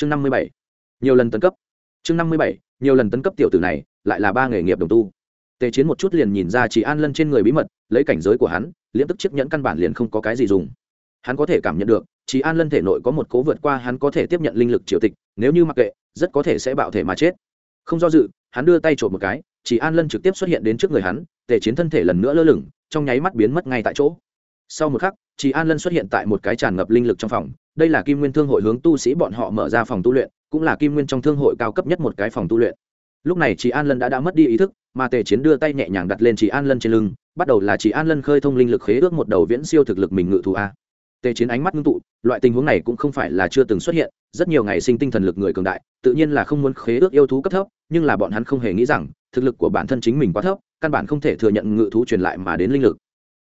chương năm mươi bảy. Nhiều lần tấn cấp. Chương năm mươi bảy, nhiều lần tấn cấp tiểu tử này, lại là ba nghề nghiệp đồng tu. Tề chiến một chút liền nhìn ra chỉ an lân trên người bí mật, lấy cảnh giới của hắn liễm tức chiếc nhẫn căn bản liền không có cái gì dùng. Hắn có thể cảm nhận được chỉ an lân thể nội có một cố vượt qua hắn có thể tiếp nhận linh lực triều tịch, nếu như mặc kệ, rất có thể sẽ bạo thể mà chết. Không do dự, hắn đưa tay trộm một cái chỉ an lân trực tiếp xuất hiện đến trước người hắn, tề chiến thân thể lần nữa lơ lửng, trong nháy mắt biến mất ngay tại chỗ. Sau một khắc Chị an lân xuất hiện tại một cái tràn ngập linh lực trong phòng, đây là kim nguyên thương hội hướng tu sĩ bọn họ mở ra phòng tu luyện, cũng là kim nguyên trong thương hội cao cấp nhất một cái phòng tu luyện. Lúc này chị an lân đã đã mất đi ý thức, mà tề chiến đưa tay nhẹ nhàng đặt lên chị an lân trên lưng, bắt đầu là chị an lân khơi thông linh lực khế ước một đầu viễn siêu thực lực mình ngự thù a. Tề chiến ánh mắt ngưng tụ, loại tình huống này cũng không phải là chưa từng xuất hiện, rất nhiều ngày sinh tinh thần lực người cường đại, tự nhiên là không muốn khế ước yêu thú cấp thấp, nhưng là bọn hắn không hề nghĩ rằng, thực lực của bản thân chính mình quá thấp, căn bản không thể thừa nhận ngự thú truyền lại mà đến linh lực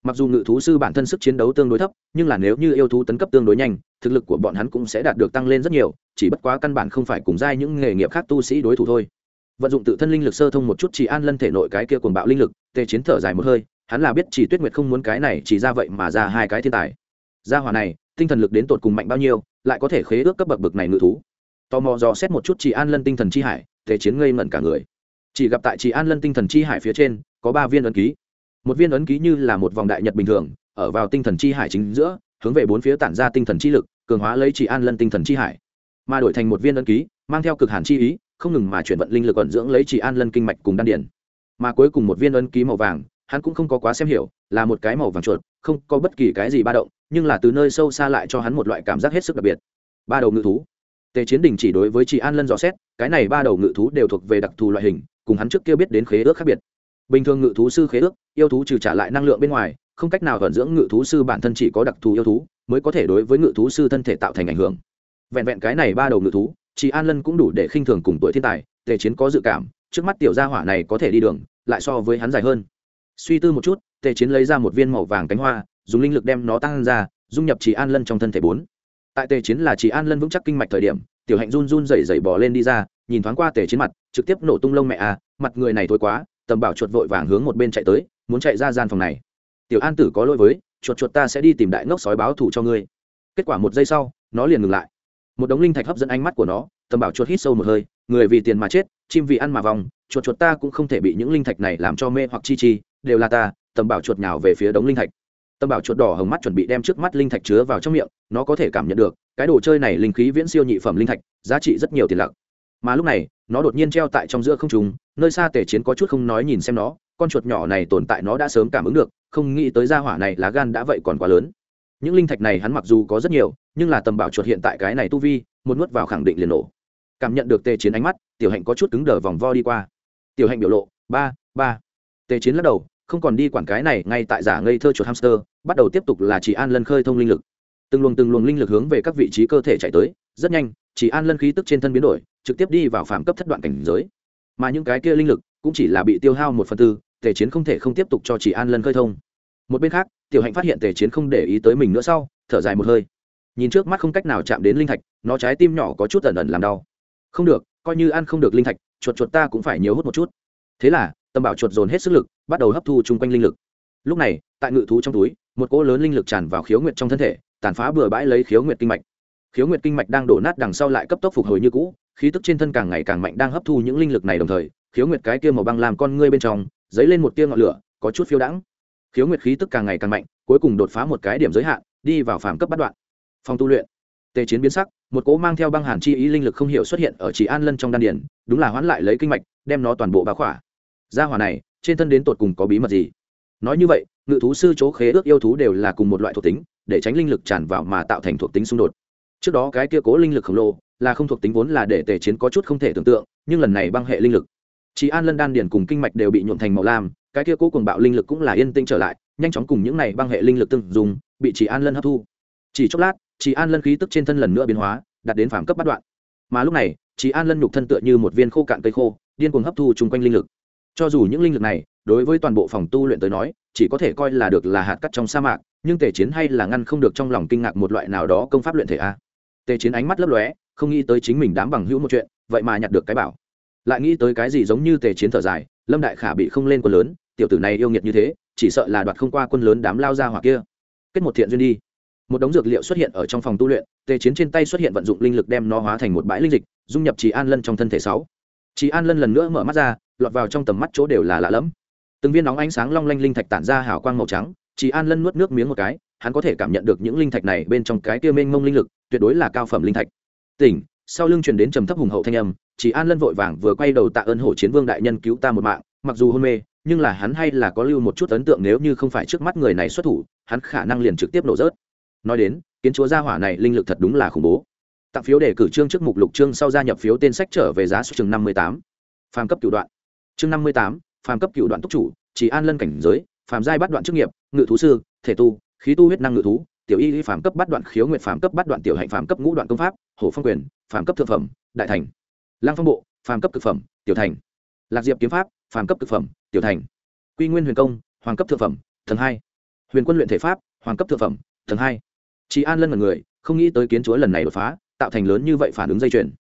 mặc dù ngự thú sư bản thân sức chiến đấu tương đối thấp, nhưng là nếu như yêu thú tấn cấp tương đối nhanh, thực lực của bọn hắn cũng sẽ đạt được tăng lên rất nhiều, chỉ bất quá căn bản không phải cùng giai những nghề nghiệp khác tu sĩ đối thủ thôi. Vận dụng tự thân linh lực sơ thông một chút chỉ an lân thể nội cái kia cuồng bạo linh lực, tề chiến thở dài một hơi, hắn là biết chỉ tuyết nguyệt không muốn cái này chỉ ra vậy mà ra hai cái thiên tài. Gia hỏa này, tinh thần lực đến tột cùng mạnh bao nhiêu, lại có thể khế ước cấp bậc bực này ngự thú. Tò mò dò xét một chút chỉ an lân tinh thần chi hải, tề chiến ngây ngẩn cả người. Chỉ gặp tại chỉ an lân tinh thần chi hải phía trên, có ba viên ấn ký một viên ấn ký như là một vòng đại nhật bình thường, ở vào tinh thần chi hải chính giữa, hướng về bốn phía tản ra tinh thần chi lực, cường hóa lấy chỉ an lân tinh thần chi hải. Mà đổi thành một viên ấn ký, mang theo cực hàn chi ý, không ngừng mà chuyển vận linh lực ẩn dưỡng lấy chỉ an lân kinh mạch cùng đan điển mà cuối cùng một viên ấn ký màu vàng, hắn cũng không có quá xem hiểu, là một cái màu vàng chuột, không có bất kỳ cái gì ba động, nhưng là từ nơi sâu xa lại cho hắn một loại cảm giác hết sức đặc biệt. Ba đầu ngự thú. Tề chiến đình chỉ đối với chị an lân dò xét, cái này ba đầu ngự thú đều thuộc về đặc thù loại hình, cùng hắn trước kia biết đến khế ước khác biệt bình thường ngự thú sư khế ước, yêu thú trừ trả lại năng lượng bên ngoài, không cách nào vận dưỡng ngự thú sư bản thân chỉ có đặc thù yêu thú, mới có thể đối với ngự thú sư thân thể tạo thành ảnh hưởng. Vẹn vẹn cái này ba đầu ngự thú chị an lân cũng đủ để khinh thường cùng tuổi thiên tài, tề chiến có dự cảm, trước mắt tiểu gia hỏa này có thể đi đường, lại so với hắn dài hơn. Suy tư một chút, tề chiến lấy ra một viên màu vàng cánh hoa, dùng linh lực đem nó tăng ra, dung nhập chị an lân trong thân thể bốn. Tại tề chiến là chị an lân vững chắc kinh mạch thời điểm, tiểu hạnh run run rẩy rẩy bỏ lên đi ra, nhìn thoáng qua tề chiến mặt, trực tiếp nổ tung lông mẹ à mặt người này thôi quá tầm bảo chuột vội vàng hướng một bên chạy tới, muốn chạy ra gian phòng này. Tiểu an tử có lỗi với, chuột chuột ta sẽ đi tìm đại ngốc sói báo thù cho ngươi. Kết quả một giây sau, nó liền ngừng lại. Một đống linh thạch hấp dẫn ánh mắt của nó, tầm bảo chuột hít sâu một hơi, người vì tiền mà chết, chim vì ăn mà vòng chuột chuột ta cũng không thể bị những linh thạch này làm cho mê hoặc chi chi, đều là ta, tầm bảo chuột nhào về phía đống linh thạch. Tầm bảo chuột đỏ hồng mắt chuẩn bị đem trước mắt linh thạch chứa vào trong miệng, nó có thể cảm nhận được, cái đồ chơi này linh khí viễn siêu nhị phẩm linh thạch, giá trị rất nhiều tiền lặng. Mà lúc này nó đột nhiên treo tại trong giữa không trùng nơi xa tề chiến có chút không nói nhìn xem nó, con chuột nhỏ này tồn tại nó đã sớm cảm ứng được, không nghĩ tới gia hỏa này lá gan đã vậy còn quá lớn. Những linh thạch này hắn mặc dù có rất nhiều, nhưng là tầm bảo chuột hiện tại cái này tu vi, một nuốt vào khẳng định liền nổ. Cảm nhận được tề chiến ánh mắt, tiểu hạnh có chút cứng đờ vòng vo đi qua. Tiểu hạnh biểu lộ, ba ba. Tề chiến lắc đầu, không còn đi quản cái này, ngay tại giả ngây thơ chuột hamster, bắt đầu tiếp tục là chỉ an lân khơi thông linh lực. Từng luồng từng luồng linh lực hướng về các vị trí cơ thể chạy tới, rất nhanh, chỉ an lân khí tức trên thân biến đổi trực tiếp đi vào phạm cấp thất đoạn cảnh giới. Mà những cái kia linh lực cũng chỉ là bị tiêu hao một phần tư, tề chiến không thể không tiếp tục cho chỉ an lân khơi thông. Một bên khác, tiểu hạnh phát hiện tề chiến không để ý tới mình nữa sau, thở dài một hơi. Nhìn trước mắt không cách nào chạm đến linh thạch, nó trái tim nhỏ có chút ẩn ẩn làm đau. Không được, coi như ăn không được linh thạch, chuột chuột ta cũng phải nhiều hút một chút. Thế là, tâm bảo chuột dồn hết sức lực, bắt đầu hấp thu chung quanh linh lực. Lúc này, tại ngự thú trong túi, một cỗ lớn linh lực tràn vào khiếu nguyệt trong thân thể, tàn phá bừa bãi lấy khiếu nguyệt kinh mạch khiếu nguyệt kinh mạch đang đổ nát đằng sau lại cấp tốc phục hồi như cũ, khí tức trên thân càng ngày càng mạnh đang hấp thu những linh lực này đồng thời, khiếu nguyệt cái kia màu băng làm con ngươi bên trong, dấy lên một tia ngọn lửa, có chút phiêu đãng. Khiếu nguyệt khí tức càng ngày càng mạnh, cuối cùng đột phá một cái điểm giới hạn, đi vào phàm cấp bắt đoạn. Phòng tu luyện. Tề chiến biến sắc, một cỗ mang theo băng hàn chi ý linh lực không hiểu xuất hiện ở chỉ an lân trong đan điển đúng là hoãn lại lấy kinh mạch, đem nó toàn bộ bá khỏa. Gia hỏa này, trên thân đến tột cùng có bí mật gì? Nói như vậy, ngự thú sư chỗ khế ước yêu thú đều là cùng một loại thuộc tính, để tránh linh lực tràn vào mà tạo thành thuộc tính xung đột trước đó cái kia cố linh lực khổng lồ là không thuộc tính vốn là để tề chiến có chút không thể tưởng tượng, nhưng lần này băng hệ linh lực. Chỉ an lân đan điển cùng kinh mạch đều bị nhuộm thành màu lam, cái kia cố cùng bạo linh lực cũng là yên tĩnh trở lại, nhanh chóng cùng những này băng hệ linh lực tương dùng, bị chỉ an lân hấp thu. Chỉ chốc lát, chỉ an lân khí tức trên thân lần nữa biến hóa, đạt đến phản cấp bắt đoạn. Mà lúc này, chỉ an lân nhục thân tựa như một viên khô cạn cây khô, điên cuồng hấp thu chung quanh linh lực. Cho dù những linh lực này, đối với toàn bộ phòng tu luyện tới nói, chỉ có thể coi là được là hạt cắt trong sa mạc, nhưng tề chiến hay là ngăn không được trong lòng kinh ngạc một loại nào đó công pháp luyện thể a tề chiến ánh mắt lấp lóe, không nghĩ tới chính mình đám bằng hữu một chuyện, vậy mà nhặt được cái bảo. Lại nghĩ tới cái gì giống như tề chiến thở dài, lâm đại khả bị không lên quân lớn, tiểu tử này yêu nghiệt như thế, chỉ sợ là đoạt không qua quân lớn đám lao ra hoặc kia. Kết một thiện duyên đi. Một đống dược liệu xuất hiện ở trong phòng tu luyện, tề chiến trên tay xuất hiện vận dụng linh lực đem nó hóa thành một bãi linh dịch, dung nhập trì an lân trong thân thể sáu. Trì an lân lần nữa mở mắt ra, lọt vào trong tầm mắt chỗ đều là lạ lẫm. Từng viên nóng ánh sáng long lanh linh thạch tản ra hào quang màu trắng, trì an lân nuốt nước miếng một cái hắn có thể cảm nhận được những linh thạch này bên trong cái kia mênh mông linh lực, tuyệt đối là cao phẩm linh thạch. Tỉnh, sau lưng truyền đến trầm thấp hùng hậu thanh âm, chỉ an lân vội vàng vừa quay đầu tạ ơn hổ chiến vương đại nhân cứu ta một mạng, mặc dù hôn mê, nhưng là hắn hay là có lưu một chút ấn tượng nếu như không phải trước mắt người này xuất thủ, hắn khả năng liền trực tiếp nổ rớt. Nói đến, kiến chúa gia hỏa này linh lực thật đúng là khủng bố. Tặng phiếu để cử trương trước mục lục trương sau gia nhập phiếu tên sách trở về giá số chừng năm mươi tám. Phàm cấp cựu đoạn. Chương năm mươi tám, phàm cấp cựu đoạn túc chủ, chỉ an lân cảnh giới, phàm giai bắt đoạn chức nghiệp, ngự thú sư, thể tu khí tu huyết năng ngự thú, tiểu y phàm cấp bắt đoạn khiếu nguyện phàm cấp bắt đoạn tiểu hạnh phàm cấp ngũ đoạn công pháp, hổ phong quyền, phàm cấp thượng phẩm, đại thành. Lăng phong bộ, phàm cấp cực phẩm, tiểu thành. Lạc diệp kiếm pháp, phàm cấp cực phẩm, tiểu thành. Quy nguyên huyền công, hoàng cấp thượng phẩm thần hai. Huyền quân luyện thể pháp, hoàng cấp thượng phẩm thần hai. Chị an lân là người, không nghĩ tới kiến chúa lần này đột phá, tạo thành lớn như vậy phản ứng dây chuyền.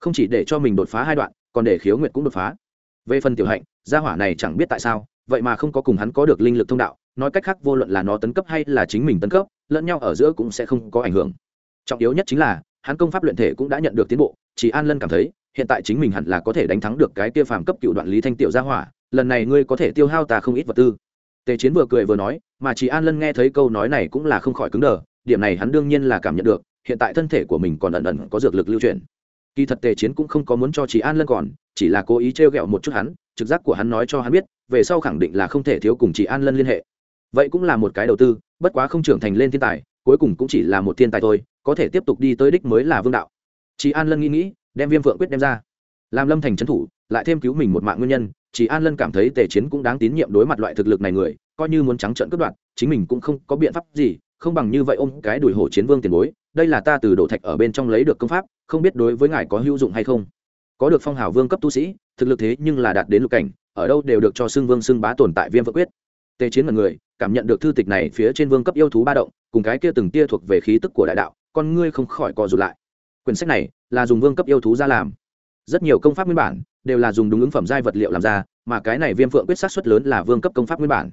Không chỉ để cho mình đột phá hai đoạn, còn để khiếu nguyệt cũng đột phá. Về phần tiểu hạnh, gia hỏa này chẳng biết tại sao vậy mà không có cùng hắn có được linh lực thông đạo, nói cách khác vô luận là nó tấn cấp hay là chính mình tấn cấp, lẫn nhau ở giữa cũng sẽ không có ảnh hưởng. Trọng yếu nhất chính là, hắn công pháp luyện thể cũng đã nhận được tiến bộ, chỉ an lân cảm thấy, hiện tại chính mình hẳn là có thể đánh thắng được cái kia phàm cấp cựu đoạn lý thanh tiểu gia hỏa, lần này ngươi có thể tiêu hao ta không ít vật tư. Tề chiến vừa cười vừa nói, mà chỉ an lân nghe thấy câu nói này cũng là không khỏi cứng đờ, điểm này hắn đương nhiên là cảm nhận được, hiện tại thân thể của mình còn ẩn ẩn có dược lực lưu truyền kỳ thật tề chiến cũng không có muốn cho chỉ an lân còn, chỉ là cố ý trêu ghẹo một chút hắn, trực giác của hắn nói cho hắn biết, về sau khẳng định là không thể thiếu cùng chỉ an lân liên hệ. Vậy cũng là một cái đầu tư, bất quá không trưởng thành lên thiên tài, cuối cùng cũng chỉ là một thiên tài thôi, có thể tiếp tục đi tới đích mới là vương đạo. Chị an lân nghĩ nghĩ, đem viêm phượng quyết đem ra. Làm lâm thành trấn thủ, lại thêm cứu mình một mạng nguyên nhân chị an lân cảm thấy tề chiến cũng đáng tín nhiệm đối mặt loại thực lực này người, coi như muốn trắng trợn cướp đoạt, chính mình cũng không có biện pháp gì không bằng như vậy ôm cái đùi hổ chiến vương tiền bối, đây là ta từ đổ thạch ở bên trong lấy được công pháp, không biết đối với ngài có hữu dụng hay không. Có được phong hào vương cấp tu sĩ, thực lực thế nhưng là đạt đến lục cảnh, ở đâu đều được cho xưng vương xưng bá tồn tại viêm phượng quyết. Tề chiến là người, cảm nhận được thư tịch này phía trên vương cấp yêu thú ba động, cùng cái kia từng tia thuộc về khí tức của đại đạo, con ngươi không khỏi co rụt lại. Quyển sách này là dùng vương cấp yêu thú ra làm. Rất nhiều công pháp nguyên bản đều là dùng đúng ứng phẩm giai vật liệu làm ra, mà cái này viêm phượng quyết sát xuất lớn là vương cấp công pháp nguyên bản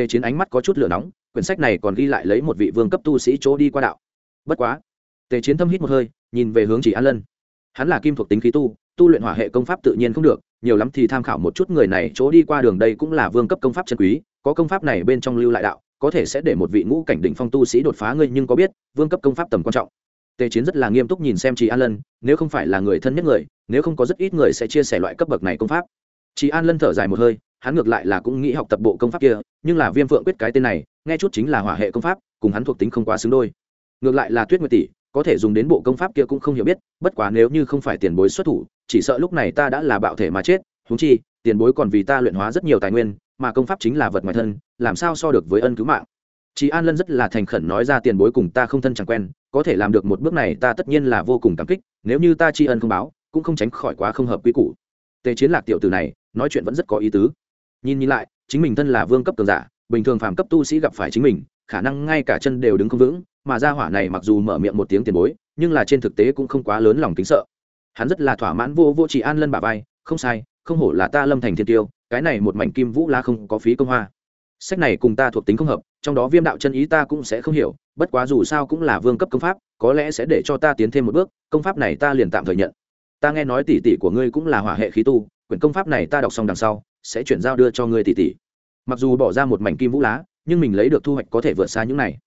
tề chiến ánh mắt có chút lửa nóng, quyển sách này còn ghi lại lấy một vị vương cấp tu sĩ chỗ đi qua đạo. Bất quá, tề chiến thâm hít một hơi, nhìn về hướng chỉ an lân. Hắn là kim thuộc tính khí tu tu luyện hỏa hệ công pháp tự nhiên không được, nhiều lắm thì tham khảo một chút người này chỗ đi qua đường đây cũng là vương cấp công pháp chân quý, có công pháp này bên trong lưu lại đạo, có thể sẽ để một vị ngũ cảnh đỉnh phong tu sĩ đột phá ngươi nhưng có biết, vương cấp công pháp tầm quan trọng. Tề chiến rất là nghiêm túc nhìn xem chị an lân, nếu không phải là người thân nhất người, nếu không có rất ít người sẽ chia sẻ loại cấp bậc này công pháp. Chị an lân thở dài một hơi hắn ngược lại là cũng nghĩ học tập bộ công pháp kia, nhưng là viêm phượng quyết cái tên này, nghe chút chính là hỏa hệ công pháp, cùng hắn thuộc tính không quá xứng đôi. Ngược lại là tuyết nguyệt tỷ, có thể dùng đến bộ công pháp kia cũng không hiểu biết, bất quá nếu như không phải tiền bối xuất thủ, chỉ sợ lúc này ta đã là bạo thể mà chết húng chi, tiền bối còn vì ta luyện hóa rất nhiều tài nguyên, mà công pháp chính là vật ngoài thân, làm sao so được với ân cứu mạng. Chị an lân rất là thành khẩn nói ra tiền bối cùng ta không thân chẳng quen, có thể làm được một bước này ta tất nhiên là vô cùng cảm kích, nếu như ta tri ân không báo, cũng không tránh khỏi quá không hợp quy củ. Tề chiến lạc tiểu tử này, nói chuyện vẫn rất có ý tứ nhìn nhìn lại, chính mình thân là vương cấp cường giả, bình thường phàm cấp tu sĩ gặp phải chính mình, khả năng ngay cả chân đều đứng không vững, mà ra hỏa này mặc dù mở miệng một tiếng tiền bối, nhưng là trên thực tế cũng không quá lớn lòng tính sợ. Hắn rất là thỏa mãn vô vô chỉ an lân bà vai, không sai, không hổ là ta lâm thành thiên tiêu, cái này một mảnh kim vũ la không có phí công hoa. Sách này cùng ta thuộc tính không hợp, trong đó viêm đạo chân ý ta cũng sẽ không hiểu, bất quá dù sao cũng là vương cấp công pháp, có lẽ sẽ để cho ta tiến thêm một bước, công pháp này ta liền tạm thời nhận. Ta nghe nói tỷ tỷ của ngươi cũng là hỏa hệ khí tu, quyển công pháp này ta đọc xong đằng sau sẽ chuyển giao đưa cho ngươi tỷ tỷ. Mặc dù bỏ ra một mảnh kim vũ lá, nhưng mình lấy được thu hoạch có thể vượt xa những này.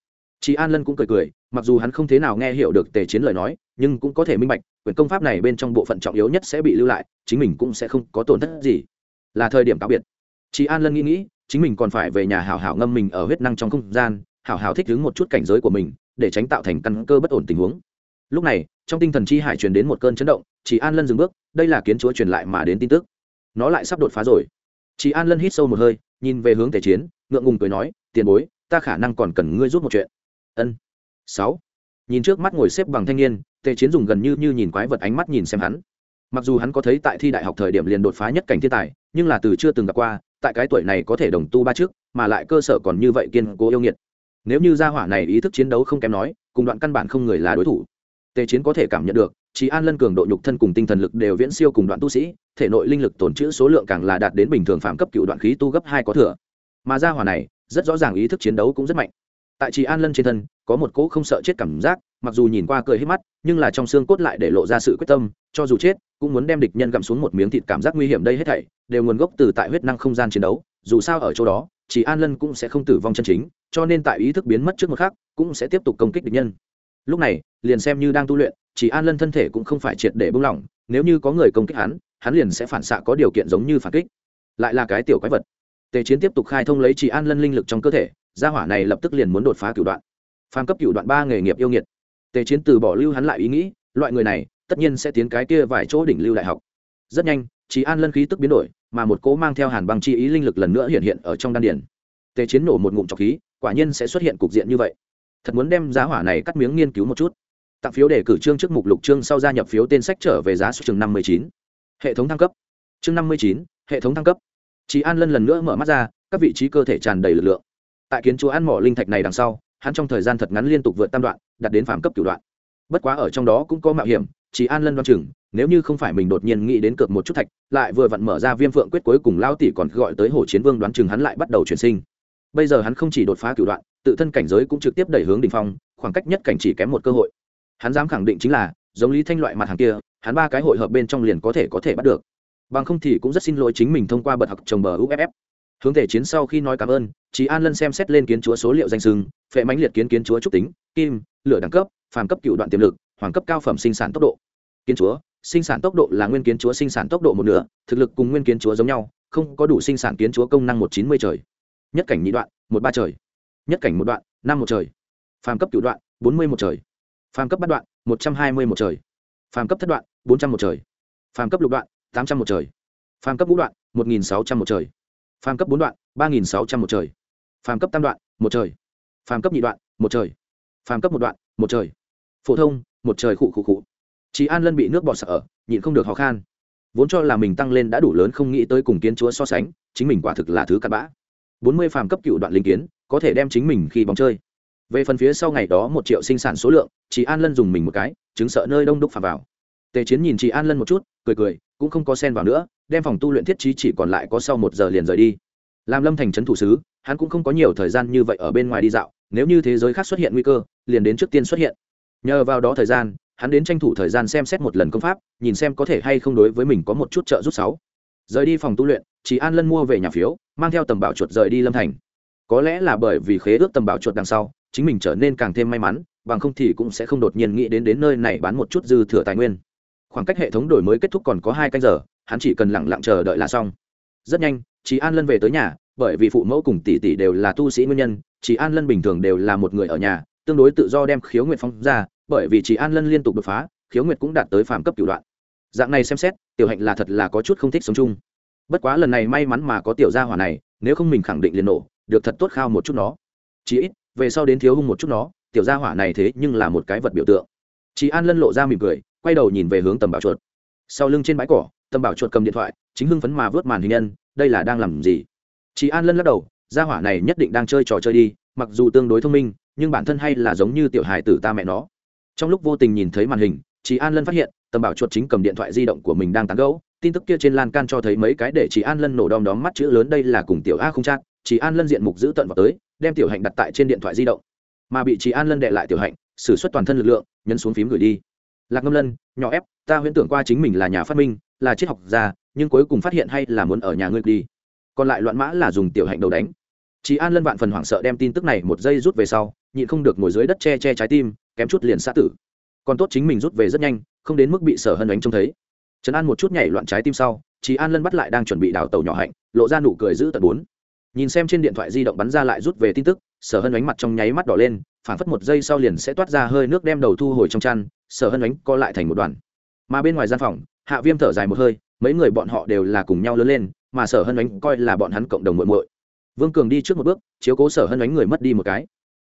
Chị an lân cũng cười cười, mặc dù hắn không thế nào nghe hiểu được tề chiến lời nói, nhưng cũng có thể minh bạch, quyển công pháp này bên trong bộ phận trọng yếu nhất sẽ bị lưu lại, chính mình cũng sẽ không có tổn thất gì. Là thời điểm cáo biệt. Chị an lân nghĩ nghĩ, chính mình còn phải về nhà hảo hảo ngâm mình ở huyết năng trong không gian, hảo hảo thích ứng một chút cảnh giới của mình, để tránh tạo thành căn cơ bất ổn tình huống. Lúc này, trong tinh thần chi hải truyền đến một cơn chấn động chị an lân dừng bước, đây là kiến chúa truyền lại mà đến tin tức. Nó lại sắp đột phá rồi chị an lân hít sâu một hơi, nhìn về hướng tề chiến, ngượng ngùng cười nói, tiền bối, ta khả năng còn cần ngươi giúp một chuyện. Ân. Sáu. Nhìn trước mắt ngồi xếp bằng thanh niên, tề chiến dùng gần như như nhìn quái vật ánh mắt nhìn xem hắn. Mặc dù hắn có thấy tại thi đại học thời điểm liền đột phá nhất cảnh thiên tài, nhưng là từ chưa từng gặp qua, tại cái tuổi này có thể đồng tu ba trước, mà lại cơ sở còn như vậy kiên cố yêu nghiệt. Nếu như gia hỏa này ý thức chiến đấu không kém nói, cùng đoạn căn bản không người là đối thủ. Tề chiến có thể cảm nhận được chỉ an lân cường độ nhục thân cùng tinh thần lực đều viễn siêu cùng đoạn tu sĩ, thể nội linh lực tồn trữ số lượng càng là đạt đến bình thường phạm cấp cựu đoạn khí tu gấp hai có thừa. Mà gia hỏa này, rất rõ ràng ý thức chiến đấu cũng rất mạnh. Tại chị an lân trên thân, có một cỗ không sợ chết cảm giác, mặc dù nhìn qua cười hết mắt, nhưng là trong xương cốt lại để lộ ra sự quyết tâm, cho dù chết, cũng muốn đem địch nhân gặm xuống một miếng thịt cảm giác nguy hiểm đây hết thảy, đều nguồn gốc từ tại huyết năng không gian chiến đấu, dù sao ở chỗ đó chị an lân cũng sẽ không tử vong chân chính, cho nên tại ý thức biến mất trước một khác cũng sẽ tiếp tục công kích địch nhân. Lúc này, liền xem như đang tu luyện chỉ an lân thân thể cũng không phải triệt để buông lỏng, nếu như có người công kích hắn hắn liền sẽ phản xạ có điều kiện giống như phản kích. Lại là cái tiểu quái vật. Tề chiến tiếp tục khai thông lấy chỉ an lân linh lực trong cơ thể, gia hỏa này lập tức liền muốn đột phá cửu đoạn. Phàm cấp cửu đoạn ba nghề nghiệp yêu nghiệt. Tề chiến từ bỏ lưu hắn lại ý nghĩ, loại người này, tất nhiên sẽ tiến cái kia vài chỗ đỉnh lưu đại học. Rất nhanh, chỉ an lân khí tức biến đổi, mà một cố mang theo hàn băng chi ý linh lực lần nữa hiện hiện ở trong đan điển tề chiến nổ một ngụm trọc khí, quả nhiên sẽ xuất hiện cục diện như vậy. Thật muốn đem giá hỏa này cắt miếng nghiên cứu một chút tặng phiếu để cử trương trước mục lục trương sau gia nhập phiếu tên sách trở về giá số chương năm mươi chín. Hệ thống thăng cấp. Chương năm mươi chín, hệ thống thăng cấp. Chị an lân lần nữa mở mắt ra, các vị trí cơ thể tràn đầy lực lượng. Tại kiến chúa ăn mỏ linh thạch này đằng sau, hắn trong thời gian thật ngắn liên tục vượt tam đoạn, đạt đến phàm cấp cửu đoạn. Bất quá ở trong đó cũng có mạo hiểm chí an lân đoan chừng, nếu như không phải mình đột nhiên nghĩ đến cược một chút thạch, lại vừa vặn mở ra viêm phượng quyết cuối cùng lao tỷ còn gọi tới hồ chiến vương đoán chừng hắn lại bắt đầu chuyển sinh. Bây giờ hắn không chỉ đột phá cửu đoạn, tự thân cảnh giới cũng trực tiếp đẩy hướng đ ỉ n h phong, khoảng cách nhất cảnh chỉ kém một cơ hội hắn dám khẳng định chính là, giống lý thanh loại mặt hàng kia, hắn ba cái hội hợp bên trong liền có thể có thể bắt được. Bằng không thì cũng rất xin lỗi chính mình thông qua bật học trồng bờ uff hướng thể chiến sau khi nói cảm ơn chị an lân xem xét lên kiến chúa số liệu danh sưng, phệ mãnh liệt kiến kiến chúa trúc tính, kim, lửa đẳng cấp, phàm cấp cựu đoạn tiềm lực, hoàng cấp cao phẩm sinh sản tốc độ. Kiến chúa, sinh sản tốc độ là nguyên kiến chúa sinh sản tốc độ một nửa, thực lực cùng nguyên kiến chúa giống nhau, không có đủ sinh sản kiến chúa công năng một chín mươi trời. Nhất cảnh nhị đoạn, một ba trời. Nhất cảnh một đoạn, năm một trời. Phàm cấp cựu đoạn, bốn mươi một trời phàm cấp bắt đoạn, một trăm hai mươi một trời. Phàm cấp thất đoạn, bốn trăm một trời. Phàm cấp lục đoạn, tám trăm một trời. Phàm cấp ngũ đoạn, một nghìn sáu trăm một trời. Phàm cấp bốn đoạn, ba nghìn sáu trăm một trời. Phàm cấp tam đoạn, một trời. Phàm cấp nhị đoạn, một trời. Phàm cấp một đoạn, một trời. Phổ thông, một trời khụ khụ khụ. Chị an lân bị nước bọt sợ nhịn không được khó khăn vốn cho là mình tăng lên đã đủ lớn không nghĩ tới cùng kiến chúa so sánh, chính mình quả thực là thứ cặn bã. Bốn mươi phàm cấp cựu đoạn linh kiến, có thể đem chính mình khi bóng chơi về phần phía sau ngày đó một triệu sinh sản số lượng chị an lân dùng mình một cái chứng sợ nơi đông đúc phà vào. Tề chiến nhìn chị an lân một chút, cười cười, cũng không có sen vào nữa, đem phòng tu luyện thiết trí chỉ còn lại có sau một giờ liền rời đi. Làm lâm thành trấn thủ sứ, hắn cũng không có nhiều thời gian như vậy ở bên ngoài đi dạo, nếu như thế giới khác xuất hiện nguy cơ, liền đến trước tiên xuất hiện. Nhờ vào đó thời gian, hắn đến tranh thủ thời gian xem xét một lần công pháp, nhìn xem có thể hay không đối với mình có một chút trợ giúp sáu. Rời đi phòng tu luyện chỉ an lân mua về nhà phiếu, mang theo tầm bảo chuột rời đi lâm thành. Có lẽ là bởi vì khế ước tầm bảo chuột đằng sau chính mình trở nên càng thêm may mắn, bằng không thì cũng sẽ không đột nhiên nghĩ đến đến nơi này bán một chút dư thừa tài nguyên. Khoảng cách hệ thống đổi mới kết thúc còn có hai canh giờ, hắn chỉ cần lẳng lặng chờ đợi là xong. Rất nhanh chị an lân về tới nhà, bởi vì phụ mẫu cùng tỷ tỷ đều là tu sĩ nguyên nhân chị an lân bình thường đều là một người ở nhà, tương đối tự do đem khiếu nguyệt phong ra, bởi vì chị an lân liên tục đột phá, khiếu nguyệt cũng đạt tới phàm cấp cửu đoạn. Dạng này xem xét, tiểu hạnh là thật là có chút không thích sống chung. Bất quá lần này may mắn mà có tiểu gia hỏa này, nếu không mình khẳng định liền nổ, được thật tốt khao một chút nó. Chí ít về sau đến thiếu hung một chút nó, tiểu gia hỏa này thế nhưng là một cái vật biểu tượng. Chị an lân lộ ra mỉm cười, quay đầu nhìn về hướng tầm bảo chuột. Sau lưng trên bãi cỏ, tầm bảo chuột cầm điện thoại, chính hưng phấn mà vớt màn hình nhân, đây là đang làm gì? Chị an lân lắc đầu, gia hỏa này nhất định đang chơi trò chơi đi, mặc dù tương đối thông minh, nhưng bản thân hay là giống như tiểu hài tử ta mẹ nó. Trong lúc vô tình nhìn thấy màn hình chị an lân phát hiện, tầm bảo chuột chính cầm điện thoại di động của mình đang tán gẫu, tin tức kia trên lan can cho thấy mấy cái để chị an lân nổ đom đóm mắt chữ lớn, đây là cùng tiểu a không chắc. Chị an lân diện mục giữ tận vào tới đem tiểu hạnh đặt tại trên điện thoại di động. Mà bị chị an lân đệ lại tiểu hạnh xử suất toàn thân lực lượng, nhấn xuống phím gửi đi. Lạc ngâm lân, nhỏ ép, ta huyễn tưởng qua chính mình là nhà phát minh, là triết học gia, nhưng cuối cùng phát hiện hay là muốn ở nhà ngươi đi. Còn lại loạn mã là dùng tiểu hạnh đầu đánh. Chị an lân vạn phần hoảng sợ đem tin tức này một giây rút về sau, nhịn không được ngồi dưới đất che che trái tim, kém chút liền xã tử. Còn tốt chính mình rút về rất nhanh, không đến mức bị sở hân đánh trông thấy. Trấn an một chút nhảy loạn trái tim sau chị an lân bắt lại đang chuẩn bị đào tàu nhỏ hạnh, lộ ra nụ cười giữ tận bốn nhìn xem trên điện thoại di động bắn ra lại rút về tin tức, sở hân ánh mặt trong nháy mắt đỏ lên phảng phất một giây sau liền sẽ toát ra hơi nước đem đầu thu hồi trong chăn, sở hân ánh co lại thành một đoàn. Mà bên ngoài gian phòng, hạ viêm thở dài một hơi, mấy người bọn họ đều là cùng nhau lớn lên, mà sở hân ánh coi là bọn hắn cộng đồng muội muội. Vương cường đi trước một bước, chiếu cố sở hân ánh người mất đi một cái.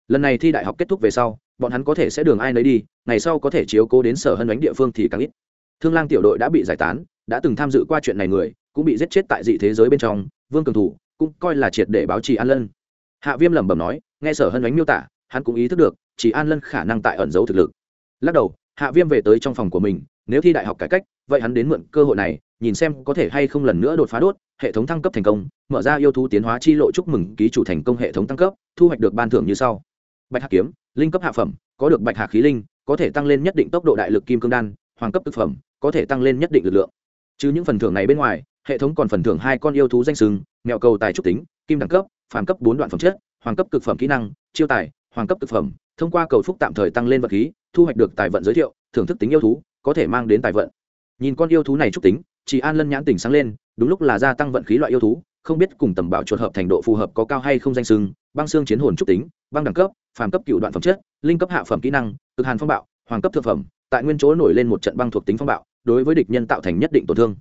Lần này thi đại học kết thúc về sau, bọn hắn có thể sẽ đường ai nấy đi, ngày sau có thể chiếu cố đến sở hân ánh địa phương thì càng ít. Thương lang tiểu đội đã bị giải tán, đã từng tham dự qua chuyện này người, cũng bị giết chết tại dị thế giới bên trong, vương cường thủ cũng coi là triệt để báo trì an lân. Hạ viêm lẩm bẩm nói, nghe sở hân ánh miêu tả, hắn cũng ý thức được chỉ an lân khả năng tại ẩn giấu thực lực. Lắc đầu, hạ viêm về tới trong phòng của mình, nếu thi đại học cải cách, vậy hắn đến mượn cơ hội này, nhìn xem có thể hay không lần nữa đột phá đốt, hệ thống thăng cấp thành công, mở ra yêu thú tiến hóa chi lộ chúc mừng ký chủ thành công hệ thống tăng cấp, thu hoạch được ban thưởng như sau. Bạch hạc kiếm, linh cấp hạ phẩm, có được bạch hạc khí linh, có thể tăng lên nhất định tốc độ đại lực kim cương đan, hoàng cấp thực phẩm, có thể tăng lên nhất định lực lượng. Chứ những phần thưởng này bên ngoài hệ thống còn phần thưởng hai con yêu thú danh sừng, mẹo cầu tài trúc tính, kim đẳng cấp, phàm cấp bốn đoạn phẩm chất, hoàng cấp cực phẩm kỹ năng, chiêu tài, hoàng cấp cực phẩm. Thông qua cầu phúc tạm thời tăng lên vật khí, thu hoạch được tài vận giới thiệu, thưởng thức tính yêu thú, có thể mang đến tài vận. Nhìn con yêu thú này trúc tính, chị an lân nhãn tỉnh sáng lên, đúng lúc là gia tăng vận khí loại yêu thú, không biết cùng tầm bảo chuột hợp thành độ phù hợp có cao hay không danh sưng băng xương chiến hồn trúc tính, băng đẳng cấp, phàm cấp cựu đoạn phẩm chất, linh cấp hạ phẩm kỹ năng, cực hàn phong bạo, hoàng cấp thượng phẩm, tại nguyên chỗ nổi lên một trận băng thuộc tính phong bạo, đối với địch nhân tạo thành nhất định tổn thương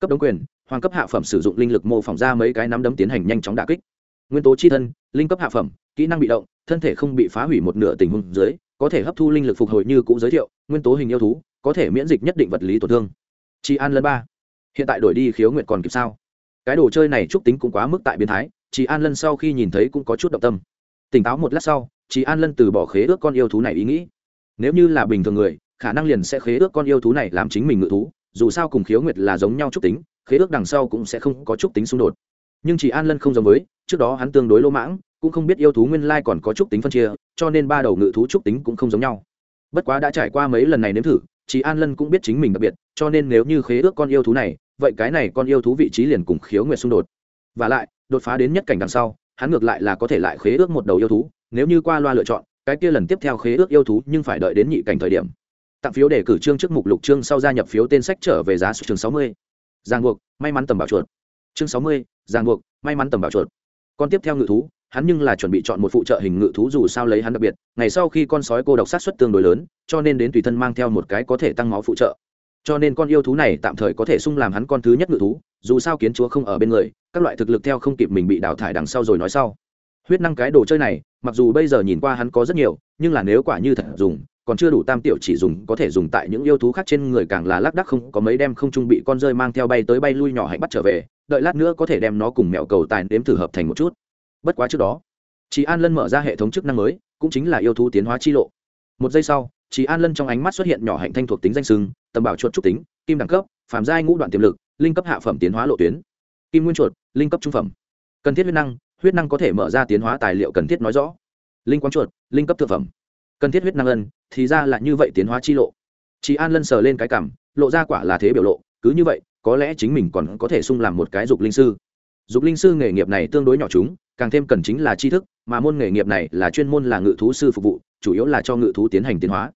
cấp đống quyền, hoàng cấp hạ phẩm sử dụng linh lực mô phỏng ra mấy cái nắm đấm tiến hành nhanh chóng đả kích. Nguyên tố chi thân, linh cấp hạ phẩm, kỹ năng bị động, thân thể không bị phá hủy một nửa tình huống dưới, có thể hấp thu linh lực phục hồi như cũ giới thiệu, nguyên tố hình yêu thú, có thể miễn dịch nhất định vật lý tổn thương. Tri an lân ba. Hiện tại đổi đi khiếu nguyện còn kịp sao? Cái đồ chơi này trúc tính cũng quá mức tại biến thái chị an lân sau khi nhìn thấy cũng có chút động tâm. Tỉnh táo một lát sau chị an lân từ bỏ khế ước con yêu thú này ý nghĩ. Nếu như là bình thường người, khả năng liền sẽ khế ước con yêu thú này làm chính mình ngự thú dù sao cùng khiếu nguyệt là giống nhau trúc tính, khế ước đằng sau cũng sẽ không có trúc tính xung đột. Nhưng chị an lân không giống với, trước đó hắn tương đối lỗ mãng, cũng không biết yêu thú nguyên lai còn có trúc tính phân chia, cho nên ba đầu ngự thú trúc tính cũng không giống nhau. Bất quá đã trải qua mấy lần này nếm thử chị an lân cũng biết chính mình đặc biệt, cho nên nếu như khế ước con yêu thú này, vậy cái này con yêu thú vị trí liền cùng khiếu nguyệt xung đột. Và lại, đột phá đến nhất cảnh đằng sau, hắn ngược lại là có thể lại khế ước một đầu yêu thú, nếu như qua loa lựa chọn, cái kia lần tiếp theo khế ước yêu thú nhưng phải đợi đến nhị cảnh thời điểm tặng phiếu để cử trương trước mục lục trương sau gia nhập phiếu tên sách trở về giá số trường sáu mươi. Giang buộc, may mắn tầm bảo chuột. Chương sáu mươi, giang buộc, may mắn tầm bảo chuột. Con tiếp theo ngự thú, hắn nhưng là chuẩn bị chọn một phụ trợ hình ngự thú dù sao lấy hắn đặc biệt, ngày sau khi con sói cô độc sát xuất tương đối lớn, cho nên đến tùy thân mang theo một cái có thể tăng máu phụ trợ. Cho nên con yêu thú này tạm thời có thể sung làm hắn con thứ nhất ngự thú, dù sao kiến chúa không ở bên người, các loại thực lực theo không kịp mình bị đào thải đằng sau rồi nói sau. Huyết năng cái đồ chơi này, mặc dù bây giờ nhìn qua hắn có rất nhiều, nhưng là nếu quả như thật dùng còn chưa đủ tam tiểu chỉ dùng, có thể dùng tại những yêu thú khác trên người càng là lác đác không, có mấy đem không trung bị con rơi mang theo bay tới bay lui nhỏ hạnh bắt trở về, đợi lát nữa có thể đem nó cùng mẹo cầu tài nếm thử hợp thành một chút. Bất quá trước đó chị an lân mở ra hệ thống chức năng mới, cũng chính là yêu thú tiến hóa chi lộ. Một giây sau chị an lân trong ánh mắt xuất hiện nhỏ hạnh thanh thuộc tính danh sưng tầm bảo chuột trúc tính, kim đẳng cấp, phàm giai ngũ đoạn tiềm lực, linh cấp hạ phẩm tiến hóa lộ tuyến. Kim nguyên chuột, linh cấp trung phẩm. Cần thiết huyết năng huyết năng có thể mở ra tiến hóa tài liệu cần thiết nói rõ. Linh quang chuột, linh cấp thực phẩm cần thiết huyết năng ân, thì ra là như vậy tiến hóa chi lộ. Chị an lân sờ lên cái cảm, lộ ra quả là thế biểu lộ, cứ như vậy, có lẽ chính mình còn có thể sung làm một cái dục linh sư. Dục linh sư nghề nghiệp này tương đối nhỏ chúng, càng thêm cần chính là tri thức, mà môn nghề nghiệp này là chuyên môn là ngự thú sư phục vụ, chủ yếu là cho ngự thú tiến hành tiến hóa.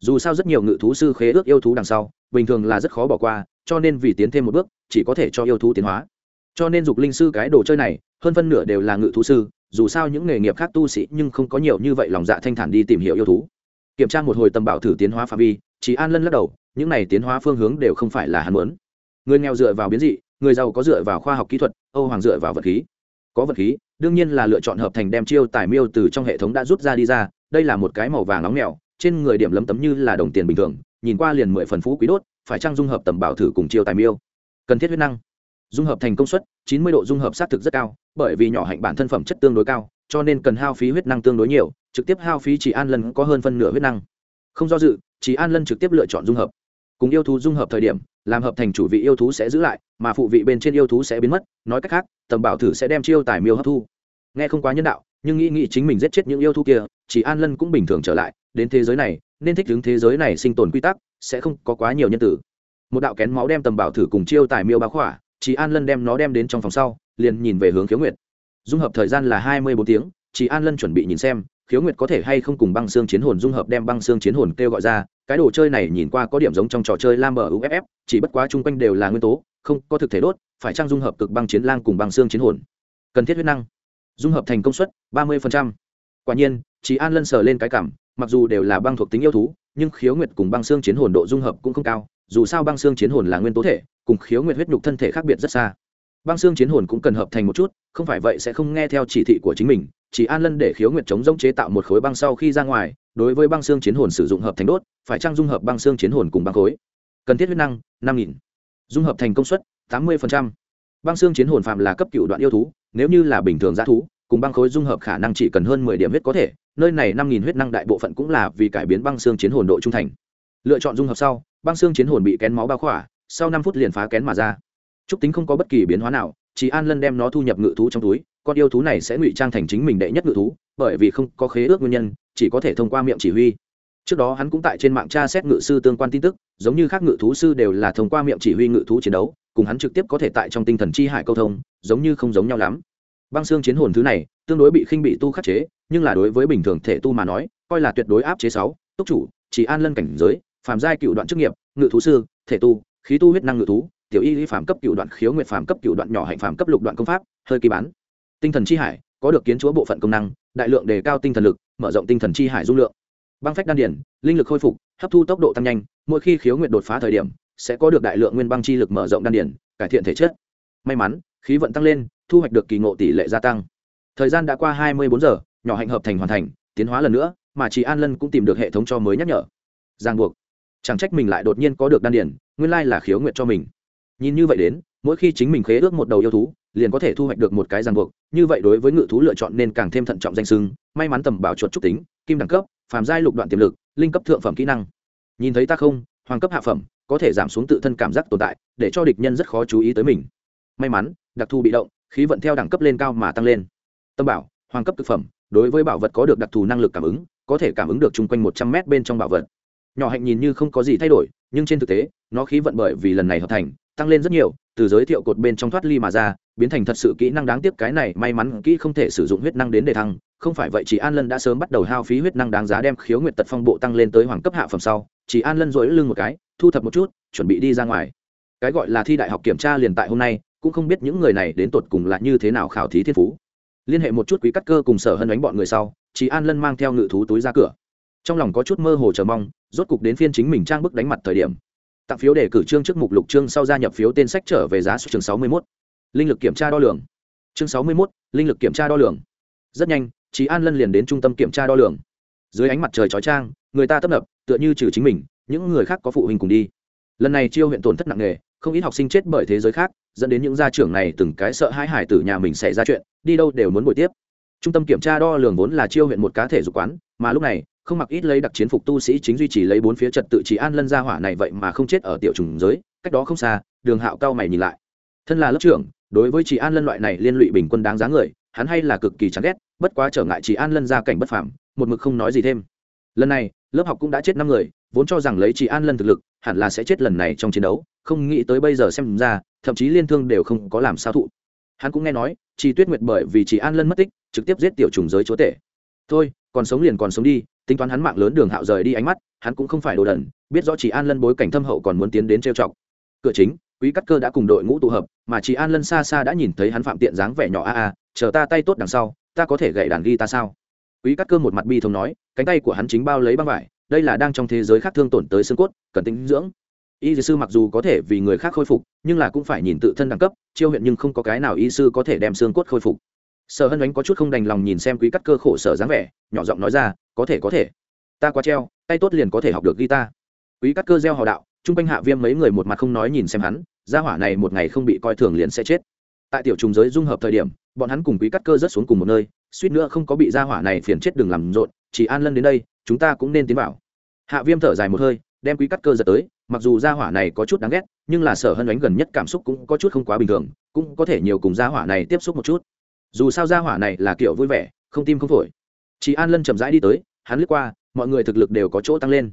Dù sao rất nhiều ngự thú sư khế ước yêu thú đằng sau, bình thường là rất khó bỏ qua, cho nên vì tiến thêm một bước, chỉ có thể cho yêu thú tiến hóa. Cho nên dục linh sư cái đồ chơi này, hơn phân nửa đều là ngự thú sư dù sao những nghề nghiệp khác tu sĩ nhưng không có nhiều như vậy lòng dạ thanh thản đi tìm hiểu yêu thú. Kiểm tra một hồi tầm bảo thử tiến hóa phạm vi chỉ an lân lắc đầu, những này tiến hóa phương hướng đều không phải là hắn muốn. Người nghèo dựa vào biến dị, người giàu có dựa vào khoa học kỹ thuật, âu hoàng dựa vào vật khí. Có vật khí, đương nhiên là lựa chọn hợp thành đem chiêu tài miêu từ trong hệ thống đã rút ra đi ra, đây là một cái màu vàng nóng mèo, trên người điểm lấm tấm như là đồng tiền bình thường, nhìn qua liền mười phần phú quý đốt, phải trang dung hợp tầm bảo thử cùng chiêu tài miêu? Cần thiết huyết năng. Dung hợp thành công suất, chín mươi độ dung hợp xác thực rất cao bởi vì nhỏ hạnh bản thân phẩm chất tương đối cao, cho nên cần hao phí huyết năng tương đối nhiều, trực tiếp hao phí chỉ an lân có hơn phân nửa huyết năng. Không do dự chỉ an lân trực tiếp lựa chọn dung hợp. Cùng yêu thú dung hợp thời điểm, làm hợp thành chủ vị yêu thú sẽ giữ lại, mà phụ vị bên trên yêu thú sẽ biến mất, nói cách khác, tầm bảo thử sẽ đem chiêu tài miêu hấp thu. Nghe không quá nhân đạo, nhưng nghĩ nghĩ chính mình giết chết những yêu thú kia chỉ an lân cũng bình thường trở lại, đến thế giới này, nên thích ứng thế giới này sinh tồn quy tắc, sẽ không có quá nhiều nhân tử. Một đạo kén máu đem tầm bảo thử cùng chiêu tài miêu báo khỏa chỉ an lân đem nó đem đến trong phòng sau liền nhìn về hướng khiếu nguyệt. Dung hợp thời gian là hai mươi bốn tiếng, chỉ an lân chuẩn bị nhìn xem, khiếu nguyệt có thể hay không cùng băng xương chiến hồn dung hợp đem băng xương chiến hồn kêu gọi ra, cái đồ chơi này nhìn qua có điểm giống trong trò chơi lam bờ uff chỉ bất quá chung quanh đều là nguyên tố, không có thực thể đốt, phải trang dung hợp cực băng chiến lang cùng băng xương chiến hồn? Cần thiết huyết năng. Dung hợp thành công suất ba mươi quả nhiên, chỉ an lân sờ lên cái cảm, mặc dù đều là băng thuộc tính yêu thú, nhưng khiếu nguyệt cùng băng xương chiến hồn độ dung hợp cũng không cao, dù sao băng xương chiến hồn là nguyên tố thể, cùng khiếu nguyệt huyết nhục thân thể khác biệt rất xa băng xương chiến hồn cũng cần hợp thành một chút, không phải vậy sẽ không nghe theo chỉ thị của chính mình, chỉ an lân để khiếu nguyệt chống giống chế tạo một khối băng sau khi ra ngoài, đối với băng xương chiến hồn sử dụng hợp thành đốt, phải trang dung hợp băng xương chiến hồn cùng băng khối? Cần thiết huyết năng, năm nghìn. Dung hợp thành công suất, tám mươi băng xương chiến hồn phạm là cấp cựu đoạn yêu thú, nếu như là bình thường g thú, cùng băng khối dung hợp khả năng chỉ cần hơn mười điểm huyết có thể, nơi này năm nghìn huyết năng đại bộ phận cũng là vì cải biến băng xương chiến hồn độ trung thành. Lựa chọn dung hợp sau, băng xương chiến hồn bị kén máu bao khỏa, sau năm phút liền phá kén mà ra trúc tính không có bất kỳ biến hóa nào, chỉ an lân đem nó thu nhập ngự thú trong túi, con yêu thú này sẽ ngụy trang thành chính mình đệ nhất ngự thú, bởi vì không có khế ước nguyên nhân, chỉ có thể thông qua miệng chỉ huy. Trước đó hắn cũng tại trên mạng tra xét ngự sư tương quan tin tức, giống như các ngự thú sư đều là thông qua miệng chỉ huy ngự thú chiến đấu, cùng hắn trực tiếp có thể tại trong tinh thần chi hải câu thông, giống như không giống nhau lắm. Băng xương chiến hồn thứ này, tương đối bị khinh bị tu khắc chế, nhưng là đối với bình thường thể tu mà nói, coi là tuyệt đối áp chế sáu, túc chủ, chỉ an lân cảnh giới, phàm giai cựu đoạn chức nghiệp, ngự thú sư, thể tu, khí tu huyết năng ngự thú tiểu y lý phàm cấp cựu đoạn khiếu nguyệt phàm cấp cựu đoạn nhỏ hạnh phàm cấp lục đoạn công pháp, hơi kỳ bán. Tinh thần chi hải, có được kiến chúa bộ phận công năng, đại lượng đề cao tinh thần lực, mở rộng tinh thần chi hải dung lượng. Băng phách đan điển, linh lực khôi phục, hấp thu tốc độ tăng nhanh, mỗi khi khiếu nguyệt đột phá thời điểm, sẽ có được đại lượng nguyên băng chi lực mở rộng đan điển, cải thiện thể chất. May mắn, khí vận tăng lên, thu hoạch được kỳ ngộ tỷ lệ gia tăng. Thời gian đã qua hai mươi bốn giờ, nhỏ hạnh hợp thành hoàn thành, tiến hóa lần nữa, mà chị an lân cũng tìm được hệ thống cho mới nhắc nhở. Giang buộc. Chẳng trách mình lại đột nhiên có được đan điển, nguyên lai là khiếu nguyện cho mình nhìn như vậy đến, mỗi khi chính mình khế ước một đầu yêu thú, liền có thể thu hoạch được một cái ràng buộc. Như vậy đối với ngự thú lựa chọn nên càng thêm thận trọng danh sưng, may mắn tầm bảo chuột trúc tính, kim đẳng cấp, phàm giai lục đoạn tiềm lực, linh cấp thượng phẩm kỹ năng. Nhìn thấy ta không, hoàng cấp hạ phẩm, có thể giảm xuống tự thân cảm giác tồn tại, để cho địch nhân rất khó chú ý tới mình. May mắn, đặc thù bị động, khí vận theo đẳng cấp lên cao mà tăng lên. Tâm bảo, hoàng cấp thực phẩm, đối với bảo vật có được đặc thù năng lực cảm ứng, có thể cảm ứng được chung quanh một trăm mét bên trong bảo vật. Nhỏ hạnh nhìn như không có gì thay đổi, nhưng trên thực tế, nó khí vận bởi vì lần này hợp thành tăng lên rất nhiều, từ giới thiệu cột bên trong thoát ly mà ra, biến thành thật sự kỹ năng đáng tiếc cái này, may mắn kỹ không thể sử dụng huyết năng đến để thăng. Không phải vậy, chỉ an lân đã sớm bắt đầu hao phí huyết năng đáng giá đem khiếu nguyện tật phong bộ tăng lên tới hoàng cấp hạ phẩm sau. Chỉ an lân dỗi lưng một cái, thu thập một chút, chuẩn bị đi ra ngoài. Cái gọi là thi đại học kiểm tra liền tại hôm nay, cũng không biết những người này đến tột cùng là như thế nào khảo thí thiên phú. Liên hệ một chút quý cắt cơ cùng sở hân đánh bọn người sau, chỉ an lân mang theo ngự thú túi ra cửa. Trong lòng có chút mơ hồ chờ mong, rốt cục đến phiên chính mình trang bức đánh mặt thời điểm tặng phiếu để cử trương trước mục lục trương sau gia nhập phiếu tên sách trở về giá số chương sáu mươi 61. linh lực kiểm tra đo lường. Chương sáu mươi 61, linh lực kiểm tra đo lường. Rất nhanh chị an lân liền đến trung tâm kiểm tra đo lường. Dưới ánh mặt trời chói trang người ta tấp nập tựa như trừ chính mình những người khác có phụ huynh cùng đi. Lần này chiêu huyện tổn thất nặng nề không ít học sinh chết bởi thế giới khác dẫn đến những gia trưởng này từng cái sợ hãi hải tử nhà mình xảy ra chuyện đi đâu đều muốn buổi tiếp. Trung tâm kiểm tra đo lường vốn là chiêu huyện một cá thể dục quán mà lúc này không mặc ít lấy đặc chiến phục tu sĩ chính duy trì lấy bốn phía trật tự chỉ an lân gia hỏa này vậy mà không chết ở tiểu trùng giới, cách đó không xa, đường hạo cao mày nhìn lại. Thân là lớp trưởng, đối với chỉ an lân loại này liên lụy bình quân đáng giá người, hắn hay là cực kỳ chán ghét, bất quá trở ngại chỉ an lân gia cảnh bất phàm, một mực không nói gì thêm. Lần này, lớp học cũng đã chết năm người, vốn cho rằng lấy chỉ an lân thực lực, hẳn là sẽ chết lần này trong chiến đấu, không nghĩ tới bây giờ xem ra, thậm chí liên thương đều không có làm sao thụ. Hắn cũng nghe nói chị tuyết nguyệt bởi vì chỉ an lân mất tích, trực tiếp giết tiểu trùng giới chúa tể. Thôi, còn sống liền còn sống đi tính toán hắn mạng lớn đường hạo rời đi ánh mắt, hắn cũng không phải đồ đần, biết rõ chỉ an lân bối cảnh thâm hậu còn muốn tiến đến trêu chọc. Cửa chính, quý cắt cơ đã cùng đội ngũ tụ hợp, mà chỉ an lân xa xa đã nhìn thấy hắn phạm tiện dáng vẻ nhỏ a a, chờ ta tay tốt đằng sau, ta có thể gậy đàn ghi ta sao? Quý cắt cơ một mặt bi thống nói, cánh tay của hắn chính bao lấy băng vải, đây là đang trong thế giới khác thương tổn tới xương cốt, cần tính dưỡng. Y sư mặc dù có thể vì người khác khôi phục, nhưng là cũng phải nhìn tự thân đẳng cấp, chiêu huyện nhưng không có cái nào y sư có thể đem xương cốt khôi phục sở hân ánh có chút không đành lòng nhìn xem quý cắt cơ khổ sở dáng vẻ, nhỏ giọng nói ra, có thể có thể. Ta quá treo, tay tốt liền có thể học được guitar. Quý cắt cơ gieo hò đạo, chung quanh hạ viêm mấy người một mặt không nói nhìn xem hắn, gia hỏa này một ngày không bị coi thường liền sẽ chết. Tại tiểu trùng giới dung hợp thời điểm, bọn hắn cùng quý cắt cơ rất xuống cùng một nơi, suýt nữa không có bị gia hỏa này phiền chết đừng làm rộn, chỉ an lân đến đây, chúng ta cũng nên tiến vào. Hạ viêm thở dài một hơi, đem quý cắt cơ giật tới, mặc dù gia hỏa này có chút đáng ghét, nhưng là sở hân ánh gần nhất cảm xúc cũng có chút không quá bình thường, cũng có thể nhiều cùng gia hỏa này tiếp xúc một chút dù sao gia hỏa này là kiểu vui vẻ không tim không phổi. Chị an lân chậm rãi đi tới hắn lướt qua mọi người thực lực đều có chỗ tăng lên.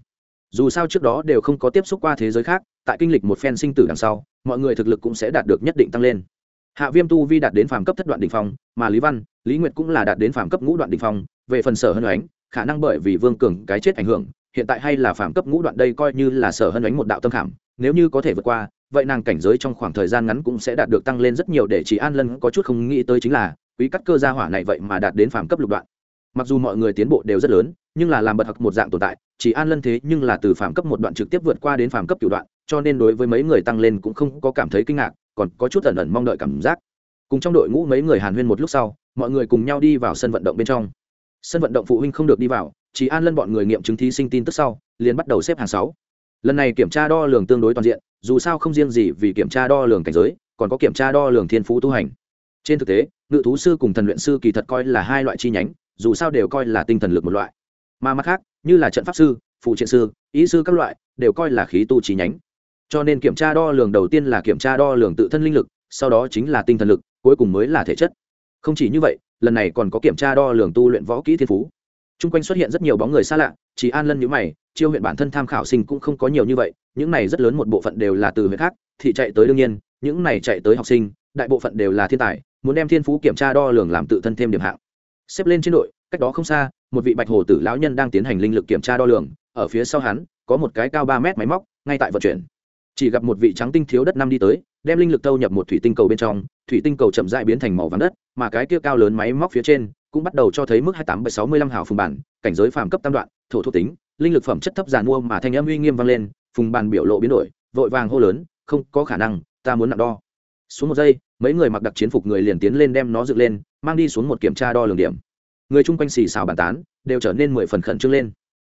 Dù sao trước đó đều không có tiếp xúc qua thế giới khác tại kinh lịch một phen sinh tử đằng sau mọi người thực lực cũng sẽ đạt được nhất định tăng lên. Hạ viêm tu vi đạt đến phàm cấp thất đoạn đ ỉ n h phong mà lý văn lý nguyệt cũng là đạt đến phàm cấp ngũ đoạn đ ỉ n h phong về phần sở hân Ánh, khả năng bởi vì vương cường cái chết ảnh hưởng hiện tại hay là phàm cấp ngũ đoạn đây coi như là sở hân Ánh một đạo tâm khảm nếu như có thể vượt qua vậy nàng cảnh giới trong khoảng thời gian ngắn cũng sẽ đạt được tăng lên rất nhiều để chỉ an lân có chút không nghĩ tới chính là quý cắt cơ gia hỏa này vậy mà đạt đến phàm cấp lục đoạn. Mặc dù mọi người tiến bộ đều rất lớn, nhưng là làm bật học một dạng tồn tại, chỉ an lân thế nhưng là từ phạm cấp một đoạn trực tiếp vượt qua đến phạm cấp cửu đoạn, cho nên đối với mấy người tăng lên cũng không có cảm thấy kinh ngạc, còn có chút ẩn ẩn mong đợi cảm giác. Cùng trong đội ngũ mấy người hàn huyên một lúc sau, mọi người cùng nhau đi vào sân vận động bên trong. Sân vận động phụ huynh không được đi vào, chỉ an lân bọn người nghiệm chứng thí sinh tin tức sau, liền bắt đầu xếp hàng sáu. Lần này kiểm tra đo lường tương đối toàn diện, dù sao không riêng gì vì kiểm tra đo lường cảnh giới, còn có kiểm tra đo lường thiên phú tu hành trên thực tế, ngự thú sư cùng thần luyện sư kỳ thật coi là hai loại chi nhánh, dù sao đều coi là tinh thần lực một loại. Mà mặt khác, như là trận pháp sư, phụ triện sư, ý sư các loại, đều coi là khí tu chi nhánh. Cho nên kiểm tra đo lường đầu tiên là kiểm tra đo lường tự thân linh lực, sau đó chính là tinh thần lực, cuối cùng mới là thể chất. Không chỉ như vậy, lần này còn có kiểm tra đo lường tu luyện võ kỹ thiên phú. Chung quanh xuất hiện rất nhiều bóng người xa lạ, chỉ an lân nhữ mày, chiêu huyện bản thân tham khảo sinh cũng không có nhiều như vậy, những này rất lớn một bộ phận đều là từ huyện khác thì chạy tới đương nhiên, những này chạy tới học sinh, đại bộ phận đều là thiên tài muốn đem thiên phú kiểm tra đo lường làm tự thân thêm điểm hạng. Xếp lên trên đội, cách đó không xa, một vị bạch hồ tử lão nhân đang tiến hành linh lực kiểm tra đo lường. Ở phía sau hắn, có một cái cao ba mét máy móc, ngay tại vận chuyển. Chỉ gặp một vị trắng tinh thiếu đất năm đi tới, đem linh lực thâu nhập một thủy tinh cầu bên trong. Thủy tinh cầu chậm dại biến thành màu vàng đất, mà cái kia cao lớn máy móc phía trên cũng bắt đầu cho thấy mức hai tám sáu mươi lăm hào phùng bản, cảnh giới phàm cấp tam đoạn, thổ thuộc tính, linh lực phẩm chất thấp giàn mua mà thanh âm uy nghiêm vang lên, phùng bàn biểu lộ biến đổi, vội vàng hô lớn, không có khả năng, ta muốn nặng đo. Xuống một giây mấy người mặc đặc chiến phục người liền tiến lên đem nó dựng lên, mang đi xuống một kiểm tra đo lường điểm. Người chung quanh xì xào bàn tán, đều trở nên mười phần khẩn trương lên.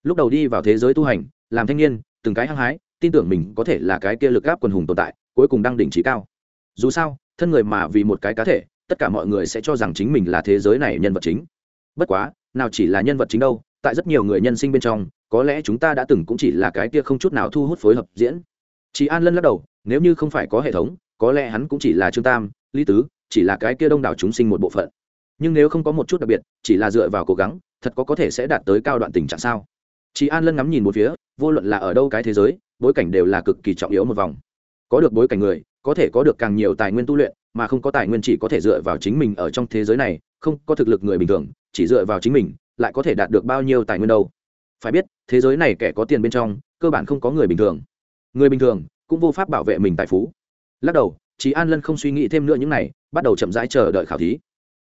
Lúc đầu đi vào thế giới tu hành, làm thanh niên, từng cái hăng hái, tin tưởng mình có thể là cái kia lực gáp quần hùng tồn tại, cuối cùng đang đỉnh trí cao. Dù sao, thân người mà vì một cái cá thể, tất cả mọi người sẽ cho rằng chính mình là thế giới này nhân vật chính. Bất quá, nào chỉ là nhân vật chính đâu, tại rất nhiều người nhân sinh bên trong, có lẽ chúng ta đã từng cũng chỉ là cái kia không chút nào thu hút phối hợp diễn. Chị an lân lắc đầu, nếu như không phải có hệ thống có lẽ hắn cũng chỉ là trương tam, lý tứ, chỉ là cái kia đông đảo chúng sinh một bộ phận. Nhưng nếu không có một chút đặc biệt, chỉ là dựa vào cố gắng, thật có có thể sẽ đạt tới cao đoạn tình trạng sao? Chị an lân ngắm nhìn một phía, vô luận là ở đâu cái thế giới, bối cảnh đều là cực kỳ trọng yếu một vòng. Có được bối cảnh người, có thể có được càng nhiều tài nguyên tu luyện, mà không có tài nguyên chỉ có thể dựa vào chính mình ở trong thế giới này, không có thực lực người bình thường, chỉ dựa vào chính mình, lại có thể đạt được bao nhiêu tài nguyên đâu? Phải biết, thế giới này kẻ có tiền bên trong, cơ bản không có người bình thường. Người bình thường cũng vô pháp bảo vệ mình tài phú lắc đầu chị an lân không suy nghĩ thêm nữa những này, bắt đầu chậm rãi chờ đợi khảo thí.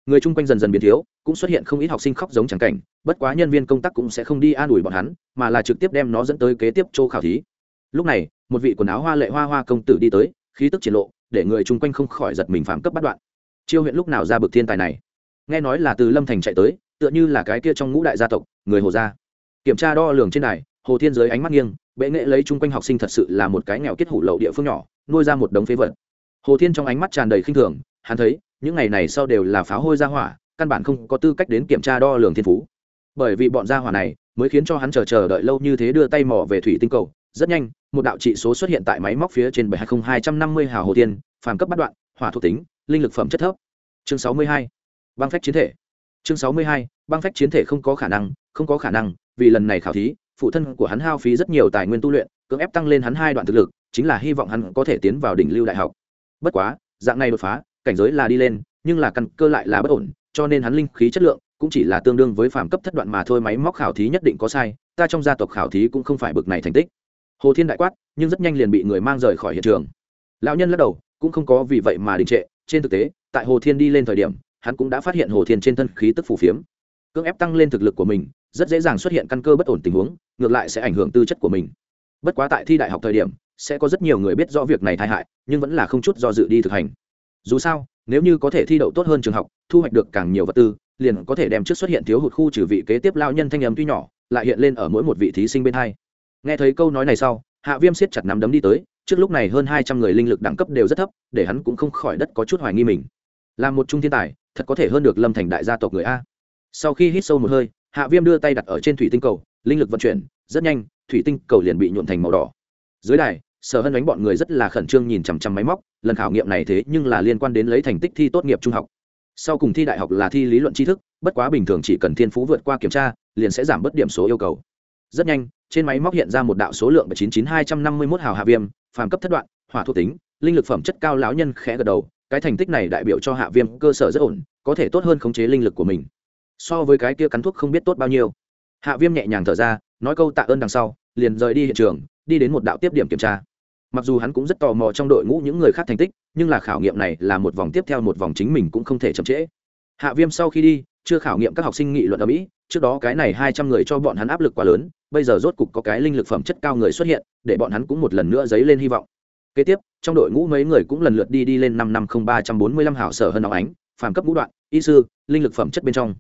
Người chung quanh dần dần biến thiếu, cũng xuất hiện không ít học sinh khóc giống trắng cảnh, bất quá nhân viên công tác cũng sẽ không đi an ủi bọn hắn, mà là trực tiếp đem nó dẫn tới kế tiếp chỗ khảo thí. Lúc này, một vị quần áo hoa lệ hoa hoa công tử đi tới, khí tức triển lộ, để người chung quanh không khỏi giật mình phạm cấp bắt đoạn. Chiêu huyện lúc nào ra bực thiên tài này? Nghe nói là từ lâm thành chạy tới, tựa như là cái kia trong ngũ đại gia tộc, người hồ gia. Kiểm tra đo lường trên này hồ thiên giới ánh mắt nghiêng, bệ nghệ lấy chung quanh học sinh thật sự là một cái nghèo kết hủ lậu địa phương nhỏ nuôi ra một đống phế vật. Hồ thiên trong ánh mắt tràn đầy khinh thường, hắn thấy, những ngày này sau đều là pháo hôi gia hỏa, căn bản không có tư cách đến kiểm tra đo lường thiên phú. Bởi vì bọn gia hỏa này mới khiến cho hắn chờ chờ đợi lâu như thế đưa tay mò về thủy tinh cầu. Rất nhanh, một đạo trị số xuất hiện tại máy móc phía trên bảy hai hai trăm năm mươi hào hồ tiên phàm cấp bắt đoạn, hỏa thuộc tính, linh lực phẩm chất thấp. Chương sáu mươi hai, băng phách chiến thể. Chương sáu mươi hai, băng phách chiến thể không có khả năng, không có khả năng, vì lần này khảo thí, phụ thân của hắn hao phí rất nhiều tài nguyên tu luyện cưỡng ép tăng lên hắn hai đoạn thực lực, chính là hy vọng hắn có thể tiến vào đỉnh lưu đại học. Bất quá, dạng này đột phá, cảnh giới là đi lên, nhưng là căn cơ lại là bất ổn, cho nên hắn linh khí chất lượng cũng chỉ là tương đương với phạm cấp thất đoạn mà thôi, máy móc khảo thí nhất định có sai, ta trong gia tộc khảo thí cũng không phải bực này thành tích. Hồ thiên đại quát, nhưng rất nhanh liền bị người mang rời khỏi hiện trường. Lão nhân lắc đầu, cũng không có vì vậy mà đình trệ, trên thực tế, tại hồ thiên đi lên thời điểm, hắn cũng đã phát hiện hồ thiên trên thân khí tức phủ phiếm. Cưỡng ép tăng lên thực lực của mình, rất dễ dàng xuất hiện căn cơ bất ổn tình huống, ngược lại sẽ ảnh hưởng tư chất của mình bất quá tại thi đại học thời điểm, sẽ có rất nhiều người biết rõ việc này tai hại, nhưng vẫn là không chút do dự đi thực hành. Dù sao, nếu như có thể thi đậu tốt hơn trường học, thu hoạch được càng nhiều vật tư, liền có thể đem trước xuất hiện thiếu hụt khu trừ vị kế tiếp lao nhân thanh âm tuy nhỏ, lại hiện lên ở mỗi một vị thí sinh bên hai. Nghe thấy câu nói này sau, hạ viêm siết chặt nắm đấm đi tới, trước lúc này hơn hai trăm người linh lực đẳng cấp đều rất thấp, để hắn cũng không khỏi đất có chút hoài nghi mình. Là một trung thiên tài, thật có thể hơn được lâm thành đại gia tộc người a. Sau khi hít sâu một hơi, hạ viêm đưa tay đặt ở trên thủy tinh cầu, linh lực vận chuyển, rất nhanh thủy tinh cầu liền bị nhuộn thành màu đỏ. Dưới đài, sở hân đánh bọn người rất là khẩn trương nhìn chằm chằm máy móc, lần khảo nghiệm này thế nhưng là liên quan đến lấy thành tích thi tốt nghiệp trung học. Sau cùng thi đại học là thi lý luận tri thức, bất quá bình thường chỉ cần thiên phú vượt qua kiểm tra, liền sẽ giảm bớt điểm số yêu cầu. Rất nhanh, trên máy móc hiện ra một đạo số lượng bảy chín chín hai trăm năm mươi một hào hạ viêm, phàm cấp thất đoạn, hỏa thuộc tính, linh lực phẩm chất cao lão nhân khẽ gật đầu, cái thành tích này đại biểu cho hạ viêm cơ sở rất ổn, có thể tốt hơn khống chế linh lực của mình. So với cái kia cắn thuốc không biết tốt bao nhiêu. Hạ viêm nhẹ nhàng thở ra, nói câu tạ ơn đằng sau liền rời đi hiện trường, đi đến một đạo tiếp điểm kiểm tra. Mặc dù hắn cũng rất tò mò trong đội ngũ những người khác thành tích, nhưng là khảo nghiệm này là một vòng tiếp theo một vòng chính mình cũng không thể chậm trễ. Hạ viêm sau khi đi, chưa khảo nghiệm các học sinh nghị luận ở mỹ, trước đó cái này hai trăm người cho bọn hắn áp lực quá lớn, bây giờ rốt cục có cái linh lực phẩm chất cao người xuất hiện, để bọn hắn cũng một lần nữa dấy lên hy vọng. Kế tiếp, trong đội ngũ mấy người cũng lần lượt đi đi lên năm năm không ba trăm bốn mươi lăm hảo sở hơn nóng ánh, phàm cấp ngũ đoạn, y sư, linh lực phẩm chất bên trong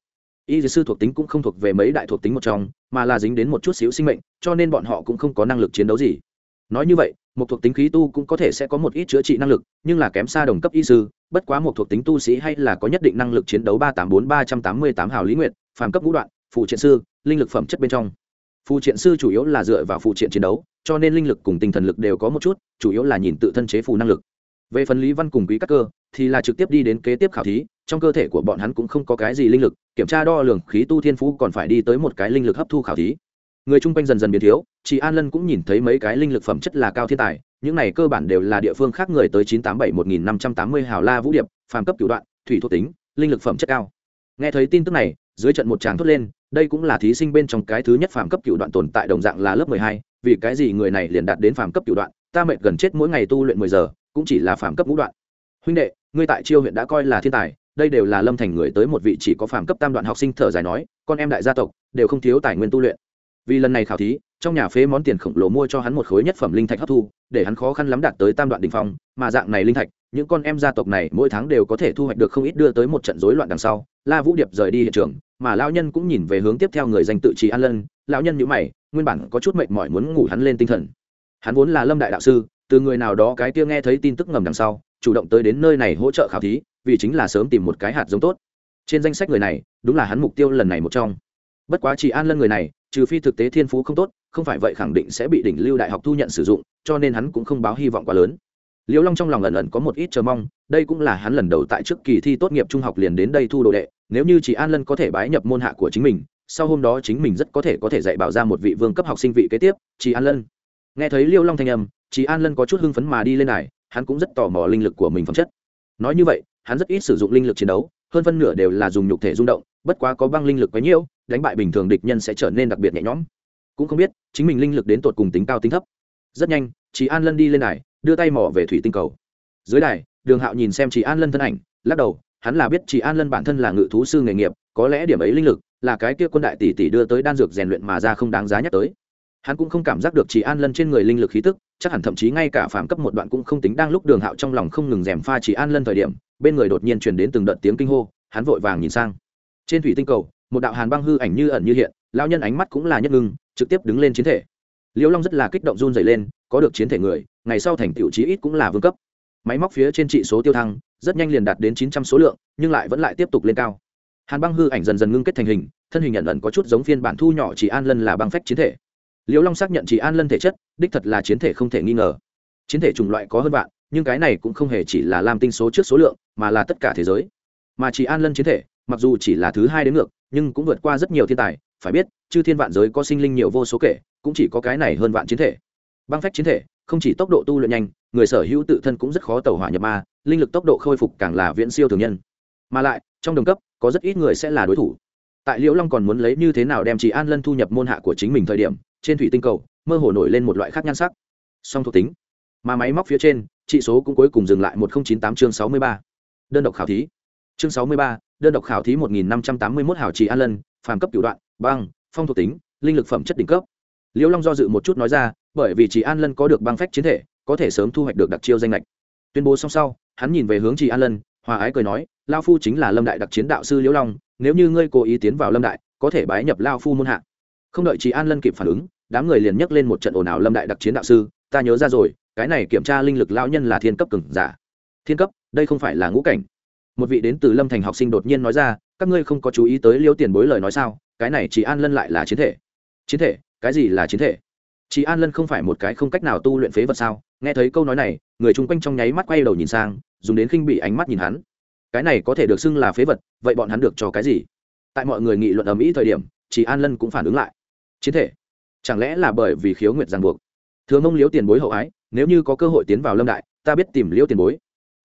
y sư thuộc tính cũng không thuộc về mấy đại thuộc tính một trong, mà là dính đến một chút xíu sinh mệnh, cho nên bọn họ cũng không có năng lực chiến đấu gì. Nói như vậy, một thuộc tính khí tu cũng có thể sẽ có một ít chữa trị năng lực, nhưng là kém xa đồng cấp y sư, bất quá một thuộc tính tu sĩ hay là có nhất định năng lực chiến đấu ba trăm tám bốn ba trăm tám mươi tám hào lý nguyện phàm cấp ngũ đoạn phụ triện sư, linh lực phẩm chất bên trong. Phụ triện sư chủ yếu là dựa vào phụ triện chiến đấu, cho nên linh lực cùng tinh thần lực đều có một chút, chủ yếu là nhìn tự thân chế phù năng lực. Về phần lý văn cùng quý các cơ, thì là trực tiếp đi đến kế tiếp khảo thí trong cơ thể của bọn hắn cũng không có cái gì linh lực, kiểm tra đo lường khí tu thiên phú còn phải đi tới một cái linh lực hấp thu khảo thí. Người chung quanh dần dần biến thiếu chị an lân cũng nhìn thấy mấy cái linh lực phẩm chất là cao thiên tài, những này cơ bản đều là địa phương khác người tới chín tám bảy một nghìn năm trăm tám mươi hào la vũ điệp, phàm cấp cửu đoạn, thủy thuộc tính, linh lực phẩm chất cao. Nghe thấy tin tức này, dưới trận một tràng thốt lên, đây cũng là thí sinh bên trong cái thứ nhất phàm cấp cửu đoạn tồn tại đồng dạng là lớp mười hai, vì cái gì người này liền đạt đến phàm cấp cửu đoạn, ta mệt gần chết mỗi ngày tu luyện mười giờ, cũng chỉ là phàm cấp ngũ đoạn. Huynh đệ, ngươi tại chiêu huyện đã coi là thiên tài đây đều là lâm thành người tới một vị chỉ có phàm cấp tam đoạn học sinh thở dài nói, con em đại gia tộc, đều không thiếu tài nguyên tu luyện. Vì lần này khảo thí, trong nhà phế món tiền khổng lồ mua cho hắn một khối nhất phẩm linh thạch hấp thu, để hắn khó khăn lắm đạt tới tam đoạn đình phong, mà dạng này linh thạch, những con em gia tộc này mỗi tháng đều có thể thu hoạch được không ít đưa tới một trận rối loạn đằng sau. La vũ điệp rời đi hiện trường, mà lão nhân cũng nhìn về hướng tiếp theo người danh tự trí an lân. Lão nhân nhữ mày, nguyên bản có chút mệt mỏi muốn ngủ hắn lên tinh thần. Hắn vốn là lâm đại đạo sư, từ người nào đó cái kia nghe thấy tin tức ngầm đằng sau, chủ động tới đến nơi này hỗ trợ khảo thí vì chính là sớm tìm một cái hạt giống tốt. Trên danh sách người này, đúng là hắn mục tiêu lần này một trong. Bất quá chỉ an lân người này, trừ phi thực tế thiên phú không tốt, không phải vậy khẳng định sẽ bị đỉnh lưu đại học thu nhận sử dụng, cho nên hắn cũng không báo hy vọng quá lớn. Liễu long trong lòng ẩn ẩn có một ít chờ mong, đây cũng là hắn lần đầu tại trước kỳ thi tốt nghiệp trung học liền đến đây thu đồ đệ, nếu như chỉ an lân có thể bái nhập môn hạ của chính mình, sau hôm đó chính mình rất có thể có thể dạy bảo ra một vị vương cấp học sinh vị kế tiếp, chỉ an lân. Nghe thấy liêu long thanh âm, chỉ an lân có chút hưng phấn mà đi lên này, hắn cũng rất tò mò linh lực của mình phẩm chất. Nói như vậy hắn rất ít sử dụng linh lực chiến đấu, hơn phân nửa đều là dùng nhục thể rung động, bất quá có băng linh lực quấy nhiễu đánh bại bình thường địch nhân sẽ trở nên đặc biệt nhẹ nhõm. Cũng không biết, chính mình linh lực đến tột cùng tính cao tính thấp. Rất nhanh chị an lân đi lên đài, đưa tay mỏ về thủy tinh cầu. Dưới đài, đường hạo nhìn xem chị an lân thân ảnh, lắc đầu, hắn là biết chị an lân bản thân là ngự thú sư nghề nghiệp, có lẽ điểm ấy linh lực là cái kia quân đại tỷ tỷ đưa tới đan dược rèn luyện mà ra không đáng giá nhắc tới. Hắn cũng không cảm giác được chị an lân trên người linh lực khí tức, chắc hẳn thậm chí ngay cả phạm cấp một đoạn cũng không tính, đang lúc đường hạo trong lòng không ngừng rèm pha chị an lân thời điểm bên người đột nhiên truyền đến từng đợt tiếng kinh hô, hắn vội vàng nhìn sang. Trên thủy tinh cầu, một đạo hàn băng hư ảnh như ẩn như hiện lao nhân ánh mắt cũng là nhất ngưng, trực tiếp đứng lên chiến thể. Liễu long rất là kích động run dày lên, có được chiến thể người, ngày sau thành tựu chí ít cũng là vương cấp. Máy móc phía trên trị số tiêu thăng, rất nhanh liền đạt đến chín trăm số lượng, nhưng lại vẫn lại tiếp tục lên cao. Hàn băng hư ảnh dần dần ngưng kết thành hình, thân hình nhận ẩn có chút giống phiên bản thu nhỏ chỉ an lân là băng phách chiến thể. Liễu long xác nhận chỉ an lân thể chất, đích thật là chiến thể không thể nghi ngờ. Chiến thể chủng loại có hơn bạn nhưng cái này cũng không hề chỉ là làm tinh số trước số lượng, mà là tất cả thế giới. Mà chỉ an lân chiến thể, mặc dù chỉ là thứ hai đến ngược, nhưng cũng vượt qua rất nhiều thiên tài, phải biết, chư thiên vạn giới có sinh linh nhiều vô số kể, cũng chỉ có cái này hơn vạn chiến thể. Băng phách chiến thể, không chỉ tốc độ tu luyện nhanh, người sở hữu tự thân cũng rất khó tẩu hỏa nhập ma, linh lực tốc độ khôi phục càng là viễn siêu thường nhân. Mà lại, trong đồng cấp, có rất ít người sẽ là đối thủ. Tại liễu long còn muốn lấy như thế nào đem chị an lân thu nhập môn hạ của chính mình thời điểm, trên thủy tinh cầu, mơ hồ nổi lên một loại khác nhan sắc. Song thuộc tính. Mà máy móc phía trên trị số cũng cuối cùng dừng lại một nghìn chín tám chương sáu mươi ba. Đơn độc khảo thí. Chương sáu mươi ba, đơn độc khảo thí một nghìn năm trăm tám mươi mốt hảo trì an lân phàm cấp cửu đoạn, băng, phong thuộc tính, linh lực phẩm chất đỉnh cấp. Liễu long do dự một chút nói ra, bởi vì chị an lân có được băng phách chiến thể, có thể sớm thu hoạch được đặc chiêu danh lệch tuyên bố xong sau, hắn nhìn về hướng chị an lân hòa ái cười nói, lao phu chính là lâm đại đặc chiến đạo sư liễu long, nếu như ngươi cố ý tiến vào lâm đại, có thể bái nhập lao phu môn hạ. Không đợi chị an lân kịp phản ứng, đám người liền nhấc lên một trận ồn ào lâm đại đặc chiến đạo sư, ta nhớ ra rồi cái này kiểm tra linh lực lão nhân là thiên cấp cường giả. Thiên cấp, đây không phải là ngũ cảnh. Một vị đến từ lâm thành học sinh đột nhiên nói ra, các ngươi không có chú ý tới liêu tiền bối lời nói sao? Cái này chỉ an lân lại là chiến thể. Chiến thể? Cái gì là chiến thể? Chỉ an lân không phải một cái không cách nào tu luyện phế vật sao? Nghe thấy câu nói này, người chung quanh trong nháy mắt quay đầu nhìn sang, dùng đến khinh bị ánh mắt nhìn hắn. Cái này có thể được xưng là phế vật, vậy bọn hắn được cho cái gì? Tại mọi người nghị luận ầm ĩ thời điểm, chỉ an lân cũng phản ứng lại. Chiến thể? Chẳng lẽ là bởi vì khiếu nguyệt ràng buộc? Thừa mông liếu tiền bối hậu ái nếu như có cơ hội tiến vào lâm đại, ta biết tìm liễu tiền bối.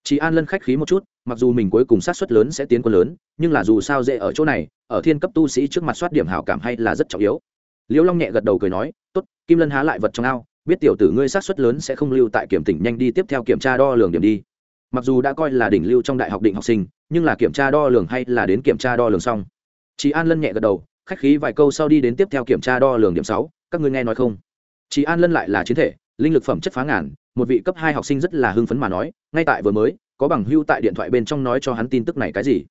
Chị an lân khách khí một chút, mặc dù mình cuối cùng sát xuất lớn sẽ tiến quân lớn, nhưng là dù sao dễ ở chỗ này, ở thiên cấp tu sĩ trước mặt soát điểm hảo cảm hay là rất trọng yếu. Liễu long nhẹ gật đầu cười nói, tốt, kim lân há lại vật trong ao, biết tiểu tử ngươi sát xuất lớn sẽ không lưu tại kiểm tỉnh nhanh đi tiếp theo kiểm tra đo lường điểm đi. Mặc dù đã coi là đỉnh lưu trong đại học định học sinh, nhưng là kiểm tra đo lường hay là đến kiểm tra đo lường xong. Chị an lân nhẹ gật đầu, khách khí vài câu sau đi đến tiếp theo kiểm tra đo lường điểm sáu, các ngươi nghe nói không? Chị an lân lại là chiến thể linh lực phẩm chất phá ngàn một vị cấp hai học sinh rất là hưng phấn mà nói ngay tại vừa mới có bằng hưu tại điện thoại bên trong nói cho hắn tin tức này cái gì?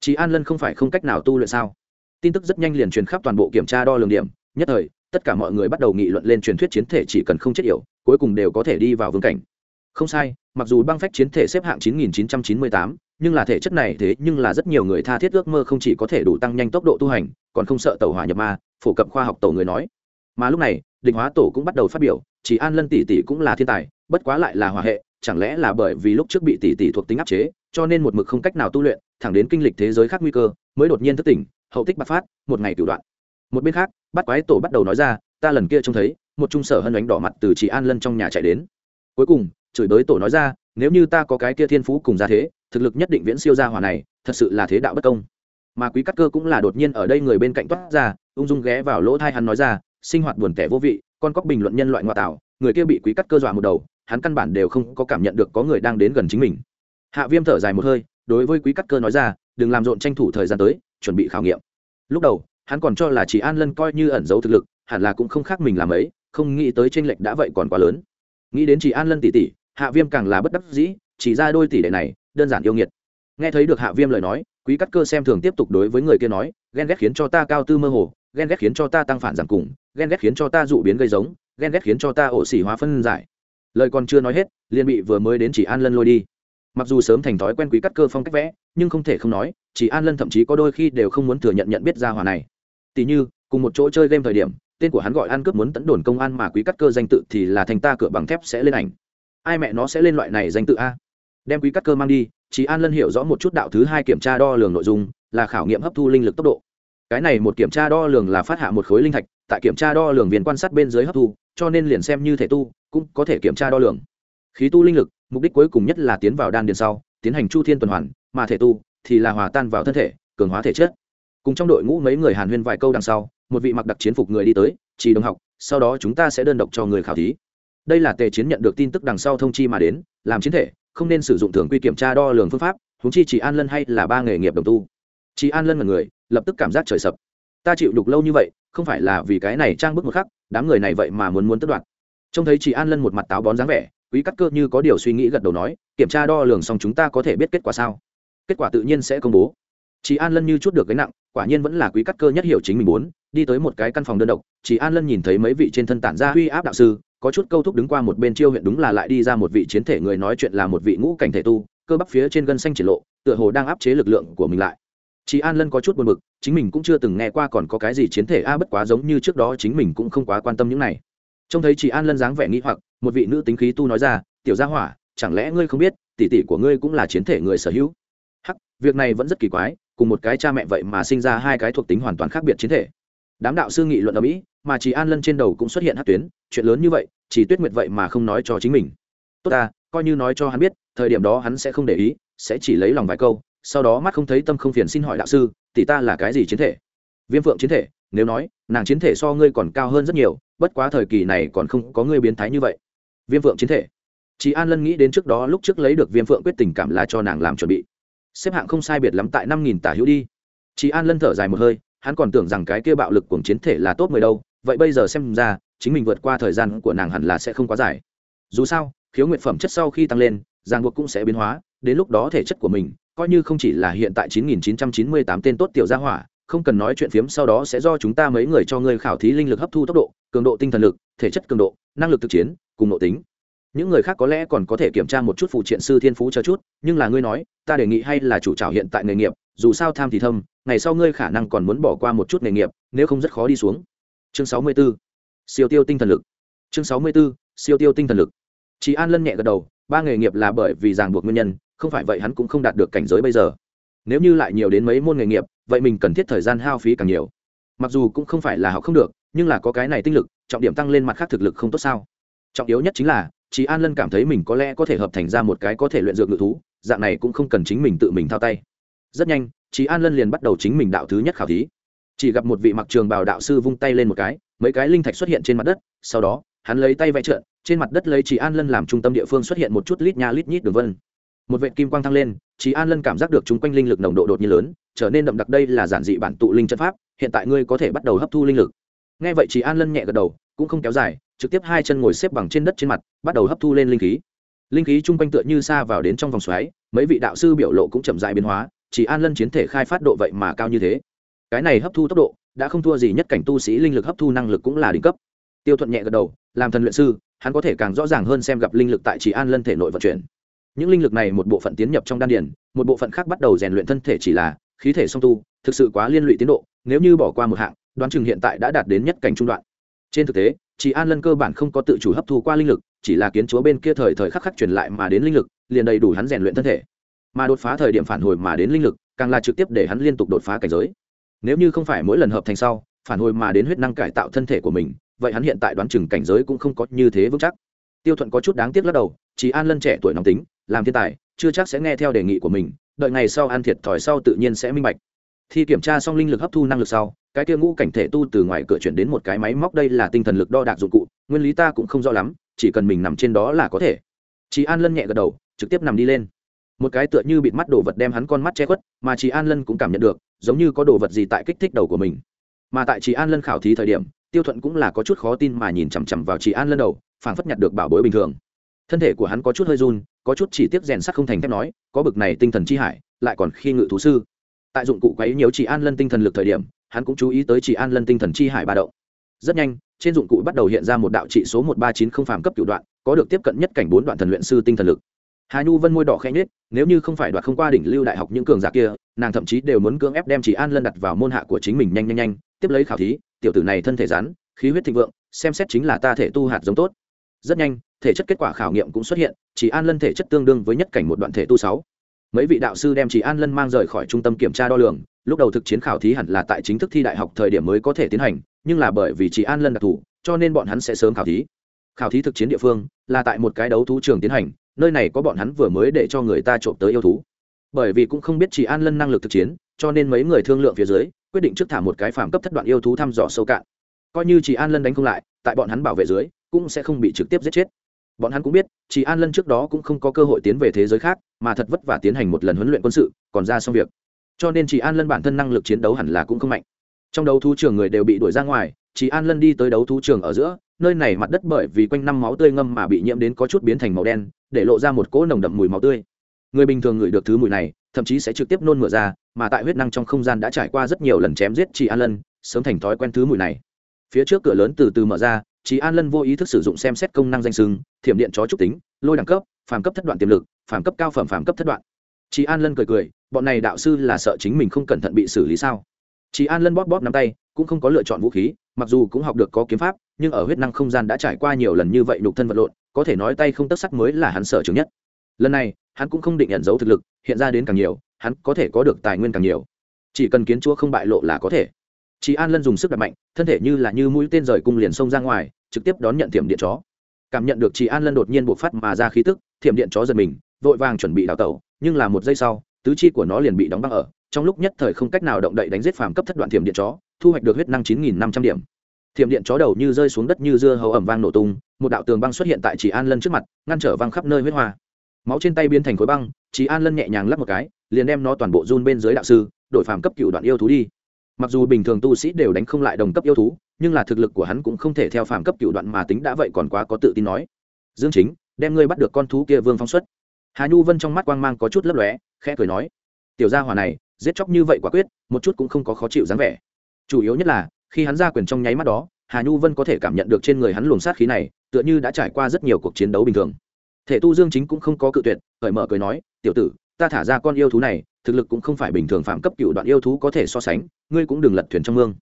Chị an lân không phải không cách nào tu luyện sao? Tin tức rất nhanh liền truyền khắp toàn bộ kiểm tra đo lường điểm nhất thời tất cả mọi người bắt đầu nghị luận lên truyền thuyết chiến thể chỉ cần không chết yểu cuối cùng đều có thể đi vào vương cảnh. Không sai mặc dù băng phách chiến thể xếp hạng 9998, nhưng là thể chất này thế nhưng là rất nhiều người tha thiết ước mơ không chỉ có thể đủ tăng nhanh tốc độ tu hành còn không sợ tàu hỏa nhập ma phổ cập khoa học tàu người nói mà lúc này định hóa tổ cũng bắt đầu phát biểu, chỉ an lân tỷ tỷ cũng là thiên tài, bất quá lại là hòa hệ, chẳng lẽ là bởi vì lúc trước bị tỷ tỷ thuộc tính áp chế, cho nên một mực không cách nào tu luyện, thẳng đến kinh lịch thế giới khác nguy cơ, mới đột nhiên thức tỉnh, hậu tích bạc phát, một ngày cửu đoạn. Một bên khác, bắt quái tổ bắt đầu nói ra, ta lần kia trông thấy, một trung sở hân ánh đỏ mặt từ chị an lân trong nhà chạy đến. Cuối cùng, chửi bới tổ nói ra, nếu như ta có cái kia thiên phú cùng ra thế, thực lực nhất định viễn siêu gia hỏa này, thật sự là thế đạo bất công. Mà quý cắt cơ cũng là đột nhiên ở đây người bên cạnh toát ra, ung dung ghé vào lỗ thai hắn nói ra sinh hoạt buồn tẻ vô vị, con cóc bình luận nhân loại ngoại tạo, người kia bị quý cắt cơ dọa một đầu, hắn căn bản đều không có cảm nhận được có người đang đến gần chính mình. Hạ viêm thở dài một hơi, đối với quý cắt cơ nói ra, đừng làm rộn tranh thủ thời gian tới, chuẩn bị khảo nghiệm. Lúc đầu, hắn còn cho là chỉ an lân coi như ẩn giấu thực lực, hẳn là cũng không khác mình làm ấy, không nghĩ tới tranh lệch đã vậy còn quá lớn. Nghĩ đến chỉ an lân tỷ tỷ hạ viêm càng là bất đắc dĩ, chỉ ra đôi tỷ đệ này, đơn giản yêu nghiệt. Nghe thấy được hạ viêm lời nói, quý cắt cơ xem thường tiếp tục đối với người kia nói, ghen ghét khiến cho ta cao tư mơ hồ, ghen ghét khiến cho ta tăng phản giảm cùng ghen ghét khiến cho ta dụ biến gây giống, ghen ghét khiến cho ta ổ xỉ hóa phân giải. Lời còn chưa nói hết, liền bị vừa mới đến chỉ an lân lôi đi. Mặc dù sớm thành thói quen quý cắt cơ phong cách vẽ, nhưng không thể không nói, chỉ an lân thậm chí có đôi khi đều không muốn thừa nhận nhận biết ra hòa này. Tỷ như, cùng một chỗ chơi game thời điểm, tên của hắn gọi ăn cướp muốn tấn đồn công an mà quý cắt cơ danh tự thì là thành ta cửa bằng thép sẽ lên ảnh. Ai mẹ nó sẽ lên loại này danh tự a? Đem quý cắt cơ mang đi, chỉ an lân hiểu rõ một chút đạo thứ hai kiểm tra đo lường nội dung, là khảo nghiệm hấp thu linh lực tốc độ. Cái này một kiểm tra đo lường là phát hạ một khối linh thạch tại kiểm tra đo lường viên quan sát bên dưới hấp thu, cho nên liền xem như thể tu, cũng có thể kiểm tra đo lường. Khí tu linh lực, mục đích cuối cùng nhất là tiến vào đan điền sau, tiến hành chu thiên tuần hoàn, mà thể tu thì là hòa tan vào thân thể, cường hóa thể chất. Cùng trong đội ngũ mấy người hàn huyên vài câu đằng sau, một vị mặc đặc chiến phục người đi tới, chỉ đồng học, sau đó chúng ta sẽ đơn độc cho người khảo thí. Đây là tề chiến nhận được tin tức đằng sau thông chi mà đến, làm chiến thể, không nên sử dụng thường quy kiểm tra đo lường phương pháp húng chi chỉ an lân hay là ba nghề nghiệp đồng tu. Chỉ an lân là người, lập tức cảm giác trời sập ta chịu đục lâu như vậy, không phải là vì cái này trang bức một khắc, đám người này vậy mà muốn muốn tất đoạt. Trông thấy chị an lân một mặt táo bón dáng vẻ, quý cắt cơ như có điều suy nghĩ gật đầu nói, kiểm tra đo lường xong chúng ta có thể biết kết quả sao? Kết quả tự nhiên sẽ công bố. Chị an lân như chút được cái nặng, quả nhiên vẫn là quý cắt cơ nhất hiểu chính mình muốn, đi tới một cái căn phòng đơn độc, chị an lân nhìn thấy mấy vị trên thân tản ra huy áp đạo sư, có chút câu thúc đứng qua một bên chiêu huyện đúng là lại đi ra một vị chiến thể người nói chuyện là một vị ngũ cảnh thể tu, cơ bắp phía trên gân xanh triển lộ, tựa hồ đang áp chế lực lượng của mình lại chị an lân có chút buồn b ự c chính mình cũng chưa từng nghe qua còn có cái gì chiến thể a bất quá giống như trước đó chính mình cũng không quá quan tâm những này. Trông thấy chị an lân dáng vẻ nghĩ hoặc, một vị nữ tính khí tu nói ra, tiểu gia hỏa, chẳng lẽ ngươi không biết, tỷ tỷ của ngươi cũng là chiến thể người sở hữu? Hắc, việc này vẫn rất kỳ quái, cùng một cái cha mẹ vậy mà sinh ra hai cái thuộc tính hoàn toàn khác biệt chiến thể. Đám đạo sư nghị luận ở mỹ mà chị an lân trên đầu cũng xuất hiện hát tuyến, chuyện lớn như vậy chỉ tuyết nguyệt vậy mà không nói cho chính mình. Tốt ta, coi như nói cho hắn biết, thời điểm đó hắn sẽ không để ý, sẽ chỉ lấy lòng vài câu sau đó mắt không thấy tâm không phiền xin hỏi đạo sư, tỷ ta là cái gì chiến thể? Viêm phượng chiến thể, nếu nói, nàng chiến thể so ngươi còn cao hơn rất nhiều, bất quá thời kỳ này còn không có ngươi biến thái như vậy. Viêm phượng chiến thể? Chị an lân nghĩ đến trước đó lúc trước lấy được viêm phượng quyết tình cảm là cho nàng làm chuẩn bị. Xếp hạng không sai biệt lắm tại năm nghìn tả hữu đi. Chị an lân thở dài một hơi, hắn còn tưởng rằng cái kia bạo lực của chiến thể là tốt mười đâu, vậy bây giờ xem ra, chính mình vượt qua thời gian của nàng hẳn là sẽ không quá dài. Dù sao, khiếu nguyện phẩm chất sau khi tăng lên, ràng buộc cũng sẽ biến hóa, đến lúc đó thể chất của mình coi như không chỉ là hiện tại 9998 tên tốt tiểu gia hỏa, không cần nói chuyện phiếm sau đó sẽ do chúng ta mấy người cho ngươi khảo thí linh lực hấp thu tốc độ, cường độ tinh thần lực, thể chất cường độ, năng lực thực chiến, cùng nội tính những người khác có lẽ còn có thể kiểm tra một chút phụ triện sư thiên phú cho chút, nhưng là ngươi nói, ta đề nghị hay là chủ trào hiện tại nghề nghiệp, dù sao tham thì thâm, ngày sau ngươi khả năng còn muốn bỏ qua một chút nghề nghiệp, nếu không rất khó đi xuống chương 64. siêu tiêu tinh thần lực chương 64. siêu tiêu tinh thần lực Chỉ an lân nhẹ gật đầu, ba nghề nghiệp là bởi vì ràng buộc nguyên nhân không phải vậy hắn cũng không đạt được cảnh giới bây giờ. Nếu như lại nhiều đến mấy môn nghề nghiệp, vậy mình cần thiết thời gian hao phí càng nhiều. Mặc dù cũng không phải là học không được, nhưng là có cái này tinh lực, trọng điểm tăng lên mặt khác thực lực không tốt sao? Trọng yếu nhất chính là chị an lân cảm thấy mình có lẽ có thể hợp thành ra một cái có thể luyện dược ngự thú, dạng này cũng không cần chính mình tự mình thao tay. Rất nhanh chị an lân liền bắt đầu chính mình đạo thứ nhất khảo thí. Chỉ gặp một vị mặc trường bào đạo sư vung tay lên một cái, mấy cái linh thạch xuất hiện trên mặt đất, sau đó, hắn lấy tay vẽ trợn trên mặt đất lấy chị an lân làm trung tâm địa phương xuất hiện một chút lít nha lít nhít đường vân một vệ kim quang thăng lên chị an lân cảm giác được chúng quanh linh lực nồng độ đột nhiên lớn, trở nên đậm đặc đây là giản dị bản tụ linh chân pháp, hiện tại ngươi có thể bắt đầu hấp thu linh lực. Nghe vậy chị an lân nhẹ gật đầu, cũng không kéo dài, trực tiếp hai chân ngồi xếp bằng trên đất trên mặt, bắt đầu hấp thu lên linh khí. Linh khí chung quanh tựa như xa vào đến trong vòng xoáy, mấy vị đạo sư biểu lộ cũng chậm dại biến hóa chỉ an lân chiến thể khai phát độ vậy mà cao như thế. Cái này hấp thu tốc độ, đã không thua gì nhất cảnh tu sĩ linh lực hấp thu năng lực cũng là đỉnh cấp. Tiêu thuận nhẹ gật đầu, làm thần luyện sư, hắn có thể càng rõ ràng hơn xem gặp linh lực tại chỉ an lân thể nội vận chuyển những linh lực này một bộ phận tiến nhập trong đan điền, một bộ phận khác bắt đầu rèn luyện thân thể chỉ là khí thể song tu, thực sự quá liên lụy tiến độ, nếu như bỏ qua một hạng, đoán chừng hiện tại đã đạt đến nhất cảnh trung đoạn. Trên thực tế, chỉ an lân cơ bản không có tự chủ hấp thu qua linh lực, chỉ là kiến chúa bên kia thời thời khắc khắc truyền lại mà đến linh lực, liền đầy đủ hắn rèn luyện thân thể. Mà đột phá thời điểm phản hồi mà đến linh lực, càng là trực tiếp để hắn liên tục đột phá cảnh giới. Nếu như không phải mỗi lần hợp thành sau, phản hồi mà đến huyết năng cải tạo thân thể của mình, vậy hắn hiện tại đoán chừng cảnh giới cũng không có như thế vững chắc. Tiêu thuận có chút đáng tiếc lắc đầu, chỉ an lân trẻ tuổi nóng tính làm thiên tài, chưa chắc sẽ nghe theo đề nghị của mình, đợi ngày sau ăn thiệt thòi sau tự nhiên sẽ minh bạch. Thì kiểm tra xong linh lực hấp thu năng lực sau, cái kia ngũ cảnh thể tu từ ngoài cửa chuyển đến một cái máy móc, đây là tinh thần lực đo đạc dụng cụ, nguyên lý ta cũng không rõ lắm, chỉ cần mình nằm trên đó là có thể. Chị an lân nhẹ gật đầu, trực tiếp nằm đi lên. Một cái tựa như bịt mắt đồ vật đem hắn con mắt che khuất, mà chị an lân cũng cảm nhận được, giống như có đồ vật gì tại kích thích đầu của mình. Mà tại chị an lân khảo thí thời điểm, tiêu thuận cũng là có chút khó tin mà nhìn chằm chằm vào chị an lân đầu, phảng phất nhặt được bảo bối bình thường. Thân thể của hắn có chút hơi run có chút chỉ tiếc rèn sắt không thành thép nói, có bực này tinh thần chi hải, lại còn khi ngự thú sư. Tại dụng cụ quấy nhiều chị an lân tinh thần lực thời điểm, hắn cũng chú ý tới chị an lân tinh thần chi hải ba động. Rất nhanh, trên dụng cụ bắt đầu hiện ra một đạo trị số một ba chín không phàm cấp cửu đoạn, có được tiếp cận nhất cảnh bốn đoạn thần luyện sư tinh thần lực. Hà nhu vân môi đỏ khẽ nhết nếu như không phải đoạt không qua đỉnh lưu đại học những cường giả kia, nàng thậm chí đều muốn cưỡng ép đem chị an lân đặt vào môn hạ của chính mình nhanh nhanh nhanh, tiếp lấy khảo thí, tiểu tử này thân thể rắn, khí huyết thịnh vượng, xem xét chính là ta thể tu hạt giống tốt rất nhanh, thể chất kết quả khảo nghiệm cũng xuất hiện, chỉ an lân thể chất tương đương với nhất cảnh một đoạn thể tu sáu. Mấy vị đạo sư đem chỉ an lân mang rời khỏi trung tâm kiểm tra đo lường, lúc đầu thực chiến khảo thí hẳn là tại chính thức thi đại học thời điểm mới có thể tiến hành, nhưng là bởi vì chỉ an lân đặc thù, cho nên bọn hắn sẽ sớm khảo thí. Khảo thí thực chiến địa phương, là tại một cái đấu thú trường tiến hành, nơi này có bọn hắn vừa mới để cho người ta trộm tới yêu thú. Bởi vì cũng không biết chỉ an lân năng lực thực chiến, cho nên mấy người thương lượng phía dưới, quyết định trước thả một cái phàm cấp thất đoạn yêu thú thăm dò sâu cạn. Coi như chỉ an lân đánh không lại, tại bọn hắn bảo vệ dưới cũng sẽ không bị trực tiếp giết chết. Bọn hắn cũng biết chỉ an lân trước đó cũng không có cơ hội tiến về thế giới khác, mà thật vất vả tiến hành một lần huấn luyện quân sự, còn ra xong việc. Cho nên chỉ an lân bản thân năng lực chiến đấu hẳn là cũng không mạnh. Trong đấu thú trường người đều bị đuổi ra ngoài chỉ an lân đi tới đấu thú trường ở giữa, nơi này mặt đất bởi vì quanh năm máu tươi ngâm mà bị nhiễm đến có chút biến thành màu đen, để lộ ra một cỗ nồng đậm mùi máu tươi. Người bình thường ngửi được thứ mùi này, thậm chí sẽ trực tiếp nôn mửa ra, mà tại huyết năng trong không gian đã trải qua rất nhiều lần chém giết chị an lân, sớm thành thói quen thứ mùi này. Phía trước cửa lớn từ từ mở ra trí an lân vô ý thức sử dụng xem xét công năng danh sưng thiểm điện chó trúc tính, lôi đẳng cấp, phàm cấp thất đoạn tiềm lực, phàm cấp cao phẩm phàm cấp thất đoạn. Trí an lân cười cười, bọn này đạo sư là sợ chính mình không cẩn thận bị xử lý sao? Trí an lân bóp bóp nắm tay, cũng không có lựa chọn vũ khí, mặc dù cũng học được có kiếm pháp, nhưng ở huyết năng không gian đã trải qua nhiều lần như vậy nhục thân vật lộn, có thể nói tay không tất sắc mới là hắn sở trường nhất. Lần này, hắn cũng không định nhận dấu thực lực, hiện ra đến càng nhiều, hắn có thể có được tài nguyên càng nhiều. Chỉ cần kiến chúa không bại lộ là có thể chị an lân dùng sức đặt mạnh, thân thể như là như mũi tên rời cung liền xông ra ngoài, trực tiếp đón nhận thiểm điện chó. Cảm nhận được chị an lân đột nhiên buộc phát mà ra khí tức, thiểm điện chó giật mình, vội vàng chuẩn bị đào tẩu, nhưng là một giây sau, tứ chi của nó liền bị đóng băng ở, trong lúc nhất thời không cách nào động đậy đánh giết phàm cấp thất đoạn thiểm điện chó, thu hoạch được huyết năng chín nghìn năm trăm điểm. Thiểm điện chó đầu như rơi xuống đất như dưa hấu ẩm vang nổ tung, một đạo tường băng xuất hiện tại chị an lân trước mặt, ngăn trở văng khắp nơi huyết hoa. Máu trên tay biến thành khối băng chị an lân nhẹ nhàng lắp một cái, liền đem nó toàn bộ run bên dưới đạo sư, đổi phàm cấp cựu đoạn yêu thú đi mặc dù bình thường tu sĩ đều đánh không lại đồng cấp yêu thú, nhưng là thực lực của hắn cũng không thể theo phàm cấp cựu đoạn mà tính đã vậy còn quá có tự tin nói. Dương chính, đem ngươi bắt được con thú kia vương phong xuất. Hà nhu vân trong mắt quang mang có chút lấp lóe, khẽ cười nói. Tiểu gia hỏa này, giết chóc như vậy quả quyết, một chút cũng không có khó chịu dáng vẻ. Chủ yếu nhất là, khi hắn ra quyền trong nháy mắt đó, hà nhu vân có thể cảm nhận được trên người hắn luồng sát khí này, tựa như đã trải qua rất nhiều cuộc chiến đấu bình thường. Thể tu dương chính cũng không có cự tuyệt, cởi mở cười nói, tiểu tử, ta thả ra con yêu thú này thực lực cũng không phải bình thường phạm cấp cựu đoạn yêu thú có thể so sánh, ngươi cũng đừng lật thuyền trong mương.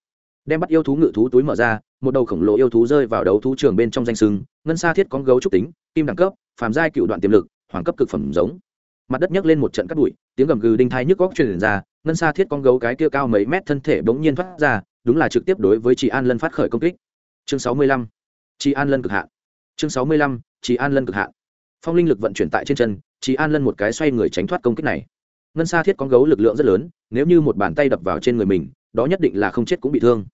Đem bắt yêu thú ngự thú túi mở ra, một đầu khổng lồ yêu thú rơi vào đấu thú trường bên trong danh sưng, ngân sa thiết con gấu trúc tính, kim đẳng cấp, phàm giai cựu đoạn tiềm lực, hoàng cấp cực phẩm giống. Mặt đất nhấc lên một trận cắt bụi, tiếng gầm gừ đinh thai nhức góc truyền ra, ngân sa thiết con gấu cái kia cao mấy mét thân thể bỗng nhiên thoát ra, đúng là trực tiếp đối với chị an lân phát khởi công kích. Chương sáu mươi lăm chị an lân cực hạn. Chương sáu mươi lăm chị an lân cực hạn. Phong linh lực vận chuyển tại trên chân chị an lân một cái xoay người tránh thoát công kích này ngân sa thiết con gấu lực lượng rất lớn, nếu như một bàn tay đập vào trên người mình, đó nhất định là không chết cũng bị thương.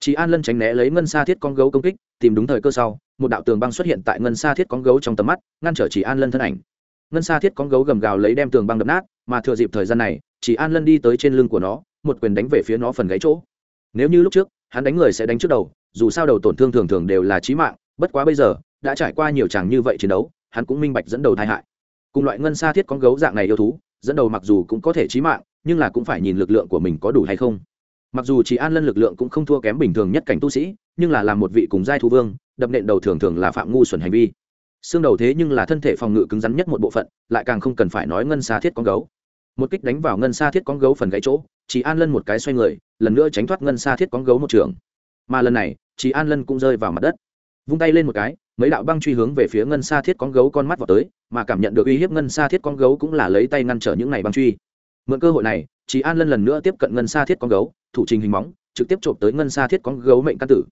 Chị an lân tránh né lấy ngân sa thiết con gấu công kích, tìm đúng thời cơ sau, một đạo tường băng xuất hiện tại ngân sa thiết con gấu trong tầm mắt, ngăn trở chị an lân thân ảnh. Ngân sa thiết con gấu gầm gào lấy đem tường băng đập nát, mà thừa dịp thời gian này chị an lân đi tới trên lưng của nó, một quyền đánh về phía nó phần gáy chỗ. Nếu như lúc trước, hắn đánh người sẽ đánh trước đầu, dù sao đầu tổn thương thường thường đều là trí mạng, bất quá bây giờ, đã trải qua nhiều chàng như vậy chiến đấu, hắn cũng minh bạch dẫn đầu tai hại. Cùng loại ngân sa thiết con gấu dạng này yêu thú dẫn đầu mặc dù cũng có thể chí mạng, nhưng là cũng phải nhìn lực lượng của mình có đủ hay không. Mặc dù chỉ an lân lực lượng cũng không thua kém bình thường nhất cảnh tu sĩ, nhưng là làm một vị cùng giai thu vương, đập nện đầu thường thường là phạm ngu xuẩn hành vi. Xương đầu thế nhưng là thân thể phòng ngự cứng rắn nhất một bộ phận, lại càng không cần phải nói ngân xa thiết con gấu. Một kích đánh vào ngân xa thiết con gấu phần gãy chỗ chỉ an lân một cái xoay người, lần nữa tránh thoát ngân xa thiết con gấu một trường. Mà lần này chỉ an lân cũng rơi vào mặt đất. Vung tay lên một cái mấy đạo băng truy hướng về phía ngân sa thiết con gấu con mắt vào tới, mà cảm nhận được uy hiếp ngân sa thiết con gấu cũng là lấy tay ngăn trở những này băng truy. Mượn cơ hội này chị an lân lần nữa tiếp cận ngân sa thiết con gấu, thủ trình hình móng, trực tiếp trộm tới ngân sa thiết con gấu mệnh căn tử.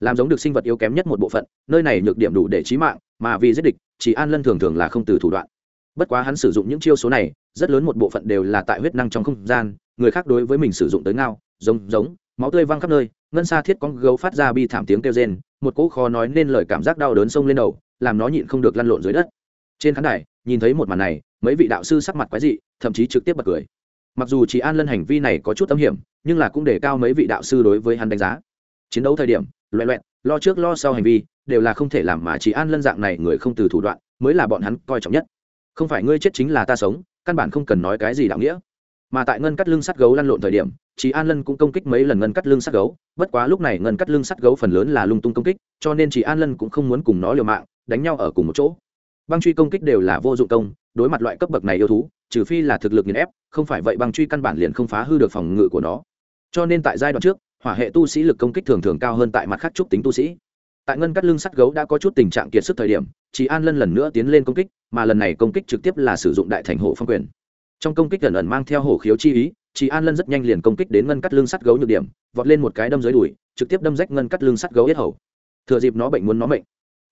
Làm giống được sinh vật yếu kém nhất một bộ phận, nơi này nhược điểm đủ để trí mạng, mà vì giết địch chị an lân thường thường là không từ thủ đoạn. Bất quá hắn sử dụng những chiêu số này, rất lớn một bộ phận đều là tại huyết năng trong không gian, người khác đối với mình sử dụng tới ngao, giống giống, máu tươi văng khắp nơi ngân sa thiết con gấu phát ra bi thảm tiếng kêu rên, một cỗ khó nói nên lời cảm giác đau đớn sông lên đầu, làm nó nhịn không được lăn lộn dưới đất. Trên khán đài, nhìn thấy một màn này, mấy vị đạo sư sắc mặt quái dị, thậm chí trực tiếp bật cười. Mặc dù chị an lân hành vi này có chút âm hiểm, nhưng là cũng để cao mấy vị đạo sư đối với hắn đánh giá. Chiến đấu thời điểm loẹ loẹn lo trước lo sau hành vi, đều là không thể làm mà chị an lân dạng này người không từ thủ đoạn, mới là bọn hắn coi trọng nhất. Không phải ngươi chết chính là ta sống, căn bản không cần nói cái gì đạo nghĩa. Mà tại ngân cắt lưng sắt gấu lăn lộn thời điểm chị an lân cũng công kích mấy lần ngân cắt lưng sắt gấu, bất quá lúc này ngân cắt lưng sắt gấu phần lớn là lung tung công kích, cho nên chị an lân cũng không muốn cùng nó liều mạng, đánh nhau ở cùng một chỗ. Băng truy công kích đều là vô dụng công, đối mặt loại cấp bậc này yêu thú, trừ phi là thực lực nghiền ép, không phải vậy băng truy căn bản liền không phá hư được phòng ngự của nó. Cho nên tại giai đoạn trước, hỏa hệ tu sĩ lực công kích thường thường cao hơn tại mặt khác trúc tính tu sĩ. Tại ngân cắt lưng sắt gấu đã có chút tình trạng kiệt sức thời điểm chị an lân lần nữa tiến lên công kích, mà lần này công kích trực tiếp là sử dụng đại thành hộ phong quyền. Trong công kích gần ẩn mang theo hổ khiếu chi ý chị an lân rất nhanh liền công kích đến ngân cắt lưng sắt gấu nhược điểm, vọt lên một cái đâm dưới đùi, trực tiếp đâm rách ngân cắt lưng sắt gấu yết hầu. Thừa dịp nó bệnh muốn nó bệnh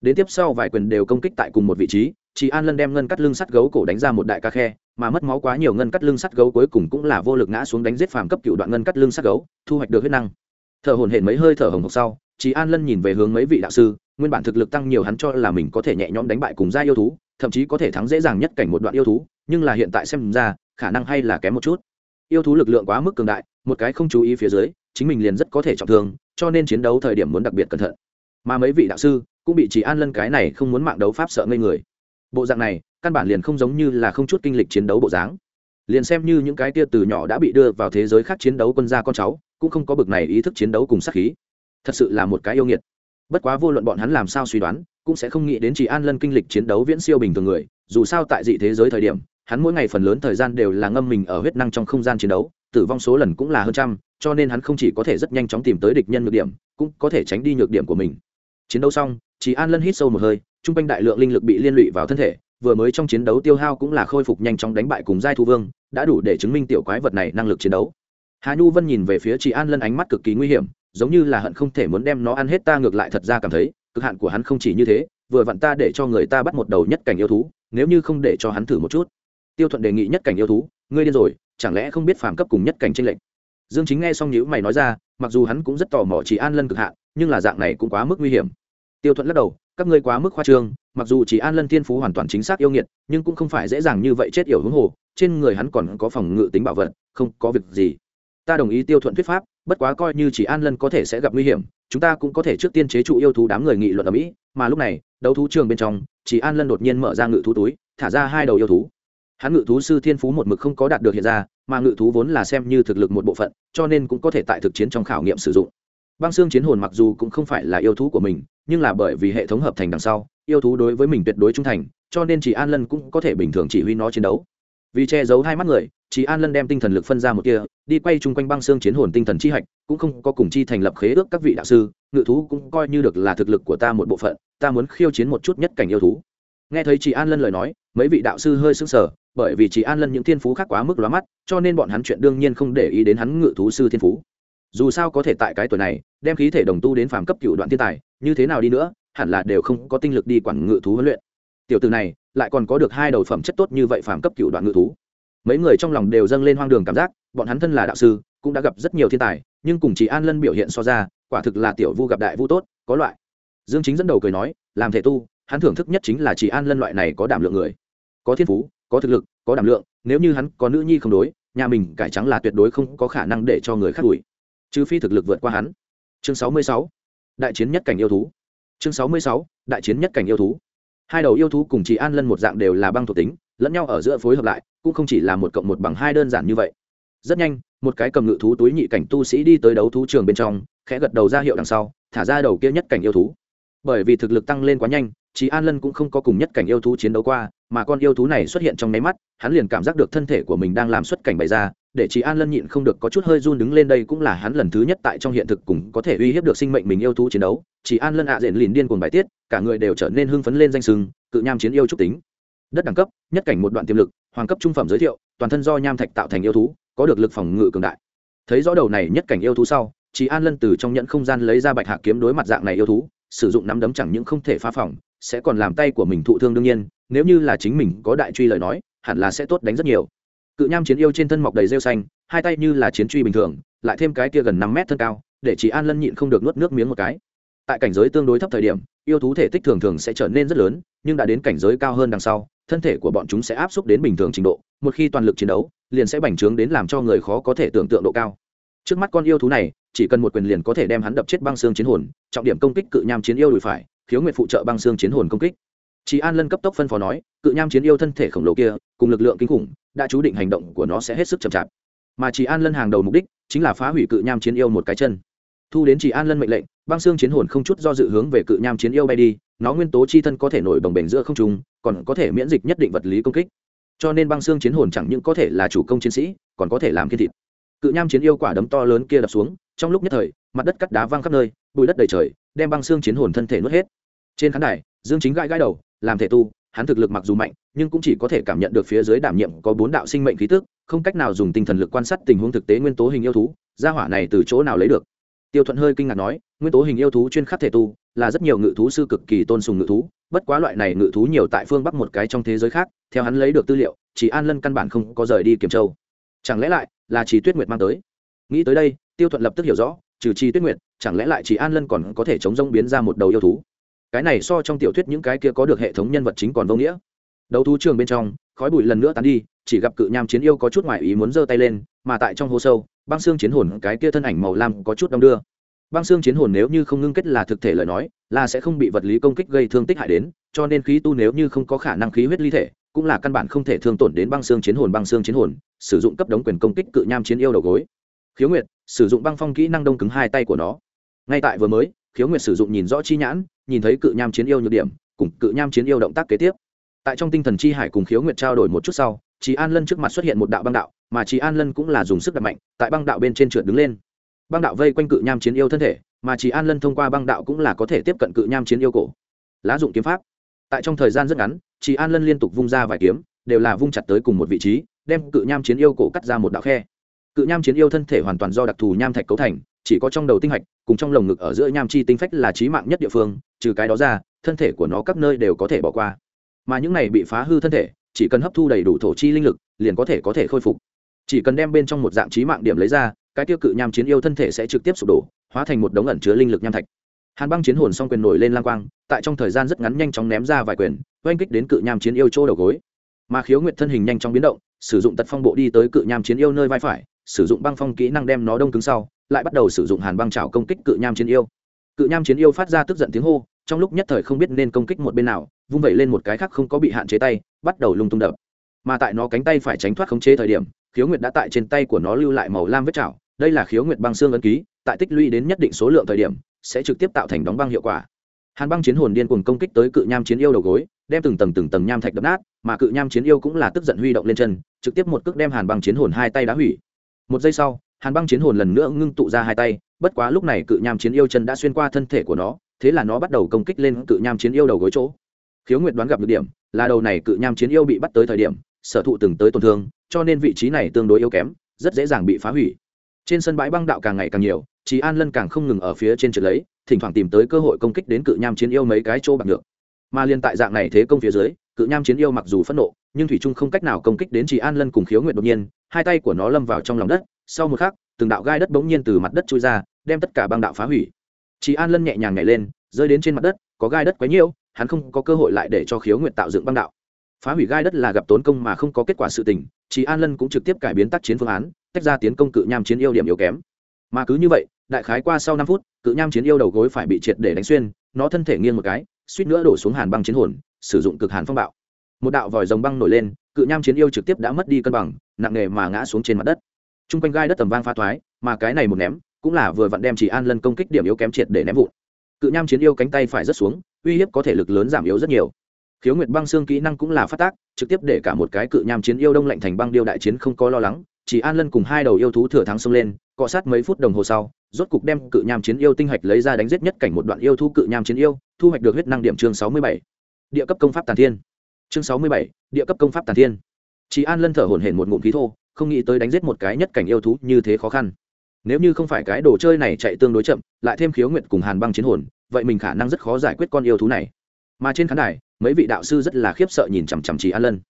đến tiếp sau vài quyền đều công kích tại cùng một vị trí chị an lân đem ngân cắt lưng sắt gấu cổ đánh ra một đại ca khe, mà mất máu quá nhiều ngân cắt lưng sắt gấu cuối cùng cũng là vô lực ngã xuống đánh giết phàm cấp cựu đoạn ngân cắt lưng sắt gấu, thu hoạch được huyết năng. Thở hồn hển mấy hơi thở hồng hộc sau chị an lân nhìn về hướng mấy vị đạo sư, nguyên bản thực lực tăng nhiều hắn cho là mình có thể nhẹ nhõm đánh bại cùng gia yêu thú, thậm chí có thể thắng dễ dàng nhất cảnh một đoạn yêu thú, nhưng là hiện tại xem ra, khả năng hay là kém một chút yêu thú lực lượng quá mức cường đại, một cái không chú ý phía dưới, chính mình liền rất có thể trọng thương, cho nên chiến đấu thời điểm muốn đặc biệt cẩn thận. Mà mấy vị đạo sư cũng bị chỉ an lân cái này không muốn mạng đấu pháp sợ ngây người. Bộ dạng này, căn bản liền không giống như là không chút kinh lịch chiến đấu bộ dáng. Liền xem như những cái tia từ nhỏ đã bị đưa vào thế giới khác chiến đấu quân gia con cháu, cũng không có bực này ý thức chiến đấu cùng sát khí. Thật sự là một cái yêu nghiệt. Bất quá vô luận bọn hắn làm sao suy đoán, cũng sẽ không nghĩ đến chỉ an lân kinh lịch chiến đấu viễn siêu bình thường người, dù sao tại dị thế giới thời điểm hắn mỗi ngày phần lớn thời gian đều là ngâm mình ở huyết năng trong không gian chiến đấu, tử vong số lần cũng là hơn trăm, cho nên hắn không chỉ có thể rất nhanh chóng tìm tới địch nhân nhược điểm, cũng có thể tránh đi nhược điểm của mình. Chiến đấu xong, chỉ an lân hít sâu một hơi, trung quanh đại lượng linh lực bị liên lụy vào thân thể, vừa mới trong chiến đấu tiêu hao cũng là khôi phục nhanh chóng đánh bại cùng giai thu vương, đã đủ để chứng minh tiểu quái vật này năng lực chiến đấu. Hà nhu vân nhìn về phía chị an lân ánh mắt cực kỳ nguy hiểm, giống như là hận không thể muốn đem nó ăn hết ta ngược lại thật ra cảm thấy, cực hạn của hắn không chỉ như thế, vừa vặn ta để cho người ta bắt một đầu nhất cảnh yêu thú, nếu như không để cho hắn thử một chút tiêu thuận đề nghị nhất cảnh yêu thú, ngươi điên rồi, chẳng lẽ không biết phàm cấp cùng nhất cảnh tranh lệch? Dương chính nghe xong nhữ mày nói ra, mặc dù hắn cũng rất tò mò chỉ an lân cực hạn, nhưng là dạng này cũng quá mức nguy hiểm. Tiêu thuận lắc đầu, các ngươi quá mức khoa trương, mặc dù chỉ an lân thiên phú hoàn toàn chính xác yêu nghiệt, nhưng cũng không phải dễ dàng như vậy chết yểu hướng hồ, trên người hắn còn có phòng ngự tính bảo vật, không có việc gì. Ta đồng ý tiêu thuận thuyết pháp, bất quá coi như chỉ an lân có thể sẽ gặp nguy hiểm, chúng ta cũng có thể trước tiên chế trụ yêu thú đám người nghị luận ở mỹ, mà lúc này, đấu thú trường bên trong chỉ an lân đột nhiên mở ra ngự thú túi, thả ra hai đầu yêu thú hắn ngự thú sư thiên phú một mực không có đạt được hiện ra, mà ngự thú vốn là xem như thực lực một bộ phận, cho nên cũng có thể tại thực chiến trong khảo nghiệm sử dụng. Băng xương chiến hồn mặc dù cũng không phải là yêu thú của mình, nhưng là bởi vì hệ thống hợp thành đằng sau, yêu thú đối với mình tuyệt đối trung thành, cho nên chỉ an lân cũng có thể bình thường chỉ huy nó chiến đấu. Vì che giấu hai mắt người chỉ an lân đem tinh thần lực phân ra một kia, đi quay chung quanh băng xương chiến hồn tinh thần chi hạch, cũng không có cùng chi thành lập khế ước các vị đạo sư, ngự thú cũng coi như được là thực lực của ta một bộ phận, ta muốn khiêu chiến một chút nhất cảnh yêu thú nghe thấy chị an lân lời nói, mấy vị đạo sư hơi sững sờ, bởi vì chị an lân những thiên phú khác quá mức lóa mắt, cho nên bọn hắn chuyện đương nhiên không để ý đến hắn ngự thú sư thiên phú. Dù sao có thể tại cái tuổi này, đem khí thể đồng tu đến phàm cấp cựu đoạn thiên tài, như thế nào đi nữa, hẳn là đều không có tinh lực đi quản ngự thú huấn luyện. Tiểu từ này, lại còn có được hai đầu phẩm chất tốt như vậy phàm cấp cựu đoạn ngự thú. Mấy người trong lòng đều dâng lên hoang đường cảm giác, bọn hắn thân là đạo sư, cũng đã gặp rất nhiều thiên tài, nhưng cùng chị an lân biểu hiện so ra, quả thực là tiểu vu gặp đại vu tốt, có loại. Dương chính dẫn đầu cười nói, làm thể tu hắn thưởng thức nhất chính là chỉ an lân loại này có đảm lượng người. Có thiên phú, có thực lực, có đảm lượng, nếu như hắn có nữ nhi không đối, nhà mình cải trắng là tuyệt đối không có khả năng để cho người khác đuổi. Trừ phi thực lực vượt qua hắn. Chương sáu mươi sáu. Đại chiến nhất cảnh yêu thú. Chương sáu mươi sáu. Đại chiến nhất cảnh yêu thú. Hai đầu yêu thú cùng chị an lân một dạng đều là băng thuộc tính, lẫn nhau ở giữa phối hợp lại, cũng không chỉ là một cộng một bằng hai đơn giản như vậy. Rất nhanh, một cái cầm ngự thú túi nhị cảnh tu sĩ đi tới đấu thú trường bên trong, khẽ gật đầu ra hiệu đằng sau, thả ra đầu kia nhất cảnh yêu thú. Bởi vì thực lực tăng lên quá nhanh Chí an lân cũng không có cùng nhất cảnh yêu thú chiến đấu qua, mà con yêu thú này xuất hiện trong nháy mắt, hắn liền cảm giác được thân thể của mình đang làm xuất cảnh bày ra, để Chí an lân nhịn không được có chút hơi run đứng lên đây cũng là hắn lần thứ nhất tại trong hiện thực cùng có thể uy hiếp được sinh mệnh mình yêu thú chiến đấu. Chí an lân ạ diện liền điên cuồng bài tiết, cả người đều trở nên hưng phấn lên danh sừng cự nham chiến yêu trúc tính. Đất đẳng cấp, nhất cảnh một đoạn tiềm lực, hoàng cấp trung phẩm giới thiệu, toàn thân do nham thạch tạo thành yêu thú, có được lực phòng ngự cường đại. Thấy rõ đầu này nhất cảnh yêu thú sau, Chí an lân từ trong nhận không gian lấy ra bạch hạ kiếm đối mặt dạng này yêu thú, sử dụng nắm đấm chẳng những không thể phá phòng sẽ còn làm tay của mình thụ thương đương nhiên, nếu như là chính mình có đại truy lời nói, hẳn là sẽ tốt đánh rất nhiều. Cự nham chiến yêu trên thân mọc đầy rêu xanh, hai tay như là chiến truy bình thường, lại thêm cái kia gần năm mét thân cao, để chỉ an lân nhịn không được nuốt nước miếng một cái. Tại cảnh giới tương đối thấp thời điểm, yêu thú thể tích thường thường sẽ trở nên rất lớn, nhưng đã đến cảnh giới cao hơn đằng sau, thân thể của bọn chúng sẽ áp xúc đến bình thường trình độ, một khi toàn lực chiến đấu, liền sẽ bành trướng đến làm cho người khó có thể tưởng tượng độ cao. Trước mắt con yêu thú này, chỉ cần một quyền liền có thể đem hắn đập chết băng xương chiến hồn, trọng điểm công kích cự nham chiến yêu đùi phải khiếu nguyệt phụ trợ băng xương chiến hồn công kích. Chị an lân cấp tốc phân phó nói, cự nham chiến yêu thân thể khổng lồ kia, cùng lực lượng kinh khủng, đã chú định hành động của nó sẽ hết sức chậm chạp. Mà chị an lân hàng đầu mục đích, chính là phá hủy cự nham chiến yêu một cái chân. Thu đến chị an lân mệnh lệnh, băng xương chiến hồn không chút do dự hướng về cự nham chiến yêu bay đi, nó nguyên tố chi thân có thể nổi bồng bềnh giữa không trung, còn có thể miễn dịch nhất định vật lý công kích. Cho nên băng xương chiến hồn chẳng những có thể là chủ công chiến sĩ, còn có thể làm kiên thịt. Cự nham chiến yêu quả đấm to lớn kia đập xuống, trong lúc nhất thời, mặt đất cắt đá văng khắp nơi, bụi đất đầy trời, đem băng xương chiến hồn thân thể nuốt hết trên khán đài, dương chính gãi gãi đầu, làm thể tu, hắn thực lực mặc dù mạnh, nhưng cũng chỉ có thể cảm nhận được phía dưới đảm nhiệm có bốn đạo sinh mệnh khí tức, không cách nào dùng tinh thần lực quan sát tình huống thực tế nguyên tố hình yêu thú, gia hỏa này từ chỗ nào lấy được. Tiêu thuận hơi kinh ngạc nói, nguyên tố hình yêu thú chuyên khắc thể tu, là rất nhiều ngự thú sư cực kỳ tôn sùng ngự thú, bất quá loại này ngự thú nhiều tại phương bắc một cái trong thế giới khác, theo hắn lấy được tư liệu, chỉ an lân căn bản không có rời đi kiểm châu. Chẳng lẽ lại là chỉ tuyết nguyệt mang tới? Nghĩ tới đây, tiêu thuận lập tức hiểu rõ, trừ chi tuyết nguyệt, chẳng lẽ lại chỉ an lân còn có thể chống rông biến ra một đầu yêu thú? Cái này so trong tiểu thuyết những cái kia có được hệ thống nhân vật chính còn vô nghĩa. Đấu thú trường bên trong, khói bụi lần nữa tán đi, chỉ gặp cự nham chiến yêu có chút ngoại ý muốn giơ tay lên, mà tại trong hố sâu, băng xương chiến hồn cái kia thân ảnh màu lam có chút đong đưa. Băng xương chiến hồn nếu như không ngưng kết là thực thể lời nói, là sẽ không bị vật lý công kích gây thương tích hại đến, cho nên khí tu nếu như không có khả năng khí huyết ly thể, cũng là căn bản không thể thương tổn đến băng xương chiến hồn. Băng xương chiến hồn, sử dụng cấp đống quyền công kích cự nham chiến yêu đầu gối. Khiếu nguyệt, sử dụng băng phong kỹ năng đông cứng hai tay của nó. Ngay tại vừa mới khiếu nguyệt sử dụng nhìn rõ chi nhãn, nhìn thấy cự nham chiến yêu nhược điểm, cùng cự nham chiến yêu động tác kế tiếp. Tại trong tinh thần chi hải cùng khiếu nguyệt trao đổi một chút sau chị an lân trước mặt xuất hiện một đạo băng đạo, mà chị an lân cũng là dùng sức đập mạnh, tại băng đạo bên trên trượt đứng lên. Băng đạo vây quanh cự nham chiến yêu thân thể, mà chị an lân thông qua băng đạo cũng là có thể tiếp cận cự nham chiến yêu cổ. Lá dụng kiếm pháp. Tại trong thời gian rất ngắn chị an lân liên tục vung ra vài kiếm, đều là vung chặt tới cùng một vị trí, đem cự nham chiến yêu cổ cắt ra một đạo khe cự nham chiến yêu thân thể hoàn toàn do đặc thù nham thạch cấu thành, chỉ có trong đầu tinh hạch, cùng trong lồng ngực ở giữa nham chi tinh phách là trí mạng nhất địa phương, trừ cái đó ra, thân thể của nó các nơi đều có thể bỏ qua. Mà những này bị phá hư thân thể, chỉ cần hấp thu đầy đủ thổ chi linh lực, liền có thể có thể khôi phục. Chỉ cần đem bên trong một dạng trí mạng điểm lấy ra, cái tiêu cự nham chiến yêu thân thể sẽ trực tiếp sụp đổ, hóa thành một đống ẩn chứa linh lực nham thạch. Hàn băng chiến hồn s quyền nổi lên lang quang, tại trong thời gian rất ngắn nhanh chóng ném ra vài quyền, oanh kích đến cự nham chiến yêu chỗ đầu gối. Mà khiếu nguyệt thân hình nhanh chóng biến động, sử dụng tật phong bộ đi tới cự nham chiến yêu nơi vai phải sử dụng băng phong kỹ năng đem nó đông cứng sau, lại bắt đầu sử dụng hàn băng trào công kích cự nham chiến yêu. Cự nham chiến yêu phát ra tức giận tiếng hô, trong lúc nhất thời không biết nên công kích một bên nào, vung vẩy lên một cái khác không có bị hạn chế tay, bắt đầu lung tung đập. Mà tại nó cánh tay phải tránh thoát khống chế thời điểm, khiếu nguyệt đã tại trên tay của nó lưu lại màu lam vết chảo. Đây là khiếu nguyệt băng xương ấn ký, tại tích lũy đến nhất định số lượng thời điểm, sẽ trực tiếp tạo thành đóng băng hiệu quả. Hàn băng chiến hồn điên cuồng công kích tới cự nham chiến yêu đầu gối, đem từng tầng từng tầng nham thạch đập nát, mà cự nham chiến yêu cũng là tức giận huy động lên chân, trực tiếp một cước đem hàn băng chiến hồn hai tay đá hủy một giây sau, hàn băng chiến hồn lần nữa ngưng tụ ra hai tay, bất quá lúc này cự nham chiến yêu chân đã xuyên qua thân thể của nó, thế là nó bắt đầu công kích lên cự nham chiến yêu đầu gối chỗ. Khiếu nguyệt đoán gặp được điểm, là đầu này cự nham chiến yêu bị bắt tới thời điểm, sở thụ từng tới tổn thương, cho nên vị trí này tương đối yếu kém, rất dễ dàng bị phá hủy. Trên sân bãi băng đạo càng ngày càng nhiều chị an lân càng không ngừng ở phía trên trượt lấy, thỉnh thoảng tìm tới cơ hội công kích đến cự nham chiến yêu mấy cái chỗ bằng được. Mà liên tại dạng này thế công phía dưới, cự nham chiến yêu mặc dù phẫn nộ, nhưng thủy trung không cách nào công kích đến chị an lân cùng khiếu nguyệt đột nhiên hai tay của nó lâm vào trong lòng đất, sau một khắc, từng đạo gai đất bỗng nhiên từ mặt đất trôi ra, đem tất cả băng đạo phá hủy. Chị an lân nhẹ nhàng nhảy lên, rơi đến trên mặt đất, có gai đất quấy nhiễu, hắn không có cơ hội lại để cho khiếu nguyện tạo dựng băng đạo. Phá hủy gai đất là gặp tốn công mà không có kết quả sự tình chị an lân cũng trực tiếp cải biến tác chiến phương án, tách ra tiến công cự nham chiến yêu điểm yếu kém. Mà cứ như vậy, đại khái qua sau năm phút, cự nham chiến yêu đầu gối phải bị triệt để đánh xuyên, nó thân thể nghiêng một cái, suýt nữa đổ xuống hàn băng chiến hồn, sử dụng cực hàn phong bạo. Một đạo vòi rồng băng nổi lên, cự nham chiến yêu trực tiếp đã mất đi cân bằng nặng nề mà ngã xuống trên mặt đất. T r u n g quanh gai đất tầm vang pha thoái, mà cái này một ném, cũng là vừa vặn đem chỉ an lân công kích điểm yếu kém triệt để ném vụn. Cự nham chiến yêu cánh tay phải rất xuống, uy hiếp có thể lực lớn giảm yếu rất nhiều. Khiếu nguyệt băng xương kỹ năng cũng là phát tác, trực tiếp để cả một cái cự nham chiến yêu đông lạnh thành băng điêu đại chiến không có lo lắng. Chỉ an lân cùng hai đầu yêu thú thừa thắng xông lên, cọ sát mấy phút đồng hồ sau, rốt cục đem cự nham chiến yêu tinh hạch lấy ra đánh giết nhất cảnh một đoạn yêu thú cự nham chiến yêu, thu hoạch được huyết năng điểm chương sáu mươi bảy. Địa cấp công pháp tàn thiên. Chương sáu mươi bảy, địa cấp công pháp tàn thiên chị an lân thở hổn hển một ngụm khí thô, không nghĩ tới đánh giết một cái nhất cảnh yêu thú như thế khó khăn. Nếu như không phải cái đồ chơi này chạy tương đối chậm, lại thêm khiếu nguyện cùng hàn băng chiến hồn, vậy mình khả năng rất khó giải quyết con yêu thú này. Mà trên khán đài, mấy vị đạo sư rất là khiếp sợ nhìn chằm chằm chị an lân.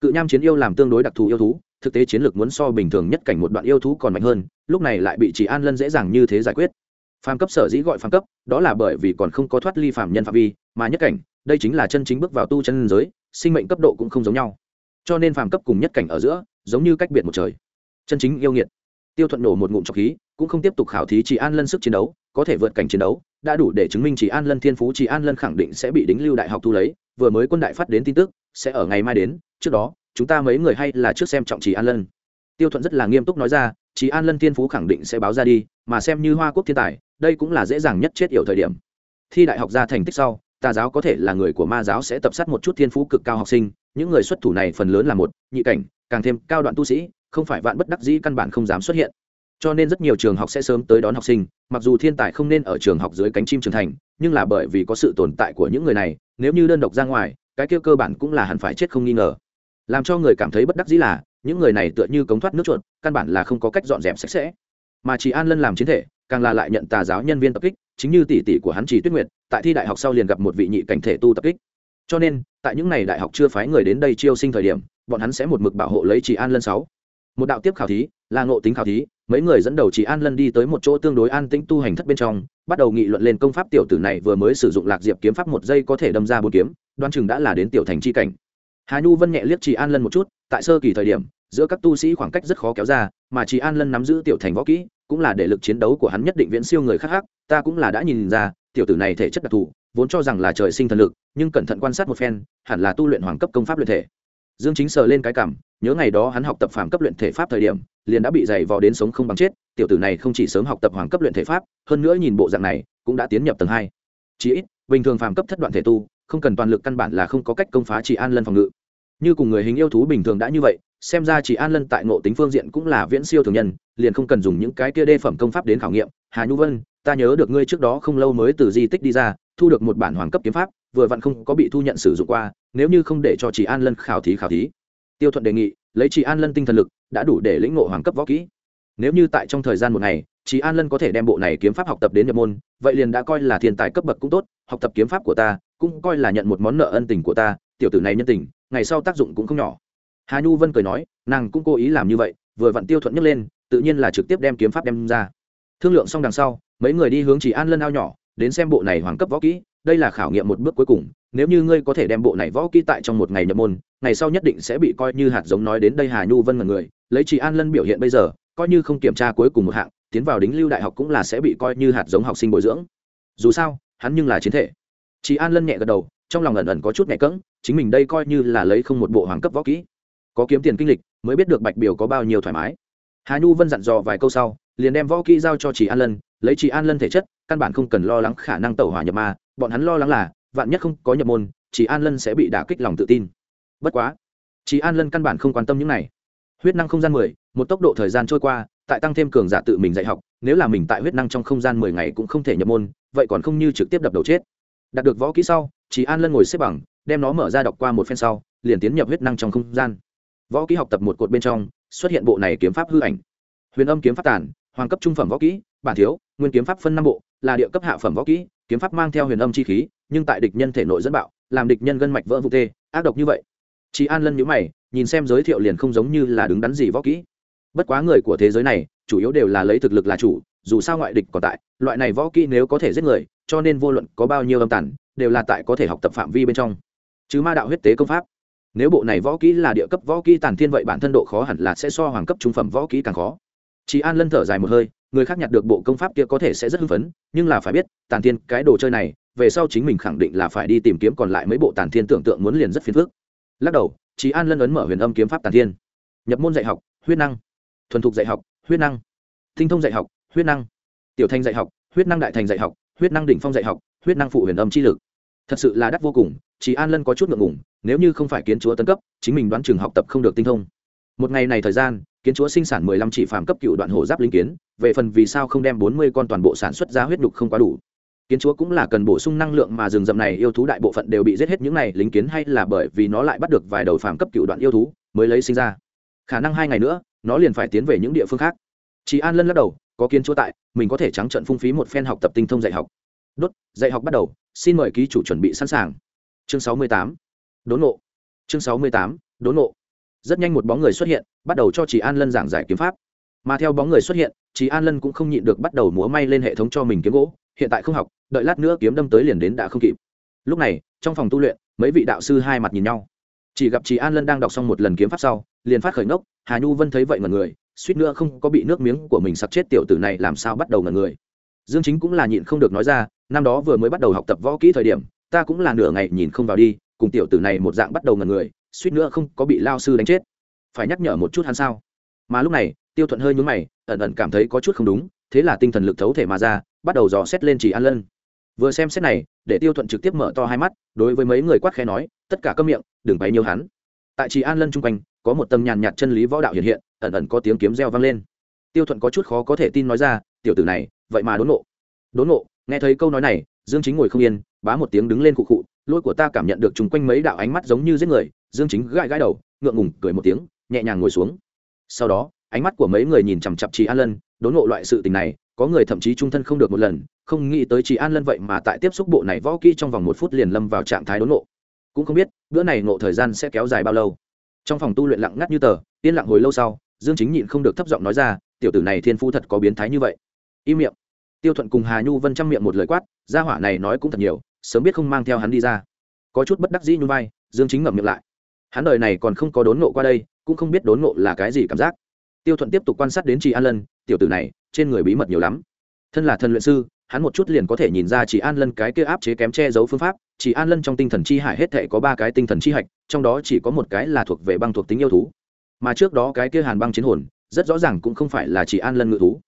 Cự nham chiến yêu làm tương đối đặc thù yêu thú, thực tế chiến lược muốn so bình thường nhất cảnh một đoạn yêu thú còn mạnh hơn, lúc này lại bị chị an lân dễ dàng như thế giải quyết. Phàm cấp sở dĩ gọi phàm cấp, đó là bởi vì còn không có thoát ly phàm nhân phạm vi, mà nhất cảnh, đây chính là chân chính bước vào tu chân giới, sinh mệnh cấp độ cũng không giống nhau cho nên phàm cấp cùng nhất cảnh ở giữa, giống như cách biệt một trời. Chân chính yêu nghiệt. Tiêu thuận nổ một ngụm trọc khí, cũng không tiếp tục khảo thí chỉ an lân sức chiến đấu, có thể vượt cảnh chiến đấu, đã đủ để chứng minh chỉ an lân thiên phú chỉ an lân khẳng định sẽ bị đính lưu đại học thu lấy, vừa mới quân đại phát đến tin tức, sẽ ở ngày mai đến, trước đó, chúng ta mấy người hay là trước xem trọng chỉ an lân. Tiêu thuận rất là nghiêm túc nói ra chỉ an lân thiên phú khẳng định sẽ báo ra đi, mà xem như hoa quốc thiên tài, đây cũng là dễ dàng nhất chết yểu thời điểm. Thi đại học ra thành tích sau, tà giáo có thể là người của ma giáo sẽ tập sát một chút thiên phú cực cao học sinh những người xuất thủ này phần lớn là một, nhị cảnh, càng thêm cao đoạn tu sĩ, không phải vạn bất đắc dĩ căn bản không dám xuất hiện. Cho nên rất nhiều trường học sẽ sớm tới đón học sinh, mặc dù thiên tài không nên ở trường học dưới cánh chim trưởng thành, nhưng là bởi vì có sự tồn tại của những người này, nếu như đơn độc ra ngoài, cái kia cơ bản cũng là hẳn phải chết không nghi ngờ. Làm cho người cảm thấy bất đắc dĩ là, những người này tựa như cống thoát nước chuột, căn bản là không có cách dọn dẹp sạch sẽ. Mà chỉ an lân làm chiến thể, càng là lại nhận tà giáo nhân viên tập kích, chính như tỷ tỷ của hắn chỉ tuyết nguyệt, tại thi đại học sau liền gặp một vị nhị cảnh thể tu tập kích cho nên, tại những ngày đại học chưa phái người đến đây chiêu sinh thời điểm, bọn hắn sẽ một mực bảo hộ lấy chị an lân sáu. Một đạo tiếp khảo thí, là ngộ tính khảo thí, mấy người dẫn đầu chị an lân đi tới một chỗ tương đối an tĩnh tu hành thất bên trong, bắt đầu nghị luận lên công pháp tiểu tử này vừa mới sử dụng lạc diệp kiếm pháp một giây có thể đâm ra bốn kiếm đoan chừng đã là đến tiểu thành chi cảnh. Hà nhu vân nhẹ liếc chị an lân một chút, tại sơ kỳ thời điểm, giữa các tu sĩ khoảng cách rất khó kéo ra, mà chị an lân nắm giữ tiểu thành võ kỹ, cũng là để lực chiến đấu của hắn nhất định viễn siêu người khác khác, ta cũng là đã nhìn ra, tiểu tử này thể chất đặc thù vốn cho rằng là trời sinh thần lực, nhưng cẩn thận quan sát một phen, hẳn là tu luyện hoàng cấp công pháp luyện thể. Dương chính sờ lên cái cảm, nhớ ngày đó hắn học tập phàm cấp luyện thể pháp thời điểm, liền đã bị dày vò đến sống không bằng chết, tiểu tử này không chỉ sớm học tập hoàng cấp luyện thể pháp, hơn nữa nhìn bộ dạng này, cũng đã tiến nhập tầng hai. Chí ít, bình thường phàm cấp thất đoạn thể tu, không cần toàn lực căn bản là không có cách công phá chỉ an lân phòng ngự. Như cùng người hình yêu thú bình thường đã như vậy, xem ra chỉ an lân tại ngộ tính phương diện cũng là viễn siêu thường nhân, liền không cần dùng những cái kia đê phẩm công pháp đến khảo nghiệm. Hà nhu vân, ta nhớ được ngươi trước đó không lâu mới từ di tích đi ra thu được một bản hoàng cấp kiếm pháp, vừa vặn không có bị thu nhận sử dụng qua, nếu như không để cho chị an lân khảo thí khảo thí. Tiêu thuận đề nghị, lấy chị an lân tinh thần lực, đã đủ để lĩnh ngộ hoàng cấp võ kỹ. Nếu như tại trong thời gian một ngày chị an lân có thể đem bộ này kiếm pháp học tập đến nhập môn, vậy liền đã coi là thiên tài cấp bậc cũng tốt, học tập kiếm pháp của ta, cũng coi là nhận một món nợ ân tình của ta, tiểu tử này nhân tình, ngày sau tác dụng cũng không nhỏ. Hà nhu vân cười nói, nàng cũng cố ý làm như vậy, vừa vặn tiêu thuận nhấc lên, tự nhiên là trực tiếp đem kiếm pháp đem ra. Thương lượng xong đằng sau, mấy người đi hướng chỉ an lân ao nhỏ đến xem bộ này hoàng cấp võ kỹ, đây là khảo nghiệm một bước cuối cùng, nếu như ngươi có thể đem bộ này võ kỹ tại trong một ngày nhập môn, ngày sau nhất định sẽ bị coi như hạt giống nói đến đây hà nhu vân là người, lấy chỉ an lân biểu hiện bây giờ, coi như không kiểm tra cuối cùng một hạng, tiến vào đính lưu đại học cũng là sẽ bị coi như hạt giống học sinh bồi dưỡng. Dù sao, hắn nhưng là chiến thể. Chị an lân nhẹ gật đầu, trong lòng ẩn ẩn có chút nhẹ cỡng chính mình đây coi như là lấy không một bộ hoàng cấp võ kỹ. Có kiếm tiền kinh lịch, mới biết được bạch biểu có bao nhiêu thoải mái. Hà nhu vân dặn dò vài câu sau, liền đem võ kỹ giao cho chị an lân lấy chị an lân thể chất, căn bản không cần lo lắng khả năng tẩu hỏa nhập ma, bọn hắn lo lắng là, vạn nhất không có nhập môn chị an lân sẽ bị đả kích lòng tự tin. Bất quá chị an lân căn bản không quan tâm những này. Huyết năng không gian mười, một tốc độ thời gian trôi qua, tại tăng thêm cường giả tự mình dạy học, nếu là mình tại huyết năng trong không gian mười ngày cũng không thể nhập môn, vậy còn không như trực tiếp đập đầu chết. Đạt được võ kỹ sau chị an lân ngồi xếp bằng, đem nó mở ra đọc qua một phen sau, liền tiến nhập huyết năng trong không gian. Võ kỹ học tập một cột bên trong, xuất hiện bộ này kiếm pháp hư ảnh. Huyền âm kiếm pháp tàn hoàng cấp trung phẩm võ kỹ, bản thiếu, nguyên kiếm pháp phân năm bộ, là địa cấp hạ phẩm võ kỹ, kiếm pháp mang theo huyền âm chi khí, nhưng tại địch nhân thể nội dẫn bạo, làm địch nhân gân mạch vỡ vụ tê, ác độc như vậy. Chị an lân nhữ mày, nhìn xem giới thiệu liền không giống như là đứng đắn gì võ kỹ. Bất quá người của thế giới này, chủ yếu đều là lấy thực lực là chủ, dù sao ngoại địch còn tại, loại này võ kỹ nếu có thể giết người, cho nên vô luận có bao nhiêu âm tản đều là tại có thể học tập phạm vi bên trong. Chứ ma đạo huyết tế công pháp. Nếu bộ này võ kỹ là địa cấp võ kỹ tàn thiên vậy bản thân độ khó hẳn là sẽ so hoàng cấp trung phẩm võ kỹ càng khó chị an lân thở dài một hơi, người khác nhặt được bộ công pháp kia có thể sẽ rất hưng phấn, nhưng là phải biết, tàn thiên, cái đồ chơi này, về sau chính mình khẳng định là phải đi tìm kiếm còn lại mấy bộ tàn thiên tưởng tượng muốn liền rất phiền phức. Lắc đầu chị an lân ấn mở huyền âm kiếm pháp tàn thiên. Nhập môn dạy học, huyết năng. Thuần thục dạy học, huyết năng. Tinh thông dạy học, huyết năng. Tiểu thanh dạy học, huyết năng đại thành dạy học, huyết năng đỉnh phong dạy học, huyết năng phụ huyền âm chi lực. Thật sự là đắt vô cùng chị an lân có chút ngượng ngùng, nếu như không phải kiến chúa tấn cấp, chính mình đoán chừng học tập không được tinh thông. Một ngày này thời gian kiến chúa sinh sản mười lăm chỉ phàm cấp cựu đoạn hổ giáp linh kiến, về phần vì sao không đem bốn mươi con toàn bộ sản xuất ra huyết đục không quá đủ. Kiến chúa cũng là cần bổ sung năng lượng mà rừng rậm này yêu thú đại bộ phận đều bị giết hết những này lính kiến hay là bởi vì nó lại bắt được vài đầu phàm cấp cựu đoạn yêu thú mới lấy sinh ra. Khả năng hai ngày nữa, nó liền phải tiến về những địa phương khác. Chị an lân lắc đầu, có kiến chúa tại, mình có thể trắng trận phung phí một phen học tập tinh thông dạy học. Đốt, dạy học bắt đầu, xin mời ký chủ chuẩn bị sẵn sàng. Chương sáu mươi tám, đốn nộ chương sáu mươi tám, đốn nộ rất nhanh một bóng người xuất hiện, bắt đầu cho chị an lân giảng giải kiếm pháp. Mà theo bóng người xuất hiện chị an lân cũng không nhịn được bắt đầu múa may lên hệ thống cho mình kiếm gỗ, hiện tại không học, đợi lát nữa kiếm đâm tới liền đến đã không kịp. Lúc này, trong phòng tu luyện, mấy vị đạo sư hai mặt nhìn nhau. Chỉ gặp chị an lân đang đọc xong một lần kiếm pháp sau, liền phát khởi ngốc, hà nhu vân thấy vậy mà người, suýt nữa không có bị nước miếng của mình sặc chết tiểu tử này làm sao bắt đầu ngần người. Dương chính cũng là nhịn không được nói ra, năm đó vừa mới bắt đầu học tập võ kỹ thời điểm, ta cũng là nửa ngày nhìn không vào đi, cùng tiểu tử này một dạng bắt đầu ngần người suýt nữa không có bị lao sư đánh chết. Phải nhắc nhở một chút hắn sao? Mà lúc này, tiêu thuận hơi nhún mày, ẩn ẩn cảm thấy có chút không đúng, thế là tinh thần lực thấu thể mà ra, bắt đầu dò xét lên chỉ an lân. Vừa xem xét này, để tiêu thuận trực tiếp mở to hai mắt, đối với mấy người quát khẽ nói, tất cả câm miệng, đừng bày nhiều hắn. Tại chỉ an lân chung quanh, có một tầng nhàn nhạt chân lý võ đạo hiện hiện, ẩn ẩn có tiếng kiếm reo vang lên. Tiêu thuận có chút khó có thể tin nói ra, tiểu tử này, vậy mà đốn nộ đốn nộ nghe thấy câu nói này, dương chính ngồi không yên bá một tiếng đứng lên cụ cụ lỗi của ta cảm nhận được chung quanh mấy đạo ánh mắt giống như giết người, dương chính gãi gãi đầu, ngượng ngùng cười một tiếng, nhẹ nhàng ngồi xuống. Sau đó, ánh mắt của mấy người nhìn chằm chặp chị an lân, đốn nộ loại sự tình này, có người thậm chí trung thân không được một lần, không nghĩ tới chị an lân vậy mà tại tiếp xúc bộ này võ kỹ trong vòng một phút liền lâm vào trạng thái đốn nộ cũng không biết, bữa này ngộ thời gian sẽ kéo dài bao lâu. Trong phòng tu luyện lặng ngắt như tờ, yên lặng hồi lâu sau, dương chính nhịn không được thấp giọng nói ra, tiểu tử này thiên phu thật có biến thái như vậy. Im miệng. Tiêu thuận cùng hà nhu vân chăm miệng một lời quát, gia hỏa này nói cũng thật nhiều sớm biết không mang theo hắn đi ra. Có chút bất đắc dĩ như vai, dương chính ngậm miệng lại. Hắn đời này còn không có đốn nộ qua đây, cũng không biết đốn nộ là cái gì cảm giác. Tiêu thuận tiếp tục quan sát đến chị an lân, tiểu tử này, trên người bí mật nhiều lắm. Thân là thần luyện sư, hắn một chút liền có thể nhìn ra chị an lân cái kia áp chế kém che giấu phương pháp. Chỉ an lân trong tinh thần chi hải hết thể có ba cái tinh thần chi hạch, trong đó chỉ có một cái là thuộc về băng thuộc tính yêu thú. Mà trước đó cái kia hàn băng chiến hồn, rất rõ ràng cũng không phải là chỉ an lân ngự thú.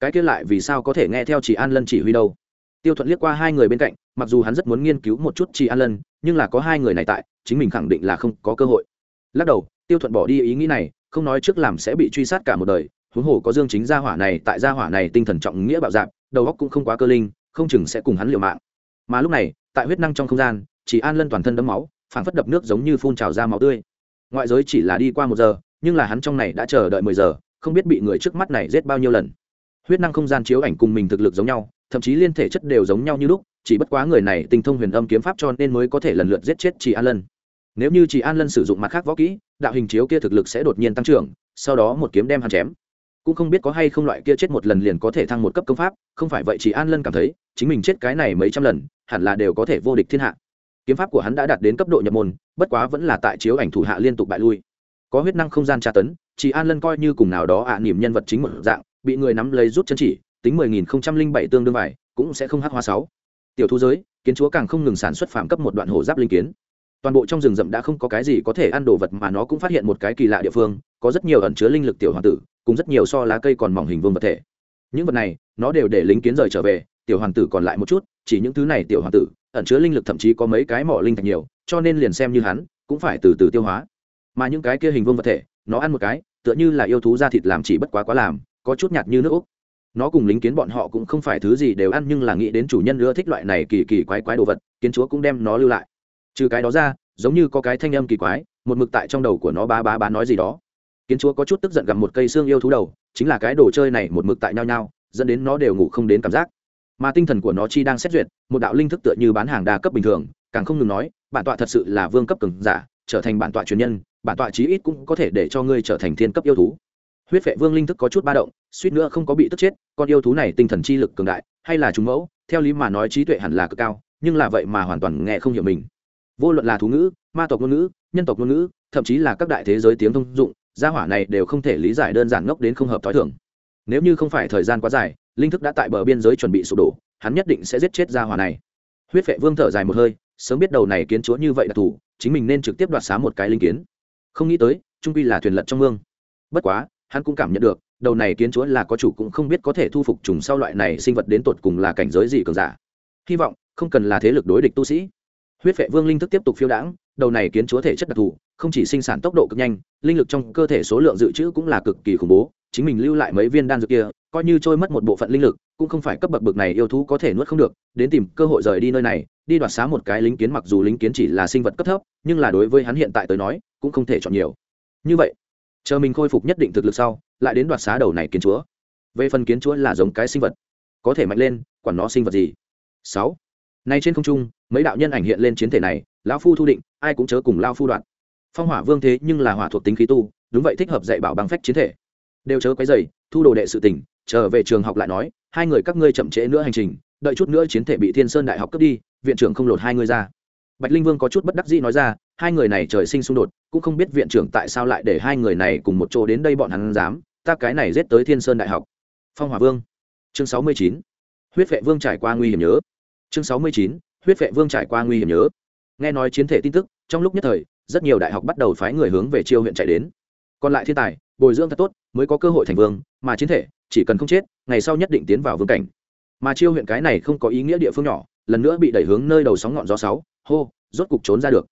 Cái kia lại vì sao có thể nghe theo chỉ an lân chỉ huy đâu? Tiêu thuận liếc qua hai người bên cạnh mặc dù hắn rất muốn nghiên cứu một chút Tri an lân, nhưng là có hai người này tại, chính mình khẳng định là không có cơ hội. Lắc đầu, tiêu thuận bỏ đi ý nghĩ này, không nói trước làm sẽ bị truy sát cả một đời, huống hồ có dương chính gia hỏa này, tại gia hỏa này tinh thần trọng nghĩa bạo dạp đầu óc cũng không quá cơ linh, không chừng sẽ cùng hắn liều mạng. Mà lúc này, tại huyết năng trong không gian Tri an lân toàn thân đấm máu, phảng phất đập nước giống như phun trào ra máu tươi. Ngoại giới chỉ là đi qua một giờ, nhưng là hắn trong này đã chờ đợi mười giờ, không biết bị người trước mắt này giết bao nhiêu lần. Huyết năng không gian chiếu ảnh cùng mình thực lực giống nhau thậm chí liên thể chất đều giống nhau như lúc chỉ bất quá người này tinh thông huyền âm kiếm pháp cho nên mới có thể lần lượt giết chết chỉ an lân. Nếu như chỉ an lân sử dụng mặt khác võ kỹ đạo hình chiếu kia thực lực sẽ đột nhiên tăng trưởng sau đó một kiếm đem hắn chém. Cũng không biết có hay không loại kia chết một lần liền có thể thăng một cấp công pháp không phải vậy chỉ an lân cảm thấy chính mình chết cái này mấy trăm lần hẳn là đều có thể vô địch thiên hạ. Kiếm pháp của hắn đã đạt đến cấp độ nhập môn bất quá vẫn là tại chiếu ảnh thủ hạ liên tục bại lui. Có huyết năng không gian tra tấn chỉ an lân coi như cùng nào đó ạ à, niềm nhân vật chính một dạng bị người nắm lấy rút chân chỉ tính mười nghìn không trăm linh bảy tương đương vải, cũng sẽ không hắc hóa sáu. Tiểu thu giới, kiến chúa càng không ngừng sản xuất phạm cấp một đoạn hổ giáp linh kiến. Toàn bộ trong rừng rậm đã không có cái gì có thể ăn đồ vật mà nó cũng phát hiện một cái kỳ lạ địa phương, có rất nhiều ẩn chứa linh lực tiểu hoàng tử, cùng rất nhiều so lá cây còn mỏng hình vương vật thể. Những vật này, nó đều để lính kiến rời trở về, tiểu hoàng tử còn lại một chút, chỉ những thứ này tiểu hoàng tử, ẩn chứa linh lực thậm chí có mấy cái mỏ linh thạch nhiều, cho nên liền xem như hắn, cũng phải từ từ tiêu hóa. Mà những cái kia hình vương vật thể, nó ăn một cái, tựa như là yêu thú da thịt làm chỉ bất quá quá làm, có chút nhạt như nước úc nó cùng lính kiến bọn họ cũng không phải thứ gì đều ăn nhưng là nghĩ đến chủ nhân ưa thích loại này kỳ kỳ quái quái đồ vật, kiến chúa cũng đem nó lưu lại. Trừ cái đó ra, giống như có cái thanh âm kỳ quái, một mực tại trong đầu của nó bá bá bá nói gì đó. Kiến chúa có chút tức giận gặp một cây xương yêu thú đầu, chính là cái đồ chơi này một mực tại nhau nhau dẫn đến nó đều ngủ không đến cảm giác. Mà tinh thần của nó chi đang xét duyệt, một đạo linh thức tựa như bán hàng đa cấp bình thường, càng không ngừng nói, bản tọa thật sự là vương cấp cường giả, trở thành bản tọa truyền nhân, bản tọa chí ít cũng có thể để cho ngươi trở thành thiên cấp yêu thú huyết vệ vương linh thức có chút ba động, suýt nữa không có bị tức chết, con yêu thú này tinh thần chi lực cường đại, hay là chúng mẫu, theo lý mà nói trí tuệ hẳn là cực cao, nhưng là vậy mà hoàn toàn nghe không hiểu mình. Vô luận là thú ngữ, ma tộc ngôn ngữ, nhân tộc ngôn ngữ, thậm chí là các đại thế giới tiếng thông dụng, gia hỏa này đều không thể lý giải đơn giản ngốc đến không hợp t h ó i thường. Nếu như không phải thời gian quá dài, linh thức đã tại bờ biên giới chuẩn bị sụp đổ, hắn nhất định sẽ giết chết gia hỏa này. Huyết vệ vương thở dài một hơi, sớm biết đầu này kiến chúa như vậy đặc thù chính mình nên trực tiếp đoạt xá một cái linh kiến. Không nghĩ tới, trung quy là thuyền lật trong mương. Bất quá hắn cũng cảm nhận được, đầu này kiến chúa là có chủ cũng không biết có thể thu phục trùng sau loại này sinh vật đến tột cùng là cảnh giới gì cường giả. Hy vọng, không cần là thế lực đối địch tu sĩ. Huyết vệ vương linh thức tiếp tục phiêu đãng, đầu này kiến chúa thể chất đặc thù, không chỉ sinh sản tốc độ cực nhanh, linh lực trong cơ thể số lượng dự trữ cũng là cực kỳ khủng bố, chính mình lưu lại mấy viên đan dược kia, coi như trôi mất một bộ phận linh lực, cũng không phải cấp bậc bực này yêu thú có thể nuốt không được, đến tìm cơ hội rời đi nơi này, đi đoạt xá một cái lính kiến mặc dù lính kiến chỉ là sinh vật cấp thấp, nhưng là đối với hắn hiện tại tới nói, cũng không thể chọn nhiều. Như vậy chờ mình khôi phục nhất định thực lực sau, lại đến đoạt xá đầu này kiến chúa. Về phần kiến chúa là giống cái sinh vật, có thể mạnh lên, quản nó sinh vật gì? Sáu. Nay trên không trung, mấy đạo nhân ảnh hiện lên chiến thể này, lão phu thu định, ai cũng chớ cùng lao phu đoạn. Phong hỏa vương thế nhưng là hỏa thuộc tính khí tu, đúng vậy thích hợp dạy bảo bằng phách chiến thể. Đều chớ quấy dày thu đồ đệ sự tỉnh trở về trường học lại nói, hai người các ngươi chậm trễ nữa hành trình, đợi chút nữa chiến thể bị thiên sơn đại học cướp đi, viện trưởng không lột hai người ra bạch linh vương có chút bất đắc dĩ nói ra, hai người này trời sinh xung đột, cũng không biết viện trưởng tại sao lại để hai người này cùng một chỗ đến đây bọn hắn dám, ta cái này giết tới thiên sơn đại học. Phong hỏa vương. Chương sáu mươi chín. Huyết vệ vương trải qua nguy hiểm nhớ. Chương sáu mươi chín. Huyết vệ vương trải qua nguy hiểm nhớ. Nghe nói chiến thể tin tức, trong lúc nhất thời, rất nhiều đại học bắt đầu phái người hướng về chiêu huyện chạy đến. Còn lại thiên tài, bồi dưỡng thật tốt, mới có cơ hội thành vương, mà chiến thể, chỉ cần không chết, ngày sau nhất định tiến vào vương cảnh. Mà chiêu huyện cái này không có ý nghĩa địa phương nhỏ, lần nữa bị đẩy hướng nơi đầu sóng ngọn gió sáu hô, rốt cục trốn ra được.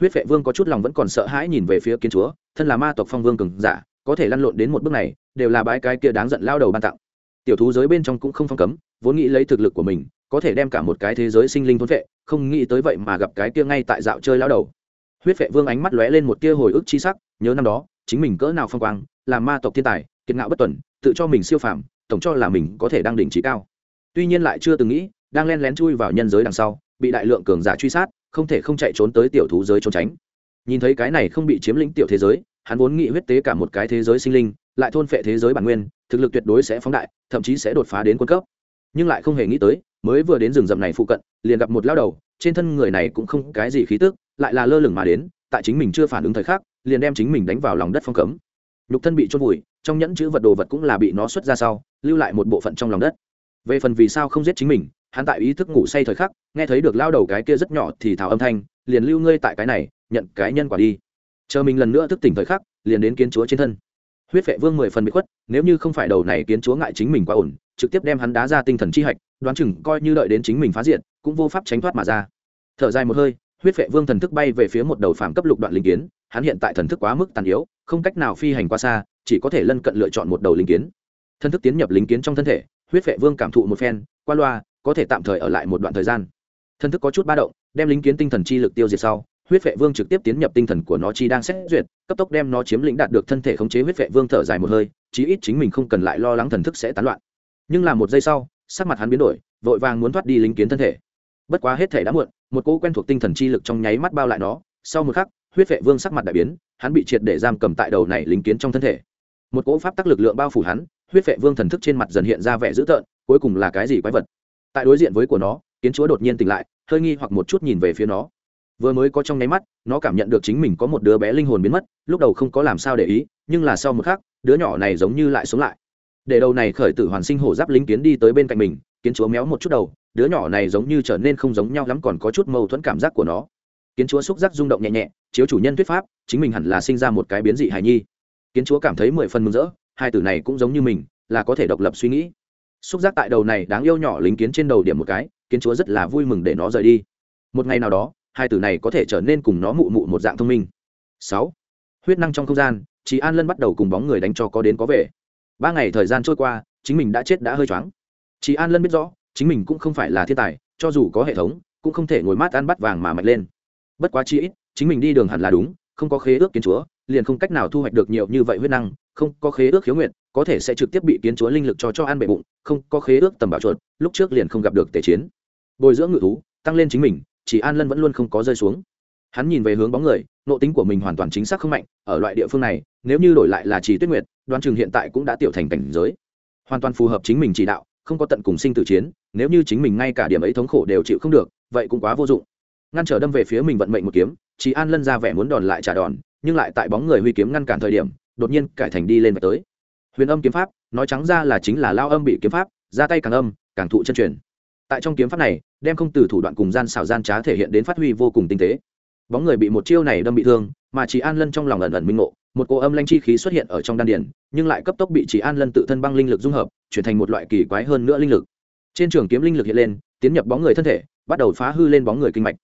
Huyết vệ vương có chút lòng vẫn còn sợ hãi nhìn về phía kiến chúa, thân là ma tộc phong vương cường giả, có thể lăn lộn đến một bước này, đều là bãi cái kia đáng giận lao đầu ban tặng. Tiểu thú giới bên trong cũng không phong cấm, vốn nghĩ lấy thực lực của mình, có thể đem cả một cái thế giới sinh linh thốn vệ, không nghĩ tới vậy mà gặp cái kia ngay tại dạo chơi lao đầu. Huyết vệ vương ánh mắt lóe lên một tia hồi ức chi sắc, nhớ năm đó, chính mình cỡ nào phong quang làm ma tộc thiên tài, kiệt ngạo bất tuần, tự cho mình siêu phàm, tổng cho là mình có thể đang đỉnh trí cao. Tuy nhiên lại chưa từng nghĩ, đang len lén chui vào nhân giới đằng sau bị đại lượng cường giả truy sát, không thể không chạy trốn tới tiểu thú giới trốn tránh. Nhìn thấy cái này không bị chiếm lĩnh tiểu thế giới, hắn vốn nghĩ huyết tế cả một cái thế giới sinh linh, lại thôn phệ thế giới bản nguyên, thực lực tuyệt đối sẽ phóng đại, thậm chí sẽ đột phá đến quân cấp. Nhưng lại không hề nghĩ tới, mới vừa đến rừng rậm này phụ cận, liền gặp một lao đầu, trên thân người này cũng không cái gì khí tức, lại là lơ lửng mà đến, tại chính mình chưa phản ứng thời khắc, liền đem chính mình đánh vào lòng đất phong cấm. Nhục thân bị trôn vùi, trong nhẫn chữ vật đồ vật cũng là bị nó xuất ra sau, lưu lại một bộ phận trong lòng đất. Về phần vì sao không giết chính mình hắn tại ý thức ngủ say thời khắc, nghe thấy được lao đầu cái kia rất nhỏ thì thảo âm thanh, liền lưu ngươi tại cái này, nhận cái nhân quả đi. Chờ mình lần nữa thức tỉnh thời khắc, liền đến kiến chúa trên thân. Huyết vệ vương mười phần bị khuất, nếu như không phải đầu này kiến chúa ngại chính mình quá ổn, trực tiếp đem hắn đá ra tinh thần chi hạch, đoán chừng coi như đợi đến chính mình phá diện cũng vô pháp tránh thoát mà ra. Thở dài một hơi, huyết vệ vương thần thức bay về phía một đầu phạm cấp lục đoạn linh kiến, hắn hiện tại thần thức quá mức tàn yếu, không cách nào phi hành qua xa, chỉ có thể lân cận lựa chọn một đầu linh kiến. Thần thức tiến nhập linh kiến trong thân thể, huyết vệ vương cảm thụ một phen, qua loa có thể tạm thời ở lại một đoạn thời gian. Thân thức có chút ba động, đem linh kiến tinh thần chi lực tiêu diệt sau, huyết vệ vương trực tiếp tiến nhập tinh thần của nó chi đang xét duyệt, cấp tốc đem nó chiếm lĩnh đạt được thân thể khống chế huyết vệ vương thở dài một hơi, chí ít chính mình không cần lại lo lắng thần thức sẽ tán loạn. Nhưng là một giây sau, sắc mặt hắn biến đổi, vội vàng muốn thoát đi linh kiến thân thể. Bất quá hết thể đã muộn, một cỗ quen thuộc tinh thần chi lực trong nháy mắt bao lại nó, sau một khắc, huyết vệ vương sắc mặt đại biến, hắn bị triệt để giam cầm tại đầu này lính kiến trong thân thể. Một cỗ pháp tắc lực lượng bao phủ hắn, huyết vệ vương thần thức trên mặt dần hiện ra vẻ dữ tợn, cuối cùng là cái gì quái vật? Tại đối diện với của nó, kiến chúa đột nhiên tỉnh lại, hơi nghi hoặc một chút nhìn về phía nó. Vừa mới có trong nháy mắt, nó cảm nhận được chính mình có một đứa bé linh hồn biến mất, lúc đầu không có làm sao để ý, nhưng là sau một khắc, đứa nhỏ này giống như lại sống lại. Để đầu này khởi tử hoàn sinh hổ giáp lính kiến đi tới bên cạnh mình, kiến chúa méo một chút đầu, đứa nhỏ này giống như trở nên không giống nhau lắm còn có chút mâu thuẫn cảm giác của nó. Kiến chúa xúc giác rung động nhẹ nhẹ, chiếu chủ nhân thuyết pháp, chính mình hẳn là sinh ra một cái biến dị hài nhi. Kiến chúa cảm thấy mười phần mừng rỡ, hai tử này cũng giống như mình, là có thể độc lập suy nghĩ xúc giác tại đầu này đáng yêu nhỏ lính kiến trên đầu điểm một cái, kiến chúa rất là vui mừng để nó rời đi. Một ngày nào đó, hai tử này có thể trở nên cùng nó mụ mụ một dạng thông minh. Sáu. Huyết năng trong không gian chị an lân bắt đầu cùng bóng người đánh cho có đến có về. Ba ngày thời gian trôi qua, chính mình đã chết đã hơi choáng. Chị an lân biết rõ, chính mình cũng không phải là thiên tài, cho dù có hệ thống, cũng không thể ngồi mát ăn bắt vàng mà mạnh lên. Bất quá chi ít, chính mình đi đường hẳn là đúng, không có khế ước kiến chúa, liền không cách nào thu hoạch được nhiều như vậy huyết năng không có khế ước khiếu nguyện, có thể sẽ trực tiếp bị kiến chúa linh lực cho cho ăn bệ bụng, không có khế ước tầm bảo chuột, lúc trước liền không gặp được tể chiến. Bồi dưỡng ngự thú, tăng lên chính mình, chỉ an lân vẫn luôn không có rơi xuống. Hắn nhìn về hướng bóng người nộ tính của mình hoàn toàn chính xác không mạnh, ở loại địa phương này, nếu như đổi lại là chỉ tuyết nguyệt đoan chừng hiện tại cũng đã tiểu thành cảnh giới. Hoàn toàn phù hợp chính mình chỉ đạo, không có tận cùng sinh tử chiến, nếu như chính mình ngay cả điểm ấy thống khổ đều chịu không được, vậy cũng quá vô dụng. Ngăn trở đâm về phía mình vận mệnh một kiếm, chỉ an lân ra vẻ muốn đòn lại trả đòn, nhưng lại tại bóng người huy kiếm ngăn cản thời điểm đột nhiên cải thành đi lên và tới. Huyền âm kiếm pháp, nói trắng ra là chính là lao âm bị kiếm pháp, ra tay càng âm, càng thụ chân truyền. Tại trong kiếm pháp này, đem không từ thủ đoạn cùng gian xảo gian trá thể hiện đến phát huy vô cùng tinh tế. Bóng người bị một chiêu này đâm bị thương, mà chị an lân trong lòng ẩn ẩn minh ngộ, một cỗ âm lanh chi khí xuất hiện ở trong đan điền, nhưng lại cấp tốc bị chị an lân tự thân băng linh lực dung hợp, chuyển thành một loại kỳ quái hơn nữa linh lực. Trên trường kiếm linh lực hiện lên, tiến nhập bóng người thân thể, bắt đầu phá hư lên bóng người kinh mạch.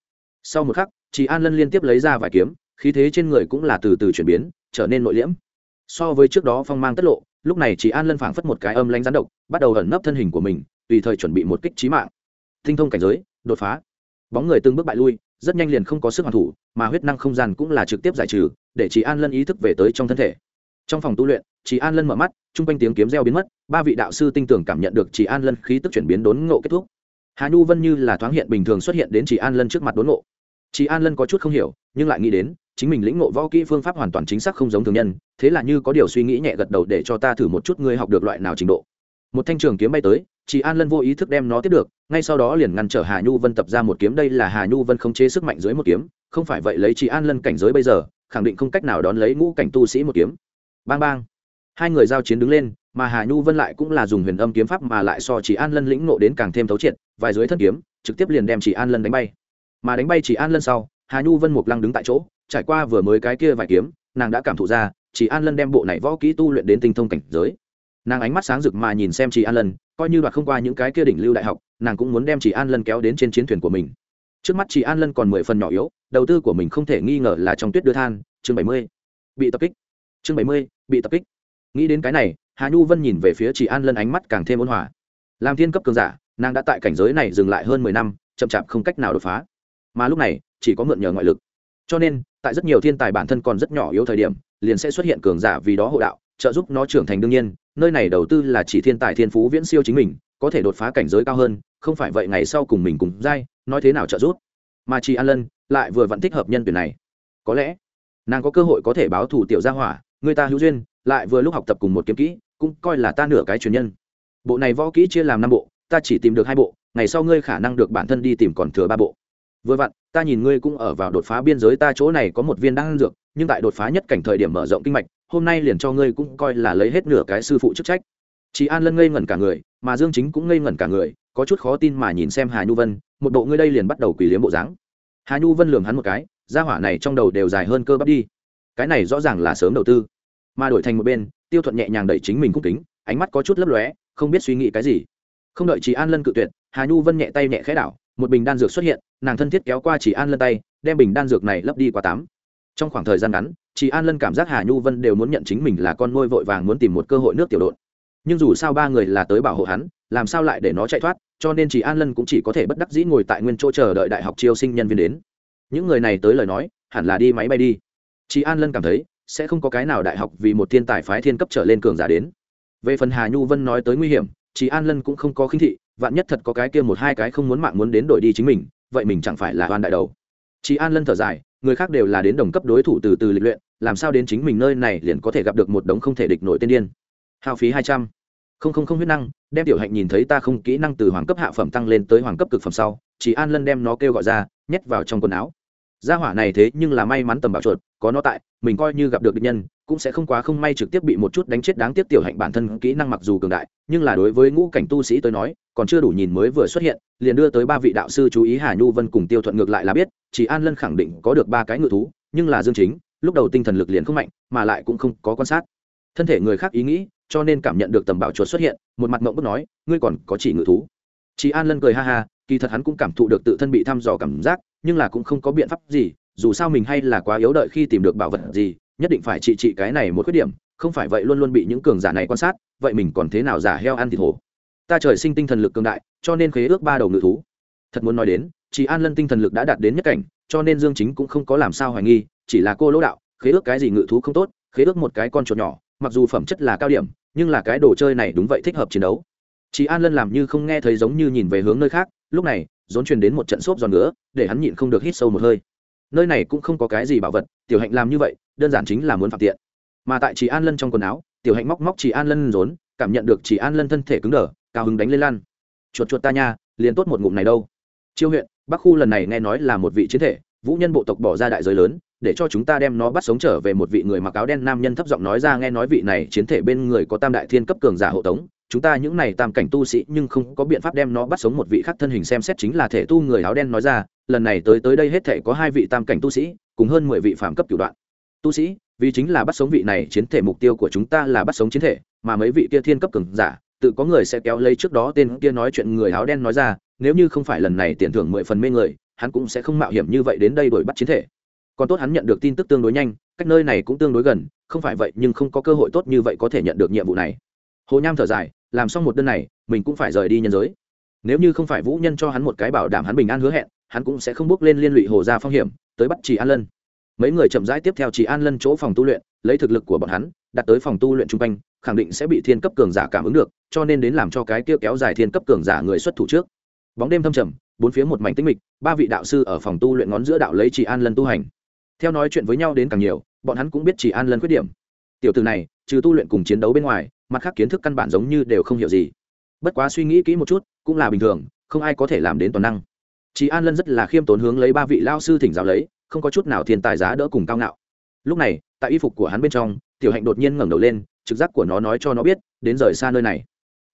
Sau một khắc chị an lân liên tiếp lấy ra vài kiếm, khí thế trên người cũng là từ từ chuyển biến, trở nên nội liễm so với trước đó phong mang tất lộ, lúc này chị an lân phảng phất một cái âm lanh rán độc, bắt đầu ẩn nấp thân hình của mình, tùy thời chuẩn bị một kích trí mạng. Tinh thông cảnh giới, đột phá. Bóng người từng bước bại lui, rất nhanh liền không có sức hoàn thủ, mà huyết năng không gian cũng là trực tiếp giải trừ, để chị an lân ý thức về tới trong thân thể. Trong phòng tu luyện chị an lân mở mắt, chung quanh tiếng kiếm reo biến mất, ba vị đạo sư tinh tưởng cảm nhận được chị an lân khí tức chuyển biến đốn ngộ kết thúc. Hà nhu vân như là thoáng hiện bình thường xuất hiện đến chị an lân trước mặt đốn ngộ. Chị an lân có chút không hiểu, nhưng lại nghĩ đến chính mình lĩnh ngộ võ kỹ phương pháp hoàn toàn chính xác không giống thường nhân, thế là như có điều suy nghĩ nhẹ gật đầu để cho ta thử một chút ngươi học được loại nào trình độ. Một thanh trường kiếm bay tới chị an lân vô ý thức đem nó tiếp được, ngay sau đó liền ngăn trở hà nhu vân tập ra một kiếm, đây là hà nhu vân không chế sức mạnh dưới một kiếm, không phải vậy lấy chị an lân cảnh giới bây giờ, khẳng định không cách nào đón lấy ngũ cảnh tu sĩ một kiếm. Bang bang. Hai người giao chiến đứng lên, mà hà nhu vân lại cũng là dùng huyền âm kiếm pháp mà lại so chỉ an lân lĩnh nộ đến càng thêm thấu triệt, vài dưới thân kiếm, trực tiếp liền đem chỉ an lân đánh bay. Mà đánh bay chỉ an lân sau, hà nhu vân một lăng đứng tại chỗ trải qua vừa mới cái kia vài kiếm, nàng đã cảm thụ ra chỉ an lân đem bộ này võ kỹ tu luyện đến tinh thông cảnh giới. Nàng ánh mắt sáng rực mà nhìn xem chỉ an lân, coi như đoạt không qua những cái kia đỉnh lưu đại học, nàng cũng muốn đem chỉ an lân kéo đến trên chiến thuyền của mình. Trước mắt chỉ an lân còn mười phần nhỏ yếu, đầu tư của mình không thể nghi ngờ là trong tuyết đưa than, chương bảy mươi, bị tập kích. Chương bảy mươi, bị tập kích. Nghĩ đến cái này, hà nhu vân nhìn về phía chị an lân ánh mắt càng thêm ôn hòa. Làm thiên cấp cường giả, nàng đã tại cảnh giới này dừng lại hơn mười năm, chậm chạp không cách nào đột phá. Mà lúc này, chỉ có mượn nhờ ngoại lực cho nên, tại rất nhiều thiên tài bản thân còn rất nhỏ yếu thời điểm, liền sẽ xuất hiện cường giả vì đó hộ đạo, trợ giúp nó trưởng thành đương nhiên, nơi này đầu tư là chỉ thiên tài thiên phú viễn siêu chính mình, có thể đột phá cảnh giới cao hơn, không phải vậy ngày sau cùng mình cùng dai nói thế nào trợ giúp? Mà chị an lân lại vừa vẫn thích hợp nhân tuyển này. Có lẽ, nàng có cơ hội có thể báo thủ tiểu gia hỏa, người ta hữu duyên, lại vừa lúc học tập cùng một kiếm kỹ, cũng coi là ta nửa cái truyền nhân. Bộ này võ kỹ chia làm năm bộ, ta chỉ tìm được hai bộ, ngày sau ngươi khả năng được bản thân đi tìm còn thừa ba bộ vừa vặn, ta nhìn ngươi cũng ở vào đột phá biên giới, ta chỗ này có một viên đan dược, nhưng tại đột phá nhất cảnh thời điểm mở rộng kinh mạch, hôm nay liền cho ngươi cũng coi là lấy hết nửa cái sư phụ chức trách. Chị an lân ngây ngẩn cả người, mà dương chính cũng ngây ngẩn cả người, có chút khó tin mà nhìn xem hà nhu vân, một bộ ngươi đây liền bắt đầu quỳ liếm bộ dáng. Hà nhu vân lường hắn một cái, gia hỏa này trong đầu đều dài hơn cơ bắp đi. Cái này rõ ràng là sớm đầu tư. Mà đổi thành một bên, tiêu thuận nhẹ nhàng đẩy chính mình cung kính, ánh mắt có chút lấp lóe, không biết suy nghĩ cái gì. Không đợi chị an lân cự tuyệt, hà nhu vân nhẹ tay nhẹ khẽ đảo một bình đan dược xuất hiện, nàng thân thiết kéo qua chị an lân tay, đem bình đan dược này lấp đi qua tám. Trong khoảng thời gian ngắn chị an lân cảm giác hà nhu vân đều muốn nhận chính mình là con nuôi vội vàng muốn tìm một cơ hội nước tiểu đột nhưng dù sao ba người là tới bảo hộ hắn, làm sao lại để nó chạy thoát, cho nên chị an lân cũng chỉ có thể bất đắc dĩ ngồi tại nguyên chỗ chờ đợi đại học chiêu sinh nhân viên đến. Những người này tới lời nói, hẳn là đi máy bay đi. Chị an lân cảm thấy, sẽ không có cái nào đại học vì một thiên tài phái thiên cấp trở lên cường giả đến. Về phần hà nhu vân nói tới nguy hiểm chị an lân cũng không có khinh thị vạn nhất thật có cái kia một hai cái không muốn mạng muốn đến đổi đi chính mình, vậy mình chẳng phải là oan đại đầu. Chị an lân thở dài, người khác đều là đến đồng cấp đối thủ từ từ lịch luyện, làm sao đến chính mình nơi này liền có thể gặp được một đống không thể địch nổi tên điên. Hao phí hai trăm. Không không không huyết năng, đem tiểu hạnh nhìn thấy ta không kỹ năng từ hoàng cấp hạ phẩm tăng lên tới hoàng cấp cực phẩm sau chị an lân đem nó kêu gọi ra, nhét vào trong quần áo. Gia hỏa này thế nhưng là may mắn tầm bảo chuột, có nó tại, mình coi như gặp được địch nhân, cũng sẽ không quá không may trực tiếp bị một chút đánh chết đáng tiếc tiểu hạnh bản thân kỹ năng mặc dù cường đại, nhưng là đối với ngũ cảnh tu sĩ tới nói còn chưa đủ nhìn mới vừa xuất hiện, liền đưa tới ba vị đạo sư chú ý hà nhu vân cùng tiêu thuận ngược lại là biết, chỉ an lân khẳng định có được ba cái ngự thú, nhưng là dương chính, lúc đầu tinh thần lực liền không mạnh, mà lại cũng không có quan sát. Thân thể người khác ý nghĩ, cho nên cảm nhận được tầm bảo chuột xuất hiện, một mặt mộng bức nói, ngươi còn có chỉ ngự thú? Chị an lân cười ha ha, kỳ thật hắn cũng cảm thụ được tự thân bị thăm dò cảm giác, nhưng là cũng không có biện pháp gì, dù sao mình hay là quá yếu đợi khi tìm được bảo vật gì, nhất định phải trị trị cái này một khuyết điểm, không phải vậy luôn luôn bị những cường giả này quan sát, vậy mình còn thế nào giả heo ăn thịt hổ? Ta trời sinh tinh thần lực cường đại, cho nên khế ước ba đầu ngự thú. Thật muốn nói đến chị an lân tinh thần lực đã đạt đến nhất cảnh, cho nên dương chính cũng không có làm sao hoài nghi, chỉ là cô lỗ đạo, khế ước cái gì ngự thú không tốt, khế ước một cái con chuột nhỏ, mặc dù phẩm chất là cao điểm, nhưng là cái đồ chơi này đúng vậy thích hợp chiến đấu. Chị an lân làm như không nghe thấy giống như nhìn về hướng nơi khác, lúc này dốn truyền đến một trận xốp giòn nữa để hắn nhịn không được hít sâu một hơi. Nơi này cũng không có cái gì bảo vật, tiểu hạnh làm như vậy, đơn giản chính là muốn phạm tiện. Mà tại chị an lân trong quần áo, tiểu hạnh móc móc chị an lân rốn cảm nhận được chị an lân thân thể cứng đờ cao hứng đánh lên lan. Chuột chuột ta nha, liền tốt một ngụm này đâu. Chiêu huyện, bắc khu lần này nghe nói là một vị chiến thể, vũ nhân bộ tộc bỏ ra đại giới lớn, để cho chúng ta đem nó bắt sống trở về một vị người mặc áo đen nam nhân thấp giọng nói ra nghe nói vị này chiến thể bên người có tam đại thiên cấp cường giả hộ tống. Chúng ta những này tam cảnh tu sĩ nhưng không có biện pháp đem nó bắt sống một vị khác thân hình xem xét chính là thể tu người áo đen nói ra, lần này tới tới đây hết thể có hai vị tam cảnh tu sĩ, cùng hơn mười vị phạm cấp cửu đoạn. Tu sĩ, vì chính là bắt sống vị này chiến thể mục tiêu của chúng ta là bắt sống chiến thể, mà mấy vị kia thiên cấp cường giả tự có người sẽ kéo lấy trước đó tên kia nói chuyện người áo đen nói ra, nếu như không phải lần này tiền thưởng mười phần mê người, hắn cũng sẽ không mạo hiểm như vậy đến đây đuổi bắt chiến thể. Còn tốt hắn nhận được tin tức tương đối nhanh, cách nơi này cũng tương đối gần, không phải vậy nhưng không có cơ hội tốt như vậy có thể nhận được nhiệm vụ này. Hồ nham thở dài, làm xong một đơn này, mình cũng phải rời đi nhân giới. Nếu như không phải vũ nhân cho hắn một cái bảo đảm hắn bình an hứa hẹn, hắn cũng sẽ không bước lên liên lụy hồ gia phong hiểm, tới bắt chỉ an lân. Mấy người chậm rãi tiếp theo chỉ an lân chỗ phòng tu luyện, lấy thực lực của bọn hắn đặt tới phòng tu luyện chung quanh, khẳng định sẽ bị thiên cấp cường giả cảm ứng được, cho nên đến làm cho cái kia kéo dài thiên cấp cường giả người xuất thủ trước. Bóng đêm thâm trầm, bốn phía một mảnh tĩnh mịch, ba vị đạo sư ở phòng tu luyện ngón giữa đạo lấy chỉ an lân tu hành. Theo nói chuyện với nhau đến càng nhiều, bọn hắn cũng biết chỉ an lân khuyết điểm. Tiểu từ này, trừ tu luyện cùng chiến đấu bên ngoài, mặt khác kiến thức căn bản giống như đều không hiểu gì. Bất quá suy nghĩ kỹ một chút, cũng là bình thường, không ai có thể làm đến toàn năng. Chị an lân rất là khiêm tốn hướng lấy ba vị lao sư thỉnh giáo lấy, không có chút nào thiên tài giá đỡ cùng cao ngạo. Lúc này, tại y phục của hắn bên trong tiểu hạnh đột nhiên ngẩng đầu lên, trực giác của nó nói cho nó biết, đến rời xa nơi này.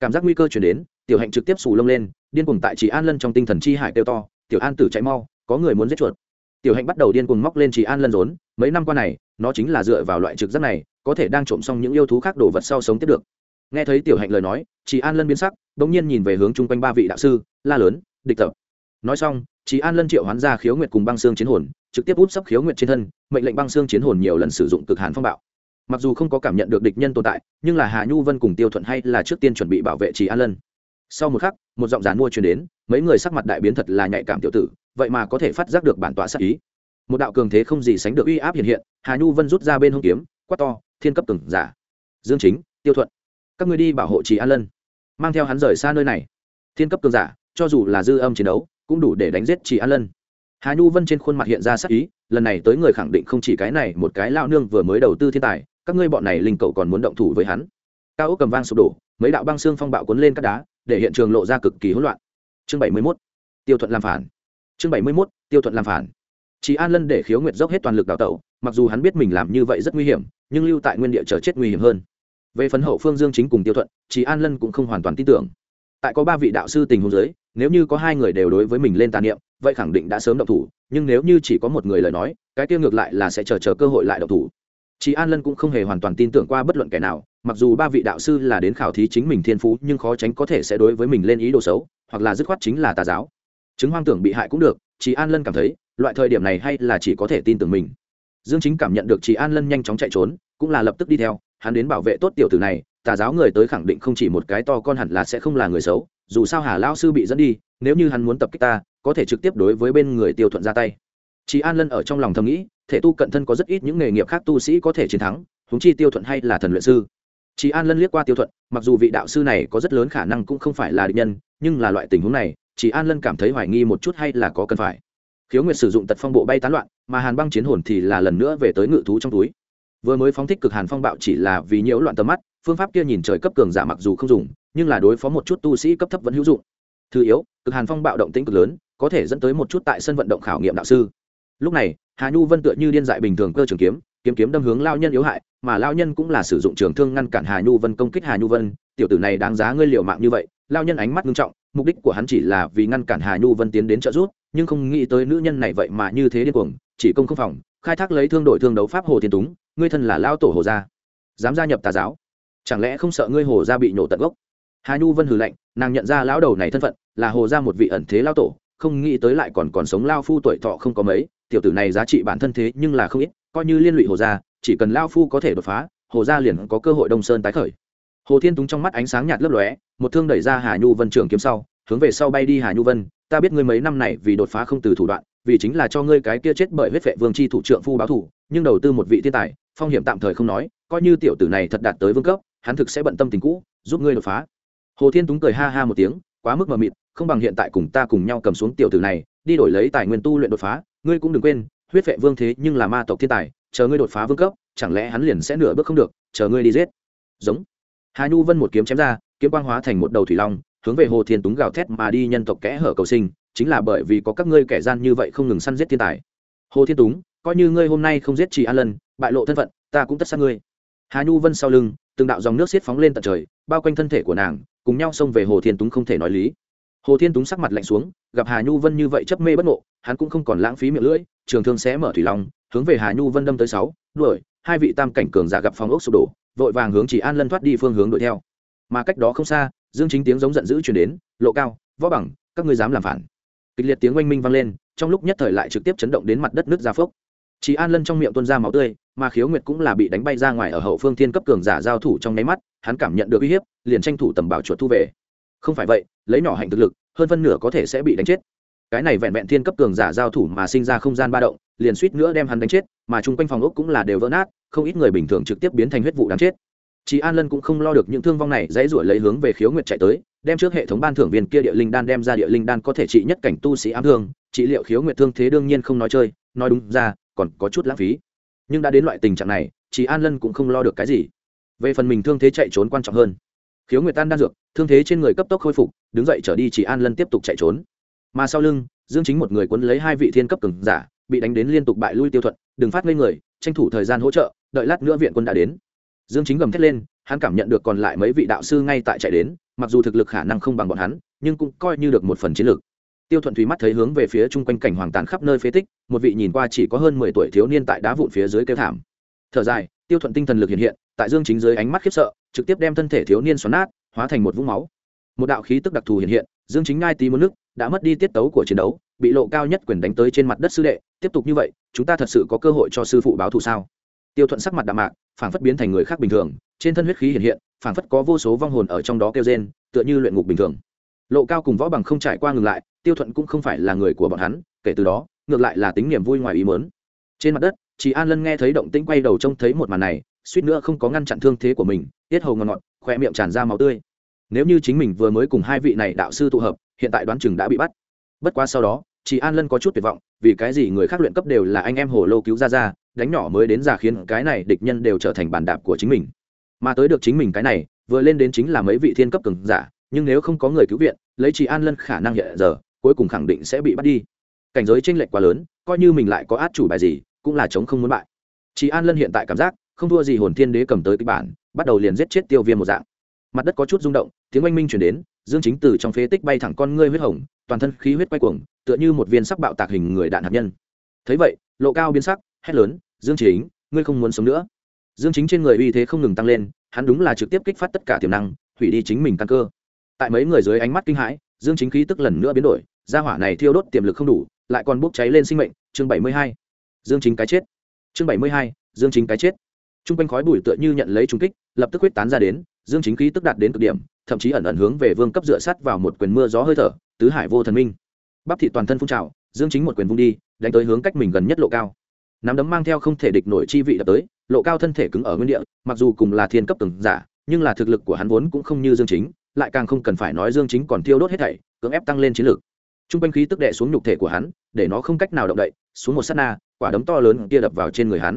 Cảm giác nguy cơ chuyển đến, tiểu hạnh trực tiếp xù lông lên, điên cuồng tại chị an lân trong tinh thần chi hải kêu to, tiểu an tử chạy mau, có người muốn giết chuột. Tiểu hạnh bắt đầu điên cuồng móc lên chị an lân rốn, mấy năm qua này, nó chính là dựa vào loại trực giác này, có thể đang trộm xong những yêu thú khác đồ vật sau sống tiếp được. Nghe thấy tiểu hạnh lời nói chị an lân biến sắc đ ỗ n g nhiên nhìn về hướng chung quanh ba vị đạo sư, la lớn, địch tập. Nói xong chị an lân triệu hoán ra khiếu nguyệt cùng băng xương chiến hồn, trực tiếp út sấp khiếu nguyệt trên thân, mệnh lệnh băng xương chiến hồn nhiều lần sử dụng cực hàn phong bạo mặc dù không có cảm nhận được địch nhân tồn tại, nhưng là hà nhu vân cùng tiêu thuận hay là trước tiên chuẩn bị bảo vệ trì an lân. Sau một khắc, một giọng rán mua truyền đến, mấy người sắc mặt đại biến thật là nhạy cảm tiểu tử, vậy mà có thể phát giác được bản tọa sắc ý. Một đạo cường thế không gì sánh được uy áp hiện hiện, hà nhu vân rút ra bên hông kiếm, quát to, thiên cấp từng giả, dương chính, tiêu thuận, các người đi bảo hộ trì an lân, mang theo hắn rời xa nơi này. Thiên cấp cường giả, cho dù là dư âm chiến đấu, cũng đủ để đánh giết trì an lân. Hà nhu vân trên khuôn mặt hiện ra sắc ý, lần này tới người khẳng định không chỉ cái này, một cái lao nương vừa mới đầu tư thiên tài các ngươi bọn này linh cậu còn muốn động thủ với hắn. Cao ốc cầm vang sụp đổ, mấy đạo băng xương phong bạo cuốn lên các đá, để hiện trường lộ ra cực kỳ hỗn loạn. Chương bảy mươi mốt, tiêu thuận làm phản. Chương bảy mươi mốt, tiêu thuận làm phản. Chị an lân để khiếu nguyệt dốc hết toàn lực đào tẩu, mặc dù hắn biết mình làm như vậy rất nguy hiểm, nhưng lưu tại nguyên địa chờ chết nguy hiểm hơn. Về phấn hậu phương dương chính cùng tiêu thuận chị an lân cũng không hoàn toàn tin tưởng. Tại có ba vị đạo sư tình huống giới nếu như có hai người đều đối với mình lên tàn niệm, vậy khẳng định đã sớm động thủ, nhưng nếu như chỉ có một người lời nói, cái tiêu ngược lại là sẽ chờ chờ cơ hội lại động thủ chị an lân cũng không hề hoàn toàn tin tưởng qua bất luận kẻ nào, mặc dù ba vị đạo sư là đến khảo thí chính mình thiên phú, nhưng khó tránh có thể sẽ đối với mình lên ý đồ xấu, hoặc là dứt khoát chính là tà giáo. Chứng hoang tưởng bị hại cũng được chị an lân cảm thấy, loại thời điểm này hay là chỉ có thể tin tưởng mình. Dương chính cảm nhận được chị an lân nhanh chóng chạy trốn, cũng là lập tức đi theo, hắn đến bảo vệ tốt tiểu tử này, tà giáo người tới khẳng định không chỉ một cái to con hẳn là sẽ không là người xấu, dù sao hà lao sư bị dẫn đi, nếu như hắn muốn tập kích ta, có thể trực tiếp đối với bên người tiêu thuận ra tay. Chị an lân ở trong lòng thầm nghĩ thể tu cận thân có rất ít những nghề nghiệp khác tu sĩ có thể chiến thắng húng chi tiêu thuận hay là thần luyện sư. Chị an lân liếc qua tiêu thuận, mặc dù vị đạo sư này có rất lớn khả năng cũng không phải là định nhân, nhưng là loại tình huống này chị an lân cảm thấy hoài nghi một chút hay là có cần phải. Khiếu nguyệt sử dụng tật phong bộ bay tán loạn, mà hàn băng chiến hồn thì là lần nữa về tới ngự thú trong túi. Vừa mới phóng thích cực hàn phong bạo chỉ là vì nhiễu loạn tầm mắt, phương pháp kia nhìn trời cấp cường giả mặc dù không dùng, nhưng là đối phó một chút tu sĩ cấp thấp vẫn hữu dụng. Thứ yếu, cực hàn phong bạo động tính cực lớn, có thể dẫn tới một chút tại sân vận động khảo nghiệm đạo sư lúc này, hà nhu vân tựa như điên dại bình thường cơ trường kiếm kiếm kiếm đâm hướng lao nhân yếu hại, mà lao nhân cũng là sử dụng trường thương ngăn cản hà nhu vân công kích hà nhu vân. Tiểu tử này đáng giá ngươi liệu mạng như vậy. Lao nhân ánh mắt nghiêm trọng, mục đích của hắn chỉ là vì ngăn cản hà nhu vân tiến đến trợ giúp, nhưng không nghĩ tới nữ nhân này vậy mà như thế điên cuồng, chỉ công không phòng, khai thác lấy thương đổi thương đấu pháp hồ thiên túng, ngươi thân là lao tổ hồ gia, dám gia nhập tà giáo. Chẳng lẽ không sợ ngươi hồ gia bị nhổ tận gốc? Hà nhu vân hừ lạnh, nàng nhận ra lão đầu này thân phận, là hồ gia một vị ẩn thế lao tổ, không nghĩ tới lại còn còn sống lao phu tuổi thọ không có mấy tiểu tử này giá trị bản thân thế nhưng là không ít, coi như liên lụy hồ gia, chỉ cần lao phu có thể đột phá, hồ gia liền có cơ hội đông sơn tái khởi. Hồ thiên túng trong mắt ánh sáng nhạt lấp lóe, một thương đẩy ra hà nhu vân trường kiếm sau, hướng về sau bay đi hà nhu vân, ta biết ngươi mấy năm này vì đột phá không từ thủ đoạn, vì chính là cho ngươi cái kia chết bởi huyết vệ vương chi thủ trưởng phu báo thủ, nhưng đầu tư một vị thiên tài, phong hiểm tạm thời không nói, coi như tiểu tử này thật đạt tới vương cấp, hắn thực sẽ bận tâm tình cũ, giúp ngươi đột phá. Hồ thiên túng cười ha ha một tiếng, quá mức mờ mịt, không bằng hiện tại cùng ta cùng nhau cầm xuống tiểu tử này, đi đổi lấy tài nguyên tu luyện đột phá ngươi cũng đừng quên, huyết vệ vương thế nhưng là ma tộc thiên tài, chờ ngươi đột phá vương cấp, chẳng lẽ hắn liền sẽ nửa bước không được, chờ ngươi đi giết? Giống. Hà nhu vân một kiếm chém ra, kiếm quang hóa thành một đầu thủy long, hướng về hồ thiên túng gào thét mà đi nhân tộc kẽ hở cầu sinh, chính là bởi vì có các ngươi kẻ gian như vậy không ngừng săn giết thiên tài. Hồ thiên túng, coi như ngươi hôm nay không giết chỉ an lân, bại lộ thân phận, ta cũng tất sát ngươi. Hà nhu vân sau lưng, từng đạo dòng nước xiết phóng lên tận trời, bao quanh thân thể của nàng, cùng nhau xông về hồ thiên túng không thể nói lý hồ thiên túng sắc mặt lạnh xuống, gặp hà nhu vân như vậy chấp mê bất ngộ, hắn cũng không còn lãng phí miệng lưỡi, trường thương sẽ mở thủy long hướng về hà nhu vân đâm tới sáu, đuổi, hai vị tam cảnh cường giả gặp phòng ốc sụp đổ, vội vàng hướng chỉ an lân thoát đi phương hướng đuổi theo. Mà cách đó không xa, dương chính tiếng giống giận dữ chuyển đến, lộ cao, võ bằng, các ngươi dám làm phản. Kịch liệt tiếng oanh minh vang lên, trong lúc nhất thời lại trực tiếp chấn động đến mặt đất nước ra phốc. Chỉ an lân trong miệng tuôn ra máu tươi, mà khiếu nguyệt cũng là bị đánh bay ra ngoài ở hậu phương thiên cấp cường giả giao thủ trong nháy mắt, hắn cảm nhận được uy hiếp, liền tranh thủ tầm bảo chuột thu về. Không phải vậy lấy nhỏ hạnh thực lực, hơn phân nửa có thể sẽ bị đánh chết. Cái này vẹn vẹn thiên cấp cường giả giao thủ mà sinh ra không gian ba động, liền suýt nữa đem hắn đánh chết, mà chung quanh phòng ốc cũng là đều vỡ nát, không ít người bình thường trực tiếp biến thành huyết vụ đáng chết. Chị an lân cũng không lo được những thương vong này, dãy ruổi lấy hướng về khiếu nguyệt chạy tới, đem trước hệ thống ban thưởng viên kia địa linh đan đem ra địa linh đan có thể trị nhất cảnh tu sĩ ám thương, trị liệu khiếu nguyệt thương thế đương nhiên không nói chơi, nói đúng ra, còn có chút lãng phí. Nhưng đã đến loại tình trạng này chị an lân cũng không lo được cái gì. Về phần mình thương thế chạy trốn quan trọng hơn khiếu nguyệt tan đan dược, thương thế trên người cấp tốc khôi phục, đứng dậy trở đi chị an lân tiếp tục chạy trốn. Mà sau lưng, dương chính một người quấn lấy hai vị thiên cấp cường giả, bị đánh đến liên tục bại lui tiêu thuận, đừng phát ngây người, tranh thủ thời gian hỗ trợ, đợi lát nữa viện quân đã đến. Dương chính gầm thét lên, hắn cảm nhận được còn lại mấy vị đạo sư ngay tại chạy đến, mặc dù thực lực khả năng không bằng bọn hắn, nhưng cũng coi như được một phần chiến lược. Tiêu thuận thúy mắt thấy hướng về phía chung quanh cảnh hoàng tàn khắp nơi phế tích, một vị nhìn qua chỉ có hơn mười tuổi thiếu niên tại đá vụn phía dưới kêu thảm. Thở dài, tiêu thuận tinh thần lực hiện hiện, tại dương chính dưới ánh mắt khiếp sợ trực tiếp đem thân thể thiếu niên xoắn nát, hóa thành một vũng máu. Một đạo khí tức đặc thù hiện hiện, dương chính ngai tí một nước, đã mất đi tiết tấu của chiến đấu, bị lộ cao nhất quyền đánh tới trên mặt đất sư đệ. Tiếp tục như vậy, chúng ta thật sự có cơ hội cho sư phụ báo thù sao? Tiêu thuận sắc mặt đạm mạc, phảng phất biến thành người khác bình thường, trên thân huyết khí hiện hiện, phảng phất có vô số vong hồn ở trong đó kêu rên, tựa như luyện ngục bình thường. Lộ cao cùng võ bằng không trải qua ngừng lại, tiêu thuận cũng không phải là người của bọn hắn, kể từ đó, ngược lại là tính niềm vui ngoài ý mớn trên mặt đất chị an lân nghe thấy động tĩnh quay đầu trông thấy một màn này suýt nữa không có ngăn chặn thương thế của mình, tiết hầu ngọt ngọt khoe miệng tràn ra máu tươi. Nếu như chính mình vừa mới cùng hai vị này đạo sư tụ hợp, hiện tại đoán chừng đã bị bắt. Bất quá sau đó, chị an lân có chút tuyệt vọng, vì cái gì người khác luyện cấp đều là anh em hồ lô cứu ra ra, đánh nhỏ mới đến già khiến cái này địch nhân đều trở thành bàn đạp của chính mình. Mà tới được chính mình cái này, vừa lên đến chính là mấy vị thiên cấp cường giả, nhưng nếu không có người cứu viện, lấy chị an lân khả năng hiện giờ, cuối cùng khẳng định sẽ bị bắt đi. Cảnh giới tranh lệch quá lớn, coi như mình lại có át chủ bài gì, cũng là chống không muốn bại. Chị an lân hiện tại cảm giác không thua gì hồn thiên đế cầm tới kịch bản, bắt đầu liền giết chết tiêu viêm một dạng. Mặt đất có chút rung động, tiếng oanh minh chuyển đến, dương chính từ trong phế tích bay thẳng con ngươi huyết hồng, toàn thân khí huyết quay cuồng, tựa như một viên sắc bạo tạc hình người đạn hạt nhân. Thấy vậy, lộ cao biến sắc, hét lớn, dương chính, ngươi không muốn sống nữa. Dương chính trên người uy thế không ngừng tăng lên, hắn đúng là trực tiếp kích phát tất cả tiềm năng, hủy đi chính mình căn cơ. Tại mấy người dưới ánh mắt kinh hãi, dương chính khí tức lần nữa biến đổi, gia hỏa này thiêu đốt tiềm lực không đủ, lại còn bốc cháy lên sinh mệnh, chương bảy mươi hai. Dương chính cái chết. Chương bảy mươi hai, dương chính cái chết t r u n g quanh khói bụi tựa như nhận lấy trung kích, lập tức huyết tán ra đến, dương chính khí tức đạt đến cực điểm, thậm chí ẩn ẩn hướng về vương cấp dựa sắt vào một quyền mưa gió hơi thở, tứ hải vô thần minh. Bắp thị toàn thân phun trào, dương chính một quyền vung đi, đánh tới hướng cách mình gần nhất lộ cao. Nắm đấm mang theo không thể địch nổi chi vị đập tới, lộ cao thân thể cứng ở nguyên địa, mặc dù cùng là thiên cấp từng giả, nhưng là thực lực của hắn vốn cũng không như dương chính, lại càng không cần phải nói dương chính còn thiêu đốt hết thảy, cưỡng ép tăng lên chiến lược. T r u n g quanh khí tức đệ xuống nhục thể của hắn, để nó không cách nào động đậy, xuống một s á t na, quả đấm to lớn kia đập vào trên người hắn.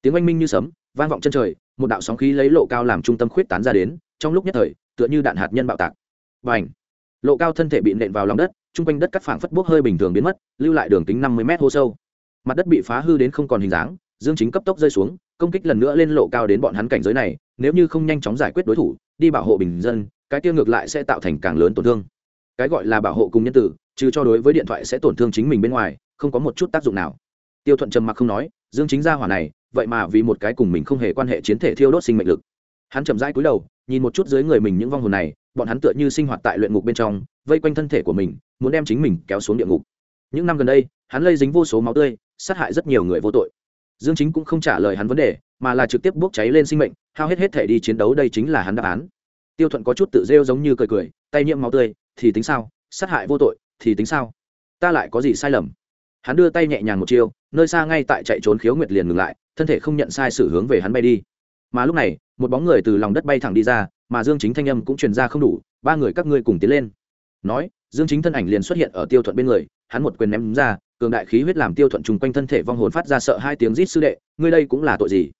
Tiếng oanh minh như sấm vang vọng chân trời, một đạo sóng khí lấy lộ cao làm trung tâm khuyết tán ra đến, trong lúc nhất thời, tựa như đạn hạt nhân bạo tạc. B à n h lộ cao thân thể bị nện vào lòng đất chung quanh đất cắt phảng phất bốc hơi bình thường biến mất, lưu lại đường kính năm mươi m hô sâu. Mặt đất bị phá hư đến không còn hình dáng, dương chính cấp tốc rơi xuống, công kích lần nữa lên lộ cao đến bọn hắn cảnh giới này, nếu như không nhanh chóng giải quyết đối thủ, đi bảo hộ bình dân, cái tiêu ngược lại sẽ tạo thành càng lớn tổn thương. Cái gọi là bảo hộ cùng nhân tử, trừ cho đối với điện thoại sẽ tổn thương chính mình bên ngoài, không có một chút tác dụng nào. Tiêu thuận trầm mặc không nói, dương chính gia hỏa này vậy mà vì một cái cùng mình không hề quan hệ chiến thể thiêu đốt sinh mệnh lực. Hắn chậm rãi cúi đầu, nhìn một chút dưới người mình những vong hồn này, bọn hắn tựa như sinh hoạt tại luyện ngục bên trong, vây quanh thân thể của mình, muốn đem chính mình kéo xuống địa ngục. Những năm gần đây, hắn lây dính vô số máu tươi, sát hại rất nhiều người vô tội. Dương chính cũng không trả lời hắn vấn đề, mà là trực tiếp bốc cháy lên sinh mệnh, hao hết hết thể đi chiến đấu, đây chính là hắn đáp án. Tiêu thuận có chút tự rêu giống như cười cười, tay nhiễm máu tươi, thì tính sao? Sát hại vô tội, thì tính sao? Ta lại có gì sai lầm? Hắn đưa tay nhẹ nhàng một chiêu, nơi xa ngay tại chạy trốn khiếu nguyệt liền ngừng lại thân thể không nhận sai sự hướng về hắn bay đi. Mà lúc này, một bóng người từ lòng đất bay thẳng đi ra, mà dương chính thanh âm cũng truyền ra không đủ, ba người các ngươi cùng tiến lên. Nói, dương chính thân ảnh liền xuất hiện ở tiêu thuận bên người, hắn một quyền ném ra, cường đại khí huyết làm tiêu thuận trùng quanh thân thể vong hồn phát ra sợ hai tiếng rít sư đệ, ngươi đây cũng là tội gì?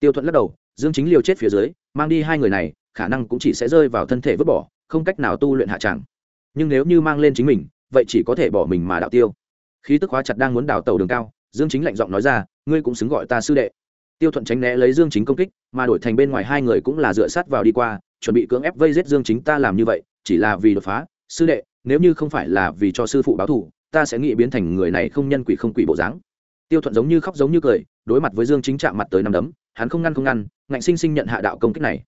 Tiêu thuận lắc đầu, dương chính liều chết phía dưới, mang đi hai người này, khả năng cũng chỉ sẽ rơi vào thân thể vứt bỏ, không cách nào tu luyện hạ tràng nhưng nếu như mang lên chính mình, vậy chỉ có thể bỏ mình mà đạo tiêu. Khí tức hóa chặt đang muốn đào tàu đường cao, dương chính lạnh giọng nói ra ngươi cũng xứng gọi ta sư đệ. Tiêu thuận tránh né lấy dương chính công kích, mà đổi thành bên ngoài hai người cũng là dựa sát vào đi qua, chuẩn bị cưỡng ép vây giết dương chính ta làm như vậy, chỉ là vì đột phá. Sư đệ, nếu như không phải là vì cho sư phụ báo thù, ta sẽ nghĩ biến thành người này không nhân quỷ không quỷ bộ dáng. Tiêu thuận giống như khóc giống như cười, đối mặt với dương chính chạm mặt tới năm đấm, hắn không ngăn không ngăn, ngạnh sinh sinh nhận hạ đạo công kích này.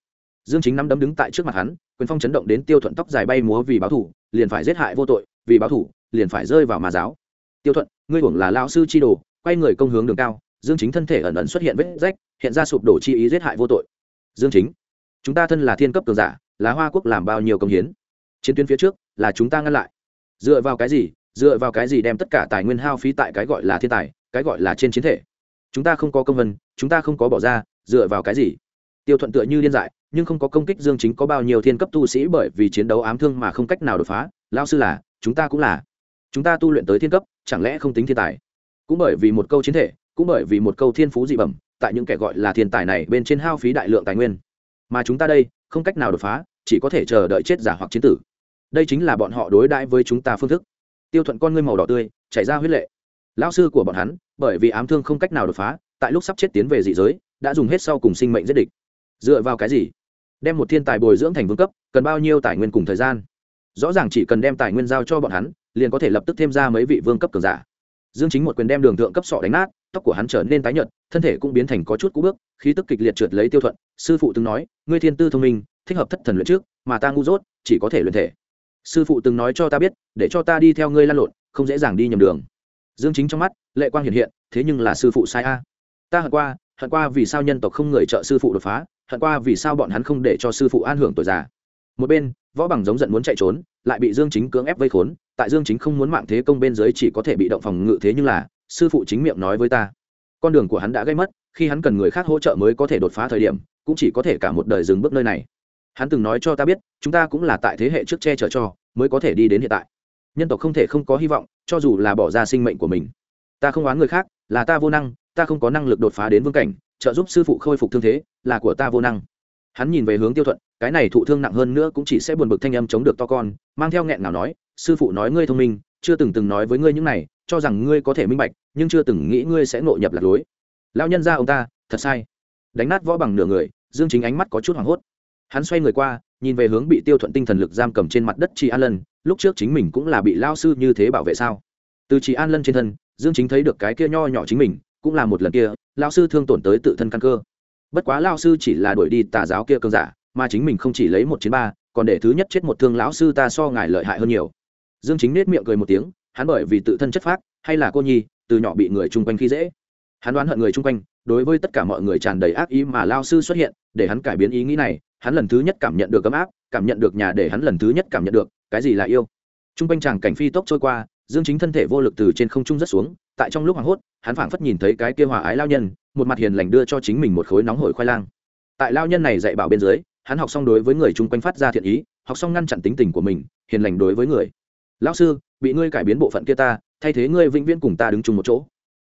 Dương chính năm đấm đứng tại trước mặt hắn, quyền phong chấn động đến tiêu thuận tóc dài bay múa vì báo thù, liền phải giết hại vô tội, vì báo thủ liền phải rơi vào mà giáo. Tiêu thuận, ngươi hưởng là lao sư chi đồ, quay người công hướng đường cao dương chính thân thể ẩn ẩn xuất hiện vết rách, hiện ra sụp đổ chi ý giết hại vô tội. Dương chính, chúng ta thân là thiên cấp cường giả, là hoa quốc làm bao nhiêu công hiến? Chiến tuyến phía trước là chúng ta ngăn lại. Dựa vào cái gì? Dựa vào cái gì đem tất cả tài nguyên hao phí tại cái gọi là thiên tài, cái gọi là trên chiến thể? Chúng ta không có công vân, chúng ta không có bỏ ra, dựa vào cái gì? Tiêu thuận tựa như điên dại, nhưng không có công kích dương chính có bao nhiêu thiên cấp tu sĩ bởi vì chiến đấu ám thương mà không cách nào đột phá. Lao sư là, chúng ta cũng là. Chúng ta tu luyện tới thiên cấp, chẳng lẽ không tính thiên tài? Cũng bởi vì một câu chiến thể cũng bởi vì một câu thiên phú dị bẩm, tại những kẻ gọi là thiên tài này bên trên hao phí đại lượng tài nguyên. Mà chúng ta đây, không cách nào đột phá, chỉ có thể chờ đợi chết giả hoặc chiến tử. Đây chính là bọn họ đối đãi với chúng ta phương thức. Tiêu thuận con ngươi màu đỏ tươi, chảy ra huyết lệ. Lão sư của bọn hắn, bởi vì ám thương không cách nào đột phá, tại lúc sắp chết tiến về dị giới, đã dùng hết sau cùng sinh mệnh giết địch. Dựa vào cái gì? Đem một thiên tài bồi dưỡng thành vương cấp, cần bao nhiêu tài nguyên cùng thời gian? Rõ ràng chỉ cần đem tài nguyên giao cho bọn hắn, liền có thể lập tức thêm ra mấy vị vương cấp cường giả. Dương chính một quyền đem đường thượng cấp sọ đánh nát tóc của hắn trở nên tái nhợt, thân thể cũng biến thành có chút cú bước, khí tức kịch liệt trượt lấy tiêu thuận. Sư phụ từng nói, ngươi thiên tư thông minh, thích hợp thất thần luyện trước, mà ta ngu dốt, chỉ có thể luyện thể. Sư phụ từng nói cho ta biết, để cho ta đi theo ngươi lan lộn, không dễ dàng đi nhầm đường. Dương chính trong mắt, lệ quang hiện hiện, thế nhưng là sư phụ sai a. Ta hận qua hận qua vì sao nhân tộc không người trợ sư phụ đột phá, hận qua vì sao bọn hắn không để cho sư phụ an hưởng tuổi già. Một bên, võ bằng giống giận muốn chạy trốn, lại bị dương chính cưỡng ép vây khốn, tại dương chính không muốn mạng thế công bên dưới chỉ có thể bị động phòng ngự thế nhưng là sư phụ chính miệng nói với ta. Con đường của hắn đã gây mất, khi hắn cần người khác hỗ trợ mới có thể đột phá thời điểm, cũng chỉ có thể cả một đời dừng bước nơi này. Hắn từng nói cho ta biết, chúng ta cũng là tại thế hệ trước che chở cho, mới có thể đi đến hiện tại. Nhân tộc không thể không có hy vọng, cho dù là bỏ ra sinh mệnh của mình. Ta không oán người khác, là ta vô năng, ta không có năng lực đột phá đến vương cảnh, trợ giúp sư phụ khôi phục thương thế, là của ta vô năng. Hắn nhìn về hướng tiêu thuận, cái này thụ thương nặng hơn nữa cũng chỉ sẽ buồn bực thanh âm chống được to con, mang theo nghẹn nào nói, sư phụ nói ngươi thông minh chưa từng từng nói với ngươi những này, cho rằng ngươi có thể minh bạch, nhưng chưa từng nghĩ ngươi sẽ ngộ nhập lạc lối. Lão nhân ra ông ta, thật sai. Đánh nát võ bằng nửa người, dương chính ánh mắt có chút hoảng hốt. Hắn xoay người qua, nhìn về hướng bị tiêu thuận tinh thần lực giam cầm trên mặt đất chị an lân, lúc trước chính mình cũng là bị lao sư như thế bảo vệ sao? Từ chị an lân trên thân, dương chính thấy được cái kia nho nhỏ chính mình, cũng là một lần kia lao sư thương tổn tới tự thân căn cơ. Bất quá lao sư chỉ là đuổi đi tà giáo kia cơn giả, mà chính mình không chỉ lấy một chiến ba, còn để thứ nhất chết một thương lão sư ta so ngài lợi hại hơn nhiều dương chính nết miệng cười một tiếng, hắn bởi vì tự thân chất phác, hay là cô nhi, từ nhỏ bị người chung quanh khi dễ. Hắn đoán hận người chung quanh, đối với tất cả mọi người tràn đầy ác ý mà lao sư xuất hiện, để hắn cải biến ý nghĩ này, hắn lần thứ nhất cảm nhận được ấm áp, cảm nhận được nhà để hắn lần thứ nhất cảm nhận được, cái gì là yêu. Chung quanh chàng cảnh phi tốc trôi qua, dương chính thân thể vô lực từ trên không trung rất xuống, tại trong lúc hoảng hốt, hắn phảng phất nhìn thấy cái kia hòa ái lao nhân, một mặt hiền lành đưa cho chính mình một khối nóng hổi khoai lang. Tại lao nhân này dạy bảo bên dưới, hắn học xong đối với người chung quanh phát ra thiện ý, học xong ngăn chặn tính tình của mình, hiền lành đối với người lão sư, bị ngươi cải biến bộ phận kia ta, thay thế ngươi vĩnh viễn cùng ta đứng chung một chỗ.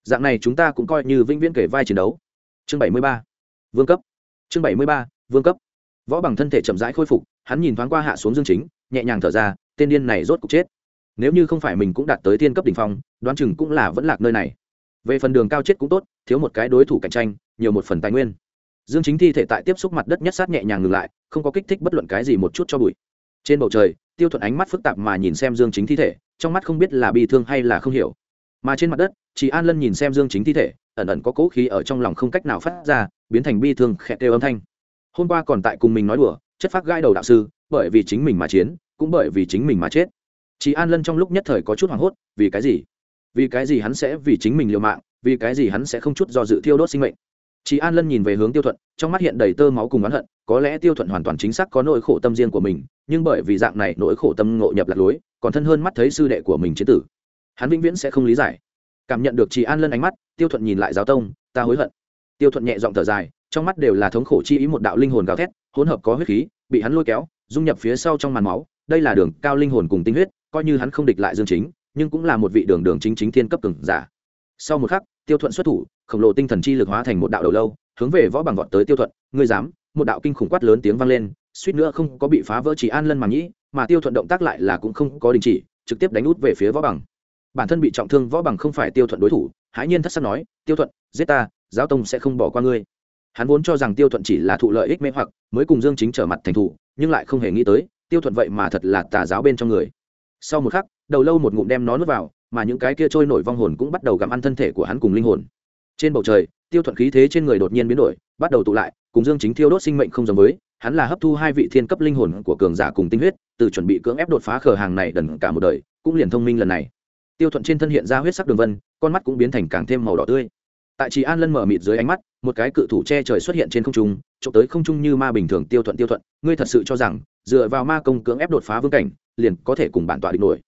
Dạng này chúng ta cũng coi như vĩnh viễn kể vai chiến đấu. Chương bảy mươi ba. Vương cấp. Chương bảy mươi ba, vương cấp. Võ bằng thân thể chậm rãi khôi phục, hắn nhìn thoáng qua hạ xuống dương chính, nhẹ nhàng thở ra, tên điên này rốt cục chết. Nếu như không phải mình cũng đạt tới tiên cấp đ ỉ n h phong, đoán chừng cũng là vẫn lạc nơi này. Về phần đường cao chết cũng tốt, thiếu một cái đối thủ cạnh tranh, nhiều một phần tài nguyên. Dương chính thi thể tại tiếp xúc mặt đất nhất sát nhẹ nhàng ngừng lại, không có kích thích bất luận cái gì một chút cho bụi. Trên bầu trời tiêu thuận ánh mắt phức tạp mà nhìn xem dương chính thi thể, trong mắt không biết là bị thương hay là không hiểu. Mà trên mặt đất, chị an lân nhìn xem dương chính thi thể, ẩn ẩn có cố khí ở trong lòng không cách nào phát ra, biến thành bi thương khẽ têu âm thanh. Hôm qua còn tại cùng mình nói đùa, chất phát gai đầu đạo sư, bởi vì chính mình mà chiến, cũng bởi vì chính mình mà chết. Chị an lân trong lúc nhất thời có chút hoảng hốt, vì cái gì? Vì cái gì hắn sẽ vì chính mình liều mạng, vì cái gì hắn sẽ không chút do dự thiêu đốt sinh mệnh? Chị an lân nhìn về hướng tiêu thuận, trong mắt hiện đầy tơ máu cùng oán hận, có lẽ tiêu thuận hoàn toàn chính xác có nỗi khổ tâm riêng của mình, nhưng bởi vì dạng này nỗi khổ tâm ngộ nhập lạc lối, còn thân hơn mắt thấy sư đệ của mình chế tử. Hắn vĩnh viễn sẽ không lý giải. Cảm nhận được chị an lân ánh mắt, tiêu thuận nhìn lại giáo tông, ta hối hận. Tiêu thuận nhẹ giọng thở dài, trong mắt đều là thống khổ chi ý một đạo linh hồn gào thét, hỗn hợp có huyết khí, bị hắn lôi kéo, dung nhập phía sau trong màn máu, đây là đường cao linh hồn cùng tinh huyết, coi như hắn không địch lại dương chính, nhưng cũng là một vị đường đường chính chính thiên cấp cường giả. Sau một khắc tiêu thuận xuất thủ, khổng lồ tinh thần chi lực hóa thành một đạo đầu lâu, hướng về võ bằng vọt tới tiêu thuận. Ngươi dám? Một đạo kinh khủng quát lớn tiếng vang lên, suýt nữa không có bị phá vỡ chỉ an lân mà nhĩ, mà tiêu thuận động tác lại là cũng không có đình chỉ, trực tiếp đánh út về phía võ bằng. Bản thân bị trọng thương võ bằng không phải tiêu thuận đối thủ, hãi nhiên thất sắc nói, tiêu thuận, giết ta, giáo tông sẽ không bỏ qua ngươi. Hắn vốn cho rằng tiêu thuận chỉ là thụ lợi ích mê hoặc, mới cùng dương chính trở mặt thành thủ, nhưng lại không hề nghĩ tới, tiêu thuận vậy mà thật là tà giáo bên trong người. Sau một khắc, đầu lâu một ngụm đem nó nuốt vào mà những cái kia trôi nổi vong hồn cũng bắt đầu gặm ăn thân thể của hắn cùng linh hồn. Trên bầu trời, tiêu thuận khí thế trên người đột nhiên biến đổi, bắt đầu tụ lại, cùng dương chính thiêu đốt sinh mệnh không giống với, hắn là hấp thu hai vị thiên cấp linh hồn của cường giả cùng tinh huyết, từ chuẩn bị cưỡng ép đột phá khờ hàng này đần cả một đời, cũng liền thông minh lần này. Tiêu thuận trên thân hiện ra huyết sắc đường vân, con mắt cũng biến thành càng thêm màu đỏ tươi. Tại chị an lân mở mịt dưới ánh mắt, một cái cự thủ che trời xuất hiện trên không trung trộm tới không trung như ma bình thường tiêu thuận tiêu thuận, ngươi thật sự cho rằng, dựa vào ma công cưỡng ép đột phá vương cảnh, liền có thể cùng bản tọa địch nổi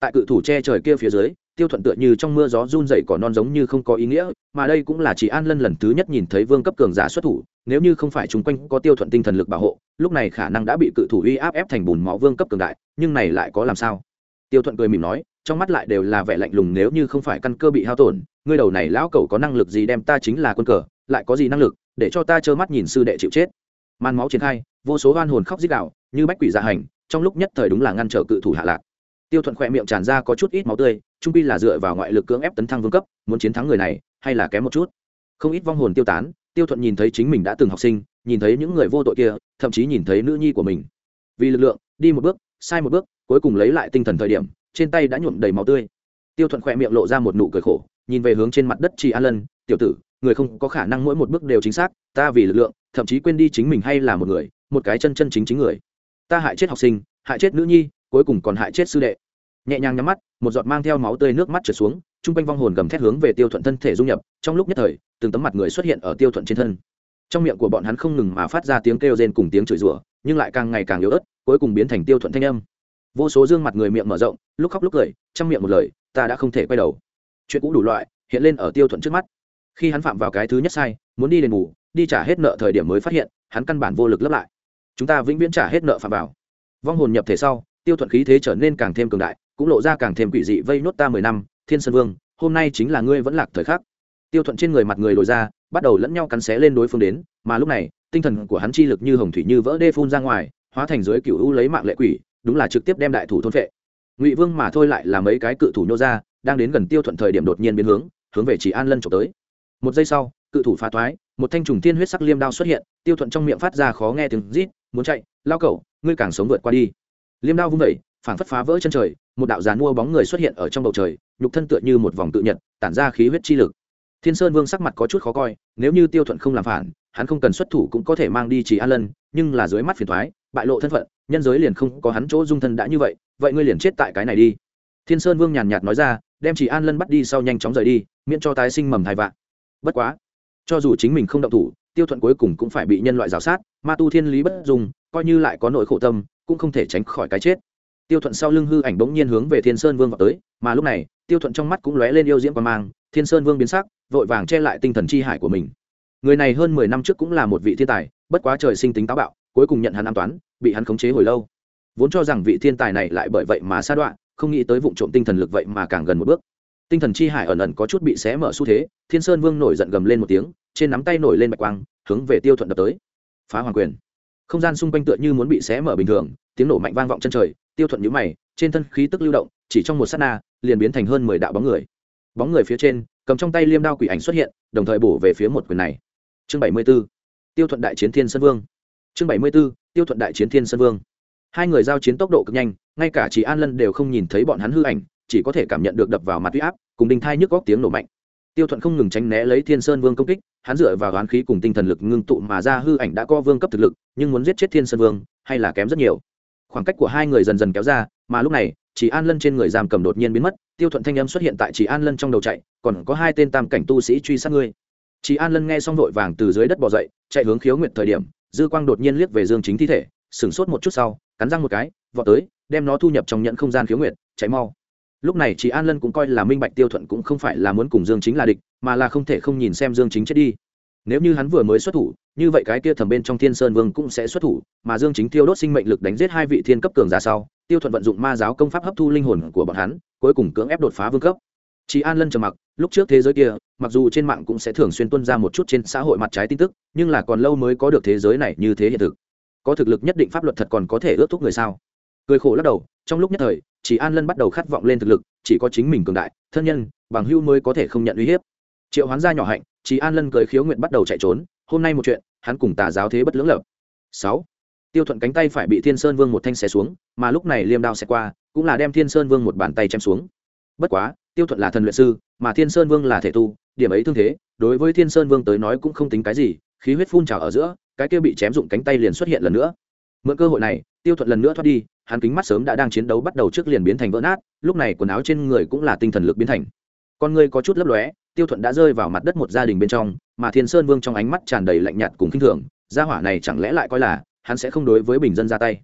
tại cự thủ che trời kia phía dưới, tiêu thuận tựa như trong mưa gió run dày cỏ non giống như không có ý nghĩa, mà đây cũng là chỉ an lân lần thứ nhất nhìn thấy vương cấp cường giả xuất thủ, nếu như không phải chung quanh có tiêu thuận tinh thần lực bảo hộ, lúc này khả năng đã bị cự thủ uy áp ép thành bùn máu vương cấp cường đại, nhưng này lại có làm sao? Tiêu thuận cười mỉm nói, trong mắt lại đều là vẻ lạnh lùng nếu như không phải căn cơ bị hao tổn, ngươi đầu này lão cẩu có năng lực gì đem ta chính là quân cờ, lại có gì năng lực, để cho ta trơ mắt nhìn sư đệ chịu chết? Man máu triển khai, vô số oan hồn khóc dít đạo như bách quỷ dạ hành, trong lúc nhất thời đúng là ngăn trở cự thủ hạ lạc tiêu thuận khỏe miệng tràn ra có chút ít máu tươi, trung pi là dựa vào ngoại lực cưỡng ép tấn thăng vương cấp, muốn chiến thắng người này, hay là kém một chút. Không ít vong hồn tiêu tán, tiêu thuận nhìn thấy chính mình đã từng học sinh, nhìn thấy những người vô tội kia, thậm chí nhìn thấy nữ nhi của mình. Vì lực lượng, đi một bước, sai một bước, cuối cùng lấy lại tinh thần thời điểm, trên tay đã nhuộm đầy máu tươi. Tiêu thuận khỏe miệng lộ ra một nụ cười khổ, nhìn về hướng trên mặt đất chị an lân, tiểu tử, người không có khả năng mỗi một bước đều chính xác, ta vì lực lượng, thậm chí quên đi chính mình hay là một người, một cái chân chân chính chính người. Ta hại chết học sinh, hại chết nữ nhi cuối cùng còn hại chết sư đệ. Nhẹ nhàng nhắm mắt, một giọt mang theo máu tươi nước mắt trượt xuống chung quanh vong hồn gầm thét hướng về tiêu thuận thân thể dung nhập, trong lúc nhất thời, từng tấm mặt người xuất hiện ở tiêu thuận trên thân. Trong miệng của bọn hắn không ngừng mà phát ra tiếng kêu rên cùng tiếng chửi rủa, nhưng lại càng ngày càng yếu ớt, cuối cùng biến thành tiêu thuận thanh âm. Vô số dương mặt người miệng mở rộng, lúc khóc lúc cười, trong miệng một lời, ta đã không thể quay đầu. Chuyện cũ đủ loại, hiện lên ở tiêu thuận trước mắt. Khi hắn phạm vào cái thứ nhất sai, muốn đi đền bù, đi trả hết nợ thời điểm mới phát hiện, hắn căn bản vô lực lấp lại. Chúng ta vĩnh viễn trả hết nợ phạm vào. Vong hồn nhập thể sau tiêu thuận khí thế trở nên càng thêm cường đại, cũng lộ ra càng thêm quỷ dị vây nốt ta mười năm, thiên sơn vương, hôm nay chính là ngươi vẫn lạc thời khắc. Tiêu thuận trên người mặt người lồi ra, bắt đầu lẫn nhau cắn xé lên đối phương đến, mà lúc này, tinh thần của hắn chi lực như hồng thủy như vỡ đê phun ra ngoài, hóa thành dưới cựu u lấy mạng lệ quỷ, đúng là trực tiếp đem đại thủ thôn phệ. Ngụy vương mà thôi lại là mấy cái cự thủ nhô ra, đang đến gần tiêu thuận thời điểm đột nhiên biến hướng hướng về chỉ an lân trộm tới. Một giây sau, cự thủ phá thoái, một thanh trùng tiên huyết sắc liêm đao xuất hiện, tiêu thuận trong miệng phát ra khó nghe tiếng rít, muốn chạy, lao cẩu, ngươi càng sống vượt qua đi liêm đao vung vẩy, phảng phất phá vỡ chân trời, một đạo giàn mua bóng người xuất hiện ở trong bầu trời, nhục thân tựa như một vòng tự nhật, tản ra khí huyết chi lực. Thiên sơn vương sắc mặt có chút khó coi, nếu như tiêu thuận không làm phản, hắn không cần xuất thủ cũng có thể mang đi chỉ an lân, nhưng là dưới mắt phiền thoái bại lộ thân phận, nhân giới liền không có hắn chỗ dung thân đã như vậy vậy ngươi liền chết tại cái này đi. Thiên sơn vương nhàn nhạt nói ra, đem chỉ an lân bắt đi sau nhanh chóng rời đi, miễn cho tái sinh mầm thai vạn. Bất quá, cho dù chính mình không động thủ, tiêu thuận cuối cùng cũng phải bị nhân loại rào sát, ma tu thiên lý bất dùng coi như lại có nỗi khổ tâm cũng không thể tránh khỏi cái chết. Tiêu thuận sau lưng hư ảnh bỗng nhiên hướng về thiên sơn vương vào tới, mà lúc này, tiêu thuận trong mắt cũng lóe lên yêu diễm quan mang, thiên sơn vương biến sắc, vội vàng che lại tinh thần chi hải của mình. Người này hơn mười năm trước cũng là một vị thiên tài, bất quá trời sinh tính táo bạo, cuối cùng nhận hắn an toán, bị hắn khống chế hồi lâu. Vốn cho rằng vị thiên tài này lại bởi vậy mà sa đoạn không nghĩ tới vụ trộm tinh thần lực vậy mà càng gần một bước. Tinh thần chi hải ẩn ẩn có chút bị xé mở xu thế, thiên sơn vương nổi giận gầm lên một tiếng, trên nắm tay nổi lên bạch quang, hướng về tiêu thuận đập tới. Phá hoàng quyền không gian xung quanh tựa như muốn bị xé mở bình thường, tiếng nổ mạnh vang vọng chân trời, tiêu thuận nhũ mày, trên thân khí tức lưu động, chỉ trong một s á t na, liền biến thành hơn mười đạo bóng người. Bóng người phía trên, cầm trong tay liêm đao quỷ ảnh xuất hiện, đồng thời bổ về phía một quyền này. Chương bảy mươi b ố tiêu thuận đại chiến thiên sơn vương. Chương bảy mươi b ố tiêu thuận đại chiến thiên sơn vương. Hai người giao chiến tốc độ cực nhanh, ngay cả chỉ an lân đều không nhìn thấy bọn hắn hư ảnh, chỉ có thể cảm nhận được đập vào mặt huy áp, cùng đinh thai nhức góc tiếng nổ mạnh tiêu thuận không ngừng tránh né lấy thiên sơn vương công kích, hắn dựa vào oán khí cùng tinh thần lực ngưng tụ mà ra hư ảnh đã có vương cấp thực lực, nhưng muốn giết chết thiên sơn vương, hay là kém rất nhiều. Khoảng cách của hai người dần dần kéo ra, mà lúc này, chỉ an lân trên người giam cầm đột nhiên biến mất, tiêu thuận thanh âm xuất hiện tại chỉ an lân trong đầu chạy, còn có hai tên tam cảnh tu sĩ truy sát ngươi. Chỉ an lân nghe xong vội vàng từ dưới đất bỏ dậy, chạy hướng khiếu nguyện thời điểm, dư quang đột nhiên liếc về dương chính thi thể, sửng sốt một chút sau, cắn răng một cái, vọt tới, đem nó thu nhập trong nhận không gian khiếu nguyện chạy mau lúc này chị an lân cũng coi là minh bạch tiêu thuận cũng không phải là muốn cùng dương chính là địch, mà là không thể không nhìn xem dương chính chết đi. Nếu như hắn vừa mới xuất thủ, như vậy cái kia thầm bên trong thiên sơn vương cũng sẽ xuất thủ, mà dương chính tiêu đốt sinh mệnh lực đánh giết hai vị thiên cấp cường giả sau, tiêu thuận vận dụng ma giáo công pháp hấp thu linh hồn của bọn hắn, cuối cùng cưỡng ép đột phá vương cấp. Chị an lân trầm mặc, lúc trước thế giới kia, mặc dù trên mạng cũng sẽ thường xuyên tuân ra một chút trên xã hội mặt trái tin tức, nhưng là còn lâu mới có được thế giới này như thế hiện thực. Có thực lực nhất định pháp luật thật còn có thể ước thúc người sao? Cười khổ lắc đầu, trong lúc nhất thời chỉ an lân bắt đầu khát vọng lên thực lực, chỉ có chính mình cường đại, thân nhân, bằng hưu mới có thể không nhận uy hiếp. Triệu hoán gia nhỏ hạnh, chỉ an lân cười khiếu nguyện bắt đầu chạy trốn, hôm nay một chuyện, hắn cùng tà giáo thế bất lưỡng lập. Sáu, tiêu thuận cánh tay phải bị thiên sơn vương một thanh xé xuống, mà lúc này liêm đao xẻ qua, cũng là đem thiên sơn vương một bàn tay chém xuống. Bất quá, tiêu thuận là thần luyện sư, mà thiên sơn vương là thể tu, điểm ấy thương thế, đối với thiên sơn vương tới nói cũng không tính cái gì, khí huyết phun trào ở giữa, cái kia bị chém dụng cánh tay liền xuất hiện lần nữa. Mượn cơ hội này, tiêu thuận lần nữa thoát đi hắn kính mắt sớm đã đang chiến đấu bắt đầu trước liền biến thành vỡ nát, lúc này quần áo trên người cũng là tinh thần lực biến thành. Con người có chút lấp lóe, tiêu thuận đã rơi vào mặt đất một gia đình bên trong, mà thiên sơn vương trong ánh mắt tràn đầy lạnh nhạt cùng kinh thường, gia hỏa này chẳng lẽ lại coi là hắn sẽ không đối với bình dân ra tay.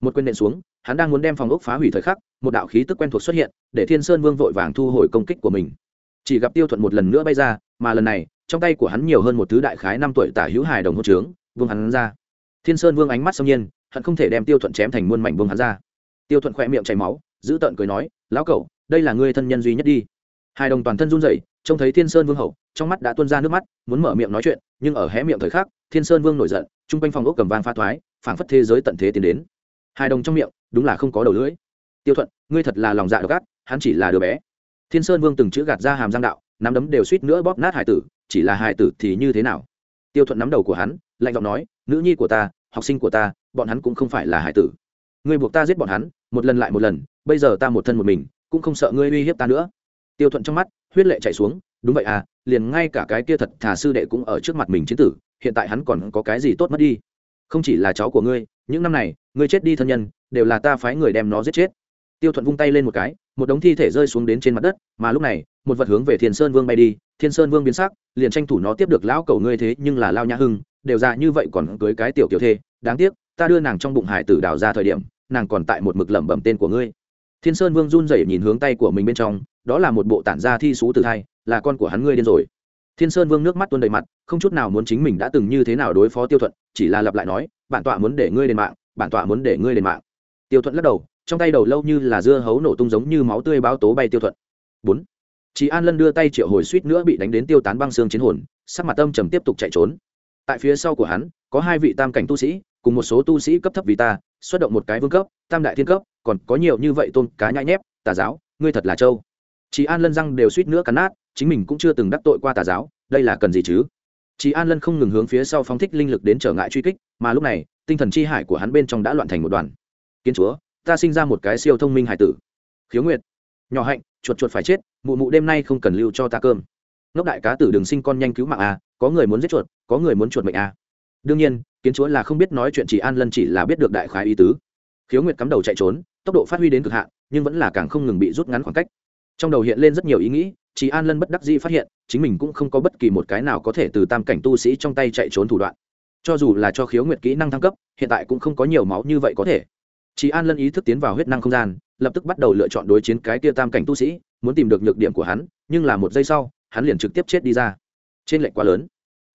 Một quyền nện xuống, hắn đang muốn đem phòng ốc phá hủy thời khắc, một đạo khí tức quen thuộc xuất hiện, để thiên sơn vương vội vàng thu hồi công kích của mình. Chỉ gặp tiêu thuận một lần nữa bay ra, mà lần này, trong tay của hắn nhiều hơn một thứ đại khái năm tuổi tả hữu hài đồng hô trướng vương hắn ra. Thiên sơn vương ánh mắt xâm nhiên hận không thể đem tiêu thuận chém thành muôn mảnh vương hắn ra. Tiêu thuận khỏe miệng chảy máu, giữ tợn cười nói, lão cẩu, đây là ngươi thân nhân duy nhất đi. Hai đồng toàn thân run rẩy, trông thấy thiên sơn vương hậu, trong mắt đã tuôn ra nước mắt, muốn mở miệng nói chuyện, nhưng ở hé miệng thời khắc, thiên sơn vương nổi giận, chung quanh phòng ốc cầm vang pha thoái, phảng phất thế giới tận thế tiến đến. Hai đồng trong miệng, đúng là không có đầu lưỡi. Tiêu thuận, ngươi thật là lòng dạ độc ác, hắn chỉ là đứa bé. Thiên sơn vương từng chữ gạt ra hàm giang đạo, nắm đấm đều suýt nữa bóp nát hải tử, chỉ là hải tử thì như thế nào? Tiêu thuận nắm đầu của hắn, lạnh giọng nói, nữ nhi của ta học sinh của ta, bọn hắn cũng không phải là hải tử. Ngươi buộc ta giết bọn hắn, một lần lại một lần, bây giờ ta một thân một mình, cũng không sợ ngươi uy hiếp ta nữa. Tiêu thuận trong mắt, huyết lệ chạy xuống, đúng vậy à liền ngay cả cái kia thật thà sư đệ cũng ở trước mặt mình chiến tử, hiện tại hắn còn có cái gì tốt mất đi? Không chỉ là cháu của ngươi, những năm này, ngươi chết đi thân nhân, đều là ta phái người đem nó giết chết. Tiêu thuận vung tay lên một cái, một đống thi thể rơi xuống đến trên mặt đất, mà lúc này, một vật hướng về thiên sơn vương bay đi, thiên sơn vương biến sắc, liền tranh thủ nó tiếp được lão cầu ngươi thế nhưng là lao nhã hưng đều già như vậy còn cưới cái tiểu kiểu thê, đáng tiếc, ta đưa nàng trong bụng hải tử đào ra thời điểm, nàng còn tại một mực lẩm bẩm tên của ngươi. Thiên sơn vương run rẩy nhìn hướng tay của mình bên trong, đó là một bộ tản gia thi xú từ thai, là con của hắn ngươi điên rồi. Thiên sơn vương nước mắt tuôn đầy mặt, không chút nào muốn chính mình đã từng như thế nào đối phó tiêu thuận, chỉ là lặp lại nói, bản tọa muốn để ngươi lên mạng, bản tọa muốn để ngươi lên mạng. Tiêu thuận lắc đầu, trong tay đầu lâu như là dưa hấu nổ tung giống như máu tươi báo tố bay tiêu thuận. Bốn. Chị an lân đưa tay triệu hồi suýt nữa bị đánh đến tiêu tán băng xương chiến hồn, sắc mặt tâm trầm tiếp tục chạy trốn tại phía sau của hắn, có hai vị tam cảnh tu sĩ, cùng một số tu sĩ cấp thấp vì ta, xuất động một cái vương cấp, tam đại thiên cấp, còn có nhiều như vậy tôn cá nhãi nhép, tà giáo, ngươi thật là trâu. Chị an lân răng đều suýt nữa cắn nát, chính mình cũng chưa từng đắc tội qua tà giáo, đây là cần gì chứ? Chị an lân không ngừng hướng phía sau phóng thích linh lực đến trở ngại truy kích, mà lúc này, tinh thần chi hải của hắn bên trong đã loạn thành một đoàn. Kiến chúa, ta sinh ra một cái siêu thông minh hải tử. Khiếu nguyệt, nhỏ hạnh, chuột chuột phải chết, mụ mụ đêm nay không cần lưu cho ta cơm. Ngốc đại cá tử đường sinh con nhanh cứu mạng à? Có người muốn giết chuột, có người muốn chuột mệnh a. Đương nhiên, kiến chúa là không biết nói chuyện chỉ an lân chỉ là biết được đại khái ý tứ. Khiếu nguyệt cắm đầu chạy trốn, tốc độ phát huy đến cực hạn, nhưng vẫn là càng không ngừng bị rút ngắn khoảng cách. Trong đầu hiện lên rất nhiều ý nghĩ, chỉ an lân bất đắc dĩ phát hiện, chính mình cũng không có bất kỳ một cái nào có thể từ tam cảnh tu sĩ trong tay chạy trốn thủ đoạn. Cho dù là cho khiếu nguyệt kỹ năng thăng cấp, hiện tại cũng không có nhiều máu như vậy có thể. Chỉ an lân ý thức tiến vào huyết năng không gian, lập tức bắt đầu lựa chọn đối chiến cái tia tam cảnh tu sĩ, muốn tìm được nhược điểm của hắn, nhưng là một giây sau, hắn liền trực tiếp chết đi ra trên lệnh quá lớn.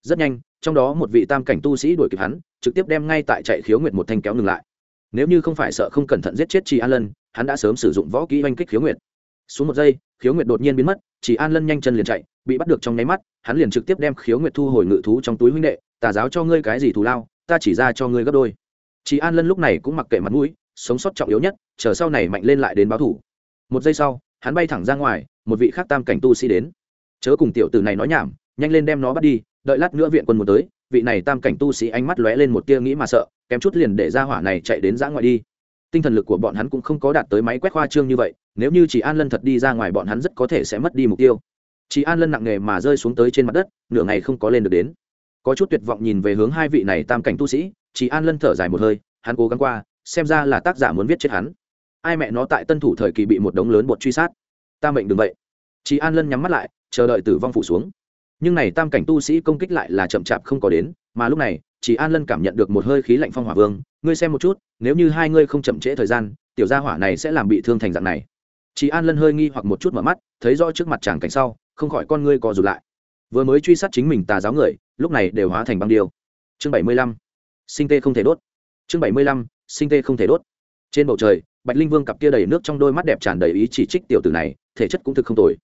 Rất nhanh, trong đó một vị tam cảnh tu sĩ đuổi kịp hắn, trực tiếp đem ngay tại chạy khiếu nguyệt một thanh kéo ngừng lại. Nếu như không phải sợ không cẩn thận giết chết chị an lân, hắn đã sớm sử dụng võ kỹ oanh kích khiếu nguyệt. Xuống một giây, khiếu nguyệt đột nhiên biến mất chị an lân nhanh chân liền chạy, bị bắt được trong nháy mắt, hắn liền trực tiếp đem khiếu nguyệt thu hồi ngự thú trong túi huynh đệ, tà giáo cho ngươi cái gì thù lao, ta chỉ ra cho ngươi gấp đôi. Chị an lân lúc này cũng mặc kệ mặt mũi, sống sót trọng yếu nhất, chờ sau này mạnh lên lại đến báo thủ. Một giây sau, hắn bay thẳng ra ngoài, một vị khác tam cảnh tu sĩ đến. Chớ cùng tiểu tử này nói nhảm nhanh lên đem nó bắt đi, đợi lát nữa viện quân muốn tới, vị này tam cảnh tu sĩ ánh mắt lóe lên một tia nghĩ mà sợ, kém chút liền để ra hỏa này chạy đến giã ngoại đi. Tinh thần lực của bọn hắn cũng không có đạt tới máy quét khoa trương như vậy, nếu như chỉ an lân thật đi ra ngoài bọn hắn rất có thể sẽ mất đi mục tiêu. Chỉ an lân nặng nề mà rơi xuống tới trên mặt đất, nửa ngày không có lên được đến. Có chút tuyệt vọng nhìn về hướng hai vị này tam cảnh tu sĩ, chỉ an lân thở dài một hơi, hắn cố gắng qua, xem ra là tác giả muốn viết chết hắn. Ai mẹ nó tại tân thủ thời kỳ bị một đống lớn bột truy sát. Ta mệnh đừng vậy. Chỉ an lân nhắm mắt lại, chờ đợi tử vong phủ xuống nhưng này tam cảnh tu sĩ công kích lại là chậm chạp không có đến, mà lúc này, chỉ an lân cảm nhận được một hơi khí lạnh phong hỏa vương, ngươi xem một chút, nếu như hai ngươi không chậm trễ thời gian, tiểu gia hỏa này sẽ làm bị thương thành dạng này. Chỉ an lân hơi nghi hoặc một chút mở mắt, thấy rõ trước mặt chàng cảnh sau, không khỏi con ngươi co rụt lại. Vừa mới truy sát chính mình tà giáo người, lúc này đều hóa thành băng điêu. Chương bảy mươi lăm, sinh tê không thể đốt. Chương bảy mươi lăm, sinh tê không thể đốt. Trên bầu trời, bạch linh vương cặp kia đầy nước trong đôi mắt đẹp tràn đầy ý chỉ trích tiểu tử này, thể chất cũng thực không tồi.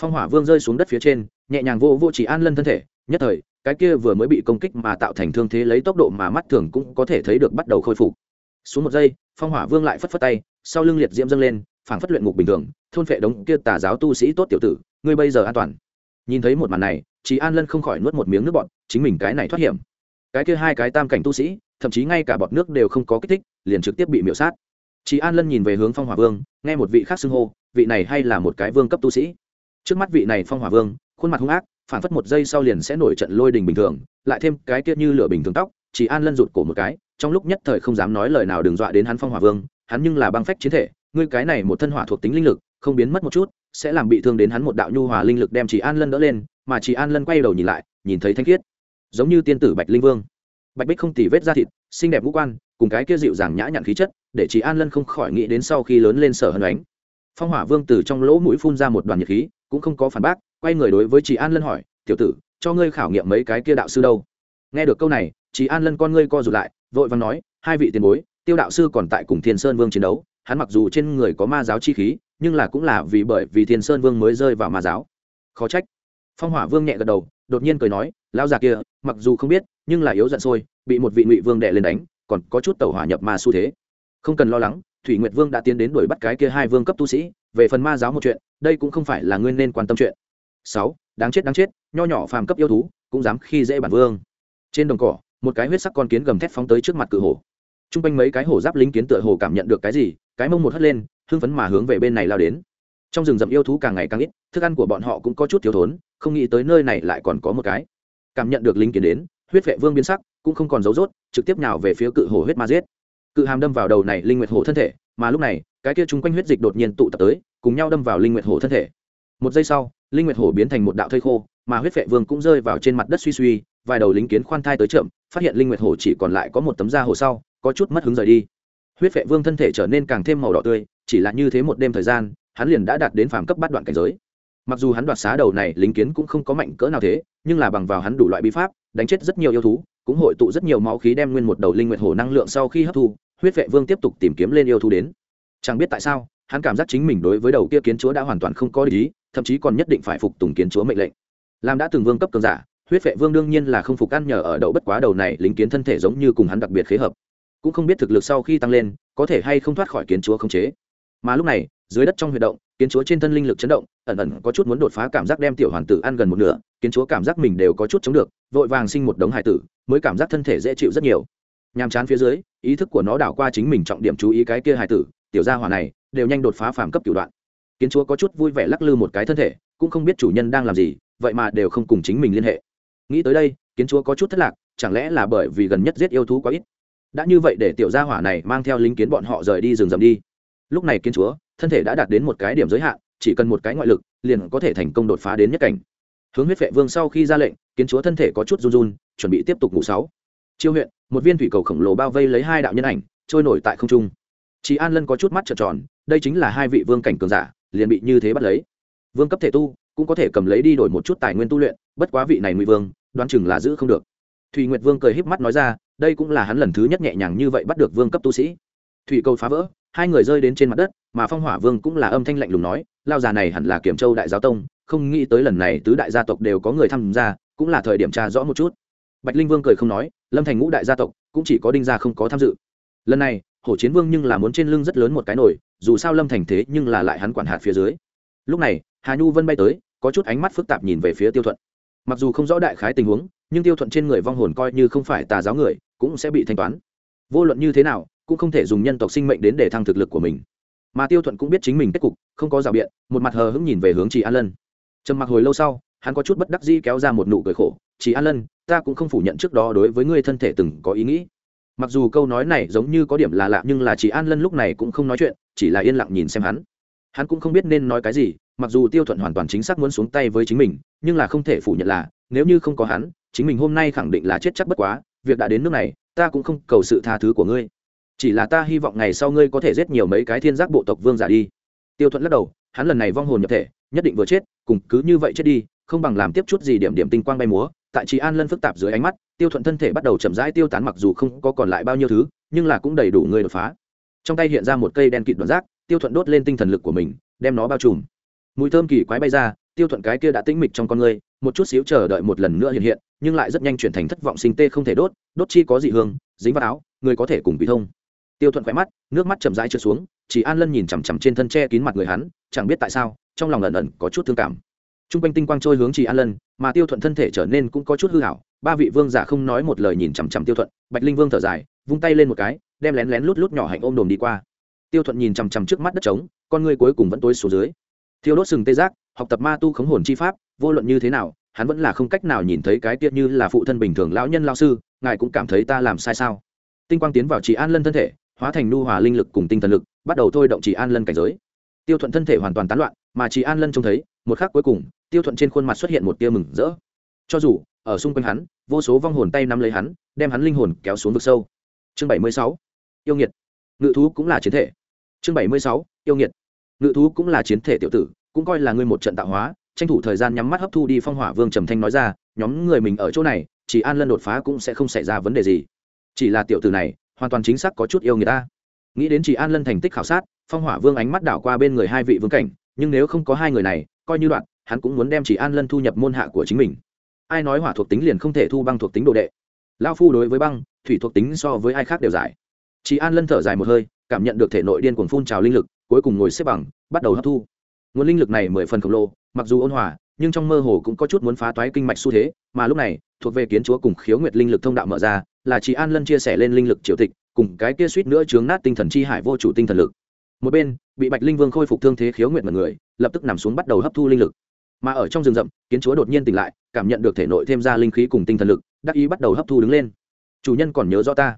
Phong hỏa vương rơi xuống đất phía trên nhẹ nhàng vô vô chỉ an lân thân thể, nhất thời, cái kia vừa mới bị công kích mà tạo thành thương thế lấy tốc độ mà mắt thường cũng có thể thấy được bắt đầu khôi phục. Xuống một giây, phong hỏa vương lại phất phất tay, sau lưng liệt diễm dâng lên, phảng phất luyện ngục bình thường, thôn phệ đống kia tà giáo tu sĩ tốt tiểu tử, ngươi bây giờ an toàn. Nhìn thấy một màn này chị an lân không khỏi nuốt một miếng nước bọt, chính mình cái này thoát hiểm. Cái kia hai cái tam cảnh tu sĩ, thậm chí ngay cả bọt nước đều không có kích thích, liền trực tiếp bị miễu sát. Chị an lân nhìn về hướng phong hỏa vương, nghe một vị khác xưng hô, vị này hay là một cái vương cấp tu sĩ. Trước mắt vị này phong hỏa vương khuôn mặt hung ác phản phất một giây sau liền sẽ nổi trận lôi đình bình thường, lại thêm cái kia như lửa bình thường tóc, chỉ an lân rụt cổ một cái, trong lúc nhất thời không dám nói lời nào đừng dọa đến hắn phong hỏa vương, hắn nhưng là băng phách chiến thể, ngươi cái này một thân hỏa thuộc tính linh lực, không biến mất một chút, sẽ làm bị thương đến hắn một đạo nhu hòa linh lực đem chỉ an lân đỡ lên, mà chỉ an lân quay đầu nhìn lại, nhìn thấy thanh khiết, giống như tiên tử bạch linh vương. Bạch bích không tỉ vết da thịt, xinh đẹp ngũ quan, cùng cái kia dịu dàng nhã nhặn khí chất, để Chỉ an lân không khỏi nghĩ đến sau khi lớn lên sở hân ánh. Phong hỏa vương từ trong lỗ mũi phun ra một đoàn nhiệt khí, cũng không có phản bác quay người đối với chị an lân hỏi, tiểu tử, cho ngươi khảo nghiệm mấy cái kia đạo sư đâu? Nghe được câu này, chị an lân con ngươi co rụt lại, vội vàng nói, hai vị tiền bối, tiêu đạo sư còn tại cùng thiên sơn vương chiến đấu, hắn mặc dù trên người có ma giáo chi khí, nhưng là cũng là vì bởi vì thiên sơn vương mới rơi vào ma giáo. Khó trách. Phong hỏa vương nhẹ gật đầu, đột nhiên cười nói lao già kia, mặc dù không biết, nhưng là yếu giận sôi, bị một vị ngụy vương đệ lên đánh, còn có chút tàu hỏa nhập ma xu thế. Không cần lo lắng, thủy nguyệt vương đã tiến đến đuổi bắt cái kia hai vương cấp tu sĩ, về phần ma giáo một chuyện, đây cũng không phải là nguyên nên quan tâm chuyện sáu, đáng chết đáng chết, nho nhỏ phàm cấp yêu thú, cũng dám khi dễ bản vương. Trên đồng cỏ, một cái huyết sắc con kiến gầm thét phóng tới trước mặt cự hổ. T r u n g quanh mấy cái hổ giáp lính kiến tựa hổ cảm nhận được cái gì, cái mông một hất lên, hưng phấn mà hướng về bên này lao đến. Trong rừng rậm yêu thú càng ngày càng ít, thức ăn của bọn họ cũng có chút thiếu thốn, không nghĩ tới nơi này lại còn có một cái. Cảm nhận được lính kiến đến, huyết vệ vương biến sắc, cũng không còn dấu rốt trực tiếp nào về phía cự hổ huyết ma giết. Cự hàm đâm vào đầu này linh nguyệt hổ thân thể, mà lúc này, cái kia chung quanh huyết dịch đột nhiên tụ tập tới, cùng nhau đâm vào linh nguyệt hổ thân thể. Một giây sau linh nguyệt hổ biến thành một đạo thây khô, mà huyết vệ vương cũng rơi vào trên mặt đất suy suy, vài đầu lính kiến khoan thai tới chậm, phát hiện linh nguyệt hổ chỉ còn lại có một tấm da hổ sau, có chút mất hứng rời đi. Huyết vệ vương thân thể trở nên càng thêm màu đỏ tươi, chỉ là như thế một đêm thời gian, hắn liền đã đạt đến phàm cấp bắt đoạn cảnh giới. Mặc dù hắn đoạt xá đầu này, lính kiến cũng không có mạnh cỡ nào thế, nhưng là bằng vào hắn đủ loại bí pháp, đánh chết rất nhiều yêu thú, cũng hội tụ rất nhiều máu khí đem nguyên một đầu linh nguyệt hổ năng lượng sau khi hấp thu, huyết vệ vương tiếp tục tìm kiếm lên yêu thú đến. Chẳng biết tại sao, hắn cảm giác chính mình đối với đầu kia kiến chúa đã hoàn toàn không có lý thậm chí còn nhất định phải phục tùng kiến chúa mệnh lệnh. Làm đã từng vương cấp cường giả, huyết vệ vương đương nhiên là không phục ăn nhờ ở đậu bất quá đầu này, lính kiến thân thể giống như cùng hắn đặc biệt khế hợp. Cũng không biết thực lực sau khi tăng lên, có thể hay không thoát khỏi kiến chúa không chế. Mà lúc này, dưới đất trong huy động, kiến chúa trên thân linh lực chấn động, ẩn ẩn có chút muốn đột phá cảm giác đem tiểu hoàn tử ăn gần một nửa, kiến chúa cảm giác mình đều có chút chống được, vội vàng sinh một đống hải tử, mới cảm giác thân thể dễ chịu rất nhiều. Nhàm chán phía dưới, ý thức của nó đảo qua chính mình trọng điểm chú ý cái kia hải tử, tiểu gia hỏa này, đều nhanh đột phá phàm cấp cửu đoạn kiến chúa có chút vui vẻ lắc lư một cái thân thể, cũng không biết chủ nhân đang làm gì, vậy mà đều không cùng chính mình liên hệ. Nghĩ tới đây, kiến chúa có chút thất lạc, chẳng lẽ là bởi vì gần nhất giết yêu thú quá ít? Đã như vậy để tiểu gia hỏa này mang theo lính kiến bọn họ rời đi rừng rậm đi. Lúc này kiến chúa, thân thể đã đạt đến một cái điểm giới hạn, chỉ cần một cái ngoại lực, liền có thể thành công đột phá đến nhất cảnh. Hướng huyết vệ vương sau khi ra lệnh, kiến chúa thân thể có chút run run, chuẩn bị tiếp tục ngủ sáu. Chiêu huyện, một viên thủy cầu khổng lồ bao vây lấy hai đạo nhân ảnh, trôi nổi tại không trung. Chị an lân có chút mắt trợn tròn, đây chính là hai vị vương cảnh cường giả liền bị như thế bắt lấy. Vương cấp thể tu cũng có thể cầm lấy đi đổi một chút tài nguyên tu luyện, bất quá vị này ngụy vương, đoán chừng là giữ không được. Thùy nguyệt vương cười híp mắt nói ra, đây cũng là hắn lần thứ nhất nhẹ nhàng như vậy bắt được vương cấp tu sĩ. Thủy cầu phá vỡ, hai người rơi đến trên mặt đất, mà phong hỏa vương cũng là âm thanh lạnh lùng nói, lao già này hẳn là kiểm châu đại giáo tông, không nghĩ tới lần này tứ đại gia tộc đều có người tham gia, cũng là thời điểm tra rõ một chút. Bạch linh vương cười không nói, lâm thành ngũ đại gia tộc cũng chỉ có đinh gia không có tham dự. Lần này hổ chiến vương nhưng là muốn trên lưng rất lớn một cái nổi dù sao lâm thành thế nhưng là lại hắn quản hạt phía dưới. Lúc này, hà nhu vân bay tới, có chút ánh mắt phức tạp nhìn về phía tiêu thuận. Mặc dù không rõ đại khái tình huống, nhưng tiêu thuận trên người vong hồn coi như không phải tà giáo người, cũng sẽ bị thanh toán. Vô luận như thế nào, cũng không thể dùng nhân tộc sinh mệnh đến để thăng thực lực của mình. Mà tiêu thuận cũng biết chính mình kết cục, không có rào biện, một mặt hờ hững nhìn về hướng chị an lân. Trầm mặc hồi lâu sau, hắn có chút bất đắc dĩ kéo ra một nụ cười khổ. Chị an lân, ta cũng không phủ nhận trước đó đối với ngươi thân thể từng có ý nghĩ mặc dù câu nói này giống như có điểm là lạ nhưng là chị an lân lúc này cũng không nói chuyện, chỉ là yên lặng nhìn xem hắn. Hắn cũng không biết nên nói cái gì, mặc dù tiêu thuận hoàn toàn chính xác muốn xuống tay với chính mình, nhưng là không thể phủ nhận là, nếu như không có hắn, chính mình hôm nay khẳng định là chết chắc bất quá, việc đã đến nước này, ta cũng không cầu sự tha thứ của ngươi. Chỉ là ta hy vọng ngày sau ngươi có thể giết nhiều mấy cái thiên giác bộ tộc vương giả đi. Tiêu thuận lắc đầu, hắn lần này vong hồn nhập thể, nhất định vừa chết, cùng cứ như vậy chết đi, không bằng làm tiếp chút gì điểm điểm tinh quang bay múa tại chị an lân phức tạp dưới ánh mắt, tiêu thuận thân thể bắt đầu chậm rãi tiêu tán mặc dù không có còn lại bao nhiêu thứ, nhưng là cũng đầy đủ người đột phá. Trong tay hiện ra một cây đen kịt đoạn rác, tiêu thuận đốt lên tinh thần lực của mình, đem nó bao trùm. Mùi thơm kỳ quái bay ra, tiêu thuận cái kia đã tĩnh mịch trong con người, một chút xíu chờ đợi một lần nữa hiện hiện, nhưng lại rất nhanh chuyển thành thất vọng sinh tê không thể đốt đốt chi có dị hương, dính vào áo, người có thể cùng bị thông. Tiêu thuận khỏe mắt, nước mắt chậm rãi trượt xuống, chỉ an lân nhìn chằm chằm trên thân tre kín mặt người hắn, chẳng biết tại sao, trong lòng ẩn ẩn có chút thương cảm t r u n g quanh tinh quang trôi hướng trì an lân, mà tiêu thuận thân thể trở nên cũng có chút hư hảo ba vị vương giả không nói một lời nhìn chằm chằm tiêu thuận, bạch linh vương thở dài, vung tay lên một cái, đem lén lén lút lút nhỏ hạnh ôm đồm đi qua. Tiêu thuận nhìn chằm chằm trước mắt đất trống, con ngươi cuối cùng vẫn tối xuống dưới. Thiêu đốt sừng tê giác, học tập ma tu khống hồn chi pháp, vô luận như thế nào, hắn vẫn là không cách nào nhìn thấy cái tiết như là phụ thân bình thường lão nhân lao sư, ngài cũng cảm thấy ta làm sai sao? Tinh quang tiến vào trì an lân thân thể, hóa thành nu hòa linh lực cùng tinh thần lực, bắt đầu thôi động trì an lân cảnh giới tiêu thuận thân thể hoàn toàn tán loạn, mà chỉ an lân trông thấy, một khắc cuối cùng, tiêu thuận trên khuôn mặt xuất hiện một tia mừng rỡ. Cho dù, ở xung quanh hắn, vô số vong hồn tay nắm lấy hắn, đem hắn linh hồn kéo xuống vực sâu. Chương bảy mươi sáu, yêu nghiệt. Ngự thú cũng là chiến thể. Chương bảy mươi sáu, yêu nghiệt. Ngự thú cũng là chiến thể tiểu tử, cũng coi là ngươi một trận tạo hóa, tranh thủ thời gian nhắm mắt hấp thu đi phong hỏa vương trầm thanh nói ra, nhóm người mình ở chỗ này chỉ an lân đột phá cũng sẽ không xảy ra vấn đề gì. Chỉ là tiểu tử này, hoàn toàn chính xác có chút yêu người ta. Nghĩ đến chỉ an lân thành tích khảo sát phong hỏa vương ánh mắt đảo qua bên người hai vị vương cảnh, nhưng nếu không có hai người này, coi như đoạn, hắn cũng muốn đem chỉ an lân thu nhập môn hạ của chính mình. Ai nói hỏa thuộc tính liền không thể thu băng thuộc tính đồ đệ? Lao phu đối với băng, thủy thuộc tính so với ai khác đều giải. Chỉ an lân thở dài một hơi, cảm nhận được thể nội điên cuồng phun trào linh lực, cuối cùng ngồi xếp bằng, bắt đầu hấp thu. Nguồn linh lực này mười phần khổng lồ, mặc dù ôn hòa, nhưng trong mơ hồ cũng có chút muốn phá toái kinh mạch xu thế, mà lúc này, thuộc về kiến chúa cùng khiếu nguyệt linh lực thông đạo mở ra, là chị an lân chia sẻ lên linh lực triều tịch, cùng cái kia suýt nữa chướng nát tinh thần chi hải vô chủ tinh thần lực một bên, bị bạch linh vương khôi phục thương thế khiếu nguyện mật người, lập tức nằm xuống bắt đầu hấp thu linh lực. Mà ở trong rừng rậm, kiến chúa đột nhiên tỉnh lại, cảm nhận được thể nội thêm ra linh khí cùng tinh thần lực, đắc ý bắt đầu hấp thu đứng lên. Chủ nhân còn nhớ rõ ta.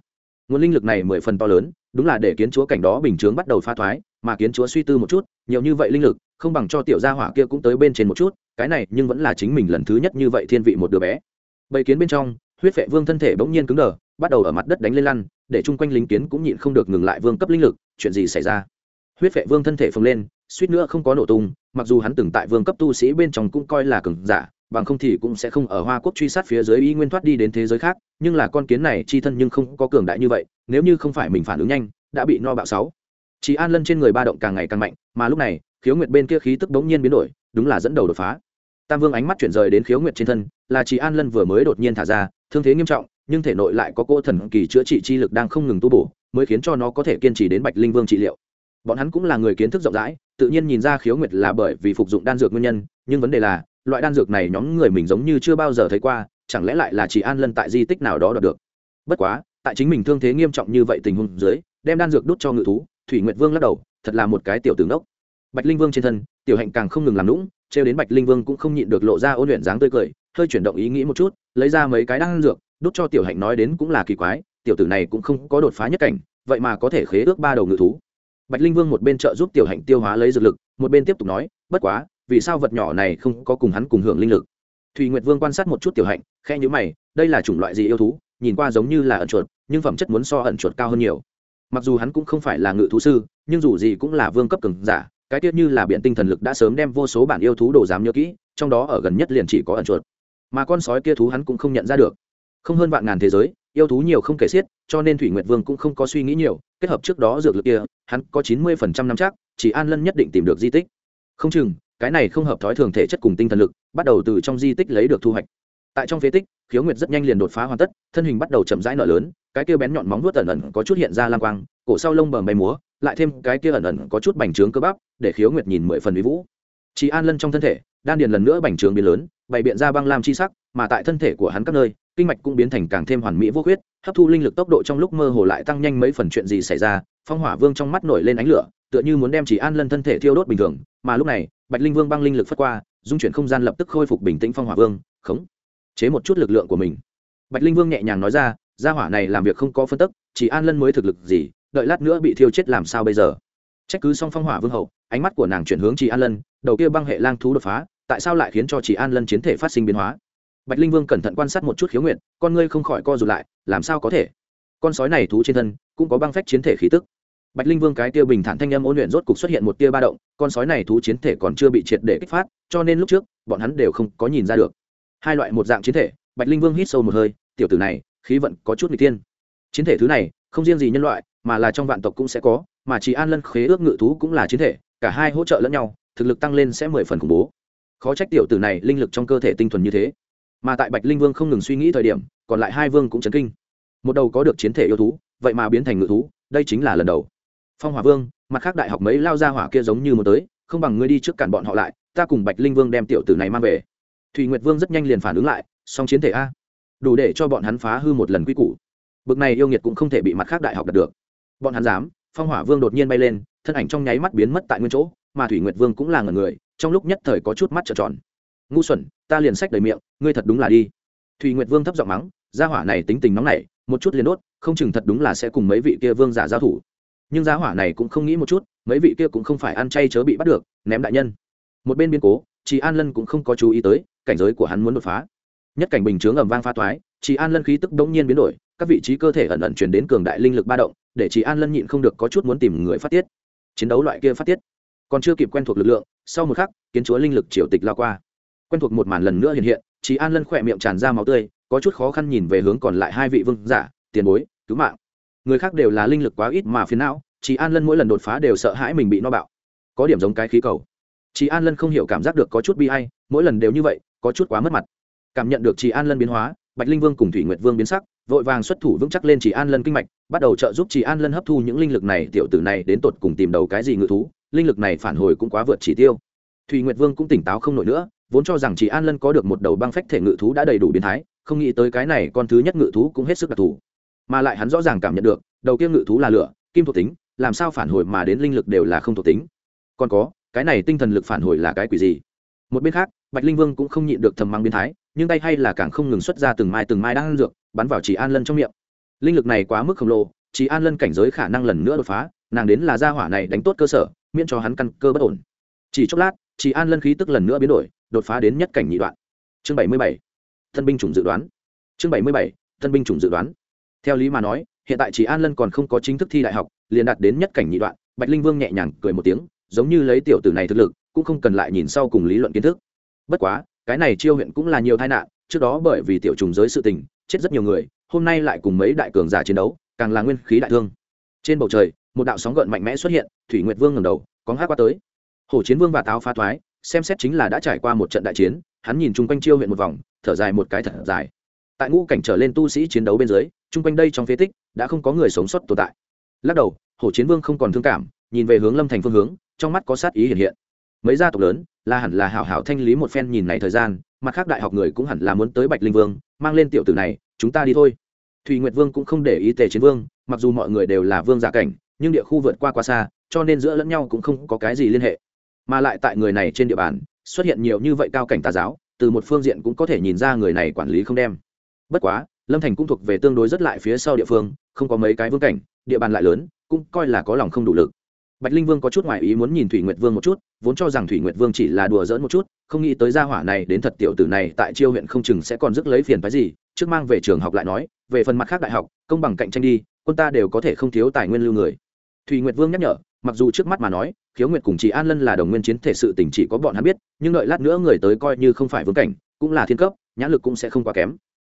Nguồn linh lực này mười phần to lớn, đúng là để kiến chúa cảnh đó bình chướng bắt đầu pha thoái, mà kiến chúa suy tư một chút, nhiều như vậy linh lực, không bằng cho tiểu gia hỏa kia cũng tới bên trên một chút, cái này nhưng vẫn là chính mình lần thứ nhất như vậy thiên vị một đứa bé. Bầy kiến bên trong, huyết vệ vương thân thể bỗng nhiên cứng đờ, bắt đầu ở mặt đất đánh lên lăn, để chung quanh lính kiến cũng nhịn không được ngừng lại vương cấp linh lực, chuyện gì xảy ra? Huyết vệ vương thân thể phồng lên, suýt nữa không có nổ tung, mặc dù hắn từng tại vương cấp tu sĩ bên trong cũng coi là cường giả, bằng không thì cũng sẽ không ở hoa quốc truy sát phía dưới y nguyên thoát đi đến thế giới khác, nhưng là con kiến này chi thân nhưng không có cường đại như vậy, nếu như không phải mình phản ứng nhanh, đã bị no bạo sáu. Chị an lân trên người ba động càng ngày càng mạnh, mà lúc này, khiếu nguyệt bên kia khí tức bỗng nhiên biến đổi, đúng là dẫn đầu đột phá. Tam vương ánh mắt chuyển rời đến khiếu nguyệt trên thân, là chị an lân vừa mới đột nhiên thả ra, thương thế nghiêm trọng, nhưng thể nội lại có cỗ thần kỳ chữa trị chi lực đang không ngừng tu bổ, mới khiến cho nó có thể kiên trì đến bạch linh vương trị liệu bọn hắn cũng là người kiến thức rộng rãi, tự nhiên nhìn ra khiếu nguyệt là bởi vì phục dụng đan dược nguyên nhân, nhưng vấn đề là, loại đan dược này nhóm người mình giống như chưa bao giờ thấy qua, chẳng lẽ lại là chỉ an lân tại di tích nào đó đọc được? Bất quá, tại chính mình thương thế nghiêm trọng như vậy tình huống dưới, đem đan dược đút cho ngự thú, thủy nguyệt vương lắc đầu, thật là một cái tiểu tướng đốc. Bạch linh vương trên thân, tiểu hạnh càng không ngừng làm lũng trêu đến bạch linh vương cũng không nhịn được lộ ra ôn luyện dáng tươi cười, hơi chuyển động ý nghĩ một chút, lấy ra mấy cái đan dược, đút cho tiểu hạnh nói đến cũng là kỳ quái, tiểu tử này cũng không có đột phá nhất cảnh, vậy mà có thể khế ước ba đầu ngự thú bạch linh vương một bên trợ giúp tiểu hạnh tiêu hóa lấy dược lực, một bên tiếp tục nói, bất quá, vì sao vật nhỏ này không có cùng hắn cùng hưởng linh lực? Thùy nguyệt vương quan sát một chút tiểu hạnh khe nhữ mày, đây là chủng loại gì yêu thú? Nhìn qua giống như là ẩn chuột, nhưng phẩm chất muốn so ẩn chuột cao hơn nhiều. Mặc dù hắn cũng không phải là ngự thú sư, nhưng dù gì cũng là vương cấp cường giả, cái tiết như là biện tinh thần lực đã sớm đem vô số bản yêu thú đồ dám nhớ kỹ, trong đó ở gần nhất liền chỉ có ẩn chuột. Mà con sói kia thú hắn cũng không nhận ra được. Không hơn vạn ngàn thế giới yêu thú nhiều không kể xiết, cho nên thủy nguyệt vương cũng không có suy nghĩ nhiều, kết hợp trước đó dược lực kia, hắn có chín mươi phần trăm năm chắc, chỉ an lân nhất định tìm được di tích. Không chừng, cái này không hợp thói thường thể chất cùng tinh thần lực, bắt đầu từ trong di tích lấy được thu hoạch. Tại trong phế tích, khiếu nguyệt rất nhanh liền đột phá hoàn tất, thân hình bắt đầu chậm rãi nở lớn, cái kia bén nhọn móng vuốt ẩn ẩn có chút hiện ra lang quang, cổ sau lông bờ bay múa, lại thêm cái kia ẩn ẩn có chút bành trướng cơ bắp, để khiếu nguyệt nhìn mười phần uy vũ. Chị an lân trong thân thể, đan điền lần nữa bành trướng biến lớn, bày biện ra băng lam chi sắc, mà tại thân thể của hắn các nơi kinh mạch cũng biến thành càng thêm hoàn mỹ vô khuyết, hấp thu linh lực tốc độ trong lúc mơ hồ lại tăng nhanh mấy phần chuyện gì xảy ra, phong hỏa vương trong mắt nổi lên ánh lửa, tựa như muốn đem chỉ an lân thân thể thiêu đốt bình thường, mà lúc này, bạch linh vương băng linh lực phất qua, dung chuyển không gian lập tức khôi phục bình tĩnh phong hỏa vương, khống, chế một chút lực lượng của mình. Bạch linh vương nhẹ nhàng nói ra, gia hỏa này làm việc không có phân tức, chỉ an lân mới thực lực gì, đợi lát nữa bị thiêu chết làm sao bây giờ? Trách cứ xong phong hỏa vương hậu, ánh mắt của nàng chuyển hướng chỉ an lân, đầu kia băng hệ lang thú đột phá, tại sao lại khiến cho chỉ an lân chiến thể phát sinh biến hóa? Bạch linh vương cẩn thận quan sát một chút khiếu nguyện con ngươi không khỏi co rụt lại, làm sao có thể? Con sói này thú trên thân, cũng có băng phách chiến thể khí tức. Bạch linh vương cái tiêu bình thản thanh âm ôn luyện rốt cục xuất hiện một tia ba động, con sói này thú chiến thể còn chưa bị triệt để kích phát, cho nên lúc trước, bọn hắn đều không có nhìn ra được. Hai loại một dạng chiến thể, bạch linh vương hít sâu một hơi, tiểu tử này, khí vận có chút n tiên chiến thể thứ này, không riêng gì nhân loại, mà là trong vạn tộc cũng sẽ có, mà chỉ an lân khế ước ngự thú cũng là chiến thể, cả hai hỗ trợ lẫn nhau, thực lực tăng lên sẽ mười phần khủng bố. Khó trách tiểu tử này linh lực trong cơ thể tinh thuần như thế mà tại bạch linh vương không ngừng suy nghĩ thời điểm còn lại hai vương cũng chấn kinh một đầu có được chiến thể yêu thú vậy mà biến thành ngự thú đây chính là lần đầu phong hỏa vương mặt khác đại học mấy lao ra hỏa kia giống như một tới không bằng ngươi đi trước cản bọn họ lại ta cùng bạch linh vương đem tiểu tử này mang về thùy nguyệt vương rất nhanh liền phản ứng lại song chiến thể a đủ để cho bọn hắn phá hư một lần quy củ bực này yêu nghiệt cũng không thể bị mặt khác đại học đạt được bọn hắn dám phong hỏa vương đột nhiên bay lên thân ảnh trong nháy mắt biến mất tại nguyên chỗ mà thủy nguyệt vương cũng là ngần người trong lúc nhất thời có chút mắt trợn tròn ngu xuẩn, ta liền sách đầy miệng, ngươi thật đúng là đi. Thủy nguyệt vương thấp giọng mắng, gia hỏa này tính tình nóng nảy, một chút liền đốt, không chừng thật đúng là sẽ cùng mấy vị kia vương giả giao thủ. Nhưng gia hỏa này cũng không nghĩ một chút, mấy vị kia cũng không phải ăn chay chớ bị bắt được, ném đại nhân. Một bên biên cố chị an lân cũng không có chú ý tới, cảnh giới của hắn muốn đột phá. Nhất cảnh bình chướng ầm vang pha toái chị an lân khí tức đống nhiên biến đổi, các vị trí cơ thể ẩn ẩn chuyển đến cường đại linh lực ba động, để chị an lân nhịn không được có chút muốn tìm người phát tiết. Chiến đấu loại kia phát tiết, còn chưa kịp quen thuộc lực lượng, sau một khắc, kiến chúa linh lực triều tịch lao qua quen thuộc một màn lần nữa hiện hiện chị an lân khỏe miệng tràn ra máu tươi, có chút khó khăn nhìn về hướng còn lại hai vị vương giả, tiền bối, cứu mạng. Người khác đều là linh lực quá ít mà phiến não chị an lân mỗi lần đột phá đều sợ hãi mình bị no bạo. Có điểm giống cái khí cầu. Chị an lân không hiểu cảm giác được có chút bi hay mỗi lần đều như vậy, có chút quá mất mặt. Cảm nhận được chị an lân biến hóa, bạch linh vương cùng thủy nguyệt vương biến sắc, vội vàng xuất thủ vững chắc lên chị an lân kinh mạch, bắt đầu trợ giúp chị an lân hấp thu những linh lực này, tiểu tử này đến tột cùng tìm đầu cái gì ngự thú, linh lực này phản hồi cũng quá vượt chỉ tiêu. Thủy nguyệt vương cũng tỉnh táo không nổi nữa vốn cho rằng chị an lân có được một đầu băng phách thể ngự thú đã đầy đủ biến thái, không nghĩ tới cái này con thứ nhất ngự thú cũng hết sức đặc thù. Mà lại hắn rõ ràng cảm nhận được, đầu kia ngự thú là lửa, kim thuộc tính, làm sao phản hồi mà đến linh lực đều là không thuộc tính. Còn có, cái này tinh thần lực phản hồi là cái quỷ gì? Một bên khác, bạch linh vương cũng không nhịn được thầm mang biến thái, nhưng tay hay là càng không ngừng xuất ra từng mai từng mai đang ăn dược, bắn vào chỉ an lân trong miệng. Linh lực này quá mức khổng lồ, chỉ an lân cảnh giới khả năng lần nữa đột phá, nàng đến là gia hỏa này đánh tốt cơ sở, miễn cho hắn căn cơ bất ổn. Chỉ chốc lát, chỉ an lân khí tức lần nữa biến đổi đột phá đến nhất cảnh nhị đoạn. Chương bảy mươi bảy, thân binh chủng dự đoán. Chương bảy mươi bảy, thân binh chủng dự đoán. Theo lý mà nói, hiện tại chỉ an lân còn không có chính thức thi đại học, liền đạt đến nhất cảnh nhị đoạn, bạch linh vương nhẹ nhàng cười một tiếng, giống như lấy tiểu tử này thực lực, cũng không cần lại nhìn sau cùng lý luận kiến thức. Bất quá, cái này chiêu huyện cũng là nhiều tai nạn, trước đó bởi vì tiểu trùng giới sự tình, chết rất nhiều người, hôm nay lại cùng mấy đại cường giả chiến đấu, càng là nguyên khí đại thương. Trên bầu trời, một đạo sóng gợn mạnh mẽ xuất hiện, thủy nguyệt vương ngẩng đầu có hát qua tới. Hồ chiến vương và táo phá thoái xem xét chính là đã trải qua một trận đại chiến, hắn nhìn chung quanh chiêu huyện một vòng, thở dài một cái thật dài. Tại ngũ cảnh trở lên tu sĩ chiến đấu bên dưới, chung quanh đây trong phế tích đã không có người sống sót tồn tại. Lắc đầu hồ chiến vương không còn thương cảm, nhìn về hướng lâm thành phương hướng, trong mắt có sát ý hiện hiện. Mấy gia tộc lớn, là hẳn là hảo hảo thanh lý một phen nhìn này thời gian, mặt khác đại học người cũng hẳn là muốn tới bạch linh vương, mang lên tiểu tử này, chúng ta đi thôi. Thùy nguyệt vương cũng không để ý tề chiến vương, mặc dù mọi người đều là vương giả cảnh, nhưng địa khu vượt qua quá xa, cho nên giữa lẫn nhau cũng không có cái gì liên hệ mà lại tại người này trên địa bàn, xuất hiện nhiều như vậy cao cảnh tà giáo, từ một phương diện cũng có thể nhìn ra người này quản lý không đem. Bất quá, lâm thành cũng thuộc về tương đối rất lại phía sau địa phương, không có mấy cái vương cảnh, địa bàn lại lớn, cũng coi là có lòng không đủ lực. Bạch linh vương có chút ngoại ý muốn nhìn thủy nguyệt vương một chút, vốn cho rằng thủy nguyệt vương chỉ là đùa giỡn một chút, không nghĩ tới gia hỏa này đến thật tiểu tử này tại chiêu huyện không chừng sẽ còn rước lấy phiền phái gì, trước mang về trường học lại nói, về phần mặt khác đại học, công bằng cạnh tranh đi, quân ta đều có thể không thiếu tài nguyên lưu người. Thủy nguyệt vương nhắc nhở mặc dù trước mắt mà nói, khiếu nguyệt cùng chị an lân là đồng nguyên chiến thể sự tình chỉ có bọn hắn biết, nhưng đợi lát nữa người tới coi như không phải vương cảnh, cũng là thiên cấp, nhãn lực cũng sẽ không quá kém.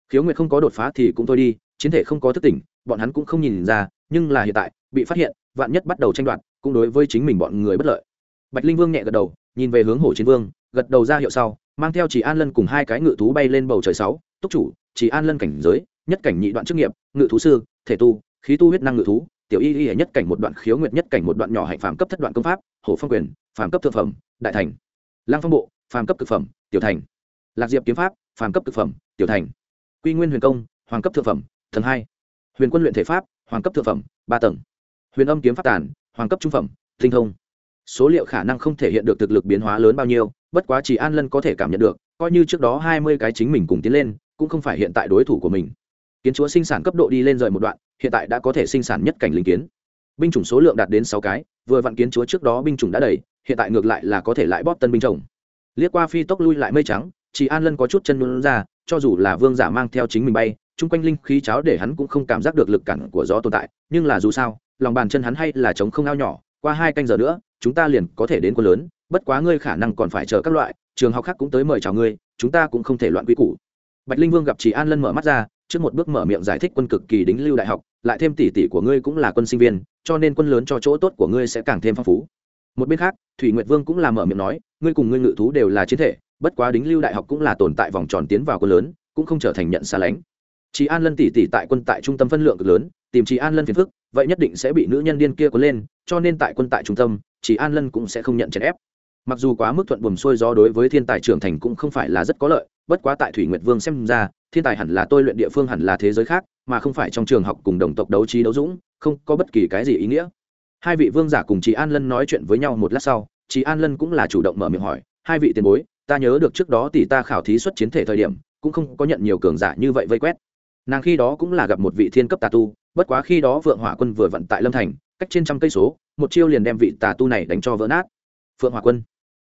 Khiếu nguyệt không có đột phá thì cũng thôi đi, chiến thể không có thức tỉnh, bọn hắn cũng không nhìn ra, nhưng là hiện tại, bị phát hiện, vạn nhất bắt đầu tranh đoạt, cũng đối với chính mình bọn người bất lợi. Bạch linh vương nhẹ gật đầu, nhìn về hướng hồ chiến vương, gật đầu ra hiệu sau, mang theo chỉ an lân cùng hai cái ngự thú bay lên bầu trời sáu, túc chủ chỉ an lân cảnh giới, nhất cảnh nhị đoạn chức nghiệp, ngự thú sư, thể tu, khí tu huyết năng ngự thú tiểu y y nhất cảnh một đoạn khiếu nguyệt nhất cảnh một đoạn nhỏ hạnh phàm cấp thất đoạn công pháp, hổ phong quyền, phàm cấp thượng phẩm, đại thành. Lang phong bộ, phàm cấp cực phẩm, tiểu thành. Lạc diệp kiếm pháp, phàm cấp cực phẩm, tiểu thành. Quy nguyên huyền công, hoàng cấp thượng phẩm, Thần hai. Huyền quân luyện thể pháp, hoàng cấp thượng phẩm, ba tầng. Huyền âm kiếm pháp tàn, hoàng cấp trung phẩm, tinh thông. Số liệu khả năng không thể hiện được thực lực biến hóa lớn bao nhiêu, bất quá chỉ an lân có thể cảm nhận được, coi như trước đó hai mươi cái chính mình cùng tiến lên, cũng không phải hiện tại đối thủ của mình kiến chúa sinh sản cấp độ đi lên rời một đoạn, hiện tại đã có thể sinh sản nhất cảnh linh kiến. Binh chủng số lượng đạt đến sáu cái, vừa vặn kiến chúa trước đó binh chủng đã đầy, hiện tại ngược lại là có thể lại bóp tân binh chồng. Liếc qua phi tốc lui lại mây trắng, chỉ an lân có chút chân luôn ra, cho dù là vương giả mang theo chính mình bay, chung quanh linh khí cháo để hắn cũng không cảm giác được lực cản của gió tồn tại, nhưng là dù sao, lòng bàn chân hắn hay là chống không ao nhỏ, qua hai canh giờ nữa, chúng ta liền có thể đến quân lớn, bất quá ngươi khả năng còn phải chờ các loại, trường học khác cũng tới mời chào ngươi, chúng ta cũng không thể loạn quy củ. Bạch linh vương gặp chị an lân mở mắt ra trước một bước mở miệng giải thích quân cực kỳ đính lưu đại học, lại thêm tỷ tỷ của ngươi cũng là quân sinh viên, cho nên quân lớn cho chỗ tốt của ngươi sẽ càng thêm phong phú. Một bên khác, thủy nguyệt vương cũng là mở miệng nói, ngươi cùng ngươi ngự thú đều là chiến thể, bất quá đính lưu đại học cũng là tồn tại vòng tròn tiến vào quân lớn, cũng không trở thành nhận xa lánh. Chị an lân tỷ tỷ tại quân tại trung tâm phân lượng cực lớn, tìm chị an lân phiền phức, vậy nhất định sẽ bị nữ nhân điên kia cuốn lên, cho nên tại quân tại trung tâm chị an lân cũng sẽ không nhận chèn ép. Mặc dù quá mức thuận buồm xuôi gió đối với thiên tài trưởng thành cũng không phải là rất có lợi, bất quá tại thủy nguyệt vương xem ra thiên tài hẳn là tôi luyện địa phương hẳn là thế giới khác, mà không phải trong trường học cùng đồng tộc đấu trí đấu dũng, không có bất kỳ cái gì ý nghĩa. Hai vị vương giả cùng chị an lân nói chuyện với nhau một lát sau chị an lân cũng là chủ động mở miệng hỏi, hai vị tiền bối, ta nhớ được trước đó tỷ ta khảo thí xuất chiến thể thời điểm, cũng không có nhận nhiều cường giả như vậy vây quét. Nàng khi đó cũng là gặp một vị thiên cấp tà tu, bất quá khi đó vượng hỏa quân vừa vận tại lâm thành, cách trên trăm cây số, một chiêu liền đem vị tà tu này đánh cho vỡ nát. Phượng hỏa quân.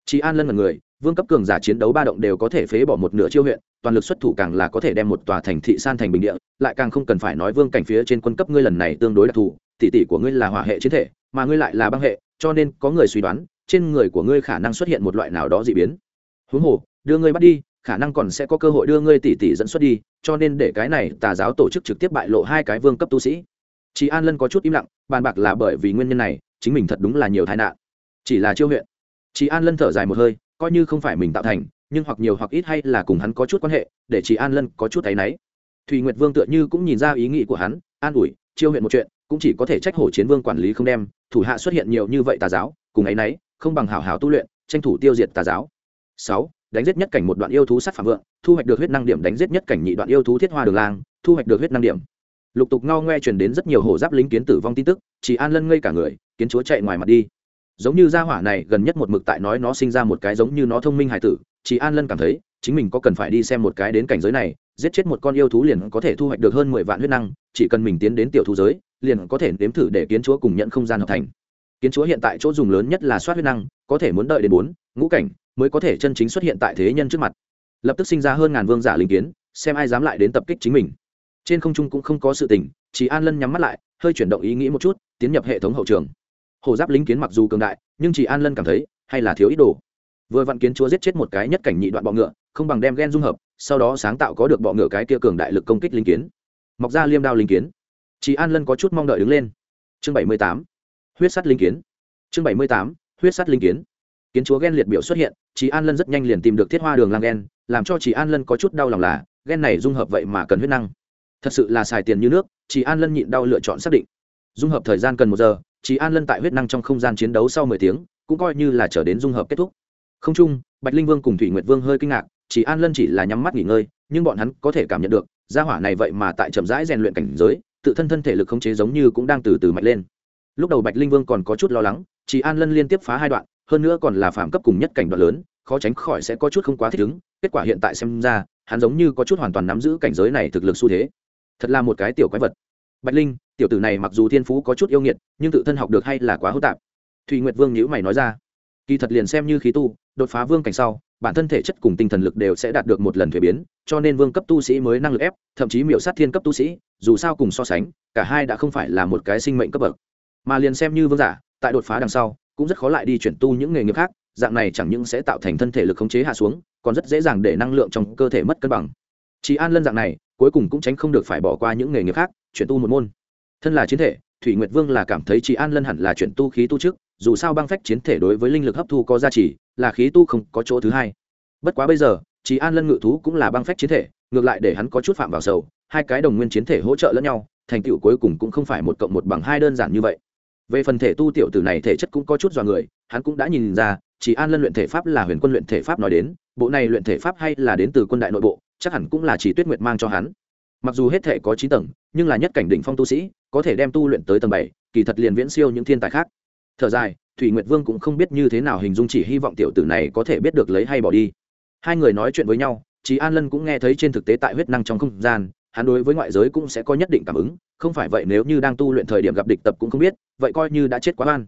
Chị an lân là người vương cấp cường giả chiến đấu ba động đều có thể phế bỏ một nửa chiêu huyện, toàn lực xuất thủ càng là có thể đem một tòa thành thị san thành bình địa, lại càng không cần phải nói vương cảnh phía trên quân cấp ngươi lần này tương đối đặc thù, tỷ tỷ của ngươi là hỏa hệ chiến thể, mà ngươi lại là băng hệ, cho nên có người suy đoán, trên người của ngươi khả năng xuất hiện một loại nào đó dị biến. Huống hồ, đưa ngươi bắt đi, khả năng còn sẽ có cơ hội đưa ngươi tỷ tỷ dẫn xuất đi, cho nên để cái này tà giáo tổ chức trực tiếp bại lộ hai cái vương cấp tu sĩ. Chị an lân có chút im lặng, bàn bạc là bởi vì nguyên nhân này, chính mình thật đúng là nhiều tai nạn. Chỉ là chiêu huyện. Chị an lân thở dài một hơi coi như không phải mình tạo thành, nhưng hoặc nhiều hoặc ít hay là cùng hắn có chút quan hệ, để chị an lân có chút thấy náy. Thùy nguyệt vương tựa như cũng nhìn ra ý nghĩ của hắn, an ủi, chiêu huyện một chuyện, cũng chỉ có thể trách hổ chiến vương quản lý không đem, thủ hạ xuất hiện nhiều như vậy tà giáo, cùng ấy nấy không bằng hảo hảo tu luyện, tranh thủ tiêu diệt tà giáo. Sáu, đánh giết nhất cảnh một đoạn yêu thú sát phạm vượng, thu hoạch được huyết năng điểm đánh giết nhất cảnh nhị đoạn yêu thú thiết hoa đường lang, thu hoạch được huyết năng điểm. Lục tục ngao ngoe truyền đến rất nhiều hổ giáp lính kiến tử vong tin tức chỉ an lân ngây cả người, kiến chúa chạy ngoài mặt đi giống như gia hỏa này gần nhất một mực tại nói nó sinh ra một cái giống như nó thông minh hải tử, chỉ an lân cảm thấy, chính mình có cần phải đi xem một cái đến cảnh giới này, giết chết một con yêu thú liền có thể thu hoạch được hơn mười vạn huyết năng, chỉ cần mình tiến đến tiểu thú giới, liền có thể nếm thử để kiến chúa cùng nhận không gian hợp thành. Kiến chúa hiện tại chỗ dùng lớn nhất là soát huyết năng, có thể muốn đợi đến bốn, ngũ cảnh, mới có thể chân chính xuất hiện tại thế nhân trước mặt. Lập tức sinh ra hơn ngàn vương giả linh kiến, xem ai dám lại đến tập kích chính mình. Trên không trung cũng không có sự tình, chỉ an lân nhắm mắt lại, hơi chuyển động ý nghĩ một chút, tiến nhập hệ thống hậu trường hồ giáp lính kiến mặc dù cường đại, nhưng chỉ an lân cảm thấy, hay là thiếu ý đồ. Vừa vặn kiến chúa giết chết một cái nhất cảnh nhị đoạn bọ ngựa, không bằng đem gen dung hợp, sau đó sáng tạo có được bọ ngựa cái kia cường đại lực công kích linh kiến. Mọc ra liêm đao linh kiến. Chị an lân có chút mong đợi đứng lên. Chương bảy mươi tám. Huyết sắt linh kiến. Chương bảy mươi tám. Huyết sắt linh kiến. Kiến chúa ghen liệt biểu xuất hiện chị an lân rất nhanh liền tìm được thiết hoa đường lang ghen làm cho chị an lân có chút đau lòng là ghen này dung hợp vậy mà cần huyết năng. Thật sự là xài tiền như nước chị an lân nhịn đau lựa chọn xác định. Dung hợp thời gian cần một giờ Chí an lân tại huyết năng trong không gian chiến đấu sau mười tiếng, cũng coi như là trở đến dung hợp kết thúc. Không chung, bạch linh vương cùng thủy nguyệt vương hơi kinh ngạc chỉ an lân chỉ là nhắm mắt nghỉ ngơi, nhưng bọn hắn có thể cảm nhận được, gia hỏa này vậy mà tại chậm rãi rèn luyện cảnh giới, tự thân thân thể lực khống chế giống như cũng đang từ từ mạnh lên. Lúc đầu bạch linh vương còn có chút lo lắng chỉ an lân liên tiếp phá hai đoạn, hơn nữa còn là phạm cấp cùng nhất cảnh đoạn lớn, khó tránh khỏi sẽ có chút không quá thích ứng, kết quả hiện tại xem ra, hắn giống như có chút hoàn toàn nắm giữ cảnh giới này thực lực xu thế. Thật là một cái tiểu quái vật. Bạch linh tiểu tử này mặc dù thiên phú có chút yêu nghiệt, nhưng tự thân học được hay là quá hỗn tạp. Thùy nguyệt vương nhữ mày nói ra, kỳ thật liền xem như khí tu, đột phá vương cảnh sau, bản thân thể chất cùng tinh thần lực đều sẽ đạt được một lần thuế biến, cho nên vương cấp tu sĩ mới năng lực ép, thậm chí miểu sát thiên cấp tu sĩ, dù sao cùng so sánh, cả hai đã không phải là một cái sinh mệnh cấp bậc. Mà liền xem như vương giả, tại đột phá đằng sau, cũng rất khó lại đi chuyển tu những nghề nghiệp khác, dạng này chẳng những sẽ tạo thành thân thể lực khống chế hạ xuống, còn rất dễ dàng để năng lượng trong cơ thể mất cân bằng. Chỉ an lân dạng này, cuối cùng cũng tránh không được phải bỏ qua những nghề nghiệp khác, chuyển tu một môn thân là chiến thể, thủy nguyệt vương là cảm thấy chị an lân hẳn là chuyển tu khí tu trước dù sao băng phách chiến thể đối với linh lực hấp thu có giá trị, là khí tu không có chỗ thứ hai. Bất quá bây giờ chị an lân ngự thú cũng là băng phách chiến thể, ngược lại để hắn có chút phạm vào sầu, hai cái đồng nguyên chiến thể hỗ trợ lẫn nhau, thành tựu cuối cùng cũng không phải một cộng một bằng hai đơn giản như vậy. Về phần thể tu tiểu tử này thể chất cũng có chút dọa người, hắn cũng đã nhìn ra chỉ an lân luyện thể pháp là huyền quân luyện thể pháp nói đến, bộ này luyện thể pháp hay là đến từ quân đại nội bộ, chắc hẳn cũng là chỉ tuyết nguyệt mang cho hắn. Mặc dù hết thể có chín tầng, nhưng là nhất cảnh đỉnh phong tu sĩ có thể đem tu luyện tới tầng bảy, kỳ thật liền viễn siêu những thiên tài khác. Thở dài, thủy nguyệt vương cũng không biết như thế nào hình dung chỉ hy vọng tiểu tử này có thể biết được lấy hay bỏ đi. Hai người nói chuyện với nhau, chí an lân cũng nghe thấy trên thực tế tại huyết năng trong không gian, hắn đối với ngoại giới cũng sẽ có nhất định cảm ứng, không phải vậy nếu như đang tu luyện thời điểm gặp địch tập cũng không biết, vậy coi như đã chết quá an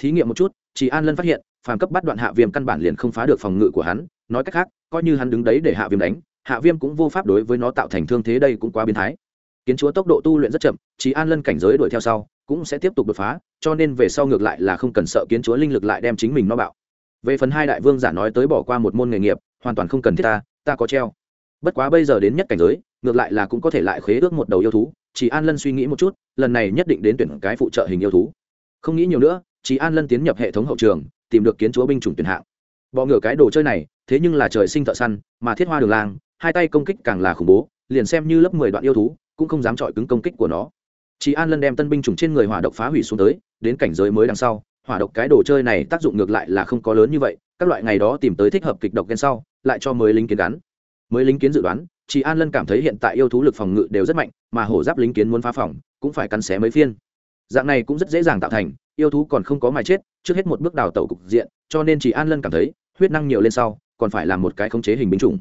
thí nghiệm một chút chỉ an lân phát hiện, phàm cấp bắt đoạn hạ viêm căn bản liền không phá được phòng ngự của hắn, nói cách khác, coi như hắn đứng đấy để hạ viêm đánh, hạ viêm cũng vô pháp đối với nó tạo thành thương thế đây cũng quá biến thái kiến chúa tốc độ tu luyện rất chậm chỉ an lân cảnh giới đuổi theo sau, cũng sẽ tiếp tục đột phá, cho nên về sau ngược lại là không cần sợ kiến chúa linh lực lại đem chính mình nó bạo. Về phần hai đại vương giả nói tới bỏ qua một môn nghề nghiệp, hoàn toàn không cần thiết ta ta có treo. Bất quá bây giờ đến nhất cảnh giới, ngược lại là cũng có thể lại khế ước một đầu yêu thú chỉ an lân suy nghĩ một chút, lần này nhất định đến tuyển cái phụ trợ hình yêu thú. Không nghĩ nhiều nữa chỉ an lân tiến nhập hệ thống hậu trường, tìm được kiến chúa binh chủng tuyển hạng. Bọ ngửa cái đồ chơi này, thế nhưng là trời sinh thợ săn, mà thiết hoa đường lang, hai tay công kích càng là khủng bố, liền xem như lớp mười đoạn yêu thú cũng không dám chọi cứng công kích của nó. Chị an lân đem tân binh chủng trên người hỏa độc phá hủy xuống tới, đến cảnh giới mới đằng sau, hỏa độc cái đồ chơi này tác dụng ngược lại là không có lớn như vậy, các loại ngày đó tìm tới thích hợp kịch độc gen sau, lại cho mới lính kiến gắn mới lính kiến dự đoán chị an lân cảm thấy hiện tại yêu thú lực phòng ngự đều rất mạnh, mà hổ giáp lính kiến muốn phá phòng, cũng phải cắn xé mấy phiên. Dạng này cũng rất dễ dàng tạo thành, yêu thú còn không có mài chết, trước hết một bước đào tẩu cục diện, cho nên chị an lân cảm thấy, huyết năng nhiều lên sau, còn phải làm một cái khống chế hình binh chủng.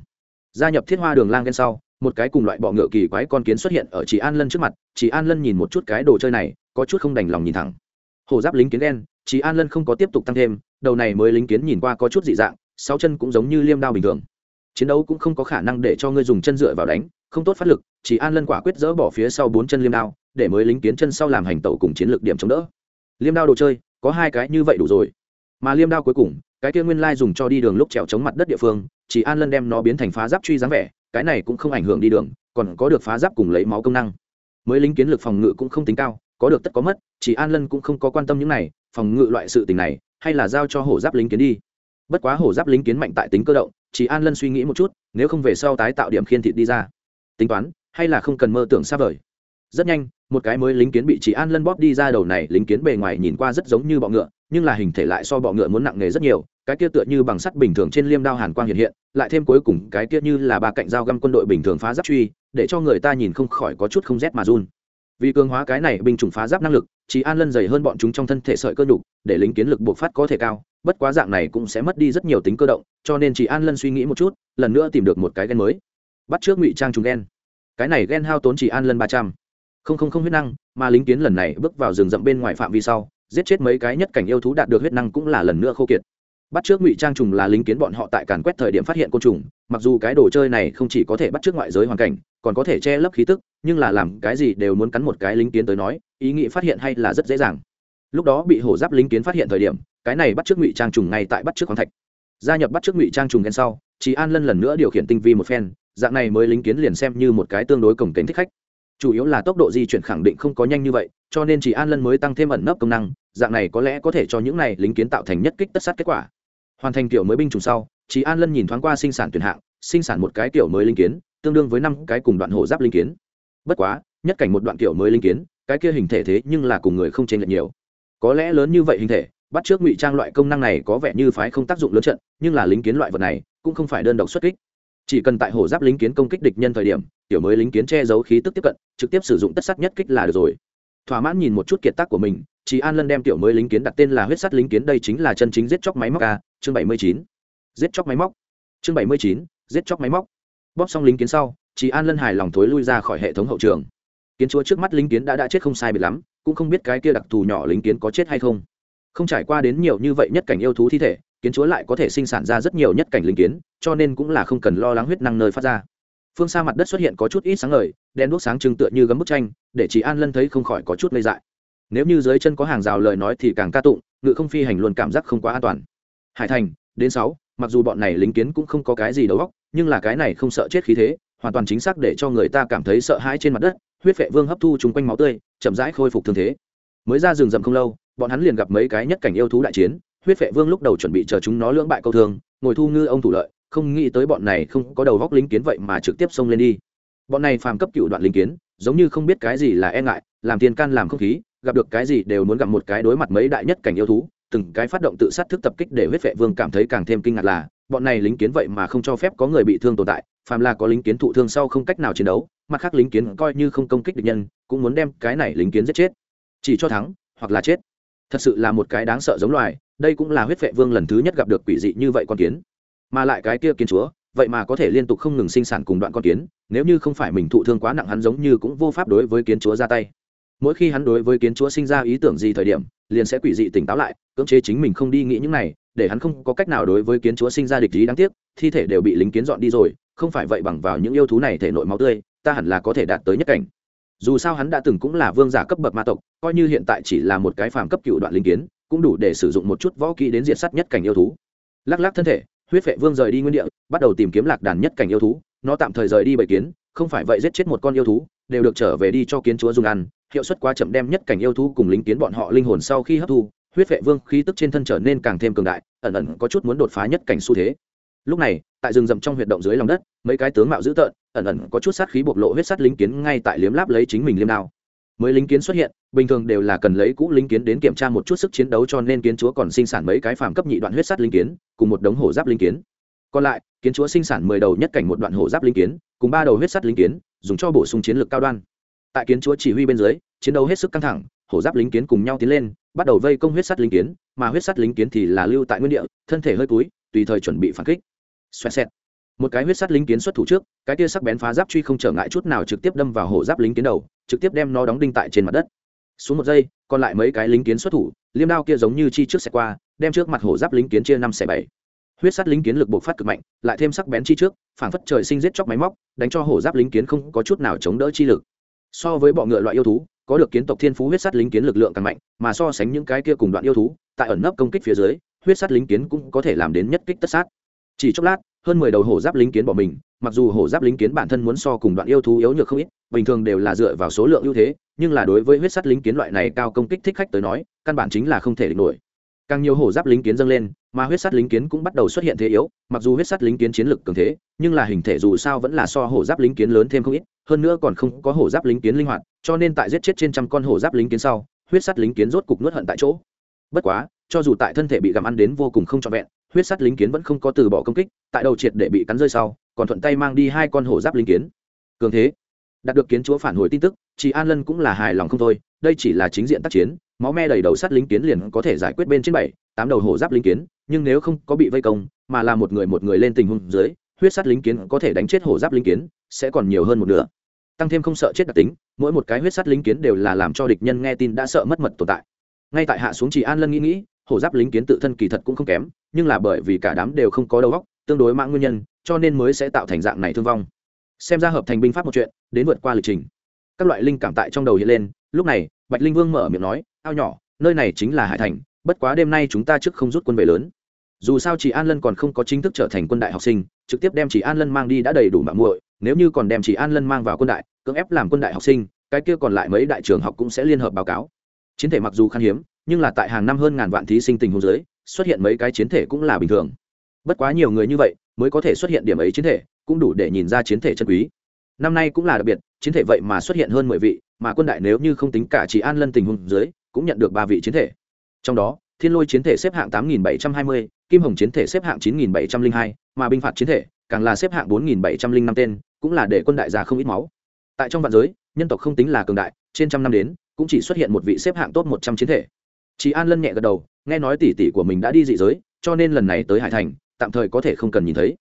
Gia nhập thiết hoa đường lang gen sau một cái cùng loại bọ ngựa kỳ quái con kiến xuất hiện ở chị an lân trước mặt chị an lân nhìn một chút cái đồ chơi này, có chút không đành lòng nhìn thẳng. Hồ giáp lính kiến đen chị an lân không có tiếp tục tăng thêm, đầu này mới lính kiến nhìn qua có chút dị dạng, sáu chân cũng giống như liêm đao bình thường. Chiến đấu cũng không có khả năng để cho ngươi dùng chân dựa vào đánh, không tốt phát lực, chỉ an lân quả quyết dỡ bỏ phía sau bốn chân liêm đao, để mới lính kiến chân sau làm hành tẩu cùng chiến lược điểm chống đỡ. Liêm đao đồ chơi, có hai cái như vậy đủ rồi. Mà liêm đao cuối cùng, cái kia nguyên lai dùng cho đi đường lúc trèo chống mặt đất địa phương, chỉ an lân đem nó biến thành phá giáp truy dáng vẻ cái này cũng không ảnh hưởng đi đường, còn có được phá giáp cùng lấy máu công năng. Mới lính kiến lực phòng ngự cũng không tính cao, có được tất có mất, chỉ an lân cũng không có quan tâm những này, phòng ngự loại sự tình này, hay là giao cho hổ giáp lính kiến đi. Bất quá hổ giáp lính kiến mạnh tại tính cơ động, chỉ an lân suy nghĩ một chút, nếu không về sau tái tạo điểm khiên thịt đi ra. Tính toán, hay là không cần mơ tưởng xa vời rất nhanh, một cái mới lính kiến bị chỉ an lân bóp đi ra đầu này, lính kiến bề ngoài nhìn qua rất giống như bọ ngựa, nhưng là hình thể lại so bọ ngựa muốn nặng nề rất nhiều, cái kia tựa như bằng sắt bình thường trên liêm đao hàn quang hiện hiện, lại thêm cuối cùng cái kia như là ba cạnh dao găm quân đội bình thường phá giáp truy, để cho người ta nhìn không khỏi có chút không rét mà run. Vì cường hóa cái này, binh chủng phá giáp năng lực, chỉ an lân dày hơn bọn chúng trong thân thể sợi cơ nhục, để lính kiến lực buộc phát có thể cao, bất quá dạng này cũng sẽ mất đi rất nhiều tính cơ động, cho nên chỉ an lân suy nghĩ một chút, lần nữa tìm được một cái gen mới. Bắt trước ngụy trang trùng gen. Cái này gen hao tốn chỉ an lân ba trăm không không không huyết năng, mà lính kiến lần này bước vào rừng rậm bên ngoài phạm vi sau, giết chết mấy cái nhất cảnh yêu thú đạt được huyết năng cũng là lần nữa khô kiệt. Bắt trước ngụy trang trùng là lính kiến bọn họ tại càn quét thời điểm phát hiện côn trùng, mặc dù cái đồ chơi này không chỉ có thể bắt trước ngoại giới hoàn cảnh, còn có thể che lấp khí tức, nhưng là làm cái gì đều muốn cắn một cái lính kiến tới nói, ý nghĩ phát hiện hay là rất dễ dàng. Lúc đó bị hổ giáp lính kiến phát hiện thời điểm, cái này bắt trước ngụy trang trùng ngay tại bắt trước khoáng thạch. Gia nhập bắt trước ngụy trang trùng ghen sau chị an lân lần nữa điều khiển tinh vi một phen, dạng này mới lính kiến liền xem như một cái tương đối cổng kính thích khách chủ yếu là tốc độ di chuyển khẳng định không có nhanh như vậy, cho nên chỉ an lân mới tăng thêm ẩn nấp công năng, dạng này có lẽ có thể cho những này lính kiến tạo thành nhất kích tất sát kết quả. Hoàn thành kiểu mới binh chủng sau, chỉ an lân nhìn thoáng qua sinh sản tuyển hạng, sinh sản một cái kiểu mới linh kiến, tương đương với năm cái cùng đoạn hộ giáp linh kiến. Bất quá, nhất cảnh một đoạn kiểu mới linh kiến, cái kia hình thể thế nhưng là cùng người không chênh lệch nhiều. Có lẽ lớn như vậy hình thể, bắt trước ngụy trang loại công năng này có vẻ như phái không tác dụng lớn trận, nhưng là lính kiến loại vật này cũng không phải đơn độc xuất kích chỉ cần tại hổ giáp lính kiến công kích địch nhân thời điểm, tiểu mới lính kiến che giấu khí tức tiếp cận, trực tiếp sử dụng tất sát nhất kích là được rồi. Thỏa mãn nhìn một chút kiệt tác của mình chị an lân đem tiểu mới lính kiến đặt tên là huyết sắt lính kiến đây chính là chân chính giết chóc máy móc a, chương bảy mươi chín. Giết chóc máy móc. Chương bảy mươi chín, giết chóc máy móc. Bóp xong lính kiến sau chị an lân hài lòng thối lui ra khỏi hệ thống hậu trường. Kiến chúa trước mắt lính kiến đã đã chết không sai biệt lắm, cũng không biết cái kia đặc thù nhỏ lính kiến có chết hay không. Không trải qua đến nhiều như vậy nhất cảnh yêu thú thi thể kiến chúa lại có thể sinh sản ra rất nhiều nhất cảnh linh kiến, cho nên cũng là không cần lo lắng huyết năng nơi phát ra. Phương xa mặt đất xuất hiện có chút ít sáng ngời đen đuốc sáng trưng tựa như gấm bức tranh, để chị an lân thấy không khỏi có chút lây dại. Nếu như dưới chân có hàng rào lời nói thì càng ca tụng, ngự không phi hành luôn cảm giác không quá an toàn. Hải thành, đến sáu, mặc dù bọn này lính kiến cũng không có cái gì đầu óc, nhưng là cái này không sợ chết khí thế, hoàn toàn chính xác để cho người ta cảm thấy sợ hãi trên mặt đất, huyết vệ vương hấp thu chung quanh máu tươi, chậm rãi khôi phục thương thế. Mới ra rừng rậm không lâu, bọn hắn liền gặp mấy cái nhất cảnh yêu thú đại chiến huyết vệ vương lúc đầu chuẩn bị chờ chúng nó lưỡng bại câu thương, ngồi thu ngư ông thủ lợi, không nghĩ tới bọn này không có đầu góc lính kiến vậy mà trực tiếp xông lên đi. Bọn này phàm cấp cựu đoạn lính kiến, giống như không biết cái gì là e ngại, làm tiền can làm không khí, gặp được cái gì đều muốn gặp một cái đối mặt mấy đại nhất cảnh yêu thú, từng cái phát động tự sát thức tập kích để huyết vệ vương cảm thấy càng thêm kinh ngạc là, bọn này lính kiến vậy mà không cho phép có người bị thương tồn tại, phàm là có lính kiến thụ thương sau không cách nào chiến đấu, mặt khác lính kiến coi như không công kích địch nhân, cũng muốn đem cái này lính kiến giết chết. Chỉ cho thắng, hoặc là chết. Thật sự là một cái đáng sợ giống loài đây cũng là huyết vệ vương lần thứ nhất gặp được quỷ dị như vậy con kiến. Mà lại cái kia kiến chúa, vậy mà có thể liên tục không ngừng sinh sản cùng đoạn con kiến, nếu như không phải mình thụ thương quá nặng hắn giống như cũng vô pháp đối với kiến chúa ra tay. Mỗi khi hắn đối với kiến chúa sinh ra ý tưởng gì thời điểm, liền sẽ quỷ dị tỉnh táo lại, cưỡng chế chính mình không đi nghĩ những này, để hắn không có cách nào đối với kiến chúa sinh ra địch ý đáng tiếc, thi thể đều bị lính kiến dọn đi rồi, không phải vậy bằng vào những yêu thú này thể nội máu tươi, ta hẳn là có thể đạt tới nhất cảnh. Dù sao hắn đã từng cũng là vương giả cấp bậc ma tộc, coi như hiện tại chỉ là một cái phàm cấp cựu đoạn lính kiến cũng đủ để sử dụng một chút võ kỹ đến diện sắt nhất cảnh yêu thú. Lắc lắc thân thể, huyết vệ vương rời đi nguyên địa, bắt đầu tìm kiếm lạc đàn nhất cảnh yêu thú. Nó tạm thời rời đi bầy kiến, không phải vậy giết chết một con yêu thú, đều được trở về đi cho kiến chúa dùng ăn. Hiệu suất quá chậm đem nhất cảnh yêu thú cùng lính kiến bọn họ linh hồn sau khi hấp thu, huyết vệ vương khí tức trên thân trở nên càng thêm cường đại, ẩn ẩn có chút muốn đột phá nhất cảnh xu thế. Lúc này, tại rừng rậm trong huyệt động dưới lòng đất, mấy cái tướng mạo dữ tợn, ẩn ẩn có chút sát khí bộc lộ huyết sắt lính kiến ngay tại liếm láp lấy chính mình liêm đao mới lính kiến xuất hiện, bình thường đều là cần lấy cũ lính kiến đến kiểm tra một chút sức chiến đấu cho nên kiến chúa còn sinh sản mấy cái phàm cấp nhị đoạn huyết sắt lính kiến, cùng một đống hổ giáp lính kiến. Còn lại, kiến chúa sinh sản mười đầu nhất cảnh một đoạn hổ giáp lính kiến, cùng ba đầu huyết sắt lính kiến, dùng cho bổ sung chiến lược cao đoan. Tại kiến chúa chỉ huy bên dưới, chiến đấu hết sức căng thẳng, hổ giáp lính kiến cùng nhau tiến lên, bắt đầu vây công huyết sắt lính kiến, mà huyết sắt lính kiến thì là lưu tại nguyên địa, thân thể hơi túi tùy thời chuẩn bị phản kích. Xoẹt xẹt. Một cái huyết sắt lính kiến xuất thủ trước, cái tia sắc bén phá giáp truy không trở ngại chút nào trực tiếp đâm vào hổ giáp lính kiến đầu trực tiếp đem nó đóng đinh tại trên mặt đất. Xuống một giây, còn lại mấy cái lính kiến xuất thủ, liêm đao kia giống như chi trước xe qua, đem trước mặt hổ giáp lính kiến chia năm xẻ bảy. Huyết sắt lính kiến lực bộc phát cực mạnh, lại thêm sắc bén chi trước phản phất trời sinh giết chóc máy móc, đánh cho hổ giáp lính kiến không có chút nào chống đỡ chi lực. So với bọ ngựa loại yêu thú, có được kiến tộc thiên phú huyết sắt lính kiến lực lượng càng mạnh, mà so sánh những cái kia cùng đoạn yêu thú, tại ẩn nấp công kích phía dưới, huyết sắt lính kiến cũng có thể làm đến nhất kích tất sát. Chỉ chốc lát, hơn mười đầu hổ giáp lính kiến bỏ mình, mặc dù hổ giáp lính kiến bản thân muốn so cùng đoạn yêu thú yếu nhược không ít bình thường đều là dựa vào số lượng ưu thế, nhưng là đối với huyết sắt lính kiến loại này cao công kích thích khách tới nói, căn bản chính là không thể địch nổi. Càng nhiều hổ giáp lính kiến dâng lên, mà huyết sắt lính kiến cũng bắt đầu xuất hiện thế yếu, mặc dù huyết sắt lính kiến chiến lực cường thế, nhưng là hình thể dù sao vẫn là so hổ giáp lính kiến lớn thêm không ít, hơn nữa còn không có hổ giáp lính kiến linh hoạt, cho nên tại giết chết trên trăm con hổ giáp lính kiến sau, huyết sắt lính kiến rốt cục nuốt hận tại chỗ. Bất quá, cho dù tại thân thể bị gặm ăn đến vô cùng không trọn vẹn, huyết sắt lính kiến vẫn không có từ bỏ công kích, tại đầu triệt để bị cắn rơi sau, còn thuận tay mang đi hai con hổ giáp lính kiến. Cường thế đạt được kiến chúa phản hồi tin tức chị an lân cũng là hài lòng không thôi, đây chỉ là chính diện tác chiến, máu me đầy đầu sắt lính kiến liền có thể giải quyết bên trên bảy, tám đầu hổ giáp lính kiến, nhưng nếu không có bị vây công, mà là một người một người lên tình huống dưới, huyết sắt lính kiến có thể đánh chết hổ giáp lính kiến, sẽ còn nhiều hơn một nửa. Tăng thêm không sợ chết đặc tính, mỗi một cái huyết sắt lính kiến đều là làm cho địch nhân nghe tin đã sợ mất mật tồn tại. Ngay tại hạ xuống chỉ an lân nghĩ nghĩ, hổ giáp lính kiến tự thân kỳ thật cũng không kém, nhưng là bởi vì cả đám đều không có đầu óc, tương đối mạng nguyên nhân, cho nên mới sẽ tạo thành dạng này thương vong xem ra hợp thành binh pháp một chuyện, đến vượt qua lịch trình. Các loại linh cảm tại trong đầu hiện lên, lúc này, bạch linh vương mở miệng nói, ao nhỏ, nơi này chính là hải thành, bất quá đêm nay chúng ta trước không rút quân về lớn. Dù sao chị an lân còn không có chính thức trở thành quân đại học sinh, trực tiếp đem chị an lân mang đi đã đầy đủ mạng muội, nếu như còn đem chị an lân mang vào quân đại, cưỡng ép làm quân đại học sinh, cái kia còn lại mấy đại trường học cũng sẽ liên hợp báo cáo. Chiến thể mặc dù khan hiếm, nhưng là tại hàng năm hơn ngàn vạn thí sinh tình huống dưới, xuất hiện mấy cái chiến thể cũng là bình thường. Bất quá nhiều người như vậy, mới có thể xuất hiện điểm ấy chiến thể cũng đủ để nhìn ra chiến thể chân quý. Năm nay cũng là đặc biệt, chiến thể vậy mà xuất hiện hơn mười vị, mà quân đại nếu như không tính cả chỉ an lân tình huống dưới, cũng nhận được ba vị chiến thể. Trong đó, thiên lôi chiến thể xếp hạng tám nghìn bảy trăm hai mươi, kim hồng chiến thể xếp hạng chín nghìn bảy trăm linh hai, mà binh phạt chiến thể, càng là xếp hạng bốn nghìn bảy trăm linh năm tên, cũng là để quân đại già không ít máu. Tại trong vạn giới, nhân tộc không tính là cường đại, trên trăm năm đến, cũng chỉ xuất hiện một vị xếp hạng tốt một trăm chiến thể. Chị an lân nhẹ gật đầu, nghe nói tỷ tỷ của mình đã đi dị giới, cho nên lần này tới hải thành, tạm thời có thể không cần nhìn thấy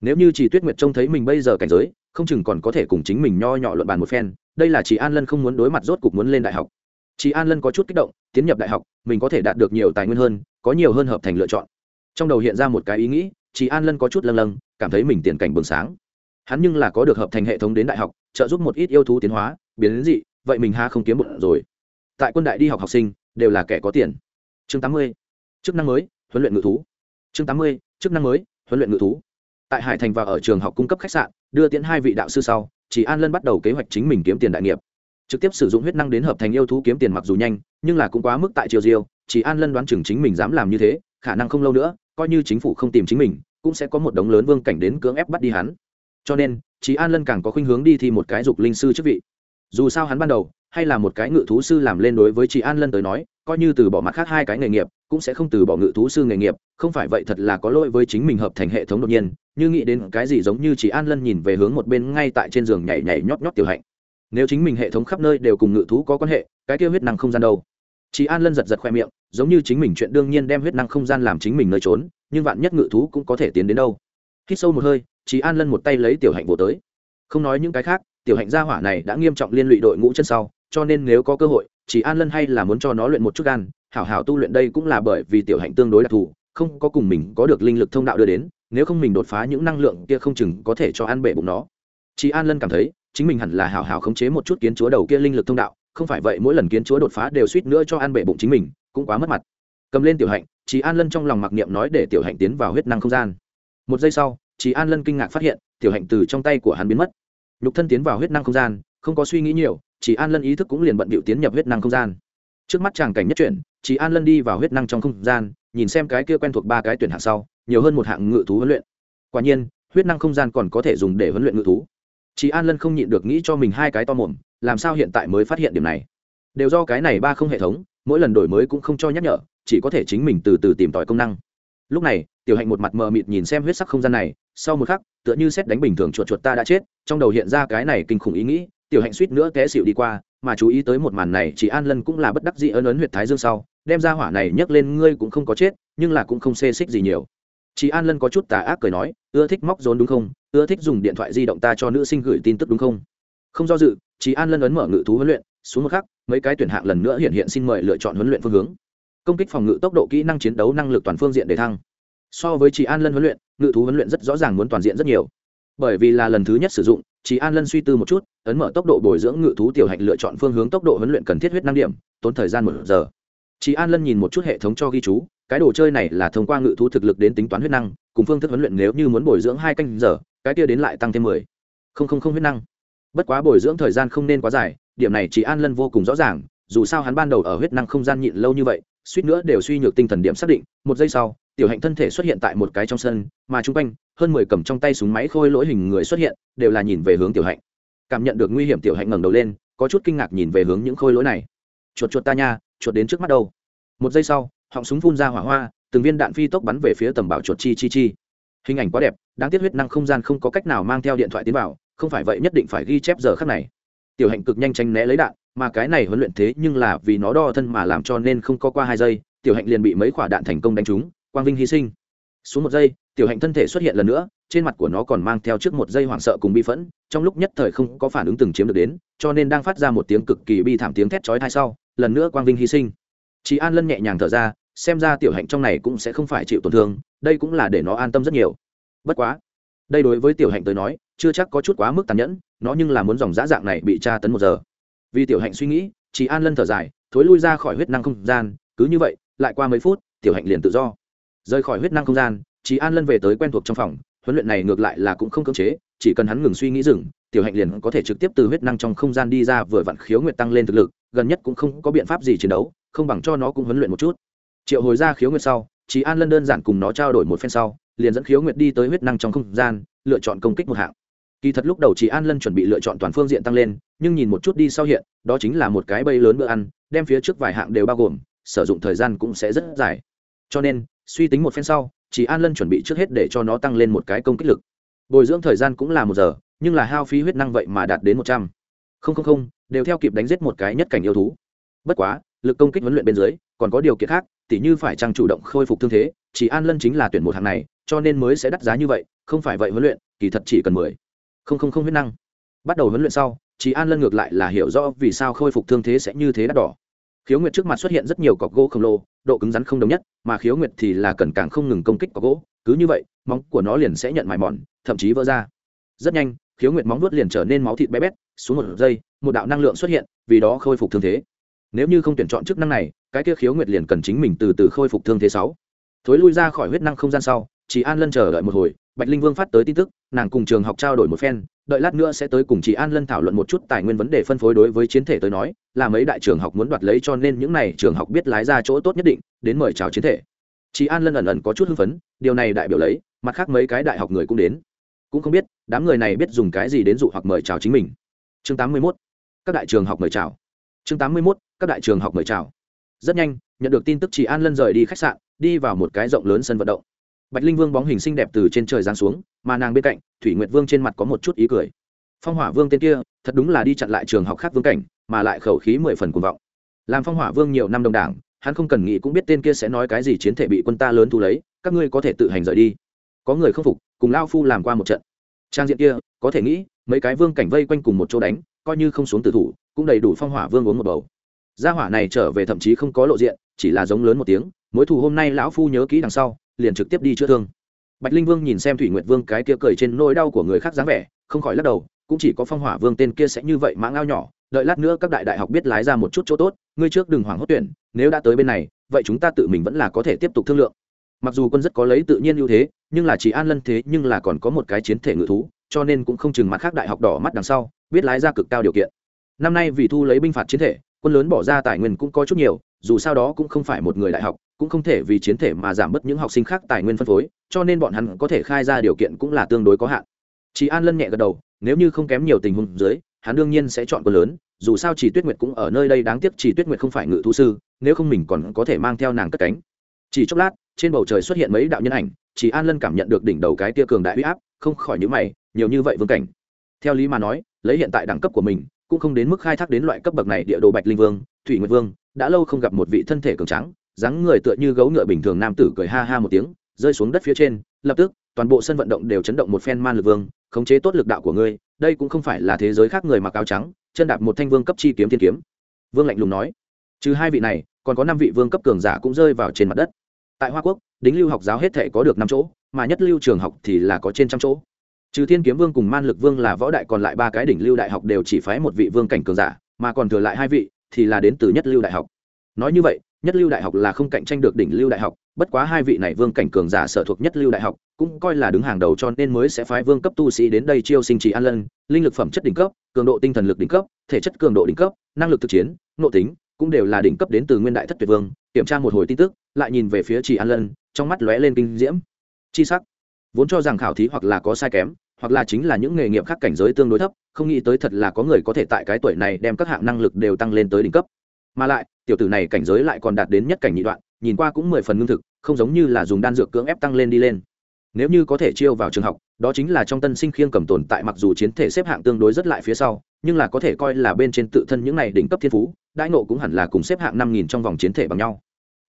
nếu như chị tuyết nguyệt trông thấy mình bây giờ cảnh giới, không chừng còn có thể cùng chính mình nho nhỏ luận bàn một phen, đây là chị an lân không muốn đối mặt rốt cục muốn lên đại học. Chị an lân có chút kích động, tiến nhập đại học, mình có thể đạt được nhiều tài nguyên hơn, có nhiều hơn hợp thành lựa chọn. Trong đầu hiện ra một cái ý nghĩ chị an lân có chút lâng lâng, cảm thấy mình tiền cảnh bừng sáng. Hắn nhưng là có được hợp thành hệ thống đến đại học, trợ giúp một ít yêu thú tiến hóa, biến đến dị, vậy mình ha không kiếm một rồi. Tại quân đại đi học học sinh, đều là kẻ có tiền. Chương tám mươi, chức năng mới, huấn luyện ngự thú. Chương tám mươi, chức năng mới, huấn luyện ngự thú tại hải thành và ở trường học cung cấp khách sạn, đưa tiễn hai vị đạo sư sau, chỉ an lân bắt đầu kế hoạch chính mình kiếm tiền đại nghiệp. Trực tiếp sử dụng huyết năng đến hợp thành yêu thú kiếm tiền mặc dù nhanh, nhưng là cũng quá mức tại triều diêu, chỉ an lân đoán chừng chính mình dám làm như thế, khả năng không lâu nữa, coi như chính phủ không tìm chính mình, cũng sẽ có một đống lớn vương cảnh đến cưỡng ép bắt đi hắn. Cho nên, chỉ an lân càng có khuynh hướng đi thi một cái dục linh sư chức vị. Dù sao hắn ban đầu hay là một cái ngự thú sư làm lên đối với chị an lân tới nói, coi như từ bỏ mặt khác hai cái nghề nghiệp, cũng sẽ không từ bỏ ngự thú sư nghề nghiệp, không phải vậy thật là có lỗi với chính mình hợp thành hệ thống đột nhiên, như nghĩ đến cái gì giống như chị an lân nhìn về hướng một bên ngay tại trên giường nhảy nhảy nhót nhót tiểu hạnh. Nếu chính mình hệ thống khắp nơi đều cùng ngự thú có quan hệ, cái kia huyết năng không gian đâu? Chị an lân giật giật khoe miệng, giống như chính mình chuyện đương nhiên đem huyết năng không gian làm chính mình nơi trốn, nhưng vạn nhất ngự thú cũng có thể tiến đến đâu? Hít sâu một hơi, chị an lân một tay lấy tiểu hạnh vô tới. Không nói những cái khác, tiểu hạnh gia hỏa này đã nghiêm trọng liên lụy đội ngũ chân sau cho nên nếu có cơ hội, chỉ an lân hay là muốn cho nó luyện một chút gan, hảo hảo tu luyện đây cũng là bởi vì tiểu hạnh tương đối đặc thù, không có cùng mình có được linh lực thông đạo đưa đến, nếu không mình đột phá những năng lượng kia không chừng có thể cho ăn bể bụng nó. Chị an lân cảm thấy, chính mình hẳn là hảo hảo khống chế một chút kiến chúa đầu kia linh lực thông đạo, không phải vậy mỗi lần kiến chúa đột phá đều suýt nữa cho ăn bể bụng chính mình, cũng quá mất mặt. Cầm lên tiểu hạnh chị an lân trong lòng mặc niệm nói để tiểu hạnh tiến vào huyết năng không gian. Một giây sau chị an lân kinh ngạc phát hiện, tiểu hạnh từ trong tay của hắn biến mất. Nhục thân tiến vào huyết năng không gian, không có suy nghĩ nhiều chỉ an lân ý thức cũng liền bận bịu tiến nhập huyết năng không gian. Trước mắt chàng cảnh nhất chuyển, chỉ an lân đi vào huyết năng trong không gian, nhìn xem cái kia quen thuộc ba cái tuyển hạng sau, nhiều hơn một hạng ngự thú huấn luyện. Quả nhiên, huyết năng không gian còn có thể dùng để huấn luyện ngự thú. Chỉ an lân không nhịn được nghĩ cho mình hai cái to mồm, làm sao hiện tại mới phát hiện điểm này? Đều do cái này ba không hệ thống, mỗi lần đổi mới cũng không cho nhắc nhở, chỉ có thể chính mình từ từ tìm tòi công năng. Lúc này, tiểu hạnh một mặt mờ mịt nhìn xem huyết sắc không gian này, sau một khắc, tựa như xét đánh bình thường chuột chuột ta đã chết, trong đầu hiện ra cái này kinh khủng ý nghĩ tiểu hạnh suýt nữa té xịu đi qua, mà chú ý tới một màn này chỉ an lân cũng là bất đắc dĩ ấn ấn huyệt thái dương sau, đem ra hỏa này nhấc lên, ngươi cũng không có chết, nhưng là cũng không xê xích gì nhiều. Chị an lân có chút tà ác cười nói, ưa thích móc rốn đúng không? Ưa thích dùng điện thoại di động ta cho nữ sinh gửi tin tức đúng không? Không do dự, chị an lân ấn mở ngự thú huấn luyện, xuống một khắc, mấy cái tuyển hạng lần nữa hiện hiện xin mời lựa chọn huấn luyện phương hướng. Công kích phòng ngự tốc độ kỹ năng chiến đấu năng lực toàn phương diện để thăng. So với chị an lân huấn luyện, ngự thú huấn luyện rất rõ ràng muốn toàn diện rất nhiều. Bởi vì là lần thứ nhất sử dụng chỉ an lân suy tư một chút, ấn mở tốc độ bồi dưỡng ngự thú tiểu hạnh lựa chọn phương hướng tốc độ huấn luyện cần thiết huyết năng điểm, tốn thời gian một giờ. Chỉ an lân nhìn một chút hệ thống cho ghi chú, cái đồ chơi này là thông qua ngự thú thực lực đến tính toán huyết năng, cùng phương thức huấn luyện nếu như muốn bồi dưỡng hai canh giờ, cái kia đến lại tăng thêm mười. Không không không huyết năng. Bất quá bồi dưỡng thời gian không nên quá dài, điểm này chỉ an lân vô cùng rõ ràng, dù sao hắn ban đầu ở huyết năng không gian nhịn lâu như vậy, suýt nữa đều suy nhược tinh thần điểm xác định, một giây sau, tiểu hạnh thân thể xuất hiện tại một cái trong sân, mà chung quanh hơn mười cầm trong tay súng máy khôi lỗi hình người xuất hiện, đều là nhìn về hướng tiểu hạnh. Cảm nhận được nguy hiểm, tiểu hạnh ngẩng đầu lên, có chút kinh ngạc nhìn về hướng những khôi lỗi này. Chuột chuột ta nha, chuột đến trước mắt đâu? Một giây sau, họng súng phun ra hỏa hoa, từng viên đạn phi tốc bắn về phía tầm bảo chuột chi chi chi. Hình ảnh quá đẹp, đáng tiếc huyết năng không gian không có cách nào mang theo điện thoại tiến vào, không phải vậy nhất định phải ghi chép giờ khắc này. Tiểu hạnh cực nhanh tranh né lấy đạn, mà cái này huấn luyện thế nhưng là vì nó đo thân mà làm cho nên không có qua hai giây, tiểu hạnh liền bị mấy quả đạn thành công đánh trúng, quang vinh hy sinh xuống một giây, tiểu hạnh thân thể xuất hiện lần nữa, trên mặt của nó còn mang theo trước một giây hoảng sợ cùng bi phẫn, trong lúc nhất thời không có phản ứng từng chiếm được đến, cho nên đang phát ra một tiếng cực kỳ bi thảm tiếng thét chói thai sau, lần nữa quang vinh hy sinh. Chị an lân nhẹ nhàng thở ra, xem ra tiểu hạnh trong này cũng sẽ không phải chịu tổn thương, đây cũng là để nó an tâm rất nhiều. Bất quá, đây đối với tiểu hạnh tới nói, chưa chắc có chút quá mức tàn nhẫn, nó nhưng là muốn dòng dã dạng này bị tra tấn một giờ. Vì tiểu hạnh suy nghĩ chị an lân thở dài, thối lui ra khỏi huyết năng không gian, cứ như vậy, lại qua mấy phút, tiểu hạnh liền tự do rời khỏi huyết năng không gian chị an lân về tới quen thuộc trong phòng, huấn luyện này ngược lại là cũng không cưỡng chế, chỉ cần hắn ngừng suy nghĩ dừng, tiểu hạnh liền có thể trực tiếp từ huyết năng trong không gian đi ra vừa vặn khiếu nguyệt tăng lên thực lực, gần nhất cũng không có biện pháp gì chiến đấu, không bằng cho nó cũng huấn luyện một chút. Triệu hồi ra khiếu nguyệt sau chị an lân đơn giản cùng nó trao đổi một phen sau, liền dẫn khiếu nguyệt đi tới huyết năng trong không gian, lựa chọn công kích một hạng. Kỳ thật lúc đầu chị an lân chuẩn bị lựa chọn toàn phương diện tăng lên, nhưng nhìn một chút đi sau hiện, đó chính là một cái bây lớn bữa ăn, đem phía trước vài hạng đều bao gồm, sử dụng thời gian cũng sẽ rất dài. Cho nên suy tính một phen sau, Chỉ an lân chuẩn bị trước hết để cho nó tăng lên một cái công kích lực. Bồi dưỡng thời gian cũng là một giờ, nhưng là hao phí huyết năng vậy mà đạt đến một trăm. Linh đều theo kịp đánh giết một cái nhất cảnh yêu thú. Bất quá, lực công kích huấn luyện bên dưới, còn có điều kiện khác, tỉ như phải trang chủ động khôi phục thương thế, chỉ an lân chính là tuyển một hàng này, cho nên mới sẽ đắt giá như vậy, không phải vậy huấn luyện, kỳ thật chỉ cần mười. Không không không huyết năng. Bắt đầu huấn luyện sau, chỉ an lân ngược lại là hiểu rõ vì sao khôi phục thương thế sẽ như thế đắt đỏ. Khiếu nguyệt trước mặt xuất hiện rất nhiều cọc gỗ khổng lồ độ cứng rắn không đồng nhất, mà khiếu nguyệt thì là cần càng không ngừng công kích của gỗ. Cứ như vậy, móng của nó liền sẽ nhận mài mòn, thậm chí vỡ ra. Rất nhanh, khiếu nguyệt móng vuốt liền trở nên máu thịt bé bét, xuống một giây, một đạo năng lượng xuất hiện, vì đó khôi phục thương thế. Nếu như không tuyển chọn chức năng này, cái kia khiếu nguyệt liền cần chính mình từ từ khôi phục thương thế sáu. Thối lui ra khỏi huyết năng không gian sau chỉ an lân chờ đợi một hồi bạch linh vương phát tới tin tức, nàng cùng trường học trao đổi một phen, đợi lát nữa sẽ tới cùng chị an lân thảo luận một chút tài nguyên vấn đề phân phối đối với chiến thể tới nói, là mấy đại trường học muốn đoạt lấy cho nên những này trường học biết lái ra chỗ tốt nhất định, đến mời chào chiến thể chị an lân ẩn ẩn có chút hưng phấn, điều này đại biểu lấy, mặt khác mấy cái đại học người cũng đến cũng không biết, đám người này biết dùng cái gì đến dụ hoặc mời chào chính mình chương 81. các đại trường học mời chào chương 81. các đại trường học mời chào rất nhanh, nhận được tin tức chị an lân rời đi khách sạn, đi vào một cái rộng lớn sân vận động bạch linh vương bóng hình xinh đẹp từ trên trời giáng xuống, mà nàng bên cạnh, thủy nguyệt vương trên mặt có một chút ý cười. Phong hỏa vương tên kia, thật đúng là đi chặn lại trường học khác vương cảnh, mà lại khẩu khí mười phần cuồng vọng. Làm phong hỏa vương nhiều năm đồng đảng, hắn không cần nghĩ cũng biết tên kia sẽ nói cái gì chiến thể bị quân ta lớn thu lấy, các ngươi có thể tự hành rời đi. Có người không phục, cùng lao phu làm qua một trận. Trang diện kia, có thể nghĩ, mấy cái vương cảnh vây quanh cùng một chỗ đánh, coi như không xuống tử thủ, cũng đầy đủ phong hỏa vương uống một bầu. Gia hỏa này trở về thậm chí không có lộ diện chỉ là giống lớn một tiếng, mối thù hôm nay lão phu nhớ kỹ đằng sau, liền trực tiếp đi chữa thương. Bạch linh vương nhìn xem thủy nguyệt vương cái kia cười trên nỗi đau của người khác dáng vẻ, không khỏi lắc đầu, cũng chỉ có phong hỏa vương tên kia sẽ như vậy mã ngao nhỏ, đợi lát nữa các đại đại học biết lái ra một chút chỗ tốt, ngươi trước đừng hoảng hốt tuyển, nếu đã tới bên này, vậy chúng ta tự mình vẫn là có thể tiếp tục thương lượng. Mặc dù quân rất có lấy tự nhiên ưu thế, nhưng là chỉ an lân thế nhưng là còn có một cái chiến thể ngự thú, cho nên cũng không chừng mặt khác đại học đỏ mắt đằng sau, biết lái ra cực cao điều kiện. Năm nay vì thu lấy binh phạt chiến thể quân lớn bỏ ra tài nguyên cũng có chút nhiều, dù sao đó cũng không phải một người đại học, cũng không thể vì chiến thể mà giảm bớt những học sinh khác tài nguyên phân phối, cho nên bọn hắn có thể khai ra điều kiện cũng là tương đối có hạn. Chị an lân nhẹ gật đầu, nếu như không kém nhiều tình huống dưới, hắn đương nhiên sẽ chọn quân lớn, dù sao chỉ tuyết nguyệt cũng ở nơi đây đáng tiếc chỉ tuyết nguyệt không phải ngự thu sư, nếu không mình còn có thể mang theo nàng cất cánh. Chỉ chốc lát, trên bầu trời xuất hiện mấy đạo nhân ảnh, chỉ an lân cảm nhận được đỉnh đầu cái tia cường đại huy áp, không khỏi nhữ mày, nhiều như vậy vương cảnh. Theo lý mà nói, lấy hiện tại đẳng cấp của mình cũng không đến mức khai thác đến loại cấp bậc này địa đồ bạch linh vương, thủy nguyệt vương, đã lâu không gặp một vị thân thể cường trắng dáng người tựa như gấu ngựa bình thường nam tử cười ha ha một tiếng, rơi xuống đất phía trên, lập tức, toàn bộ sân vận động đều chấn động một phen man lực vương, khống chế tốt lực đạo của ngươi, đây cũng không phải là thế giới khác người mặc áo trắng, chân đạp một thanh vương cấp chi kiếm thiên kiếm. Vương lạnh lùng nói, trừ hai vị này, còn có năm vị vương cấp cường giả cũng rơi vào trên mặt đất. Tại hoa quốc, đính lưu học giáo hết thể có được năm chỗ, mà nhất lưu trường học thì là có trên trăm chỗ trừ thiên kiếm vương cùng man lực vương là võ đại còn lại ba cái đỉnh lưu đại học đều chỉ phái một vị vương cảnh cường giả, mà còn thừa lại hai vị thì là đến từ nhất lưu đại học. Nói như vậy, nhất lưu đại học là không cạnh tranh được đỉnh lưu đại học, bất quá hai vị này vương cảnh cường giả sở thuộc nhất lưu đại học, cũng coi là đứng hàng đầu cho nên mới sẽ phái vương cấp tu sĩ đến đây chiêu sinh trì an lân, linh lực phẩm chất đỉnh cấp, cường độ tinh thần lực đỉnh cấp, thể chất cường độ đỉnh cấp, năng lực thực chiến, nội tính cũng đều là đỉnh cấp đến từ nguyên đại thất tuyệt vương. Kiểm tra một hồi tin tức, lại nhìn về phía trì an lân, trong mắt lóe lên kinh diễm. Chi sắc vốn cho rằng khảo thí hoặc là có sai kém, hoặc là chính là những nghề nghiệp khác cảnh giới tương đối thấp, không nghĩ tới thật là có người có thể tại cái tuổi này đem các hạng năng lực đều tăng lên tới đỉnh cấp. Mà lại, tiểu tử này cảnh giới lại còn đạt đến nhất cảnh nhị đoạn, nhìn qua cũng mười phần ngưng thực, không giống như là dùng đan dược cưỡng ép tăng lên đi lên. Nếu như có thể chiêu vào trường học, đó chính là trong tân sinh khiêng cầm tồn tại mặc dù chiến thể xếp hạng tương đối rất lại phía sau, nhưng là có thể coi là bên trên tự thân những này đỉnh cấp thiên phú, đãi nộ cũng hẳn là cùng xếp hạng năm nghìn trong vòng chiến thể bằng nhau.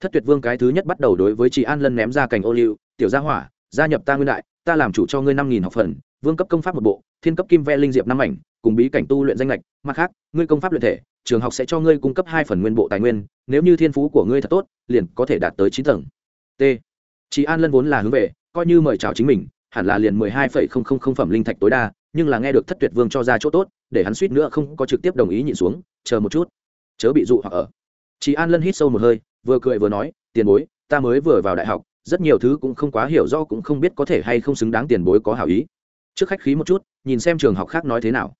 Thất tuyệt vương cái thứ nhất bắt đầu đối với chị an lân ném ra cành ô liu, tiểu gia hỏa gia nhập ta nguyên đại, ta làm chủ cho ngươi năm nghìn học phần, vương cấp công pháp một bộ, thiên cấp kim ve linh diệp năm ảnh cùng bí cảnh tu luyện danh lệch. Mặt khác, ngươi công pháp luyện thể, trường học sẽ cho ngươi cung cấp hai phần nguyên bộ tài nguyên, nếu như thiên phú của ngươi thật tốt, liền có thể đạt tới chín tầng. T. Chị an lân vốn là hướng về, coi như mời chào chính mình, hẳn là liền mười hai phẩy không không không phẩm linh thạch tối đa, nhưng là nghe được thất tuyệt vương cho ra chỗ tốt, để hắn suýt nữa không có trực tiếp đồng ý nhịn xuống, chờ một chút. Chớ bị dụ hoặc ở. Chị an lân hít sâu một hơi, vừa cười vừa nói, tiền bối, ta mới vừa vào đại học rất nhiều thứ cũng không quá hiểu do cũng không biết có thể hay không xứng đáng tiền bối có hảo ý. Trước khách khí một chút, nhìn xem trường học khác nói thế nào.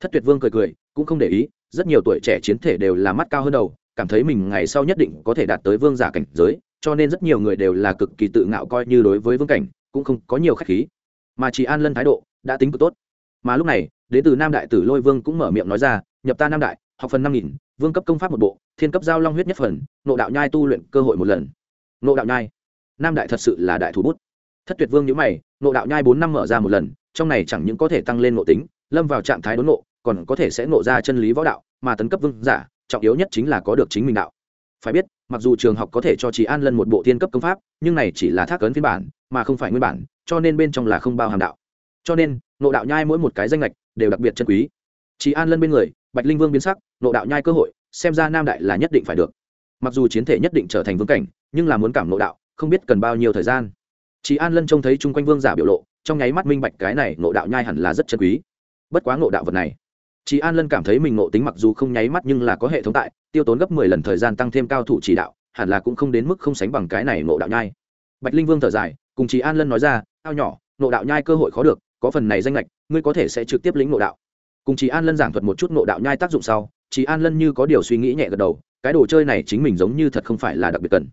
Thất tuyệt vương cười cười, cũng không để ý, rất nhiều tuổi trẻ chiến thể đều là mắt cao hơn đầu, cảm thấy mình ngày sau nhất định có thể đạt tới vương giả cảnh giới, cho nên rất nhiều người đều là cực kỳ tự ngạo coi như đối với vương cảnh, cũng không có nhiều khách khí. Mà chỉ an lân thái độ đã tính cực tốt. Mà lúc này, đến từ nam đại tử lôi vương cũng mở miệng nói ra, nhập ta nam đại, học phần năm nghìn, vương cấp công pháp một bộ, thiên cấp giao long huyết nhất phần, nộ đạo nhai tu luyện cơ hội một lần. Nộ đạo nhai nam đại thật sự là đại thủ bút. Thất tuyệt vương nhữ mày nộ đạo nhai bốn năm mở ra một lần, trong này chẳng những có thể tăng lên nộ tính, lâm vào trạng thái đốn nộ còn có thể sẽ nộ ra chân lý võ đạo, mà tấn cấp vương giả, trọng yếu nhất chính là có được chính mình đạo. Phải biết, mặc dù trường học có thể cho chị an lân một bộ thiên cấp công pháp, nhưng này chỉ là thác ấn phiên bản, mà không phải nguyên bản, cho nên bên trong là không bao hàm đạo. Cho nên nộ đạo nhai mỗi một cái danh lệch đều đặc biệt chân quý. Chị an lân bên người, bạch linh vương biến sắc nộ đạo nhai cơ hội, xem ra nam đại là nhất định phải được. Mặc dù chiến thể nhất định trở thành vương cảnh, nhưng là muốn cảm nộ đạo không biết cần bao nhiêu thời gian. Chị an lân trông thấy chung quanh vương giả biểu lộ, trong nháy mắt minh bạch cái này ngộ đạo nhai hẳn là rất chân quý. Bất quá ngộ đạo vật này chị an lân cảm thấy mình ngộ tính mặc dù không nháy mắt nhưng là có hệ thống tại, tiêu tốn gấp mười lần thời gian tăng thêm cao thủ chỉ đạo, hẳn là cũng không đến mức không sánh bằng cái này ngộ đạo nhai. Bạch linh vương thở dài, cùng chị an lân nói ra, ao nhỏ, ngộ đạo nhai cơ hội khó được, có phần này danh lệch ngươi có thể sẽ trực tiếp lĩnh ngộ đạo. Cùng chị an lân giảng thuật một chút ngộ đạo nhai tác dụng sau chị an lân như có điều suy nghĩ nhẹ gật đầu, cái đồ chơi này chính mình giống như thật không phải là đặc biệt cần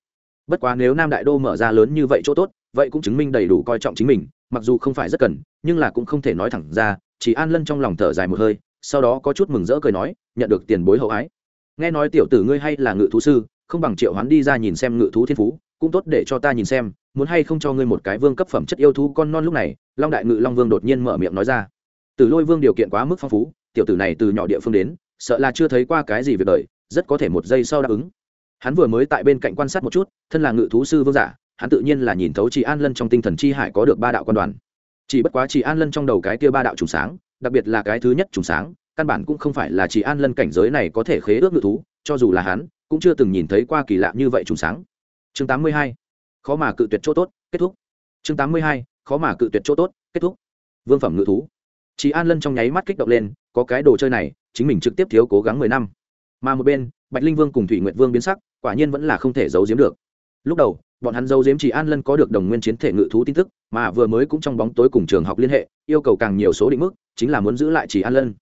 bất quá nếu nam đại đô mở ra lớn như vậy chỗ tốt, vậy cũng chứng minh đầy đủ coi trọng chính mình, mặc dù không phải rất cần, nhưng là cũng không thể nói thẳng ra, chỉ an lân trong lòng thở dài một hơi, sau đó có chút mừng rỡ cười nói, nhận được tiền bối hậu ái. Nghe nói tiểu tử ngươi hay là ngự thú sư, không bằng triệu hoán đi ra nhìn xem ngự thú thiên phú, cũng tốt để cho ta nhìn xem, muốn hay không cho ngươi một cái vương cấp phẩm chất yêu thú con non lúc này. Long đại ngự long vương đột nhiên mở miệng nói ra. Từ lôi vương điều kiện quá mức phong phú, tiểu tử này từ nhỏ địa phương đến, sợ là chưa thấy qua cái gì việc đời, rất có thể một giây sau đáp ứng hắn vừa mới tại bên cạnh quan sát một chút, thân là ngự thú sư vương giả, hắn tự nhiên là nhìn thấu chị an lân trong tinh thần chi hải có được ba đạo quan đoàn chỉ bất quá chị an lân trong đầu cái kia ba đạo trùng sáng, đặc biệt là cái thứ nhất trùng sáng, căn bản cũng không phải là chị an lân cảnh giới này có thể khế ước ngự thú, cho dù là hắn, cũng chưa từng nhìn thấy qua kỳ lạ như vậy trùng sáng chương 82. khó mà cự tuyệt chỗ tốt, kết thúc chương 82. khó mà cự tuyệt chỗ tốt, kết thúc vương phẩm ngự thú chị an lân trong nháy mắt kích động lên, có cái đồ chơi này, chính mình trực tiếp thiếu cố gắng mười năm mà một bên bạch linh vương cùng thủy nguyệt vương biến sắc, quả nhiên vẫn là không thể giấu giếm được. Lúc đầu, bọn hắn giấu giếm chỉ an lân có được đồng nguyên chiến thể ngự thú tin tức, mà vừa mới cũng trong bóng tối cùng trường học liên hệ, yêu cầu càng nhiều số định mức, chính là muốn giữ lại chỉ an lân.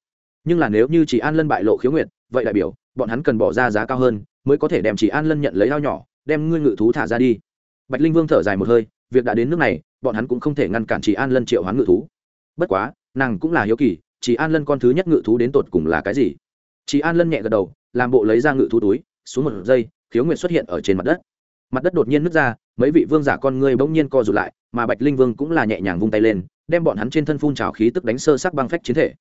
Nhưng là nếu như chỉ an lân bại lộ khiếu nguyện vậy đại biểu, bọn hắn cần bỏ ra giá cao hơn, mới có thể đem chỉ an lân nhận lấy ao nhỏ, đem ngươi ngự thú thả ra đi. Bạch linh vương thở dài một hơi, việc đã đến nước này, bọn hắn cũng không thể ngăn cản chỉ an lân triệu hoán ngự thú. Bất quá, nàng cũng là hiếu kỳ, chỉ an lân con thứ nhất ngự thú đến tột cùng là cái gì? Chị an lân nhẹ gật đầu, làm bộ lấy ra ngự thú túi, xuống một giây, khiếu Nguyệt xuất hiện ở trên mặt đất. Mặt đất đột nhiên nứt ra, mấy vị vương giả con ngươi bỗng nhiên co rụt lại, mà bạch linh vương cũng là nhẹ nhàng vung tay lên, đem bọn hắn trên thân phun trào khí tức đánh sơ sắc băng phách chiến thể.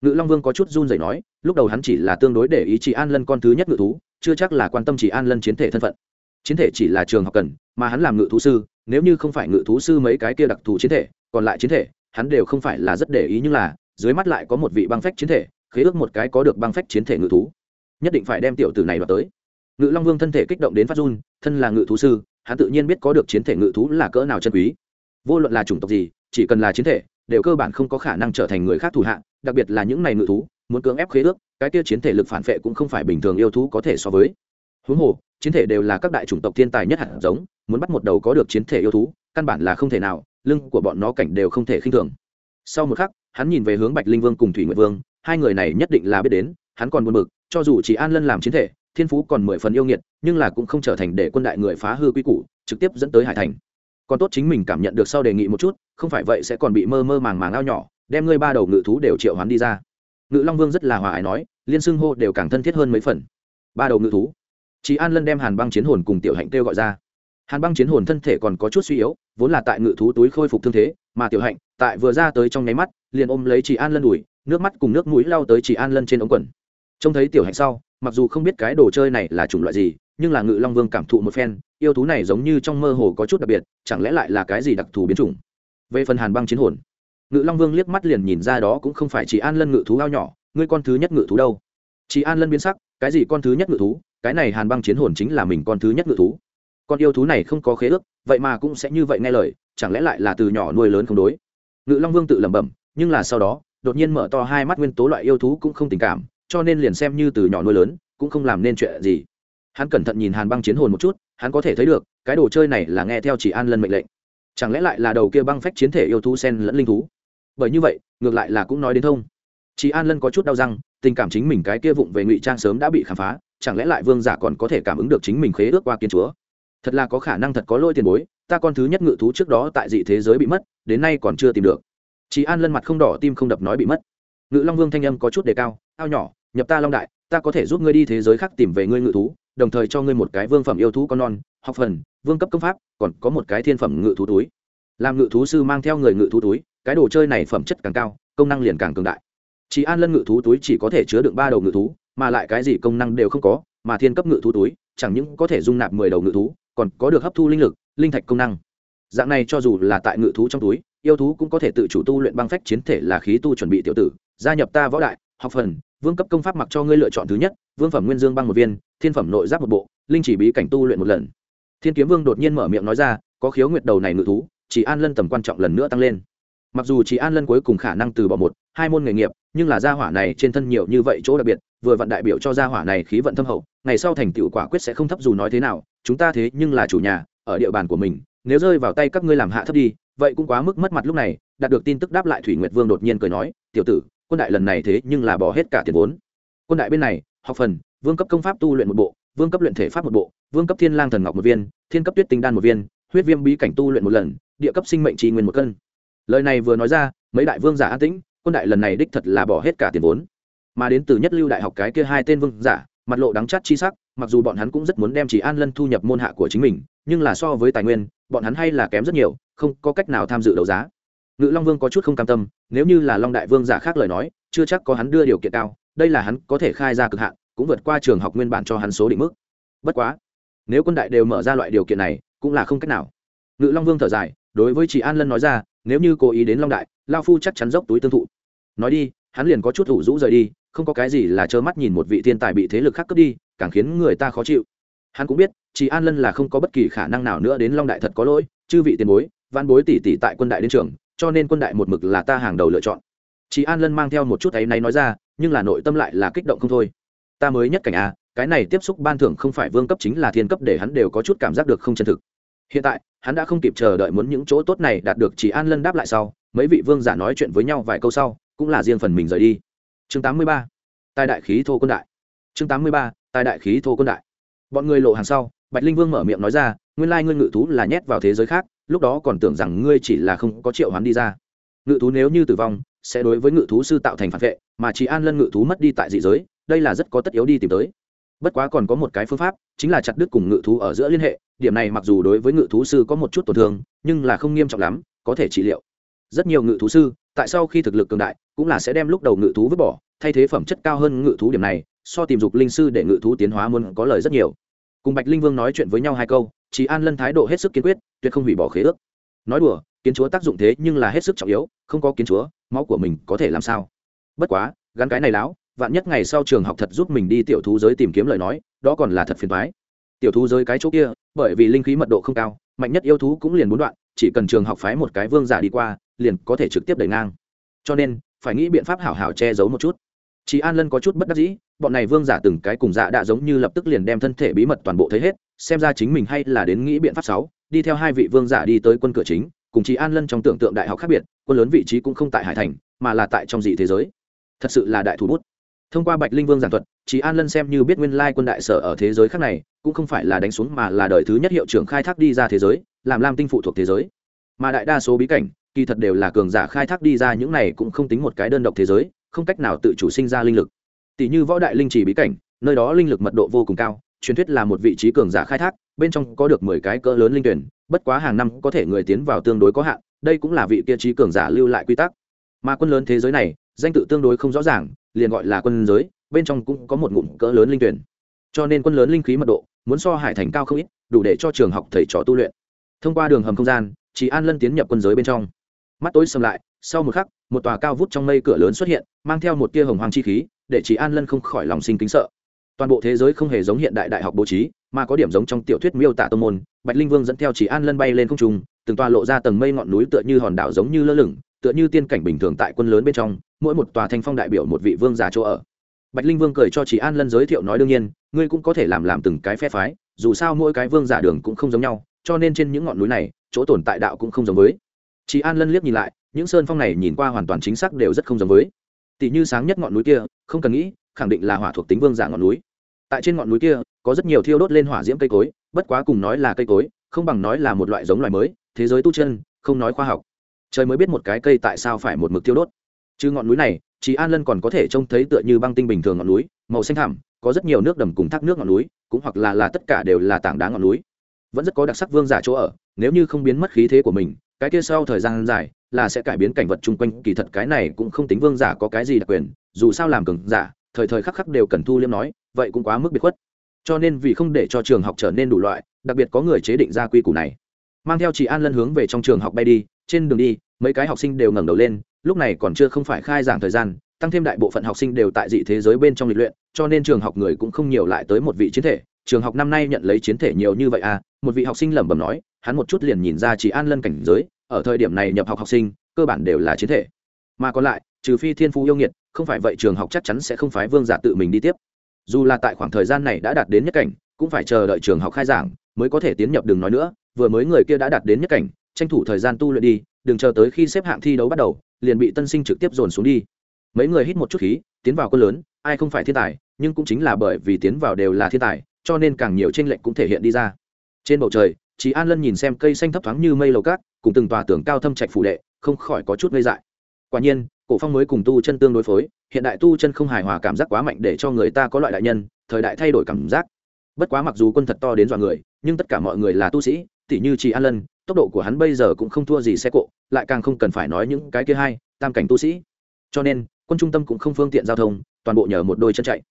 Ngự long vương có chút run rẩy nói, lúc đầu hắn chỉ là tương đối để ý chị an lân con thứ nhất ngự thú, chưa chắc là quan tâm chị an lân chiến thể thân phận. Chiến thể chỉ là trường học cần, mà hắn làm ngự thú sư, nếu như không phải ngự thú sư mấy cái kia đặc thù chiến thể, còn lại chiến thể, hắn đều không phải là rất để ý nhưng là, dưới mắt lại có một vị băng phách chiến thể khế ước một cái có được băng phách chiến thể ngự thú. Nhất định phải đem tiểu tử này vào tới. Ngự long vương thân thể kích động đến phát run, thân là ngự thú sư, hắn tự nhiên biết có được chiến thể ngự thú là cỡ nào chân quý. Vô luận là chủng tộc gì, chỉ cần là chiến thể, đều cơ bản không có khả năng trở thành người khác thủ hạ, đặc biệt là những này ngự thú, muốn cưỡng ép khế ước, cái kia chiến thể lực phản vệ cũng không phải bình thường yêu thú có thể so với. Huống hồ, chiến thể đều là các đại chủng tộc thiên tài nhất hạt giống, muốn bắt một đầu có được chiến thể yêu thú, căn bản là không thể nào, lưng của bọn nó cảnh đều không thể khinh thường. Sau một khắc, hắn nhìn về hướng bạch linh vương cùng thủy nguyệt vương hai người này nhất định là biết đến, hắn còn buồn bực, cho dù chỉ an lân làm chiến thể, thiên phú còn mười phần yêu nghiệt, nhưng là cũng không trở thành để quân đại người phá hư quy củ, trực tiếp dẫn tới hải thành. Còn tốt chính mình cảm nhận được sau đề nghị một chút, không phải vậy sẽ còn bị mơ mơ màng màng ao nhỏ, đem ngươi ba đầu ngự thú đều triệu hoán đi ra. Ngự long vương rất là hòa ái nói, liên xưng hô đều càng thân thiết hơn mấy phần. Ba đầu ngự thú. Chị an lân đem hàn băng chiến hồn cùng tiểu hạnh kêu gọi ra. Hàn băng chiến hồn thân thể còn có chút suy yếu, vốn là tại ngự thú túi khôi phục thương thế, mà tiểu hạnh tại vừa ra tới trong nháy mắt, liền ôm lấy chị an lân đùi nước mắt cùng nước mũi lao tới chị an lân trên ống quần. Trông thấy tiểu hạnh sau, mặc dù không biết cái đồ chơi này là chủng loại gì, nhưng là ngự long vương cảm thụ một phen, yêu thú này giống như trong mơ hồ có chút đặc biệt, chẳng lẽ lại là cái gì đặc thù biến chủng? Về phần hàn băng chiến hồn, ngự long vương liếc mắt liền nhìn ra đó cũng không phải chỉ an lân ngự thú ao nhỏ, ngươi con thứ nhất ngự thú đâu? Chỉ an lân biến sắc, cái gì con thứ nhất ngự thú? Cái này hàn băng chiến hồn chính là mình con thứ nhất ngự thú. Con yêu thú này không có khế ước, vậy mà cũng sẽ như vậy nghe lời, chẳng lẽ lại là từ nhỏ nuôi lớn không đối? Ngự long vương tự lẩm bẩm, nhưng là sau đó đột nhiên mở to hai mắt nguyên tố loại yêu thú cũng không tình cảm, cho nên liền xem như từ nhỏ nuôi lớn, cũng không làm nên chuyện gì. Hắn cẩn thận nhìn hàn băng chiến hồn một chút, hắn có thể thấy được, cái đồ chơi này là nghe theo chỉ an lân mệnh lệnh. Chẳng lẽ lại là đầu kia băng phách chiến thể yêu thú sen lẫn linh thú? Bởi như vậy, ngược lại là cũng nói đến thông. Chị an lân có chút đau răng, tình cảm chính mình cái kia vụng về ngụy trang sớm đã bị khám phá, chẳng lẽ lại vương giả còn có thể cảm ứng được chính mình khế ước qua kiến chúa? Thật là có khả năng thật có lỗi tiền bối, ta con thứ nhất ngự thú trước đó tại dị thế giới bị mất, đến nay còn chưa tìm được chị an lân mặt không đỏ, tim không đập nói bị mất. Ngự long vương thanh âm có chút đề cao, ao nhỏ, nhập ta long đại, ta có thể giúp ngươi đi thế giới khác tìm về ngươi ngự thú, đồng thời cho ngươi một cái vương phẩm yêu thú con non, học phần, vương cấp công pháp, còn có một cái thiên phẩm ngự thú túi. Làm ngự thú sư mang theo người ngự thú túi, cái đồ chơi này phẩm chất càng cao, công năng liền càng cường đại. Chỉ an lân ngự thú túi chỉ có thể chứa đựng ba đầu ngự thú, mà lại cái gì công năng đều không có, mà thiên cấp ngự thú túi, chẳng những có thể dung nạp mười đầu ngự thú, còn có được hấp thu linh lực, linh thạch công năng. Dạng này cho dù là tại ngự thú trong túi yêu thú cũng có thể tự chủ tu luyện băng phách chiến thể là khí tu chuẩn bị tiểu tử, gia nhập ta võ đại, học phần, vương cấp công pháp mặc cho ngươi lựa chọn thứ nhất, vương phẩm nguyên dương băng một viên, thiên phẩm nội giáp một bộ, linh chỉ bí cảnh tu luyện một lần. Thiên kiếm vương đột nhiên mở miệng nói ra, có khiếu nguyệt đầu này ngự thú, chỉ an lân tầm quan trọng lần nữa tăng lên. Mặc dù chỉ an lân cuối cùng khả năng từ bỏ một, hai môn nghề nghiệp, nhưng là gia hỏa này trên thân nhiều như vậy chỗ đặc biệt, vừa vận đại biểu cho gia hỏa này khí vận thâm hậu, ngày sau thành tựu quả quyết sẽ không thấp dù nói thế nào, chúng ta thế nhưng là chủ nhà, ở địa bàn của mình, nếu rơi vào tay các ngươi làm hạ thấp đi vậy cũng quá mức mất mặt lúc này, đạt được tin tức đáp lại thủy nguyệt vương đột nhiên cười nói, tiểu tử, quân đại lần này thế nhưng là bỏ hết cả tiền vốn. Quân đại bên này, học phần, vương cấp công pháp tu luyện một bộ, vương cấp luyện thể pháp một bộ, vương cấp thiên lang thần ngọc một viên, thiên cấp tuyết tinh đan một viên, huyết viêm bí cảnh tu luyện một lần, địa cấp sinh mệnh trì nguyên một cân. Lời này vừa nói ra, mấy đại vương giả an tĩnh, quân đại lần này đích thật là bỏ hết cả tiền vốn. Mà đến từ nhất lưu đại học cái kia hai tên vương giả, mặt lộ đắng chát chi sắc, mặc dù bọn hắn cũng rất muốn đem chỉ an lân thu nhập môn hạ của chính mình, nhưng là so với tài nguyên, bọn hắn hay là kém rất nhiều không có cách nào tham dự đấu giá. Ngự long vương có chút không cam tâm, nếu như là long đại vương giả khác lời nói, chưa chắc có hắn đưa điều kiện cao, đây là hắn có thể khai ra cực hạn, cũng vượt qua trường học nguyên bản cho hắn số định mức. Bất quá, nếu quân đại đều mở ra loại điều kiện này, cũng là không cách nào. Ngự long vương thở dài, đối với chị an lân nói ra, nếu như cố ý đến long đại, lao phu chắc chắn dốc túi tương thụ. Nói đi, hắn liền có chút thủ rũ rời đi, không có cái gì là trơ mắt nhìn một vị thiên tài bị thế lực khác cướp đi, càng khiến người ta khó chịu. Hắn cũng biết chị an lân là không có bất kỳ khả năng nào nữa đến long đại thật có lỗi, chư vị tiền bối văn bối tỷ tỷ tại quân đại đến trường, cho nên quân đại một mực là ta hàng đầu lựa chọn chị an lân mang theo một chút ấy náy nói ra, nhưng là nội tâm lại là kích động không thôi ta mới nhất cảnh a, cái này tiếp xúc ban thưởng không phải vương cấp chính là thiên cấp để hắn đều có chút cảm giác được không chân thực hiện tại, hắn đã không kịp chờ đợi muốn những chỗ tốt này đạt được chỉ an lân đáp lại sau, mấy vị vương giả nói chuyện với nhau vài câu sau, cũng là riêng phần mình rời đi chương 83. tài đại khí thô quân đại chương 83. tài đại khí thô quân đại bọn người lộ hàng sau, bạch linh vương mở miệng nói ra, nguyên lai ngươi ngự thú là nhét vào thế giới khác lúc đó còn tưởng rằng ngươi chỉ là không có triệu hoán đi ra. Ngự thú nếu như tử vong, sẽ đối với ngự thú sư tạo thành phản vệ, mà chỉ an lân ngự thú mất đi tại dị giới, đây là rất có tất yếu đi tìm tới. Bất quá còn có một cái phương pháp, chính là chặt đứt cùng ngự thú ở giữa liên hệ. Điểm này mặc dù đối với ngự thú sư có một chút tổn thương, nhưng là không nghiêm trọng lắm, có thể trị liệu. Rất nhiều ngự thú sư, tại sau khi thực lực cường đại, cũng là sẽ đem lúc đầu ngự thú vứt bỏ, thay thế phẩm chất cao hơn ngự thú điểm này, so tìm dục linh sư để ngự thú tiến hóa muốn có lời rất nhiều. Cùng bạch linh vương nói chuyện với nhau hai câu chị an lân thái độ hết sức kiên quyết, tuyệt không hủy bỏ khế ước. Nói đùa, kiến chúa tác dụng thế nhưng là hết sức trọng yếu, không có kiến chúa, máu của mình có thể làm sao? Bất quá, gắn cái này láo, vạn nhất ngày sau trường học thật giúp mình đi tiểu thú giới tìm kiếm lời nói, đó còn là thật phiền thoái tiểu thú giới cái chỗ kia, bởi vì linh khí mật độ không cao, mạnh nhất yêu thú cũng liền bốn đoạn, chỉ cần trường học phái một cái vương giả đi qua, liền có thể trực tiếp đẩy ngang. Cho nên, phải nghĩ biện pháp hảo hảo che giấu một chút. Chị an lân có chút bất đắc dĩ, bọn này vương giả từng cái cùng dạ đã giống như lập tức liền đem thân thể bí mật toàn bộ thấy hết xem ra chính mình hay là đến nghĩ biện pháp sáu, đi theo hai vị vương giả đi tới quân cửa chính, cùng chị an lân trong tưởng tượng đại học khác biệt, quân lớn vị trí cũng không tại hải thành, mà là tại trong dị thế giới. Thật sự là đại thủ bút. Thông qua bạch linh vương giảng thuật chị an lân xem như biết nguyên lai quân đại sở ở thế giới khác này, cũng không phải là đánh xuống mà là đời thứ nhất hiệu trưởng khai thác đi ra thế giới, làm lam tinh phụ thuộc thế giới. Mà đại đa số bí cảnh, kỳ thật đều là cường giả khai thác đi ra, những này cũng không tính một cái đơn độc thế giới, không cách nào tự chủ sinh ra linh lực. Tỷ như võ đại linh chỉ bí cảnh, nơi đó linh lực mật độ vô cùng cao truyền thuyết là một vị trí cường giả khai thác, bên trong có được mười cái cỡ lớn linh tuyển, bất quá hàng năm có thể người tiến vào tương đối có hạn, đây cũng là vị kia trí cường giả lưu lại quy tắc. Mà quân lớn thế giới này, danh tự tương đối không rõ ràng, liền gọi là quân giới, bên trong cũng có một ngụm cỡ lớn linh tuyển. Cho nên quân lớn linh khí mật độ, muốn so hải thành cao không ít, đủ để cho trường học thầy trò tu luyện. Thông qua đường hầm không gian chị an lân tiến nhập quân giới bên trong. Mắt tối xâm lại, sau một khắc, một tòa cao vút trong mây cửa lớn xuất hiện, mang theo một tia hồng hoàng chi khí, để chị an lân không khỏi lòng sinh kính sợ toàn bộ thế giới không hề giống hiện đại đại học bố trí, mà có điểm giống trong tiểu thuyết miêu tả tô môn, bạch linh vương dẫn theo Chỉ an lân bay lên không trung, từng toa lộ ra tầng mây ngọn núi tựa như hòn đảo giống như lơ lửng, tựa như tiên cảnh bình thường tại quân lớn bên trong, mỗi một tòa thanh phong đại biểu một vị vương giả chỗ ở. Bạch linh vương cười cho chị an lân giới thiệu nói đương nhiên, ngươi cũng có thể làm làm từng cái phe phái, dù sao mỗi cái vương giả đường cũng không giống nhau, cho nên trên những ngọn núi này, chỗ tồn tại đạo cũng không giống với. Chị an lân liếc nhìn lại, những sơn phong này nhìn qua hoàn toàn chính xác đều rất không giống với. Tỷ như sáng nhất ngọn núi kia, không cần nghĩ, khẳng định là hỏa thuộc tính vương giả ngọn núi tại trên ngọn núi kia, có rất nhiều thiêu đốt lên hỏa diễm cây cối, bất quá cùng nói là cây cối, không bằng nói là một loại giống loài mới, thế giới tu chân, không nói khoa học. Trời mới biết một cái cây tại sao phải một mực thiêu đốt. Chứ ngọn núi này chị an lân còn có thể trông thấy tựa như băng tinh bình thường ngọn núi, màu xanh thẳm, có rất nhiều nước đầm cùng thác nước ngọn núi, cũng hoặc là là tất cả đều là tảng đá ngọn núi. Vẫn rất có đặc sắc vương giả chỗ ở, nếu như không biến mất khí thế của mình, cái kia sau thời gian dài, là sẽ cải biến cảnh vật chung quanh, kỳ thật cái này cũng không tính vương giả có cái gì đặc quyền, dù sao làm cường giả, thời thời khắc khắc đều cần thu liêm nói vậy cũng quá mức biệt khuất. Cho nên vì không để cho trường học trở nên đủ loại, đặc biệt có người chế định ra quy củ này. Mang theo chị an lân hướng về trong trường học bay đi, trên đường đi, mấy cái học sinh đều ngẩng đầu lên, lúc này còn chưa không phải khai giảng thời gian, tăng thêm đại bộ phận học sinh đều tại dị thế giới bên trong lịch luyện, cho nên trường học người cũng không nhiều lại tới một vị chiến thể. Trường học năm nay nhận lấy chiến thể nhiều như vậy à? Một vị học sinh lẩm bẩm nói, hắn một chút liền nhìn ra chỉ an lân cảnh giới, ở thời điểm này nhập học học sinh, cơ bản đều là chiến thể. Mà còn lại, trừ phi thiên phú yêu nghiệt, không phải vậy trường học chắc chắn sẽ không phái vương giả tự mình đi tiếp dù là tại khoảng thời gian này đã đạt đến nhất cảnh, cũng phải chờ đợi trường học khai giảng mới có thể tiến nhập đừng nói nữa. Vừa mới người kia đã đạt đến nhất cảnh, tranh thủ thời gian tu luyện đi, đừng chờ tới khi xếp hạng thi đấu bắt đầu, liền bị tân sinh trực tiếp dồn xuống đi. Mấy người hít một chút khí, tiến vào quân lớn, ai không phải thiên tài, nhưng cũng chính là bởi vì tiến vào đều là thiên tài, cho nên càng nhiều tranh lệch cũng thể hiện đi ra. Trên bầu trời chị an lân nhìn xem cây xanh thấp thoáng như mây lầu cát, cùng từng tòa tường cao thâm trạch phủ đệ, không khỏi có chút ngây dại quả nhiên, cổ phong mới cùng tu chân tương đối phối, hiện đại tu chân không hài hòa cảm giác quá mạnh để cho người ta có loại đại nhân, thời đại thay đổi cảm giác. Bất quá mặc dù quân thật to đến dọa người, nhưng tất cả mọi người là tu sĩ, tỉ như chị an lân, tốc độ của hắn bây giờ cũng không thua gì xe cộ, lại càng không cần phải nói những cái kia hai, tam cảnh tu sĩ. Cho nên, quân trung tâm cũng không phương tiện giao thông, toàn bộ nhờ một đôi chân chạy.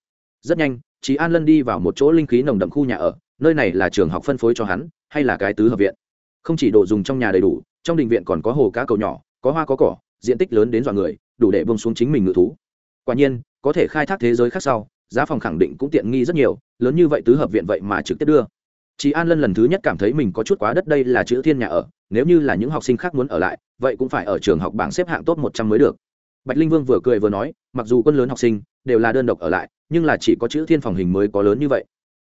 Rất nhanh chị an lân đi vào một chỗ linh khí nồng đậm khu nhà ở, nơi này là trường học phân phối cho hắn, hay là cái tứ hợp viện. Không chỉ đồ dùng trong nhà đầy đủ, trong đình viện còn có hồ cá cầu nhỏ, có hoa có cỏ diện tích lớn đến dọa người, đủ để bông xuống chính mình ngự thú. Quả nhiên, có thể khai thác thế giới khác sau, giá phòng khẳng định cũng tiện nghi rất nhiều, lớn như vậy tứ hợp viện vậy mà trực tiếp đưa. Chị an lân lần thứ nhất cảm thấy mình có chút quá đất đây là chữ thiên nhà ở, nếu như là những học sinh khác muốn ở lại, vậy cũng phải ở trường học bảng xếp hạng top một trăm mới được. Bạch linh vương vừa cười vừa nói, mặc dù quân lớn học sinh đều là đơn độc ở lại, nhưng là chỉ có chữ thiên phòng hình mới có lớn như vậy.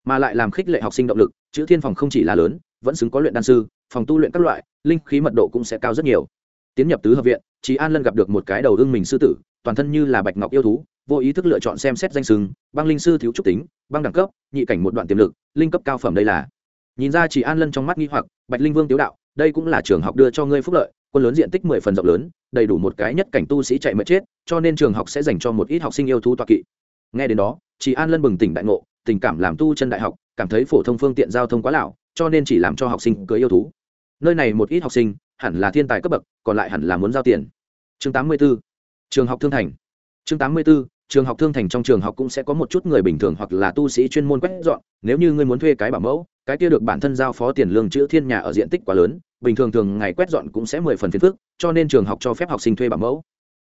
Mà lại làm khích lệ học sinh động lực, chữ thiên phòng không chỉ là lớn, vẫn xứng có luyện đan sư, phòng tu luyện các loại, linh khí mật độ cũng sẽ cao rất nhiều. Tiến nhập tứ hợp viện chị an lân gặp được một cái đầu ưng mình sư tử, toàn thân như là bạch ngọc yêu thú, vô ý thức lựa chọn xem xét danh sừng băng linh sư thiếu trúc tính, băng đẳng cấp, nhị cảnh một đoạn tiềm lực, linh cấp cao phẩm đây là. Nhìn ra chị an lân trong mắt nghi hoặc, bạch linh vương tiếu đạo, đây cũng là trường học đưa cho ngươi phúc lợi, quân lớn diện tích mười phần rộng lớn, đầy đủ một cái nhất cảnh tu sĩ chạy mất chết, cho nên trường học sẽ dành cho một ít học sinh yêu thú toa kỵ. Nghe đến đó chị an lân bừng tỉnh đại ngộ, tình cảm làm tu chân đại học, cảm thấy phổ thông phương tiện giao thông quá lão, cho nên chỉ làm cho học sinh cưới yêu thú. Nơi này một ít học sinh hẳn là thiên tài cấp bậc, còn lại hẳn là muốn giao tiền chương 84. trường học thương thành chương 84. trường học thương thành trong trường học cũng sẽ có một chút người bình thường hoặc là tu sĩ chuyên môn quét dọn nếu như ngươi muốn thuê cái bảo mẫu, cái kia được bản thân giao phó tiền lương chữ thiên nhà ở diện tích quá lớn, bình thường thường ngày quét dọn cũng sẽ mười phần phiền phức, cho nên trường học cho phép học sinh thuê bảo mẫu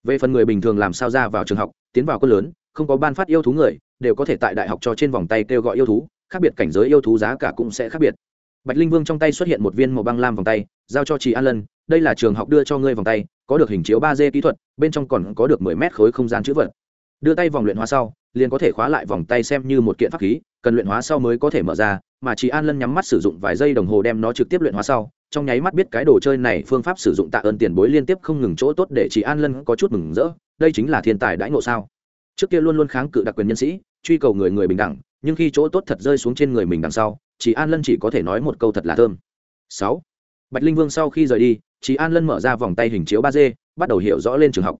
về phần người bình thường làm sao ra vào trường học, tiến vào quân lớn, không có ban phát yêu thú người, đều có thể tại đại học cho trên vòng tay kêu gọi yêu thú, khác biệt cảnh giới yêu thú giá cả cũng sẽ khác biệt bạch linh vương trong tay xuất hiện một viên màu băng lam vòng tay, giao cho chị an lân, đây là trường học đưa cho ngươi vòng tay, có được hình chiếu ba d kỹ thuật, bên trong còn có được mười mét khối không gian chữ vật. Đưa tay vòng luyện hóa sau, liền có thể khóa lại vòng tay xem như một kiện pháp khí, cần luyện hóa sau mới có thể mở ra, mà chị an lân nhắm mắt sử dụng vài giây đồng hồ đem nó trực tiếp luyện hóa sau, trong nháy mắt biết cái đồ chơi này phương pháp sử dụng tạ ơn tiền bối liên tiếp không ngừng chỗ tốt để chị an lân có chút mừng rỡ, đây chính là thiên tài đãi ngộ sao? Trước kia luôn luôn kháng cự đặc quyền nhân sĩ, truy cầu người người bình đẳng, nhưng khi chỗ tốt thật rơi xuống trên người mình đằng sau chị an lân chỉ có thể nói một câu thật là thơm. Sáu. Bạch linh vương sau khi rời đi chị an lân mở ra vòng tay hình chiếu ba d, bắt đầu hiểu rõ lên trường học.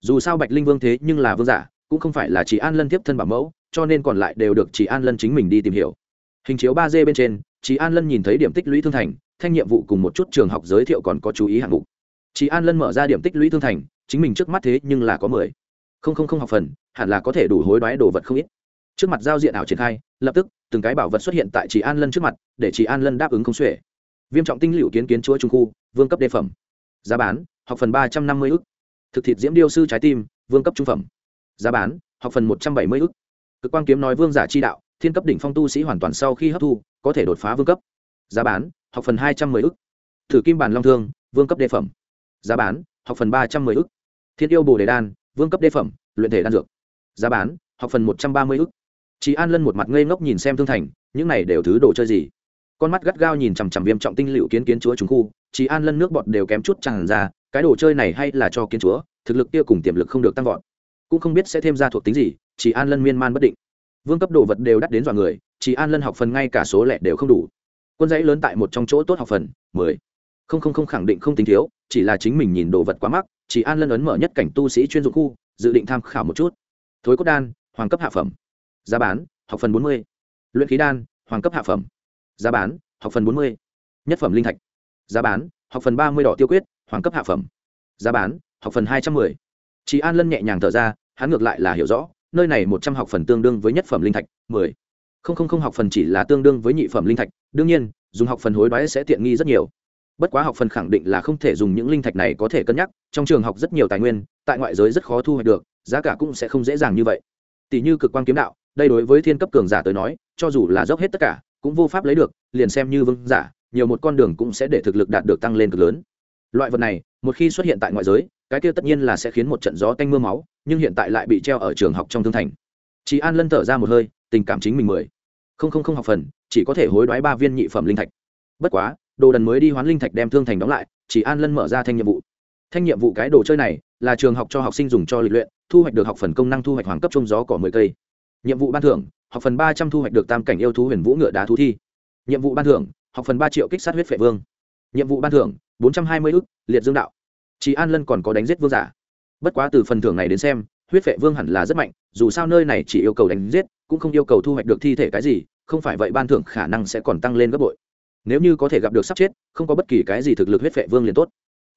Dù sao bạch linh vương thế nhưng là vương giả, cũng không phải là chị an lân tiếp thân bảo mẫu, cho nên còn lại đều được chị an lân chính mình đi tìm hiểu. Hình chiếu ba d bên trên chị an lân nhìn thấy điểm tích lũy thương thành, thanh nhiệm vụ cùng một chút trường học giới thiệu còn có chú ý hạng mục. Chị an lân mở ra điểm tích lũy thương thành, chính mình trước mắt thế nhưng là có mười. Không không không học phần, hẳn là có thể đủ hối đoái đồ vật không ít trước mặt giao diện ảo triển khai, lập tức, từng cái bảo vật xuất hiện tại chị an lân trước mặt, để chị an lân đáp ứng không xuể. Viêm trọng tinh liệu kiến kiến chúa trung khu, vương cấp đề phẩm. Giá bán, học phần ba trăm năm mươi ức. Thực thịt diễm điêu sư trái tim, vương cấp trung phẩm. Giá bán, học phần một trăm bảy mươi ức. Cực quan kiếm nói vương giả chi đạo, thiên cấp đỉnh phong tu sĩ hoàn toàn sau khi hấp thu, có thể đột phá vương cấp. Giá bán, học phần hai trăm mười ức. Thử kim bản long thương, vương cấp đề phẩm. Giá bán, học phần ba trăm mười ức. Thiên yêu bồ đề đan, vương cấp đề phẩm, luyện thể đan dược. Giá bán, học phần một trăm ba mươi ức chị an lân một mặt ngây ngốc nhìn xem thương thành, những này đều thứ đồ chơi gì? Con mắt gắt gao nhìn chằm chằm viêm trọng tinh liệu kiến kiến chúa chúng khu chị an lân nước bọt đều kém chút chẳng ra, cái đồ chơi này hay là cho kiến chúa, thực lực kia cùng tiềm lực không được tăng vọt. Cũng không biết sẽ thêm ra thuộc tính gì chị an lân miên man bất định. Vương cấp đồ vật đều đắt đến dọa người chị an lân học phần ngay cả số lẻ đều không đủ. Quân dãy lớn tại một trong chỗ tốt học phần, mười. Không không không khẳng định không tính thiếu, chỉ là chính mình nhìn đồ vật quá mắc chị an lân ấn mở nhất cảnh tu sĩ chuyên dụng khu, dự định tham khảo một chút. Thối cốt đan, hoàng cấp hạ phẩm giá bán, học phần bốn mươi. Luyện khí đan, hoàng cấp hạ phẩm. Giá bán, học phần bốn mươi. Nhất phẩm linh thạch. Giá bán, học phần ba mươi đỏ tiêu quyết, hoàng cấp hạ phẩm. Giá bán, học phần hai trăm m ư ơ i chị an lân nhẹ nhàng thở ra, hắn ngược lại là hiểu rõ, nơi này một trăm học phần tương đương với nhất phẩm linh thạch, mười. Không không không học phần chỉ là tương đương với nhị phẩm linh thạch, đương nhiên, dùng học phần hối đoái sẽ tiện nghi rất nhiều. Bất quá học phần khẳng định là không thể dùng những linh thạch này có thể cân nhắc, trong trường học rất nhiều tài nguyên, tại ngoại giới rất khó thu hoạch được, giá cả cũng sẽ không dễ dàng như vậy. Tỷ như cực quan kiếm đạo đây đối với thiên cấp cường giả tới nói, cho dù là dốc hết tất cả, cũng vô pháp lấy được, liền xem như vương giả, nhiều một con đường cũng sẽ để thực lực đạt được tăng lên cực lớn. Loại vật này, một khi xuất hiện tại ngoại giới, cái kia tất nhiên là sẽ khiến một trận gió tanh m ư a máu, nhưng hiện tại lại bị treo ở trường học trong thương thành. Chị an lân thở ra một hơi, tình cảm chính mình mười. Không không không học phần, chỉ có thể hối đoái ba viên nhị phẩm linh thạch. Bất quá, đồ đần mới đi hoán linh thạch đem thương thành đóng lại, chỉ an lân mở ra thanh nhiệm vụ. Thanh nhiệm vụ cái đồ chơi này là trường học cho học sinh dùng cho lịch luyện, thu hoạch được học phần công năng thu hoạch hoàng cấp trông gió cỏ mười cây nhiệm vụ ban thưởng, học phần ba trăm thu hoạch được tam cảnh yêu thú huyền vũ ngựa đá thú thi. Nhiệm vụ ban thưởng, học phần ba triệu kích sát huyết phệ vương. Nhiệm vụ ban thưởng, bốn trăm hai mươi ước liệt dương đạo. Chị an lân còn có đánh giết vương giả. Bất quá từ phần thưởng này đến xem, huyết phệ vương hẳn là rất mạnh, dù sao nơi này chỉ yêu cầu đánh giết, cũng không yêu cầu thu hoạch được thi thể cái gì, không phải vậy ban thưởng khả năng sẽ còn tăng lên gấp bội. Nếu như có thể gặp được sắp chết, không có bất kỳ cái gì thực lực huyết phệ vương liền tốt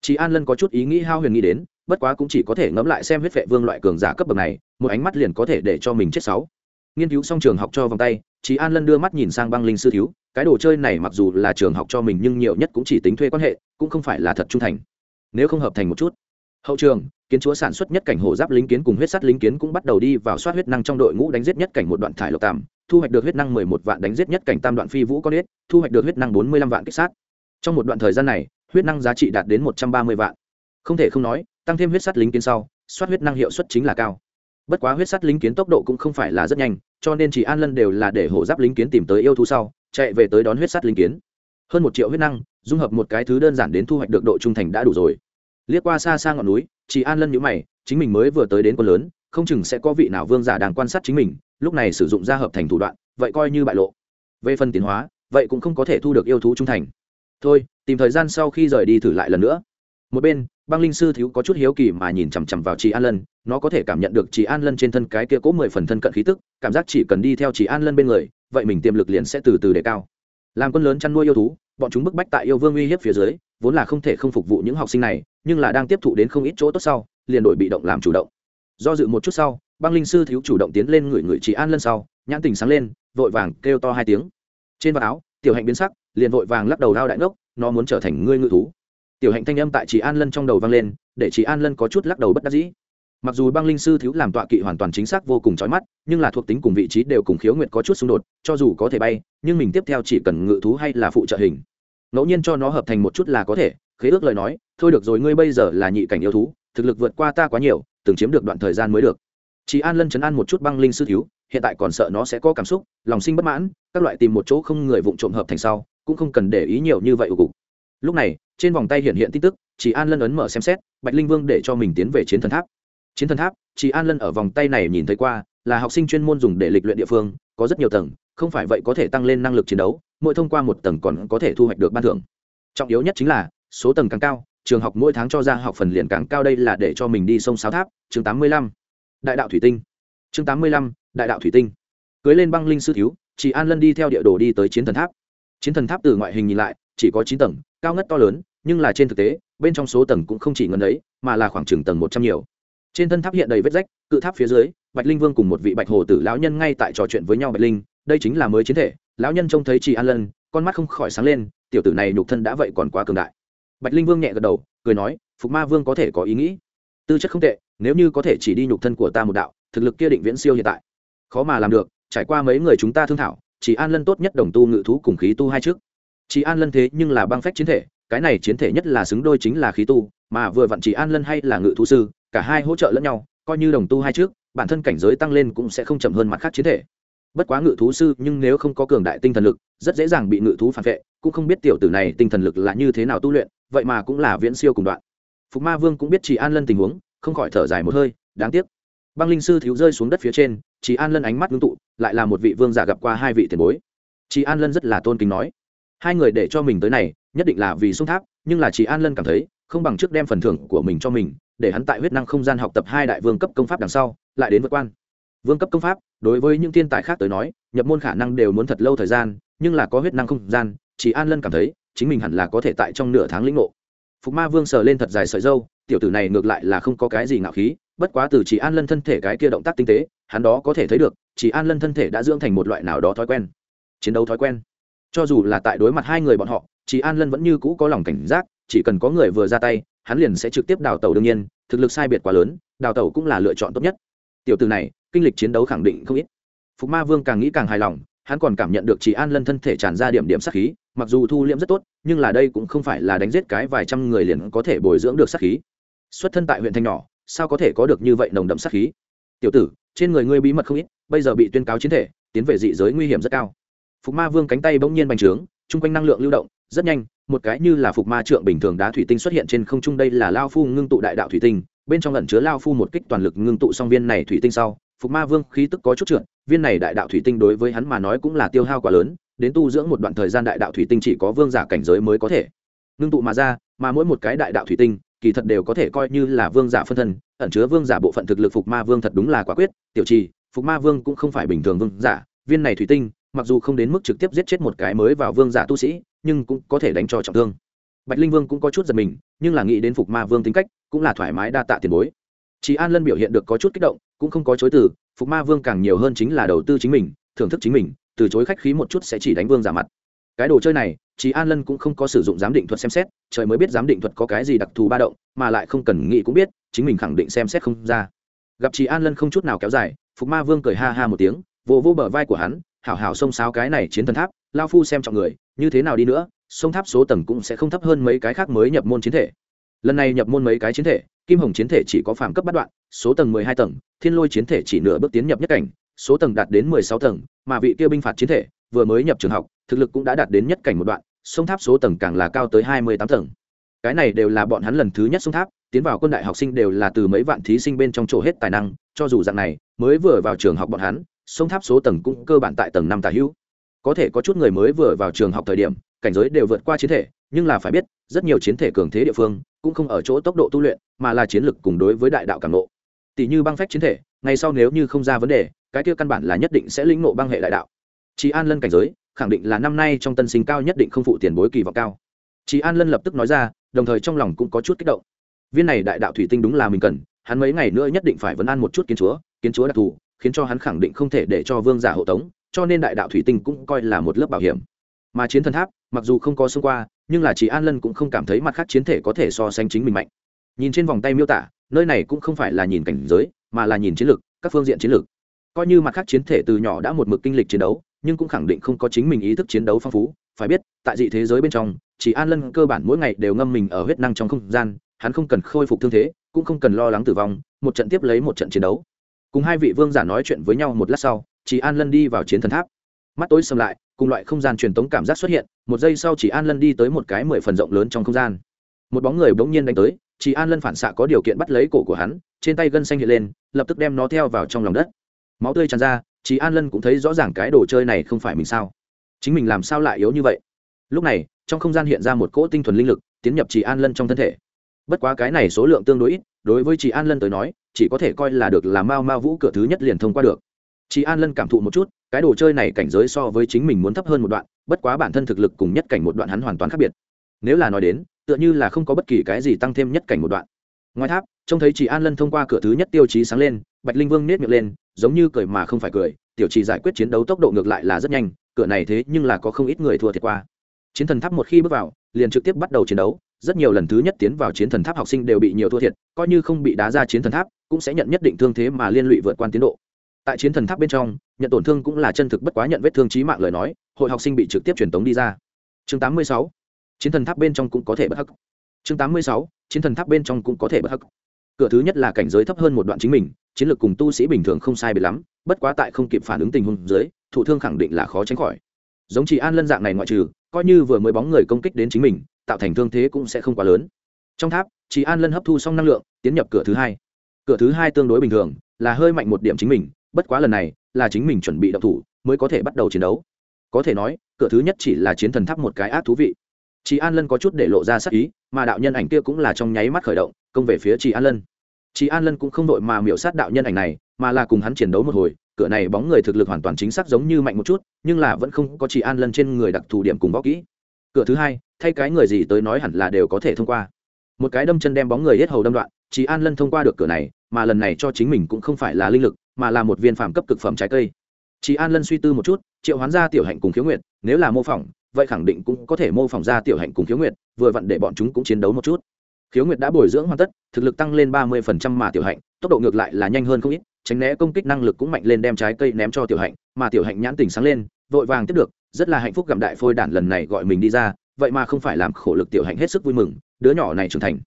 chị an lân có chút ý nghĩ hao huyền nghĩ đến, bất quá cũng chỉ có thể ngẫm lại xem huyết vệ vương loại cường giả cấp bậc này, một ánh mắt liền có thể để cho mình chết sáu. Nghiên cứu xong trường học cho vòng tay chị an lân đưa mắt nhìn sang băng linh sư thiếu, cái đồ chơi này mặc dù là trường học cho mình nhưng nhiều nhất cũng chỉ tính thuê quan hệ, cũng không phải là thật trung thành. Nếu không hợp thành một chút. Hậu trường, kiến chúa sản xuất nhất cảnh hổ giáp lính kiến cùng huyết sắt lính kiến cũng bắt đầu đi vào soát huyết năng trong đội ngũ đánh giết nhất cảnh một đoạn thải lộc tạm, thu hoạch được huyết năng mười một vạn đánh giết nhất cảnh tam đoạn phi vũ con ếch thu hoạch được huyết năng bốn mươi lăm vạn kích sát. Trong một đoạn thời gian này huyết năng giá trị đạt đến một trăm ba mươi vạn. Không thể không nói, tăng thêm huyết sắt lính kiến sau, soát huyết năng hiệu suất chính là cao. Bất quá huyết sắt lính kiến tốc độ cũng không phải là rất nhanh, cho nên chỉ an lân đều là để hổ giáp lính kiến tìm tới yêu thú sau, chạy về tới đón huyết sắt lính kiến. Hơn một triệu huyết năng, dung hợp một cái thứ đơn giản đến thu hoạch được độ trung thành đã đủ rồi. Liếc qua xa xa ngọn núi, chỉ an lân nhữ mày, chính mình mới vừa tới đến quân lớn, không chừng sẽ có vị nào vương giả đang quan sát chính mình, lúc này sử dụng gia hợp thành thủ đoạn, vậy coi như bại lộ. Về phần tiến hóa, vậy cũng không có thể thu được yêu thú trung thành. Thôi tìm thời gian sau khi rời đi thử lại lần nữa. Một bên, băng linh sư thiếu có chút hiếu kỳ mà nhìn chằm chằm vào chị an lân, nó có thể cảm nhận được chị an lân trên thân cái kia cố mười phần thân cận khí tức, cảm giác chỉ cần đi theo chị an lân bên người, vậy mình tiềm lực liền sẽ từ từ đề cao. Làm quân lớn chăn nuôi yêu thú, bọn chúng bức bách tại yêu vương uy hiếp phía dưới, vốn là không thể không phục vụ những học sinh này, nhưng là đang tiếp thụ đến không ít chỗ tốt sau, liền đổi bị động làm chủ động. Do dự một chút sau, băng linh sư thiếu chủ động tiến lên người người chị an lân sau, nhãn tình sáng lên, vội vàng kêu to hai tiếng. Trên vạt áo, tiểu hạnh biến sắc, liền vội vàng lắc đầu đao đại ngốc nó muốn trở thành ngươi ngự thú. Tiểu hạnh thanh âm tại chị an lân trong đầu vang lên, để chị an lân có chút lắc đầu bất đắc dĩ. Mặc dù băng linh sư thiếu làm tọa kỵ hoàn toàn chính xác vô cùng trói mắt, nhưng là thuộc tính cùng vị trí đều cùng khiếu nguyện có chút xung đột, cho dù có thể bay, nhưng mình tiếp theo chỉ cần ngự thú hay là phụ trợ hình. Ngẫu nhiên cho nó hợp thành một chút là có thể, khế ước lời nói, thôi được rồi, ngươi bây giờ là nhị cảnh yêu thú, thực lực vượt qua ta quá nhiều, từng chiếm được đoạn thời gian mới được. Chị an lân chấn an một chút băng linh sư thiếu, hiện tại còn sợ nó sẽ có cảm xúc, lòng sinh bất mãn, các loại tìm một chỗ không người vụng trộm hợp thành sau cũng không cần để ý nhiều như vậy ủ cục. Lúc này, trên vòng tay hiện hiện tin tức chị an lân ấn mở xem xét, bạch linh vương để cho mình tiến về chiến thần tháp. Chiến thần tháp chị an lân ở vòng tay này nhìn thấy qua, là học sinh chuyên môn dùng để lịch luyện địa phương, có rất nhiều tầng, không phải vậy có thể tăng lên năng lực chiến đấu, mỗi thông qua một tầng còn có thể thu hoạch được ban thưởng. Trọng yếu nhất chính là, số tầng càng cao, trường học mỗi tháng cho ra học phần liền càng cao, đây là để cho mình đi sông sáo tháp, chương tám mươi lăm. Đại đạo thủy tinh. Chương tám mươi lăm, đại đạo thủy tinh. Cưới lên băng linh sư thiếu chị an lân đi theo địa đồ đi tới chiến thần tháp chiến thần tháp từ ngoại hình nhìn lại, chỉ có chín tầng, cao ngất to lớn, nhưng là trên thực tế, bên trong số tầng cũng không chỉ ngần ấy, mà là khoảng chừng tầng một trăm nhiều. Trên thân tháp hiện đầy vết rách, cự tháp phía dưới, bạch linh vương cùng một vị bạch hồ tử lão nhân ngay tại trò chuyện với nhau bạch linh, đây chính là mới chiến thể, lão nhân trông thấy chị an lân, con mắt không khỏi sáng lên, tiểu tử này nhục thân đã vậy còn quá cường đại. Bạch linh vương nhẹ gật đầu, cười nói, phục ma vương có thể có ý nghĩ. Tư chất không tệ, nếu như có thể chỉ đi nhục thân của ta một đạo, thực lực kia định viễn siêu hiện tại. Khó mà làm được, trải qua mấy người chúng ta thương thảo chỉ an lân tốt nhất đồng tu ngự thú cùng khí tu hai trước. Chỉ an lân thế nhưng là băng phách chiến thể, cái này chiến thể nhất là xứng đôi chính là khí tu, mà vừa vặn chỉ an lân hay là ngự thú sư, cả hai hỗ trợ lẫn nhau, coi như đồng tu hai trước, bản thân cảnh giới tăng lên cũng sẽ không chậm hơn mặt khác chiến thể. Bất quá ngự thú sư nhưng nếu không có cường đại tinh thần lực, rất dễ dàng bị ngự thú phản vệ, cũng không biết tiểu tử này tinh thần lực là như thế nào tu luyện, vậy mà cũng là viễn siêu cùng đoạn. Phục ma vương cũng biết chỉ an lân tình huống, không khỏi thở dài một hơi, đáng tiếc băng linh sư thiếu rơi xuống đất phía trên chỉ an lân ánh mắt ngưng tụ, lại là một vị vương giả gặp qua hai vị tiền bối. Chị an lân rất là tôn kính nói, hai người để cho mình tới này, nhất định là vì sung tháp, nhưng là chị an lân cảm thấy, không bằng trước đem phần thưởng của mình cho mình, để hắn tại huyết năng không gian học tập hai đại vương cấp công pháp đằng sau, lại đến vượt quan. Vương cấp công pháp, đối với những thiên tài khác tới nói, nhập môn khả năng đều muốn thật lâu thời gian, nhưng là có huyết năng không gian chị an lân cảm thấy, chính mình hẳn là có thể tại trong nửa tháng lĩnh ngộ. Phục ma vương sờ lên thật dài sợi dâu, tiểu tử này ngược lại là không có cái gì ngạo khí bất quá từ chỉ an lân thân thể cái kia động tác tinh tế, hắn đó có thể thấy được, chỉ an lân thân thể đã dưỡng thành một loại nào đó thói quen. Chiến đấu thói quen. Cho dù là tại đối mặt hai người bọn họ, chỉ an lân vẫn như cũ có lòng cảnh giác, chỉ cần có người vừa ra tay, hắn liền sẽ trực tiếp đào tẩu đương nhiên, thực lực sai biệt quá lớn, đào tẩu cũng là lựa chọn tốt nhất. Tiểu từ này, kinh lịch chiến đấu khẳng định không ít. Phục ma vương càng nghĩ càng hài lòng, hắn còn cảm nhận được chỉ an lân thân thể tràn ra điểm điểm sát khí, mặc dù thu liễm rất tốt, nhưng là đây cũng không phải là đánh giết cái vài trăm người liền có thể bồi dưỡng được sát khí. Xuất thân tại huyện thanh nhỏ sao có thể có được như vậy nồng đậm sát khí? Tiểu tử, trên người ngươi bí mật không ít, bây giờ bị tuyên cáo chiến thể, tiến về dị giới nguy hiểm rất cao. Phục ma vương cánh tay bỗng nhiên bành trướng, chung quanh năng lượng lưu động, rất nhanh, một cái như là phục ma trượng bình thường đá thủy tinh xuất hiện trên không trung đây là lao phu ngưng tụ đại đạo thủy tinh, bên trong lẩn chứa lao phu một kích toàn lực ngưng tụ song viên này thủy tinh sau, phục ma vương khí tức có chút trượt, viên này đại đạo thủy tinh đối với hắn mà nói cũng là tiêu hao quá lớn, đến tu dưỡng một đoạn thời gian đại đạo thủy tinh chỉ có vương giả cảnh giới mới có thể ngưng tụ mà ra, mà mỗi một cái đại đạo thủy tinh kỳ thật đều có thể coi như là vương giả phân thân, ẩn chứa vương giả bộ phận thực lực phục ma vương thật đúng là quả quyết. Tiểu trì, phục ma vương cũng không phải bình thường vương giả, viên này thủy tinh, mặc dù không đến mức trực tiếp giết chết một cái mới vào vương giả tu sĩ, nhưng cũng có thể đánh cho trọng thương. Bạch linh vương cũng có chút giật mình, nhưng là nghĩ đến phục ma vương tính cách, cũng là thoải mái đa tạ tiền bối. Chị an lân biểu hiện được có chút kích động, cũng không có chối từ, phục ma vương càng nhiều hơn chính là đầu tư chính mình, thưởng thức chính mình, từ chối khách khí một chút sẽ chỉ đánh vương giả mặt. Cái đồ chơi này Chí an lân cũng không có sử dụng giám định thuật xem xét, trời mới biết giám định thuật có cái gì đặc thù ba động, mà lại không cần nghĩ cũng biết, chính mình khẳng định xem xét không ra. Gặp Chí an lân không chút nào kéo dài, phục ma vương cười ha ha một tiếng vỗ vỗ bờ vai của hắn, hảo hảo xông xáo cái này chiến thần tháp Lão phu xem trọng người, như thế nào đi nữa sông tháp số tầng cũng sẽ không thấp hơn mấy cái khác mới nhập môn chiến thể. Lần này nhập môn mấy cái chiến thể, kim hồng chiến thể chỉ có phạm cấp bắt đoạn, số tầng mười hai tầng, thiên lôi chiến thể chỉ nửa bước tiến nhập nhất cảnh, số tầng đạt đến mười sáu tầng, mà vị kia binh phạt chiến thể vừa mới nhập trường học, thực lực cũng đã đạt đến nhất cảnh một đoạn sông tháp số tầng càng là cao tới hai mươi tám tầng. Cái này đều là bọn hắn lần thứ nhất sông tháp, tiến vào quân đại học sinh đều là từ mấy vạn thí sinh bên trong chỗ hết tài năng, cho dù dạng này, mới vừa vào trường học bọn hắn, sông tháp số tầng cũng cơ bản tại tầng năm tà hữu. Có thể có chút người mới vừa vào trường học thời điểm, cảnh giới đều vượt qua chiến thể, nhưng là phải biết, rất nhiều chiến thể cường thế địa phương cũng không ở chỗ tốc độ tu luyện, mà là chiến lực cùng đối với đại đạo cảm nộ tỷ như băng phách chiến thể, ngày sau nếu như không ra vấn đề, cái kia căn bản là nhất định sẽ lĩnh nộ băng hệ đại đạo. Chị an lân cảnh giới khẳng định là năm nay trong tân sinh cao nhất định không phụ tiền bối kỳ vọng cao. Chị an lân lập tức nói ra, đồng thời trong lòng cũng có chút kích động. Viên này đại đạo thủy tinh đúng là mình cần, hắn mấy ngày nữa nhất định phải vấn an một chút kiến chúa kiến chúa đặc thù, khiến cho hắn khẳng định không thể để cho vương giả hộ tống, cho nên đại đạo thủy tinh cũng coi là một lớp bảo hiểm. Mà chiến thần tháp, mặc dù không có xông qua, nhưng là chị an lân cũng không cảm thấy mặt khác chiến thể có thể so sánh chính mình mạnh. Nhìn trên vòng tay miêu tả, nơi này cũng không phải là nhìn cảnh giới, mà là nhìn chiến lược các phương diện chiến lược coi như mặt khác chiến thể từ nhỏ đã một mực kinh lịch chiến đấu nhưng cũng khẳng định không có chính mình ý thức chiến đấu phong phú. Phải biết, tại dị thế giới bên trong, chỉ an lân cơ bản mỗi ngày đều ngâm mình ở huyết năng trong không gian, hắn không cần khôi phục thương thế, cũng không cần lo lắng tử vong, một trận tiếp lấy một trận chiến đấu. Cùng hai vị vương giả nói chuyện với nhau một lát sau, chỉ an lân đi vào chiến thần tháp. Mắt tối xâm lại, cùng loại không gian truyền tống cảm giác xuất hiện, một giây sau chỉ an lân đi tới một cái mười phần rộng lớn trong không gian. Một bóng người bỗng nhiên đánh tới, chỉ an lân phản xạ có điều kiện bắt lấy cổ của hắn, trên tay gân xanh hiện lên, lập tức đem nó theo vào trong lòng đất. Máu tươi tràn ra chị an lân cũng thấy rõ ràng cái đồ chơi này không phải mình sao. Chính mình làm sao lại yếu như vậy? Lúc này, trong không gian hiện ra một cỗ tinh thuần linh lực, tiến nhập chị an lân trong thân thể. Bất quá cái này số lượng tương đối ít, đối với chị an lân tới nói, chỉ có thể coi là được là mao mao vũ cửa thứ nhất liền thông qua được. Chị an lân cảm thụ một chút, cái đồ chơi này cảnh giới so với chính mình muốn thấp hơn một đoạn, bất quá bản thân thực lực cùng nhất cảnh một đoạn hắn hoàn toàn khác biệt. Nếu là nói đến, tựa như là không có bất kỳ cái gì tăng thêm nhất cảnh một đoạn. Ngoài tháp, trông thấy chị an lân thông qua cửa thứ nhất tiêu chí sáng lên, bạch linh vương nết miệng lên giống như cười mà không phải cười, tiểu trì giải quyết chiến đấu tốc độ ngược lại là rất nhanh, cửa này thế nhưng là có không ít người thua thiệt qua chiến thần tháp một khi bước vào, liền trực tiếp bắt đầu chiến đấu, rất nhiều lần thứ nhất tiến vào chiến thần tháp học sinh đều bị nhiều thua thiệt, coi như không bị đá ra chiến thần tháp, cũng sẽ nhận nhất định thương thế mà liên lụy vượt qua tiến độ tại chiến thần tháp bên trong, nhận tổn thương cũng là chân thực bất quá nhận vết thương trí mạng lời nói, hội học sinh bị trực tiếp truyền tống đi ra chương 86. chiến thần tháp bên trong cũng có thể bất hắc chương 86. chiến thần tháp bên trong cũng có thể bất hắc cửa thứ nhất là cảnh giới thấp hơn một đoạn chính mình chiến lược cùng tu sĩ bình thường không sai biệt lắm, bất quá tại không kịp phản ứng tình huống dưới, thụ thương khẳng định là khó tránh khỏi. Giống chị an lân dạng này ngoại trừ, coi như vừa mới bóng người công kích đến chính mình, tạo thành thương thế cũng sẽ không quá lớn. Trong tháp chị an lân hấp thu xong năng lượng, tiến nhập cửa thứ hai. Cửa thứ hai tương đối bình thường, là hơi mạnh một điểm chính mình, bất quá lần này, là chính mình chuẩn bị động thủ, mới có thể bắt đầu chiến đấu. Có thể nói, cửa thứ nhất chỉ là chiến thần tháp một cái ác thú vị. Chị an lân có chút để lộ ra sắc ý, mà đạo nhân ảnh kia cũng là trong nháy mắt khởi động, công về phía chị an lân chị an lân cũng không đội mà miểu sát đạo nhân ảnh này, mà là cùng hắn chiến đấu một hồi, cửa này bóng người thực lực hoàn toàn chính xác giống như mạnh một chút, nhưng là vẫn không có chị an lân trên người đặc thù điểm cùng võ kỹ. Cửa thứ hai, thay cái người gì tới nói hẳn là đều có thể thông qua. Một cái đâm chân đem bóng người hết hầu đâm đoạn chị an lân thông qua được cửa này, mà lần này cho chính mình cũng không phải là linh lực, mà là một viên phàm cấp cực phẩm trái cây. Chị an lân suy tư một chút, triệu hoán ra tiểu hạnh cùng khiếu nguyệt, nếu là mô phỏng, vậy khẳng định cũng có thể mô phỏng ra tiểu hạnh cùng khiếu nguyệt, vừa vặn để bọn chúng cũng chiến đấu một chút khiếu nguyệt đã bồi dưỡng hoàn tất, thực lực tăng lên ba mươi phần trăm mà tiểu hạnh, tốc độ ngược lại là nhanh hơn không ít, tránh né công kích năng lực cũng mạnh lên đem trái cây ném cho tiểu hạnh, mà tiểu hạnh nhãn tình sáng lên, vội vàng tiếp được, rất là hạnh phúc gặm đại phôi đản lần này gọi mình đi ra, vậy mà không phải làm khổ lực tiểu hạnh hết sức vui mừng, đứa nhỏ này trưởng thành.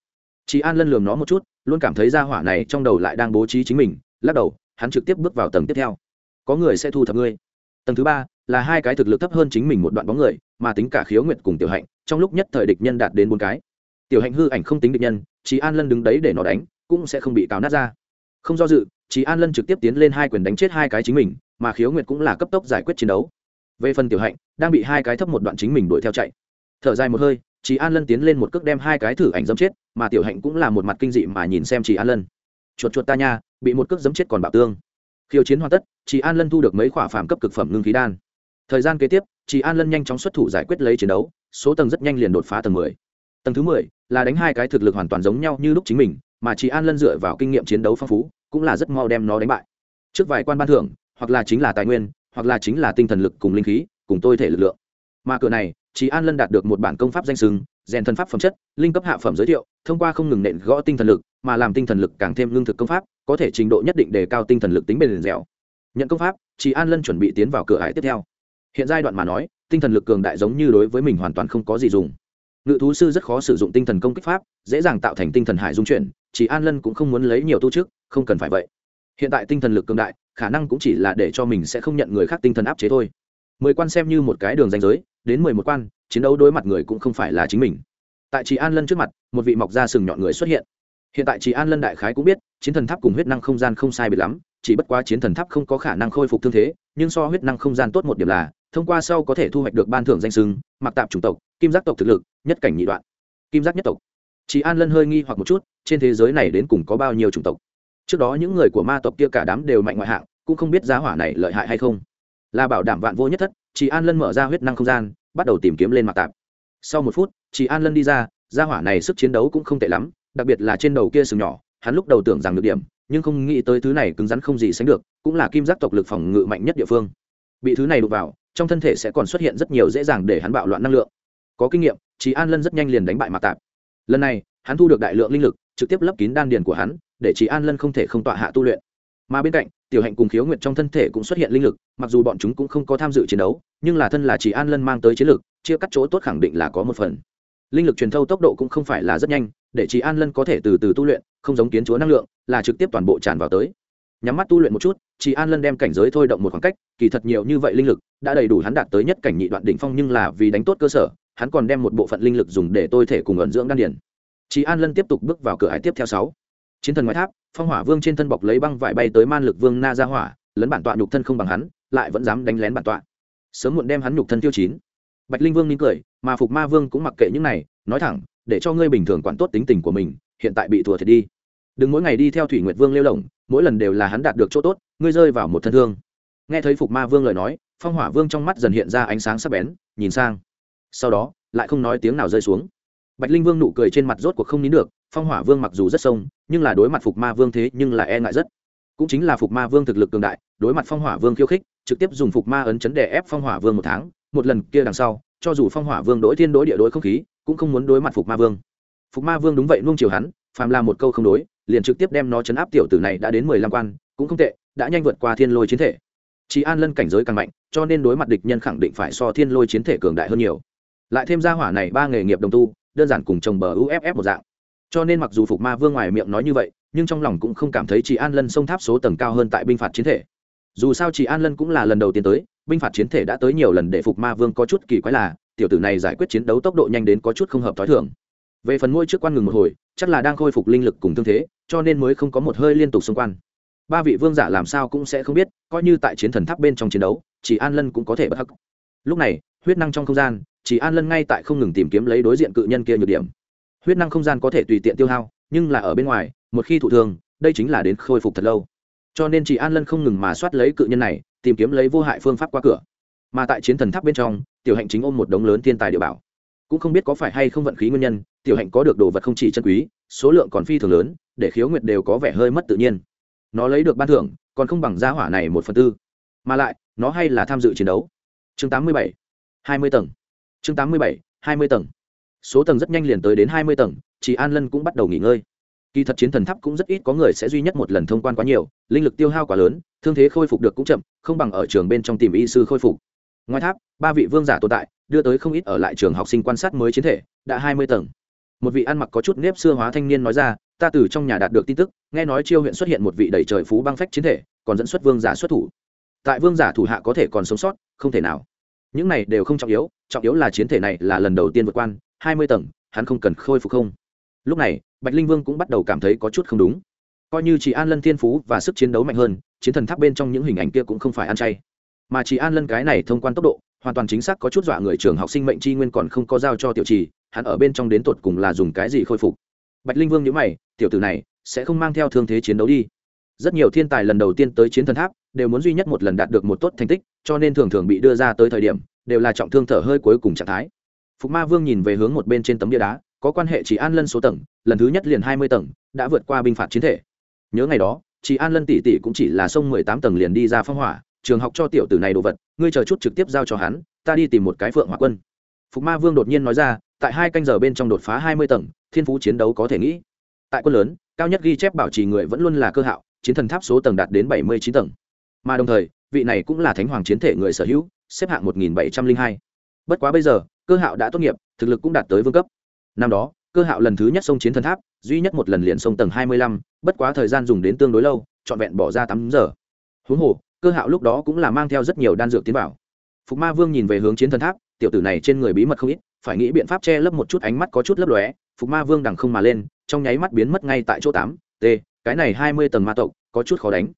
Chị an lân lường nó một chút, luôn cảm thấy ra hỏa này trong đầu lại đang bố trí chính mình, lắc đầu, hắn trực tiếp bước vào tầng tiếp theo. Có người sẽ thu thập ngươi. Tầng thứ ba là hai cái thực lực thấp hơn chính mình một đoạn bóng người, mà tính cả khiếu nguyệt cùng tiểu hạnh, trong lúc nhất thời địch nhân đạt đến bốn cái tiểu hạnh hư ảnh không tính địch nhân chị an lân đứng đấy để nó đánh, cũng sẽ không bị cào nát ra. Không do dự chị an lân trực tiếp tiến lên hai quyền đánh chết hai cái chính mình, mà khiếu nguyệt cũng là cấp tốc giải quyết chiến đấu. Về phần tiểu hạnh, đang bị hai cái thấp một đoạn chính mình đuổi theo chạy. Thở dài một hơi chị an lân tiến lên một cước đem hai cái thử ảnh dẫm chết, mà tiểu hạnh cũng là một mặt kinh dị mà nhìn xem chị an lân. Chuột chuột ta nha, bị một cước dẫm chết còn bạo tương. Khiêu chiến hoàn tất chị an lân thu được mấy khỏa phàm cấp cực phẩm ngưng khí đan. Thời gian kế tiếp chị an lân nhanh chóng xuất thủ giải quyết lấy chiến đấu, số tầng rất nhanh liền đột phá tầng mười tầng thứ mười là đánh hai cái thực lực hoàn toàn giống nhau như lúc chính mình, mà chị an lân dựa vào kinh nghiệm chiến đấu phong phú, cũng là rất mau đem nó đánh bại. Trước vài quan ban thưởng, hoặc là chính là tài nguyên, hoặc là chính là tinh thần lực cùng linh khí, cùng tôi thể lực lượng. Mà cửa này chị an lân đạt được một bản công pháp danh sừng rèn thân pháp phẩm chất, linh cấp hạ phẩm giới thiệu, thông qua không ngừng nện gõ tinh thần lực, mà làm tinh thần lực càng thêm lương thực công pháp, có thể trình độ nhất định đề cao tinh thần lực tính bền dẻo. Nhận công pháp chị an lân chuẩn bị tiến vào cửa hải tiếp theo. Hiện giai đoạn mà nói, tinh thần lực cường đại giống như đối với mình hoàn toàn không có gì dùng ngự thú sư rất khó sử dụng tinh thần công kích pháp, dễ dàng tạo thành tinh thần hải dung chuyển, Chỉ an lân cũng không muốn lấy nhiều tu chức, không cần phải vậy. Hiện tại tinh thần lực cường đại, khả năng cũng chỉ là để cho mình sẽ không nhận người khác tinh thần áp chế thôi. Mười quan xem như một cái đường danh giới, đến mười một quan, chiến đấu đối mặt người cũng không phải là chính mình. Tại chị an lân trước mặt, một vị mọc ra sừng nhọn người xuất hiện. Hiện tại chị an lân đại khái cũng biết, chiến thần tháp cùng huyết năng không gian không sai biệt lắm, chỉ bất quá chiến thần tháp không có khả năng khôi phục thương thế, nhưng so huyết năng không gian tốt một điểm là, thông qua sau có thể thu hoạch được ban thưởng danh sưng mặc tạp chủng tộc, kim giác tộc thực lực, nhất cảnh nhị đoạn. Kim giác nhất tộc. Chị an lân hơi nghi hoặc một chút, trên thế giới này đến cùng có bao nhiêu chủng tộc? Trước đó những người của ma tộc kia cả đám đều mạnh ngoại hạng, cũng không biết giá hỏa này lợi hại hay không. Là bảo đảm vạn vô nhất thất chị an lân mở ra huyết năng không gian, bắt đầu tìm kiếm lên mặt tạp. Sau một phút chị an lân đi ra gia hỏa này sức chiến đấu cũng không tệ lắm, đặc biệt là trên đầu kia sừng nhỏ, hắn lúc đầu tưởng rằng được điểm, nhưng không nghĩ tới thứ này cứng rắn không gì sánh được, cũng là kim giác tộc lực phòng ngự mạnh nhất địa phương. Bị thứ này đụng vào trong thân thể sẽ còn xuất hiện rất nhiều dễ dàng để hắn bạo loạn năng lượng. Có kinh nghiệm trí an lân rất nhanh liền đánh bại mạc tạp. Lần này, hắn thu được đại lượng linh lực, trực tiếp lấp kín đan điền của hắn, để trí an lân không thể không tọa hạ tu luyện. Mà bên cạnh, tiểu hạnh cùng khiếu nguyệt trong thân thể cũng xuất hiện linh lực, mặc dù bọn chúng cũng không có tham dự chiến đấu, nhưng là thân là chỉ an lân mang tới chiến lực, chia cắt chỗ tốt khẳng định là có một phần. Linh lực truyền thâu tốc độ cũng không phải là rất nhanh, để chỉ an lân có thể từ từ tu luyện, không giống kiến chúa năng lượng, là trực tiếp toàn bộ tràn vào tới nhắm mắt tu luyện một chút chỉ an lân đem cảnh giới thôi động một khoảng cách, kỳ thật nhiều như vậy linh lực đã đầy đủ hắn đạt tới nhất cảnh nhị đoạn đỉnh phong nhưng là vì đánh tốt cơ sở, hắn còn đem một bộ phận linh lực dùng để tôi thể cùng ẩn dưỡng đan điển chỉ an lân tiếp tục bước vào cửa hải tiếp theo sáu. Chiến thần ngoại tháp, phong hỏa vương trên thân bọc lấy băng vải bay tới man lực vương na ra hỏa, lấn bản tọa nhục thân không bằng hắn, lại vẫn dám đánh lén bản tọa. Sớm muộn đem hắn nhục thân tiêu chín. Bạch linh vương nín cười, mà phục ma vương cũng mặc kệ những này, nói thẳng, để cho ngươi bình thường quản tốt tính tình của mình, hiện tại bị thua thiệt đi. Đừng mỗi ngày đi theo thủy nguyệt vương lêu lỏng mỗi lần đều là hắn đạt được chỗ tốt, ngươi rơi vào một thân thương. Nghe thấy phục ma vương lời nói, phong hỏa vương trong mắt dần hiện ra ánh sáng sắc bén, nhìn sang. Sau đó, lại không nói tiếng nào rơi xuống. Bạch linh vương nụ cười trên mặt rốt cuộc không nín được, phong hỏa vương mặc dù rất sông, nhưng là đối mặt phục ma vương thế nhưng là e ngại rất. Cũng chính là phục ma vương thực lực cường đại, đối mặt phong hỏa vương khiêu khích, trực tiếp dùng phục ma ấn chấn đè ép phong hỏa vương một tháng, một lần kia đằng sau, cho dù phong hỏa vương đối thiên đối địa đối không khí, cũng không muốn đối mặt phục ma vương. Phục ma vương đúng vậy nuông chiều hắn phàm là một câu không đối, liền trực tiếp đem nó chấn áp tiểu tử này đã đến mười lăm quan, cũng không tệ, đã nhanh vượt qua thiên lôi chiến thể. Chỉ an lân cảnh giới càng mạnh, cho nên đối mặt địch nhân khẳng định phải so thiên lôi chiến thể cường đại hơn nhiều. Lại thêm ra hỏa này ba nghề nghiệp đồng tu, đơn giản cùng chồng bờ uff một dạng. Cho nên mặc dù phục ma vương ngoài miệng nói như vậy, nhưng trong lòng cũng không cảm thấy chị an lân sông tháp số tầng cao hơn tại binh phạt chiến thể. Dù sao chị an lân cũng là lần đầu tiên tới, binh phạt chiến thể đã tới nhiều lần để phục ma vương có chút kỳ quái là, tiểu tử này giải quyết chiến đấu tốc độ nhanh đến có chút không hợp t h ó i thường về phần ngôi trước quan ngừng một hồi, chắc là đang khôi phục linh lực cùng thương thế, cho nên mới không có một hơi liên tục xung quanh. ba vị vương giả làm sao cũng sẽ không biết, coi như tại chiến thần tháp bên trong chiến đấu, chỉ an lân cũng có thể bất hắc. Lúc này, huyết năng trong không gian, chỉ an lân ngay tại không ngừng tìm kiếm lấy đối diện cự nhân kia nhược điểm. Huyết năng không gian có thể tùy tiện tiêu hao, nhưng là ở bên ngoài, một khi thụ thương, đây chính là đến khôi phục thật lâu. Cho nên Chỉ an lân không ngừng mà soát lấy cự nhân này, tìm kiếm lấy vô hại phương pháp qua cửa. Mà tại chiến thần tháp bên trong, tiểu hạnh chính ôm một đống lớn thiên tài địa bảo. Cũng không biết có phải hay không vận khí nguyên nhân tiểu hạnh có được đồ vật không chỉ chân quý, số lượng còn phi thường lớn, để khiếu nguyệt đều có vẻ hơi mất tự nhiên. Nó lấy được ban thưởng, còn không bằng giá hỏa này một phần tư. Mà lại, nó hay là tham dự chiến đấu. Chương tám mươi bảy, hai mươi tầng. Chương tám mươi bảy, hai mươi tầng. Số tầng rất nhanh liền tới đến hai mươi tầng chị an lân cũng bắt đầu nghỉ ngơi. Kỳ thật chiến thần tháp cũng rất ít có người sẽ duy nhất một lần thông quan quá nhiều, linh lực tiêu hao quá lớn, thương thế khôi phục được cũng chậm, không bằng ở trường bên trong tìm y sư khôi phục. Ngoài tháp, ba vị vương giả tồn tại, đưa tới không ít ở lại trường học sinh quan sát mới chiến thể, đã hai mươi tầng một vị ăn mặc có chút nếp xưa hóa thanh niên nói ra, ta từ trong nhà đạt được tin tức, nghe nói chiêu huyện xuất hiện một vị đầy trời phú băng phách chiến thể, còn dẫn xuất vương giả xuất thủ. Tại vương giả thủ hạ có thể còn sống sót, không thể nào. Những này đều không trọng yếu trọng yếu là chiến thể này là lần đầu tiên vượt quan hai mươi tầng, hắn không cần khôi phục không. Lúc này, bạch linh vương cũng bắt đầu cảm thấy có chút không đúng. Coi như chị an lân thiên phú và sức chiến đấu mạnh hơn, chiến thần tháp bên trong những hình ảnh kia cũng không phải ăn chay. Mà chị an lân cái này thông quan tốc độ hoàn toàn chính xác có chút dọa người trường học sinh mệnh tri nguyên còn không có giao cho tiểu trì, hắn ở bên trong đến tột cùng là dùng cái gì khôi phục. Bạch linh vương nhớ mày, tiểu tử này sẽ không mang theo thương thế chiến đấu đi. Rất nhiều thiên tài lần đầu tiên tới chiến thần tháp, đều muốn duy nhất một lần đạt được một tốt thành tích, cho nên thường thường bị đưa ra tới thời điểm, đều là trọng thương thở hơi cuối cùng trạng thái. Phục ma vương nhìn về hướng một bên trên tấm địa đá, có quan hệ chỉ an lân số tầng, lần thứ nhất liền hai mươi tầng, đã vượt qua binh phạt chiến thể. Nhớ ngày đó chị an lân tỷ tỷ cũng chỉ là sông mười tám tầng liền đi ra phong hỏa trường học cho tiểu tử này đồ vật, ngươi chờ chút trực tiếp giao cho hắn, ta đi tìm một cái phượng hỏa quân. Phục ma vương đột nhiên nói ra, tại hai canh giờ bên trong đột phá hai mươi tầng, thiên phú chiến đấu có thể nghĩ. Tại quân lớn, cao nhất ghi chép bảo trì người vẫn luôn là cơ hạo, chiến thần tháp số tầng đạt đến bảy mươi chín tầng. Mà đồng thời, vị này cũng là thánh hoàng chiến thể người sở hữu, xếp hạng một nghìn bảy trăm linh hai. Bất quá bây giờ, cơ hạo đã tốt nghiệp, thực lực cũng đạt tới vương cấp. Năm đó, cơ hạo lần thứ nhất sông chiến thần tháp, duy nhất một lần liền sông tầng hai mươi lăm, bất quá thời gian dùng đến tương đối lâu, trọn vẹn bỏ ra tám giờ. Huống hồ cơ hạo lúc đó cũng là mang theo rất nhiều đan dược tiến vào. Phục ma vương nhìn về hướng chiến thần tháp, tiểu tử này trên người bí mật không ít, phải nghĩ biện pháp che lấp một chút ánh mắt có chút lấp lóe. Phục ma vương đằng không mà lên, trong nháy mắt biến mất ngay tại chỗ tám. T, cái này hai mươi tầng ma tộc, có chút khó đánh.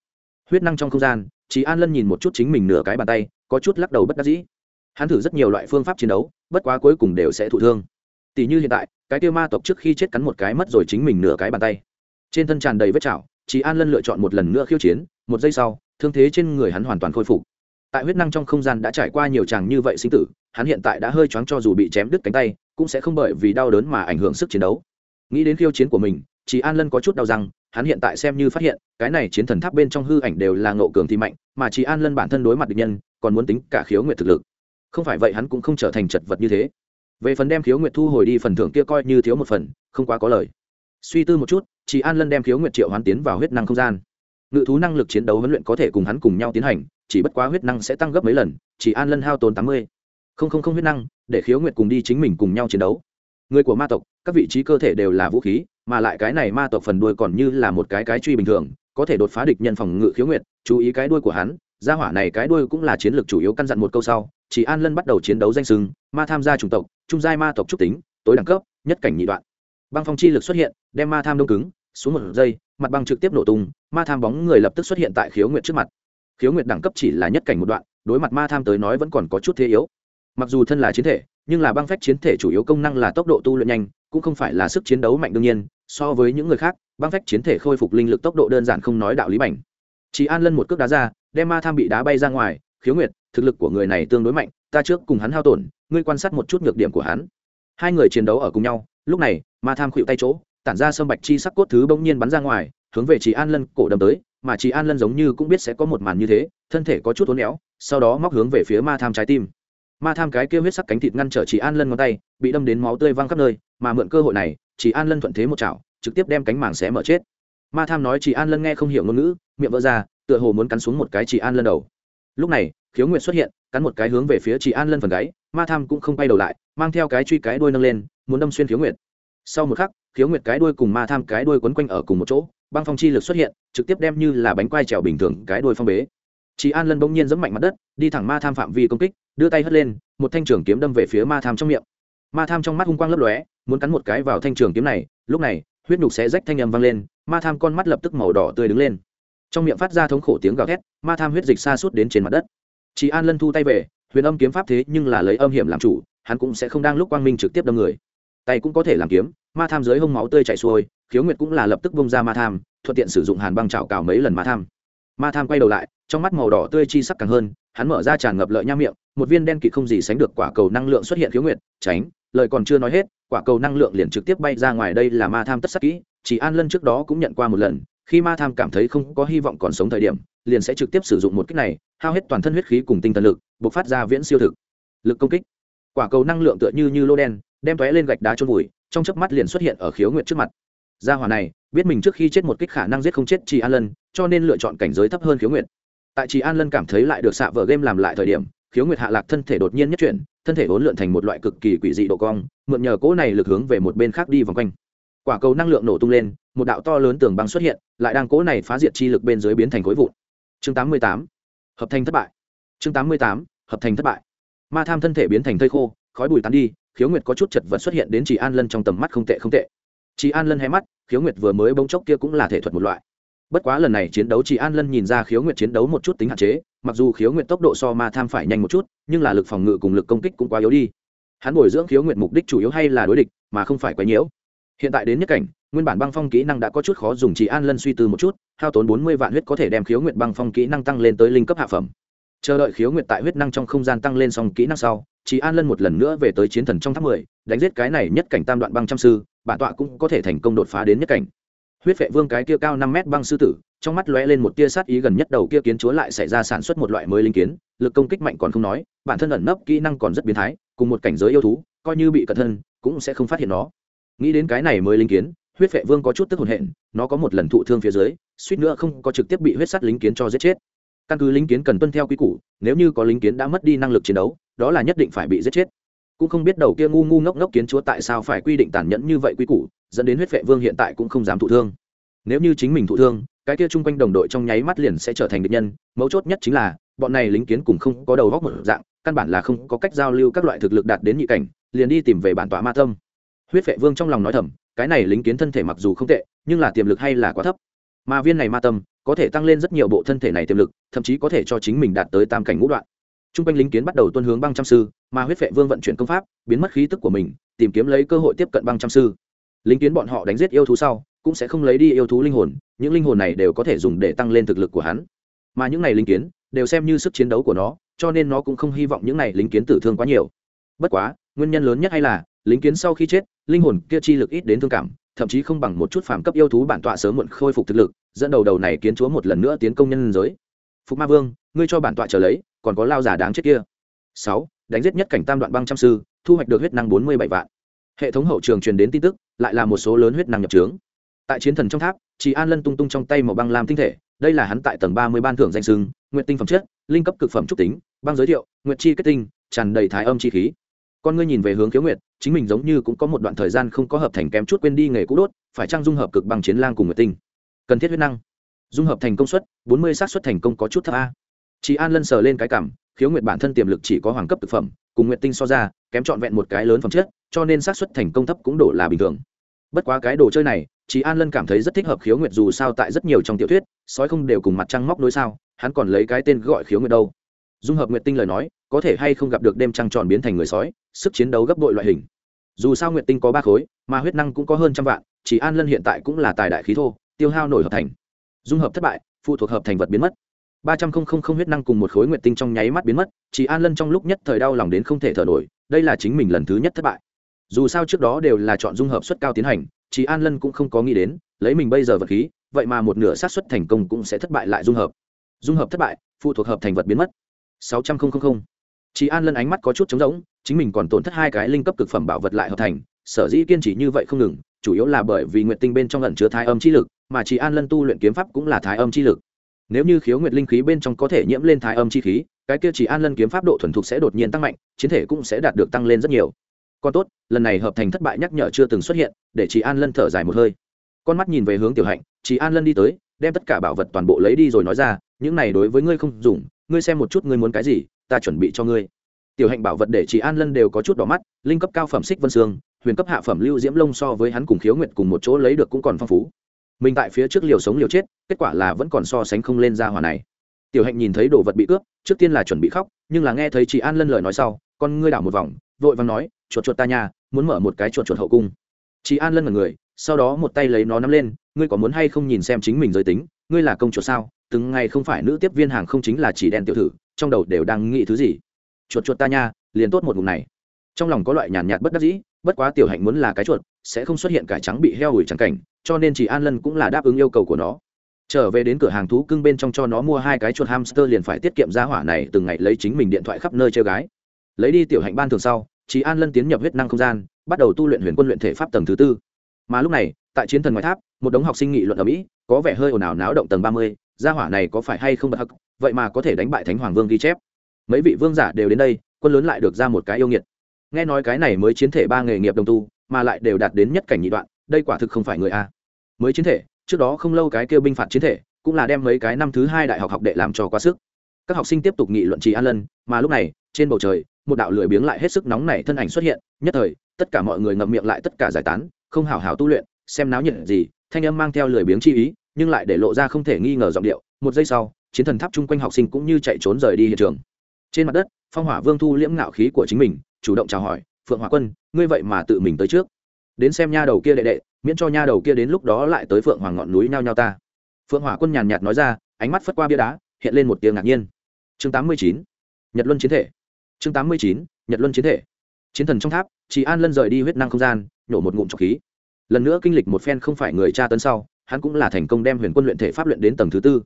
Huyết năng trong không gian chị an lân nhìn một chút chính mình nửa cái bàn tay, có chút lắc đầu bất đắc dĩ. Hắn thử rất nhiều loại phương pháp chiến đấu, bất quá cuối cùng đều sẽ thụ thương. Tỷ như hiện tại, cái tiêu ma tộc trước khi chết cắn một cái mất rồi chính mình nửa cái bàn tay. Trên thân tràn đầy vết chảo chị an lân lựa chọn một lần nữa khiêu chiến một giây sau, thương thế trên người hắn hoàn toàn khôi phục. Tại huyết năng trong không gian đã trải qua nhiều chàng như vậy sinh tử, hắn hiện tại đã hơi choáng cho dù bị chém đứt cánh tay, cũng sẽ không bởi vì đau đớn mà ảnh hưởng sức chiến đấu. Nghĩ đến khiêu chiến của mình chị an lân có chút đau rằng hắn hiện tại xem như phát hiện, cái này chiến thần tháp bên trong hư ảnh đều là ngộ cường thì mạnh, mà chị an lân bản thân đối mặt địch nhân, còn muốn tính cả khiếu nguyện thực lực. Không phải vậy hắn cũng không trở thành chật vật như thế. Về phần đem khiếu nguyệt thu hồi đi phần thưởng kia coi như thiếu một phần, không quá có lời. Suy tư một chút chị an lân đem khiếu nguyệt triệu hoán tiến vào huyết năng không gian ngự thú năng lực chiến đấu huấn luyện có thể cùng hắn cùng nhau tiến hành, chỉ bất quá huyết năng sẽ tăng gấp mấy lần, chỉ an lân hao tốn tám mươi. Không không không huyết năng, để khiếu nguyệt cùng đi chính mình cùng nhau chiến đấu. Người của ma tộc, các vị trí cơ thể đều là vũ khí, mà lại cái này ma tộc phần đuôi còn như là một cái cái truy bình thường, có thể đột phá địch nhân phòng ngự khiếu nguyệt, chú ý cái đuôi của hắn, gia hỏa này cái đuôi cũng là chiến lược chủ yếu căn dặn một câu sau, chỉ an lân bắt đầu chiến đấu danh sừng ma tham gia chủng tộc, trung giai ma tộc trúc tính, tối đẳng cấp, nhất cảnh nhị đoạn. Băng phong chi lực xuất hiện, đem ma tham đông cứng xuống một giây, mặt băng trực tiếp nổ tung, ma tham bóng người lập tức xuất hiện tại khiếu nguyệt trước mặt. Khiếu nguyệt đẳng cấp chỉ là nhất cảnh một đoạn, đối mặt ma tham tới nói vẫn còn có chút thế yếu. Mặc dù thân là chiến thể, nhưng là băng phách chiến thể chủ yếu công năng là tốc độ tu luyện nhanh, cũng không phải là sức chiến đấu mạnh đương nhiên, so với những người khác, băng phách chiến thể khôi phục linh lực tốc độ đơn giản không nói đạo lý bảnh chỉ an lân một cước đá ra, đem ma tham bị đá bay ra ngoài, khiếu nguyệt, thực lực của người này tương đối mạnh, ta trước cùng hắn hao tổn, ngươi quan sát một chút nhược điểm của hắn. Hai người chiến đấu ở cùng nhau, lúc này, ma tham khuỵu tay chỗ tản ra sâm bạch chi sắc cốt thứ bỗng nhiên bắn ra ngoài, hướng về chị an lân cổ đâm tới, mà chị an lân giống như cũng biết sẽ có một màn như thế, thân thể có chút uốn éo, sau đó móc hướng về phía ma tham trái tim. Ma tham cái kêu huyết sắc cánh thịt ngăn trở chị an lân ngón tay, bị đâm đến máu tươi văng khắp nơi, mà mượn cơ hội này chị an lân thuận thế một chảo, trực tiếp đem cánh màng xé mở chết. Ma tham nói chị an lân nghe không hiểu ngôn ngữ, miệng vỡ ra, tựa hồ muốn cắn xuống một cái chị an lân đầu. Lúc này, khiếu nguyệt xuất hiện, cắn một cái hướng về phía chị an lân phần gáy, ma tham cũng không quay đầu lại, mang theo cái truy cái đuôi nâng lên, muốn đâm xuyên khiếu nguyệt. Sau một khắc khiếu nguyệt cái đuôi cùng ma tham cái đuôi quấn quanh ở cùng một chỗ, băng phong chi lực xuất hiện, trực tiếp đem như là bánh quai trèo bình thường cái đuôi phong bế. Chị an lân bỗng nhiên giẫm mạnh mặt đất, đi thẳng ma tham phạm vi công kích, đưa tay hất lên, một thanh trường kiếm đâm về phía ma tham trong miệng. Ma tham trong mắt hung quang lấp lóe, muốn cắn một cái vào thanh trường kiếm này, lúc này, huyết nhục sẽ rách thanh âm vang lên, ma tham con mắt lập tức màu đỏ tươi đứng lên. Trong miệng phát ra thống khổ tiếng gào thét, ma tham huyết dịch xa suốt đến trên mặt đất. Chị an lân thu tay về, huyền âm kiếm pháp thế nhưng là lấy âm hiểm làm chủ, hắn cũng sẽ không đang lúc quang minh trực tiếp đâm người tay cũng có thể làm kiếm, ma tham dưới hông máu tươi chảy xuôi, khiếu nguyệt cũng là lập tức bông ra ma tham, thuận tiện sử dụng hàn băng chảo cào mấy lần ma tham. Ma tham quay đầu lại, trong mắt màu đỏ tươi chi sắc càng hơn, hắn mở ra tràn ngập lợi nham miệng, một viên đen kịt không gì sánh được quả cầu năng lượng xuất hiện khiếu nguyệt, tránh, lời còn chưa nói hết, quả cầu năng lượng liền trực tiếp bay ra ngoài đây là ma tham tất sắc kỹ, chỉ an lân trước đó cũng nhận qua một lần, khi ma tham cảm thấy không có hy vọng còn sống thời điểm, liền sẽ trực tiếp sử dụng một kích này, hao hết toàn thân huyết khí cùng tinh thần lực buộc phát ra viễn siêu thực. Lực công kích. Quả cầu năng lượng tựa như như lô đen đem tóe lên gạch đá trôn vùi, trong chớp mắt liền xuất hiện ở khiếu nguyệt trước mặt gia hỏa này, biết mình trước khi chết một kích khả năng giết không chết chị an lân, cho nên lựa chọn cảnh giới thấp hơn khiếu nguyệt tại chị an lân cảm thấy lại được xạ vợ game làm lại thời điểm, khiếu nguyệt hạ lạc thân thể đột nhiên nhất chuyển, thân thể vốn lượn thành một loại cực kỳ quỷ dị độ cong, mượn nhờ cỗ này lực hướng về một bên khác đi vòng quanh quả cầu năng lượng nổ tung lên, một đạo to lớn tường băng xuất hiện, lại đang cỗ này phá diệt chi lực bên dưới biến thành khối vụn chương 88. hợp thành thất bại chương 88. hợp thành thất bại ma tham thân thể biến thành thây khô, khói bùi tán đi khiếu nguyệt có chút chật vật xuất hiện đến chị an lân trong tầm mắt không tệ không tệ. Chị an lân hay mắt, khiếu nguyệt vừa mới bông chốc kia cũng là thể thuật một loại. Bất quá lần này chiến đấu chị an lân nhìn ra khiếu nguyệt chiến đấu một chút tính hạn chế, mặc dù khiếu nguyệt tốc độ so ma tham phải nhanh một chút, nhưng là lực phòng ngự cùng lực công kích cũng quá yếu đi. Hắn bồi dưỡng khiếu nguyệt mục đích chủ yếu hay là đối địch, mà không phải quấy nhiễu. Hiện tại đến nhất cảnh, nguyên bản băng phong kỹ năng đã có chút khó dùng chị an lân suy tư một chút, hao tốn bốn mươi vạn huyết có thể đem khiếu nguyệt băng phong kỹ năng tăng lên tới linh cấp hạ phẩm. Chờ đợi khiếu nguyệt tại huyết năng trong không gian tăng lên xong kỹ năng sau chị an lân một lần nữa về tới chiến thần trong tháng mười, đánh giết cái này nhất cảnh tam đoạn băng trăm sư, bản tọa cũng có thể thành công đột phá đến nhất cảnh. Huyết vệ vương cái kia cao năm mét băng sư tử, trong mắt lóe lên một tia sát ý gần nhất đầu kia kiến chúa lại xảy ra sản xuất một loại mới linh kiến, lực công kích mạnh còn không nói, bản thân ẩn nấp kỹ năng còn rất biến thái, cùng một cảnh giới yêu thú, coi như bị cẩn thân, cũng sẽ không phát hiện nó. Nghĩ đến cái này mới linh kiến, huyết vệ vương có chút tức hồn hện, nó có một lần thụ thương phía dưới, suýt nữa không có trực tiếp bị huyết sắt lính kiến cho giết chết. Căn cứ lính kiến cần tuân theo quy củ, nếu như có lính kiến đã mất đi năng lực chiến đấu đó là nhất định phải bị giết chết. Cũng không biết đầu kia ngu ngu ngốc ngốc kiến chúa tại sao phải quy định tàn nhẫn như vậy quy củ, dẫn đến huyết vệ vương hiện tại cũng không dám thụ thương. Nếu như chính mình thụ thương, cái kia chung quanh đồng đội trong nháy mắt liền sẽ trở thành địch nhân, mấu chốt nhất chính là, bọn này lính kiến cùng không có đầu góc một dạng, căn bản là không có cách giao lưu các loại thực lực đạt đến nhị cảnh, liền đi tìm về bản tọa ma tâm huyết vệ vương trong lòng nói thầm, cái này lính kiến thân thể mặc dù không tệ, nhưng là tiềm lực hay là quá thấp. Mà viên này ma tâm, có thể tăng lên rất nhiều bộ thân thể này tiềm lực, thậm chí có thể cho chính mình đạt tới tam cảnh ngũ đoạn t r u n g quanh lính kiến bắt đầu tuân hướng băng trăm sư, mà huyết vệ vương vận chuyển công pháp, biến mất khí tức của mình, tìm kiếm lấy cơ hội tiếp cận băng trăm sư. Lính kiến bọn họ đánh giết yêu thú sau, cũng sẽ không lấy đi yêu thú linh hồn, những linh hồn này đều có thể dùng để tăng lên thực lực của hắn. Mà những này lính kiến, đều xem như sức chiến đấu của nó, cho nên nó cũng không hy vọng những này lính kiến tử thương quá nhiều. Bất quá, nguyên nhân lớn nhất hay là, lính kiến sau khi chết, linh hồn kia chi lực ít đến thương cảm, thậm chí không bằng một chút phàm cấp yêu thú bản tọa sớm muộn khôi phục thực lực, dẫn đầu đầu này kiến chúa một lần nữa tiến công nhân giới phục ma vương, ngươi cho bản tọa trở lấy, còn có lao giả đáng chết kia. Sáu, đánh giết nhất cảnh tam đoạn băng trăm sư, thu hoạch được huyết năng bốn mươi bảy vạn. Hệ thống hậu trường truyền đến tin tức, lại là một số lớn huyết năng nhập trướng. Tại chiến thần trong tháp chị an lân tung tung trong tay màu băng làm tinh thể, đây là hắn tại tầng ba mươi ban thưởng danh sưng, nguyện tinh phẩm chất, linh cấp cực phẩm trúc tính, băng giới thiệu nguyện chi kết tinh, tràn đầy thái âm chi khí. Con ngươi nhìn về hướng khiếu nguyệt, chính mình giống như cũng có một đoạn thời gian không có hợp thành kém chút quên đi nghề cũ đốt, phải trang dung hợp cực bằng chiến lang cùng nguyệt tinh? Cần thiết huyết năng dung hợp thành công suất, bốn mươi xác suất thành công có chút thấp a. Chị an lân sờ lên cái cảm, khiếu nguyệt bản thân tiềm lực chỉ có hoàng cấp thực phẩm, cùng nguyệt tinh so ra, kém trọn vẹn một cái lớn phẩm chất, cho nên xác suất thành công thấp cũng đổ là bình thường. Bất quá cái đồ chơi này chị an lân cảm thấy rất thích hợp khiếu nguyệt dù sao tại rất nhiều trong tiểu thuyết, sói không đều cùng mặt trăng móc nối sao, hắn còn lấy cái tên gọi khiếu nguyệt đâu. Dung hợp nguyệt tinh lời nói, có thể hay không gặp được đêm trăng tròn biến thành người sói, sức chiến đấu gấp bội loại hình. Dù sao nguyệt tinh có ba khối, mà huyết năng cũng có hơn trăm vạn, chỉ an lân hiện tại cũng là tài đại khí thô, tiêu hao nổi hợp thành dung hợp thất bại, phụ thuộc hợp thành vật biến mất. Ba trăm không không không huyết năng cùng một khối nguyện tinh trong nháy mắt biến mất, chỉ an lân trong lúc nhất thời đau lòng đến không thể thở nổi, đây là chính mình lần thứ nhất thất bại. Dù sao trước đó đều là chọn dung hợp suất cao tiến hành, chỉ an lân cũng không có nghĩ đến, lấy mình bây giờ vật khí, vậy mà một nửa xác suất thành công cũng sẽ thất bại lại dung hợp. Dung hợp thất bại, phụ thuộc hợp thành vật biến mất. Sáu trăm linh chị an lân ánh mắt có chút trống rỗng, chính mình còn tổn thất hai cái linh cấp cực phẩm bảo vật lại hợp thành, sở dĩ kiên trì như vậy không ngừng, chủ yếu là bởi vì nguyện tinh bên trong lần chứa thái âm chi lực mà chỉ an lân tu luyện kiếm pháp cũng là thái âm chi lực. Nếu như khiếu nguyệt linh khí bên trong có thể nhiễm lên thái âm chi khí, cái kia chỉ an lân kiếm pháp độ thuần thục sẽ đột nhiên tăng mạnh, chiến thể cũng sẽ đạt được tăng lên rất nhiều. Còn tốt, lần này hợp thành thất bại nhắc nhở chưa từng xuất hiện, để chị an lân thở dài một hơi. Con mắt nhìn về hướng tiểu hạnh chị an lân đi tới, đem tất cả bảo vật toàn bộ lấy đi rồi nói ra, những này đối với ngươi không dùng, ngươi xem một chút ngươi muốn cái gì, ta chuẩn bị cho ngươi. Tiểu hạnh bảo vật để chị an lân đều có chút đỏ mắt, linh cấp cao phẩm xích vân sương huyền cấp hạ phẩm lưu diễm lông so với hắn cùng khiếu nguyệt cùng một chỗ lấy được cũng còn phong phú mình tại phía trước liều sống liều chết, kết quả là vẫn còn so sánh không lên ra hòa này. Tiểu hạnh nhìn thấy đồ vật bị cướp, trước tiên là chuẩn bị khóc, nhưng là nghe thấy chị an lân lời nói sau, con ngươi đảo một vòng, vội vàng nói, chuột chuột ta nhà muốn mở một cái chuột chuột hậu cung. Chị an lân là người, sau đó một tay lấy nó nắm lên, ngươi có muốn hay không nhìn xem chính mình giới tính, ngươi là công chuột sao? Từng ngày không phải nữ tiếp viên hàng không chính là chỉ đen tiểu thử, trong đầu đều đang nghĩ thứ gì? Chuột chuột ta nha, liền tốt một ngụm này. Trong lòng có loại nhàn nhạt bất đắc dĩ, bất quá tiểu hạnh muốn là cái chuột, sẽ không xuất hiện cải trắng bị heo ủi trắng cảnh cho nên chỉ an lân cũng là đáp ứng yêu cầu của nó. Trở về đến cửa hàng thú cưng bên trong cho nó mua hai cái chuột hamster liền phải tiết kiệm giá hỏa này từng ngày lấy chính mình điện thoại khắp nơi chơi gái. Lấy đi tiểu hạnh ban thường sau chỉ an lân tiến nhập huyết năng không gian, bắt đầu tu luyện huyền quân luyện thể pháp tầng thứ tư. Mà lúc này, tại chiến thần ngoài tháp, một đống học sinh nghị luận ở mỹ, có vẻ hơi ồn ào náo động tầng ba mươi gia hỏa này có phải hay không bật hắc, vậy mà có thể đánh bại thánh hoàng vương ghi chép. Mấy vị vương giả đều đến đây, quân lớn lại được ra một cái yêu nghiệt. Nghe nói cái này mới chiến thể ba nghề nghiệp đồng tu, mà lại đều đạt đến nhất cảnh nhị đoạn, đây quả thực không phải người a mới chiến thể, trước đó không lâu cái kêu binh phạt chiến thể, cũng là đem mấy cái năm thứ hai đại học học đệ làm cho quá sức. Các học sinh tiếp tục nghị luận trì an lân, mà lúc này, trên bầu trời, một đạo lười biếng lại hết sức nóng nảy thân ảnh xuất hiện, nhất thời, tất cả mọi người ngậm miệng lại tất cả giải tán, không hào hào tu luyện, xem náo nhiệt gì, thanh âm mang theo lười biếng chi ý, nhưng lại để lộ ra không thể nghi ngờ giọng điệu. Một giây sau, chiến thần tháp chung quanh học sinh cũng như chạy trốn rời đi hiện trường. Trên mặt đất, phong hỏa vương thu liễm ngạo khí của chính mình, chủ động chào hỏi, phượng hỏa quân, ngươi vậy mà tự mình tới trước. Đến xem nha đầu kia đệ đệ miễn cho nha đầu kia đến lúc đó lại tới phượng hoàng ngọn núi nhao nhao ta. Phượng hỏa quân nhàn nhạt nói ra, ánh mắt phất qua bia đá, hiện lên một tiếng ngạc nhiên. Chương tám mươi chín, nhật luân chiến thể. Chương tám mươi chín, nhật luân chiến thể. Chiến thần trong tháp chị an lân rời đi huyết năng không gian, nhổ một ngụm trọc khí. Lần nữa kinh lịch một phen không phải người cha tấn sau, hắn cũng là thành công đem huyền quân luyện thể pháp luyện đến tầng thứ tư.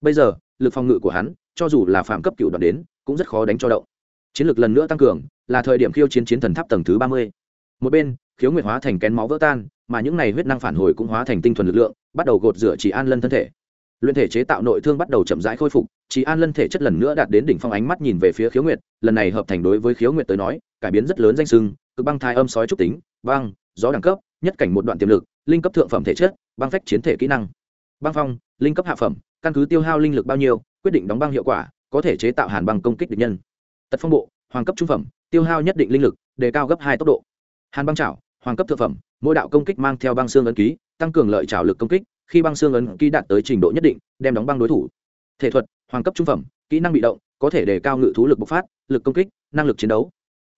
Bây giờ, lực phòng ngự của hắn, cho dù là phạm cấp cựu đoạn đến, cũng rất khó đánh cho động. Chiến lược lần nữa tăng cường, là thời điểm khiêu chiến chiến thần tháp tầng thứ ba mươi. Một bên khiếu nguyệt hóa thành kén máu vỡ tan, mà những này huyết năng phản hồi cũng hóa thành tinh thuần lực lượng, bắt đầu gột rửa chỉ an lân thân thể. Luyện thể chế tạo nội thương bắt đầu chậm rãi khôi phục chỉ an lân thể chất lần nữa đạt đến đỉnh phong ánh mắt nhìn về phía khiếu nguyệt, lần này hợp thành đối với khiếu nguyệt tới nói, cải biến rất lớn danh sưng, cực băng thai âm sói trúc tính, băng, gió đẳng cấp, nhất cảnh một đoạn tiềm lực, linh cấp thượng phẩm thể chất, băng phách chiến thể kỹ năng. Băng phong, linh cấp hạ phẩm, căn cứ tiêu hao linh lực bao nhiêu, quyết định đóng băng hiệu quả, có thể chế tạo hàn băng công kích địch nhân. Tật phong bộ, hoàng cấp trung phẩm, tiêu hao nhất định linh lực, đề cao gấp hai tốc độ hàn băng trảo hoàng cấp thượng phẩm, mỗi đạo công kích mang theo băng xương ấn ký, tăng cường lợi trảo lực công kích, khi băng xương ấn ký đạt tới trình độ nhất định, đem đóng băng đối thủ. Thể thuật, hoàng cấp trung phẩm, kỹ năng bị động, có thể đề cao ngự thú lực bộc phát, lực công kích, năng lực chiến đấu.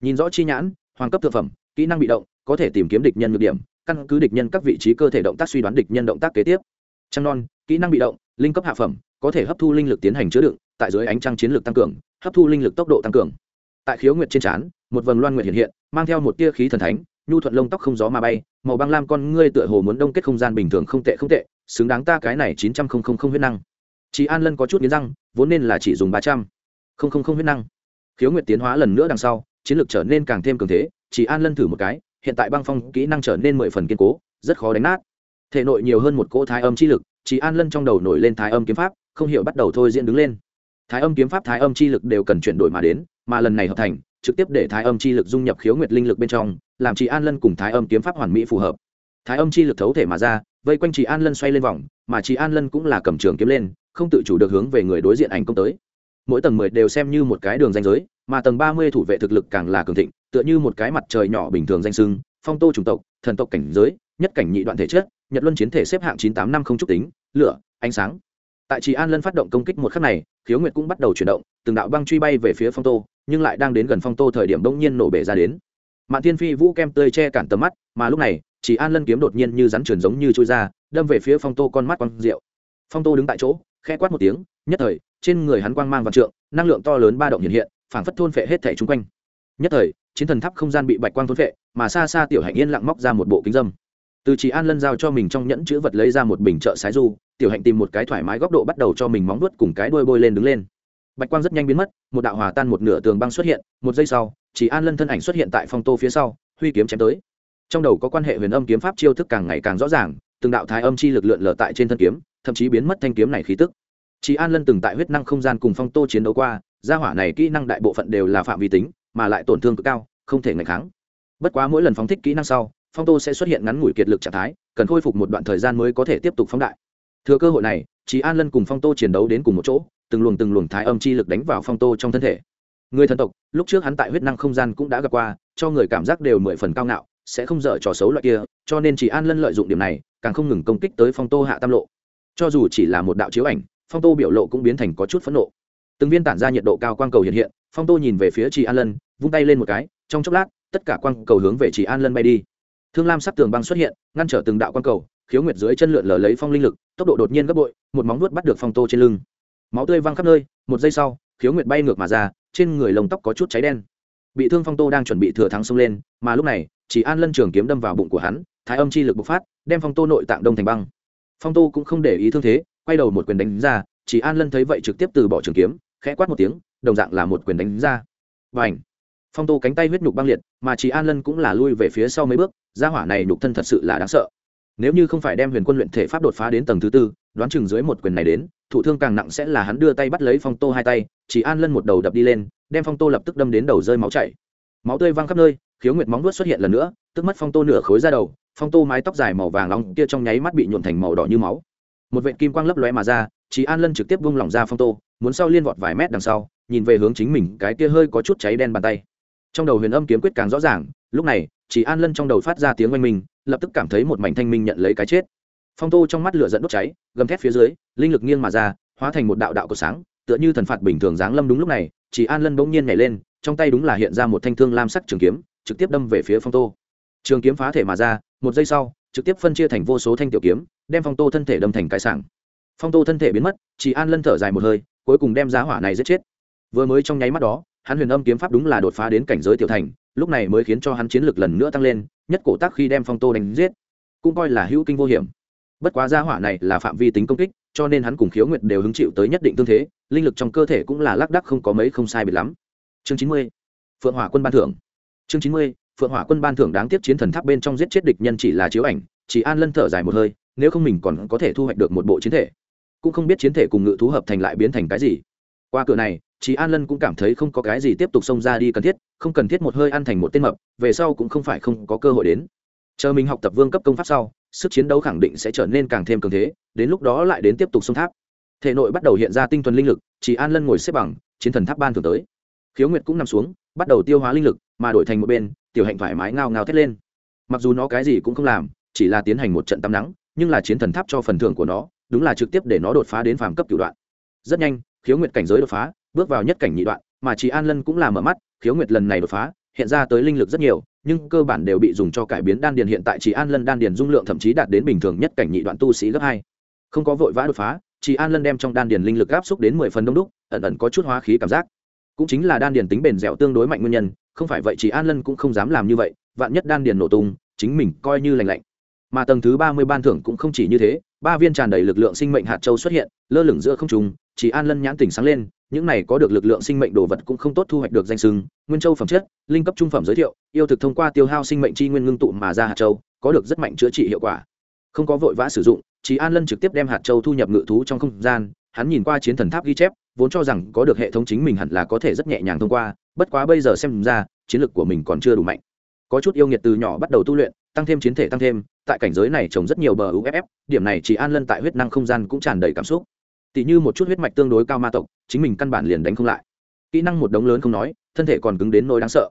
Nhìn rõ chi nhãn, hoàng cấp thượng phẩm, kỹ năng bị động, có thể tìm kiếm địch nhân nhược điểm, căn cứ địch nhân các vị trí cơ thể động tác suy đoán địch nhân động tác kế tiếp. Trăng non, kỹ năng bị động, linh cấp hạ phẩm, có thể hấp thu linh lực tiến hành chứa đựng, tại dưới ánh trăng chiến lược tăng cường, hấp thu linh lực tốc độ tăng cường. Tại khiếu nguyệt trên trán một vầng loan nguyệt hiện hiện, mang theo một tia khí thần thánh, nhu thuận lông tóc không gió mà bay, màu băng lam con ngươi tựa hồ muốn đông kết không gian bình thường không tệ không tệ, xứng đáng ta cái này chín trăm không không không huyết năng. Chị an lân có chút nghiến răng, vốn nên là chỉ dùng ba trăm không không không huyết năng. Khiếu nguyệt tiến hóa lần nữa đằng sau, chiến lược trở nên càng thêm cường thế, chỉ an lân thử một cái, hiện tại băng phong kỹ năng trở nên mười phần kiên cố, rất khó đánh nát. Thể nội nhiều hơn một cỗ thái âm chi lực chị an lân trong đầu nổi lên thái âm kiếm pháp, không hiểu bắt đầu thôi diễn đứng lên. Thái âm kiếm pháp, thái âm chi lực đều cần chuyển đổi mà đến, mà lần này hợp thành trực tiếp để thái âm chi lực dung nhập khiếu nguyệt linh lực bên trong, làm chị an lân cùng thái âm kiếm pháp hoàn mỹ phù hợp. Thái âm chi lực thấu thể mà ra, vây quanh chị an lân xoay lên vòng, mà chị an lân cũng là cầm trường kiếm lên, không tự chủ được hướng về người đối diện ảnh công tới. Mỗi tầng mười đều xem như một cái đường danh giới, mà tầng ba mươi thủ vệ thực lực càng là cường thịnh, tựa như một cái mặt trời nhỏ bình thường danh sưng, phong tô chủng tộc, thần tộc cảnh giới, nhất cảnh nhị đoạn thể chất, nhật luân chiến thể xếp hạng chín tám năm không trúc tính, lửa, ánh sáng tại chị an lân phát động công kích một khắc này, khiếu nguyệt cũng bắt đầu chuyển động, từng đạo băng truy bay về phía phong tô, nhưng lại đang đến gần phong tô thời điểm đông nhiên nổ bể ra đến. Mạn thiên phi vũ kem tươi che cản tầm mắt, mà lúc này chị an lân kiếm đột nhiên như rắn truyền giống như trôi ra, đâm về phía phong tô con mắt quang rượu phong tô đứng tại chỗ khe quát một tiếng, nhất thời, trên người hắn quang mang vạn trượng, năng lượng to lớn ba động hiện hiện, phảng phất thôn phệ hết thẻ chung quanh. Nhất thời, chiến thần tháp không gian bị bạch quang thôn phệ, mà xa xa tiểu hạnh yên lặng móc ra một bộ kính dâm từ chị an lân giao cho mình trong nhẫn chữ vật lấy ra một bình trợ sái du, tiểu hạnh tìm một cái thoải mái góc độ bắt đầu cho mình móng nuốt cùng cái đuôi bôi lên đứng lên. Bạch quang rất nhanh biến mất, một đạo hòa tan một nửa tường băng xuất hiện, một giây sau chị an lân thân ảnh xuất hiện tại phong tô phía sau, huy kiếm chém tới. Trong đầu có quan hệ huyền âm kiếm pháp chiêu thức càng ngày càng rõ ràng, từng đạo thái âm chi lực lượn lờ tại trên thân kiếm, thậm chí biến mất thanh kiếm này khí tức. Chị an lân từng tại huyết năng không gian cùng phong tô chiến đấu qua, gia hỏa này kỹ năng đại bộ phận đều là phạm vi tính, mà lại tổn thương cực cao, không thể ngày kháng. Bất quá mỗi lần phóng thích kỹ năng sau phong tô sẽ xuất hiện ngắn ngủi kiệt lực trạng thái, cần khôi phục một đoạn thời gian mới có thể tiếp tục phóng đại. Thừa cơ hội này chị an lân cùng phong tô chiến đấu đến cùng một chỗ, từng luồng từng luồng thái âm chi lực đánh vào phong tô trong thân thể. Người thần tộc, lúc trước hắn tại huyết năng không gian cũng đã gặp qua, cho người cảm giác đều mười phần cao ngạo, sẽ không dở trò xấu loại kia, cho nên chị an lân lợi dụng điểm này, càng không ngừng công kích tới phong tô hạ tam lộ. Cho dù chỉ là một đạo chiếu ảnh, phong tô biểu lộ cũng biến thành có chút phẫn nộ. Từng viên tản ra nhiệt độ cao quang cầu hiện hiện, phong tô nhìn về phía chị an lân, vung tay lên một cái, trong chốc lát, tất cả quang cầu hướng về chị an lân bay đi thương lam sắc tường băng xuất hiện, ngăn trở từng đạo quan cầu, khiếu nguyệt dưới chân lượn lờ lấy phong linh lực, tốc độ đột nhiên gấp bội, một móng nuốt bắt được phong tô trên lưng. Máu tươi văng khắp nơi, một giây sau, khiếu nguyệt bay ngược mà ra, trên người lồng tóc có chút cháy đen. Bị thương phong tô đang chuẩn bị thừa thắng xông lên, mà lúc này, chỉ an lân trường kiếm đâm vào bụng của hắn, thái âm chi lực bộc phát, đem phong tô nội tạng đông thành băng. Phong tô cũng không để ý thương thế, quay đầu một quyền đánh ra, chỉ an lân thấy vậy trực tiếp từ bỏ trường kiếm, khẽ quát một tiếng, đồng dạng là một quyền đánh ra. Và ảnh phong tô cánh tay huyết nhục băng liệt, mà chỉ an lân cũng là lui về phía sau mấy bước gia hỏa này nhục thân thật sự là đáng sợ. Nếu như không phải đem huyền quân luyện thể pháp đột phá đến tầng thứ tư, đoán chừng dưới một quyền này đến, thụ thương càng nặng sẽ là hắn đưa tay bắt lấy phong tô hai tay, chỉ an lân một đầu đập đi lên, đem phong tô lập tức đâm đến đầu rơi máu chảy. Máu tươi văng khắp nơi, khiếu nguyệt móng vuốt xuất hiện lần nữa, tức mất phong tô nửa khối ra đầu, phong tô mái tóc dài màu vàng long kia trong nháy mắt bị nhuộn thành màu đỏ như máu. Một vệ kim quang lấp lóe mà ra, chỉ an lân trực tiếp bung lỏng ra phong tô, muốn sau liên vọt vài mét đằng sau, nhìn về hướng chính mình, cái kia hơi có chút cháy đen bàn tay trong đầu huyền âm kiếm quyết càng rõ ràng, lúc này, chỉ an lân trong đầu phát ra tiếng oanh minh, lập tức cảm thấy một mảnh thanh minh nhận lấy cái chết. Phong tô trong mắt lửa dẫn đốt cháy, gầm thét phía dưới, linh lực nghiêng mà ra, hóa thành một đạo đạo của sáng, tựa như thần phạt bình thường giáng lâm đúng lúc này, chỉ an lân bỗng nhiên nhảy lên, trong tay đúng là hiện ra một thanh thương lam sắc trường kiếm, trực tiếp đâm về phía phong tô. Trường kiếm phá thể mà ra, một giây sau, trực tiếp phân chia thành vô số thanh tiểu kiếm, đem phong tô thân thể đâm thành cái sảng. Phong tô thân thể biến mất, chỉ an lân thở dài một hơi, cuối cùng đem giá hỏa này giết chết. Vừa mới trong nháy mắt đó hắn huyền âm kiếm pháp đúng là đột phá đến cảnh giới tiểu thành, lúc này mới khiến cho hắn chiến lực lần nữa tăng lên, nhất cổ tác khi đem phong tô đánh giết, cũng coi là hữu kinh vô hiểm. Bất quá gia hỏa này là phạm vi tính công kích, cho nên hắn cùng khiếu nguyệt đều hứng chịu tới nhất định tương thế, linh lực trong cơ thể cũng là lác đắc không có mấy không sai biệt lắm. Chương chín mươi, phượng hỏa quân ban thưởng. Chương chín mươi, phượng hỏa quân ban thưởng đáng tiếc chiến thần tháp bên trong giết chết địch nhân chỉ là chiếu ảnh, chỉ an lân thở dài một hơi, nếu không mình còn có thể thu hoạch được một bộ chiến thể. Cũng không biết chiến thể cùng ngự thú hợp thành lại biến thành cái gì. Qua cửa này chị an lân cũng cảm thấy không có cái gì tiếp tục xông ra đi cần thiết, không cần thiết một hơi ăn thành một tên mập, về sau cũng không phải không có cơ hội đến. Chờ mình học tập vương cấp công pháp sau, sức chiến đấu khẳng định sẽ trở nên càng thêm cường thế, đến lúc đó lại đến tiếp tục xông tháp. Thể nội bắt đầu hiện ra tinh thuần linh lực chị an lân ngồi xếp bằng, chiến thần tháp ban thường tới. Khiếu nguyệt cũng nằm xuống, bắt đầu tiêu hóa linh lực, mà đổi thành một bên, tiểu hạnh thoải mái ngao ngao thét lên. Mặc dù nó cái gì cũng không làm, chỉ là tiến hành một trận tắm nắng, nhưng là chiến thần tháp cho phần thưởng của nó, đúng là trực tiếp để nó đột phá đến phàm cấp cửu đoạn. Rất nhanh, khiếu nguyệt cảnh giới đột phá bước vào nhất cảnh nhị đoạn, mà chị an lân cũng là mở mắt, khiếu nguyệt lần này đột phá, hiện ra tới linh lực rất nhiều, nhưng cơ bản đều bị dùng cho cải biến đan điền hiện tại chị an lân đan điền dung lượng thậm chí đạt đến bình thường nhất cảnh nhị đoạn tu sĩ gấp hai. Không có vội vã đột phá chị an lân đem trong đan điền linh lực áp xúc đến mười phần đông đúc, ẩn ẩn có chút hóa khí cảm giác. Cũng chính là đan điền tính bền dẻo tương đối mạnh nguyên nhân, không phải vậy chị an lân cũng không dám làm như vậy, vạn nhất đan điền nổ tung, chính mình coi như lành lạnh. Mà tầng thứ ba mươi ban thưởng cũng không chỉ như thế, ba viên tràn đầy lực lượng sinh mệnh hạt châu xuất hiện, lơ lửng giữa không trùng chỉ an lân nhãn tỉnh sáng lên những này có được lực lượng sinh mệnh đồ vật cũng không tốt thu hoạch được danh sưng, nguyên châu phẩm chất, linh cấp trung phẩm giới thiệu, yêu thực thông qua tiêu hao sinh mệnh chi nguyên ngưng tụ mà ra hạt châu, có được rất mạnh chữa trị hiệu quả. Không có vội vã sử dụng chị an lân trực tiếp đem hạt châu thu nhập ngự thú trong không gian, hắn nhìn qua chiến thần tháp ghi chép, vốn cho rằng có được hệ thống chính mình hẳn là có thể rất nhẹ nhàng thông qua, bất quá bây giờ xem ra, chiến lược của mình còn chưa đủ mạnh. Có chút yêu nghiệt từ nhỏ bắt đầu tu luyện, tăng thêm chiến thể tăng thêm, tại cảnh giới này trồng rất nhiều bờ uff điểm này chỉ an lân tại huyết năng không gian cũng tràn đầy cảm xúc tỉ như một chút huyết mạch tương đối cao ma tộc, chính mình căn bản liền đánh không lại. Kỹ năng một đống lớn không nói, thân thể còn cứng đến nỗi đáng sợ.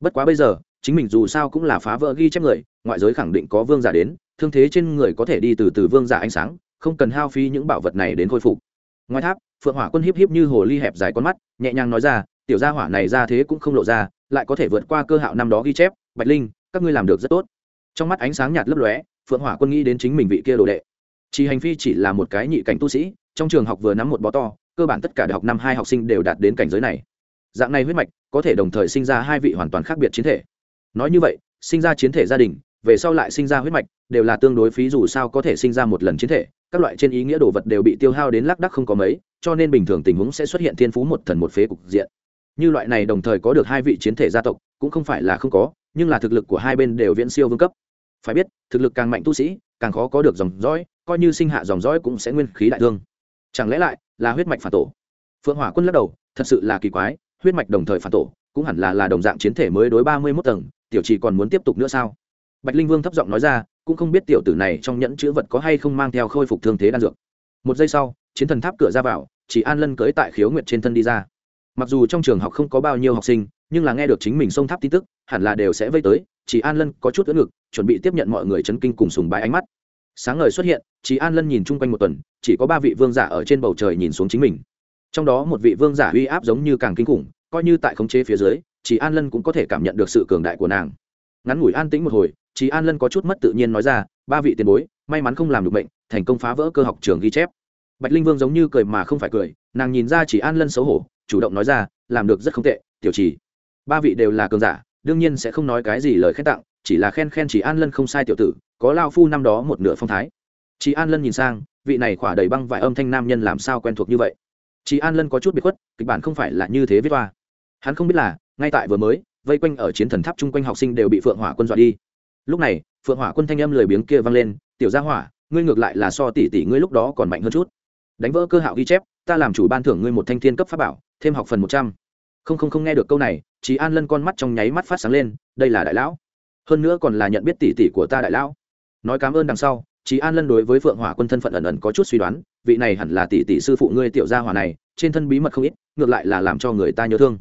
Bất quá bây giờ, chính mình dù sao cũng là phá vỡ ghi chép người, ngoại giới khẳng định có vương giả đến, thương thế trên người có thể đi từ từ vương giả ánh sáng, không cần hao phí những bảo vật này đến khôi phục. Ngoài tháp, phượng hỏa quân hiếp hiếp như hồ ly hẹp dài con mắt, nhẹ nhàng nói ra, tiểu gia hỏa này ra thế cũng không lộ ra, lại có thể vượt qua cơ hạo năm đó ghi chép, bạch linh, các ngươi làm được rất tốt. Trong mắt ánh sáng nhạt lấp lóe, phượng hỏa quân nghĩ đến chính mình vị kia đồ đệ. Chỉ hành phi chỉ là một cái nhị cảnh tu sĩ trong trường học vừa nắm một bó to, cơ bản tất cả đại học năm hai học sinh đều đạt đến cảnh giới này. Dạng này huyết mạch có thể đồng thời sinh ra hai vị hoàn toàn khác biệt chiến thể. Nói như vậy, sinh ra chiến thể gia đình, về sau lại sinh ra huyết mạch, đều là tương đối phí dù sao có thể sinh ra một lần chiến thể, các loại trên ý nghĩa đồ vật đều bị tiêu hao đến lác đắc không có mấy, cho nên bình thường tình huống sẽ xuất hiện thiên phú một thần một phế cục diện. Như loại này đồng thời có được hai vị chiến thể gia tộc, cũng không phải là không có, nhưng là thực lực của hai bên đều viễn siêu vương cấp. Phải biết, thực lực càng mạnh tu sĩ, càng khó có được dòng dõi, coi như sinh hạ dòng dõi cũng sẽ nguyên khí đại thương chẳng lẽ lại là huyết mạch phản tổ? Phượng hỏa quân lắc đầu, thật sự là kỳ quái, huyết mạch đồng thời phản tổ, cũng hẳn là là đồng dạng chiến thể mới đối ba mươi mốt tầng, tiểu trì còn muốn tiếp tục nữa sao? Bạch linh vương thấp giọng nói ra, cũng không biết tiểu tử này trong nhẫn chữ vật có hay không mang theo khôi phục thương thế đan dược. Một giây sau, chiến thần tháp cửa ra vào, chỉ an lân cưới tại khiếu nguyện trên thân đi ra. Mặc dù trong trường học không có bao nhiêu học sinh, nhưng là nghe được chính mình xông tháp tin tức, hẳn là đều sẽ vây tới, chỉ an lân có chút ưỡn ngực, chuẩn bị tiếp nhận mọi người chấn kinh cùng sùng bái ánh mắt sáng ngời xuất hiện chỉ an lân nhìn chung quanh một tuần, chỉ có ba vị vương giả ở trên bầu trời nhìn xuống chính mình. Trong đó một vị vương giả uy áp giống như càng kinh khủng, coi như tại khống chế phía dưới chỉ an lân cũng có thể cảm nhận được sự cường đại của nàng. Ngắn ngủi an tĩnh một hồi chỉ an lân có chút mất tự nhiên nói ra, ba vị tiền bối, may mắn không làm được bệnh, thành công phá vỡ cơ học trường ghi chép. Bạch linh vương giống như cười mà không phải cười, nàng nhìn ra chỉ an lân xấu hổ, chủ động nói ra, làm được rất không tệ, tiểu trì. Ba vị đều là cường giả, đương nhiên sẽ không nói cái gì lời khen tặng, chỉ là khen khen chỉ an lân không sai tiểu tử có lao phu năm đó một nửa phong thái. Chị an lân nhìn sang, vị này khỏa đầy băng vải âm thanh nam nhân làm sao quen thuộc như vậy? Chị an lân có chút bị khuất, kịch bản không phải là như thế viết toa hắn không biết là, ngay tại vừa mới, vây quanh ở chiến thần tháp chung quanh học sinh đều bị phượng hỏa quân dọa đi. Lúc này, phượng hỏa quân thanh âm lười biếng kia vang lên, tiểu gia hỏa, ngươi ngược lại là so tỷ tỷ ngươi lúc đó còn mạnh hơn chút. Đánh vỡ cơ hạo ghi chép, ta làm chủ ban thưởng ngươi một thanh thiên cấp pháp bảo, thêm học phần một trăm. Không không không nghe được câu này chị an lân con mắt trong nháy mắt phát sáng lên, đây là đại lão. Hơn nữa còn là nhận biết tỷ tỷ của ta đại lão nói cảm ơn đằng sau chị an lân đối với phượng hỏa quân thân phận ẩn ẩn có chút suy đoán, vị này hẳn là tỷ tỷ sư phụ ngươi tiểu gia hỏa này, trên thân bí mật không ít, ngược lại là làm cho người ta nhớ thương.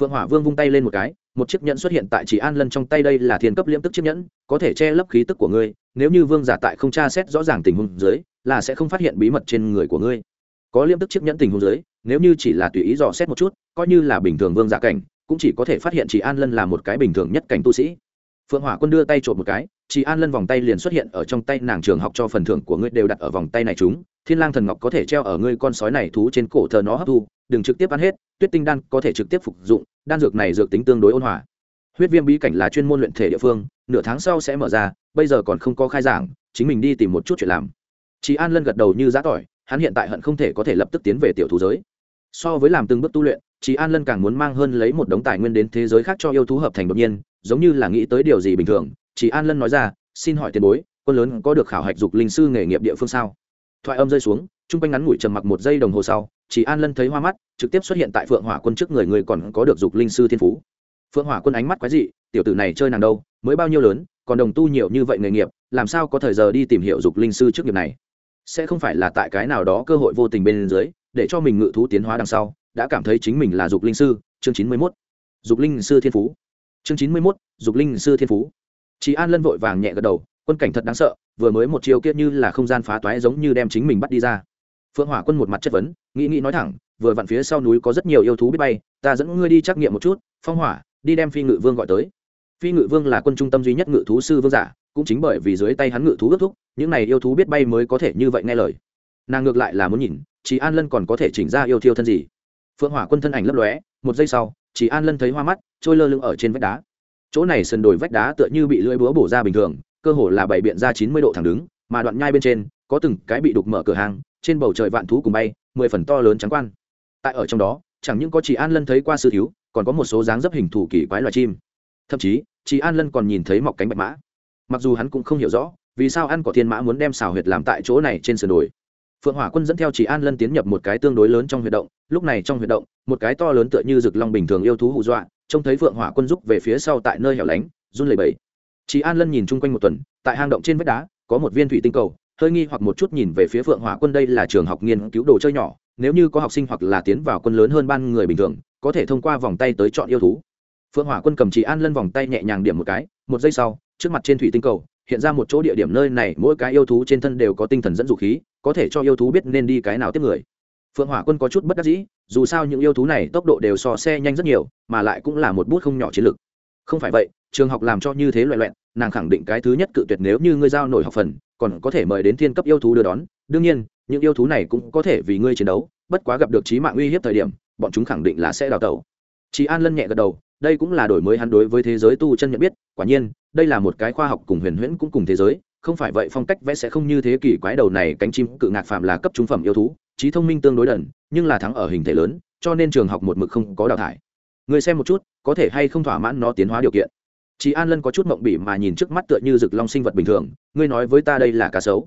Phượng hỏa vương vung tay lên một cái, một chiếc nhẫn xuất hiện tại chị an lân trong tay đây là thiên cấp liễm tức chiếc nhẫn, có thể che lấp khí tức của ngươi, nếu như vương giả tại không tra xét rõ ràng tình huống dưới, là sẽ không phát hiện bí mật trên người của ngươi. Có liễm tức chiếc nhẫn tình huống dưới, nếu như chỉ là tùy ý dò xét một chút, coi như là bình thường vương giả cảnh, cũng chỉ có thể phát hiện chị an lân là một cái bình thường nhất cảnh tu sĩ phượng hỏa quân đưa tay trộm một cái chị an lân vòng tay liền xuất hiện ở trong tay nàng trường học cho phần thưởng của ngươi đều đặt ở vòng tay này chúng. Thiên lang thần ngọc có thể treo ở ngươi con sói này thú trên cổ thờ nó hấp thu, đừng trực tiếp ăn hết, tuyết tinh đan có thể trực tiếp phục dụng, đan dược này dược tính tương đối ôn hòa. Huyết viêm bí cảnh là chuyên môn luyện thể địa phương, nửa tháng sau sẽ mở ra, bây giờ còn không có khai giảng, chính mình đi tìm một chút chuyện làm. Chị an lân gật đầu như giã tỏi, hắn hiện tại hận không thể có thể lập tức tiến về tiểu thú giới. So với làm từng bước tu luyện chị an lân càng muốn mang hơn lấy một đống tài nguyên đến thế giới khác cho yêu thú hợp thành đột nhiên giống như là nghĩ tới điều gì bình thường. Chỉ an lân nói ra, xin hỏi tiền bối, quân lớn có được khảo hạch dục linh sư nghề nghiệp địa phương sao? Thoại âm rơi xuống t r u n g quanh ngắn ngủi trầm mặc một giây đồng hồ sau, chỉ an lân thấy hoa mắt, trực tiếp xuất hiện tại phượng hỏa quân trước người người còn có được dục linh sư thiên phú. Phượng hỏa quân ánh mắt quái dị, tiểu tử này chơi nàng đâu, mới bao nhiêu lớn, còn đồng tu nhiều như vậy nghề nghiệp, làm sao có thời giờ đi tìm hiểu dục linh sư trước nghiệp này? Sẽ không phải là tại cái nào đó cơ hội vô tình bên dưới, để cho mình ngự thú tiến hóa đằng sau, đã cảm thấy chính mình là dục linh sư. Chương chín mươi mốt. Dục linh sư thiên phú chương chín mươi mốt, dục linh sư thiên phú. Chị an lân vội vàng nhẹ gật đầu, quân cảnh thật đáng sợ, vừa mới một chiều kiết như là không gian phá toái giống như đem chính mình bắt đi ra. Phượng hỏa quân một mặt chất vấn, nghĩ nghĩ nói thẳng, vừa vặn phía sau núi có rất nhiều yêu thú biết bay, ta dẫn ngươi đi trắc nghiệm một chút, phong hỏa, đi đem phi ngự vương gọi tới. Phi ngự vương là quân trung tâm duy nhất ngự thú sư vương giả, cũng chính bởi vì dưới tay hắn ngự thú ước thúc, những này yêu thú biết bay mới có thể như vậy nghe lời. Nàng ngược lại là muốn nhìn chị an lân còn có thể chỉnh ra yêu thiêu thân gì. Phượng hỏa quân thân ảnh lấp lóe, một giây sau chị an lân thấy hoa mắt, trôi lơ lưng ở trên vách đá. Chỗ này sườn đồi vách đá tựa như bị lưỡi búa bổ ra bình thường, cơ hồ là bảy biện ra chín mươi độ thẳng đứng, mà đoạn nhai bên trên, có từng cái bị đục mở cửa hàng, trên bầu trời vạn thú cùng bay, mười phần to lớn trắng quan. Tại ở trong đó, chẳng những có chị an lân thấy qua sư thiếu, còn có một số dáng dấp hình thủ kỳ quái loài chim. Thậm chí chị an lân còn nhìn thấy mọc cánh bạch mã. Mặc dù hắn cũng không hiểu rõ, vì sao ăn cỏ thiên mã muốn đem xào huyệt làm tại chỗ này trên sườn đồi phượng hỏa quân dẫn theo chỉ an lân tiến nhập một cái tương đối lớn trong huy động. Lúc này trong huy động, một cái to lớn tựa như rực long bình thường yêu thú hù dọa, trông thấy phượng hỏa quân rúc về phía sau tại nơi hẻo lánh, run lẩy bẩy. Chỉ an lân nhìn chung quanh một tuần, tại hang động trên vách đá, có một viên thủy tinh cầu, hơi nghi hoặc một chút nhìn về phía phượng hỏa quân đây là trường học nghiên cứu đồ chơi nhỏ, nếu như có học sinh hoặc là tiến vào quân lớn hơn ban người bình thường, có thể thông qua vòng tay tới chọn yêu thú. Phượng hỏa quân cầm chỉ an lân vòng tay nhẹ nhàng điểm một cái, một giây sau, trước mặt trên thủy tinh cầu hiện ra một chỗ địa điểm nơi này, mỗi cái yêu thú trên thân đều có tinh thần dẫn dụ khí, có thể cho yêu thú biết nên đi cái nào tiếp người. Phượng hỏa quân có chút bất đắc dĩ, dù sao những yêu thú này tốc độ đều so xe nhanh rất nhiều, mà lại cũng là một bút không nhỏ chiến lược không phải vậy, trường học làm cho như thế loại loẹn nàng khẳng định cái thứ nhất cự tuyệt nếu như ngươi giao nổi học phần, còn có thể mời đến thiên cấp yêu thú đưa đón. Đương nhiên, những yêu thú này cũng có thể vì ngươi chiến đấu, bất quá gặp được trí mạng uy hiếp thời điểm, bọn chúng khẳng định là sẽ đào tẩu. Chị an lân nhẹ gật đầu đây cũng là đổi mới hắn đối với thế giới tu chân nhận biết, quả nhiên, đây là một cái khoa học cùng huyền huyễn cũng cùng thế giới, không phải vậy phong cách vẽ sẽ không như thế kỷ quái đầu này, cánh chim cự ngạc phạm là cấp trung phẩm yêu thú, trí thông minh tương đối đần nhưng là thắng ở hình thể lớn, cho nên trường học một mực không có đào thải. Người xem một chút, có thể hay không thỏa mãn nó tiến hóa điều kiện. Chị an lân có chút mộng bỉ mà nhìn trước mắt tựa như rực long sinh vật bình thường, ngươi nói với ta đây là cá sấu.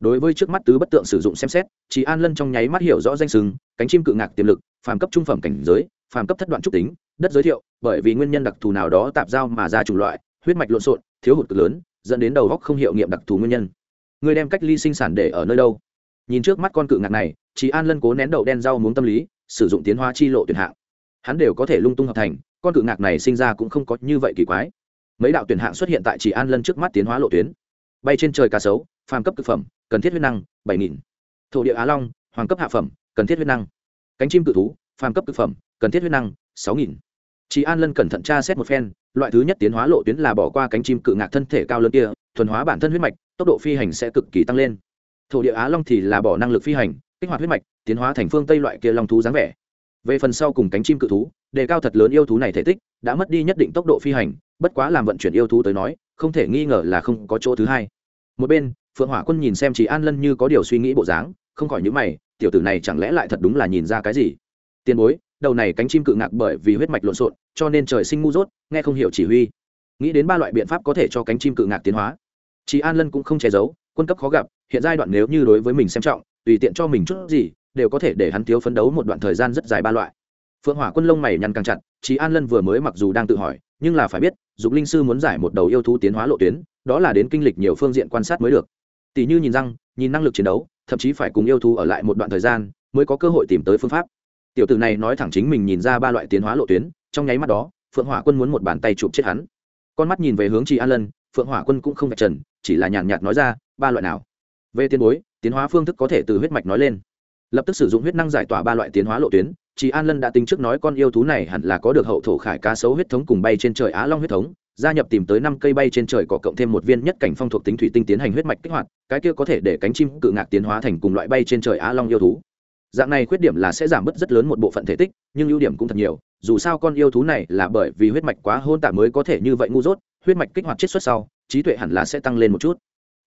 Đối với trước mắt tứ bất tượng sử dụng xem xét, chị an lân trong nháy mắt hiểu rõ danh sừng cánh chim cự ngạc tiềm lực, phàm cấp trung phẩm cảnh giới phàm cấp thất đoạn trúc tính, đất giới thiệu, bởi vì nguyên nhân đặc thù nào đó tạp giao mà ra chủng loại, huyết mạch lộn xộn, thiếu hụt cực lớn, dẫn đến đầu góc không hiệu nghiệm đặc thù nguyên nhân. Người đem cách ly sinh sản để ở nơi đâu? Nhìn trước mắt con cự ngạc này chị an lân cố nén đậu đen rau muống tâm lý, sử dụng tiến hóa chi lộ tuyển hạng. Hắn đều có thể lung tung hợp thành, con cự ngạc này sinh ra cũng không có như vậy kỳ quái. Mấy đạo tuyển hạng xuất hiện tại chị an lân trước mắt tiến hóa lộ tuyến. Bay trên trời cá sấu, phàm cấp thực phẩm, cần thiết huyết năng, bảy nghìn. Thổ địa á long, hoàng cấp hạ phẩm, cần thiết huyết năng. Cánh chim cự thú, phàm cấp thực phẩm cần thiết huyết năng, sáu nghìn. Chị an lân cẩn thận tra xét một phen, loại thứ nhất tiến hóa lộ tuyến là bỏ qua cánh chim cự ngạc thân thể cao lớn kia, thuần hóa bản thân huyết mạch, tốc độ phi hành sẽ cực kỳ tăng lên. Thổ địa á long thì là bỏ năng lực phi hành, kích hoạt huyết mạch, tiến hóa thành phương tây loại kia long thú dáng vẻ. Về phần sau cùng cánh chim cự thú, đề cao thật lớn yêu thú này thể tích, đã mất đi nhất định tốc độ phi hành, bất quá làm vận chuyển yêu thú tới nói, không thể nghi ngờ là không có chỗ thứ hai. Một bên, phượng hỏa quân nhìn xem chị an lân như có điều suy nghĩ bộ dáng, không khỏi những mày, tiểu tử này chẳng lẽ lại thật đúng là nhìn ra cái gì? Tiền bối đầu này cánh chim cự ngạc bởi vì huyết mạch lộn xộn, cho nên trời sinh ngu dốt, nghe không hiểu chỉ huy. Nghĩ đến ba loại biện pháp có thể cho cánh chim cự ngạc tiến hóa. Chị an lân cũng không che giấu, quân cấp khó gặp, hiện giai đoạn nếu như đối với mình xem trọng, tùy tiện cho mình chút gì, đều có thể để hắn thiếu phấn đấu một đoạn thời gian rất dài ba loại. Phượng hỏa quân lông mày nhăn càng chặt chị an lân vừa mới mặc dù đang tự hỏi, nhưng là phải biết, dục linh sư muốn giải một đầu yêu thú tiến hóa lộ tuyến, đó là đến kinh lịch nhiều phương diện quan sát mới được. Tỷ như nhìn răng, nhìn năng lực chiến đấu, thậm chí phải cùng yêu thú ở lại một đoạn thời gian, mới có cơ hội tìm tới phương pháp tiểu tử này nói thẳng chính mình nhìn ra ba loại tiến hóa lộ tuyến, trong nháy mắt đó, phượng hỏa quân muốn một bàn tay chụp chết hắn. Con mắt nhìn về hướng chị an lân, phượng hỏa quân cũng không vạch trần, chỉ là nhàn nhạt nói ra, ba loại nào? Về tiền bối, tiến hóa phương thức có thể từ huyết mạch nói lên. Lập tức sử dụng huyết năng giải tỏa ba loại tiến hóa lộ tuyến chị an lân đã tính trước nói con yêu thú này hẳn là có được hậu thổ khải cá sấu huyết thống cùng bay trên trời á long huyết thống, gia nhập tìm tới năm cây bay trên trời có cộng thêm một viên nhất cảnh phong thuộc tính thủy tinh tiến hành huyết mạch kích hoạt, cái kia có thể để cánh chim cự ngạc tiến hóa thành cùng loại bay trên trời á long yêu thú dạng này khuyết điểm là sẽ giảm bớt rất lớn một bộ phận thể tích, nhưng ưu điểm cũng thật nhiều. Dù sao con yêu thú này là bởi vì huyết mạch quá hôn tạp mới có thể như vậy ngu dốt, huyết mạch kích hoạt chiết xuất sau, trí tuệ hẳn là sẽ tăng lên một chút.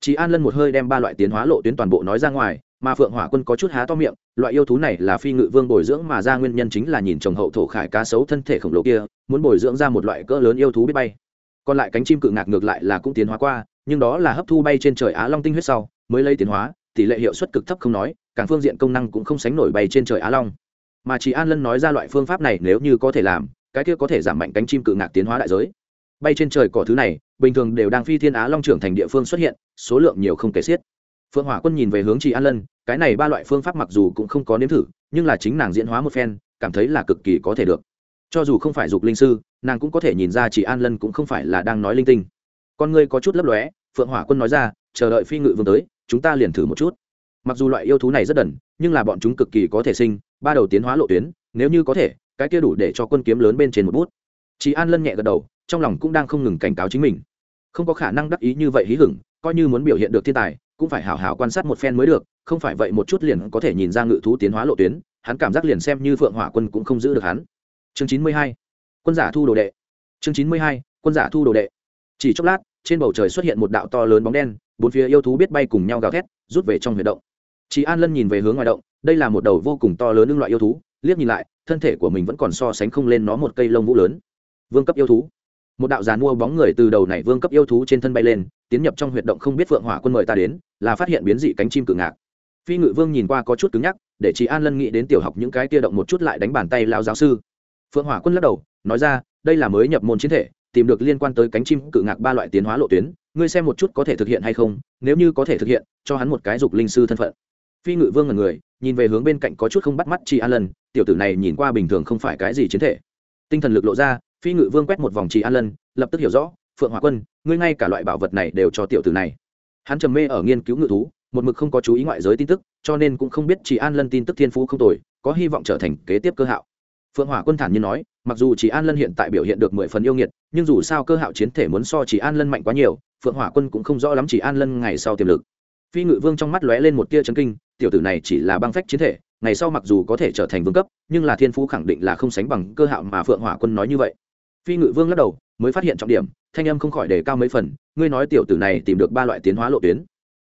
Chị an lân một hơi đem ba loại tiến hóa lộ tuyến toàn bộ nói ra ngoài, mà phượng hỏa quân có chút há to miệng, loại yêu thú này là phi ngự vương bồi dưỡng mà ra nguyên nhân chính là nhìn trồng hậu thổ khải cá sấu thân thể khổng lồ kia, muốn bồi dưỡng ra một loại cỡ lớn yêu thú biết bay. Còn lại cánh chim cự ngạc ngược lại là cũng tiến hóa qua, nhưng đó là hấp thu bay trên trời á long tinh huyết sau, mới lấy tiến hóa tỷ lệ hiệu suất cực thấp không nói, càng phương diện công năng cũng không sánh nổi bay trên trời á long. Mà chị an lân nói ra loại phương pháp này nếu như có thể làm, cái kia có thể giảm mạnh cánh chim cự ngạc tiến hóa đại giới. Bay trên trời cỏ thứ này, bình thường đều đang phi thiên á long trưởng thành địa phương xuất hiện, số lượng nhiều không kể xiết. Phượng hỏa quân nhìn về hướng chị an lân, cái này ba loại phương pháp mặc dù cũng không có nếm thử, nhưng là chính nàng diễn hóa một phen, cảm thấy là cực kỳ có thể được. Cho dù không phải dục linh sư, nàng cũng có thể nhìn ra chị an lân cũng không phải là đang nói linh tinh. Con ngươi có chút lấp lóe, phượng hỏa quân nói ra, chờ đợi phi ngự vương tới chúng ta liền thử một chút. Mặc dù loại yêu thú này rất đần, nhưng là bọn chúng cực kỳ có thể sinh, ba đầu tiến hóa lộ tuyến, nếu như có thể, cái kia đủ để cho quân kiếm lớn bên trên một bút. Chị an lân nhẹ gật đầu, trong lòng cũng đang không ngừng cảnh cáo chính mình. Không có khả năng đắc ý như vậy hí hửng, coi như muốn biểu hiện được thiên tài, cũng phải hào hào quan sát một phen mới được, không phải vậy một chút liền có thể nhìn ra ngự thú tiến hóa lộ tuyến, hắn cảm giác liền xem như phượng hỏa quân cũng không giữ được hắn. Chương chín mươi hai, quân giả thu đồ đệ. Chương chín mươi hai, quân giả thu đồ đệ. Chỉ chốc lát, trên bầu trời xuất hiện một đạo to lớn bóng đen bốn phía yêu thú biết bay cùng nhau gào thét, rút về trong huyệt động. Chị an lân nhìn về hướng ngoài động, đây là một đầu vô cùng to lớn ưng loại yêu thú, liếc nhìn lại, thân thể của mình vẫn còn so sánh không lên nó một cây lông vũ lớn. Vương cấp yêu thú. Một đạo giàn mua bóng người từ đầu này vương cấp yêu thú trên thân bay lên, tiến nhập trong huyệt động không biết phượng hỏa quân mời ta đến, là phát hiện biến dị cánh chim cự ngạc. Phi ngự vương nhìn qua có chút cứng nhắc, để chị an lân nghĩ đến tiểu học những cái kia động một chút lại đánh bàn tay lao giáo sư. Phượng hỏa quân lắc đầu, nói ra, đây là mới nhập môn chiến thể tìm được liên quan tới cánh chim cự ngạc ba loại tiến hóa lộ tuyến, ngươi xem một chút có thể thực hiện hay không, nếu như có thể thực hiện, cho hắn một cái dục linh sư thân phận. Phi ngự vương là người, nhìn về hướng bên cạnh có chút không bắt mắt chị an lân tiểu tử này nhìn qua bình thường không phải cái gì chiến thể. Tinh thần lực lộ ra, phi ngự vương quét một vòng chị an lân lập tức hiểu rõ, phượng hỏa quân, ngươi ngay cả loại bảo vật này đều cho tiểu tử này. Hắn trầm mê ở nghiên cứu ngự thú, một mực không có chú ý ngoại giới tin tức, cho nên cũng không biết chị an lân tin tức thiên phú không tồi, có hy vọng trở thành kế tiếp cơ hạo phượng hỏa quân thản nhiên nói, mặc dù Chỉ an lân hiện tại biểu hiện được mười phần yêu nghiệt, nhưng dù sao cơ hạo chiến thể muốn so Chỉ an lân mạnh quá nhiều, phượng hỏa quân cũng không rõ lắm Chỉ an lân ngày sau tiềm lực. Phi ngự vương trong mắt lóe lên một tia chấn kinh, tiểu tử này chỉ là băng phách chiến thể, ngày sau mặc dù có thể trở thành vương cấp, nhưng là thiên phú khẳng định là không sánh bằng cơ hạo mà phượng hỏa quân nói như vậy. Phi ngự vương lắc đầu, mới phát hiện trọng điểm, thanh âm không khỏi đề cao mấy phần, ngươi nói tiểu tử này tìm được ba loại tiến hóa lộ tuyến.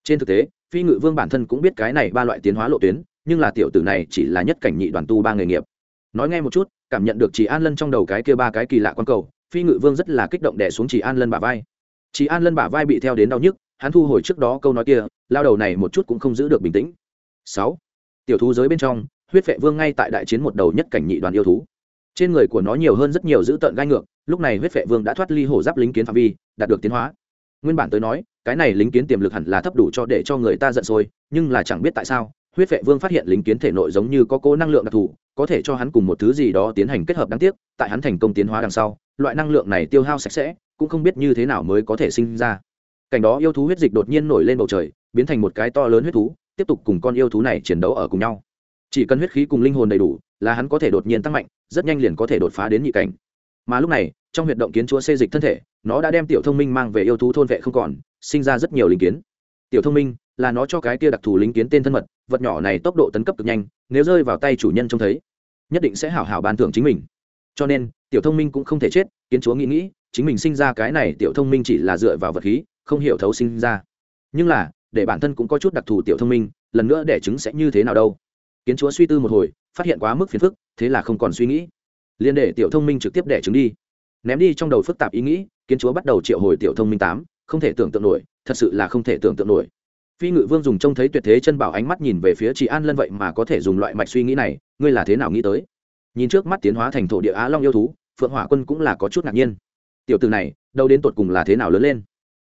Trên thực tế, phi ngự vương bản thân cũng biết cái này ba loại tiến hóa lộ tuyến, nhưng là tiểu tử này chỉ là nhất cảnh nhị đoàn tu ba nghề nghiệp nói nghe một chút, cảm nhận được chị an lân trong đầu cái kia ba cái kỳ lạ quan cầu, phi ngự vương rất là kích động đẻ xuống chị an lân bả vai. Chị an lân bả vai bị theo đến đau nhức, hắn thu hồi trước đó câu nói kia, lao đầu này một chút cũng không giữ được bình tĩnh. Sáu, tiểu thú giới bên trong, huyết vệ vương ngay tại đại chiến một đầu nhất cảnh nhị đoàn yêu thú. Trên người của nó nhiều hơn rất nhiều dữ tợn gai ngược, lúc này huyết vệ vương đã thoát ly hổ giáp lính kiến phạm vi, đạt được tiến hóa. Nguyên bản tới nói, cái này lính kiến tiềm lực hẳn là thấp đủ cho để cho người ta giận sôi nhưng là chẳng biết tại sao huyết vệ vương phát hiện lính kiến thể nội giống như có cố năng lượng đặc thù, có thể cho hắn cùng một thứ gì đó tiến hành kết hợp đáng tiếc, tại hắn thành công tiến hóa đằng sau, loại năng lượng này tiêu hao sạch sẽ, cũng không biết như thế nào mới có thể sinh ra. Cảnh đó yêu thú huyết dịch đột nhiên nổi lên bầu trời, biến thành một cái to lớn huyết thú, tiếp tục cùng con yêu thú này chiến đấu ở cùng nhau. Chỉ cần huyết khí cùng linh hồn đầy đủ, là hắn có thể đột nhiên tăng mạnh, rất nhanh liền có thể đột phá đến nhị cảnh. Mà lúc này, trong huyệt động kiến chúa xê dịch thân thể, nó đã đem tiểu thông minh mang về yêu thú thôn vệ không còn, sinh ra rất nhiều linh kiến. Tiểu thông minh là nó cho cái kia đặc thù lính kiến tên thân mật, vật nhỏ này tốc độ tấn cấp cực nhanh, nếu rơi vào tay chủ nhân trông thấy, nhất định sẽ hảo hảo ban thưởng chính mình. Cho nên, tiểu thông minh cũng không thể chết, kiến chúa nghĩ nghĩ, chính mình sinh ra cái này tiểu thông minh chỉ là dựa vào vật khí, không hiểu thấu sinh ra. Nhưng là, để bản thân cũng có chút đặc thù tiểu thông minh, lần nữa để chứng sẽ như thế nào đâu? Kiến chúa suy tư một hồi, phát hiện quá mức phiền phức, thế là không còn suy nghĩ. Liên để tiểu thông minh trực tiếp đẻ trứng đi. Ném đi trong đầu phức tạp ý nghĩ, kiến chúa bắt đầu triệu hồi tiểu thông minh tám, không thể tưởng tượng nổi, thật sự là không thể tưởng tượng nổi phi ngự vương dùng trông thấy tuyệt thế chân bảo ánh mắt nhìn về phía chị an lân vậy mà có thể dùng loại mạch suy nghĩ này, ngươi là thế nào nghĩ tới? Nhìn trước mắt tiến hóa thành thổ địa á long yêu thú, phượng hỏa quân cũng là có chút ngạc nhiên. Tiểu từ này đâu đến tột cùng là thế nào lớn lên?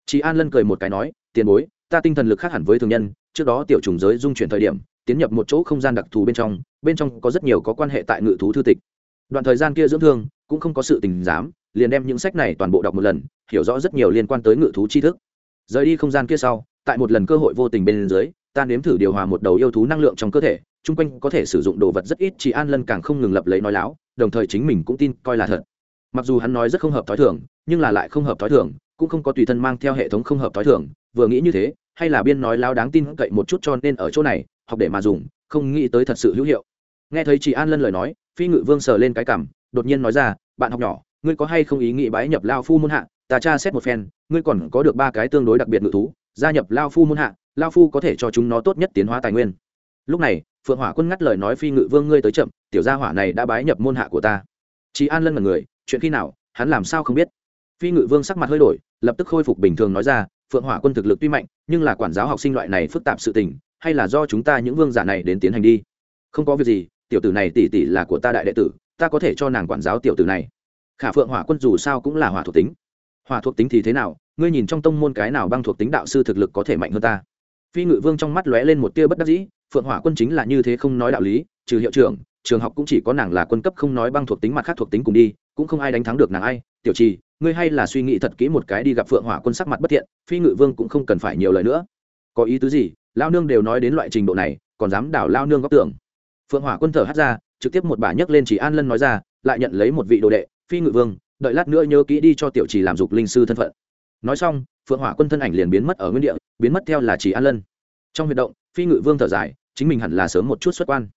Chị an lân cười một cái nói, tiền bối, ta tinh thần lực khác hẳn với thường nhân, trước đó tiểu trùng giới dung chuyển thời điểm, tiến nhập một chỗ không gian đặc thù bên trong bên trong có rất nhiều có quan hệ tại ngự thú thư tịch. Đoạn thời gian kia dưỡng thương, cũng không có sự tình dám, liền đem những sách này toàn bộ đọc một lần, hiểu rõ rất nhiều liên quan tới ngự thú tri thức. Rời đi không gian kia sau tại một lần cơ hội vô tình bên dưới, ta nếm thử điều hòa một đầu yêu thú năng lượng trong cơ thể, chung quanh có thể sử dụng đồ vật rất ít chỉ an lân càng không ngừng lập lấy nói láo, đồng thời chính mình cũng tin, coi là thật. Mặc dù hắn nói rất không hợp t h ó i thường, nhưng là lại không hợp t h ó i thường, cũng không có tùy thân mang theo hệ thống không hợp t h ó i thường, vừa nghĩ như thế, hay là biên nói láo đáng tin cậy một chút cho nên ở chỗ này, học để mà dùng, không nghĩ tới thật sự hữu hiệu. Nghe thấy chị an lân lời nói, phi ngự vương sờ lên cái cảm đột nhiên nói ra, bạn học nhỏ, ngươi có hay không ý nghĩ bái nhập lao phu môn hạ? Ta tra xét một phen, ngươi còn có được ba cái tương đối đặc biệt ngự thú gia nhập lao phu môn hạ, lao phu có thể cho chúng nó tốt nhất tiến hóa tài nguyên. Lúc này, phượng hỏa quân ngắt lời nói phi ngự vương ngươi tới chậm, tiểu gia hỏa này đã bái nhập môn hạ của ta. Chị an lân là người, chuyện khi nào, hắn làm sao không biết. Phi ngự vương sắc mặt hơi đổi, lập tức khôi phục bình thường nói ra, phượng hỏa quân thực lực tuy mạnh, nhưng là quản giáo học sinh loại này phức tạp sự tình, hay là do chúng ta những vương giả này đến tiến hành đi. Không có việc gì, tiểu tử này tỷ tỷ là của ta đại đệ tử, ta có thể cho nàng quản giáo tiểu tử này. Khả phượng hỏa quân dù sao cũng là hỏa thuộc tính. Hỏa thuộc tính thì thế nào ngươi nhìn trong tông môn cái nào băng thuộc tính đạo sư thực lực có thể mạnh hơn ta? Phi ngự vương trong mắt lóe lên một tia bất đắc dĩ, phượng hỏa quân chính là như thế không nói đạo lý, trừ hiệu trưởng, trường học cũng chỉ có nàng là quân cấp không nói băng thuộc tính mặt khác thuộc tính cùng đi, cũng không ai đánh thắng được nàng ai. Tiểu trì, ngươi hay là suy nghĩ thật kỹ một cái đi gặp phượng hỏa quân sắc mặt bất thiện, phi ngự vương cũng không cần phải nhiều lời nữa. Có ý tứ gì? Lao nương đều nói đến loại trình độ này, còn dám đảo lao nương góc tưởng. Phượng hỏa quân thở hát ra, trực tiếp một bà nhấc lên chỉ an lân nói ra, lại nhận lấy một vị đồ đệ. Phi ngự vương, đợi lát nữa nhớ kỹ đi cho tiểu trì làm dục linh sư thân phận nói xong, phượng hỏa quân thân ảnh liền biến mất ở nguyên địa, biến mất theo là chỉ an lân. Trong huyệt động, phi ngự vương thở dài, chính mình hẳn là sớm một chút xuất quan.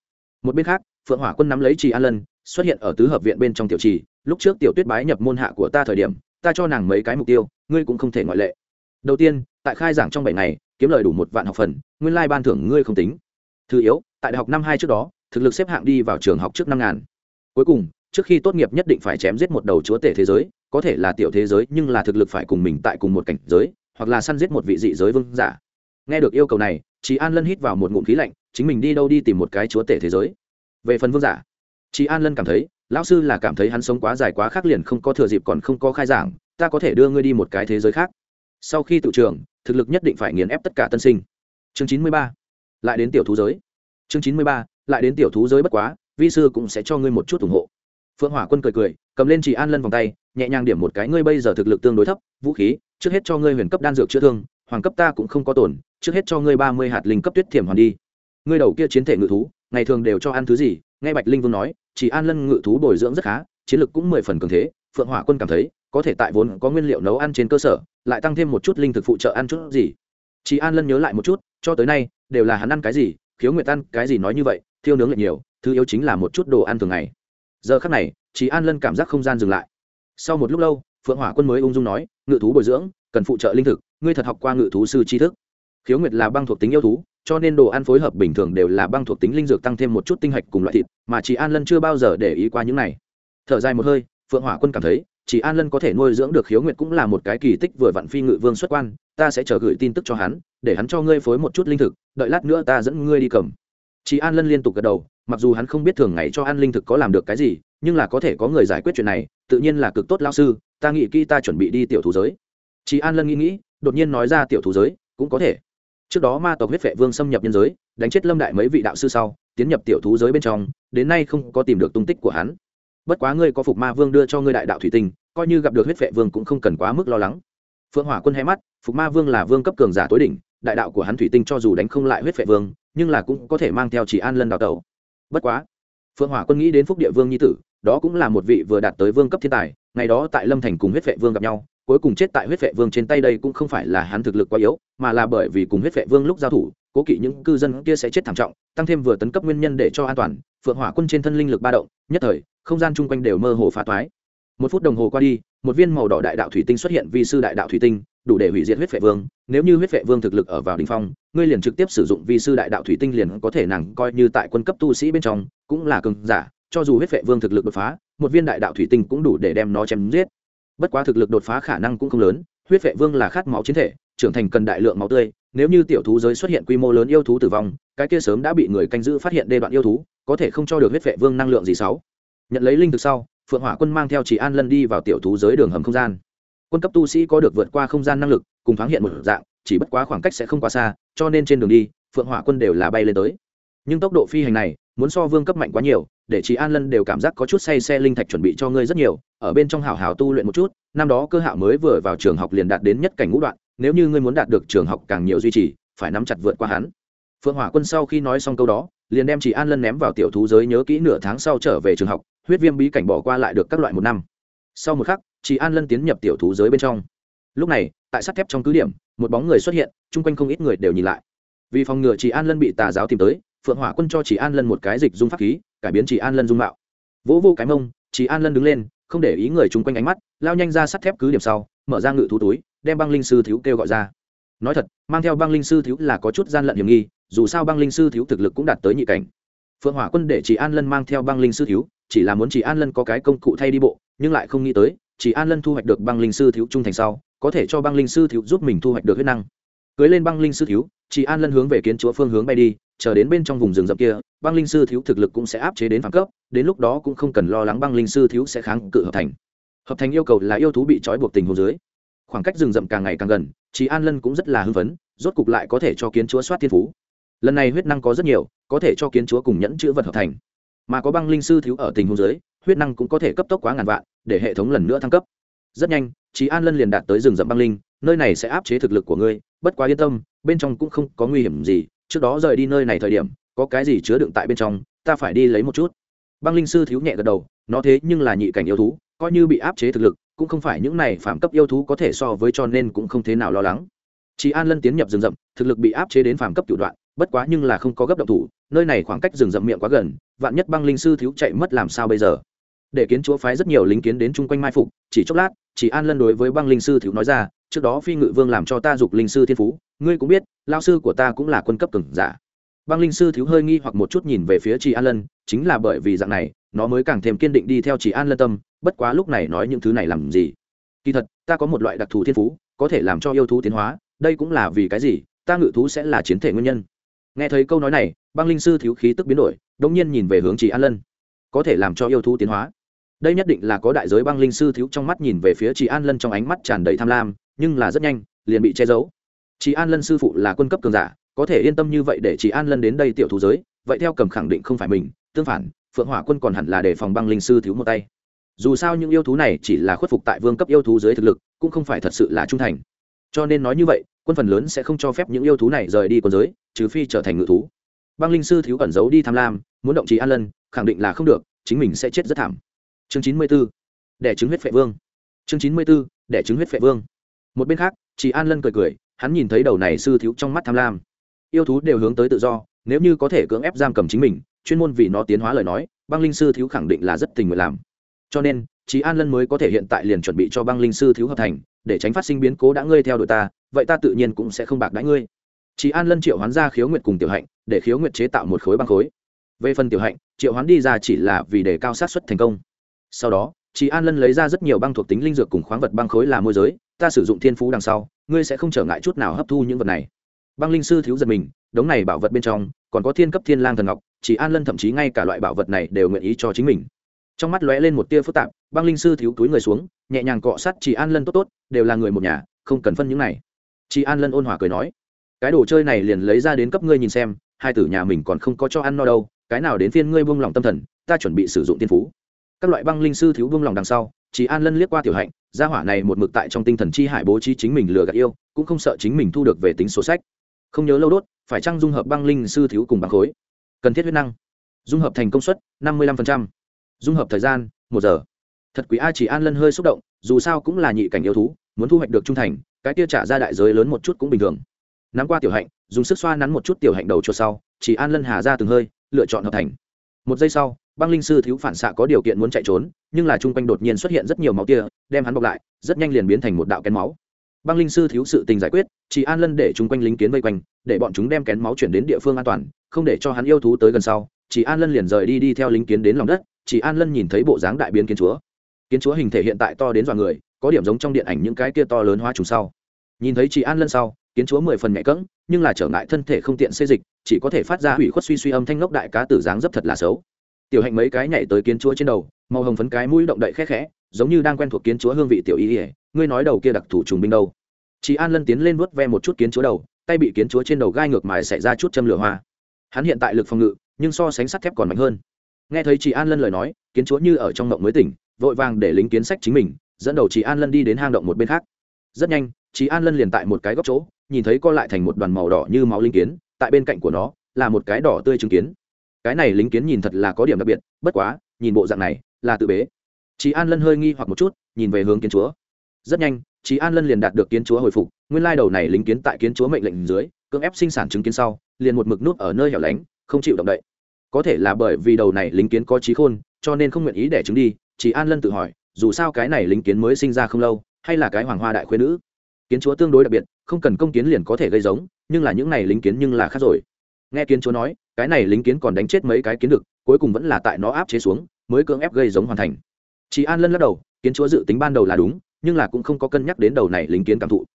Một bên khác, phượng hỏa quân nắm lấy trì an lân, xuất hiện ở tứ hợp viện bên trong tiểu trì. Lúc trước tiểu tuyết bái nhập môn hạ của ta thời điểm, ta cho nàng mấy cái mục tiêu, ngươi cũng không thể ngoại lệ. Đầu tiên, tại khai giảng trong bảy ngày, kiếm lời đủ một vạn học phần, nguyên lai ban thưởng ngươi không tính. Thứ yếu, tại đại học năm hai trước đó, thực lực xếp hạng đi vào trường học trước năm ngàn. Cuối cùng, trước khi tốt nghiệp nhất định phải chém giết một đầu chúa tể thế giới có thể là tiểu thế giới, nhưng là thực lực phải cùng mình tại cùng một cảnh giới, hoặc là săn giết một vị dị giới vương giả. Nghe được yêu cầu này chị an lân hít vào một ngụm khí lạnh, chính mình đi đâu đi tìm một cái chúa tể thế giới. Về phần vương giả chị an lân cảm thấy, lão sư là cảm thấy hắn sống quá dài quá khác liền không có thừa dịp còn không có khai giảng, ta có thể đưa ngươi đi một cái thế giới khác. Sau khi tự trường thực lực nhất định phải nghiền ép tất cả tân sinh. Chương chín mươi ba, lại đến tiểu thú giới. Chương chín mươi ba, lại đến tiểu thú giới bất quá, vi sư cũng sẽ cho ngươi một chút ủng hộ. Phượng hỏa quân cười cười, cầm lên chị an lân vòng tay nhẹ nhàng điểm một cái ngươi bây giờ thực lực tương đối thấp, vũ khí, trước hết cho ngươi huyền cấp đan dược chữa thương, hoàng cấp ta cũng không có tổn, trước hết cho ngươi ba mươi hạt linh cấp tuyết thiểm hoàn đi. Ngươi đầu kia chiến thể ngự thú, ngày thường đều cho ăn thứ gì? Nghe bạch linh vương nói, chỉ an lân ngự thú bồi dưỡng rất khá, chiến lực cũng mười phần cường thế, phượng hỏa quân cảm thấy, có thể tại vốn có nguyên liệu nấu ăn trên cơ sở, lại tăng thêm một chút linh thực phụ trợ ăn chút gì. Chị an lân nhớ lại một chút, cho tới nay, đều là hắn ăn cái gì, khiếu nguyệt ăn cái gì nói như vậy, thiêu nướng lại nhiều, thứ yếu chính là một chút đồ ăn thường ngày. Giờ khắc này chị an lân cảm giác không gian dừng lại sau một lúc lâu, phượng hỏa quân mới ung dung nói, ngự thú bồi dưỡng, cần phụ trợ linh thực, ngươi thật học qua ngự thú sư tri thức. Khiếu nguyệt là băng thuộc tính yêu thú, cho nên đồ ăn phối hợp bình thường đều là băng thuộc tính linh dược tăng thêm một chút tinh hạch cùng loại thịt, mà chị an lân chưa bao giờ để ý qua những này. Thở dài một hơi, phượng hỏa quân cảm thấy chị an lân có thể nuôi dưỡng được khiếu nguyệt cũng là một cái kỳ tích vừa vặn phi ngự vương xuất quan, ta sẽ chờ gửi tin tức cho hắn, để hắn cho ngươi phối một chút linh thực, đợi lát nữa ta dẫn ngươi đi cầm. Chị an lân liên tục gật đầu, mặc dù hắn không biết thường ngày cho ăn linh thực có làm được cái gì, nhưng là có thể có người giải quyết chuyện này tự nhiên là cực tốt lao sư, ta nghĩ kỹ ta chuẩn bị đi tiểu thú giới. Chị an lân nghĩ nghĩ, đột nhiên nói ra tiểu thú giới, cũng có thể. Trước đó ma tộc huyết vệ vương xâm nhập nhân giới, đánh chết lâm đại mấy vị đạo sư sau, tiến nhập tiểu thú giới bên trong, đến nay không có tìm được tung tích của hắn. Bất quá ngươi có phục ma vương đưa cho ngươi đại đạo thủy tinh, coi như gặp được huyết vệ vương cũng không cần quá mức lo lắng. Phượng hỏa quân hay mắt, phục ma vương là vương cấp cường giả tối đỉnh, đại đạo của hắn thủy tinh cho dù đánh không lại huyết vệ vương, nhưng là cũng có thể mang theo chỉ an lân đào tẩu. Bất quá, phượng hỏa quân nghĩ đến phúc địa vương nhi tử đó cũng là một vị vừa đạt tới vương cấp thiên tài, ngày đó tại lâm thành cùng huyết vệ vương gặp nhau, cuối cùng chết tại huyết vệ vương trên tay đây cũng không phải là hắn thực lực quá yếu, mà là bởi vì cùng huyết vệ vương lúc giao thủ, cố kỵ những cư dân kia sẽ chết thảm trọng, tăng thêm vừa tấn cấp nguyên nhân để cho an toàn, phượng hỏa quân trên thân linh lực ba động, nhất thời, không gian chung quanh đều mơ hồ phá toái. Một phút đồng hồ qua đi, một viên màu đỏ đại đạo thủy tinh xuất hiện vi sư đại đạo thủy tinh, đủ để hủy diệt huyết vệ vương. Nếu như huyết vệ vương thực lực ở vào đ ỉ n h phong, ngươi liền trực tiếp sử dụng vi sư đại đạo thủy tinh liền có thể nàng coi như tại quân cấp tu sĩ bên trong, cũng là cường giả cho dù huyết vệ vương thực lực đột phá, một viên đại đạo thủy tinh cũng đủ để đem nó chém giết. Bất quá thực lực đột phá khả năng cũng không lớn, huyết vệ vương là khát máu chiến thể, trưởng thành cần đại lượng máu tươi, nếu như tiểu thú giới xuất hiện quy mô lớn yêu thú tử vong, cái kia sớm đã bị người canh giữ phát hiện đê đoạn yêu thú, có thể không cho được huyết vệ vương năng lượng gì sáu. Nhận lấy linh thực sau, phượng hỏa quân mang theo chị an lân đi vào tiểu thú giới đường hầm không gian. Quân cấp tu sĩ có được vượt qua không gian năng lực, cùng thoáng hiện một dạng, chỉ bất quá khoảng cách sẽ không quá xa, cho nên trên đường đi, phượng hỏa quân đều là bay lên tới. Nhưng tốc độ phi hành này muốn so vương cấp mạnh quá nhiều, để chị an lân đều cảm giác có chút say xe linh thạch chuẩn bị cho ngươi rất nhiều, ở bên trong hảo hảo tu luyện một chút, năm đó cơ hạo mới vừa vào trường học liền đạt đến nhất cảnh ngũ đoạn, nếu như ngươi muốn đạt được trường học càng nhiều duy trì, phải nắm chặt vượt qua hắn. Phượng hỏa quân sau khi nói xong câu đó, liền đem chị an lân ném vào tiểu thú giới nhớ kỹ nửa tháng sau trở về trường học, huyết viêm bí cảnh bỏ qua lại được các loại một năm. Sau một khắc chị an lân tiến nhập tiểu thú giới bên trong. Lúc này, tại sắt thép trong cứ điểm, một bóng người xuất hiện, chung quanh không ít người đều nhìn lại. Vì phòng ngừa chị an lân bị tà giáo tìm tới phượng hỏa quân cho chị an lân một cái dịch dung pháp khí, cải biến chị an lân dung mạo. Vỗ vô cái mông chị an lân đứng lên, không để ý người chung quanh ánh mắt, lao nhanh ra sắt thép cứ điểm sau, mở ra ngự thú túi, đem băng linh sư thiếu kêu gọi ra. Nói thật, mang theo băng linh sư thiếu là có chút gian lận hiểm nghi, dù sao băng linh sư thiếu thực lực cũng đạt tới nhị cảnh. Phượng hỏa quân để chị an lân mang theo băng linh sư thiếu, chỉ là muốn chị an lân có cái công cụ thay đi bộ, nhưng lại không nghĩ tới chị an lân thu hoạch được băng linh sư thiếu trung thành sau, có thể cho băng linh sư thiếu giúp mình thu hoạch được huyết năng cưới lên băng linh sư thiếu chị an lân hướng về kiến chúa phương hướng bay đi, chờ đến bên trong vùng rừng rậm kia, băng linh sư thiếu thực lực cũng sẽ áp chế đến phản cấp, đến lúc đó cũng không cần lo lắng băng linh sư thiếu sẽ kháng cự hợp thành. Hợp thành yêu cầu là yêu thú bị trói buộc tình hồ dưới. Khoảng cách rừng rậm càng ngày càng gần chị an lân cũng rất là hưng phấn, rốt cục lại có thể cho kiến chúa soát thiên phú. Lần này huyết năng có rất nhiều, có thể cho kiến chúa cùng nhẫn chữ vật hợp thành. Mà có băng linh sư thiếu ở tình huống dưới, huyết năng cũng có thể cấp tốc quá ngàn vạn, để hệ thống lần nữa thăng cấp. Rất nhanh chị an lân liền đạt tới rừng rậm băng linh, nơi này sẽ áp chế thực lực của ngươi bất quá yên tâm, bên trong cũng không có nguy hiểm gì, trước đó rời đi nơi này thời điểm, có cái gì chứa đựng tại bên trong, ta phải đi lấy một chút. Băng linh sư thiếu nhẹ gật đầu, nó thế nhưng là nhị cảnh yêu thú, coi như bị áp chế thực lực, cũng không phải những này phạm cấp yêu thú có thể so với cho nên cũng không thế nào lo lắng. Chị an lân tiến nhập rừng rậm, thực lực bị áp chế đến phạm cấp cửu đoạn, bất quá nhưng là không có gấp động thủ, nơi này khoảng cách rừng rậm miệng quá gần, vạn nhất băng linh sư thiếu chạy mất làm sao bây giờ? Để kiến chúa phái rất nhiều lính kiến đến chung quanh mai phục, chỉ chốc lát, chỉ an lân đối với băng linh sư thiếu nói ra trước đó phi ngự vương làm cho ta dục linh sư thiên phú, ngươi cũng biết, lao sư của ta cũng là quân cấp cường giả. Băng linh sư thiếu hơi nghi hoặc một chút nhìn về phía chị an lân, chính là bởi vì dạng này, nó mới càng thêm kiên định đi theo chị an lân tâm, bất quá lúc này nói những thứ này làm gì? Kỳ thật, ta có một loại đặc thù thiên phú, có thể làm cho yêu thú tiến hóa, đây cũng là vì cái gì, ta ngự thú sẽ là chiến thể nguyên nhân. Nghe thấy câu nói này, băng linh sư thiếu khí tức biến đổi đông nhiên nhìn về hướng chị an lân. Có thể làm cho yêu thú tiến hóa. Đây nhất định là có đại giới băng linh sư thiếu trong mắt nhìn về phía chị an lân trong ánh mắt tràn đầy tham lam nhưng là rất nhanh, liền bị che giấu. Chị an lân sư phụ là quân cấp cường giả, có thể yên tâm như vậy để chị an lân đến đây tiểu thú giới, vậy theo cầm khẳng định không phải mình, tương phản, phượng hỏa quân còn hẳn là để phòng băng linh sư thiếu một tay. Dù sao những yêu thú này chỉ là khuất phục tại vương cấp yêu thú dưới thực lực, cũng không phải thật sự là trung thành. Cho nên nói như vậy, quân phần lớn sẽ không cho phép những yêu thú này rời đi quân giới, trừ phi trở thành ngự thú. Băng linh sư thiếu ẩn giấu đi tham lam, muốn động trí an lân, khẳng định là không được, chính mình sẽ chết rất thảm. Chương chín mươi b ố đẻ trứng huyết phệ vương. Chương chín mươi b ố đẻ trứng huyết phệ vương một bên khác, chị an lân cười cười, hắn nhìn thấy đầu này sư thiếu trong mắt tham lam. Yêu thú đều hướng tới tự do, nếu như có thể cưỡng ép giam cầm chính mình, chuyên môn vì nó tiến hóa lời nói, băng linh sư thiếu khẳng định là rất tình nguyện làm. Cho nên, chị an lân mới có thể hiện tại liền chuẩn bị cho băng linh sư thiếu hợp thành, để tránh phát sinh biến cố đã ngươi theo đội ta, vậy ta tự nhiên cũng sẽ không bạc đãi ngươi. Chị an lân triệu hoán ra khiếu nguyệt cùng tiểu hạnh, để khiếu nguyệt chế tạo một khối băng khối. Về phần tiểu hạnh, triệu hoán đi ra chỉ là vì để cao sát xuất thành công. Sau đó chị an lân lấy ra rất nhiều băng thuộc tính linh dược cùng khoáng vật băng khối là môi giới, ta sử dụng thiên phú đằng sau, ngươi sẽ không trở ngại chút nào hấp thu những vật này. Băng linh sư thiếu giật mình, đống này bảo vật bên trong, còn có thiên cấp thiên lang thần ngọc chỉ an lân thậm chí ngay cả loại bảo vật này đều nguyện ý cho chính mình. Trong mắt lóe lên một tia phức tạp, băng linh sư thiếu túi người xuống, nhẹ nhàng cọ sát chỉ an lân tốt tốt, đều là người một nhà, không cần phân những này. Chị an lân ôn hòa cười nói, cái đồ chơi này liền lấy ra đến cấp ngươi nhìn xem, hai tử nhà mình còn không có cho ăn no đâu, cái nào đến phiên ngươi buông lòng tâm thần, ta chuẩn bị sử dụng tiên phú các loại băng linh sư thiếu buông lòng đằng sau, chỉ an lân liếc qua tiểu hạnh, gia hỏa này một mực tại trong tinh thần chi hải bố trí chính mình lừa gạt yêu, cũng không sợ chính mình thu được về tính sổ sách. Không nhớ lâu đốt, phải chăng dung hợp băng linh sư thiếu cùng băng khối? Cần thiết huyết năng. Dung hợp thành công suất, năm mươi năm dung hợp thời gian, một giờ. Thật quý a, chỉ an lân hơi xúc động, dù sao cũng là nhị cảnh yêu thú, muốn thu hoạch được trung thành, cái kia trả ra đại giới lớn một chút cũng bình thường. Nắm qua tiểu hạnh, dùng sức xoa nắn một chút tiểu hạnh đầu cho sau, chỉ an lân hà ra từng hơi, lựa chọn hợp thành. Một giây sau băng linh sư thiếu phản xạ có điều kiện muốn chạy trốn, nhưng là chung quanh đột nhiên xuất hiện rất nhiều máu tia, đem hắn bọc lại, rất nhanh liền biến thành một đạo kén máu. Băng linh sư thiếu sự tình giải quyết, chỉ an lân để chung quanh lính kiến vây quanh, để bọn chúng đem kén máu chuyển đến địa phương an toàn, không để cho hắn yêu thú tới gần sau, chỉ an lân liền rời đi đi theo lính kiến đến lòng đất, chỉ an lân nhìn thấy bộ dáng đại biến kiến chúa. Kiến chúa hình thể hiện tại to đến dọa người, có điểm giống trong điện ảnh những cái kia to lớn hóa trùng sau. Nhìn thấy chỉ an lân sau, kiến chúa mười phần nhẹ cỡng nhưng là trở ngại thân thể không tiện xây dịch, chỉ có thể phát ra hủy khuất suy suy âm thanh ngốc đại cá tử dáng dấp thật là xấu tiểu hạnh mấy cái nhảy tới kiến chúa trên đầu, màu hồng phấn cái mũi động đậy khẽ khẽ, giống như đang quen thuộc kiến chúa hương vị tiểu y ỉa ngươi nói đầu kia đặc thủ trùng binh đâu? Chị an lân tiến lên vuốt ve một chút kiến chúa đầu, tay bị kiến chúa trên đầu gai ngược mài xảy ra chút châm lửa hoa. Hắn hiện tại lực phòng ngự, nhưng so sánh sắt thép còn mạnh hơn. Nghe thấy chị an lân lời nói, kiến chúa như ở trong động mới tỉnh, vội vàng để lính kiến sách chính mình, dẫn đầu chị an lân đi đến hang động một bên khác. Rất nhanh chị an lân liền tại một cái góc chỗ, nhìn thấy co lại thành một đoàn màu đỏ như máu linh kiến, tại bên cạnh của nó, là một cái đỏ tươi chứng kiến cái này lính kiến nhìn thật là có điểm đặc biệt, bất quá, nhìn bộ dạng này, là tự bế. Chị an lân hơi nghi hoặc một chút, nhìn về hướng kiến chúa. Rất nhanh chị an lân liền đạt được kiến chúa hồi phục, nguyên lai đầu này lính kiến tại kiến chúa mệnh lệnh dưới, cưỡng ép sinh sản chứng kiến sau, liền một mực nút ở nơi hẻo lánh, không chịu động đậy. Có thể là bởi vì đầu này lính kiến có trí khôn, cho nên không nguyện ý để chứng đi chị an lân tự hỏi, dù sao cái này lính kiến mới sinh ra không lâu, hay là cái hoàng hoa đại khuyên nữ? Kiến chúa tương đối đặc biệt, không cần công kiến liền có thể gây giống, nhưng là những này lính kiến nhưng là khác rồi nghe kiến chúa nói, cái này lính kiến còn đánh chết mấy cái kiến đực, cuối cùng vẫn là tại nó áp chế xuống, mới cưỡng ép gây giống hoàn thành. Chị an lân lắc đầu, kiến chúa dự tính ban đầu là đúng, nhưng là cũng không có cân nhắc đến đầu này lính kiến cảm thụ.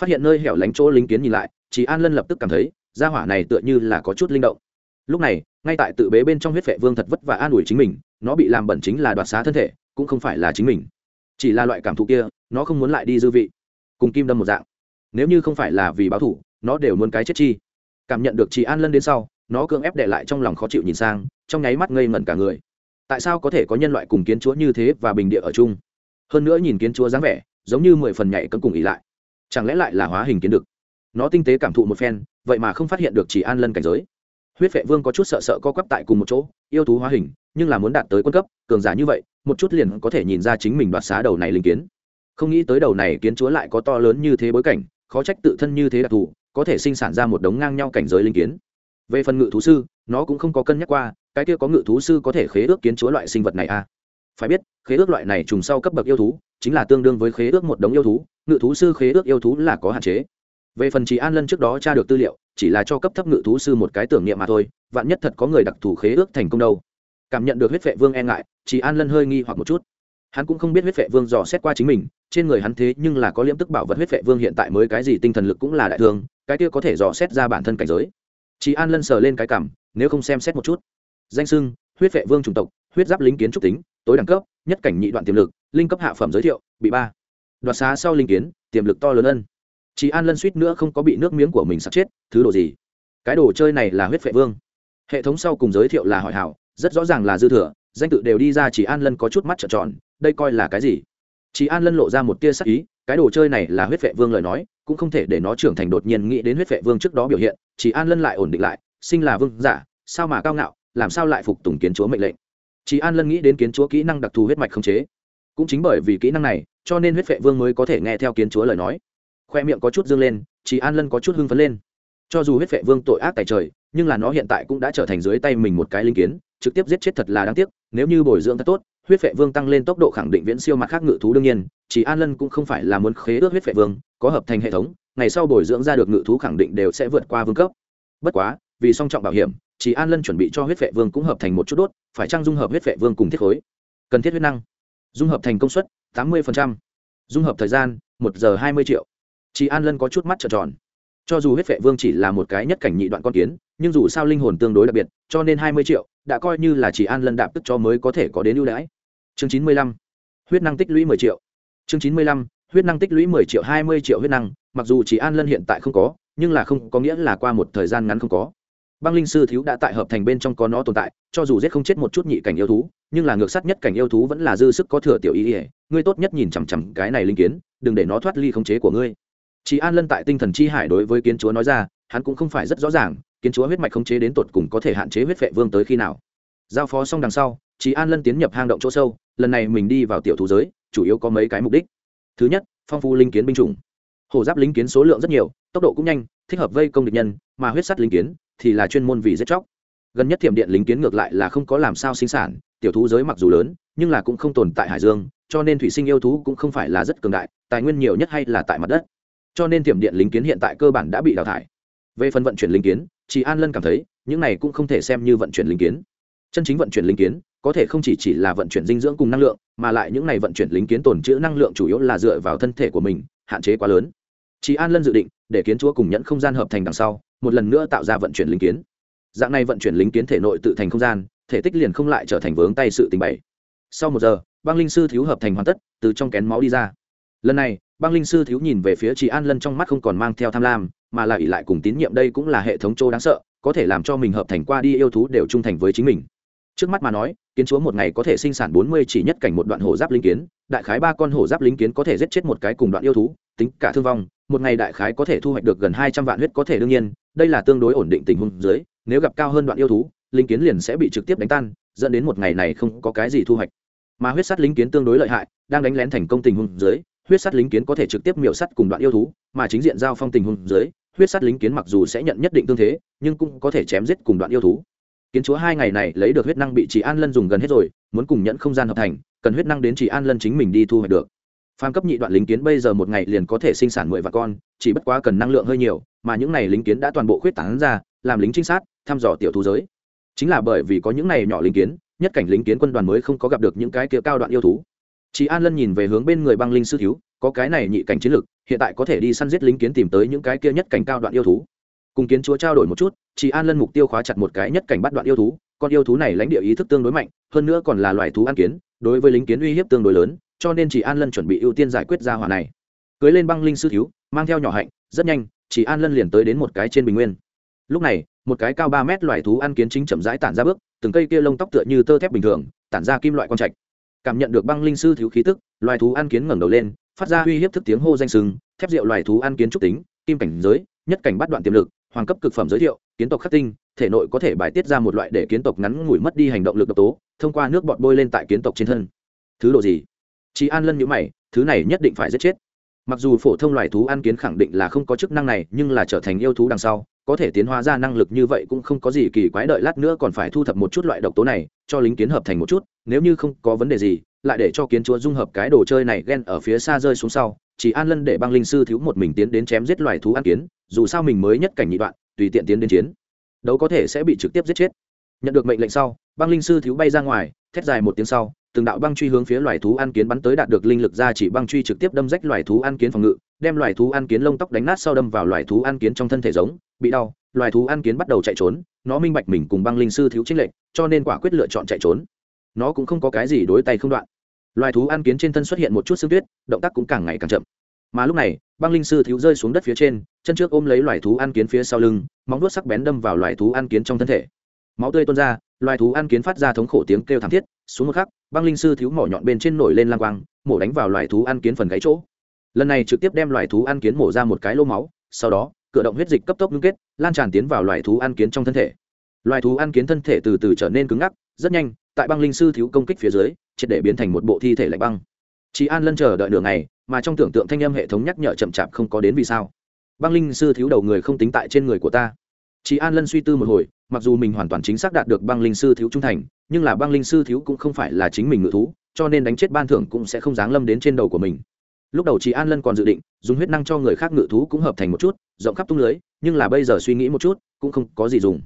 Phát hiện nơi hẻo lánh chỗ lính kiến nhìn lại chị an lân lập tức cảm thấy, gia hỏa này tựa như là có chút linh động. Lúc này, ngay tại tự bế bên trong huyết vệ vương thật vất và an ủi chính mình, nó bị làm bẩn chính là đoạt xá thân thể, cũng không phải là chính mình. Chỉ là loại cảm thụ kia, nó không muốn lại đi dư vị. Cùng kim đâm một dạng. Nếu như không phải là vì báo thủ, nó đều muốn cái chết chi cảm nhận được chị an lân đến sau, nó cưỡng ép để lại trong lòng khó chịu nhìn sang, trong nháy mắt ngây ngẩn cả người. Tại sao có thể có nhân loại cùng kiến chúa như thế và bình địa ở chung? Hơn nữa nhìn kiến chúa dáng vẻ, giống như mười phần nhảy cấm cùng ỉ lại. Chẳng lẽ lại là hóa hình kiến đực? Nó tinh tế cảm thụ một phen, vậy mà không phát hiện được chỉ an lân cảnh giới. Huyết vệ vương có chút sợ sợ co quắp tại cùng một chỗ, yêu thú hóa hình, nhưng là muốn đạt tới quân cấp, cường giả như vậy, một chút liền có thể nhìn ra chính mình đoạt xá đầu này linh kiến. Không nghĩ tới đầu này kiến chúa lại có to lớn như thế bối cảnh, khó trách tự thân như thế đặc thù có thể sinh sản ra một đống ngang nhau cảnh giới linh kiến. Về phần ngự thú sư, nó cũng không có cân nhắc qua, cái kia có ngự thú sư có thể khế ước kiến chúa loại sinh vật này à? Phải biết, khế ước loại này trùng sau cấp bậc yêu thú, chính là tương đương với khế ước một đống yêu thú, ngự thú sư khế ước yêu thú là có hạn chế. Về phần chị an lân trước đó tra được tư liệu, chỉ là cho cấp thấp ngự thú sư một cái tưởng niệm mà thôi, vạn nhất thật có người đặc thù khế ước thành công đâu. Cảm nhận được huyết vệ vương e ngại chị an lân hơi nghi hoặc một chút hắn cũng không biết huyết vệ vương dò xét qua chính mình, trên người hắn thế nhưng là có liễm tức bảo vật huyết vệ vương hiện tại mới cái gì tinh thần lực cũng là đại thương, cái kia có thể dò xét ra bản thân cảnh giới. Chị an lân sờ lên cái cảm nếu không xem xét một chút. Danh sưng huyết vệ vương chủng tộc, huyết giáp lính kiến trúc tính, tối đẳng cấp, nhất cảnh nhị đoạn tiềm lực, linh cấp hạ phẩm giới thiệu, bị ba. Đoạt xá sau linh kiến, tiềm lực to lớn ân chị an lân suýt nữa không có bị nước miếng của mình sắp chết, thứ đồ gì? Cái đồ chơi này là huyết vệ vương. Hệ thống sau cùng giới thiệu là hỏi hảo, rất rõ ràng là dư thừa, danh tự đều đi ra chỉ an lân có chút mắt trợn tròn đây coi là cái gì? Chị an lân lộ ra một tia sắc ý, cái đồ chơi này là huyết vệ vương lời nói, cũng không thể để nó trưởng thành đột nhiên nghĩ đến huyết vệ vương trước đó biểu hiện. Chị an lân lại ổn định lại, sinh là vương giả, sao mà cao ngạo, làm sao lại phục tùng kiến chúa mệnh lệnh? Chị an lân nghĩ đến kiến chúa kỹ năng đặc thù huyết mạch không chế. Cũng chính bởi vì kỹ năng này, cho nên huyết vệ vương mới có thể nghe theo kiến chúa lời nói. Khoe miệng có chút dương lên chị an lân có chút hưng phấn lên. Cho dù huyết vệ vương tội ác tại trời, nhưng là nó hiện tại cũng đã trở thành dưới tay mình một cái linh kiến, trực tiếp giết chết thật là đáng tiếc, nếu như bồi dưỡng thật tốt huyết vệ vương tăng lên tốc độ khẳng định viễn siêu mặt khác ngự thú đương nhiên, chỉ an lân cũng không phải là muốn khế ước huyết vệ vương, có hợp thành hệ thống, ngày sau bồi dưỡng ra được ngự thú khẳng định đều sẽ vượt qua vương cấp. Bất quá, vì song trọng bảo hiểm, chỉ an lân chuẩn bị cho huyết vệ vương cũng hợp thành một chút đốt, phải trang dung hợp huyết vệ vương cùng thiết khối? Cần thiết huyết năng. Dung hợp thành công suất, tám mươi dung hợp thời gian, một giờ hai mươi triệu. Chị an lân có chút mắt trợn tròn. Cho dù huyết vệ vương chỉ là một cái nhất cảnh nhị đoạn con kiến, nhưng dù sao linh hồn tương đối đặc biệt, cho nên hai mươi triệu, đã coi như là chỉ an lân đạp tức cho mới có thể có đến ưu đãi chương chín mươi lăm, huyết năng tích lũy mười triệu. Chương chín mươi lăm, huyết năng tích lũy mười triệu hai mươi triệu huyết năng, mặc dù chỉ an lân hiện tại không có, nhưng là không có nghĩa là qua một thời gian ngắn không có. Băng linh sư thiếu đã tại hợp thành bên trong có nó tồn tại, cho dù giết không chết một chút nhị cảnh yêu thú, nhưng là ngược sát nhất cảnh yêu thú vẫn là dư sức có thừa tiểu ý ỉa ngươi tốt nhất nhìn chằm chằm cái này linh kiến, đừng để nó thoát ly khống chế của ngươi. Chị an lân tại tinh thần chi hải đối với kiến chúa nói ra, hắn cũng không phải rất rõ ràng, kiến chúa huyết mạch khống chế đến tột cùng có thể hạn chế huyết vệ vương tới khi nào. Giao phó xong đằng sau chị an lân tiến nhập hang động chỗ sâu, lần này mình đi vào tiểu thú giới, chủ yếu có mấy cái mục đích. Thứ nhất, phong phú linh kiến binh chủng. Hổ giáp linh kiến số lượng rất nhiều, tốc độ cũng nhanh, thích hợp vây công địch nhân, mà huyết sắt linh kiến thì là chuyên môn vì giết chóc. Gần nhất thiểm điện linh kiến ngược lại là không có làm sao sinh sản, tiểu thú giới mặc dù lớn, nhưng là cũng không tồn tại hải dương, cho nên thủy sinh yêu thú cũng không phải là rất cường đại, tài nguyên nhiều nhất hay là tại mặt đất. Cho nên thiểm điện linh kiến hiện tại cơ bản đã bị đào thải. Về phần vận chuyển linh kiến chị an lân cảm thấy, những này cũng không thể xem như vận chuyển linh kiến. Chân chính vận chuyển linh kiến có thể không chỉ chỉ là vận chuyển dinh dưỡng cùng năng lượng, mà lại những này vận chuyển linh kiến tồn trữ năng lượng chủ yếu là dựa vào thân thể của mình, hạn chế quá lớn. Chị an lân dự định, để kiến chúa cùng nhẫn không gian hợp thành đằng sau, một lần nữa tạo ra vận chuyển linh kiến. Dạng này vận chuyển linh kiến thể nội tự thành không gian, thể tích liền không lại trở thành vướng tay sự tình bày sau một giờ, băng linh sư thiếu hợp thành hoàn tất, từ trong kén máu đi ra. Lần này, băng linh sư thiếu nhìn về phía chị an lân trong mắt không còn mang theo tham lam, mà là lại lại cùng tín nhiệm đây cũng là hệ thống chỗ đáng sợ, có thể làm cho mình hợp thành qua đi yêu thú đều trung thành với chính mình. Trước mắt mà nói kiến chúa một ngày có thể sinh sản bốn mươi chỉ nhất cảnh một đoạn hổ giáp linh kiến, đại khái ba con hổ giáp linh kiến có thể giết chết một cái cùng đoạn yêu thú, tính cả thương vong, một ngày đại khái có thể thu hoạch được gần hai trăm vạn huyết có thể đương nhiên, đây là tương đối ổn định tình huống dưới, nếu gặp cao hơn đoạn yêu thú, linh kiến liền sẽ bị trực tiếp đánh tan, dẫn đến một ngày này không có cái gì thu hoạch. Mà huyết sắt linh kiến tương đối lợi hại, đang đánh lén thành công tình huống dưới, huyết sắt lính kiến có thể trực tiếp miểu sắt cùng đoạn yêu thú, mà chính diện giao phong tình huống dưới, huyết sắt lính kiến mặc dù sẽ nhận nhất định tương thế, nhưng cũng có thể chém giết cùng đoạn yêu thú kiến chúa hai ngày này lấy được huyết năng bị chị an lân dùng gần hết rồi, muốn cùng nhận không gian hợp thành, cần huyết năng đến chị an lân chính mình đi thu hoạch được. Phan cấp nhị đoạn lính kiến bây giờ một ngày liền có thể sinh sản mười vạn con, chỉ bất quá cần năng lượng hơi nhiều, mà những này lính kiến đã toàn bộ khuyết tảng ra, làm lính trinh sát, thăm dò tiểu thú giới. Chính là bởi vì có những này nhỏ lính kiến, nhất cảnh lính kiến quân đoàn mới không có gặp được những cái kia cao đoạn yêu thú. Chị an lân nhìn về hướng bên người băng linh sư thiếu, có cái này nhị cảnh chiến lực, hiện tại có thể đi săn giết lính kiến tìm tới những cái kia nhất cảnh cao đoạn yêu thú cùng kiến chúa trao đổi một chút chị an lân mục tiêu khóa chặt một cái nhất cảnh bắt đoạn yêu thú, con yêu thú này lãnh địa ý thức tương đối mạnh, hơn nữa còn là loài thú ăn kiến, đối với lính kiến uy hiếp tương đối lớn, cho nên chị an lân chuẩn bị ưu tiên giải quyết ra hỏa này. Cưới lên băng linh sư thiếu, mang theo nhỏ hạnh, rất nhanh chị an lân liền tới đến một cái trên bình nguyên. Lúc này, một cái cao ba mét loài thú ăn kiến chính chậm rãi tản ra bước, từng cây kia lông tóc tựa như tơ thép bình thường, tản ra kim loại con trạch. Cảm nhận được băng linh sư thiếu khí tức, loài thú ăn kiến ngẩng đầu lên, phát ra uy hiếp thức tiếng hô danh sừng, thép rượu loài thú ăn kiến trúc tính, kim cảnh giới, nhất cảnh bắt đoạn tiềm lực hoàng cấp cực phẩm giới thiệu, kiến tộc khắc tinh, thể nội có thể bài tiết ra một loại để kiến tộc ngắn ngủi mất đi hành động lực độc tố, thông qua nước bọt bôi lên tại kiến tộc trên thân. Thứ độ gì? Chị an lân nhữ mày, thứ này nhất định phải giết chết. Mặc dù phổ thông loài thú ăn kiến khẳng định là không có chức năng này, nhưng là trở thành yêu thú đằng sau, có thể tiến hóa ra năng lực như vậy cũng không có gì kỳ quái, đợi lát nữa còn phải thu thập một chút loại độc tố này, cho lính kiến hợp thành một chút, nếu như không có vấn đề gì, lại để cho kiến chúa dung hợp cái đồ chơi này ghen ở phía xa rơi xuống sau. Chỉ an lân để băng linh sư thiếu một mình tiến đến chém giết loài thú ăn kiến dù sao mình mới nhất cảnh nhị đoạn, tùy tiện tiến đến chiến. Đấu có thể sẽ bị trực tiếp giết chết. Nhận được mệnh lệnh sau, băng linh sư thiếu bay ra ngoài, thét dài một tiếng sau, từng đạo băng truy hướng phía loài thú ăn kiến bắn tới đạt được linh lực ra chỉ băng truy trực tiếp đâm rách loài thú ăn kiến phòng ngự, đem loài thú ăn kiến lông tóc đánh nát sau đâm vào loài thú ăn kiến trong thân thể giống, bị đau, loài thú ăn kiến bắt đầu chạy trốn, nó minh bạch mình cùng băng linh sư thiếu chính lệnh, cho nên quả quyết lựa chọn chạy trốn. Nó cũng không có cái gì đối tay không đoạn. Loài thú ăn kiến trên thân xuất hiện một chút xương tuyết, động tác cũng càng ngày càng chậm mà lúc này, băng linh sư thiếu rơi xuống đất phía trên, chân trước ôm lấy loài thú ăn kiến phía sau lưng, móng đuốt sắc bén đâm vào loài thú ăn kiến trong thân thể. Máu tươi tuôn ra, loài thú ăn kiến phát ra thống khổ tiếng kêu thảm thiết, xuống một khắc, băng linh sư thiếu mỏ nhọn bên trên nổi lên lang quang, mổ đánh vào loài thú ăn kiến phần gáy chỗ. Lần này trực tiếp đem loài thú ăn kiến mổ ra một cái lô máu, sau đó cựa động huyết dịch cấp tốc ngưng kết, lan tràn tiến vào loài thú ăn kiến trong thân thể. Loài thú ăn kiến thân thể từ từ trở nên cứng ngắc, rất nhanh, tại băng linh sư thiếu công kích phía dưới, triệt để biến thành một bộ thi thể lạnh băng chị an lân chờ đợi nửa ngày, mà trong tưởng tượng thanh âm hệ thống nhắc nhở chậm chạp không có đến vì sao. Băng linh sư thiếu đầu người không tính tại trên người của ta. Chị an lân suy tư một hồi, mặc dù mình hoàn toàn chính xác đạt được băng linh sư thiếu trung thành, nhưng là băng linh sư thiếu cũng không phải là chính mình ngự thú, cho nên đánh chết ban thưởng cũng sẽ không giáng lâm đến trên đầu của mình. Lúc đầu chị an lân còn dự định, dùng huyết năng cho người khác ngự thú cũng hợp thành một chút, rộng khắp tung lưới, nhưng là bây giờ suy nghĩ một chút, cũng không có gì dùng.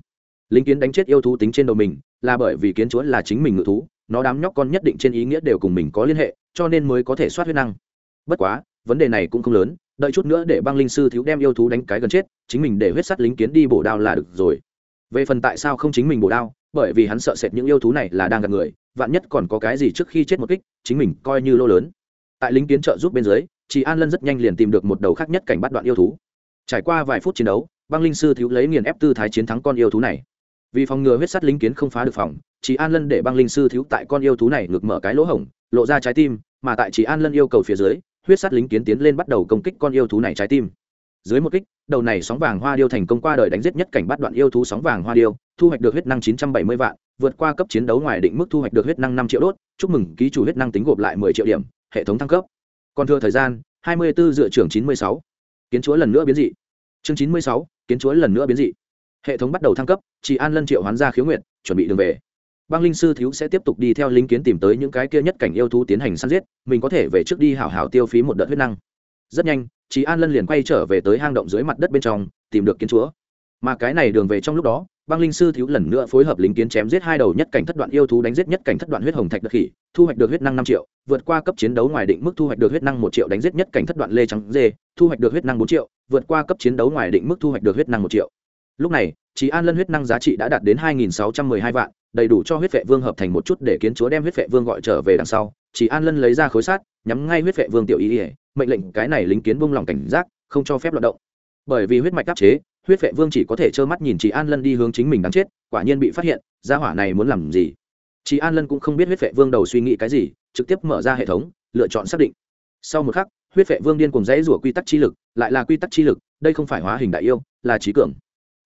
Lính kiến đánh chết yêu thú tính trên đầu mình, là bởi vì kiến chúa là chính mình ngự thú nó đám nhóc con nhất định trên ý nghĩa đều cùng mình có liên hệ, cho nên mới có thể soát huyết năng. Bất quá, vấn đề này cũng không lớn, đợi chút nữa để băng linh sư thiếu đem yêu thú đánh cái gần chết, chính mình để huyết sắt lính kiến đi bổ đao là được rồi. Về phần tại sao không chính mình bổ đao, bởi vì hắn sợ sệt những yêu thú này là đang gặp người, vạn nhất còn có cái gì trước khi chết một kích, chính mình coi như lô lớn. Tại lính kiến trợ giúp bên dưới chị an lân rất nhanh liền tìm được một đầu khác nhất cảnh bắt đoạn yêu thú. Trải qua vài phút chiến đấu, băng linh sư thiếu lấy nghiền ép tư thái chiến thắng con yêu thú này vì phòng ngừa huyết sắt lính kiến không phá được phòng chị an lân để băng linh sư thiếu tại con yêu thú này ngược mở cái lỗ hổng, lộ ra trái tim, mà tại chị an lân yêu cầu phía dưới, huyết sắt lính kiến tiến lên bắt đầu công kích con yêu thú này trái tim. Dưới một kích, đầu này sóng vàng hoa điêu thành công qua đời đánh giết nhất cảnh bắt đoạn yêu thú sóng vàng hoa điêu, thu hoạch được huyết năng chín trăm bảy mươi vạn, vượt qua cấp chiến đấu ngoài định mức thu hoạch được huyết năng năm triệu đốt, chúc mừng ký chủ huyết năng tính gộp lại mười triệu điểm, hệ thống thăng cấp. Còn thừa thời gian, hai mươi 24 dựa trưởng chín mươi sáu. Kiến chúa lần nữa biến dị. Chương chín mươi sáu, kiến chúa lần nữa biến dị hệ thống bắt đầu thăng cấp chị an lân triệu hoán ra khiếu nguyện chuẩn bị đường về. Băng linh sư thiếu sẽ tiếp tục đi theo lính kiến tìm tới những cái kia nhất cảnh yêu thú tiến hành săn giết, mình có thể về trước đi hảo hảo tiêu phí một đợt huyết năng. Rất nhanh chị an lân liền quay trở về tới hang động dưới mặt đất bên trong, tìm được kiến chúa. Mà cái này đường về trong lúc đó, băng linh sư thiếu lần nữa phối hợp lính kiến chém giết hai đầu nhất cảnh thất đoạn yêu thú đánh giết nhất cảnh thất đoạn huyết hồng thạch đặc khỉ, thu hoạch được huyết năng năm triệu, vượt qua cấp chiến đấu ngoài định mức thu hoạch được huyết năng một triệu đánh giết nhất cảnh thất đoạn lê trắng dê, thu hoạch được huyết năng bốn triệu, vượt qua cấp chiến đấu ngoài định mức thu hoạch được huyết năng một triệu lúc này trí an lân huyết năng giá trị đã đạt đến hai nghìn sáu trăm mười hai vạn, đầy đủ cho huyết vệ vương hợp thành một chút để kiến chúa đem huyết vệ vương gọi trở về đằng sau. Chỉ an lân lấy ra khối sát nhắm ngay huyết vệ vương tiểu ý ỉa mệnh lệnh cái này lính kiến bông lòng cảnh giác, không cho phép loạt động. Bởi vì huyết mạch áp chế, huyết vệ vương chỉ có thể trơ mắt nhìn chị an lân đi hướng chính mình đáng chết, quả nhiên bị phát hiện, gia hỏa này muốn làm gì? Chị an lân cũng không biết huyết vệ vương đầu suy nghĩ cái gì, trực tiếp mở ra hệ thống, lựa chọn xác định. Sau một khắc, huyết vệ vương điên cùng dãy rủa quy tắc chi lực, lại là quy tắc chi lực, đây không phải hóa hình đại yêu, là trí cường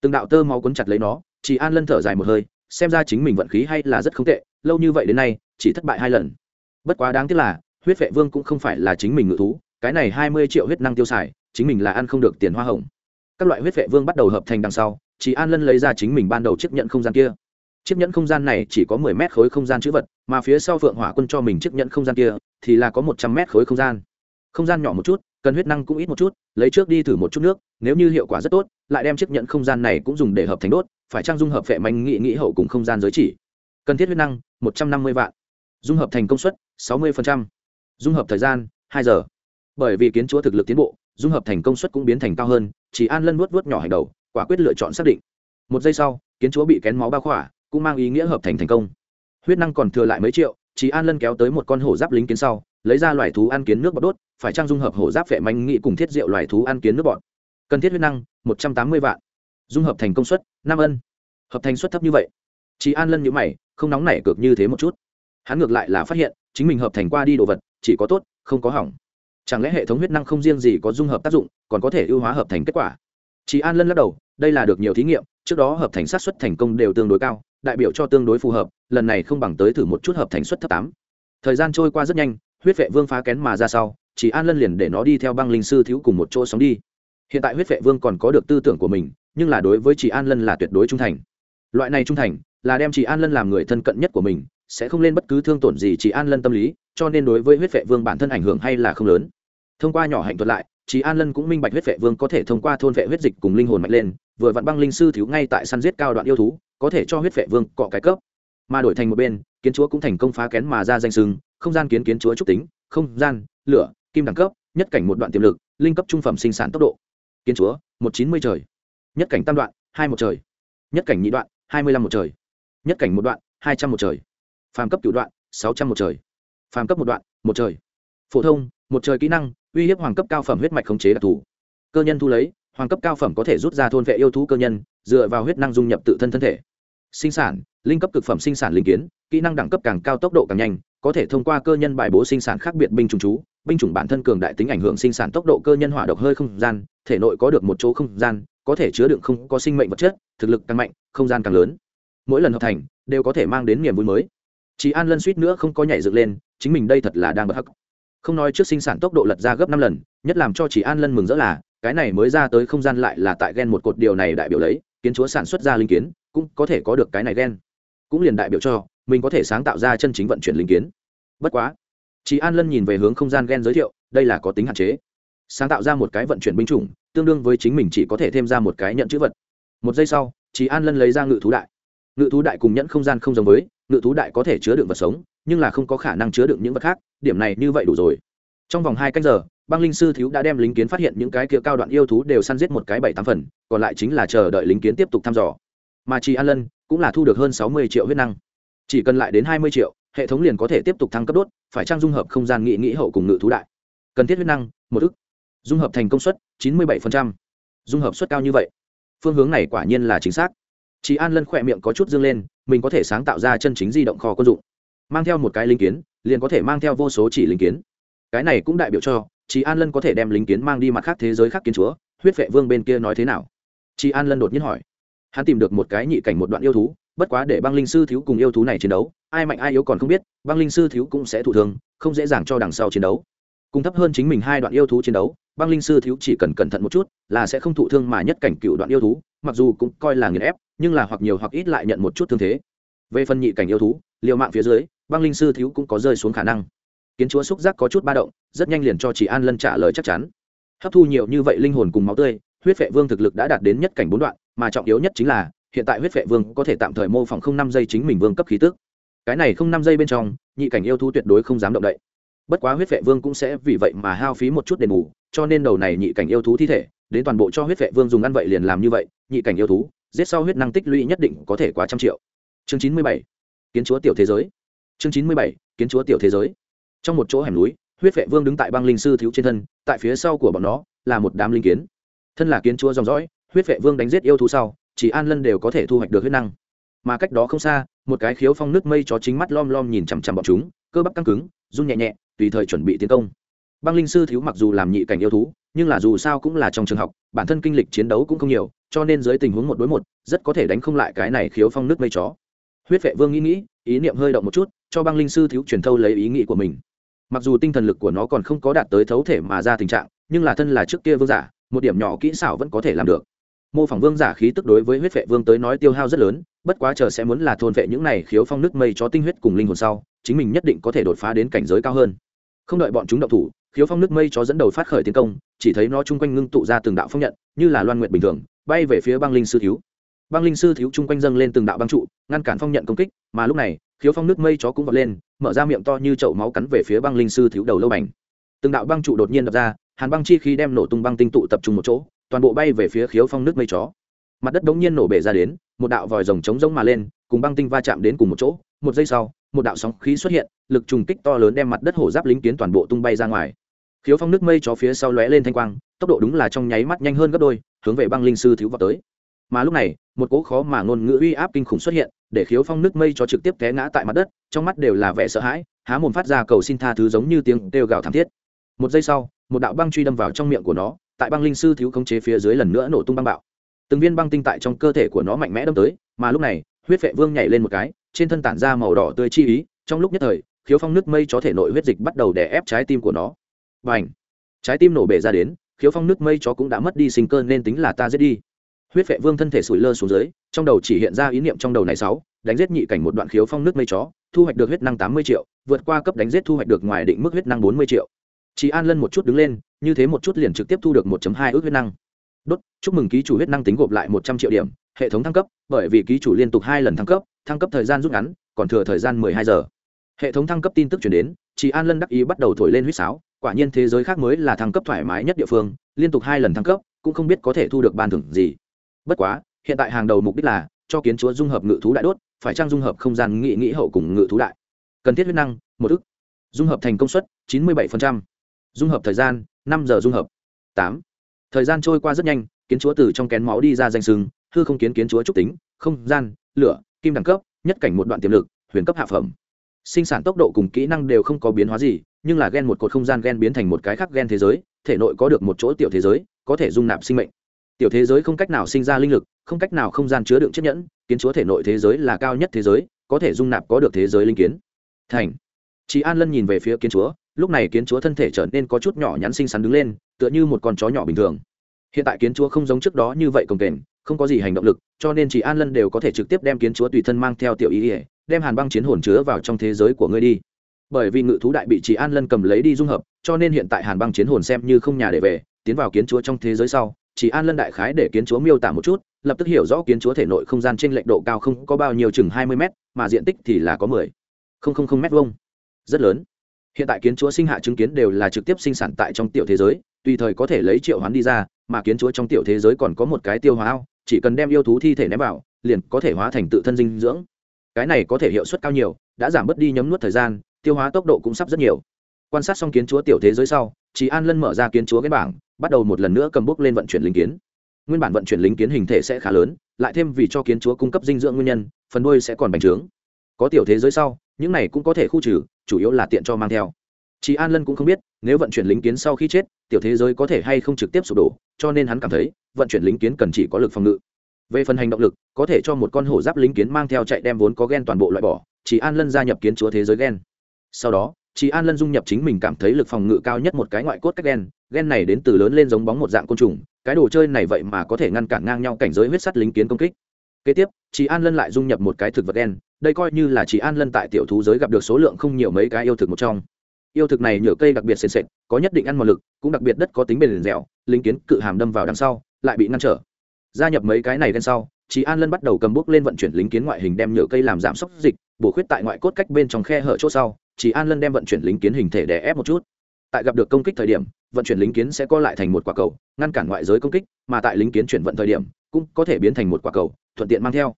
từng đạo tơ máu cuốn chặt lấy nó chị an lân thở dài một hơi, xem ra chính mình vận khí hay là rất không tệ, lâu như vậy đến nay, chỉ thất bại hai lần. Bất quá đáng tiếc là, huyết vệ vương cũng không phải là chính mình ngự thú, cái này hai mươi triệu huyết năng tiêu xài, chính mình là ăn không được tiền hoa hồng. Các loại huyết vệ vương bắt đầu hợp thành đằng sau chị an lân lấy ra chính mình ban đầu chiếc nhận không gian kia. Chiếc nhẫn không gian này chỉ có mười mét khối không gian chữ vật, mà phía sau phượng hỏa quân cho mình chiếc nhẫn không gian kia thì là có một trăm mét khối không gian. Không gian nhỏ một chút cần huyết năng cũng ít một chút, lấy trước đi thử một chút nước, nếu như hiệu quả rất tốt, lại đem chiếc nhẫn không gian này cũng dùng để hợp thành đốt, phải trang dung hợp vệ manh nghị nghĩ hậu cùng không gian giới chỉ. Cần thiết huyết năng, một trăm năm mươi vạn. Dung hợp thành công suất, sáu mươi dung hợp thời gian, hai giờ. Bởi vì kiến chúa thực lực tiến bộ, dung hợp thành công suất cũng biến thành cao hơn, chỉ an lân vuốt vuốt nhỏ hành đầu, quả quyết lựa chọn xác định. Một giây sau, kiến chúa bị kén máu bao khỏa, cũng mang ý nghĩa hợp thành thành công. Huyết năng còn thừa lại mấy triệu, chỉ an lân kéo tới một con hổ giáp lính kiến sau, lấy ra loài thú ăn kiến nước bọt đốt phải trang dung hợp hổ giáp vệ manh nghị cùng thiết rượu loài thú ăn kiến nước bọn cần thiết huyết năng, một trăm tám mươi vạn. Dung hợp thành công suất, năm ân. Hợp thành suất thấp như vậy. Chị an lân nhữ mày, không nóng nảy cược như thế một chút. Hắn ngược lại là phát hiện, chính mình hợp thành qua đi đồ vật, chỉ có tốt, không có hỏng. Chẳng lẽ hệ thống huyết năng không riêng gì có dung hợp tác dụng, còn có thể ưu hóa hợp thành kết quả? Chị an lân lắc đầu, đây là được nhiều thí nghiệm, trước đó hợp thành sát xuất thành công đều tương đối cao, đại biểu cho tương đối phù hợp, lần này không bằng tới thử một chút hợp thành suất thấp tám. Thời gian trôi qua rất nhanh, huyết vệ vương phá kén mà ra sau chỉ an lân liền để nó đi theo băng linh sư thiếu cùng một chỗ sống đi. Hiện tại huyết vệ vương còn có được tư tưởng của mình, nhưng là đối với chị an lân là tuyệt đối trung thành. Loại này trung thành là đem chị an lân làm người thân cận nhất của mình, sẽ không lên bất cứ thương tổn gì chị an lân tâm lý, cho nên đối với huyết vệ vương bản thân ảnh hưởng hay là không lớn. Thông qua nhỏ hạnh thuật lại chị an lân cũng minh bạch huyết vệ vương có thể thông qua thôn vệ huyết dịch cùng linh hồn mạnh lên, vừa vặn băng linh sư thiếu ngay tại săn giết cao đoạn yêu thú, có thể cho huyết vệ vương cọ cái cấp. Mà đổi thành một bên, kiến chúa cũng thành công phá kén mà ra danh sừng, không gian kiến kiến chúa trúc tính, không gian, lửa kim đẳng cấp, nhất cảnh một đoạn tiềm lực, linh cấp trung phẩm sinh sản tốc độ. Kiến chúa, một chín mươi trời. Nhất cảnh tam đoạn, hai một trời. Nhất cảnh nhị đoạn, hai mươi năm một trời. Nhất cảnh một đoạn, hai trăm một trời. Phàm cấp cửu đoạn, sáu trăm một trời. Phàm cấp một đoạn, một trời. Phổ thông, một trời kỹ năng, uy hiếp hoàng cấp cao phẩm huyết mạch khống chế đặc thù. Cơ nhân thu lấy, hoàng cấp cao phẩm có thể rút ra thôn vệ yêu thú cơ nhân, dựa vào huyết năng dung nhập tự thân thân thể. Sinh sản, linh cấp cực phẩm sinh sản linh kiến, kỹ năng đẳng cấp càng cao tốc độ càng nhanh, có thể thông qua cơ nhân bài bố sinh sản khác biệt binh trùng chú binh chủng bản thân cường đại tính ảnh hưởng sinh sản tốc độ cơ nhân hỏa độc hơi không gian, thể nội có được một chỗ không gian, có thể chứa đựng không có sinh mệnh vật chất, thực lực càng mạnh, không gian càng lớn. Mỗi lần hợp thành, đều có thể mang đến niềm vui mới. Chị an lân suýt nữa không có nhảy dựng lên, chính mình đây thật là đang bật hắc. Không nói trước sinh sản tốc độ lật ra gấp năm lần, nhất làm cho chị an lân mừng rỡ là, cái này mới ra tới không gian lại là tại ghen một cột điều này đại biểu lấy, kiến chúa sản xuất ra linh kiến, cũng có thể có được cái này ghen cũng liền đại biểu cho, mình có thể sáng tạo ra chân chính vận chuyển linh kiến. Bất quá chị an lân nhìn về hướng không gian Gen giới thiệu, đây là có tính hạn chế. Sáng tạo ra một cái vận chuyển binh chủng, tương đương với chính mình chỉ có thể thêm ra một cái nhận chữ vật. Một giây sau chị an lân lấy ra ngự thú đại. Ngự thú đại cùng nhẫn không gian không giống với, ngự thú đại có thể chứa đựng vật sống, nhưng là không có khả năng chứa đựng những vật khác, điểm này như vậy đủ rồi. Trong vòng hai canh giờ, băng linh sư thiếu đã đem lính kiến phát hiện những cái kia cao đoạn yêu thú đều săn giết một cái bảy tám phần, còn lại chính là chờ đợi lính kiến tiếp tục thăm dò. Mà chị an lân cũng là thu được hơn sáu mươi triệu huyết năng. Chỉ cần lại đến hai mươi triệu hệ thống liền có thể tiếp tục thăng cấp đốt, phải trang dung hợp không gian nghị nghĩ hậu cùng ngự thú đại? Cần thiết huyết năng, một ức. Dung hợp thành công suất, chín mươi bảy dung hợp suất cao như vậy? Phương hướng này quả nhiên là chính xác. Chị an lân khỏe miệng có chút dương lên, mình có thể sáng tạo ra chân chính di động kho quân dụng. Mang theo một cái linh kiến, liền có thể mang theo vô số chỉ linh kiến. Cái này cũng đại biểu cho chị an lân có thể đem linh kiến mang đi mặt khác thế giới khác kiến chúa, huyết vệ vương bên kia nói thế nào? Chị an lân đột nhiên hỏi. Hắn tìm được một cái nhị cảnh một đoạn yêu thú bất quá để băng linh sư thiếu cùng yêu thú này chiến đấu ai mạnh ai yếu còn không biết băng linh sư thiếu cũng sẽ thụ thương, không dễ dàng cho đằng sau chiến đấu. Cùng thấp hơn chính mình hai đoạn yêu thú chiến đấu băng linh sư thiếu chỉ cần cẩn thận một chút là sẽ không thụ thương mà nhất cảnh cựu đoạn yêu thú mặc dù cũng coi là nghiền ép nhưng là hoặc nhiều hoặc ít lại nhận một chút thương thế. Về phần nhị cảnh yêu thú liều mạng phía dưới băng linh sư thiếu cũng có rơi xuống khả năng. Kiến chúa xúc giác có chút ba động rất nhanh liền cho chị an lân trả lời chắc chắn. Hấp thu nhiều như vậy linh hồn cùng máu tươi huyết vệ vương thực lực đã đạt đến nhất cảnh bốn đoạn mà trọng yếu nhất chính là hiện tại huyết vệ vương có thể tạm thời mô phỏng không năm giây chính mình vương cấp khí tức. Cái này không năm giây bên trong, nhị cảnh yêu thú tuyệt đối không dám động đậy. Bất quá huyết vệ vương cũng sẽ vì vậy mà hao phí một chút đền bù, cho nên đầu này nhị cảnh yêu thú thi thể, đến toàn bộ cho huyết vệ vương dùng ăn vậy liền làm như vậy, nhị cảnh yêu thú, giết sau huyết năng tích lũy nhất định có thể quá trăm triệu. Chương chín mươi bảy, kiến chúa tiểu thế giới. Chương chín mươi bảy, kiến chúa tiểu thế giới. Trong một chỗ hẻm núi, huyết vệ vương đứng tại băng linh sư thiếu trên thân, tại phía sau của bọn nó, là một đám linh kiến. Thân là kiến chúa dòng dõi, huyết vệ vương đánh giết yêu thú sau chỉ an lân đều có thể thu hoạch được huyết năng. Mà cách đó không xa, một cái khiếu phong nước mây chó chính mắt lom lom nhìn chằm chằm bọn chúng, cơ bắp căng cứng, run nhẹ nhẹ, tùy thời chuẩn bị tiến công. Băng linh sư thiếu mặc dù làm nhị cảnh yêu thú, nhưng là dù sao cũng là trong trường học, bản thân kinh lịch chiến đấu cũng không nhiều, cho nên dưới tình huống một đối một, rất có thể đánh không lại cái này khiếu phong nước mây chó. Huyết vệ vương nghĩ nghĩ, ý niệm hơi động một chút, cho băng linh sư thiếu truyền thâu lấy ý nghĩ của mình. Mặc dù tinh thần lực của nó còn không có đạt tới thấu thể mà ra tình trạng, nhưng là thân là trước kia vương giả, một điểm nhỏ kỹ xảo vẫn có thể làm được mô phỏng vương giả khí tức đối với huyết vệ vương tới nói tiêu hao rất lớn, bất quá chờ sẽ muốn là thôn vệ những này khiếu phong nước mây chó tinh huyết cùng linh hồn sau, chính mình nhất định có thể đột phá đến cảnh giới cao hơn. Không đợi bọn chúng động thủ, khiếu phong nước mây chó dẫn đầu phát khởi tiến công, chỉ thấy nó chung quanh ngưng tụ ra từng đạo phong nhận, như là loan nguyện bình thường, bay về phía băng linh sư thiếu. Băng linh sư thiếu chung quanh dâng lên từng đạo băng trụ, ngăn cản phong nhận công kích, mà lúc này, khiếu phong nước mây chó cũng vọt lên, mở ra miệng to như chậu máu cắn về phía băng linh sư thiếu đầu lâu bành. Từng đạo băng trụ đột nhiên đập ra, hàn băng chi khi đem nổ tung băng tinh tụ tập trung một chỗ toàn bộ bay về phía khiếu phong nước mây chó. Mặt đất đống nhiên nổ bể ra đến, một đạo vòi rồng trống rỗng mà lên, cùng băng tinh va chạm đến cùng một chỗ. Một giây sau, một đạo sóng khí xuất hiện, lực trùng kích to lớn đem mặt đất hổ giáp lính kiến toàn bộ tung bay ra ngoài. Khiếu phong nước mây chó phía sau lóe lên thanh quang, tốc độ đúng là trong nháy mắt nhanh hơn gấp đôi, hướng về băng linh sư thiếu vào tới. Mà lúc này, một cỗ khó mà ngôn ngữ uy áp kinh khủng xuất hiện, để khiếu phong nước mây chó trực tiếp té ngã tại mặt đất, trong mắt đều là vẻ sợ hãi, há mồm phát ra cầu xin tha thứ giống như tiếng kêu gào thảm thiết. Một giây sau, một đạo băng truy đâm vào trong miệng của nó tại băng linh sư thiếu khống chế phía dưới lần nữa nổ tung băng bạo. Từng viên băng tinh tại trong cơ thể của nó mạnh mẽ đâm tới, mà lúc này, huyết vệ vương nhảy lên một cái, trên thân tản ra màu đỏ tươi chi ý, trong lúc nhất thời, khiếu phong nước mây chó thể nội huyết dịch bắt đầu đè ép trái tim của nó. Và trái tim nổ bể ra đến, khiếu phong nước mây chó cũng đã mất đi sinh cơ nên tính là ta giết đi. Huyết vệ vương thân thể sủi lơ xuống dưới, trong đầu chỉ hiện ra ý niệm trong đầu này sáu, đánh giết nhị cảnh một đoạn khiếu phong nước mây chó, thu hoạch được huyết năng tám mươi triệu, vượt qua cấp đánh giết thu hoạch được ngoài định mức huyết năng bốn mươi triệu. Chị an lân một chút đứng lên như thế một chút liền trực tiếp thu được 1.2 ước huyết năng. Đốt, chúc mừng ký chủ huyết năng tính gộp lại một trăm triệu điểm, hệ thống thăng cấp, bởi vì ký chủ liên tục hai lần thăng cấp thăng cấp thời gian rút ngắn, còn thừa thời gian mười hai giờ. Hệ thống thăng cấp tin tức truyền đến trì an lân đắc ý bắt đầu thổi lên huýt sáo, quả nhiên thế giới khác mới là thăng cấp thoải mái nhất địa phương, liên tục hai lần thăng cấp, cũng không biết có thể thu được ban thưởng gì. Bất quá, hiện tại hàng đầu mục đích là cho kiến chúa dung hợp ngự thú đại đốt, phải trang dung hợp không gian nghị nghĩ hậu cùng ngự thú đại. Cần thiết huyết năng, một ức. Dung hợp thành công suất chín mươi bảy dung hợp thời gian năm giờ dung hợp. Tám. Thời gian trôi qua rất nhanh, kiến chúa từ trong kén máu đi ra danh sưng, hư không kiến kiến chúa trúc tính, không gian, lửa, kim đẳng cấp, nhất cảnh một đoạn tiềm lực, huyền cấp hạ phẩm. Sinh sản tốc độ cùng kỹ năng đều không có biến hóa gì, nhưng là gen một cột không gian gen biến thành một cái khác gen thế giới, thể nội có được một chỗ tiểu thế giới, có thể dung nạp sinh mệnh. Tiểu thế giới không cách nào sinh ra linh lực, không cách nào không gian chứa đựng chiếc nhẫn, kiến chúa thể nội thế giới là cao nhất thế giới, có thể dung nạp có được thế giới linh kiến. Thành. Chị an lân nhìn về phía kiến chúa lúc này kiến chúa thân thể trở nên có chút nhỏ nhắn xinh xắn đứng lên, tựa như một con chó nhỏ bình thường. Hiện tại kiến chúa không giống trước đó như vậy cồng kềnh, không có gì hành động lực, cho nên chị an lân đều có thể trực tiếp đem kiến chúa tùy thân mang theo tiểu ý ỉa đem hàn băng chiến hồn chứa vào trong thế giới của ngươi đi. Bởi vì ngự thú đại bị chị an lân cầm lấy đi dung hợp, cho nên hiện tại hàn băng chiến hồn xem như không nhà để về, tiến vào kiến chúa trong thế giới sau chị an lân đại khái để kiến chúa miêu tả một chút, lập tức hiểu rõ kiến chúa thể nội không gian trên lệch độ cao không có bao nhiêu chừng hai mươi m mà diện tích thì là có mười không không không m vông rất lớn hiện tại kiến chúa sinh hạ chứng kiến đều là trực tiếp sinh sản tại trong tiểu thế giới, tùy thời có thể lấy triệu hoán đi ra, mà kiến chúa trong tiểu thế giới còn có một cái tiêu hóa ao, chỉ cần đem yêu thú thi thể ném vào, liền có thể hóa thành tự thân dinh dưỡng. Cái này có thể hiệu suất cao nhiều, đã giảm bớt đi nhấm nuốt thời gian, tiêu hóa tốc độ cũng sắp rất nhiều. Quan sát xong kiến chúa tiểu thế giới sau chị an lân mở ra kiến chúa cái bảng, bắt đầu một lần nữa cầm bút lên vận chuyển lính kiến. Nguyên bản vận chuyển lính kiến hình thể sẽ khá lớn, lại thêm vì cho kiến chúa cung cấp dinh dưỡng nguyên nhân, phần đuôi sẽ còn bành trướng. Có tiểu thế giới sau những này cũng có thể khu trừ, chủ yếu là tiện cho mang theo. Chị an lân cũng không biết, nếu vận chuyển lính kiến sau khi chết, tiểu thế giới có thể hay không trực tiếp sụp đổ, cho nên hắn cảm thấy, vận chuyển lính kiến cần chỉ có lực phòng ngự. Về phần hành động lực, có thể cho một con hổ giáp lính kiến mang theo chạy đem vốn có gen toàn bộ loại bỏ, chỉ an lân gia nhập kiến chúa thế giới gen. Sau đó chị an lân dung nhập chính mình cảm thấy lực phòng ngự cao nhất một cái ngoại cốt cách gen gen này đến từ lớn lên giống bóng một dạng côn trùng, cái đồ chơi này vậy mà có thể ngăn cản ngang nhau cảnh giới huyết sắt lính kiến công kích kế tiếp chị an lân lại dung nhập một cái thực vật đen. đây coi như là chị an lân tại tiểu thú giới gặp được số lượng không nhiều mấy cái yêu thực một trong yêu thực này nhựa cây đặc biệt sền sệt, có nhất định ăn mòn lực, cũng đặc biệt đất có tính bền dẻo lính kiến, cự hàm đâm vào đằng sau, lại bị ngăn trở gia nhập mấy cái này đen sau chị an lân bắt đầu cầm bước lên vận chuyển lính kiến ngoại hình đem nhựa cây làm giảm sốc dịch, bổ khuyết tại ngoại cốt cách bên trong khe hở chỗ sau chị an lân đem vận chuyển lính kiến hình thể đè ép một chút tại gặp được công kích thời điểm, vận chuyển lính kiến sẽ co lại thành một quả cầu, ngăn cản ngoại giới công kích, mà tại lính kiến chuyển vận thời điểm cũng có thể biến thành một quả cầu, thuận tiện mang theo.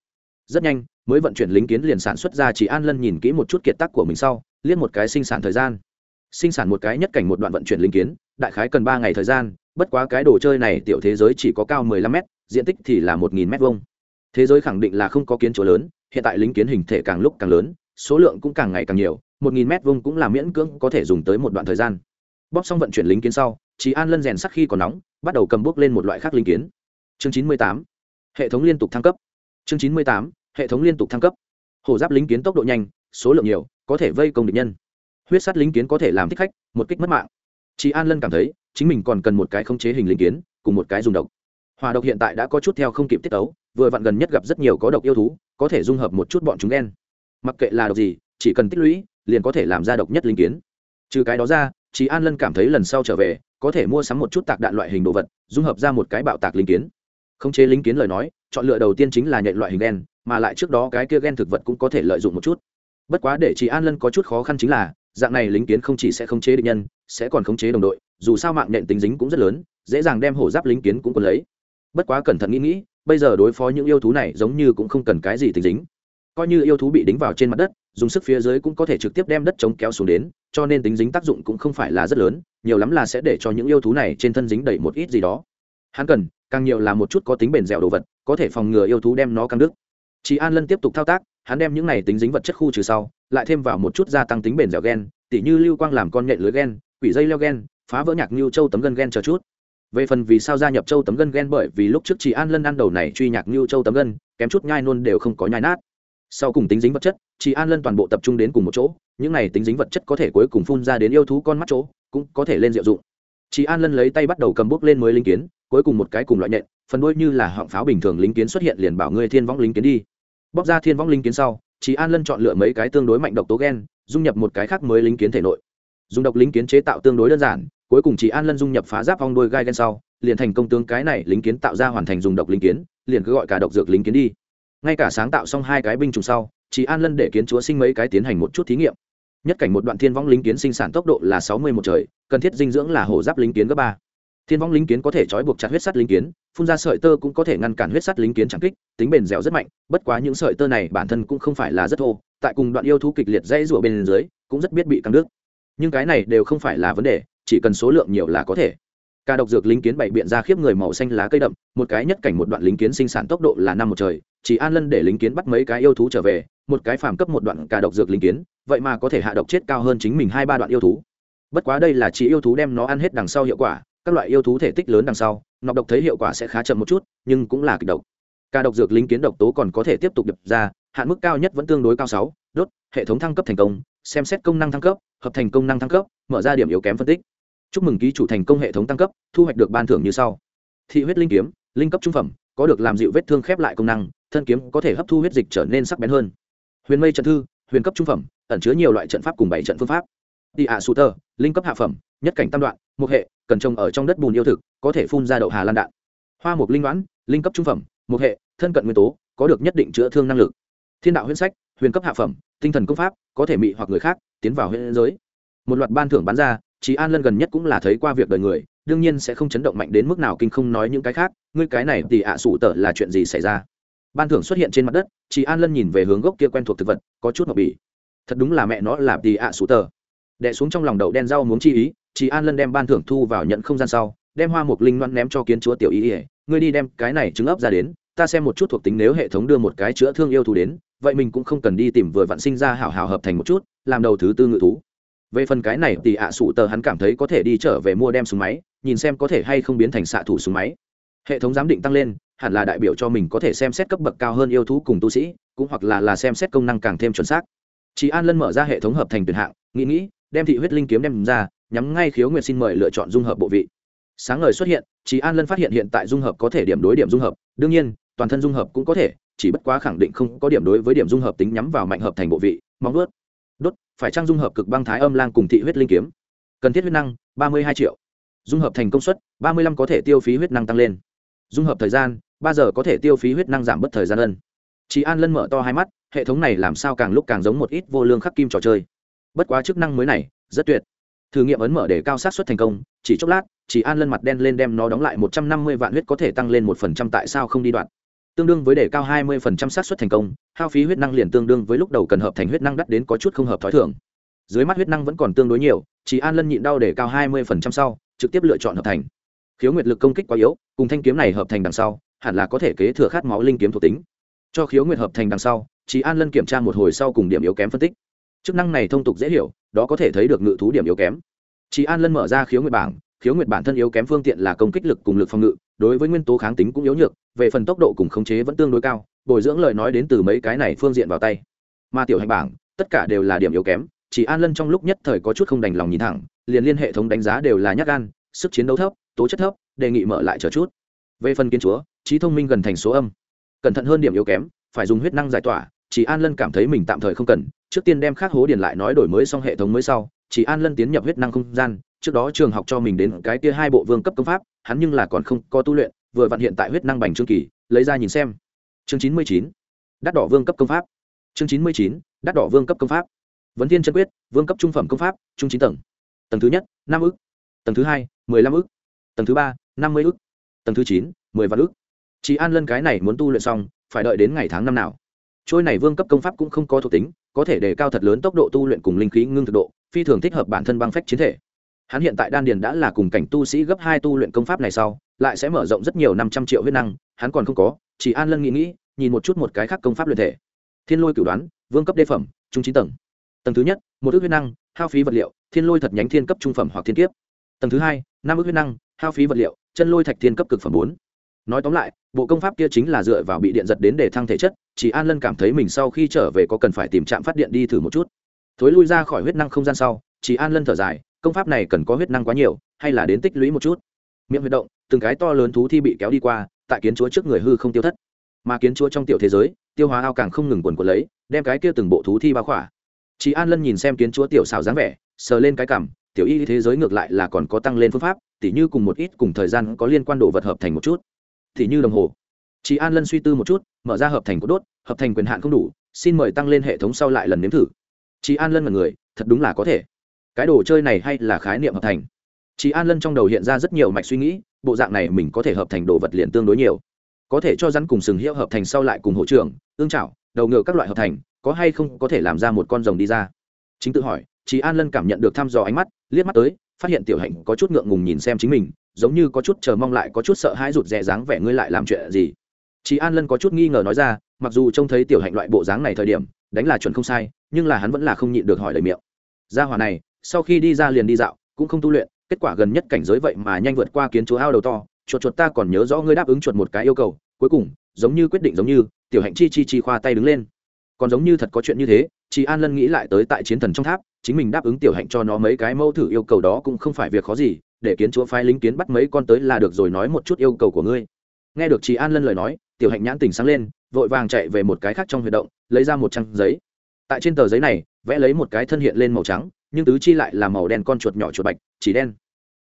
Rất nhanh, mới vận chuyển lính kiến liền sản xuất ra chỉ an lân nhìn kỹ một chút kiệt tác của mình sau liên một cái sinh sản thời gian. Sinh sản một cái nhất cảnh một đoạn vận chuyển lính kiến, đại khái cần ba ngày thời gian, bất quá cái đồ chơi này tiểu thế giới chỉ có cao mười lăm m diện tích thì là một nghìn m vông thế giới khẳng định là không có kiến chỗ lớn, hiện tại lính kiến hình thể càng lúc càng lớn, số lượng cũng càng ngày càng nhiều, một nghìn m vông cũng là miễn cưỡng có thể dùng tới một đoạn thời gian. Bóp xong vận chuyển lính kiến sau chị an lân rèn sắc khi còn nóng, bắt đầu cầm bước lên một loại khác lính kiến chương chín mươi tám. Hệ thống liên tục thăng cấp. Chương chín mươi tám. Hệ thống liên tục thăng cấp. Hổ giáp lính kiến tốc độ nhanh, số lượng nhiều, có thể vây công địch nhân. Huyết sát lính kiến có thể làm thích khách, một kích mất mạng. Chị an lân cảm thấy, chính mình còn cần một cái khống chế hình lính kiến, cùng một cái dùng độc. Hòa độc hiện tại đã có chút theo không kịp tiết tấu, vừa vặn gần nhất gặp rất nhiều có độc yêu thú, có thể dung hợp một chút bọn chúng đen mặc kệ là độc gì, chỉ cần tích lũy, liền có thể làm ra độc nhất linh kiến. Trừ cái đó ra chị an lân cảm thấy lần sau trở về, có thể mua sắm một chút tạc đạn loại hình đồ vật, dung hợp ra một cái bạo tạc linh kiến khống chế lính kiến lời nói, chọn lựa đầu tiên chính là nhận loại hình đen, mà lại trước đó cái kia gen thực vật cũng có thể lợi dụng một chút. Bất quá để chị an lân có chút khó khăn chính là, dạng này lính kiến không chỉ sẽ khống chế địch nhân, sẽ còn khống chế đồng đội, dù sao mạng nhện tính dính cũng rất lớn, dễ dàng đem hổ giáp lính kiến cũng còn lấy. Bất quá cẩn thận nghĩ nghĩ, bây giờ đối phó những yêu thú này giống như cũng không cần cái gì tính dính. Coi như yêu thú bị đính vào trên mặt đất, dùng sức phía dưới cũng có thể trực tiếp đem đất chống kéo xuống đến, cho nên tính dính tác dụng cũng không phải là rất lớn, nhiều lắm là sẽ để cho những yêu thú này trên thân dính đầy một ít gì đó. Hắn cần càng nhiều là một chút có tính bền dẻo đồ vật, có thể phòng ngừa yêu thú đem nó căng đứt. Chị an lân tiếp tục thao tác, hắn đem những này tính dính vật chất khu trừ sau, lại thêm vào một chút gia tăng tính bền dẻo gen, tỉ như lưu quang làm con nhện lưới gen, quỷ dây leo gen, phá vỡ nhạc như châu tấm gân gen chờ chút. Về phần vì sao gia nhập châu tấm gân gen bởi vì lúc trước chị an lân ăn đầu này truy nhạc như châu tấm gân, kém chút nhai nôn đều không có nhai nát. Sau cùng tính dính vật chất chị an lân toàn bộ tập trung đến cùng một chỗ, những này tính dính vật chất có thể cuối cùng phun ra đến yêu thú con mắt chỗ, cũng có thể lên diệu dụng. Chị an lân lấy tay bắt đầu cầm bút lên mới linh kiến cuối cùng một cái cùng loại nhện, phần đuôi như là họng pháo bình thường lính kiến xuất hiện liền bảo ngươi thiên võng lính kiến đi. Bóc ra thiên võng lính kiến sau chị an lân chọn lựa mấy cái tương đối mạnh độc tố gen, dung nhập một cái khác mới lính kiến thể nội. Dùng độc lính kiến chế tạo tương đối đơn giản, cuối cùng chị an lân dung nhập phá giáp vong đôi gai gen sau, liền thành công tướng cái này lính kiến tạo ra hoàn thành dùng độc lính kiến, liền cứ gọi cả độc dược lính kiến đi. Ngay cả sáng tạo xong hai cái binh trùng sau chị an lân để kiến chúa sinh mấy cái tiến hành một chút thí nghiệm. Nhất cảnh một đoạn thiên vong lính kiến sinh sản tốc độ là sáu mươi một trời, cần thiết dinh dưỡng là hổ giáp lính kiến cấp ba thiên vong lính kiến có thể trói buộc chặt huyết sắt lính kiến, phun ra sợi tơ cũng có thể ngăn cản huyết sắt lính kiến chẳng kích, tính bền dẻo rất mạnh, bất quá những sợi tơ này bản thân cũng không phải là rất thô, tại cùng đoạn yêu thú kịch liệt dây rụa bên dưới, cũng rất biết bị căng nước nhưng cái này đều không phải là vấn đề, chỉ cần số lượng nhiều là có thể. Ca độc dược lính kiến bày biện ra khiếp người màu xanh lá cây đậm, một cái nhất cảnh một đoạn lính kiến sinh sản tốc độ là năm một trời, chỉ an lân để lính kiến bắt mấy cái yêu thú trở về, một cái phàm cấp một đoạn ca độc dược lính kiến, vậy mà có thể hạ độc chết cao hơn chính mình hai ba đoạn yêu thú. Bất quá đây là chỉ yêu thú đem nó ăn hết đằng sau hiệu quả các loại yêu thú thể tích lớn đằng sau, nọc độc thấy hiệu quả sẽ khá chậm một chút, nhưng cũng là kịch độc. Ca độc dược lính kiến độc tố còn có thể tiếp tục đập ra, hạn mức cao nhất vẫn tương đối cao sáu, đốt, hệ thống thăng cấp thành công, xem xét công năng thăng cấp, hợp thành công năng thăng cấp, mở ra điểm yếu kém phân tích. Chúc mừng ký chủ thành công hệ thống tăng cấp, thu hoạch được ban thưởng như sau. Thị huyết linh kiếm, linh cấp trung phẩm, có được làm dịu vết thương khép lại công năng, thân kiếm có thể hấp thu huyết dịch trở nên sắc bén hơn. Huyền mây trận thư, huyền cấp trung phẩm, ẩn chứa nhiều loại trận pháp cùng bảy trận phương pháp tị ạ sủ tơ linh cấp hạ phẩm, nhất cảnh tam đoạn, một hệ, cần trồng ở trong đất bùn yêu thực, có thể phun ra đậu hà lan đạn. Hoa mục linh đoán, linh cấp trung phẩm, một hệ, thân cận nguyên tố, có được nhất định chữa thương năng lực. Thiên đạo huyễn sách, huyền cấp hạ phẩm, tinh thần công pháp, có thể mị hoặc người khác, tiến vào huyễn giới. Một loạt ban thưởng bán ra chị an lân gần nhất cũng là thấy qua việc đời người, đương nhiên sẽ không chấn động mạnh đến mức nào kinh không nói những cái khác, ngươi cái này thì ạ à sủ tờ là chuyện gì xảy ra? Ban thưởng xuất hiện trên mặt đất chị an lân nhìn về hướng gốc kia quen thuộc thực vật, có chút ngọc bỉ. Thật đúng là mẹ nó là Tì ạ sủ tờ đẻ xuống trong lòng đậu đen rau muốn chi ý chị an lân đem ban thưởng thu vào nhận không gian sau, đem hoa mục linh loan ném cho kiến chúa tiểu ý ỉa ngươi đi đem cái này trứng ấp ra đến, ta xem một chút thuộc tính nếu hệ thống đưa một cái chữa thương yêu thú đến, vậy mình cũng không cần đi tìm vừa vặn sinh ra hảo hảo hợp thành một chút, làm đầu thứ tư ngự thú. Về phần cái này thì ạ à sụ tờ hắn cảm thấy có thể đi trở về mua đem súng máy, nhìn xem có thể hay không biến thành xạ thủ súng máy. Hệ thống giám định tăng lên, hẳn là đại biểu cho mình có thể xem xét cấp bậc cao hơn yêu thú cùng tu sĩ, cũng hoặc là là xem xét công năng càng thêm chuẩn xác. Chị an lân mở ra hệ thống hợp thành tuyển hạng, nghĩ nghĩ đem thị huyết linh kiếm đem ra, nhắm ngay khiếu nguyệt xin mời lựa chọn dung hợp bộ vị. Sáng ngời xuất hiện chị an lân phát hiện hiện tại dung hợp có thể điểm đối điểm dung hợp, đương nhiên, toàn thân dung hợp cũng có thể, chỉ bất quá khẳng định không có điểm đối với điểm dung hợp tính nhắm vào mạnh hợp thành bộ vị, móng ướt đốt, phải trang dung hợp cực băng thái âm lang cùng thị huyết linh kiếm? Cần thiết huyết năng, ba mươi hai triệu. Dung hợp thành công suất, ba mươi lăm có thể tiêu phí huyết năng tăng lên. Dung hợp thời gian, ba giờ có thể tiêu phí huyết năng giảm bớt thời gian ân. Chị an lân mở to hai mắt, hệ thống này làm sao càng lúc càng giống một ít vô lương khắc kim trò chơi bất quá chức năng mới này rất tuyệt thử nghiệm ấn mở để cao sát xuất thành công chỉ chốc lát Chỉ an lân mặt đen lên đem nó đóng lại một trăm năm mươi vạn huyết có thể tăng lên một phần trăm tại sao không đi đoạn tương đương với để cao 20% xác suất thành công, hao phí huyết năng liền tương đương với lúc đầu cần hợp thành huyết năng đắt đến có chút không hợp thói thường. Dưới mắt huyết năng vẫn còn tương đối nhiều, chỉ An Lân nhịn đau để cao 20% sau, trực tiếp lựa chọn hợp thành. Khiếu nguyệt lực công kích quá yếu, cùng thanh kiếm này hợp thành đằng sau, hẳn là có thể kế thừa khát máu linh kiếm thuộc tính. Cho khiếu nguyệt hợp thành đằng sau, chỉ An Lân kiểm tra một hồi sau cùng điểm yếu kém phân tích. Chức năng này thông tục dễ hiểu, đó có thể thấy được ngự thú điểm yếu kém. Chỉ An Lân mở ra khiếu nguyệt bảng, khiếu nguyệt bản thân yếu kém phương tiện là công kích lực cùng lực phòng ngự, đối với nguyên tố kháng tính cũng yếu nhược về phần tốc độ cùng khống chế vẫn tương đối cao bồi dưỡng lời nói đến từ mấy cái này phương diện vào tay. Mà tiểu hành bảng tất cả đều là điểm yếu kém chỉ an lân trong lúc nhất thời có chút không đành lòng nhìn thẳng liền liên hệ thống đánh giá đều là nhát gan sức chiến đấu thấp tố chất thấp đề nghị mở lại chờ chút. Về phần kiến chúa trí thông minh gần thành số âm. Cẩn thận hơn điểm yếu kém phải dùng huyết năng giải tỏa chỉ an lân cảm thấy mình tạm thời không cần, trước tiên đem khác hố điền lại nói đổi mới xong hệ thống mới sau, chỉ an lân tiến nhập huyết năng không gian, trước đó trường học cho mình đến cái kia hai bộ vương cấp công pháp, hắn nhưng là còn không có tu luyện, vừa vặn hiện tại huyết năng bành trương kỳ, lấy ra nhìn xem. Chương chín mươi chín, đắt đỏ vương cấp công pháp. Chương chín mươi chín, đắt đỏ vương cấp công pháp. Vấn thiên chân quyết, vương cấp trung phẩm công pháp, trung chín tầng. Tầng thứ nhất, năm ức. Tầng thứ hai, mười lăm ức. Tầng thứ ba, năm mươi ức. Tầng thứ chín, mười vạn ức. Chị an lân cái này muốn tu luyện xong, phải đợi đến ngày tháng năm nào? Trôi này vương cấp công pháp cũng không có thuộc tính, có thể đề cao thật lớn tốc độ tu luyện cùng linh khí ngưng thực độ, phi thường thích hợp bản thân băng phách chiến thể. Hắn hiện tại đan điền đã là cùng cảnh tu sĩ gấp hai tu luyện công pháp này sau, lại sẽ mở rộng rất nhiều năm trăm triệu huyết năng, hắn còn không có, chỉ an lân nghĩ nghĩ, nhìn một chút một cái khác công pháp luyện thể. Thiên lôi cửu đoán, vương cấp đê phẩm, trung chín tầng. Tầng thứ nhất, một ước huyết năng, hao phí vật liệu, thiên lôi thật nhánh thiên cấp trung phẩm hoặc thiên kiếp. Tầng thứ hai, năm ước huyết năng, hao phí vật liệu, chân lôi thạch thiên cấp cực phẩm bốn. Nói tóm lại, bộ công pháp kia chính là dựa vào bị điện giật đến để thăng thể chất chỉ an lân cảm thấy mình sau khi trở về có cần phải tìm trạm phát điện đi thử một chút. Thối lui ra khỏi huyết năng không gian sau, chỉ an lân thở dài, công pháp này cần có huyết năng quá nhiều, hay là đến tích lũy một chút? Miệng huyệt động, từng cái to lớn thú thi bị kéo đi qua, tại kiến chúa trước người hư không tiêu thất. Mà kiến chúa trong tiểu thế giới, tiêu hóa ao càng không ngừng quần quần lấy, đem cái kia từng bộ thú thi bao khỏa. Chị an lân nhìn xem kiến chúa tiểu xào dáng vẻ, sờ lên cái cảm tiểu y thế giới ngược lại là còn có tăng lên phương pháp, tỉ như cùng một ít cùng thời gian có liên quan đồ vật hợp thành một chút. Tỉ như đồng hồ chị an lân suy tư một chút, mở ra hợp thành cốt đốt, hợp thành quyền hạn không đủ, xin mời tăng lên hệ thống sau lại lần nếm thử. Chị an lân là người, thật đúng là có thể. Cái đồ chơi này hay là khái niệm hợp thành. Chị an lân trong đầu hiện ra rất nhiều mạch suy nghĩ, bộ dạng này mình có thể hợp thành đồ vật liền tương đối nhiều. Có thể cho rắn cùng sừng hiệu hợp thành sau lại cùng hỗ trưởng ương trảo đầu ngựa các loại hợp thành, có hay không có thể làm ra một con rồng đi ra. Chính tự hỏi chị an lân cảm nhận được thăm dò ánh mắt, liếc mắt tới, phát hiện tiểu hạnh có chút ngượng ngùng nhìn xem chính mình, giống như có chút chờ mong lại có chút sợ hãi rụt rè dáng vẻ, ngươi lại làm chuyện gì? Chị an lân có chút nghi ngờ nói ra, mặc dù trông thấy tiểu hạnh loại bộ dáng này thời điểm, đánh là chuẩn không sai, nhưng là hắn vẫn là không nhịn được hỏi lời miệng. Gia hỏa này, sau khi đi ra liền đi dạo, cũng không tu luyện, kết quả gần nhất cảnh giới vậy mà nhanh vượt qua kiến chúa ao đầu to, chuột chuột ta còn nhớ rõ ngươi đáp ứng chuột một cái yêu cầu, cuối cùng, giống như quyết định giống như, tiểu hạnh chi chi chi khoa tay đứng lên. Còn giống như thật có chuyện như thế chị an lân nghĩ lại tới tại chiến thần trong tháp, chính mình đáp ứng tiểu hạnh cho nó mấy cái mẫu thử yêu cầu đó cũng không phải việc khó gì, để kiến chúa phái lính kiến bắt mấy con tới là được rồi nói một chút yêu cầu của ngươi. Nghe được chị an lân lời nói tiểu hạnh nhãn tỉnh sáng lên, vội vàng chạy về một cái khác trong huy động, lấy ra một trang giấy. Tại trên tờ giấy này, vẽ lấy một cái thân hiện lên màu trắng, nhưng tứ chi lại là màu đen con chuột nhỏ chuột bạch, chỉ đen.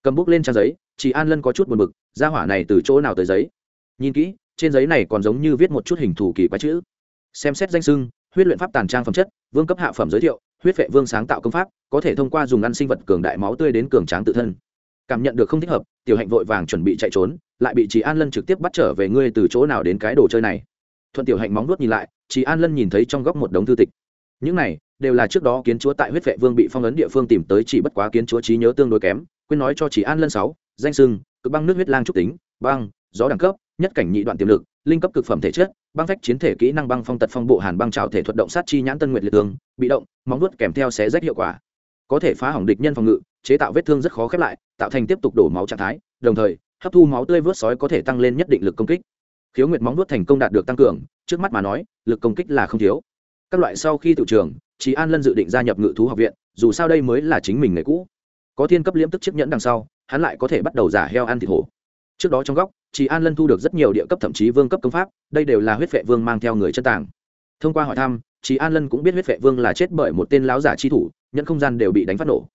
Cầm bút lên trang giấy, chị an lân có chút buồn bực ra hỏa này từ chỗ nào tới giấy? Nhìn kỹ, trên giấy này còn giống như viết một chút hình thù kỳ quái chữ. Xem xét danh sưng huyết luyện pháp tàn trang phẩm chất, vương cấp hạ phẩm giới thiệu, huyết vệ vương sáng tạo công pháp, có thể thông qua dùng ăn sinh vật cường đại máu tươi đến cường tráng tự thân cảm nhận được không thích hợp, tiểu hạnh vội vàng chuẩn bị chạy trốn, lại bị chị an lân trực tiếp bắt trở về ngươi từ chỗ nào đến cái đồ chơi này. Thuận tiểu hạnh móng nuốt nhìn lại chị an lân nhìn thấy trong góc một đống thư tịch. Những này, đều là trước đó kiến chúa tại huyết vệ vương bị phong ấn địa phương tìm tới, chỉ bất quá kiến chúa trí nhớ tương đối kém, quên nói cho chị an lân sáu, danh sưng, cực băng nước huyết lang trúc tính, băng, gió đẳng cấp, nhất cảnh nhị đoạn tiềm lực, linh cấp cực phẩm thể chất, băng phách chiến thể kỹ năng băng phong tật phong bộ hàn băng trào thể thuật động sát chi nhãn tân nguyệt liệt tương bị động, móng nuốt kèm theo xé rách hiệu quả. Có thể phá hỏng địch nhân phòng ngự chế tạo vết thương rất khó khép lại, tạo thành tiếp tục đổ máu trạng thái, đồng thời, hấp thu máu tươi vớt sói có thể tăng lên nhất định lực công kích. Khiếu nguyệt móng vuốt thành công đạt được tăng cường, trước mắt mà nói, lực công kích là không thiếu. Các loại sau khi tự trường chị an lân dự định gia nhập ngự thú học viện, dù sao đây mới là chính mình nghề cũ. Có thiên cấp liễm tức chiếc nhẫn đằng sau, hắn lại có thể bắt đầu giả heo ăn thịt hổ. Trước đó trong góc chị an lân thu được rất nhiều địa cấp thậm chí vương cấp công pháp, đây đều là huyết vệ vương mang theo người chân tàng. Thông qua hỏi thăm chị an lân cũng biết huyết vệ vương là chết bởi một tên láo giả chi thủ nhận không gian đều bị đánh phát nổ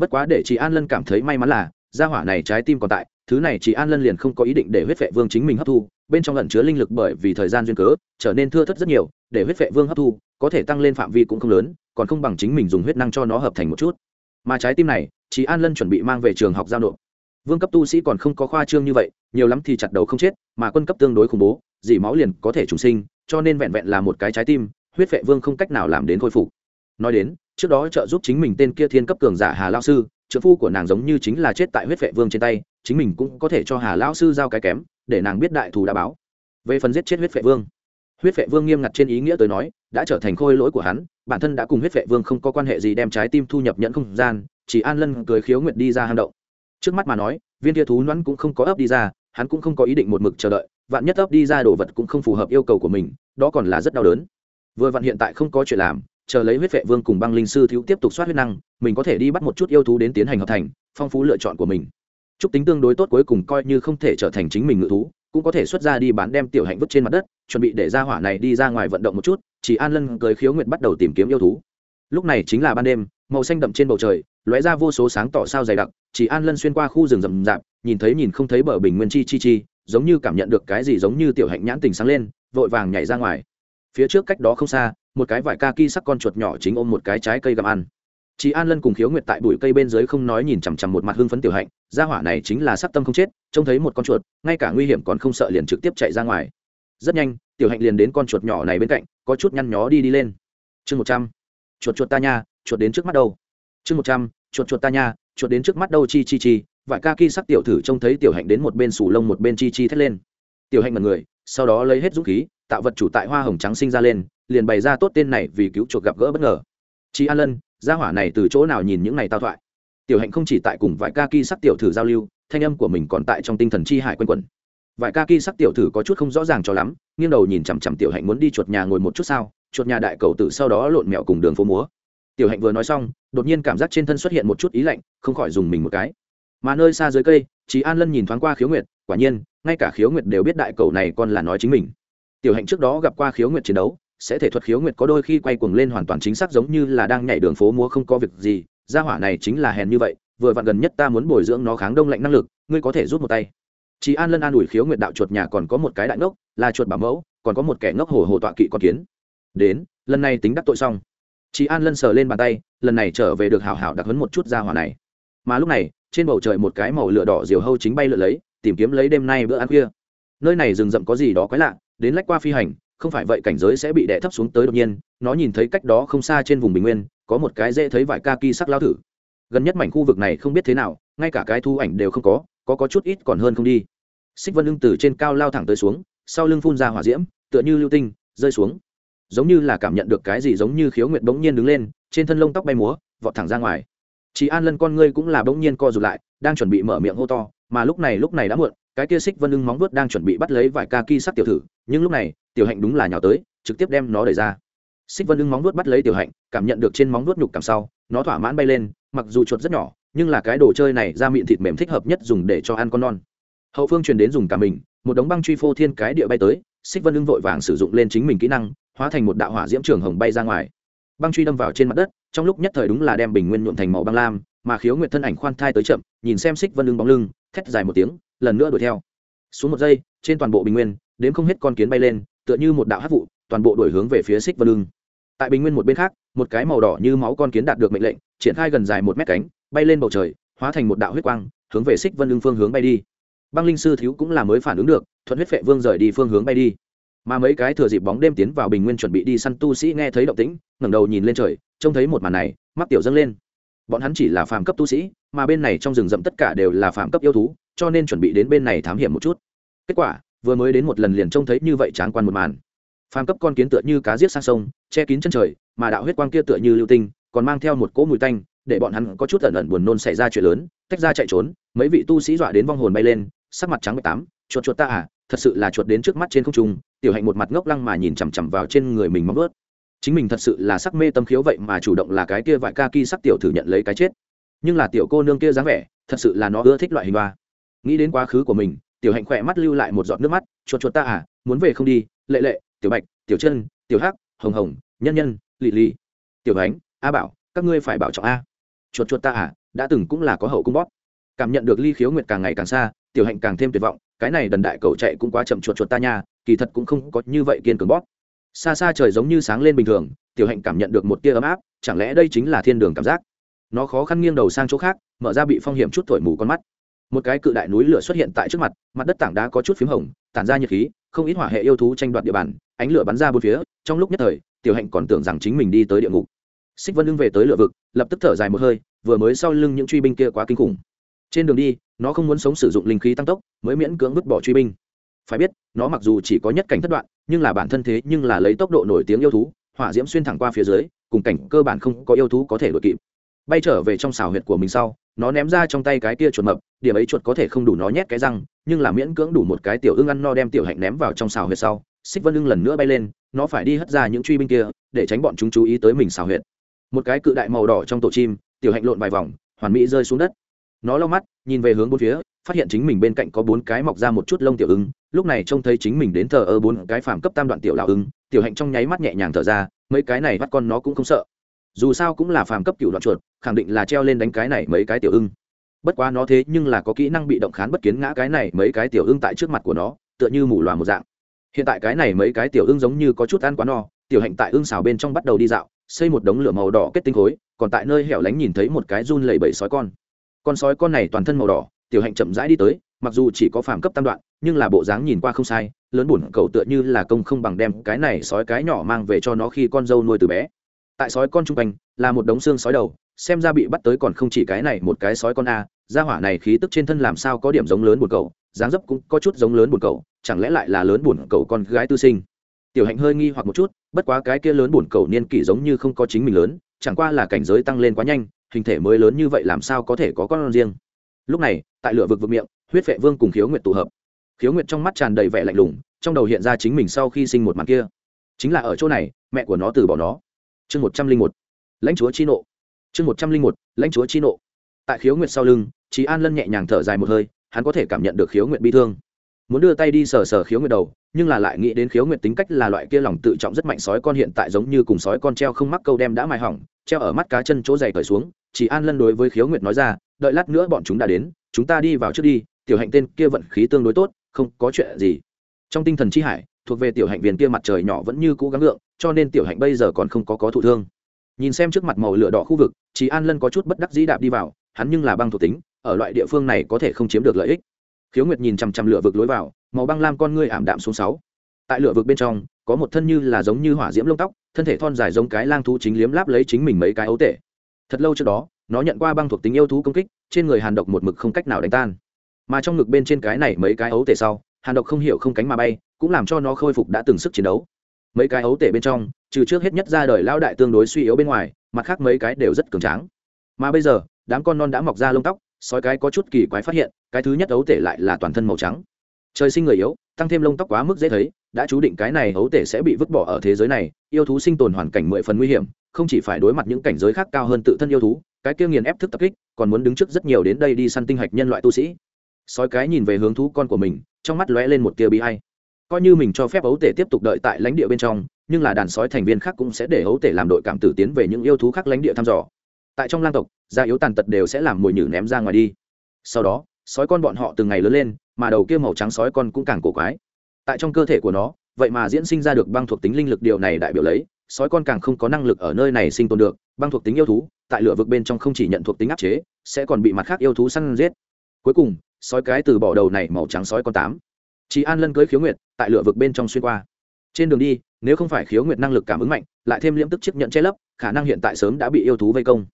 bất quá để chị an lân cảm thấy may mắn là, gia hỏa này trái tim còn tại, thứ này chị an lân liền không có ý định để huyết vệ vương chính mình hấp thu, bên trong lẩn chứa linh lực bởi vì thời gian duyên cớ, trở nên thưa thất rất nhiều, để huyết vệ vương hấp thu, có thể tăng lên phạm vi cũng không lớn, còn không bằng chính mình dùng huyết năng cho nó hợp thành một chút. Mà trái tim này chị an lân chuẩn bị mang về trường học giao nộp. Vương cấp tu sĩ còn không có khoa trương như vậy, nhiều lắm thì chặt đầu không chết, mà quân cấp tương đối khủng bố dỉ máu liền có thể trùng sinh, cho nên vẹn vẹn là một cái trái tim, huyết vệ vương không cách nào làm đến khôi phục nói đến, trước đó trợ giúp chính mình tên kia thiên cấp cường giả hà lao sư, trợ phu của nàng giống như chính là chết tại huyết vệ vương trên tay, chính mình cũng có thể cho hà lao sư giao cái kém, để nàng biết đại thù đã báo. Về phần giết chết huyết vệ vương, huyết vệ vương nghiêm ngặt trên ý nghĩa tới nói, đã trở thành khôi lỗi của hắn, bản thân đã cùng huyết vệ vương không có quan hệ gì đem trái tim thu nhập nhận không gian, chỉ an lân cười khiếu nguyệt đi ra hang động. Trước mắt mà nói, viên tia thú nhoắn cũng không có ấp đi ra, hắn cũng không có ý định một mực chờ đợi, vạn nhất ấp đi ra đồ vật cũng không phù hợp yêu cầu của mình, đó còn là rất đau đớn. Vừa vặn hiện tại không có chuyện làm chờ lấy huyết vệ vương cùng băng linh sư thiếu tiếp tục soát huyết năng, mình có thể đi bắt một chút yêu thú đến tiến hành hợp thành, phong phú lựa chọn của mình. Chúc tính tương đối tốt cuối cùng coi như không thể trở thành chính mình ngự thú, cũng có thể xuất ra đi bán đem tiểu hạnh vứt trên mặt đất, chuẩn bị để ra hỏa này đi ra ngoài vận động một chút, chỉ an lân cười khiếu nguyện bắt đầu tìm kiếm yêu thú. Lúc này chính là ban đêm, màu xanh đậm trên bầu trời, lóe ra vô số sáng tỏ sao dày đặc, chỉ an lân xuyên qua khu rừng rậm rạp, nhìn thấy nhìn không thấy bờ bình nguyên chi chi chi, giống như cảm nhận được cái gì giống như tiểu hạnh nhãn tình sáng lên, vội vàng nhảy ra ngoài. Phía trước cách đó không xa một cái vải ca ki sắc con chuột nhỏ chính ôm một cái trái cây gặm ăn. Chị an lân cùng khiếu nguyệt tại bụi cây bên dưới không nói nhìn chằm chằm một mặt hưng phấn tiểu hạnh, gia hỏa này chính là sắc tâm không chết, trông thấy một con chuột, ngay cả nguy hiểm còn không sợ liền trực tiếp chạy ra ngoài. Rất nhanh, tiểu hạnh liền đến con chuột nhỏ này bên cạnh, có chút nhăn nhó đi đi lên. Chương một trăm. Chuột chuột ta nha, chuột đến trước mắt đâu. Chương một trăm. Chuột chuột ta nha, chuột đến trước mắt đâu chi chi chi, vải ca ki sắc tiểu thử trông thấy tiểu hạnh đến một bên sủ lông một bên chi chi thét lên tiểu hạnh mật người, sau đó lấy hết dũng khí, tạo vật chủ tại hoa hồng trắng sinh ra lên, liền bày ra tốt tên này vì cứu chuột gặp gỡ bất ngờ. Chị an lân, gia hỏa này từ chỗ nào nhìn những này tao thoại? Tiểu hạnh không chỉ tại cùng vài ca ki sắc tiểu thử giao lưu, thanh âm của mình còn tại trong tinh thần chi hải quanh quẩn. Vài ca ki sắc tiểu thử có chút không rõ ràng cho lắm, nghiêng đầu nhìn chằm chằm tiểu hạnh muốn đi chuột nhà ngồi một chút sao, chuột nhà đại cầu tử sau đó lộn mẹo cùng đường phố múa. Tiểu hạnh vừa nói xong, đột nhiên cảm giác trên thân xuất hiện một chút ý lạnh, không khỏi dùng mình một cái. Mà nơi xa dưới cây chị an lân nhìn thoáng qua khiếu nguyệt quả nhiên, ngay cả khiếu nguyệt đều biết đại cầu này còn là nói chính mình. Tiểu hạnh trước đó gặp qua khiếu nguyệt chiến đấu, sẽ thể thuật khiếu nguyệt có đôi khi quay cuồng lên hoàn toàn chính xác giống như là đang nhảy đường phố múa không có việc gì, gia hỏa này chính là hèn như vậy, vừa vặn gần nhất ta muốn bồi dưỡng nó kháng đông lạnh năng lực, ngươi có thể rút một tay. Chị an lân an ủi khiếu nguyệt đạo chuột nhà còn có một cái đại ngốc, là chuột bảo mẫu, còn có một kẻ ngốc hổ hồ tọa kỵ con kiến. Đến, lần này tính đắc tội xong. Chị an lân sờ lên bàn tay, lần này trở về được hảo hảo đặc hấn một chút ra hỏa này. Mà lúc này, trên bầu trời một cái màu lửa đỏ diều hâu chính bay lượn lấy tìm kiếm lấy đêm nay bữa ăn khuya. Nơi này rừng rậm có gì đó quái lạ, đến lách qua phi hành, không phải vậy cảnh giới sẽ bị đè thấp xuống tới đột nhiên, nó nhìn thấy cách đó không xa trên vùng bình nguyên, có một cái dễ thấy vải ca kỳ sắc lao thử. Gần nhất mảnh khu vực này không biết thế nào, ngay cả cái thu ảnh đều không có có có chút ít còn hơn không đi. Xích vân lưng từ trên cao lao thẳng tới xuống, sau lưng phun ra hỏa diễm, tựa như lưu tinh, rơi xuống. Giống như là cảm nhận được cái gì giống như khiếu nguyệt bỗng nhiên đứng lên, trên thân lông tóc bay múa, vọt thẳng ra ngoài. Chị an lân con ngươi cũng là bỗng nhiên co rụt lại, đang chuẩn bị mở miệng hô to mà lúc này lúc này đã muộn, cái kia xích vân ưng móng vuốt đang chuẩn bị bắt lấy vài ca ki sắc tiểu thử, nhưng lúc này, tiểu hạnh đúng là nhào tới, trực tiếp đem nó đẩy ra. Xích vân ưng móng vuốt bắt lấy tiểu hạnh, cảm nhận được trên móng vuốt nhục cảm sau, nó thỏa mãn bay lên, mặc dù chuột rất nhỏ, nhưng là cái đồ chơi này ra miệng thịt mềm thích hợp nhất dùng để cho ăn con non. Hậu phương truyền đến dùng cả mình, một đống băng truy phô thiên cái địa bay tới xích vân ưng vội vàng sử dụng lên chính mình kỹ năng, hóa thành một đạo hỏa diễm trường hồng bay ra ngoài. Băng truy đâm vào trên mặt đất, trong lúc nhất thời đúng là đem bình nguyên nhuộn thành màu băng lam mà khiếu nguyệt thân ảnh khoan thai tới chậm, nhìn xem xích vân ưng bóng lưng, thét dài một tiếng, lần nữa đuổi theo. Xuống một giây, trên toàn bộ bình nguyên đến không hết con kiến bay lên, tựa như một đạo hát vụ, toàn bộ đổi hướng về phía xích vân ưng. Tại bình nguyên một bên khác, một cái màu đỏ như máu con kiến đạt được mệnh lệnh, triển khai gần dài một mét cánh, bay lên bầu trời, hóa thành một đạo huyết quang, hướng về xích vân ưng phương hướng bay đi. Băng linh sư thiếu cũng là mới phản ứng được, thuận huyết vệ vương rời đi phương hướng bay đi. Mà mấy cái thừa dịp bóng đêm tiến vào bình nguyên chuẩn bị đi săn tu sĩ nghe thấy động tĩnh, ngẩng đầu nhìn lên trời, trông thấy một màn này mắc tiểu dâng lên bọn hắn chỉ là phàm cấp tu sĩ, mà bên này trong rừng rậm tất cả đều là phàm cấp yêu thú, cho nên chuẩn bị đến bên này thám hiểm một chút. Kết quả, vừa mới đến một lần liền trông thấy như vậy tráng quan một màn. Phàm cấp con kiến tựa như cá giết sang sông, che kín chân trời, mà đạo huyết quang kia tựa như lưu tinh, còn mang theo một cỗ mùi tanh, để bọn hắn có chút ẩn ẩn buồn nôn xảy ra chuyện lớn, tách ra chạy trốn, mấy vị tu sĩ dọa đến vong hồn bay lên, sắc mặt trắng bạch tám, chuột chuột ta à thật sự là chuột đến trước mắt trên không trung. Tiểu hạnh một mặt ngốc lăng mà nhìn chằm chằm vào trên người mình móng ướt chính mình thật sự là sắc mê tâm khiếu vậy mà chủ động là cái kia vải ca ki sắc tiểu thử nhận lấy cái chết. Nhưng là tiểu cô nương kia dáng vẻ, thật sự là nó ưa thích loại hình ba nghĩ đến quá khứ của mình, tiểu hạnh khỏe mắt lưu lại một giọt nước mắt, chuột chuột ta à muốn về không đi, lệ lệ, tiểu bạch, tiểu chân, tiểu hắc, hồng hồng, nhân nhân lì lì tiểu ánh a bảo, các ngươi phải bảo trọng a. Chuột chuột ta à đã từng cũng là có hậu cung bóp. Cảm nhận được ly khiếu nguyệt càng ngày càng xa, tiểu hạnh càng thêm tuyệt vọng, cái này đần đại cầu chạy cũng quá chậm, chuột chuột ta nha, kỳ thật cũng không có như vậy kiên cường bóp xa xa trời giống như sáng lên bình thường, tiểu hạnh cảm nhận được một tia ấm áp, chẳng lẽ đây chính là thiên đường cảm giác? Nó khó khăn nghiêng đầu sang chỗ khác, mở ra bị phong hiểm chút thổi mù con mắt. Một cái cự đại núi lửa xuất hiện tại trước mặt mặt đất tảng đá có chút p h í m hồng, tản ra nhiệt khí, không ít hỏa hệ yêu thú tranh đoạt địa bàn, ánh lửa bắn ra bốn phía, trong lúc nhất thời, tiểu hạnh còn tưởng rằng chính mình đi tới địa ngục. Xích vân lưng về tới lửa vực, lập tức thở dài một hơi, vừa mới sau lưng những truy binh kia quá kinh khủng. Trên đường đi, nó không muốn sống sử dụng linh khí tăng tốc, mới miễn cưỡng vứt bỏ truy binh phải biết, nó mặc dù chỉ có nhất cảnh thất đoạn, nhưng là bản thân thế nhưng là lấy tốc độ nổi tiếng yêu thú, hỏa diễm xuyên thẳng qua phía dưới, cùng cảnh cơ bản không có yêu thú có thể đuổi kịp. Bay trở về trong xào huyệt của mình sau, nó ném ra trong tay cái kia chuột mập, điểm ấy chuột có thể không đủ nó nhét cái răng, nhưng là miễn cưỡng đủ một cái tiểu ưng ăn no đem tiểu hạnh ném vào trong xào huyệt sau, xích vân ưng lần nữa bay lên, nó phải đi hất ra những truy binh kia, để tránh bọn chúng chú ý tới mình xào huyệt. Một cái cự đại màu đỏ trong tổ chim, tiểu hạnh lộn vài vòng, hoàn mỹ rơi xuống đất. Nó lau mắt, nhìn về hướng bốn phía, phát hiện chính mình bên cạnh có bốn cái mọc ra một chút lông tiểu ưng lúc này trông thấy chính mình đến thờ ơ bốn cái phàm cấp tam đoạn tiểu lão ưng tiểu hạnh trong nháy mắt nhẹ nhàng thở ra, mấy cái này bắt con nó cũng không sợ. Dù sao cũng là phàm cấp cựu đoạn chuột, khẳng định là treo lên đánh cái này mấy cái tiểu ưng bất quá nó thế nhưng là có kỹ năng bị động khán bất kiến ngã cái này mấy cái tiểu ưng tại trước mặt của nó, tựa như mù loà một dạng. Hiện tại cái này mấy cái tiểu ưng giống như có chút ăn quá no, tiểu hạnh tại ưng xào bên trong bắt đầu đi dạo, xây một đống lửa màu đỏ kết tinh khối, còn tại nơi hẻo lánh nhìn thấy một cái run lẩy bẩy sói con. Con sói con này toàn thân màu đỏ, tiểu hạnh chậm rãi đi tới mặc dù chỉ có phàm cấp tam đoạn, nhưng là bộ dáng nhìn qua không sai, lớn bùn cầu tựa như là công không bằng đem cái này sói cái nhỏ mang về cho nó khi con dâu nuôi từ bé. Tại sói con trung quanh, là một đống xương sói đầu, xem ra bị bắt tới còn không chỉ cái này một cái sói con a ra hỏa này khí tức trên thân làm sao có điểm giống lớn bùn cầu, dáng dấp cũng có chút giống lớn bùn cầu, chẳng lẽ lại là lớn bùn cầu con gái tư sinh? Tiểu hạnh hơi nghi hoặc một chút, bất quá cái kia lớn bùn cầu niên kỷ giống như không có chính mình lớn, chẳng qua là cảnh giới tăng lên quá nhanh, hình thể mới lớn như vậy làm sao có thể có con riêng? Lúc này, tại lửa vực vực miệng huyết vệ vương cùng khiếu nguyệt tụ hợp. Khiếu nguyệt trong mắt tràn đầy vẻ lạnh lùng, trong đầu hiện ra chính mình sau khi sinh một mặt kia. Chính là ở chỗ này, mẹ của nó từ bỏ nó. Chương một trăm linh một. Lãnh chúa chi nộ. Chương một trăm linh một. Lãnh chúa chi nộ. Tại khiếu nguyệt sau lưng trí an lân nhẹ nhàng thở dài một hơi, hắn có thể cảm nhận được khiếu nguyệt bi thương. Muốn đưa tay đi sờ sờ khiếu nguyệt đầu, nhưng là lại nghĩ đến khiếu nguyệt tính cách là loại kia lòng tự trọng rất mạnh sói con hiện tại giống như cùng sói con treo không mắc câu đem đã mài hỏng, treo ở mắt cá chân chỗ dày cởi xuống chỉ an lân đối với khiếu nguyệt nói ra, đợi lát nữa bọn chúng đã đến, chúng ta đi vào trước đi tiểu hạnh tên kia vận khí tương đối tốt, không có chuyện gì. Trong tinh thần chi hải, thuộc về tiểu hạnh viên kia mặt trời nhỏ vẫn như cũ gắng gượng, cho nên tiểu hạnh bây giờ còn không có có thụ thương. Nhìn xem trước mặt màu lửa đỏ khu vực chị an lân có chút bất đắc dĩ đạp đi vào, hắn nhưng là băng thuộc tính, ở loại địa phương này có thể không chiếm được lợi ích. Khiếu nguyệt nhìn chằm chằm lửa vực lối vào, màu băng lam con ngươi ảm đạm xuống sáu. Tại lửa vực bên trong, có một thân như là giống như hỏa diễm lông tóc, thân thể thon dài giống cái lang thú chính liếm láp lấy chính mình mấy cái ấu tể. Thật lâu trước đó, nó nhận qua băng thuộc tính yêu thú công kích, trên người hàn độc một mực không cách nào đánh tan mà trong ngực bên trên cái này mấy cái ấu tể sau, hàn độc không hiểu không cánh mà bay, cũng làm cho nó khôi phục đã từng sức chiến đấu. Mấy cái ấu tể bên trong, trừ trước hết nhất ra đời lao đại tương đối suy yếu bên ngoài, mặt khác mấy cái đều rất cường tráng. Mà bây giờ, đám con non đã mọc ra lông tóc, sói cái có chút kỳ quái phát hiện, cái thứ nhất ấu tể lại là toàn thân màu trắng. Trời sinh người yếu, tăng thêm lông tóc quá mức dễ thấy, đã chú định cái này ấu tể sẽ bị vứt bỏ ở thế giới này, yêu thú sinh tồn hoàn cảnh mười phần nguy hiểm, không chỉ phải đối mặt những cảnh giới khác cao hơn tự thân yêu thú, cái kia nghiền ép thức tập kích, còn muốn đứng trước rất nhiều đến đây đi săn tinh hạch nhân loại tu sĩ sói cái nhìn về hướng thú con của mình, trong mắt lóe lên một tia bi hay coi như mình cho phép ấu tể tiếp tục đợi tại lãnh địa bên trong, nhưng là đàn sói thành viên khác cũng sẽ để ấu tể làm đội cảm tử tiến về những yêu thú khác lãnh địa thăm dò. Tại trong lang tộc, gia yếu tàn tật đều sẽ làm mồi nhử ném ra ngoài đi. Sau đó, sói con bọn họ từng ngày lớn lên, mà đầu kia màu trắng sói con cũng càng cổ quái. Tại trong cơ thể của nó, vậy mà diễn sinh ra được băng thuộc tính linh lực điều này đại biểu lấy, sói con càng không có năng lực ở nơi này sinh tồn được, băng thuộc tính yêu thú, tại lửa vực bên trong không chỉ nhận thuộc tính áp chế, sẽ còn bị mặt khác yêu thú săn giết. Cuối cùng sói cái từ bỏ đầu này màu trắng sói con tám. Chị an lân cưới khiếu nguyệt, tại lửa vực bên trong xuyên qua. Trên đường đi, nếu không phải khiếu nguyệt năng lực cảm ứng mạnh, lại thêm liễm tức chiếc nhận che lấp, khả năng hiện tại sớm đã bị yêu thú vây công.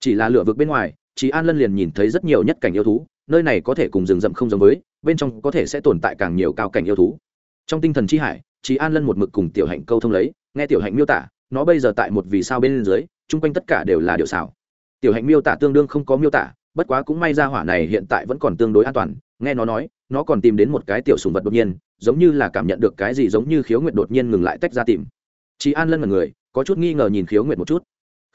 Chỉ là lửa vực bên ngoài chị an lân liền nhìn thấy rất nhiều nhất cảnh yêu thú, nơi này có thể cùng rừng rậm không giống với, bên trong có thể sẽ tồn tại càng nhiều cao cảnh yêu thú. Trong tinh thần chi hải chị an lân một mực cùng tiểu hạnh câu thông lấy, nghe tiểu hạnh miêu tả, nó bây giờ tại một vì sao bên dưới, chung quanh tất cả đều là điệu xảo. Tiểu hạnh miêu tả tương đương không có miêu tả bất quá cũng may ra hỏa này hiện tại vẫn còn tương đối an toàn, nghe nó nói, nó còn tìm đến một cái tiểu sùng vật đột nhiên, giống như là cảm nhận được cái gì giống như khiếu nguyệt đột nhiên ngừng lại tách ra tìm. Chị an lân là người, có chút nghi ngờ nhìn khiếu nguyệt một chút.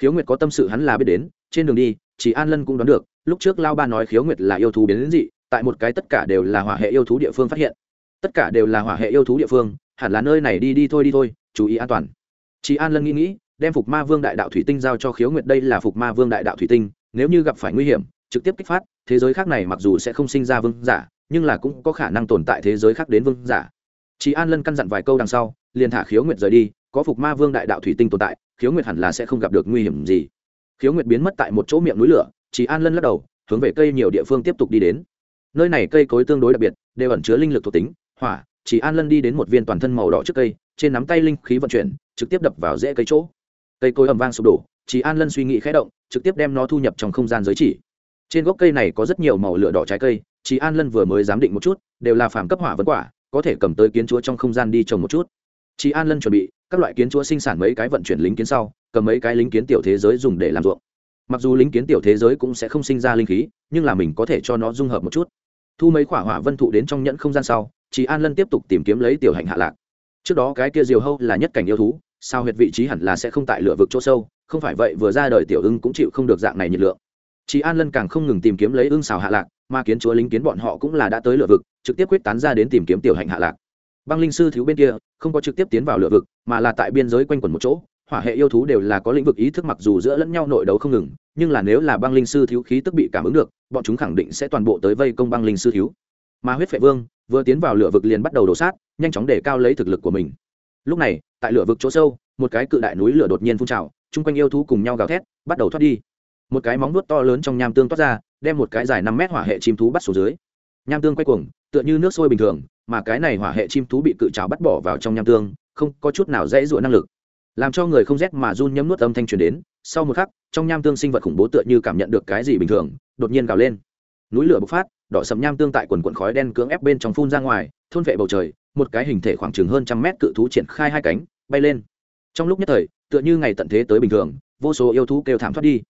Khiếu nguyệt có tâm sự hắn là biết đến, trên đường đi chị an lân cũng đoán được, lúc trước lao ba nói khiếu nguyệt là yêu thú biến đến dị, tại một cái tất cả đều là hỏa hệ yêu thú địa phương phát hiện. Tất cả đều là hỏa hệ yêu thú địa phương, hẳn là nơi này đi đi thôi đi thôi, chú ý an toàn. Chị an lân nghĩ nghĩ, đem phục ma vương đại đạo thủy tinh giao cho khiếu nguyệt đây là phục ma vương đại đạo thủy tinh, nếu như gặp phải nguy hiểm trực tiếp kích phát, thế giới khác này mặc dù sẽ không sinh ra vương giả, nhưng là cũng có khả năng tồn tại thế giới khác đến vương giả. Chị an lân căn dặn vài câu đằng sau, liền thả khiếu nguyệt rời đi, có phục ma vương đại đạo thủy tinh tồn tại, khiếu nguyệt hẳn là sẽ không gặp được nguy hiểm gì. Khiếu nguyệt biến mất tại một chỗ miệng núi lửa chị an lân lắc đầu, hướng về cây nhiều địa phương tiếp tục đi đến. Nơi này cây cối tương đối đặc biệt, đều ẩn chứa linh lực thuộc tính, hỏa, chỉ an lân đi đến một viên toàn thân màu đỏ trước cây, trên nắm tay linh khí vận chuyển, trực tiếp đập vào rễ cây chỗ. Cây cối ầm vang sụp đổ, chỉ an lân suy nghĩ khẽ động, trực tiếp đem nó thu nhập trong không gian giới chỉ trên gốc cây này có rất nhiều màu lửa đỏ trái cây chị an lân vừa mới giám định một chút, đều là phàm cấp hỏa vấn quả, có thể cầm tới kiến chúa trong không gian đi trồng một chút. Chị an lân chuẩn bị, các loại kiến chúa sinh sản mấy cái vận chuyển lính kiến sau, cầm mấy cái lính kiến tiểu thế giới dùng để làm ruộng. Mặc dù lính kiến tiểu thế giới cũng sẽ không sinh ra linh khí, nhưng là mình có thể cho nó dung hợp một chút. Thu mấy khỏa hỏa vân thụ đến trong nhẫn không gian sau chị an lân tiếp tục tìm kiếm lấy tiểu hành hạ lạc. Trước đó cái kia diều hâu là nhất cảnh yêu thú, sao huyệt vị trí hẳn là sẽ không tại lửa vực chỗ sâu, không phải vậy vừa ra đời tiểu ưng cũng chịu không được dạng này nhiệt lượng chị an lân càng không ngừng tìm kiếm lấy ưng xào hạ lạc, mà kiến chúa lính kiến bọn họ cũng là đã tới lửa vực, trực tiếp quyết tán ra đến tìm kiếm tiểu hạnh hạ lạc. Băng linh sư thiếu bên kia, không có trực tiếp tiến vào lửa vực, mà là tại biên giới quanh quẩn một chỗ, hỏa hệ yêu thú đều là có lĩnh vực ý thức mặc dù giữa lẫn nhau nội đấu không ngừng, nhưng là nếu là băng linh sư thiếu khí tức bị cảm ứng được, bọn chúng khẳng định sẽ toàn bộ tới vây công băng linh sư thiếu. Mà huyết phệ vương, vừa tiến vào lửa vực liền bắt đầu đổ sát, nhanh chóng để cao lấy thực lực của mình. Lúc này, tại lửa vực chỗ sâu, một cái cự đại núi lửa đột nhiên phun trào, chung quanh yêu thú cùng nhau gào thét, bắt đầu thoát đi một cái móng nuốt to lớn trong nham tương toát ra, đem một cái dài năm mét hỏa hệ chim thú bắt xuống dưới. Nham tương quay cuồng, tựa như nước sôi bình thường, mà cái này hỏa hệ chim thú bị cự trào bắt bỏ vào trong nham tương, không có chút nào dễ dụa năng lực. Làm cho người không rét mà run nhấm nuốt âm thanh truyền đến, sau một khắc, trong nham tương sinh vật khủng bố tựa như cảm nhận được cái gì bình thường, đột nhiên gào lên. Núi lửa bộc phát, đỏ sầm nham tương tại quần quần khói đen cưỡng ép bên trong phun ra ngoài, thôn vệ bầu trời, một cái hình thể khoảng chừng hơn trăm mét cự thú triển khai hai cánh, bay lên. Trong lúc nhất thời, tựa như ngày tận thế tới bình thường, vô số yêu thú kêu thảm thoát đi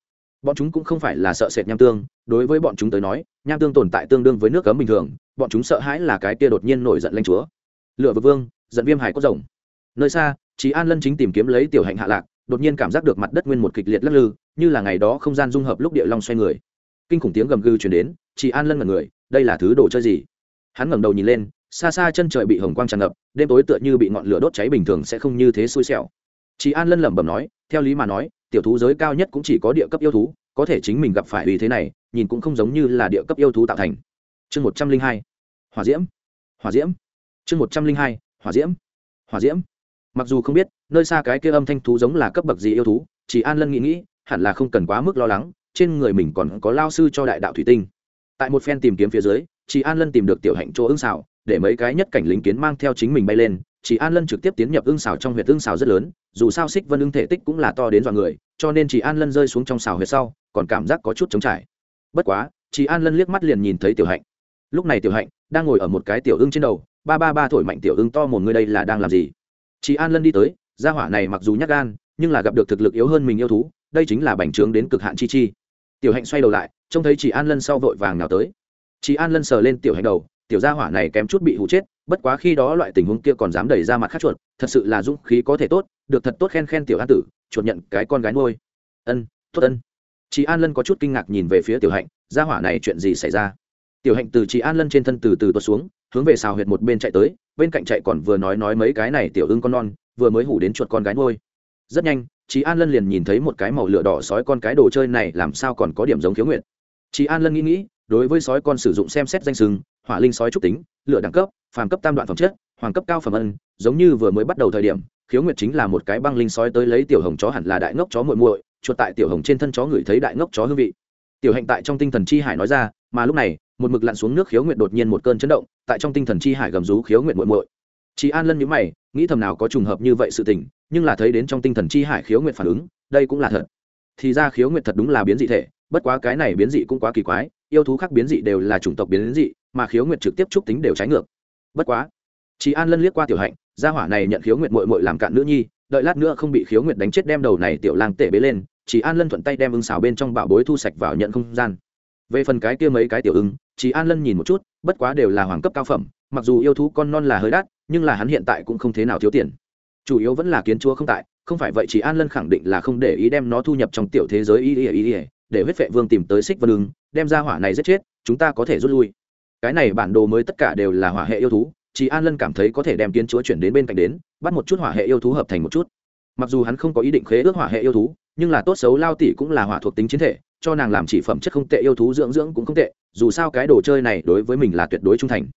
bọn chúng cũng không phải là sợ sệt nham tương, đối với bọn chúng tới nói, nham tương tồn tại tương đương với nước cấm bình thường, bọn chúng sợ hãi là cái kia đột nhiên nổi giận lanh chúa. Lựa vực vương, giận viêm hải có rồng. Nơi xa chị an lân chính tìm kiếm lấy tiểu hạnh hạ lạc, đột nhiên cảm giác được mặt đất nguyên một kịch liệt lắc lư, như là ngày đó không gian dung hợp lúc địa long xoay người. Kinh khủng tiếng gầm gừ chuyển đến chị an lân mật người, đây là thứ đồ chơi gì? Hắn ngẩng đầu nhìn lên, xa xa chân trời bị hồng quang tràn ngập, đêm tối tựa như bị ngọn lửa đốt cháy bình thường sẽ không như thế xui xẻo. Chị an lân lẩm bẩm nói, theo lý mà nói tiểu thú giới cao nhất cũng chỉ có địa cấp yêu thú có thể chính mình gặp phải vì thế này nhìn cũng không giống như là địa cấp yêu thú tạo thành. Chương một trăm linh hai hỏa diễm hỏa diễm. Chương một trăm linh hai hỏa diễm hỏa diễm. Mặc dù không biết nơi xa cái kia âm thanh thú giống là cấp bậc gì yêu thú chỉ an lân nghĩ nghĩ hẳn là không cần quá mức lo lắng trên người mình còn có lao sư cho đại đạo thủy tinh. Tại một phen tìm kiếm phía dưới chị an lân tìm được tiểu hạnh chỗ ưng xảo, để mấy cái nhất cảnh lính kiến mang theo chính mình bay lên chỉ an lân trực tiếp tiến nhập ưng xào trong huyệt ưng xào rất lớn, dù sao xích vân ưng thể tích cũng là to đến dọa người, cho nên Chỉ an lân rơi xuống trong xào huyệt sau, còn cảm giác có chút trống trải. Bất quá, Chỉ an lân liếc mắt liền nhìn thấy tiểu hạnh. Lúc này tiểu hạnh đang ngồi ở một cái tiểu ưng trên đầu, ba ba ba thổi mạnh tiểu ưng to một người đây là đang làm gì? Chị an lân đi tới, gia hỏa này mặc dù nhắc gan, nhưng là gặp được thực lực yếu hơn mình yêu thú, đây chính là bành trướng đến cực hạn chi chi. Tiểu hạnh xoay đầu lại, trông thấy chị an lân sau vội vàng nào tới. Chị an lân sờ lên tiểu hạnh đầu tiểu gia hỏa này kém chút bị hụ chết, bất quá khi đó loại tình huống kia còn dám đẩy ra mặt khát chuột, thật sự là dũng khí có thể tốt, được thật tốt khen khen tiểu an tử, chuột nhận cái con gái nuôi. Ân, tốt ân. Chị an lân có chút kinh ngạc nhìn về phía tiểu hạnh, gia hỏa này chuyện gì xảy ra? Tiểu hạnh từ chị an lân trên thân từ từ tuột xuống, hướng về xào huyệt một bên chạy tới, bên cạnh chạy còn vừa nói nói mấy cái này tiểu ưng con non, vừa mới hủ đến chuột con gái nuôi. Rất nhanh, chị an lân liền nhìn thấy một cái màu lửa đỏ sói con cái đồ chơi này, làm sao còn có điểm giống khiếu nguyện chị an lân nghĩ nghĩ đối với sói con sử dụng xem xét danh sừng, hỏa linh sói trúc tính lựa đẳng cấp, phàm cấp tam đoạn phẩm chất, hoàng cấp cao phẩm ân, giống như vừa mới bắt đầu thời điểm, khiếu nguyệt chính là một cái băng linh sói tới lấy tiểu hồng chó hẳn là đại ngốc chó muội muội, chuột tại tiểu hồng trên thân chó ngửi thấy đại ngốc chó hương vị. Tiểu hạnh tại trong tinh thần chi hải nói ra, mà lúc này, một mực lặn xuống nước khiếu nguyệt đột nhiên một cơn chấn động, tại trong tinh thần chi hải gầm rú khiếu nguyệt muội muội. Chị an lân nhíu mày, nghĩ thầm nào có trùng hợp như vậy sự tình, nhưng là thấy đến trong tinh thần chi hải khiếu nguyệt phản ứng, đây cũng là thật. Thì ra khiếu nguyệt thật đúng là biến dị thể, bất quá cái này biến dị cũng quá kỳ quái yêu thú khác biến dị đều là chủng tộc biến dị, mà khiếu nguyệt trực tiếp trúc tính đều trái ngược. Bất quá chị an lân liếc qua tiểu hạnh, gia hỏa này nhận khiếu nguyệt mội mội làm cạn nữ nhi, đợi lát nữa không bị khiếu nguyệt đánh chết đem đầu này tiểu lang tể bế lên chị an lân thuận tay đem ưng xào bên trong bảo bối thu sạch vào nhận không gian. Về phần cái kia mấy cái tiểu ưng chị an lân nhìn một chút, bất quá đều là hoàng cấp cao phẩm, mặc dù yêu thú con non là hơi đắt, nhưng là hắn hiện tại cũng không thế nào thiếu tiền. Chủ yếu vẫn là kiến chúa không tại, không phải vậy chỉ an lân khẳng định là không để ý đem nó thu nhập trong tiểu thế giới y ỉa y ỉa để huyết vệ vương tìm tới xích vân ưng, đem ra hỏa này giết chết, chúng ta có thể rút lui. Cái này bản đồ mới tất cả đều là hỏa hệ yêu thú, chỉ an lân cảm thấy có thể đem kiến chúa chuyển đến bên cạnh đến, bắt một chút hỏa hệ yêu thú hợp thành một chút. Mặc dù hắn không có ý định khế ước hỏa hệ yêu thú, nhưng là tốt xấu lao tỷ cũng là hỏa thuộc tính chiến thể, cho nàng làm chỉ phẩm chất không tệ yêu thú dưỡng dưỡng cũng không tệ, dù sao cái đồ chơi này đối với mình là tuyệt đối trung thành.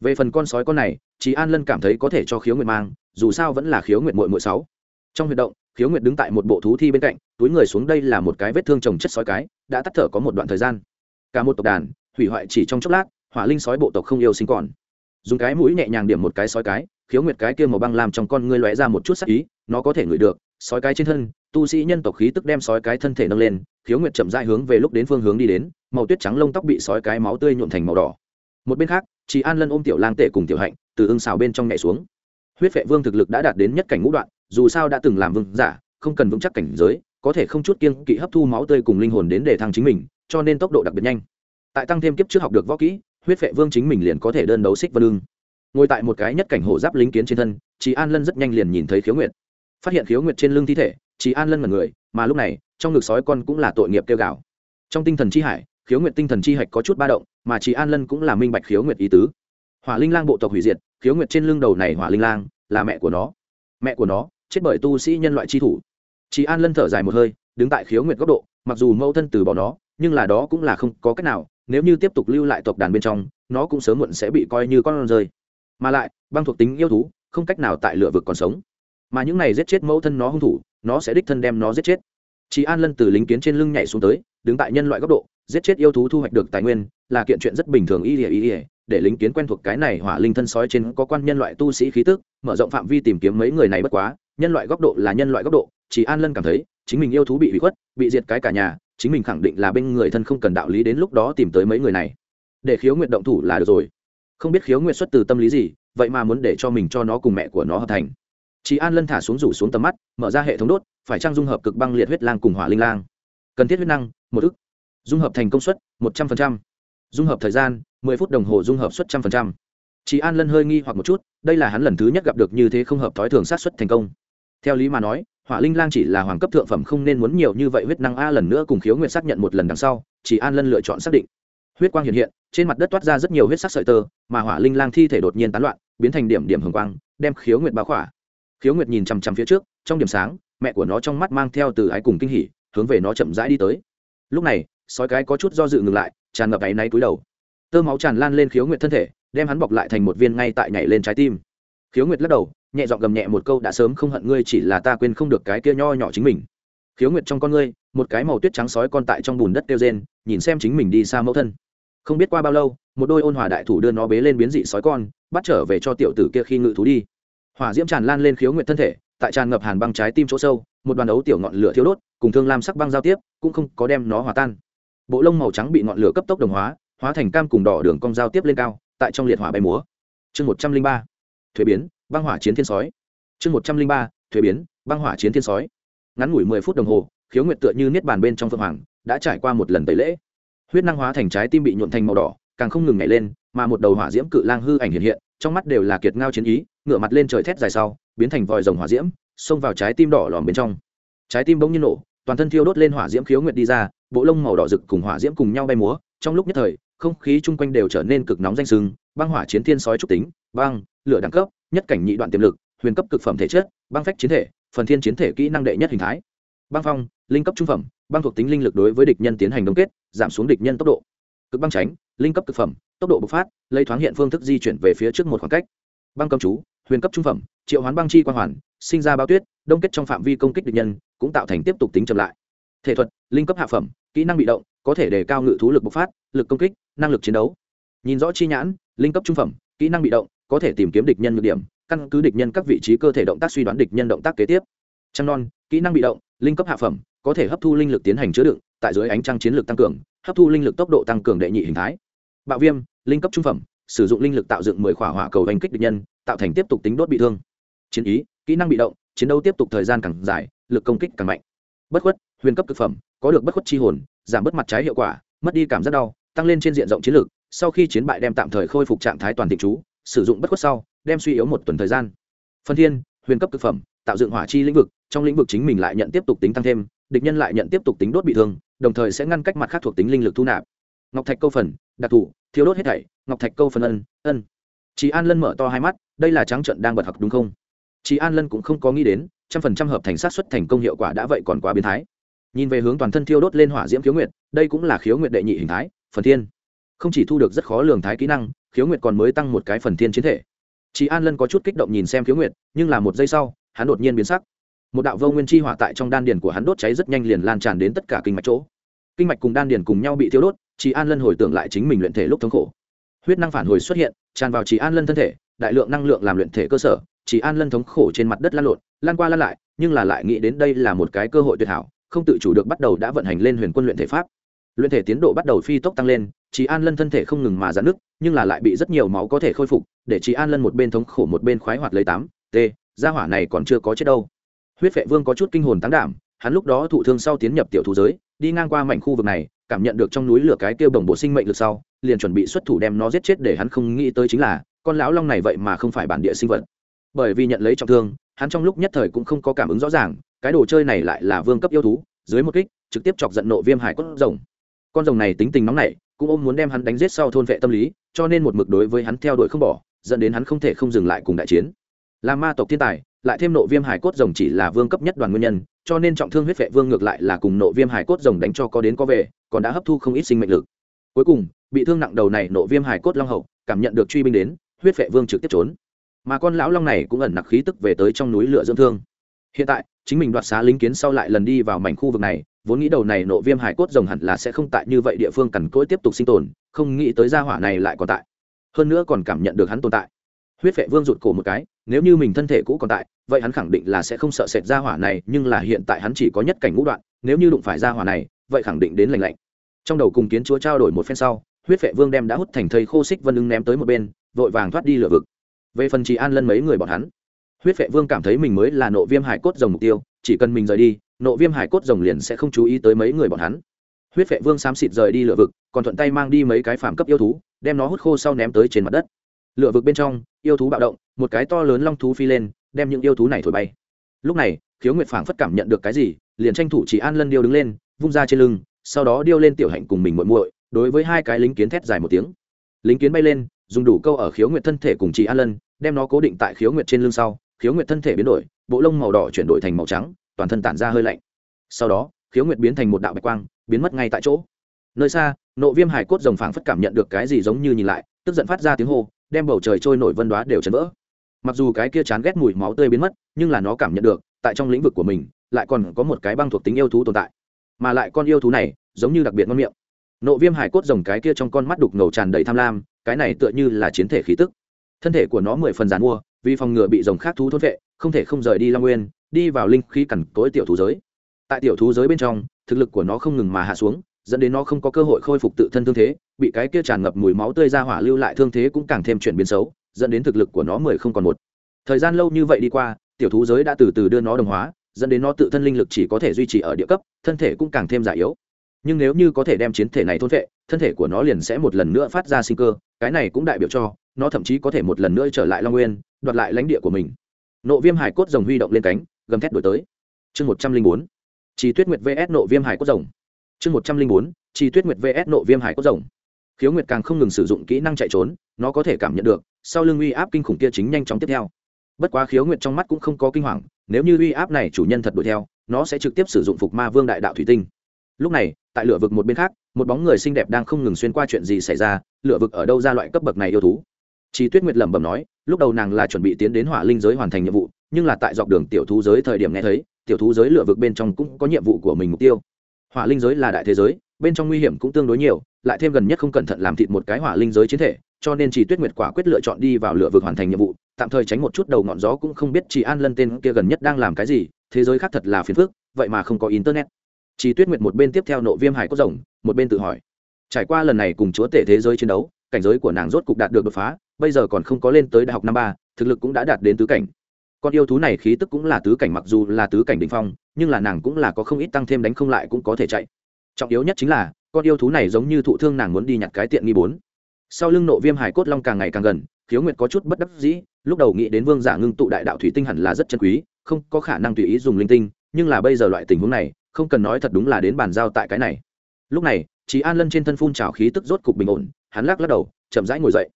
Về phần con sói con này chị an lân cảm thấy có thể cho khiếu nguyệt mang, dù sao vẫn là khiếu nguyệt mội mội sáu. Trong huy động khiếu nguyệt đứng tại một bộ thú thi bên cạnh, túi người xuống đây là một cái vết thương trồng chất sói cái, đã tắt thở có một đoạn thời gian. Cả một tộc đàn, hủy hoại chỉ trong chốc lát, hỏa linh sói bộ tộc không yêu sinh còn. Dùng cái mũi nhẹ nhàng điểm một cái sói cái, khiếu nguyệt cái kia màu băng làm trong con ngươi lóe ra một chút sắc ý, nó có thể ngửi được, sói cái trên thân, tu sĩ nhân tộc khí tức đem sói cái thân thể nâng lên, khiếu nguyệt chậm rãi hướng về lúc đến phương hướng đi đến, màu tuyết trắng lông tóc bị sói cái máu tươi nhuộn thành màu đỏ. Một bên khác chị an lân ôm tiểu lang tể cùng tiểu hạnh, từ ưng xào bên trong nhảy xuống. Huyết vệ vương thực lực đã đạt đến nhất cảnh ngũ đoạn dù sao đã từng làm vương giả, không cần vững chắc cảnh giới, có thể không chút kiên kỵ hấp thu máu tươi cùng linh hồn đến để thăng chính mình, cho nên tốc độ đặc biệt nhanh. Tại tăng thêm kiếp trước học được võ kỹ, huyết vệ vương chính mình liền có thể đơn đấu xích vân lương. ngồi tại một cái nhất cảnh hổ giáp lính kiến trên thân chị an lân rất nhanh liền nhìn thấy khiếu nguyệt. Phát hiện khiếu nguyệt trên lưng thi thể chị an lân là người, mà lúc này, trong ngực sói con cũng là tội nghiệp kêu gào. Trong tinh thần chi hải, khiếu nguyệt tinh thần chi hạch có chút ba động, mà chị an lân cũng là minh bạch khiếu nguyệt ý tứ. Hỏa linh lang bộ tộc hủy diệt, khiếu nguyệt trên lưng đầu này hỏa linh lang là mẹ của nó. Mẹ của nó chết bởi tu sĩ nhân loại chi thủ. Chị an lân thở dài một hơi, đứng tại khiếu nguyệt góc độ, mặc dù mẫu thân từ bỏ nó, nhưng là đó cũng là không có cách nào, nếu như tiếp tục lưu lại tộc đàn bên trong, nó cũng sớm muộn sẽ bị coi như con rơi. Mà lại, băng thuộc tính yêu thú, không cách nào tại lựa vực còn sống. Mà những này giết chết mẫu thân nó hung thủ, nó sẽ đích thân đem nó giết chết. Chị an lân từ lính kiến trên lưng nhảy xuống tới, đứng tại nhân loại góc độ, giết chết yêu thú thu hoạch được tài nguyên, là kiện chuyện rất bình thường y ỉa y ỉa để lính kiến quen thuộc cái này hỏa linh thân sói trên có quan nhân loại tu sĩ khí tức, mở rộng phạm vi tìm kiếm mấy người này bất quá nhân loại góc độ là nhân loại góc độ, chỉ an lân cảm thấy, chính mình yêu thú bị hủy khuất, bị diệt cái cả nhà, chính mình khẳng định là bên người thân không cần đạo lý đến lúc đó tìm tới mấy người này. Để khiếu nguyện động thủ là được rồi. Không biết khiếu nguyện xuất từ tâm lý gì, vậy mà muốn để cho mình cho nó cùng mẹ của nó hợp thành. Chị an lân thả xuống rủ xuống tầm mắt, mở ra hệ thống đốt, phải trang dung hợp cực băng liệt huyết lang cùng hỏa linh lang? Cần thiết huyết năng, một ức. Dung hợp thành công suất, một trăm linh dung hợp thời gian, mười phút đồng hồ dung hợp suất trăm phần trăm. Chị an lân hơi nghi hoặc một chút, đây là hắn lần thứ nhất gặp được như thế không hợp thói thường sát xuất thành công theo lý mà nói, hỏa linh lang chỉ là hoàng cấp thượng phẩm không nên muốn nhiều như vậy huyết năng a lần nữa cùng khiếu nguyện xác nhận một lần đằng sau, chỉ an lân lựa chọn xác định. Huyết quang hiện hiện, trên mặt đất toát ra rất nhiều huyết sắc sợi tơ, mà hỏa linh lang thi thể đột nhiên tán loạn, biến thành điểm điểm hồng quang, đem khiếu nguyệt bao khỏa. Khiếu nguyệt nhìn chằm chằm phía trước, trong điểm sáng, mẹ của nó trong mắt mang theo từ ái cùng kinh hỉ, hướng về nó chậm rãi đi tới. Lúc này, sói cái có chút do dự ngừng lại, tràn ngập áy náy túi đầu. Tơ máu tràn lan lên khiếu nguyệt thân thể, đem hắn bọc lại thành một viên ngay tại nhảy lên trái tim. Khiếu nguyệt lắc đầu nhẹ dọn gầm nhẹ một câu, đã sớm không hận ngươi, chỉ là ta quên không được cái kia nho nhỏ chính mình. Khiếu nguyệt trong con ngươi, một cái màu tuyết trắng sói con tại trong bùn đất kêu rên, nhìn xem chính mình đi xa mẫu thân. Không biết qua bao lâu, một đôi ôn hòa đại thủ đưa nó bế lên biến dị sói con, bắt trở về cho tiểu tử kia khi ngự thú đi. Hỏa diễm tràn lan lên khiếu nguyệt thân thể, tại tràn ngập hàn băng trái tim chỗ sâu, một đoàn ấu tiểu ngọn lửa thiêu đốt, cùng thương lam sắc băng giao tiếp, cũng không có đem nó hòa tan. Bộ lông màu trắng bị ngọn lửa cấp tốc đồng hóa hóa thành cam cùng đỏ đường cong giao tiếp lên cao, tại trong liệt hỏa bay múa. Chương một trăm linh ba, thuế biến băng hỏa chiến thiên sói. Chương một trăm linh ba, thuế biến, băng hỏa chiến thiên sói. Ngắn ngủi mười phút đồng hồ, khiếu nguyệt tựa như niết bàn bên trong phượng hoàng, đã trải qua một lần tẩy lễ. Huyết năng hóa thành trái tim bị nhuộn thành màu đỏ, càng không ngừng nhảy lên, mà một đầu hỏa diễm cự lang hư ảnh hiện hiện, trong mắt đều là kiệt ngao chiến ý ngựa mặt lên trời thét dài sau, biến thành vòi rồng hỏa diễm, xông vào trái tim đỏ lòm bên trong. Trái tim bỗng nhiên nổ, toàn thân thiêu đốt lên hỏa diễm khiếu nguyệt đi ra, bộ lông màu đỏ rực cùng hỏa diễm cùng nhau bay múa, trong lúc nhất thời, không khí chung quanh đều trở nên cực nóng danh sừng băng hỏa chiến thiên sói trúc tính, băng lửa đẳng cấp, nhất cảnh nhị đoạn tiềm lực, huyền cấp cực phẩm thể chất, băng phách chiến thể, phần thiên chiến thể kỹ năng đệ nhất hình thái. Băng phong, linh cấp trung phẩm, băng thuộc tính linh lực đối với địch nhân tiến hành đông kết, giảm xuống địch nhân tốc độ. Cực băng tránh linh cấp cực phẩm, tốc độ bộc phát, lấy thoáng hiện phương thức di chuyển về phía trước một khoảng cách. Băng cầm chú, huyền cấp trung phẩm, triệu hoán băng chi quan hoàn, sinh ra bao tuyết, đông kết trong phạm vi công kích địch nhân, cũng tạo thành tiếp tục tính chậm lại. Thể thuật, linh cấp hạ phẩm, kỹ năng bị động, có thể đề cao ngự thú lực bộc phát, lực công kích, năng lực chiến đấu. Nhìn rõ chi nhãn, linh cấp trung phẩm, kỹ năng bị động có thể tìm kiếm địch nhân nhược điểm, căn cứ địch nhân các vị trí cơ thể động tác suy đoán địch nhân động tác kế tiếp. Trăng non, kỹ năng bị động, linh cấp hạ phẩm, có thể hấp thu linh lực tiến hành chứa đựng, tại dưới ánh trăng chiến lược tăng cường, hấp thu linh lực tốc độ tăng cường đệ nhị hình thái. Bạo viêm, linh cấp trung phẩm, sử dụng linh lực tạo dựng mười khỏa hỏa cầu đánh kích địch nhân, tạo thành tiếp tục tính đốt bị thương. Chiến ý, kỹ năng bị động, chiến đấu tiếp tục thời gian càng dài, lực công kích càng mạnh. Bất khuất, huyền cấp thực phẩm, có được bất khuất chi hồn, giảm bớt mặt trái hiệu quả, mất đi cảm giác đau, tăng lên trên diện rộng chiến lược, sau khi chiến bại đem tạm thời khôi phục trạng thái toàn thị chú sử dụng bất khuất sau, đem suy yếu một tuần thời gian. Phân thiên, huyền cấp thực phẩm, tạo dựng hỏa chi lĩnh vực, trong lĩnh vực chính mình lại nhận tiếp tục tính tăng thêm, địch nhân lại nhận tiếp tục tính đốt bị thương, đồng thời sẽ ngăn cách mặt khác thuộc tính linh lực thu nạp. Ngọc thạch câu phần, đặc thù thiếu đốt hết thảy, ngọc thạch câu phần ân ân. Chị an lân mở to hai mắt, đây là trắng trận đang bật học đúng không? Chị an lân cũng không có nghĩ đến, trăm phần trăm hợp thành sát xuất thành công hiệu quả đã vậy còn quá biến thái. Nhìn về hướng toàn thân thiêu đốt lên hỏa diễm khiếu nguyệt, đây cũng là khiếu nguyệt đệ nhị hình thái, phần thiên. Không chỉ thu được rất khó lường thái kỹ năng khiếu nguyệt còn mới tăng một cái phần thiên chiến thể. Chị an lân có chút kích động nhìn xem khiếu nguyệt, nhưng là một giây sau, hắn đột nhiên biến sắc. Một đạo vô nguyên chi hỏa tại trong đan điền của hắn đốt cháy rất nhanh liền lan tràn đến tất cả kinh mạch chỗ. Kinh mạch cùng đan điền cùng nhau bị thiêu đốt chị an lân hồi tưởng lại chính mình luyện thể lúc thống khổ. Huyết năng phản hồi xuất hiện, tràn vào chị an lân thân thể, đại lượng năng lượng làm luyện thể cơ sở chị an lân thống khổ trên mặt đất lan lộn, lan qua lan lại, nhưng là lại nghĩ đến đây là một cái cơ hội tuyệt hảo, không tự chủ được bắt đầu đã vận hành lên huyền quân luyện thể pháp. Luyện thể tiến độ bắt đầu phi tốc tăng lên chị an lân thân thể không ngừng mà giãn nứt, nhưng là lại bị rất nhiều máu có thể khôi phục, để chị an lân một bên thống khổ một bên khoái hoạt lấy tám, t, gia hỏa này còn chưa có chết đâu. Huyết vệ vương có chút kinh hồn tán đảm, hắn lúc đó thụ thương sau tiến nhập tiểu thú giới, đi ngang qua mảnh khu vực này, cảm nhận được trong núi lửa cái kêu bồng bộ sinh mệnh lực sau, liền chuẩn bị xuất thủ đem nó giết chết để hắn không nghĩ tới chính là, con lão long này vậy mà không phải bản địa sinh vật. Bởi vì nhận lấy trọng thương, hắn trong lúc nhất thời cũng không có cảm ứng rõ ràng, cái đồ chơi này lại là vương cấp yêu thú, dưới một kích, trực tiếp chọc giận nộ viêm hải cốt rồng. Con rồng này tính tình nóng nảy cũng ôm muốn đem hắn đánh giết sau thôn vệ tâm lý, cho nên một mực đối với hắn theo đuổi không bỏ, dẫn đến hắn không thể không dừng lại cùng đại chiến. Là ma tộc thiên tài, lại thêm nộ viêm hải cốt rồng chỉ là vương cấp nhất đoàn nguyên nhân, cho nên trọng thương huyết vệ vương ngược lại là cùng nộ viêm hải cốt rồng đánh cho có đến có về, còn đã hấp thu không ít sinh mệnh lực. Cuối cùng, bị thương nặng đầu này nộ viêm hải cốt long hậu, cảm nhận được truy binh đến, huyết vệ vương trực tiếp trốn. Mà con lão long này cũng ẩn nặc khí tức về tới trong núi lửa dưỡng thương. Hiện tại, chính mình đoạt xá lính kiến sau lại lần đi vào mảnh khu vực này vốn nghĩ đầu này nộ viêm hải cốt rồng hẳn là sẽ không tại như vậy địa phương cằn cỗi tiếp tục sinh tồn, không nghĩ tới gia hỏa này lại còn tại. Hơn nữa còn cảm nhận được hắn tồn tại. Huyết vệ vương rụt cổ một cái, nếu như mình thân thể cũ còn tại, vậy hắn khẳng định là sẽ không sợ sệt gia hỏa này, nhưng là hiện tại hắn chỉ có nhất cảnh ngũ đoạn, nếu như đụng phải gia hỏa này, vậy khẳng định đến lành lạnh. Trong đầu cùng kiến chúa trao đổi một phen sau, huyết vệ vương đem đã hút thành thây khô xích vân ưng ném tới một bên, vội vàng thoát đi lửa vực. Về phần chị an lân mấy người bọn hắn, huyết vệ vương cảm thấy mình mới là nộ viêm hải cốt rồng mục tiêu, chỉ cần mình rời đi nộ viêm hải cốt rồng liền sẽ không chú ý tới mấy người bọn hắn. Huyết vệ vương xám xịt rời đi lửa vực, còn thuận tay mang đi mấy cái phàm cấp yêu thú, đem nó hút khô sau ném tới trên mặt đất. Lửa vực bên trong, yêu thú bạo động, một cái to lớn long thú phi lên, đem những yêu thú này thổi bay. Lúc này, khiếu nguyệt phảng phất cảm nhận được cái gì, liền tranh thủ chỉ an lân điêu đứng lên, vung ra trên lưng, sau đó điêu lên tiểu hạnh cùng mình muội muội, đối với hai cái lính kiến thét dài một tiếng. Lính kiến bay lên, dùng đủ câu ở khiếu nguyệt thân thể cùng chị an lân, đem nó cố định tại khiếu nguyệt trên lưng sau. Khiếu nguyệt thân thể biến đổi, bộ lông màu đỏ chuyển đổi thành màu trắng toàn thân tản ra hơi lạnh. Sau đó, khiếu nguyệt biến thành một đạo bạch quang, biến mất ngay tại chỗ. Nơi xa, nộ viêm hải cốt rồng phảng phất cảm nhận được cái gì giống như nhìn lại, tức giận phát ra tiếng hô, đem bầu trời trôi nổi vân đoá đều chấn vỡ. Mặc dù cái kia chán ghét mùi máu tươi biến mất, nhưng là nó cảm nhận được, tại trong lĩnh vực của mình, lại còn có một cái băng thuộc tính yêu thú tồn tại. Mà lại con yêu thú này, giống như đặc biệt ngon miệng. Nộ viêm hải cốt rồng cái kia trong con mắt đục ngầu tràn đầy tham lam, cái này tựa như là chiến thể khí tức. Thân thể của nó mười phần giàn mua vì phòng ngừa bị rồng khác thú thôn vệ, không thể không rời đi long nguyên, đi vào linh khí cằn cỗi tiểu thú giới. Tại tiểu thú giới bên trong, thực lực của nó không ngừng mà hạ xuống, dẫn đến nó không có cơ hội khôi phục tự thân thương thế, bị cái kia tràn ngập mùi máu tươi ra hỏa lưu lại thương thế cũng càng thêm chuyển biến xấu, dẫn đến thực lực của nó mười không còn một. Thời gian lâu như vậy đi qua, tiểu thú giới đã từ từ đưa nó đồng hóa, dẫn đến nó tự thân linh lực chỉ có thể duy trì ở địa cấp, thân thể cũng càng thêm già yếu. Nhưng nếu như có thể đem chiến thể này thôn vệ, thân thể của nó liền sẽ một lần nữa phát ra sinh cơ, cái này cũng đại biểu cho nó thậm chí có thể một lần nữa trở lại long nguyên, đoạt lại lãnh địa của mình. Nộ viêm hải cốt rồng huy động lên cánh, gầm thét đổi tới. Chương một trăm linh bốn, chi tuyết nguyệt vs nộ viêm hải cốt rồng. Chương một trăm linh bốn, chi tuyết nguyệt vs nộ viêm hải cốt rồng. Khiếu nguyệt càng không ngừng sử dụng kỹ năng chạy trốn, nó có thể cảm nhận được, sau lưng uy áp kinh khủng kia chính nhanh chóng tiếp theo. Bất quá khiếu nguyệt trong mắt cũng không có kinh hoàng, nếu như uy áp này chủ nhân thật đuổi theo, nó sẽ trực tiếp sử dụng phục ma vương đại đạo thủy tinh. Lúc này, tại lửa vực một bên khác, một bóng người xinh đẹp đang không ngừng xuyên qua chuyện gì xảy ra, lửa vực ở đâu ra loại cấp bậc này yêu thú? Chi Tuyết Nguyệt lẩm bẩm nói, lúc đầu nàng là chuẩn bị tiến đến Hỏa Linh giới hoàn thành nhiệm vụ, nhưng là tại dọc đường tiểu thú giới thời điểm nghe thấy, tiểu thú giới lựa vực bên trong cũng có nhiệm vụ của mình mục tiêu. Hỏa Linh giới là đại thế giới, bên trong nguy hiểm cũng tương đối nhiều, lại thêm gần nhất không cẩn thận làm thịt một cái Hỏa Linh giới chiến thể, cho nên Chỉ Tuyết Nguyệt quả quyết lựa chọn đi vào lựa vực hoàn thành nhiệm vụ, tạm thời tránh một chút đầu ngọn gió cũng không biết Chỉ An Lân tên kia gần nhất đang làm cái gì, thế giới khác thật là phiền phức, vậy mà không có internet. Chỉ Tuyết Nguyệt một bên tiếp theo nộ viêm hải cốt rồng, một bên tự hỏi. Trải qua lần này cùng chúa tể thế giới chiến đấu, cảnh giới của nàng rốt cục đạt được đột phá, bây giờ còn không có lên tới đại học năm ba thực lực cũng đã đạt đến tứ cảnh. Con yêu thú này khí tức cũng là tứ cảnh mặc dù là tứ cảnh đ ỉ n h phong nhưng là nàng cũng là có không ít tăng thêm đánh không lại cũng có thể chạy. Trọng yếu nhất chính là con yêu thú này giống như thụ thương nàng muốn đi nhặt cái tiện nghi bốn. Sau lưng nộ viêm hải cốt long càng ngày càng gần khiếu nguyệt có chút bất đắc dĩ lúc đầu nghĩ đến vương giả ngưng tụ đại đạo thủy tinh hẳn là rất chân quý không có khả năng tùy ý dùng linh tinh nhưng là bây giờ loại tình huống này không cần nói thật đúng là đến bàn giao tại cái này. Lúc này chị an lân trên thân phun trào khí tức rốt cục bình ổn hắn lắc lắc đầu, chậm rãi ngồi dậy.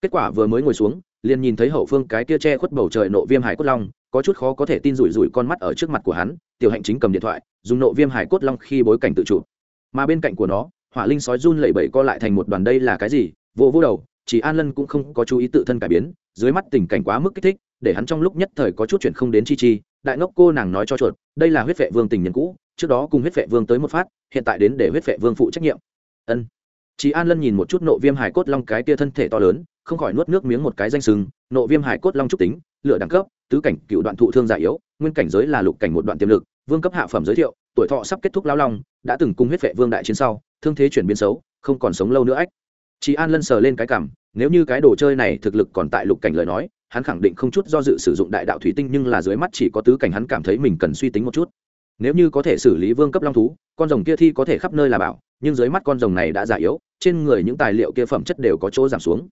Kết quả vừa mới ngồi xuống, liền nhìn thấy hậu phương cái kia che khuất bầu trời nộ viêm hải cốt long, có chút khó có thể tin rủi rủi con mắt ở trước mặt của hắn, tiểu hạnh chính cầm điện thoại, dùng nộ viêm hải cốt long khi bối cảnh tự chủ. Mà bên cạnh của nó, hỏa linh sói run lẩy bẩy co lại thành một đoàn đây là cái gì, vô vô đầu, chỉ an lân cũng không có chú ý tự thân cải biến, dưới mắt tình cảnh quá mức kích thích, để hắn trong lúc nhất thời có chút chuyện không đến chi chi, đại ngốc cô nàng nói cho chuột, đây là huyết vệ vương tình nhân cũ, trước đó cùng huyết vệ vương tới một phát, hiện tại đến để huyết vệ vương phụ trách nhiệm. Ân chị an lân nhìn một chút nộ viêm hải cốt long cái tia thân thể to lớn, không khỏi nuốt nước miếng một cái danh sừng, nộ viêm hải cốt long trúc tính, lửa đẳng cấp, tứ cảnh cựu đoạn thụ thương giải yếu, nguyên cảnh giới là lục cảnh một đoạn tiềm lực, vương cấp hạ phẩm giới thiệu, tuổi thọ sắp kết thúc lao long, đã từng cung huyết vệ vương đại chiến sau, thương thế chuyển biến xấu, không còn sống lâu nữa ách. Chị an lân sờ lên cái cảm, nếu như cái đồ chơi này thực lực còn tại lục cảnh lời nói, hắn khẳng định không chút do dự sử dụng đại đạo thủy tinh nhưng là dưới mắt chỉ có tứ cảnh hắn cảm thấy mình cần suy tính một chút. Nếu như có thể xử lý vương cấp long thú, con rồng kia thi có thể khắp nơi là bảo nhưng dưới mắt con rồng này đã già yếu, trên người những tài liệu kia phẩm chất đều có chỗ giảm xuống.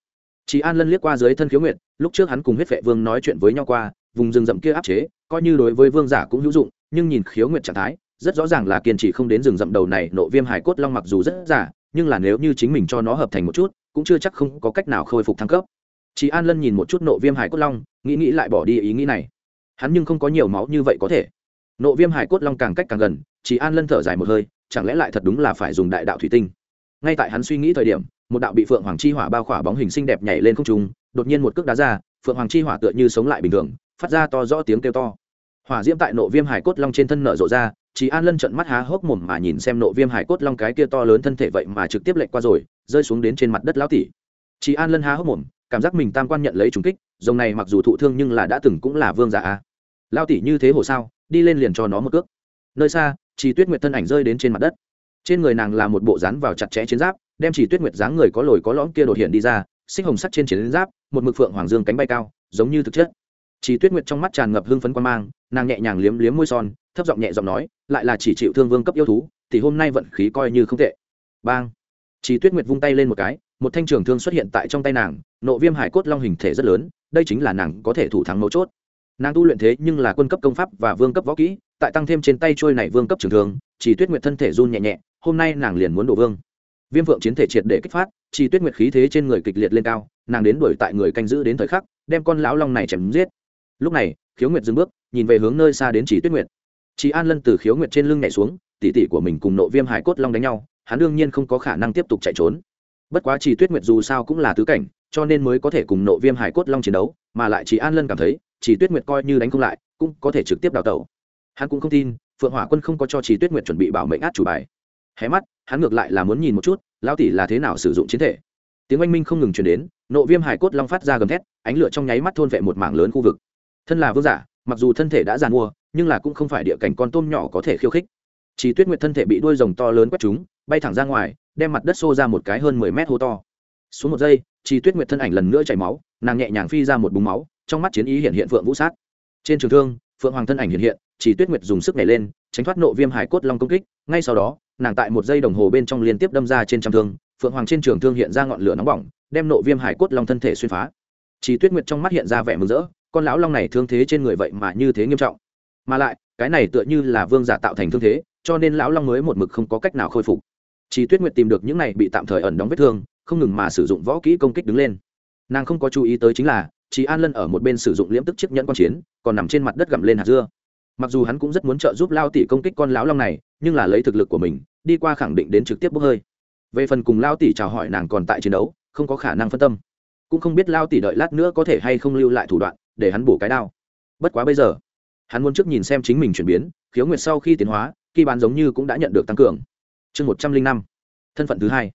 Chị an lân liếc qua dưới thân khiếu nguyệt, lúc trước hắn cùng huyết vệ vương nói chuyện với nhau qua, vùng rừng rậm kia áp chế, coi như đối với vương giả cũng hữu dụng, nhưng nhìn khiếu nguyệt trạng thái, rất rõ ràng là kiên trì không đến rừng rậm đầu này, nộ viêm hải cốt long mặc dù rất giả nhưng là nếu như chính mình cho nó hợp thành một chút, cũng chưa chắc không có cách nào khôi phục thăng cấp. Chị an lân nhìn một chút nộ viêm hải cốt long, nghĩ nghĩ lại bỏ đi ý nghĩ này. Hắn nhưng không có nhiều máu như vậy có thể. Nộ viêm hải cốt long càng cách càng gần chị an lân thở dài một hơi chẳng lẽ lại thật đúng là phải dùng đại đạo thủy tinh? Ngay tại hắn suy nghĩ thời điểm, một đạo bị phượng hoàng chi hỏa bao khỏa bóng hình xinh đẹp nhảy lên không trung, đột nhiên một cước đá ra, phượng hoàng chi hỏa tựa như sống lại bình thường, phát ra to rõ tiếng kêu to. Hỏa diễm tại nộ viêm hải cốt long trên thân nở rộ ra, chỉ an lân trận mắt há hốc mồm mà nhìn xem nộ viêm hải cốt long cái kia to lớn thân thể vậy mà trực tiếp lệch qua rồi, rơi xuống đến trên mặt đất lão tỷ. Chỉ an lân há hốc mồm, cảm giác mình tam quan nhận lấy trùng kích, dòng này mặc dù thụ thương nhưng là đã từng cũng là vương giả a. Tỷ như thế hồ sao, đi lên liền cho nó một cước. Nơi xa chỉ tuyết nguyệt thân ảnh rơi đến trên mặt đất. Trên người nàng là một bộ rán vào chặt chẽ chiến giáp, đem chỉ tuyết nguyệt dáng người có lồi có lõm kia đột hiện đi ra sinh hồng sắt trên chiến giáp, một mực phượng hoàng dương cánh bay cao, giống như thực chất. Chỉ tuyết nguyệt trong mắt tràn ngập hưng phấn quan mang, nàng nhẹ nhàng liếm liếm môi son, thấp giọng nhẹ giọng nói, lại là chỉ chịu thương vương cấp yêu thú, thì hôm nay vận khí coi như không tệ. Bang. Chỉ tuyết nguyệt vung tay lên một cái, một thanh trường thương xuất hiện tại trong tay nàng, nộ viêm hải cốt long hình thể rất lớn, đây chính là nàng có thể thủ thắng mấu chốt nàng tu luyện thế nhưng là quân cấp công pháp và vương cấp võ kỹ, tại tăng thêm trên tay trôi này vương cấp trường thường chỉ tuyết nguyệt thân thể run nhẹ nhẹ, hôm nay nàng liền muốn đổ vương. Viêm vượng chiến thể triệt để kích phát, chỉ tuyết nguyệt khí thế trên người kịch liệt lên cao, nàng đến đuổi tại người canh giữ đến thời khắc, đem con lão long này chém giết. Lúc này, khiếu nguyệt dừng bước, nhìn về hướng nơi xa đến chỉ tuyết nguyệt. Chị an lân từ khiếu nguyệt trên lưng nhảy xuống, tỉ tỉ của mình cùng nộ viêm hải cốt long đánh nhau, hắn đương nhiên không có khả năng tiếp tục chạy trốn. Bất quá chỉ tuyết nguyệt dù sao cũng là tứ cảnh, cho nên mới có thể cùng nộ viêm hải cốt long chiến đấu, mà lại chỉ an lân cảm thấy chỉ tuyết nguyệt coi như đánh không lại, cũng có thể trực tiếp đào tẩu. Hắn cũng không tin, phượng hỏa quân không có cho chỉ tuyết nguyệt chuẩn bị bảo mệnh át chủ bài. Hé mắt, hắn ngược lại là muốn nhìn một chút lao tỷ là thế nào sử dụng chiến thể. Tiếng oanh minh không ngừng chuyển đến, nộ viêm hải cốt long phát ra gầm thét, ánh lửa trong nháy mắt thôn vệ một mảng lớn khu vực. Thân là vương giả, mặc dù thân thể đã giàn mua, nhưng là cũng không phải địa cảnh con tôm nhỏ có thể khiêu khích. Chỉ tuyết nguyệt thân thể bị đuôi rồng to lớn quét chúng, bay thẳng ra ngoài, đem mặt đất xô ra một cái hơn mười mét hô to. Xuống một giây, chỉ tuyết nguyệt thân ảnh lần nữa chảy máu, nàng nhẹ nhàng phi ra một búng máu trong mắt chiến ý hiện hiện phượng vũ sát. Trên trường thương, phượng hoàng thân ảnh hiện hiện, chỉ tuyết nguyệt dùng sức nhảy lên, tránh thoát nộ viêm hải cốt long công kích. Ngay sau đó, nàng tại một giây đồng hồ bên trong liên tiếp đâm ra trên trăm thương, phượng hoàng trên trường thương hiện ra ngọn lửa nóng bỏng, đem nộ viêm hải cốt long thân thể xuyên phá. Chỉ tuyết nguyệt trong mắt hiện ra vẻ mừng rỡ, con lão long này thương thế trên người vậy mà như thế nghiêm trọng. Mà lại, cái này tựa như là vương giả tạo thành thương thế, cho nên lão long mới một mực không có cách nào khôi phục. Chỉ tuyết nguyệt tìm được những này bị tạm thời ẩn đóng vết thương, không ngừng mà sử dụng võ kỹ công kích đứng lên. Nàng không có chú ý tới chính là chị an lân ở một bên sử dụng liễm tức chiếc nhẫn quan chiến, còn nằm trên mặt đất gặm lên hạt dưa. Mặc dù hắn cũng rất muốn trợ giúp lao tỷ công kích con lão long này, nhưng là lấy thực lực của mình, đi qua khẳng định đến trực tiếp bốc hơi. Về phần cùng lao tỷ chào hỏi nàng còn tại chiến đấu, không có khả năng phân tâm. Cũng không biết lao tỷ đợi lát nữa có thể hay không lưu lại thủ đoạn, để hắn bổ cái đao. Bất quá bây giờ, hắn muốn trước nhìn xem chính mình chuyển biến, khiếu nguyệt sau khi tiến hóa, kỳ bán giống như cũng đã nhận được tăng cường. Chương một trăm linh năm, thân phận thứ hai.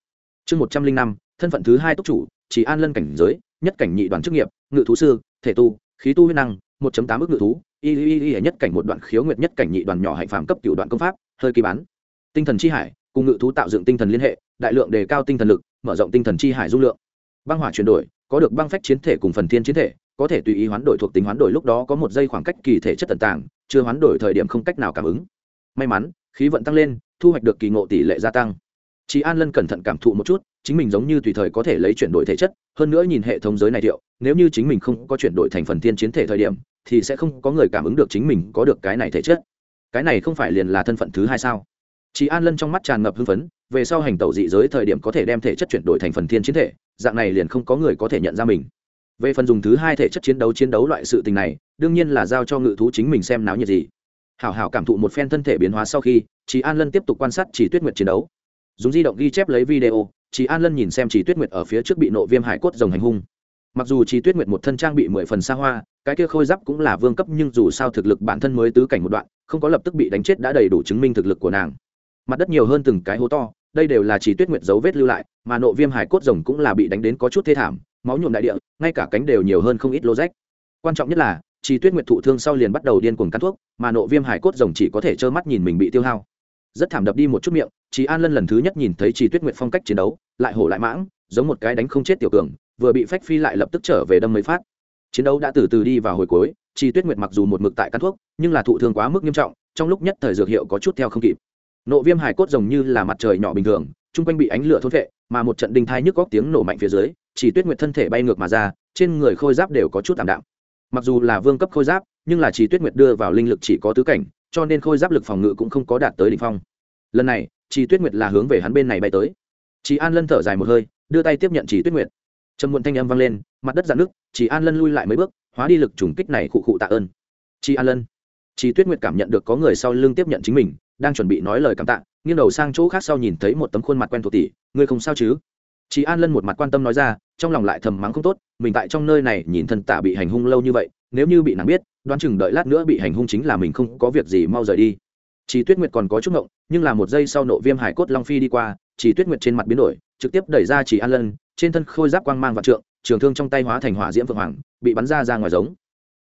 Chương một trăm linh năm, thân phận thứ hai túc chủ chỉ an lân cảnh giới nhất cảnh nhị đoàn chức nghiệp, ngự thú sư, thể tu, khí tu huyết năng, một tám ước ngự thú, y y y nhất cảnh một đoạn khiếu nguyệt nhất cảnh nhị đoàn nhỏ hạnh phạm cấp cựu đoạn công pháp, hơi kỳ bán. Tinh thần chi hải, cùng ngự thú tạo dựng tinh thần liên hệ, đại lượng đề cao tinh thần lực, mở rộng tinh thần chi hải dung lượng. Băng hỏa chuyển đổi, có được băng phách chiến thể cùng phần thiên chiến thể, có thể tùy ý hoán đổi thuộc tính hoán đổi lúc đó có một giây khoảng cách kỳ thể chất tận tàng, chưa hoán đổi thời điểm không cách nào cảm ứng. May mắn, khí vận tăng lên, thu hoạch được kỳ ngộ tỷ lệ gia tăng chị an lân cẩn thận cảm thụ một chút, chính mình giống như tùy thời có thể lấy chuyển đổi thể chất, hơn nữa nhìn hệ thống giới này thiệu nếu như chính mình không có chuyển đổi thành phần thiên chiến thể thời điểm, thì sẽ không có người cảm ứng được chính mình có được cái này thể chất. Cái này không phải liền là thân phận thứ hai sao? Chị an lân trong mắt tràn ngập hưng phấn, về sau hành tẩu dị giới thời điểm có thể đem thể chất chuyển đổi thành phần thiên chiến thể, dạng này liền không có người có thể nhận ra mình. Về phần dùng thứ hai thể chất chiến đấu chiến đấu loại sự tình này, đương nhiên là giao cho ngự thú chính mình xem náo nhiệt gì. Hảo hảo cảm thụ một phen thân thể biến hóa sau khi chị an lân tiếp tục quan sát chỉ tuyết nguyệt chiến đấu dùng di động ghi chép lấy video chị an lân nhìn xem chỉ tuyết nguyệt ở phía trước bị nộ viêm hải cốt rồng hành hung. Mặc dù chỉ tuyết nguyệt một thân trang bị mười phần xa hoa, cái kia khôi giáp cũng là vương cấp nhưng dù sao thực lực bản thân mới tứ cảnh một đoạn, không có lập tức bị đánh chết đã đầy đủ chứng minh thực lực của nàng. Mặt đất nhiều hơn từng cái hố to, đây đều là chỉ tuyết nguyệt dấu vết lưu lại, mà nộ viêm hải cốt rồng cũng là bị đánh đến có chút thê thảm, máu nhuộm đại địa, ngay cả cánh đều nhiều hơn không ít lô rách quan trọng nhất là chỉ tuyết nguyệt thụ thương sau liền bắt đầu điên cuồng cắn thuốc, mà nộ viêm hải cốt rồng chỉ có thể trơ mắt nhìn mình bị tiêu hao rất thảm đập đi một chút miệng chị an lân lần thứ nhất nhìn thấy chị tuyết nguyệt phong cách chiến đấu, lại hổ lại mãng, giống một cái đánh không chết tiểu cường, vừa bị phách phi lại lập tức trở về đâm mấy phát. Chiến đấu đã từ từ đi vào hồi cuối chị tuyết nguyệt mặc dù một mực tại căn thuốc, nhưng là thụ thương quá mức nghiêm trọng, trong lúc nhất thời dược hiệu có chút theo không kịp. Nộ viêm hải cốt giống như là mặt trời nhỏ bình thường, chung quanh bị ánh lửa thốt vệ mà một trận đinh thai nhức góc tiếng nổ mạnh phía dưới chỉ tuyết nguyệt thân thể bay ngược mà ra, trên người khôi giáp đều có chút tạm đạm. Mặc dù là vương cấp khôi giáp, nhưng là chỉ tuyết nguyệt đưa vào linh lực chỉ có tứ cảnh cho nên khôi giáp lực phòng ngự cũng không có đạt tới đỉnh phong. Lần này, Trì tuyết nguyệt là hướng về hắn bên này bay tới. Trì an lân thở dài một hơi, đưa tay tiếp nhận Trì tuyết nguyệt. Trầm muộn thanh âm vang lên, mặt đất rạn nước Trì an lân lui lại mấy bước, hóa đi lực trùng kích này khụ khụ tạ ơn. Trì an lân. Trì tuyết nguyệt cảm nhận được có người sau lưng tiếp nhận chính mình, đang chuẩn bị nói lời cảm tạ, nghiêng đầu sang chỗ khác sau nhìn thấy một tấm khuôn mặt quen thuộc tỷ, ngươi không sao chứ? Trì an lân một mặt quan tâm nói ra, trong lòng lại thầm mắng không tốt, mình tại trong nơi này nhìn thân tả bị hành hung lâu như vậy, nếu như bị nàng biết đoán chừng đợi lát nữa bị hành hung chính là mình không có việc gì, mau rời đi. Chị tuyết nguyệt còn có chút ngộng, nhưng là một giây sau nộ viêm hải cốt long phi đi qua chị tuyết nguyệt trên mặt biến đổi, trực tiếp đẩy ra chị an lân, trên thân khôi giáp quang mang vạn trượng, trường thương trong tay hóa thành hỏa diễm vương hoàng, bị bắn ra ra ngoài giống.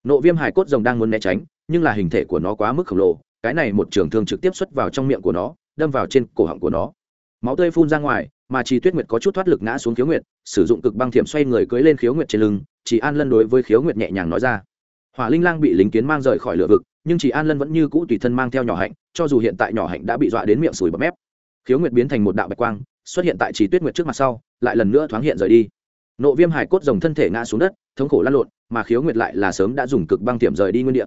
Nộ viêm hải cốt rồng đang muốn né tránh, nhưng là hình thể của nó quá mức khổng lồ, cái này một trường thương trực tiếp xuất vào trong miệng của nó, đâm vào trên cổ họng của nó. Máu tươi phun ra ngoài, mà chỉ tuyết nguyệt có chút thoát lực ngã xuống khiếu nguyệt, sử dụng cực băng thiểm xoay người cưới lên khiếu nguyệt trên lưng, chỉ an lân đối với khiếu nguyệt nhẹ nhàng nói ra hỏa linh lang bị lính kiến mang rời khỏi lửa vực, nhưng chỉ an lân vẫn như cũ tùy thân mang theo nhỏ hạnh, cho dù hiện tại nhỏ hạnh đã bị dọa đến miệng sùi bọt mép. Khiếu nguyệt biến thành một đạo bạch quang, xuất hiện tại chỉ tuyết nguyệt trước mặt sau, lại lần nữa thoáng hiện rời đi. Nộ viêm hải cốt rồng thân thể ngã xuống đất, thống khổ lăn lộn, mà khiếu nguyệt lại là sớm đã dùng cực băng tiềm rời đi nguyên địa.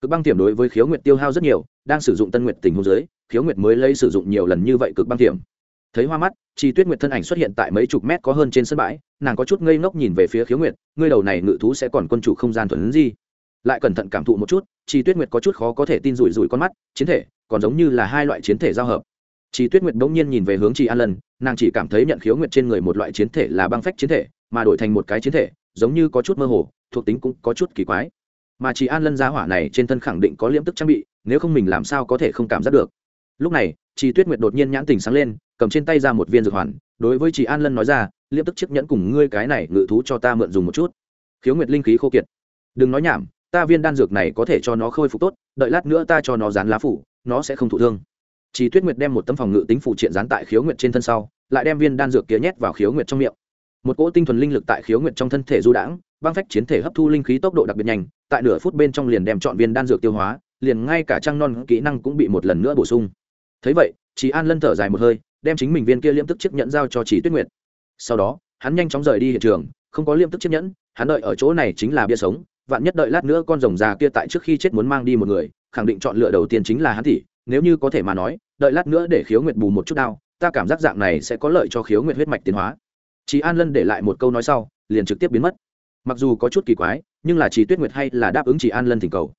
Cực băng tiềm đối với khiếu nguyệt tiêu hao rất nhiều, đang sử dụng tân nguyệt tình hôn giới khiếu nguyệt mới lấy sử dụng nhiều lần như vậy cực băng tiềm. Thấy hoa mắt chi tuyết nguyệt thân ảnh xuất hiện tại mấy chục mét có hơn trên sân bãi, nàng có chút ngây ngốc nhìn về phía khiếu nguyệt, ngươi đầu này ngự thú sẽ còn quân chủ không gian thuần gì? Lại cẩn thận cảm thụ một chút, chi tuyết nguyệt có chút khó có thể tin rủi rủi con mắt, chiến thể, còn giống như là hai loại chiến thể giao hợp. Chi tuyết nguyệt bỗng nhiên nhìn về hướng chị an lân, nàng chỉ cảm thấy nhận khiếu nguyệt trên người một loại chiến thể là băng phách chiến thể, mà đổi thành một cái chiến thể, giống như có chút mơ hồ, thuộc tính cũng có chút kỳ quái. Mà chị an lân gia hỏa này trên thân khẳng định có liễm tức trang bị, nếu không mình làm sao có thể không cảm giác được. Lúc này chị tuyết nguyệt đột nhiên nhãn tình sáng lên, cầm trên tay ra một viên dược hoàn, đối với chị an lân nói ra, liễm tức chiếc nhẫn cùng ngươi cái này ngự thú cho ta mượn dùng một chút. Khiếu nguyệt linh khí khô kiệt. Đừng nói nhảm ta viên đan dược này có thể cho nó khôi phục tốt, đợi lát nữa ta cho nó dán lá phủ, nó sẽ không thụ thương. Chỉ tuyết nguyệt đem một tấm phòng ngự tính phụ triện dán tại khiếu nguyệt trên thân sau, lại đem viên đan dược kia nhét vào khiếu nguyệt trong miệng. Một cỗ tinh thuần linh lực tại khiếu nguyệt trong thân thể du đãng, băng phách chiến thể hấp thu linh khí tốc độ đặc biệt nhanh, tại nửa phút bên trong liền đem chọn viên đan dược tiêu hóa, liền ngay cả trăng non kỹ năng cũng bị một lần nữa bổ sung. Thấy vậy chị an lân thở dài một hơi, đem chính mình viên kia liêm tức chiếc nhẫn giao cho chị tuyết nguyệt. Sau đó, hắn nhanh chóng rời đi hiện trường, không có liêm tức chiếc nhẫn, hắn đợi ở chỗ này chính là bia sống vạn nhất đợi lát nữa con rồng già kia tại trước khi chết muốn mang đi một người, khẳng định chọn lựa đầu tiên chính là hắn tỷ nếu như có thể mà nói, đợi lát nữa để khiếu nguyệt bù một chút đau, ta cảm giác dạng này sẽ có lợi cho khiếu nguyệt huyết mạch tiến hóa. Chị an lân để lại một câu nói sau, liền trực tiếp biến mất. Mặc dù có chút kỳ quái, nhưng là chị tuyết nguyệt hay là đáp ứng chị an lân thỉnh cầu.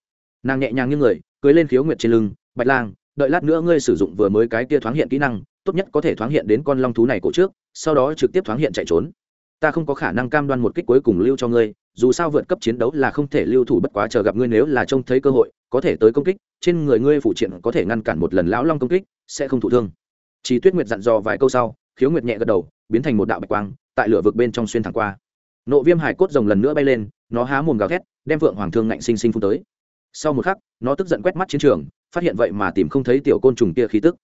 Nàng nhẹ nhàng như người, cưới lên khiếu nguyệt trên lưng, bạch lang, đợi lát nữa ngươi sử dụng vừa mới cái kia thoáng hiện kỹ năng, tốt nhất có thể thoáng hiện đến con long thú này cổ trước, sau đó trực tiếp thoáng hiện chạy trốn ta không có khả năng cam đoan một kích cuối cùng lưu cho ngươi, dù sao vượt cấp chiến đấu là không thể lưu thủ bất quá chờ gặp ngươi nếu là trông thấy cơ hội, có thể tới công kích, trên người ngươi phụ triện có thể ngăn cản một lần lão long công kích, sẽ không thụ thương. Chỉ tuyết nguyệt dặn dò vài câu sau, khiếu nguyệt nhẹ gật đầu, biến thành một đạo bạch quang, tại lửa vực bên trong xuyên thẳng qua. Nộ viêm hải cốt rồng lần nữa bay lên, nó há mồm gào thét, đem vượng hoàng thương ngạnh sinh sinh phun tới. Sau một khắc, nó tức giận quét mắt chiến trường, phát hiện vậy mà tìm không thấy tiểu côn trùng kia khí tức.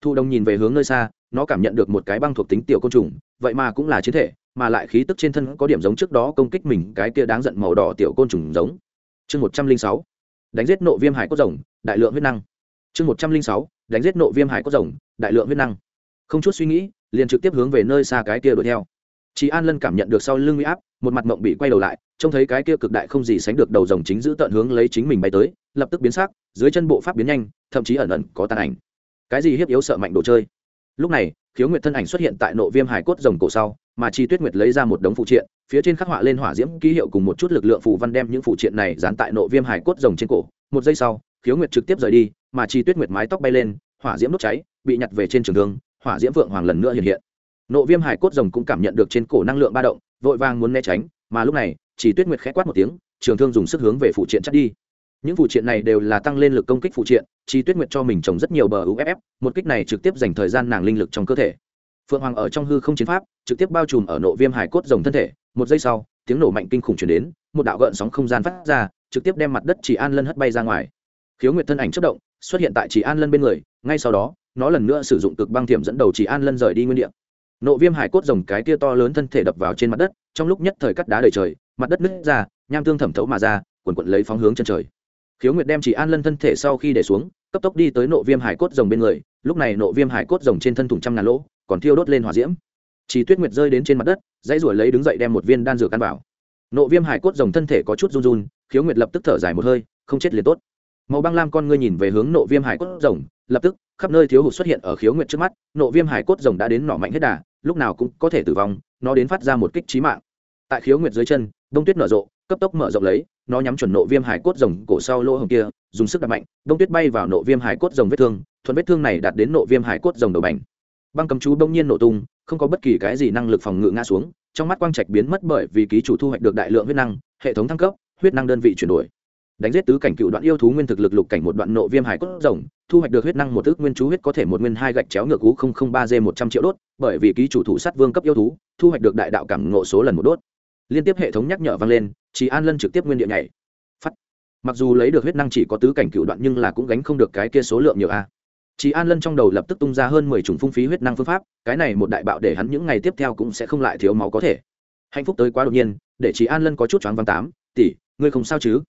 Thu đông nhìn về hướng nơi xa, nó cảm nhận được một cái băng thuộc tính tiểu côn trùng, vậy mà cũng là chiến thể mà lại khí tức trên thân có điểm giống trước đó công kích mình cái kia đáng giận màu đỏ tiểu côn trùng giống. Chương một trăm linh sáu, đánh giết nộ viêm hải cốt rồng, đại lượng huyết năng. Chương một trăm linh sáu, đánh giết nộ viêm hải cốt rồng, đại lượng huyết năng. Không chút suy nghĩ, liền trực tiếp hướng về nơi xa cái kia đuổi theo. Chị an lân cảm nhận được sau lưng uy áp, một mặt mộng bị quay đầu lại, trông thấy cái kia cực đại không gì sánh được đầu rồng chính giữ tận hướng lấy chính mình bay tới, lập tức biến sắc, dưới chân bộ pháp biến nhanh, thậm chí ẩn ẩn có tàn ảnh. Cái gì hiếp yếu sợ mạnh đồ chơi? Lúc này, khiếu nguyệt thân ảnh xuất hiện tại nộ viêm hải cốt rồng cổ sau mà chi tuyết nguyệt lấy ra một đống phụ triện, phía trên khắc họa lên hỏa diễm ký hiệu cùng một chút lực lượng phụ văn đem những phụ triện này dán tại nộ viêm hải cốt rồng trên cổ. Một giây sau, khiếu nguyệt trực tiếp rời đi, mà chi tuyết nguyệt mái tóc bay lên, hỏa diễm đốt cháy, bị nhặt về trên trường thương, hỏa diễm vượng hoàng lần nữa hiện hiện. Nộ viêm hải cốt rồng cũng cảm nhận được trên cổ năng lượng ba động, vội vàng muốn né tránh, mà lúc này chỉ tuyết nguyệt khẽ quát một tiếng, trường thương dùng sức hướng về phụ triện chắc đi. Những phụ triện này đều là tăng lên lực công kích phụ triện, chi tuyết nguyệt cho mình trồng rất nhiều bờ uff một kích này trực tiếp dành thời gian nàng linh lực trong cơ thể phượng hoàng ở trong hư không chiến pháp, trực tiếp bao trùm ở nộ viêm hải cốt rồng thân thể. Một giây sau, tiếng nổ mạnh kinh khủng chuyển đến, một đạo gợn sóng không gian phát ra, trực tiếp đem mặt đất chỉ an lân hất bay ra ngoài. Khiếu nguyệt thân ảnh chất động, xuất hiện tại chỉ an lân bên người, ngay sau đó, nó lần nữa sử dụng cực băng thiểm dẫn đầu chỉ an lân rời đi nguyên địa. Nộ viêm hải cốt rồng cái tia to lớn thân thể đập vào trên mặt đất, trong lúc nhất thời cắt đá đầy trời, mặt đất nứt ra, nham tương thẩm thấu mà ra, quần quận lấy phóng hướng chân trời. Khiếu nguyệt đem chỉ an lân thân thể sau khi để xuống, cấp tốc đi tới nộ viêm hải cốt rồng bên người lúc này nộ viêm hải cốt rồng trên thân thùng trăm ngàn lỗ, còn thiêu đốt lên hỏa diễm. Chỉ tuyết nguyệt rơi đến trên mặt đất, dãy ruổi lấy đứng dậy đem một viên đan dược ăn vào. Nộ viêm hải cốt rồng thân thể có chút run run, khiếu nguyệt lập tức thở dài một hơi, không chết liền tốt. Màu băng lam con ngươi nhìn về hướng nộ viêm hải cốt rồng, lập tức, khắp nơi thiếu hụt xuất hiện ở khiếu nguyệt trước mắt, nộ viêm hải cốt rồng đã đến nỏ mạnh hết đà, lúc nào cũng có thể tử vong, nó đến phát ra một kích trí mạng. Tại khiếu nguyệt dưới chân, đông tuyết nở rộ, cấp tốc mở rộng lấy, nó nhắm chuẩn nộ viêm hải cốt rồng cổ sau lỗ hồng kia, dùng sức đập mạnh, đông tuyết bay vào nộ viêm hải cốt rồng vết thương thuận vết thương này đạt đến nộ viêm hải cốt rồng đầu bành. Băng cầm chú đông nhiên nổ tung, không có bất kỳ cái gì năng lực phòng ngự ngã xuống, trong mắt quang trạch biến mất bởi vì ký chủ thu hoạch được đại lượng huyết năng, hệ thống thăng cấp, huyết năng đơn vị chuyển đổi. Đánh giết tứ cảnh cựu đoạn yêu thú nguyên thực lực lục cảnh một đoạn nộ viêm hải cốt rồng, thu hoạch được huyết năng một ước nguyên chú huyết có thể một nguyên hai gạch chéo ngược cú không không ba d một trăm triệu đốt, bởi vì ký chủ thủ sát vương cấp yêu thú, thu hoạch được đại đạo cảm ngộ số lần một đốt. Liên tiếp hệ thống nhắc nhở vang lên chỉ an lân trực tiếp nguyên địa nhảy. Phát mặc dù lấy được huyết năng chỉ có tứ cảnh cựu đoạn nhưng là cũng gánh không được cái kia số lượng nhiều a chỉ an lân trong đầu lập tức tung ra hơn mười chủng phung phí huyết năng phương pháp, cái này một đại bạo để hắn những ngày tiếp theo cũng sẽ không lại thiếu máu có thể. Hạnh phúc tới quá đột nhiên, để chỉ an lân có chút choáng váng tám, tỷ, ngươi không sao chứ?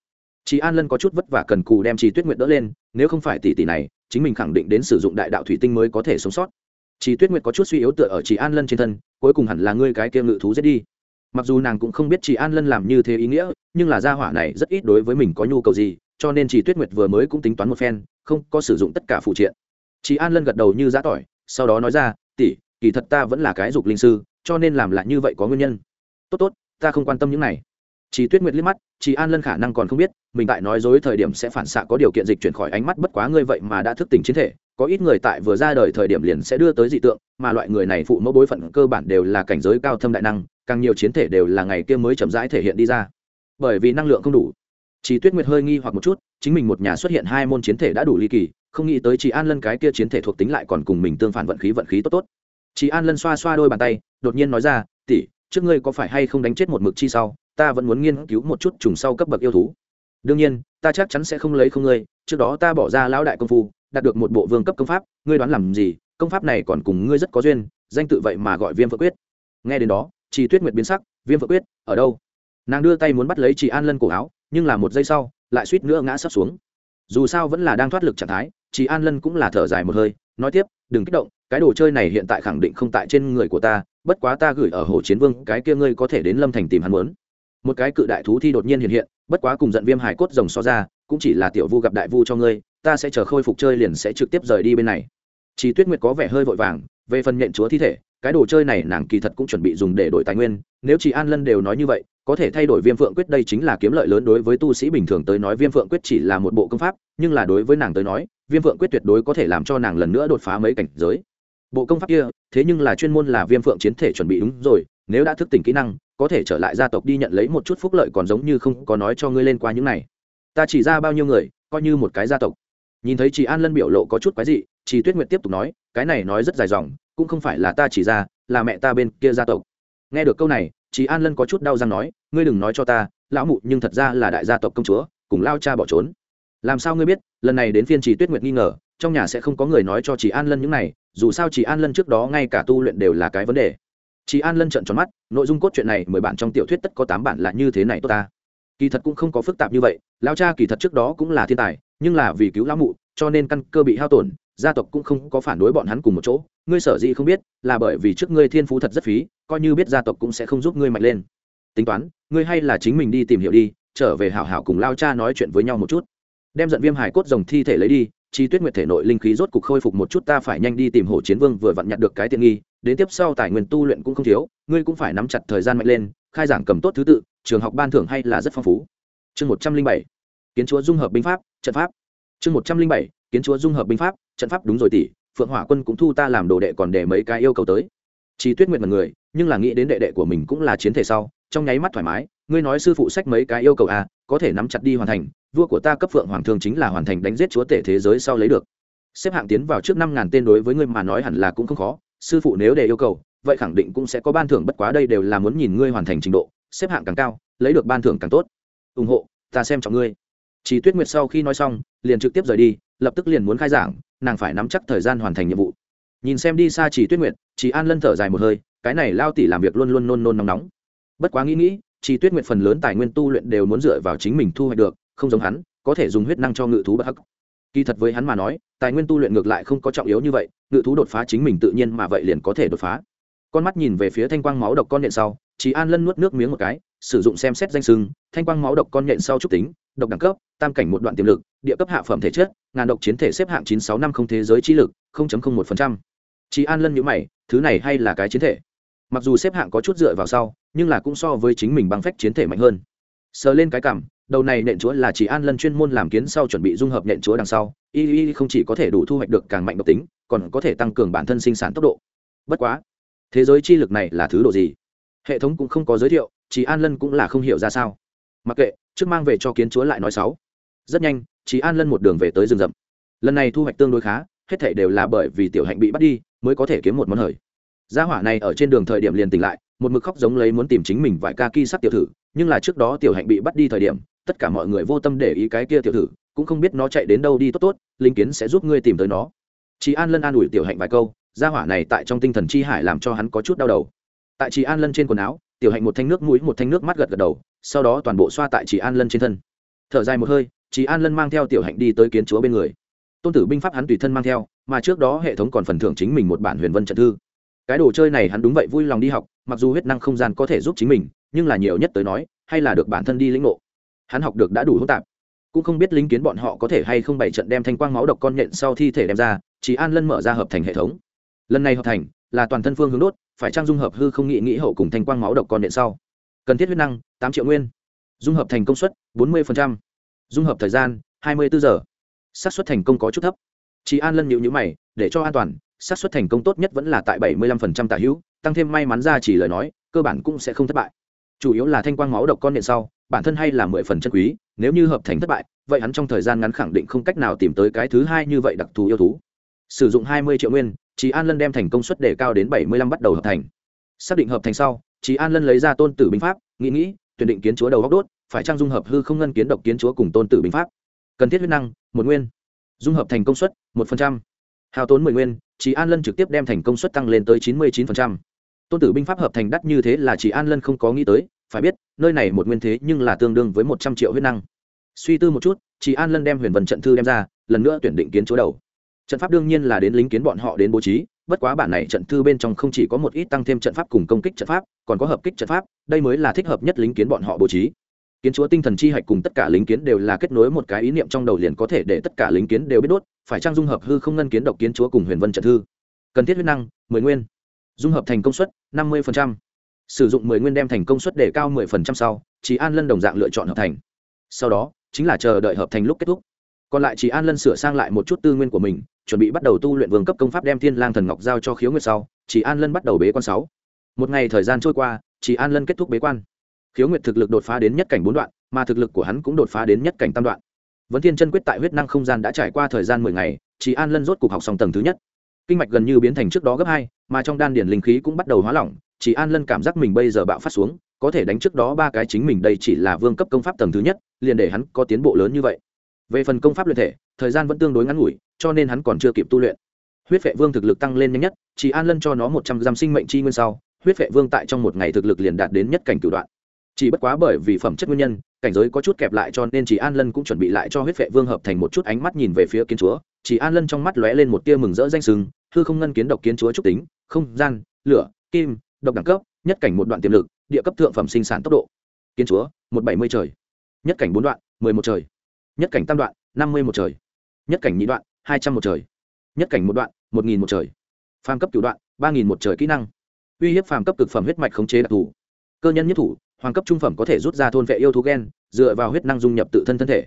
Chỉ an lân có chút vất vả cần cù đem Chỉ tuyết nguyệt đỡ lên, nếu không phải tỷ tỷ này, chính mình khẳng định đến sử dụng đại đạo thủy tinh mới có thể sống sót. Chỉ tuyết nguyệt có chút suy yếu tựa ở Chỉ an lân trên thân, cuối cùng hẳn là ngươi cái kia ngự thú giết đi. Mặc dù nàng cũng không biết Chỉ an lân làm như thế ý nghĩa, nhưng là gia hỏa này rất ít đối với mình có nhu cầu gì, cho nên Chỉ tuyết nguyệt vừa mới cũng tính toán một phen, không có sử dụng tất cả phụ triện chị an lân gật đầu như giã tỏi, sau đó nói ra, tỷ, kỳ thật ta vẫn là cái dục linh sư, cho nên làm lại như vậy có nguyên nhân. Tốt tốt, ta không quan tâm những này. Chị tuyết nguyệt liếc mắt chị an lân khả năng còn không biết, mình tại nói dối thời điểm sẽ phản xạ có điều kiện dịch chuyển khỏi ánh mắt bất quá ngươi vậy mà đã thức tỉnh chiến thể, có ít người tại vừa ra đời thời điểm liền sẽ đưa tới dị tượng, mà loại người này phụ mẫu bối phận cơ bản đều là cảnh giới cao thâm đại năng, càng nhiều chiến thể đều là ngày kia mới chậm rãi thể hiện đi ra. Bởi vì năng lượng không đủ chị tuyết nguyệt hơi nghi hoặc một chút, chính mình một nhà xuất hiện hai môn chiến thể đã đủ ly kỳ không nghĩ tới chị an lân cái kia chiến thể thuộc tính lại còn cùng mình tương phản vận khí vận khí tốt tốt. Chị an lân xoa xoa đôi bàn tay, đột nhiên nói ra, tỷ, trước ngươi có phải hay không đánh chết một mực chi sau? Ta vẫn muốn nghiên cứu một chút trùng sau cấp bậc yêu thú. Đương nhiên, ta chắc chắn sẽ không lấy không ngươi, trước đó ta bỏ ra lão đại công phu, đạt được một bộ vương cấp công pháp, ngươi đoán làm gì? Công pháp này còn cùng ngươi rất có duyên, danh tự vậy mà gọi viêm phượng quyết. Nghe đến đó chị tuyết nguyệt biến sắc, viêm phượng quyết, ở đâu? Nàng đưa tay muốn bắt lấy chị an lân cổ áo, nhưng là một giây sau, lại suýt nữa ngã sắp xuống. Dù sao vẫn là đang thoát lực trạng thái chị an lân cũng là thở dài một hơi, nói tiếp, đừng kích động, cái đồ chơi này hiện tại khẳng định không tại trên người của ta, bất quá ta gửi ở hồ chiến vương, cái kia ngươi có thể đến lâm thành tìm hắn muốn. Một cái cự đại thú thi đột nhiên hiện hiện, bất quá cùng giận viêm hải cốt rồng so ra, cũng chỉ là tiểu vu gặp đại vu cho ngươi, ta sẽ chờ khôi phục chơi liền sẽ trực tiếp rời đi bên này. Chị tuyết nguyệt có vẻ hơi vội vàng, về phần nhện chúa thi thể, cái đồ chơi này nàng kỳ thật cũng chuẩn bị dùng để đổi tài nguyên, nếu chị an lân đều nói như vậy, có thể thay đổi viêm phượng quyết đây chính là kiếm lợi lớn đối với tu sĩ bình thường tới nói, viêm phượng quyết chỉ là một bộ công pháp, nhưng là đối với nàng tới nói viêm phượng quyết tuyệt đối có thể làm cho nàng lần nữa đột phá mấy cảnh giới. Bộ công pháp kia, thế nhưng là chuyên môn là viêm phượng chiến thể chuẩn bị đúng rồi, nếu đã thức tỉnh kỹ năng, có thể trở lại gia tộc đi nhận lấy một chút phúc lợi còn giống như không có nói cho ngươi lên qua những này. Ta chỉ ra bao nhiêu người, coi như một cái gia tộc. Nhìn thấy chị an lân biểu lộ có chút quái dị, chị tuyết nguyệt tiếp tục nói, cái này nói rất dài dòng, cũng không phải là ta chỉ ra, là mẹ ta bên kia gia tộc. Nghe được câu này, chị an lân có chút đau răng nói, ngươi đừng nói cho ta, lão mụ nhưng thật ra là đại gia tộc công chúa, cùng lao cha bỏ trốn làm sao ngươi biết, lần này đến phiên chị tuyết nguyệt nghi ngờ, trong nhà sẽ không có người nói cho chị an lân những này, dù sao chị an lân trước đó ngay cả tu luyện đều là cái vấn đề. Chị an lân trợn tròn mắt, nội dung cốt truyện này mười bản trong tiểu thuyết tất có tám bản là như thế này tốt ta. Kỳ thật cũng không có phức tạp như vậy lao cha kỳ thật trước đó cũng là thiên tài, nhưng là vì cứu lão mụ, cho nên căn cơ bị hao tổn, gia tộc cũng không có phản đối bọn hắn cùng một chỗ. Ngươi sở dĩ không biết, là bởi vì trước ngươi thiên phú thật rất phí, coi như biết gia tộc cũng sẽ không giúp ngươi mạnh lên. Tính toán, ngươi hay là chính mình đi tìm hiểu đi, trở về hảo hảo cùng lao cha nói chuyện với nhau một chút đem giận viêm hải cốt rồng thi thể lấy đi, chi tuyết nguyệt thể nội linh khí rốt cục khôi phục một chút, ta phải nhanh đi tìm hồ chiến vương vừa vặn nhặt được cái tiện nghi, đến tiếp sau tài nguyên tu luyện cũng không thiếu, ngươi cũng phải nắm chặt thời gian mạnh lên, khai giảng cầm tốt thứ tự, trường học ban thưởng hay là rất phong phú. Chương một trăm linh bảy, kiến chúa dung hợp binh pháp, trận pháp. Chương một trăm linh bảy, kiến chúa dung hợp binh pháp, trận pháp đúng rồi tỷ, phượng hỏa quân cũng thu ta làm đồ đệ còn để mấy cái yêu cầu tới. Chi tuyết nguyệt mật người, nhưng là nghĩ đến đệ đệ của mình cũng là chiến thể sau, trong nháy mắt thoải mái, ngươi nói sư phụ sách mấy cái yêu cầu à có thể nắm chặt đi hoàn thành vua của ta cấp phượng hoàng thương chính là hoàn thành đánh giết chúa tể thế giới sau lấy được. Xếp hạng tiến vào trước năm ngàn tên đối với ngươi mà nói hẳn là cũng không khó, sư phụ nếu để yêu cầu, vậy khẳng định cũng sẽ có ban thưởng bất quá đây đều là muốn nhìn ngươi hoàn thành trình độ, xếp hạng càng cao, lấy được ban thưởng càng tốt. Ủng hộ, ta xem trọng ngươi. Chỉ tuyết nguyệt sau khi nói xong, liền trực tiếp rời đi, lập tức liền muốn khai giảng, nàng phải nắm chắc thời gian hoàn thành nhiệm vụ. Nhìn xem đi xa chỉ tuyết nguyệt, chỉ an lân thở dài một hơi, cái này lao tỉ làm việc luôn luôn nôn nôn nóng nóng. Bất quá nghĩ nghĩ, chỉ tuyết nguyệt phần lớn tài nguyên tu luyện đều muốn dựa vào chính mình thu hoạch được không giống hắn, có thể dùng huyết năng cho ngự thú bất hắc. Kỳ thật với hắn mà nói, tài nguyên tu luyện ngược lại không có trọng yếu như vậy, ngự thú đột phá chính mình tự nhiên mà vậy liền có thể đột phá. Con mắt nhìn về phía thanh quang máu độc con nhện sau, chỉ an lân nuốt nước miếng một cái, sử dụng xem xét danh sưng, thanh quang máu độc con nhện sau trúc tính, độc đẳng cấp, tam cảnh một đoạn tiềm lực, địa cấp hạ phẩm thể chất, ngàn độc chiến thể xếp hạng chín sáu năm không thế giới trí lực một chỉ an lân nhữ mày, thứ này hay là cái chiến thể? Mặc dù xếp hạng có chút dựa vào sau, nhưng là cũng so với chính mình băng phách chiến thể mạnh hơn. Sờ lên cái cảm đầu này nện chúa là chỉ an lân chuyên môn làm kiến sau chuẩn bị dung hợp nện chúa đằng sau, y y không chỉ có thể đủ thu hoạch được càng mạnh độc tính, còn có thể tăng cường bản thân sinh sản tốc độ. Bất quá, thế giới chi lực này là thứ độ gì? Hệ thống cũng không có giới thiệu, chỉ an lân cũng là không hiểu ra sao. Mặc kệ, trước mang về cho kiến chúa lại nói sáu rất nhanh, chỉ an lân một đường về tới rừng rậm. Lần này thu hoạch tương đối khá, hết thể đều là bởi vì tiểu hạnh bị bắt đi, mới có thể kiếm một món hời. Gia hỏa này ở trên đường thời điểm liền tỉnh lại, một mực khóc giống lấy muốn tìm chính mình vài ca ki sắc tiểu thử, nhưng là trước đó tiểu hạnh bị bắt đi thời điểm tất cả mọi người vô tâm để ý cái kia tiểu thử cũng không biết nó chạy đến đâu đi tốt tốt, linh kiến sẽ giúp ngươi tìm tới nó. Chị an lân an ủi tiểu hạnh vài câu, gia hỏa này tại trong tinh thần chi hải làm cho hắn có chút đau đầu. Tại chị an lân trên quần áo, tiểu hạnh một thanh nước mũi, một thanh nước mắt gật gật đầu, sau đó toàn bộ xoa tại chị an lân trên thân. Thở dài một hơi chị an lân mang theo tiểu hạnh đi tới kiến chúa bên người. Tôn tử binh pháp hắn tùy thân mang theo, mà trước đó hệ thống còn phần thưởng chính mình một bản huyền vân trận thư. Cái đồ chơi này hắn đúng vậy vui lòng đi học, mặc dù huyết năng không gian có thể giúp chính mình, nhưng là nhiều nhất tới nói, hay là được bản thân đi lĩnh ngộ hắn học được đã đủ hỗn tạp. Cũng không biết lính kiến bọn họ có thể hay không bày trận đem thanh quang máu độc con nhện sau thi thể đem ra, chỉ an lân mở ra hợp thành hệ thống. Lần này hợp thành là toàn thân phương hướng đốt, phải trang dung hợp hư không nghị nghĩ hậu cùng thanh quang máu độc con nhện sau. Cần thiết huyết năng, tám triệu nguyên. Dung hợp thành công suất, bốn mươi dung hợp thời gian, hai mươi bốn giờ. Xác suất thành công có chút thấp. Chỉ an lân nhịu nhữ mày, để cho an toàn, xác suất thành công tốt nhất vẫn là tại bảy mươi lăm phần trăm tả hữu, tăng thêm may mắn ra chỉ lời nói, cơ bản cũng sẽ không thất bại chủ yếu là thanh quang máu độc con điện sau, bản thân hay là mười phần chân quý, nếu như hợp thành thất bại, vậy hắn trong thời gian ngắn khẳng định không cách nào tìm tới cái thứ hai như vậy đặc thù yêu thú. Sử dụng hai mươi triệu nguyên chị an lân đem thành công suất đề cao đến bảy mươi lăm bắt đầu hợp thành. Xác định hợp thành sau chị an lân lấy ra tôn tử binh pháp, nghĩ nghĩ, tuyển định kiến chúa đầu góc đốt, phải trang dung hợp hư không ngân kiến độc kiến chúa cùng tôn tử binh pháp? Cần thiết huyết năng, một nguyên. Dung hợp thành công suất, một phần trăm. Hao tốn mười nguyên chị an lân trực tiếp đem thành công suất tăng lên tới chín mươi chín phần trăm tôn tử binh pháp hợp thành đắt như thế là Chỉ an lân không có nghĩ tới, phải biết, nơi này một nguyên thế nhưng là tương đương với một trăm triệu huyết năng. Suy tư một chút chị an lân đem huyền vần trận thư đem ra, lần nữa tuyển định kiến chúa đầu. Trận pháp đương nhiên là đến lính kiến bọn họ đến bố trí, bất quá bản này trận thư bên trong không chỉ có một ít tăng thêm trận pháp cùng công kích trận pháp, còn có hợp kích trận pháp, đây mới là thích hợp nhất lính kiến bọn họ bố trí. Kiến chúa tinh thần chi hạch cùng tất cả lính kiến đều là kết nối một cái ý niệm trong đầu liền có thể để tất cả lính kiến đều biết đốt, phải trang dung hợp hư không ngân kiến độc kiến chúa cùng huyền vân trận thư? Cần thiết huyết năng, mười nguyên dung hợp thành công suất năm mươi sử dụng mười nguyên đem thành công suất để cao mười phần trăm sau Chỉ an lân đồng dạng lựa chọn hợp thành. Sau đó, chính là chờ đợi hợp thành lúc kết thúc. Còn lại Chỉ an lân sửa sang lại một chút tư nguyên của mình, chuẩn bị bắt đầu tu luyện vương cấp công pháp đem thiên lang thần ngọc giao cho khiếu nguyệt sau Chỉ an lân bắt đầu bế quan sáu. Một ngày thời gian trôi qua Chỉ an lân kết thúc bế quan. Khiếu nguyệt thực lực đột phá đến nhất cảnh bốn đoạn, mà thực lực của hắn cũng đột phá đến nhất cảnh tam đoạn. Vấn thiên chân quyết tại huyết năng không gian đã trải qua thời gian mười ngày Chỉ an lân rốt cục học xong tầng thứ nhất kinh mạch gần như biến thành trước đó gấp hai, mà trong đan điển linh khí cũng bắt đầu hóa lỏng, Chỉ an lân cảm giác mình bây giờ bạo phát xuống, có thể đánh trước đó ba cái chính mình đây chỉ là vương cấp công pháp tầng thứ nhất, liền để hắn có tiến bộ lớn như vậy. Về phần công pháp luyện thể, thời gian vẫn tương đối ngắn ngủi, cho nên hắn còn chưa kịp tu luyện. Huyết vệ vương thực lực tăng lên nhanh nhất, Chỉ an lân cho nó một trăm giam sinh mệnh chi nguyên sau, huyết vệ vương tại trong một ngày thực lực liền đạt đến nhất cảnh cửu đoạn. Chỉ bất quá bởi vì phẩm chất nguyên nhân, cảnh giới có chút kẹp lại cho nên Chỉ an lân cũng chuẩn bị lại cho huyết vệ vương hợp thành một chút ánh mắt nhìn về phía kiến chúa. Chỉ an lân trong mắt lóe lên một tia mừng rỡ danh sừng hư không ngân kiến độc kiến chúa trúc tính, không gian, lửa, kim, độc đẳng cấp, nhất cảnh một đoạn tiềm lực, địa cấp thượng phẩm sinh sản tốc độ. Kiến chúa, một bảy mươi trời. Nhất cảnh bốn đoạn, mười một trời. Nhất cảnh tam đoạn, năm mươi một trời. Nhất cảnh nhị đoạn, hai trăm một trời. Nhất cảnh một đoạn, một nghìn một trời. Phàm cấp cửu đoạn, ba nghìn một trời kỹ năng. Uy hiếp phàm cấp cực phẩm huyết mạch khống chế đặc thù. Cơ nhân nhất thủ, hoàng cấp trung phẩm có thể rút ra thôn vệ yêu thú gen, dựa vào huyết năng dung nhập tự thân thân thể.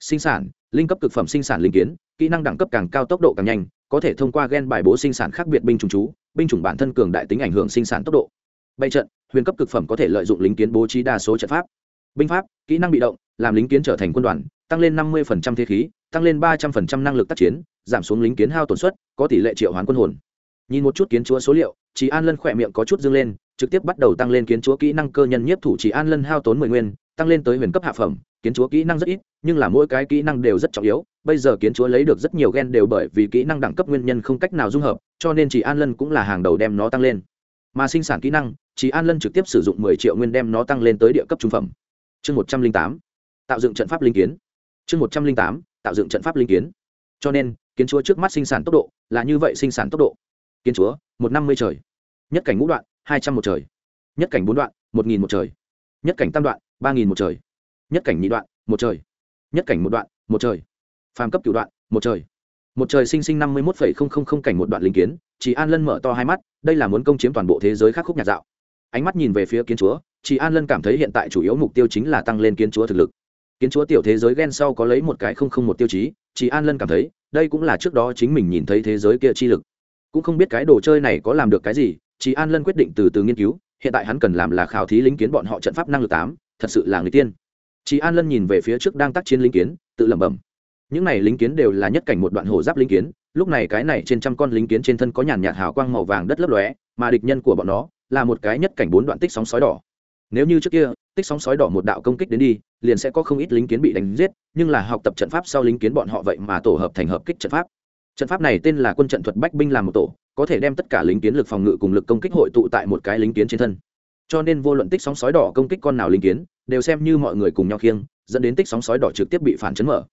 Sinh sản, linh cấp cực phẩm sinh sản linh kiến, kỹ năng đẳng cấp càng cao tốc độ càng nhanh có thể thông qua gen bài bố sinh sản khác biệt binh chủng chú, binh chủng bản thân cường đại tính ảnh hưởng sinh sản tốc độ. Bay trận, huyền cấp cực phẩm có thể lợi dụng lính kiến bố trí đa số trận pháp. Binh pháp, kỹ năng bị động, làm lính kiến trở thành quân đoàn, tăng lên năm mươi thế khí, tăng lên ba trăm linh năng lực tác chiến, giảm xuống lính kiến hao tổn suất, có tỷ lệ triệu hoán quân hồn. Nhìn một chút kiến chúa số liệu chị an lân khỏe miệng có chút dâng lên, trực tiếp bắt đầu tăng lên kiến chúa kỹ năng cơ nhân nhiếp thủ trì an lân hao tốn mười nguyên tăng lên tới huyền cấp hạ phẩm, kiến chúa kỹ năng rất ít, nhưng là mỗi cái kỹ năng đều rất trọng yếu. Bây giờ kiến chúa lấy được rất nhiều gen đều bởi vì kỹ năng đẳng cấp nguyên nhân không cách nào dung hợp, cho nên chị an lân cũng là hàng đầu đem nó tăng lên. Mà sinh sản kỹ năng chị an lân trực tiếp sử dụng mười triệu nguyên đem nó tăng lên tới địa cấp trung phẩm. Chương một trăm linh tám, tạo dựng trận pháp linh kiến. Chương một trăm linh tám, tạo dựng trận pháp linh kiến. Cho nên, kiến chúa trước mắt sinh sản tốc độ là như vậy sinh sản tốc độ. Kiến chúa, một năm mươi trời. Nhất cảnh ngũ đoạn, hai trăm một trời. Nhất cảnh bốn đoạn, một nghìn một trời. Nhất cảnh tam đoạn ba nghìn một trời. Nhất cảnh nhị đoạn, một trời. Nhất cảnh một đoạn, một trời. Phàm cấp cửu đoạn, một trời. Một trời sinh sinh năm mươi một phẩy không không không cảnh một đoạn linh kiến chị an lân mở to hai mắt, đây là muốn công chiếm toàn bộ thế giới khắc khúc nhạc dạo. Ánh mắt nhìn về phía kiến chúa chị an lân cảm thấy hiện tại chủ yếu mục tiêu chính là tăng lên kiến chúa thực lực. Kiến chúa tiểu thế giới ghen sau có lấy một cái không không một tiêu chí chị an lân cảm thấy, đây cũng là trước đó chính mình nhìn thấy thế giới kia chi lực. Cũng không biết cái đồ chơi này có làm được cái gì chị an lân quyết định từ từ nghiên cứu, hiện tại hắn cần làm là khảo thí lính kiến bọn họ trận pháp năng lực tám thật sự là người tiên. Chị an lân nhìn về phía trước đang tác chiến lính kiến, tự lẩm bẩm. Những này lính kiến đều là nhất cảnh một đoạn hồ giáp lính kiến, lúc này cái này trên trăm con lính kiến trên thân có nhàn nhạt hào quang màu vàng đất lấp lóe, mà địch nhân của bọn nó là một cái nhất cảnh bốn đoạn tích sóng sói đỏ. Nếu như trước kia, tích sóng sói đỏ một đạo công kích đến đi, liền sẽ có không ít lính kiến bị đánh giết, nhưng là học tập trận pháp sau lính kiến bọn họ vậy mà tổ hợp thành hợp kích trận pháp. Trận pháp này tên là quân trận thuật bách binh làm một tổ, có thể đem tất cả lính kiến lực phòng ngự cùng lực công kích hội tụ tại một cái lính kiến trên thân cho nên vô luận tích sóng sói đỏ công kích con nào linh kiến, đều xem như mọi người cùng nhau khiêng, dẫn đến tích sóng sói đỏ trực tiếp bị phản chấn mở.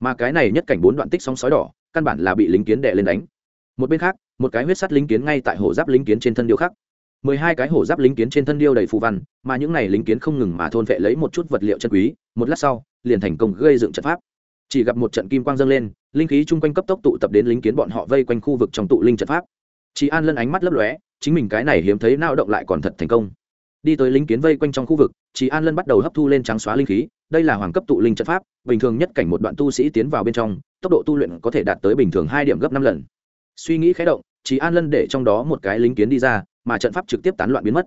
Mà cái này nhất cảnh bốn đoạn tích sóng sói đỏ, căn bản là bị lính kiến đè lên đánh. Một bên khác, một cái huyết sắt lính kiến ngay tại hổ giáp lính kiến trên thân điêu khắc. Mười hai cái hổ giáp lính kiến trên thân điêu đầy phù văn, mà những này lính kiến không ngừng mà thôn vệ lấy một chút vật liệu chân quý, một lát sau, liền thành công gây dựng trận pháp. Chỉ gặp một trận kim quang dâng lên, linh khí chung quanh cấp tốc tụ tập đến lính kiến bọn họ vây quanh khu vực trong tụ linh trận pháp. Chị an lân ánh mắt lấp lóe, chính mình cái này hiếm thấy nao động lại còn thật thành công đi tới lính kiến vây quanh trong khu vực chị an lân bắt đầu hấp thu lên trắng xóa linh khí, đây là hoàng cấp tụ linh trận pháp, bình thường nhất cảnh một đoạn tu sĩ tiến vào bên trong, tốc độ tu luyện có thể đạt tới bình thường hai điểm gấp năm lần. Suy nghĩ khé động chị an lân để trong đó một cái lính kiến đi ra, mà trận pháp trực tiếp tán loạn biến mất.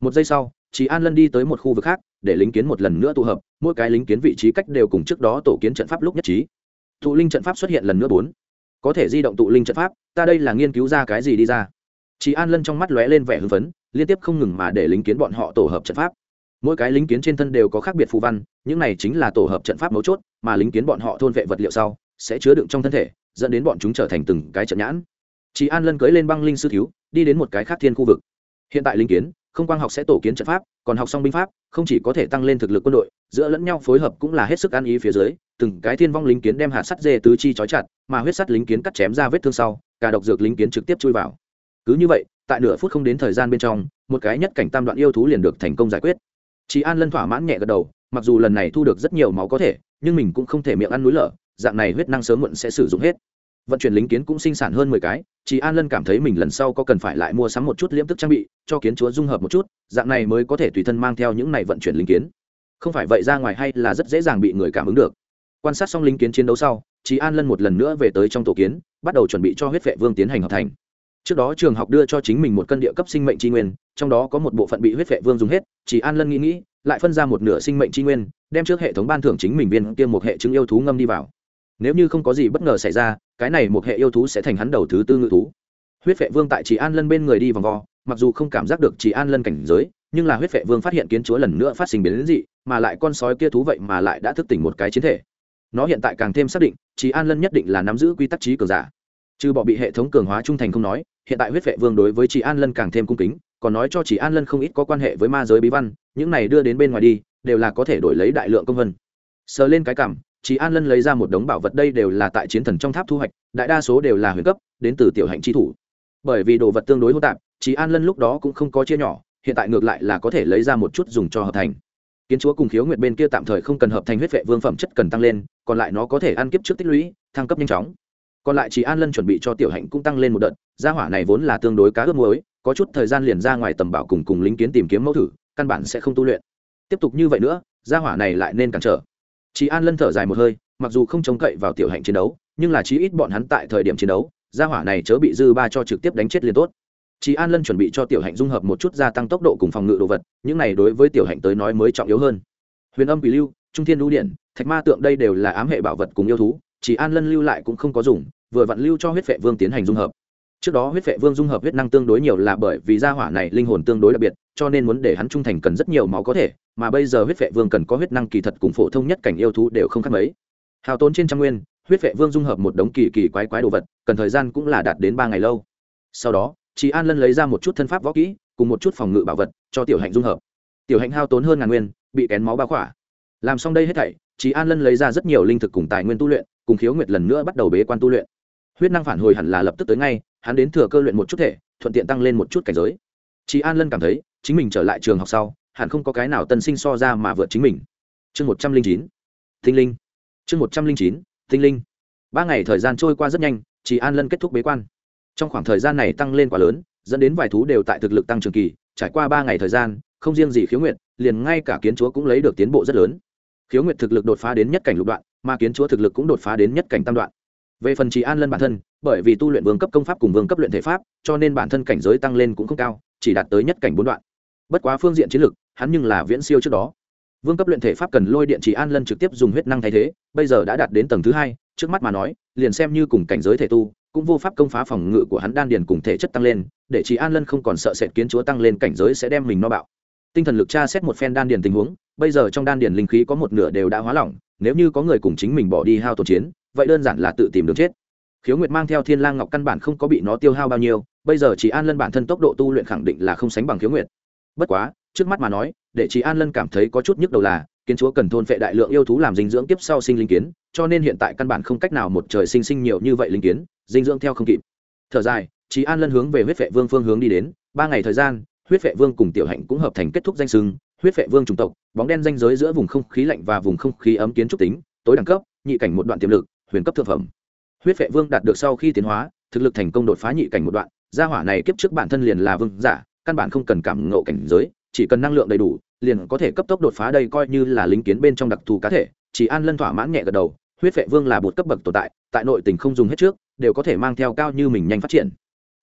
Một giây sau chị an lân đi tới một khu vực khác, để lính kiến một lần nữa tụ hợp, mỗi cái lính kiến vị trí cách đều cùng trước đó tổ kiến trận pháp lúc nhất trí. Tụ linh trận pháp xuất hiện lần nữa bốn. Có thể di động tụ linh trận pháp, ta đây là nghiên cứu ra cái gì đi ra. Chị an lân trong mắt lóe lên vẻ hưng phấn liên tiếp không ngừng mà để lính kiến bọn họ tổ hợp trận pháp. Mỗi cái lính kiến trên thân đều có khác biệt phù văn, những này chính là tổ hợp trận pháp mấu chốt, mà lính kiến bọn họ thôn vệ vật liệu sau, sẽ chứa đựng trong thân thể, dẫn đến bọn chúng trở thành từng cái trận nhãn. Chị an lân cưới lên băng linh sư thiếu, đi đến một cái khác thiên khu vực. Hiện tại lính kiến, không quang học sẽ tổ kiến trận pháp, còn học xong binh pháp, không chỉ có thể tăng lên thực lực quân đội, giữa lẫn nhau phối hợp cũng là hết sức ăn ý phía dưới, từng cái thiên vong lính kiến đem hạt sắt dê tứ chi trói chặt, mà huyết sắt lính kiến cắt chém ra vết thương sau, cả độc dược lính kiến trực tiếp chui vào. Cứ như vậy tại nửa phút không đến thời gian bên trong, một cái nhất cảnh tam đoạn yêu thú liền được thành công giải quyết. Chị an lân thỏa mãn nhẹ gật đầu, mặc dù lần này thu được rất nhiều máu có thể, nhưng mình cũng không thể miệng ăn núi lở, dạng này huyết năng sớm muộn sẽ sử dụng hết. Vận chuyển lính kiến cũng sinh sản hơn mười cái chị an lân cảm thấy mình lần sau có cần phải lại mua sắm một chút liễm tức trang bị, cho kiến chúa dung hợp một chút, dạng này mới có thể tùy thân mang theo những này vận chuyển lính kiến. Không phải vậy ra ngoài hay là rất dễ dàng bị người cảm ứng được. Quan sát xong lính kiến chiến đấu sau chị an lân một lần nữa về tới trong tổ kiến, bắt đầu chuẩn bị cho huyết vệ vương tiến hành hợp thành trước đó trường học đưa cho chính mình một cân địa cấp sinh mệnh tri nguyên, trong đó có một bộ phận bị huyết vệ vương dùng hết, chỉ an lân nghĩ nghĩ, lại phân ra một nửa sinh mệnh tri nguyên, đem trước hệ thống ban thưởng chính mình viên tiêm một hệ chứng yêu thú ngâm đi vào. Nếu như không có gì bất ngờ xảy ra, cái này một hệ yêu thú sẽ thành hắn đầu thứ tư ngự thú. Huyết vệ vương tại chỉ an lân bên người đi vòng vo, mặc dù không cảm giác được chỉ an lân cảnh giới, nhưng là huyết vệ vương phát hiện kiến chúa lần nữa phát sinh biến dị, mà lại con sói kia thú vậy mà lại đã thức tỉnh một cái chiến thể. Nó hiện tại càng thêm xác định, chỉ an lân nhất định là nắm giữ quy tắc trí cường giả. Trừ bỏ bị hệ thống cường hóa trung thành không nói hiện tại huyết vệ vương đối với chị an lân càng thêm cung kính, còn nói cho chị an lân không ít có quan hệ với ma giới bí văn, những này đưa đến bên ngoài đi, đều là có thể đổi lấy đại lượng công vân. Sờ lên cái cảm chị an lân lấy ra một đống bảo vật đây đều là tại chiến thần trong tháp thu hoạch, đại đa số đều là huyền cấp, đến từ tiểu hạnh tri thủ. Bởi vì đồ vật tương đối hô tạp chị an lân lúc đó cũng không có chia nhỏ, hiện tại ngược lại là có thể lấy ra một chút dùng cho hợp thành. Kiến chúa cùng khiếu nguyệt bên kia tạm thời không cần hợp thành huyết vệ vương phẩm chất cần tăng lên, còn lại nó có thể ăn kiếp trước tích lũy, thăng cấp nhanh chóng còn lại chỉ an lân chuẩn bị cho tiểu hạnh cũng tăng lên một đợt gia hỏa này vốn là tương đối cá ướp muối, có chút thời gian liền ra ngoài tầm bảo cùng cùng lính kiến tìm kiếm mẫu thử, căn bản sẽ không tu luyện. Tiếp tục như vậy nữa, gia hỏa này lại nên cản trở. Chị an lân thở dài một hơi, mặc dù không chống cậy vào tiểu hạnh chiến đấu, nhưng là chí ít bọn hắn tại thời điểm chiến đấu, gia hỏa này chớ bị dư ba cho trực tiếp đánh chết liền tốt. Chị an lân chuẩn bị cho tiểu hạnh dung hợp một chút gia tăng tốc độ cùng phòng ngự đồ vật, những này đối với tiểu hạnh tới nói mới trọng yếu hơn. Huyền âm quỷ lưu, trung thiên lưu điện, thạch ma tượng đây đều là ám hệ bảo vật cùng yêu thú chỉ an lân lưu lại cũng không có dùng, vừa vặn lưu cho huyết vệ vương tiến hành dung hợp. Trước đó huyết vệ vương dung hợp huyết năng tương đối nhiều là bởi vì gia hỏa này linh hồn tương đối đặc biệt, cho nên muốn để hắn trung thành cần rất nhiều máu có thể, mà bây giờ huyết vệ vương cần có huyết năng kỳ thật cùng phổ thông nhất cảnh yêu thú đều không khác mấy. Hào tốn trên trăm nguyên, huyết vệ vương dung hợp một đống kỳ kỳ quái quái đồ vật, cần thời gian cũng là đạt đến ba ngày lâu. Sau đó chị an lân lấy ra một chút thân pháp võ kỹ, cùng một chút phòng ngự bảo vật, cho tiểu hạnh dung hợp. Tiểu hạnh hao tốn hơn ngàn nguyên, bị kén máu bao khỏa. Làm xong đây hết thảy chị an lân lấy ra rất nhiều linh thực cùng tài nguyên tu luyện cùng khiếu nguyệt lần nữa bắt đầu bế quan tu luyện. Huyết năng phản hồi hẳn là lập tức tới ngay, hắn đến thừa cơ luyện một chút thể, thuận tiện tăng lên một chút cảnh giới. Chị an lân cảm thấy, chính mình trở lại trường học sau, hẳn không có cái nào tân sinh so ra mà vượt chính mình. Chương một trăm linh chín tinh linh. Chương một trăm linh chín tinh linh. Ba ngày thời gian trôi qua rất nhanh chị an lân kết thúc bế quan. Trong khoảng thời gian này tăng lên quá lớn, dẫn đến vài thú đều tại thực lực tăng trưởng kỳ, trải qua ba ngày thời gian, không riêng gì khiếu nguyệt, liền ngay cả kiến chúa cũng lấy được tiến bộ rất lớn. Khiếu nguyệt thực lực đột phá đến nhất cảnh lục đoạn mà kiến chúa thực lực cũng đột phá đến nhất cảnh tam đoạn. Về phần trí an lân bản thân, bởi vì tu luyện vương cấp công pháp cùng vương cấp luyện thể pháp, cho nên bản thân cảnh giới tăng lên cũng không cao, chỉ đạt tới nhất cảnh bốn đoạn. Bất quá phương diện chiến lược hắn nhưng là viễn siêu trước đó. Vương cấp luyện thể pháp cần lôi điện trí an lân trực tiếp dùng huyết năng thay thế, bây giờ đã đạt đến tầng thứ hai, trước mắt mà nói, liền xem như cùng cảnh giới thể tu, cũng vô pháp công phá phòng ngự của hắn đan điền cùng thể chất tăng lên, để trí an lân không còn sợ sệt kiến chúa tăng lên cảnh giới sẽ đem mình no bạo. Tinh thần lực tra xét một phen đan điền tình huống, bây giờ trong đan điền linh khí có một nửa đều đã hóa lỏng nếu như có người cùng chính mình bỏ đi hao tổn chiến, vậy đơn giản là tự tìm đường chết. Khiếu nguyệt mang theo thiên lang ngọc căn bản không có bị nó tiêu hao bao nhiêu, bây giờ chỉ an lân bản thân tốc độ tu luyện khẳng định là không sánh bằng khiếu nguyệt. Bất quá, trước mắt mà nói, để chỉ an lân cảm thấy có chút nhức đầu là, kiến chúa cần thôn phệ đại lượng yêu thú làm dinh dưỡng tiếp sau sinh linh kiến, cho nên hiện tại căn bản không cách nào một trời sinh sinh nhiều như vậy linh kiến, dinh dưỡng theo không kịp. Thở dài chỉ an lân hướng về huyết vệ vương phương hướng đi đến, ba ngày thời gian, huyết vệ vương cùng tiểu hạnh cũng hợp thành kết thúc danh sưng huyết vệ vương chủng tộc, bóng đen danh giới giữa vùng không khí lạnh và vùng không khí ấm kiến trúc tính, tối đẳng cấp, nhị cảnh một đoạn tiềm lực, huyền cấp thượng phẩm. Huyết vệ vương đạt được sau khi tiến hóa, thực lực thành công đột phá nhị cảnh một đoạn, gia hỏa này kiếp trước bản thân liền là vương giả, căn bản không cần cảm ngộ cảnh giới, chỉ cần năng lượng đầy đủ, liền có thể cấp tốc đột phá đây coi như là lính kiến bên trong đặc thù cá thể, chỉ an lân thỏa mãn nhẹ gật đầu, huyết vệ vương là bột cấp bậc tồn tại tại nội tình không dùng hết trước, đều có thể mang theo cao như mình nhanh phát triển.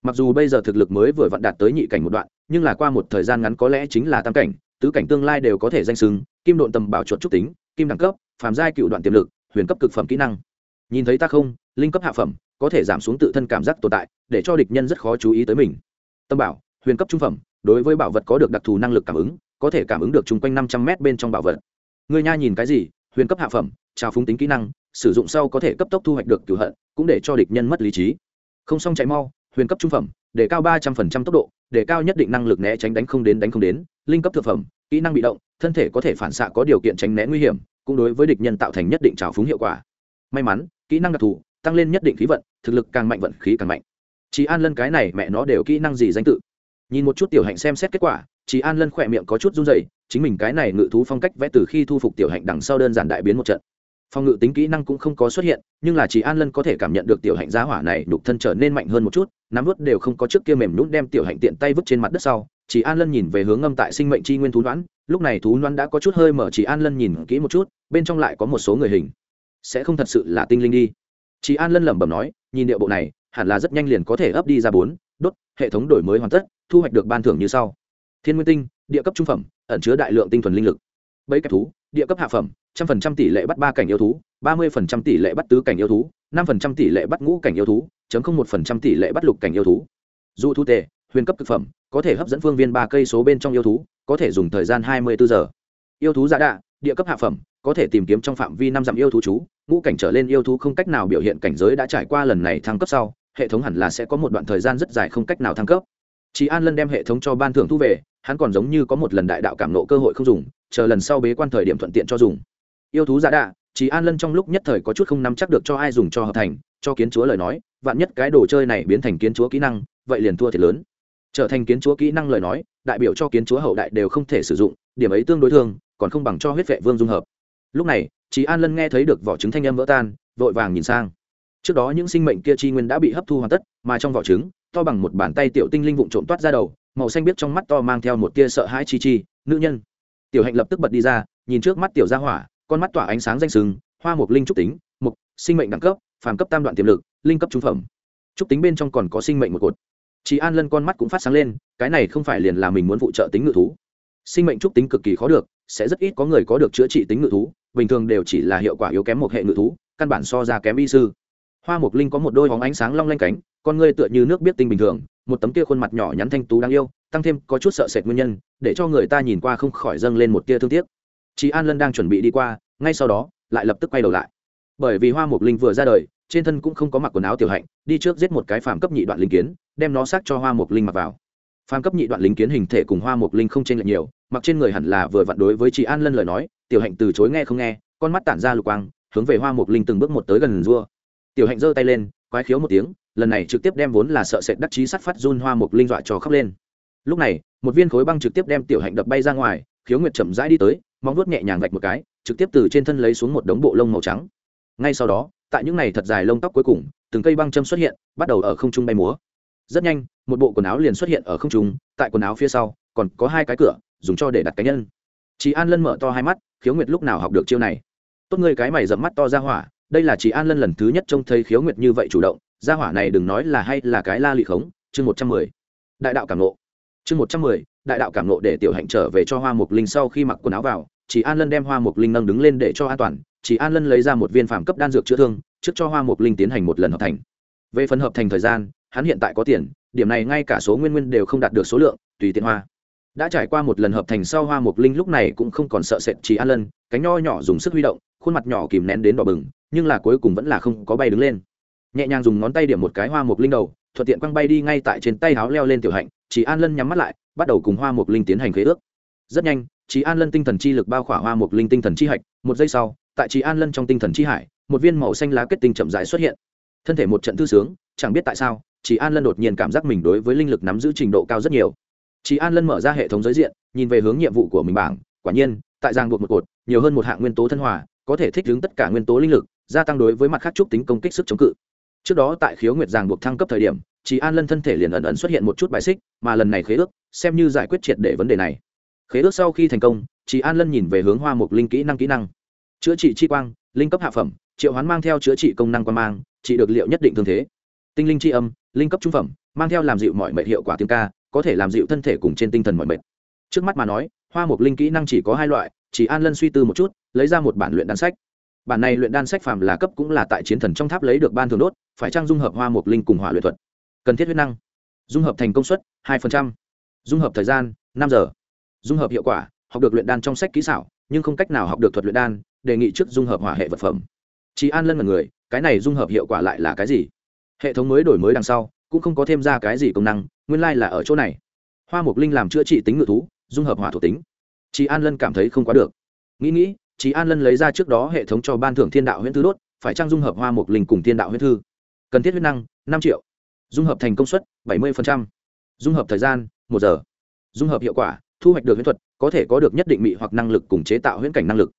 Mặc dù bây giờ thực lực mới vừa vặn đạt tới nhị cảnh một đoạn, nhưng là qua một thời gian ngắn có lẽ chính là tam cảnh tứ cảnh tương lai đều có thể danh sừng kim độn tầm bảo chuột trúc tính, kim đẳng cấp, phàm giai cựu đoạn tiềm lực, huyền cấp cực phẩm kỹ năng. Nhìn thấy ta không, linh cấp hạ phẩm, có thể giảm xuống tự thân cảm giác tồn tại, để cho địch nhân rất khó chú ý tới mình. Tâm bảo, huyền cấp trung phẩm, đối với bảo vật có được đặc thù năng lực cảm ứng, có thể cảm ứng được chung quanh năm trăm m bên trong bảo vật. Người nha nhìn cái gì, huyền cấp hạ phẩm, trào phúng tính kỹ năng, sử dụng sau có thể cấp tốc thu hoạch được cửu hận, cũng để cho địch nhân mất lý trí. Không xong chạy mau, huyền cấp trung phẩm để cao ba trăm phần trăm tốc độ, để cao nhất định năng lực né tránh đánh không đến, đánh không đến. Linh cấp thực phẩm, kỹ năng bị động, thân thể có thể phản xạ có điều kiện tránh né nguy hiểm, cũng đối với địch nhân tạo thành nhất định trào phúng hiệu quả. May mắn, kỹ năng đặc thù, tăng lên nhất định khí vận, thực lực càng mạnh vận khí càng mạnh. Chị an lân cái này mẹ nó đều kỹ năng gì danh tự? Nhìn một chút tiểu hạnh xem xét kết quả chị an lân khỏe miệng có chút run dày chính mình cái này ngự thú phong cách vẽ từ khi thu phục tiểu hạnh đằng sau đơn giản đại biến một trận phong ngự tính kỹ năng cũng không có xuất hiện, nhưng là chỉ an lân có thể cảm nhận được tiểu hạnh giá hỏa này đục thân trở nên mạnh hơn một chút, nắm vớt đều không có trước kia mềm nhún đem tiểu hạnh tiện tay vứt trên mặt đất sau, Chỉ an lân nhìn về hướng ngâm tại sinh mệnh chi nguyên thú đoán lúc này thú đoán đã có chút hơi mở, chỉ an lân nhìn kỹ một chút, bên trong lại có một số người hình. Sẽ không thật sự là tinh linh đi. Chỉ an lân lẩm bẩm nói, nhìn địa bộ này, hẳn là rất nhanh liền có thể ấp đi ra bốn, đốt, hệ thống đổi mới hoàn tất, thu hoạch được ban thưởng như sau. Thiên nguyên tinh, địa cấp trung phẩm, ẩn chứa đại lượng tinh thuần linh lực. Bẫy kẹp thú, địa cấp hạ phẩm trăm phần trăm tỷ lệ bắt ba cảnh yêu thú, ba mươi phần trăm tỷ lệ bắt tứ cảnh yêu thú, năm phần trăm tỷ lệ bắt ngũ cảnh yêu thú, chấm không một phần trăm tỷ lệ bắt lục cảnh yêu thú. Dù thu tề, huyền cấp thực phẩm, có thể hấp dẫn phương viên ba cây số bên trong yêu thú, có thể dùng thời gian hai mươi bốn giờ. Yêu thú giả đạ, địa cấp hạ phẩm, có thể tìm kiếm trong phạm vi năm dặm yêu thú chú, ngũ cảnh trở lên yêu thú không cách nào biểu hiện cảnh giới đã trải qua lần này thăng cấp sau, hệ thống hẳn là sẽ có một đoạn thời gian rất dài không cách nào thăng cấp. Chị an lân đem hệ thống cho ban thưởng thu về, hắn còn giống như có một lần đại đạo cảm nộ cơ hội không dùng, chờ lần sau bế quan thời điểm thuận tiện cho dùng yêu thú giả đạ chị an lân trong lúc nhất thời có chút không nắm chắc được cho ai dùng cho hợp thành, cho kiến chúa lời nói, vạn nhất cái đồ chơi này biến thành kiến chúa kỹ năng, vậy liền thua thiệt lớn. Trở thành kiến chúa kỹ năng lời nói, đại biểu cho kiến chúa hậu đại đều không thể sử dụng, điểm ấy tương đối thương còn không bằng cho huyết vệ vương dung hợp. Lúc này chị an lân nghe thấy được vỏ trứng thanh âm vỡ tan, vội vàng nhìn sang. Trước đó những sinh mệnh kia chi nguyên đã bị hấp thu hoàn tất, mà trong vỏ trứng, to bằng một bàn tay tiểu tinh linh vụn trộm toát ra đầu, màu xanh biết trong mắt to mang theo một tia sợ hãi chi chi, nữ nhân. Tiểu hạnh lập tức bật đi ra, nhìn trước mắt tiểu gia hỏa con mắt tỏa ánh sáng danh sừng, hoa mục linh trúc tính, mục, sinh mệnh đẳng cấp, phàm cấp tam đoạn tiềm lực, linh cấp trung phẩm. Trúc tính bên trong còn có sinh mệnh một cột. Chị an lân con mắt cũng phát sáng lên, cái này không phải liền là mình muốn phụ trợ tính ngự thú. Sinh mệnh trúc tính cực kỳ khó được, sẽ rất ít có người có được chữa trị tính ngự thú, bình thường đều chỉ là hiệu quả yếu kém một hệ ngự thú, căn bản so ra kém y sư. Hoa mục linh có một đôi hóng ánh sáng long lanh cánh, con ngươi tựa như nước biết tinh bình thường, một tấm kia khuôn mặt nhỏ nhắn thanh tú đáng yêu, tăng thêm có chút sợ sệt nguyên nhân, để cho người ta nhìn qua không khỏi dâng lên một tia thương tiếc chị an lân đang chuẩn bị đi qua, ngay sau đó, lại lập tức quay đầu lại. Bởi vì hoa mục linh vừa ra đời, trên thân cũng không có mặc quần áo tiểu hạnh, đi trước giết một cái phàm cấp nhị đoạn linh kiến, đem nó xác cho hoa mục linh mặc vào. Phàm cấp nhị đoạn linh kiến hình thể cùng hoa mục linh không chênh lệch nhiều, mặc trên người hẳn là vừa vặn đối với chị an lân lời nói, tiểu hạnh từ chối nghe không nghe, con mắt tản ra lục quang, hướng về hoa mục linh từng bước một tới gần rua. Tiểu hạnh giơ tay lên, quái khiếu một tiếng, lần này trực tiếp đem vốn là sợ sệt đắc chí sắt phát run hoa mục linh dọa cho khóc lên. Lúc này, một viên khối băng trực tiếp đem tiểu hạnh đập bay ra ngoài khiếu nguyệt chậm rãi đi tới, móng vuốt nhẹ nhàng vạch một cái, trực tiếp từ trên thân lấy xuống một đống bộ lông màu trắng. Ngay sau đó, tại những ngày thật dài lông tóc cuối cùng, từng cây băng châm xuất hiện, bắt đầu ở không trung bay múa. Rất nhanh, một bộ quần áo liền xuất hiện ở không trung, tại quần áo phía sau, còn có hai cái cửa, dùng cho để đặt cá nhân. Chị an lân mở to hai mắt, khiếu nguyệt lúc nào học được chiêu này? Tốt người cái mày dẫm mắt to ra hỏa, đây là chị an lân lần thứ nhất trông thấy khiếu nguyệt như vậy chủ động, ra hỏa này đừng nói là hay là cái la lị khống, chương một trăm mười. Đại đạo cảm lộ chương một trăm mười đại đạo cảm nộ để tiểu hạnh trở về cho hoa mục linh sau khi mặc quần áo vào chị an lân đem hoa mục linh nâng đứng lên để cho an toàn chị an lân lấy ra một viên phàm cấp đan dược chữa thương, trước cho hoa mục linh tiến hành một lần hợp thành. Về phần hợp thành thời gian, hắn hiện tại có tiền, điểm này ngay cả số nguyên nguyên đều không đạt được số lượng, tùy tiện hoa. Đã trải qua một lần hợp thành sau hoa mục linh lúc này cũng không còn sợ sệt chị an lân, cánh nho nhỏ dùng sức huy động, khuôn mặt nhỏ kìm nén đến đỏ bừng, nhưng là cuối cùng vẫn là không có bay đứng lên nhẹ nhàng dùng ngón tay điểm một cái hoa mục linh đầu, thuận tiện quăng bay đi ngay tại trên tay áo leo lên tiểu hạnh chị an lân nhắm mắt lại, bắt đầu cùng hoa mục linh tiến hành khế ước. Rất nhanh chị an lân tinh thần chi lực bao khỏa hoa mục linh tinh thần chi hạch, một giây sau, tại chị an lân trong tinh thần chi hải, một viên màu xanh lá kết tinh chậm rãi xuất hiện. Thân thể một trận thư sướng, chẳng biết tại sao chị an lân đột nhiên cảm giác mình đối với linh lực nắm giữ trình độ cao rất nhiều. Chị an lân mở ra hệ thống giới diện, nhìn về hướng nhiệm vụ của mình bảng, quả nhiên, tại giang buộc một cột, nhiều hơn một hạng nguyên tố thân hòa, có thể thích ứng tất cả nguyên tố linh lực, gia tăng đối với mặt khác trúc tính công kích sức chống cự trước đó tại khiếu nguyệt giang buộc thăng cấp thời điểm chị an lân thân thể liền ẩn ẩn xuất hiện một chút bài xích, mà lần này khế ước, xem như giải quyết triệt để vấn đề này. Khế ước sau khi thành công chị an lân nhìn về hướng hoa mục linh kỹ năng kỹ năng. Chữa trị chi quang, linh cấp hạ phẩm, triệu hoán mang theo chữa trị công năng quan mang trị được liệu nhất định thương thế. Tinh linh tri âm, linh cấp trung phẩm, mang theo làm dịu mọi mệt hiệu quả tiếng ca, có thể làm dịu thân thể cùng trên tinh thần mọi mệt. Trước mắt mà nói, hoa mục linh kỹ năng chỉ có hai loại chỉ an lân suy tư một chút, lấy ra một bản luyện đan sách bản này luyện đan sách phàm là cấp cũng là tại chiến thần trong tháp lấy được ban thường đốt, phải trang dung hợp hoa mục linh cùng hỏa luyện thuật? Cần thiết huyết năng. Dung hợp thành công suất, hai dung hợp thời gian, năm giờ. Dung hợp hiệu quả, học được luyện đan trong sách kỹ xảo, nhưng không cách nào học được thuật luyện đan, đề nghị trước dung hợp hỏa hệ vật phẩm. Chị an lân là người, cái này dung hợp hiệu quả lại là cái gì? Hệ thống mới đổi mới đằng sau, cũng không có thêm ra cái gì công năng, nguyên lai、like、là ở chỗ này. Hoa mục linh làm chữa trị tính ngự thú, dung hợp hỏa thuộc tính. Chị an lân cảm thấy không quá được. Nghĩ nghĩ Chí an lân lấy ra trước đó hệ thống cho ban thưởng thiên đạo huyễn thư đốt phải trang dung hợp hoa mục linh cùng thiên đạo huyễn thư? Cần thiết huyết năng năm triệu. Dung hợp thành công suất bảy mươi dung hợp thời gian một giờ. Dung hợp hiệu quả thu hoạch được huyễn thuật có thể có được nhất định mị hoặc năng lực cùng chế tạo huyễn cảnh năng lực.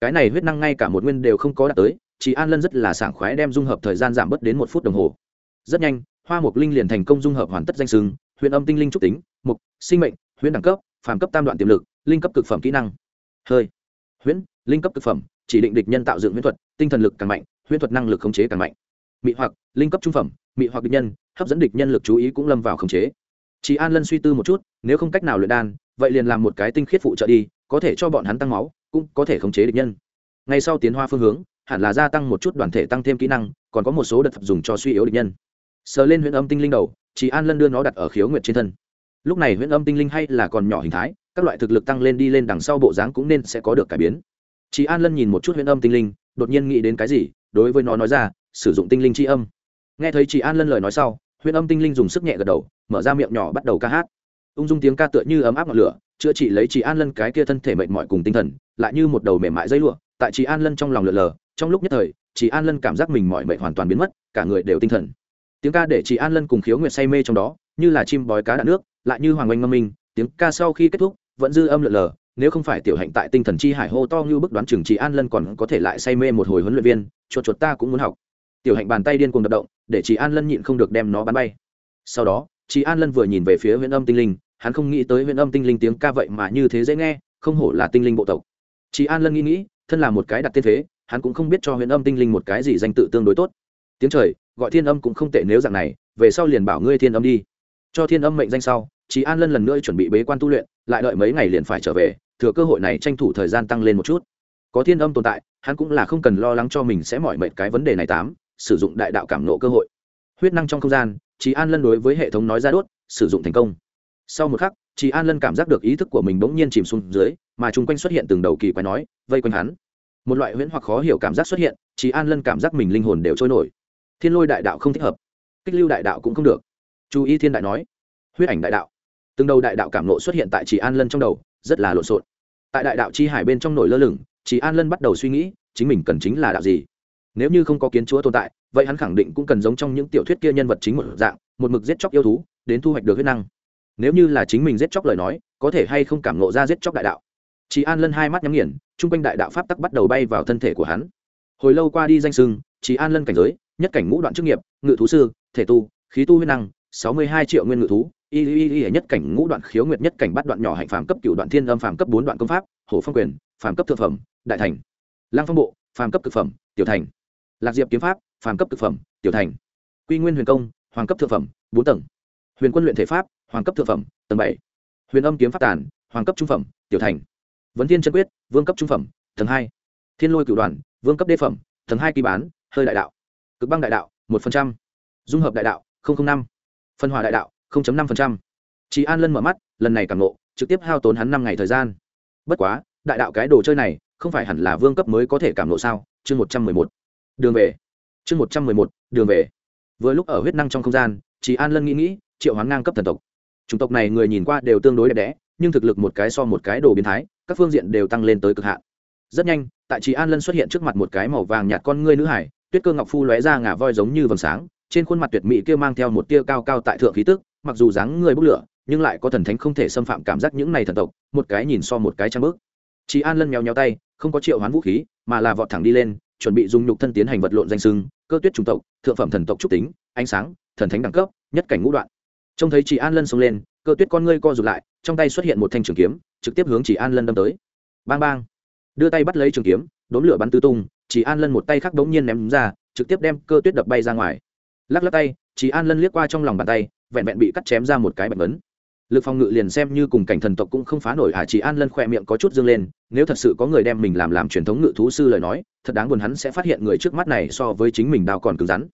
Cái này huyết năng ngay cả một nguyên đều không có đạt tới Chí an lân rất là sảng khoái đem dung hợp thời gian giảm bớt đến một phút đồng hồ. Rất nhanh hoa mục linh liền thành công dung hợp hoàn tất danh xưng, huyện âm tinh linh trúc tính mục sinh mệnh huyễn đẳng cấp phàm cấp tam đoạn tiềm lực linh cấp cực phẩm kỹ năng. Hơi. Huyễn linh cấp cực phẩm, chỉ định địch nhân tạo dựng huyễn thuật, tinh thần lực càng mạnh, huyễn thuật năng lực khống chế càng mạnh. Mị hoặc, linh cấp trung phẩm, mị hoặc địch nhân, hấp dẫn địch nhân lực chú ý cũng lâm vào khống chế. Chị an lân suy tư một chút, nếu không cách nào luyện đan, vậy liền làm một cái tinh khiết phụ trợ đi, có thể cho bọn hắn tăng máu, cũng có thể khống chế địch nhân. Ngay sau tiến hoa phương hướng, hẳn là gia tăng một chút đoàn thể tăng thêm kỹ năng, còn có một số đợt dùng cho suy yếu địch nhân. Sờ lên huyện âm tinh linh đầu chị an lân đưa nó đặt ở khiếu nguyệt trên thân. Lúc này huyện âm tinh linh hay là còn nhỏ hình thái, các loại thực lực tăng lên đi lên đằng sau bộ dáng cũng nên sẽ có được cải biến chị an lân nhìn một chút Huyễn âm tinh linh, đột nhiên nghĩ đến cái gì, đối với nó nói ra, sử dụng tinh linh Chi âm. Nghe thấy chị an lân lời nói sau Huyễn âm tinh linh dùng sức nhẹ gật đầu, mở ra miệng nhỏ bắt đầu ca hát. Ung dung tiếng ca tựa như ấm áp ngọn lửa, chữa trị lấy chị an lân cái kia thân thể mệt mỏi cùng tinh thần, lại như một đầu mềm mại dây lụa. Tại chị an lân trong lòng lượn lờ, trong lúc nhất thời chị an lân cảm giác mình mỏi mệt hoàn toàn biến mất, cả người đều tinh thần. Tiếng ca để chị an lân cùng khiếu nguyệt say mê trong đó, như là chim bói cá đạn nước, lại như hoàng oanh ngâm minh, tiếng ca sau khi kết thúc, vẫn dư âm lượn lờ nếu không phải tiểu hạnh tại tinh thần chi hải hô to như bức đoán trường chị an lân còn có thể lại say mê một hồi huấn luyện viên, chuột chuột ta cũng muốn học. Tiểu hạnh bàn tay điên cuồng đập động, để chị an lân nhịn không được đem nó bắn bay. Sau đó, chị an lân vừa nhìn về phía huyện âm tinh linh, hắn không nghĩ tới huyện âm tinh linh tiếng ca vậy mà như thế dễ nghe, không hổ là tinh linh bộ tộc. Chị an lân nghĩ nghĩ, thân là một cái đặt tên thế, hắn cũng không biết cho huyện âm tinh linh một cái gì danh tự tương đối tốt. Tiếng trời, gọi thiên âm cũng không tệ nếu dạng này, về sau liền bảo ngươi thiên âm đi. Cho thiên âm mệnh danh sau, chị an lân lần nữa chuẩn bị bế quan tu luyện, lại đợi mấy ngày liền phải trở về thừa cơ hội này tranh thủ thời gian tăng lên một chút. Có thiên âm tồn tại, hắn cũng là không cần lo lắng cho mình sẽ mỏi mệt cái vấn đề này tám, sử dụng đại đạo cảm nộ cơ hội. Huyết năng trong không gian chị an lân đối với hệ thống nói ra đốt, sử dụng thành công. Sau một khắc chị an lân cảm giác được ý thức của mình bỗng nhiên chìm xuống dưới, mà chung quanh xuất hiện từng đầu kỳ quái nói, vây quanh hắn. Một loại huyễn hoặc khó hiểu cảm giác xuất hiện chị an lân cảm giác mình linh hồn đều trôi nổi. Thiên lôi đại đạo không thích hợp. Kích lưu đại đạo cũng không được. Chú ý thiên đại nói, huyết ảnh đại đạo. Từng đầu đại đạo cảm nộ xuất hiện tại chị an lân trong đầu rất là lộn xộn. Tại đại đạo chi hải bên trong nổi lơ lửng chị an lân bắt đầu suy nghĩ, chính mình cần chính là đạo gì. Nếu như không có kiến chúa tồn tại, vậy hắn khẳng định cũng cần giống trong những tiểu thuyết kia nhân vật chính một dạng, một mực giết chóc yêu thú, đến thu hoạch được huyết năng. Nếu như là chính mình giết chóc lời nói, có thể hay không cảm nộ ra giết chóc đại đạo. Chị an lân hai mắt nhắm nghiền, chung quanh đại đạo pháp tắc bắt đầu bay vào thân thể của hắn. Hồi lâu qua đi danh sưng chị an lân cảnh giới, nhất cảnh ngũ đoạn chức nghiệp, ngự thú sư, thể tu, khí tu huyết năng, sáu mươi hai triệu nguyên ngự thú y y y nhất cảnh ngũ đoạn khiếu nguyệt nhất cảnh bắt đoạn nhỏ hạnh phàm cấp cựu đoạn thiên âm phàm cấp bốn đoạn công pháp hổ phong quyền, phàm cấp thượng phẩm, đại thành. Lang phong bộ, phàm cấp cực phẩm, tiểu thành. Lạc diệp kiếm pháp, phàm cấp cực phẩm, tiểu thành. Quy nguyên huyền công, hoàng cấp thượng phẩm, bốn tầng. Huyền quân luyện thể pháp, hoàng cấp thượng phẩm, tầng bảy. Huyền âm kiếm pháp tàn, hoàng cấp trung phẩm, tiểu thành. Vấn thiên chân quyết, vương cấp trung phẩm, tầng hai. Thiên lôi cửu đoàn vương cấp đê phẩm, tầng hai kỳ bán, hơi đại đạo. Cực băng đại đạo, một phần trăm. Dung hợp đại đạo năm. Phân hòa đại đạo năm phần trăm. Chỉ an lân mở mắt, lần này càng ngộ, trực tiếp hao tốn hắn năm ngày thời gian. Bất quá, đại đạo cái đồ chơi này, không phải hẳn là vương cấp mới có thể cảm ngộ sao? Chương một trăm mười một. Đường về. Chương một trăm mười một, đường về. Vừa lúc ở huyết năng trong không gian, Chỉ an lân nghĩ nghĩ, triệu hoán ngang cấp thần tộc. Chủng tộc này người nhìn qua đều tương đối đẹp đẽ, nhưng thực lực một cái so một cái đồ biến thái, các phương diện đều tăng lên tới cực hạn. Rất nhanh, tại Chỉ an lân xuất hiện trước mặt một cái màu vàng nhạt con ngươi nữ hải, tuyết cơ ngọc phu lóe ra ngả voi giống như vầng sáng, trên khuôn mặt tuyệt mỹ kia mang theo một tia cao cao tại thượng khí tức mặc dù dáng người bốc lửa, nhưng lại có thần thánh không thể xâm phạm cảm giác những này thần tộc, một cái nhìn so một cái trang bước. Chị an lân mèo nhéo tay, không có triệu hoán vũ khí, mà là vọt thẳng đi lên, chuẩn bị dùng nhục thân tiến hành vật lộn danh sưng, cơ tuyết chủng tộc, thượng phẩm thần tộc trúc tính, ánh sáng, thần thánh đẳng cấp, nhất cảnh ngũ đoạn. Trông thấy chị an lân xông lên, cơ tuyết con ngươi co rụt lại, trong tay xuất hiện một thanh trường kiếm, trực tiếp hướng chị an lân đâm tới. Bang bang. Đưa tay bắt lấy trường kiếm, đốn lửa bắn tứ tung chị an lân một tay khác bỗng nhiên ném ra, trực tiếp đem cơ tuyết đập bay ra ngoài. Lắc lắc tay chị an lân liếc qua trong lòng bàn tay vẹn vẹn bị cắt chém ra một cái bạch vấn lực phòng ngự liền xem như cùng cảnh thần tộc cũng không phá nổi à chỉ an lân khoe miệng có chút dương lên, nếu thật sự có người đem mình làm làm truyền thống ngự thú sư lời nói, thật đáng buồn hắn sẽ phát hiện người trước mắt này so với chính mình đào còn cứng rắn.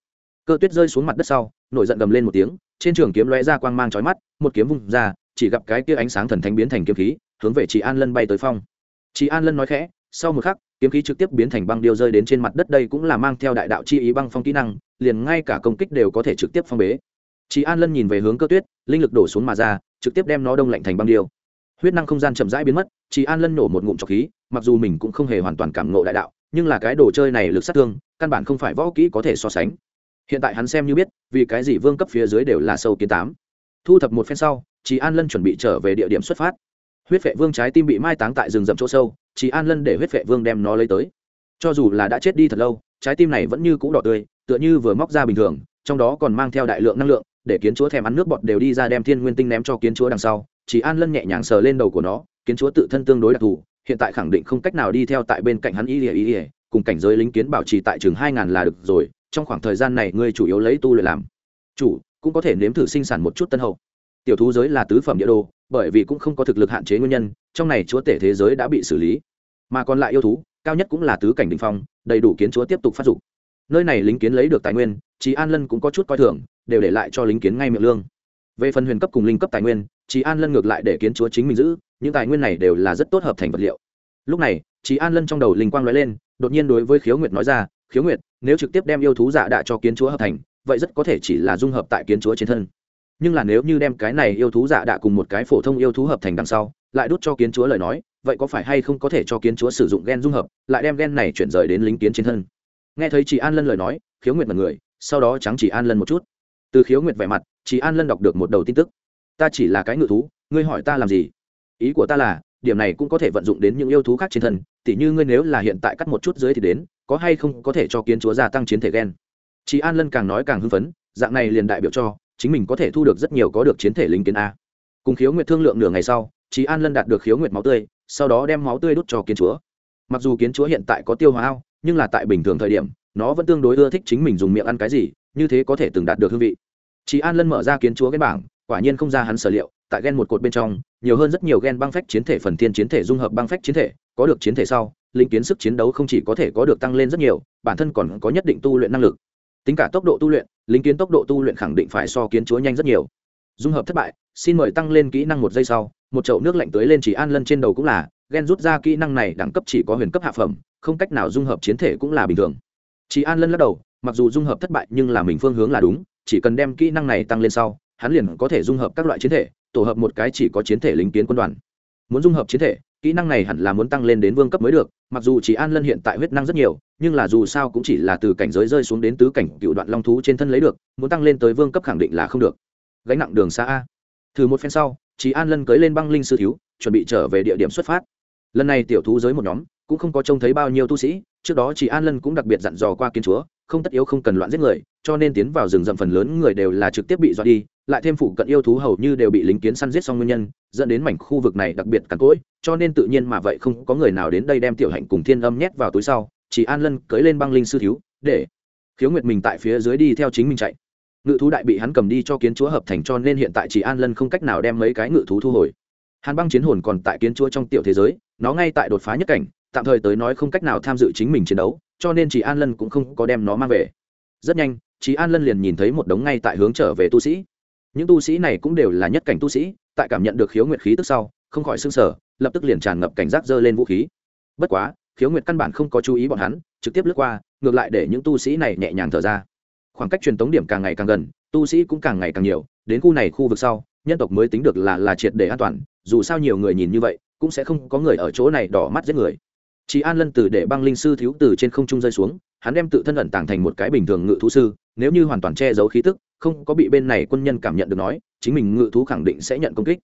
Cơ tuyết rơi xuống mặt đất sau, nổi giận gầm lên một tiếng, trên trường kiếm lóe ra quang mang chói mắt, một kiếm vung ra, chỉ gặp cái kia ánh sáng thần thánh biến thành kiếm khí, hướng về chị an lân bay tới phong. Chị an lân nói khẽ, sau một khắc, kiếm khí trực tiếp biến thành băng điêu rơi đến trên mặt đất, đây cũng là mang theo đại đạo chi ý băng phong kỹ năng, liền ngay cả công kích đều có thể trực tiếp phong bế chị an lân nhìn về hướng cơ tuyết, linh lực đổ xuống mà ra, trực tiếp đem nó đông lạnh thành băng điêu. Huyết năng không gian chậm rãi biến mất chị an lân nổ một ngụm trọc khí, mặc dù mình cũng không hề hoàn toàn cảm ngộ đại đạo, nhưng là cái đồ chơi này lực sát thương, căn bản không phải võ kỹ có thể so sánh. Hiện tại hắn xem như biết, vì cái gì vương cấp phía dưới đều là sâu kiến tám. Thu thập một phen sau chị an lân chuẩn bị trở về địa điểm xuất phát. Huyết vệ vương trái tim bị mai táng tại rừng rậm chỗ sâu chị an lân để huyết vệ vương đem nó lấy tới. Cho dù là đã chết đi thật lâu, trái tim này vẫn như cũ đỏ tươi, tựa như vừa móc ra bình thường, trong đó còn mang theo đại lượng năng lượng để kiến chúa thèm ăn nước bọt đều đi ra đem thiên nguyên tinh ném cho kiến chúa đằng sau. Chỉ an lân nhẹ nhàng sờ lên đầu của nó, kiến chúa tự thân tương đối đặc thù, hiện tại khẳng định không cách nào đi theo tại bên cạnh hắn ý ỉa ý ỉa cùng cảnh giới lính kiến bảo trì tại trường hai ngàn là được rồi, trong khoảng thời gian này ngươi chủ yếu lấy tu luyện làm. Chủ, cũng có thể nếm thử sinh sản một chút tân hậu. Tiểu thú giới là tứ phẩm địa đồ, bởi vì cũng không có thực lực hạn chế nguyên nhân, trong này chúa tể thế giới đã bị xử lý. Mà còn lại yêu thú, cao nhất cũng là tứ cảnh đình phong, đầy đủ kiến chúa tiếp tục phát dục nơi này lính kiến lấy được tài nguyên chị an lân cũng có chút coi thường, đều để lại cho lính kiến ngay miệng lương. Về phần huyền cấp cùng linh cấp tài nguyên chị an lân ngược lại để kiến chúa chính mình giữ, những tài nguyên này đều là rất tốt hợp thành vật liệu. Lúc này chị an lân trong đầu linh quang nói lên, đột nhiên đối với khiếu nguyệt nói ra, khiếu nguyệt, nếu trực tiếp đem yêu thú giả đạ cho kiến chúa hợp thành, vậy rất có thể chỉ là dung hợp tại kiến chúa trên thân. Nhưng là nếu như đem cái này yêu thú giả đạ cùng một cái phổ thông yêu thú hợp thành đằng sau, lại đút cho kiến chúa lời nói, vậy có phải hay không có thể cho kiến chúa sử dụng gen dung hợp, lại đem gen này chuyển rời đến lính kiến trên thân? Nghe thấy chị an lân lời nói, khiếu nguyệt mật người, sau đó trắng chỉ an lân một chút. Từ khiếu nguyệt vẻ mặt chị an lân đọc được một đầu tin tức. Ta chỉ là cái ngự thú, ngươi hỏi ta làm gì? Ý của ta là, điểm này cũng có thể vận dụng đến những yêu thú khác trên thân, tỉ như ngươi nếu là hiện tại cắt một chút dưới thì đến, có hay không có thể cho kiến chúa gia tăng chiến thể gen? Chị an lân càng nói càng hưng phấn, dạng này liền đại biểu cho, chính mình có thể thu được rất nhiều có được chiến thể lính kiến a. Cùng khiếu nguyệt thương lượng nửa ngày sau chị an lân đạt được khiếu nguyệt máu tươi, sau đó đem máu tươi đút cho kiến chúa. Mặc dù kiến chúa hiện tại có tiêu hóa ao nhưng là tại bình thường thời điểm, nó vẫn tương đối ưa thích chính mình dùng miệng ăn cái gì, như thế có thể từng đạt được hương vị. Chị an lân mở ra kiến chúa cái bảng, quả nhiên không ra hắn sở liệu, tại gen một cột bên trong, nhiều hơn rất nhiều gen băng phách chiến thể phần thiên chiến thể dung hợp băng phách chiến thể, có được chiến thể sau, linh kiến sức chiến đấu không chỉ có thể có được tăng lên rất nhiều, bản thân còn có nhất định tu luyện năng lực. Tính cả tốc độ tu luyện, linh kiến tốc độ tu luyện khẳng định phải so kiến chúa nhanh rất nhiều. Dung hợp thất bại, xin mời tăng lên kỹ năng một giây sau, một chậu nước lạnh tới lên chỉ an lân trên đầu cũng là Ghen rút ra kỹ năng này đẳng cấp chỉ có huyền cấp hạ phẩm, không cách nào dung hợp chiến thể cũng là bình thường. Chỉ an lân lắc đầu, mặc dù dung hợp thất bại nhưng là mình phương hướng là đúng, chỉ cần đem kỹ năng này tăng lên sau, hắn liền có thể dung hợp các loại chiến thể, tổ hợp một cái chỉ có chiến thể lính kiến quân đoàn. Muốn dung hợp chiến thể, kỹ năng này hẳn là muốn tăng lên đến vương cấp mới được, mặc dù chỉ an lân hiện tại huyết năng rất nhiều, nhưng là dù sao cũng chỉ là từ cảnh giới rơi xuống đến tứ cảnh cựu đoạn long thú trên thân lấy được, muốn tăng lên tới vương cấp khẳng định là không được. Gánh nặng đường xa a. Thử một phen sau, chỉ an lân cưới lên băng linh sư thiếu, chuẩn bị trở về địa điểm xuất phát lần này tiểu thú giới một nhóm, cũng không có trông thấy bao nhiêu tu sĩ, trước đó chỉ an lân cũng đặc biệt dặn dò qua kiến chúa, không tất yếu không cần loạn giết người, cho nên tiến vào rừng rậm phần lớn người đều là trực tiếp bị dọa đi, lại thêm phụ cận yêu thú hầu như đều bị lính kiến săn giết xong nguyên nhân, dẫn đến mảnh khu vực này đặc biệt cằn cỗi, cho nên tự nhiên mà vậy không có người nào đến đây đem tiểu hạnh cùng thiên âm nhét vào túi sau, chỉ an lân cưới lên băng linh sư thiếu, để khiếu nguyệt mình tại phía dưới đi theo chính mình chạy. Ngự thú đại bị hắn cầm đi cho kiến chúa hợp thành cho nên hiện tại chỉ an lân không cách nào đem mấy cái ngự thú thu hồi hàn băng chiến hồn còn tại kiến chúa trong tiểu thế giới, nó ngay tại đột phá nhất cảnh, tạm thời tới nói không cách nào tham dự chính mình chiến đấu, cho nên chỉ an lân cũng không có đem nó mang về. Rất nhanh Chí an lân liền nhìn thấy một đống ngay tại hướng trở về tu sĩ. Những tu sĩ này cũng đều là nhất cảnh tu sĩ, tại cảm nhận được khiếu nguyệt khí tức sau, không khỏi s ư n g sở lập tức liền tràn ngập cảnh giác dơ lên vũ khí. Bất quá, khiếu nguyệt căn bản không có chú ý bọn hắn, trực tiếp lướt qua, ngược lại để những tu sĩ này nhẹ nhàng thở ra. Khoảng cách truyền tống điểm càng ngày càng gần, tu sĩ cũng càng ngày càng nhiều, đến khu này khu vực sau, nhân tộc mới tính được là là triệt để an toàn dù sao nhiều người nhìn như vậy, cũng sẽ không có người ở chỗ này đỏ mắt giết người. Chị an lân từ để băng linh sư thiếu từ trên không trung rơi xuống, hắn đem tự thân ẩn tàng thành một cái bình thường ngự thú sư, nếu như hoàn toàn che giấu khí tức, không có bị bên này quân nhân cảm nhận được nói, chính mình ngự thú khẳng định sẽ nhận công kích.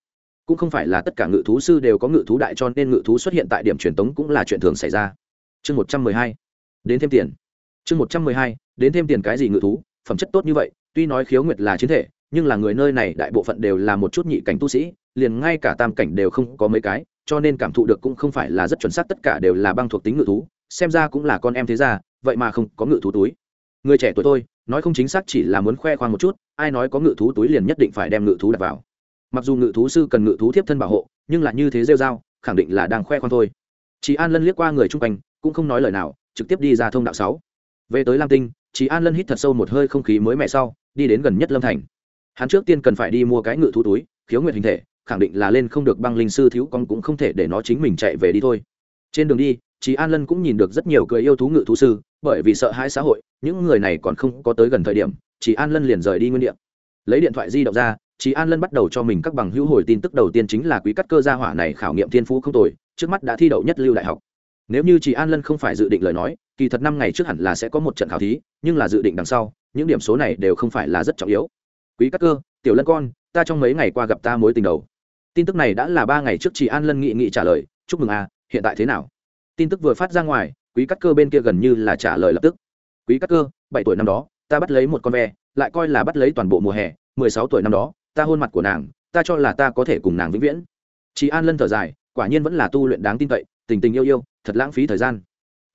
Cũng không phải là tất cả ngự thú sư đều có ngự thú đại cho nên ngự thú xuất hiện tại điểm truyền tống cũng là chuyện thường xảy ra. Chương một trăm mười hai, đến thêm tiền. Chương một trăm mười hai, đến thêm tiền cái gì ngự thú, phẩm chất tốt như vậy, tuy nói khiếu nguyệt là chiến thể, nhưng là người nơi này đại bộ phận đều là một chút nhị cảnh tu sĩ liền ngay cả tam cảnh đều không có mấy cái, cho nên cảm thụ được cũng không phải là rất chuẩn xác, tất cả đều là băng thuộc tính ngự thú, xem ra cũng là con em thế ra vậy mà không có ngự thú túi. Người trẻ tuổi tôi, nói không chính xác chỉ là muốn khoe khoang một chút, ai nói có ngự thú túi liền nhất định phải đem ngự thú đặt vào. Mặc dù ngự thú sư cần ngự thú thiếp thân bảo hộ, nhưng là như thế rêu r a o khẳng định là đang khoe khoang thôi. Chị an lân liếc qua người chung quanh, cũng không nói lời nào, trực tiếp đi ra thông đạo sáu. Về tới lam tinh chị an lân hít thật sâu một hơi không khí mới mẻ sau, đi đến gần nhất lâm thành. Hắn trước tiên cần phải đi mua cái ngự thú túi, khiếu nguyện hình thể khẳng định là lên không được băng linh sư thiếu con cũng không thể để nó chính mình chạy về đi thôi. Trên đường đi chị an lân cũng nhìn được rất nhiều cười yêu thú ngự thú sư, bởi vì sợ hãi xã hội, những người này còn không có tới gần thời điểm chị an lân liền rời đi nguyên đ ị a lấy điện thoại di động ra chị an lân bắt đầu cho mình các bằng hữu hồi tin tức đầu tiên chính là quý cắt cơ gia hỏa này khảo nghiệm thiên phú không tồi, trước mắt đã thi đậu nhất lưu đại học. Nếu như chị an lân không phải dự định lời nói, kỳ thật năm ngày trước hẳn là sẽ có một trận khảo thí, nhưng là dự định đằng sau, những điểm số này đều không phải là rất trọng yếu. Quý cắt cơ, tiểu lân con, ta trong mấy ngày qua gặp ta mối tình đầu tin tức này đã là ba ngày trước chị an lân nghị nghị trả lời, chúc mừng a, hiện tại thế nào? Tin tức vừa phát ra ngoài, quý cắt cơ bên kia gần như là trả lời lập tức. Quý cắt cơ, bảy tuổi năm đó, ta bắt lấy một con ve, lại coi là bắt lấy toàn bộ mùa hè, mười sáu tuổi năm đó, ta hôn mặt của nàng, ta cho là ta có thể cùng nàng vĩnh viễn. Chị an lân thở dài, quả nhiên vẫn là tu luyện đáng tin cậy, tình tình yêu yêu, thật lãng phí thời gian.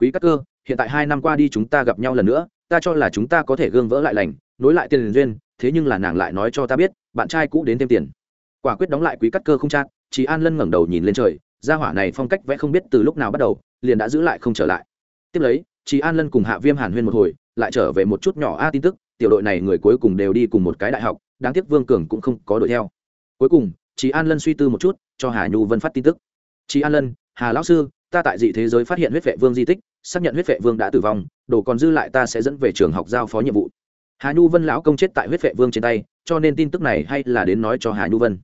Quý cắt cơ, hiện tại hai năm qua đi chúng ta gặp nhau lần nữa, ta cho là chúng ta có thể gương vỡ lại lành, nối lại tiền duyên, thế nhưng là nàng lại nói cho ta biết, bạn trai cũ đến thêm tiền quả quyết đóng lại quý cắt cơ không chát chị an lân ngẩng đầu nhìn lên trời, gia hỏa này phong cách vẽ không biết từ lúc nào bắt đầu, liền đã giữ lại không trở lại. Tiếp lấy chị an lân cùng hạ viêm hàn huyên một hồi, lại trở về một chút nhỏ a tin tức, tiểu đội này người cuối cùng đều đi cùng một cái đại học, đáng tiếc vương cường cũng không có đội theo. Cuối cùng chị an lân suy tư một chút, cho hà nhu vân phát tin tức. Chị an lân, hà lão sư, ta tại dị thế giới phát hiện huyết vệ vương di tích, xác nhận huyết vệ vương đã tử vong, đồ còn dư lại ta sẽ dẫn về trường học giao phó nhiệm vụ. Hà nhu vân lão công chết tại huyết vệ vương trên tay, cho nên tin tức này hay là đến nói cho hà nhu vân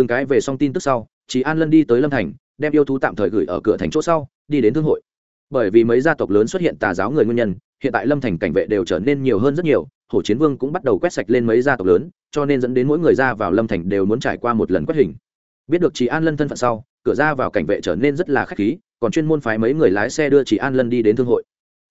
từng cái về xong tin tức sau chị an lân đi tới lâm thành, đem yêu thú tạm thời gửi ở cửa thành chỗ sau, đi đến thương hội. Bởi vì mấy gia tộc lớn xuất hiện tà giáo người nguyên nhân, hiện tại lâm thành cảnh vệ đều trở nên nhiều hơn rất nhiều hổ chiến vương cũng bắt đầu quét sạch lên mấy gia tộc lớn, cho nên dẫn đến mỗi người ra vào lâm thành đều muốn trải qua một lần quét hình. Biết được chị an lân thân phận sau, cửa ra vào cảnh vệ trở nên rất là k h á c h khí, còn chuyên môn phái mấy người lái xe đưa chị an lân đi đến thương hội.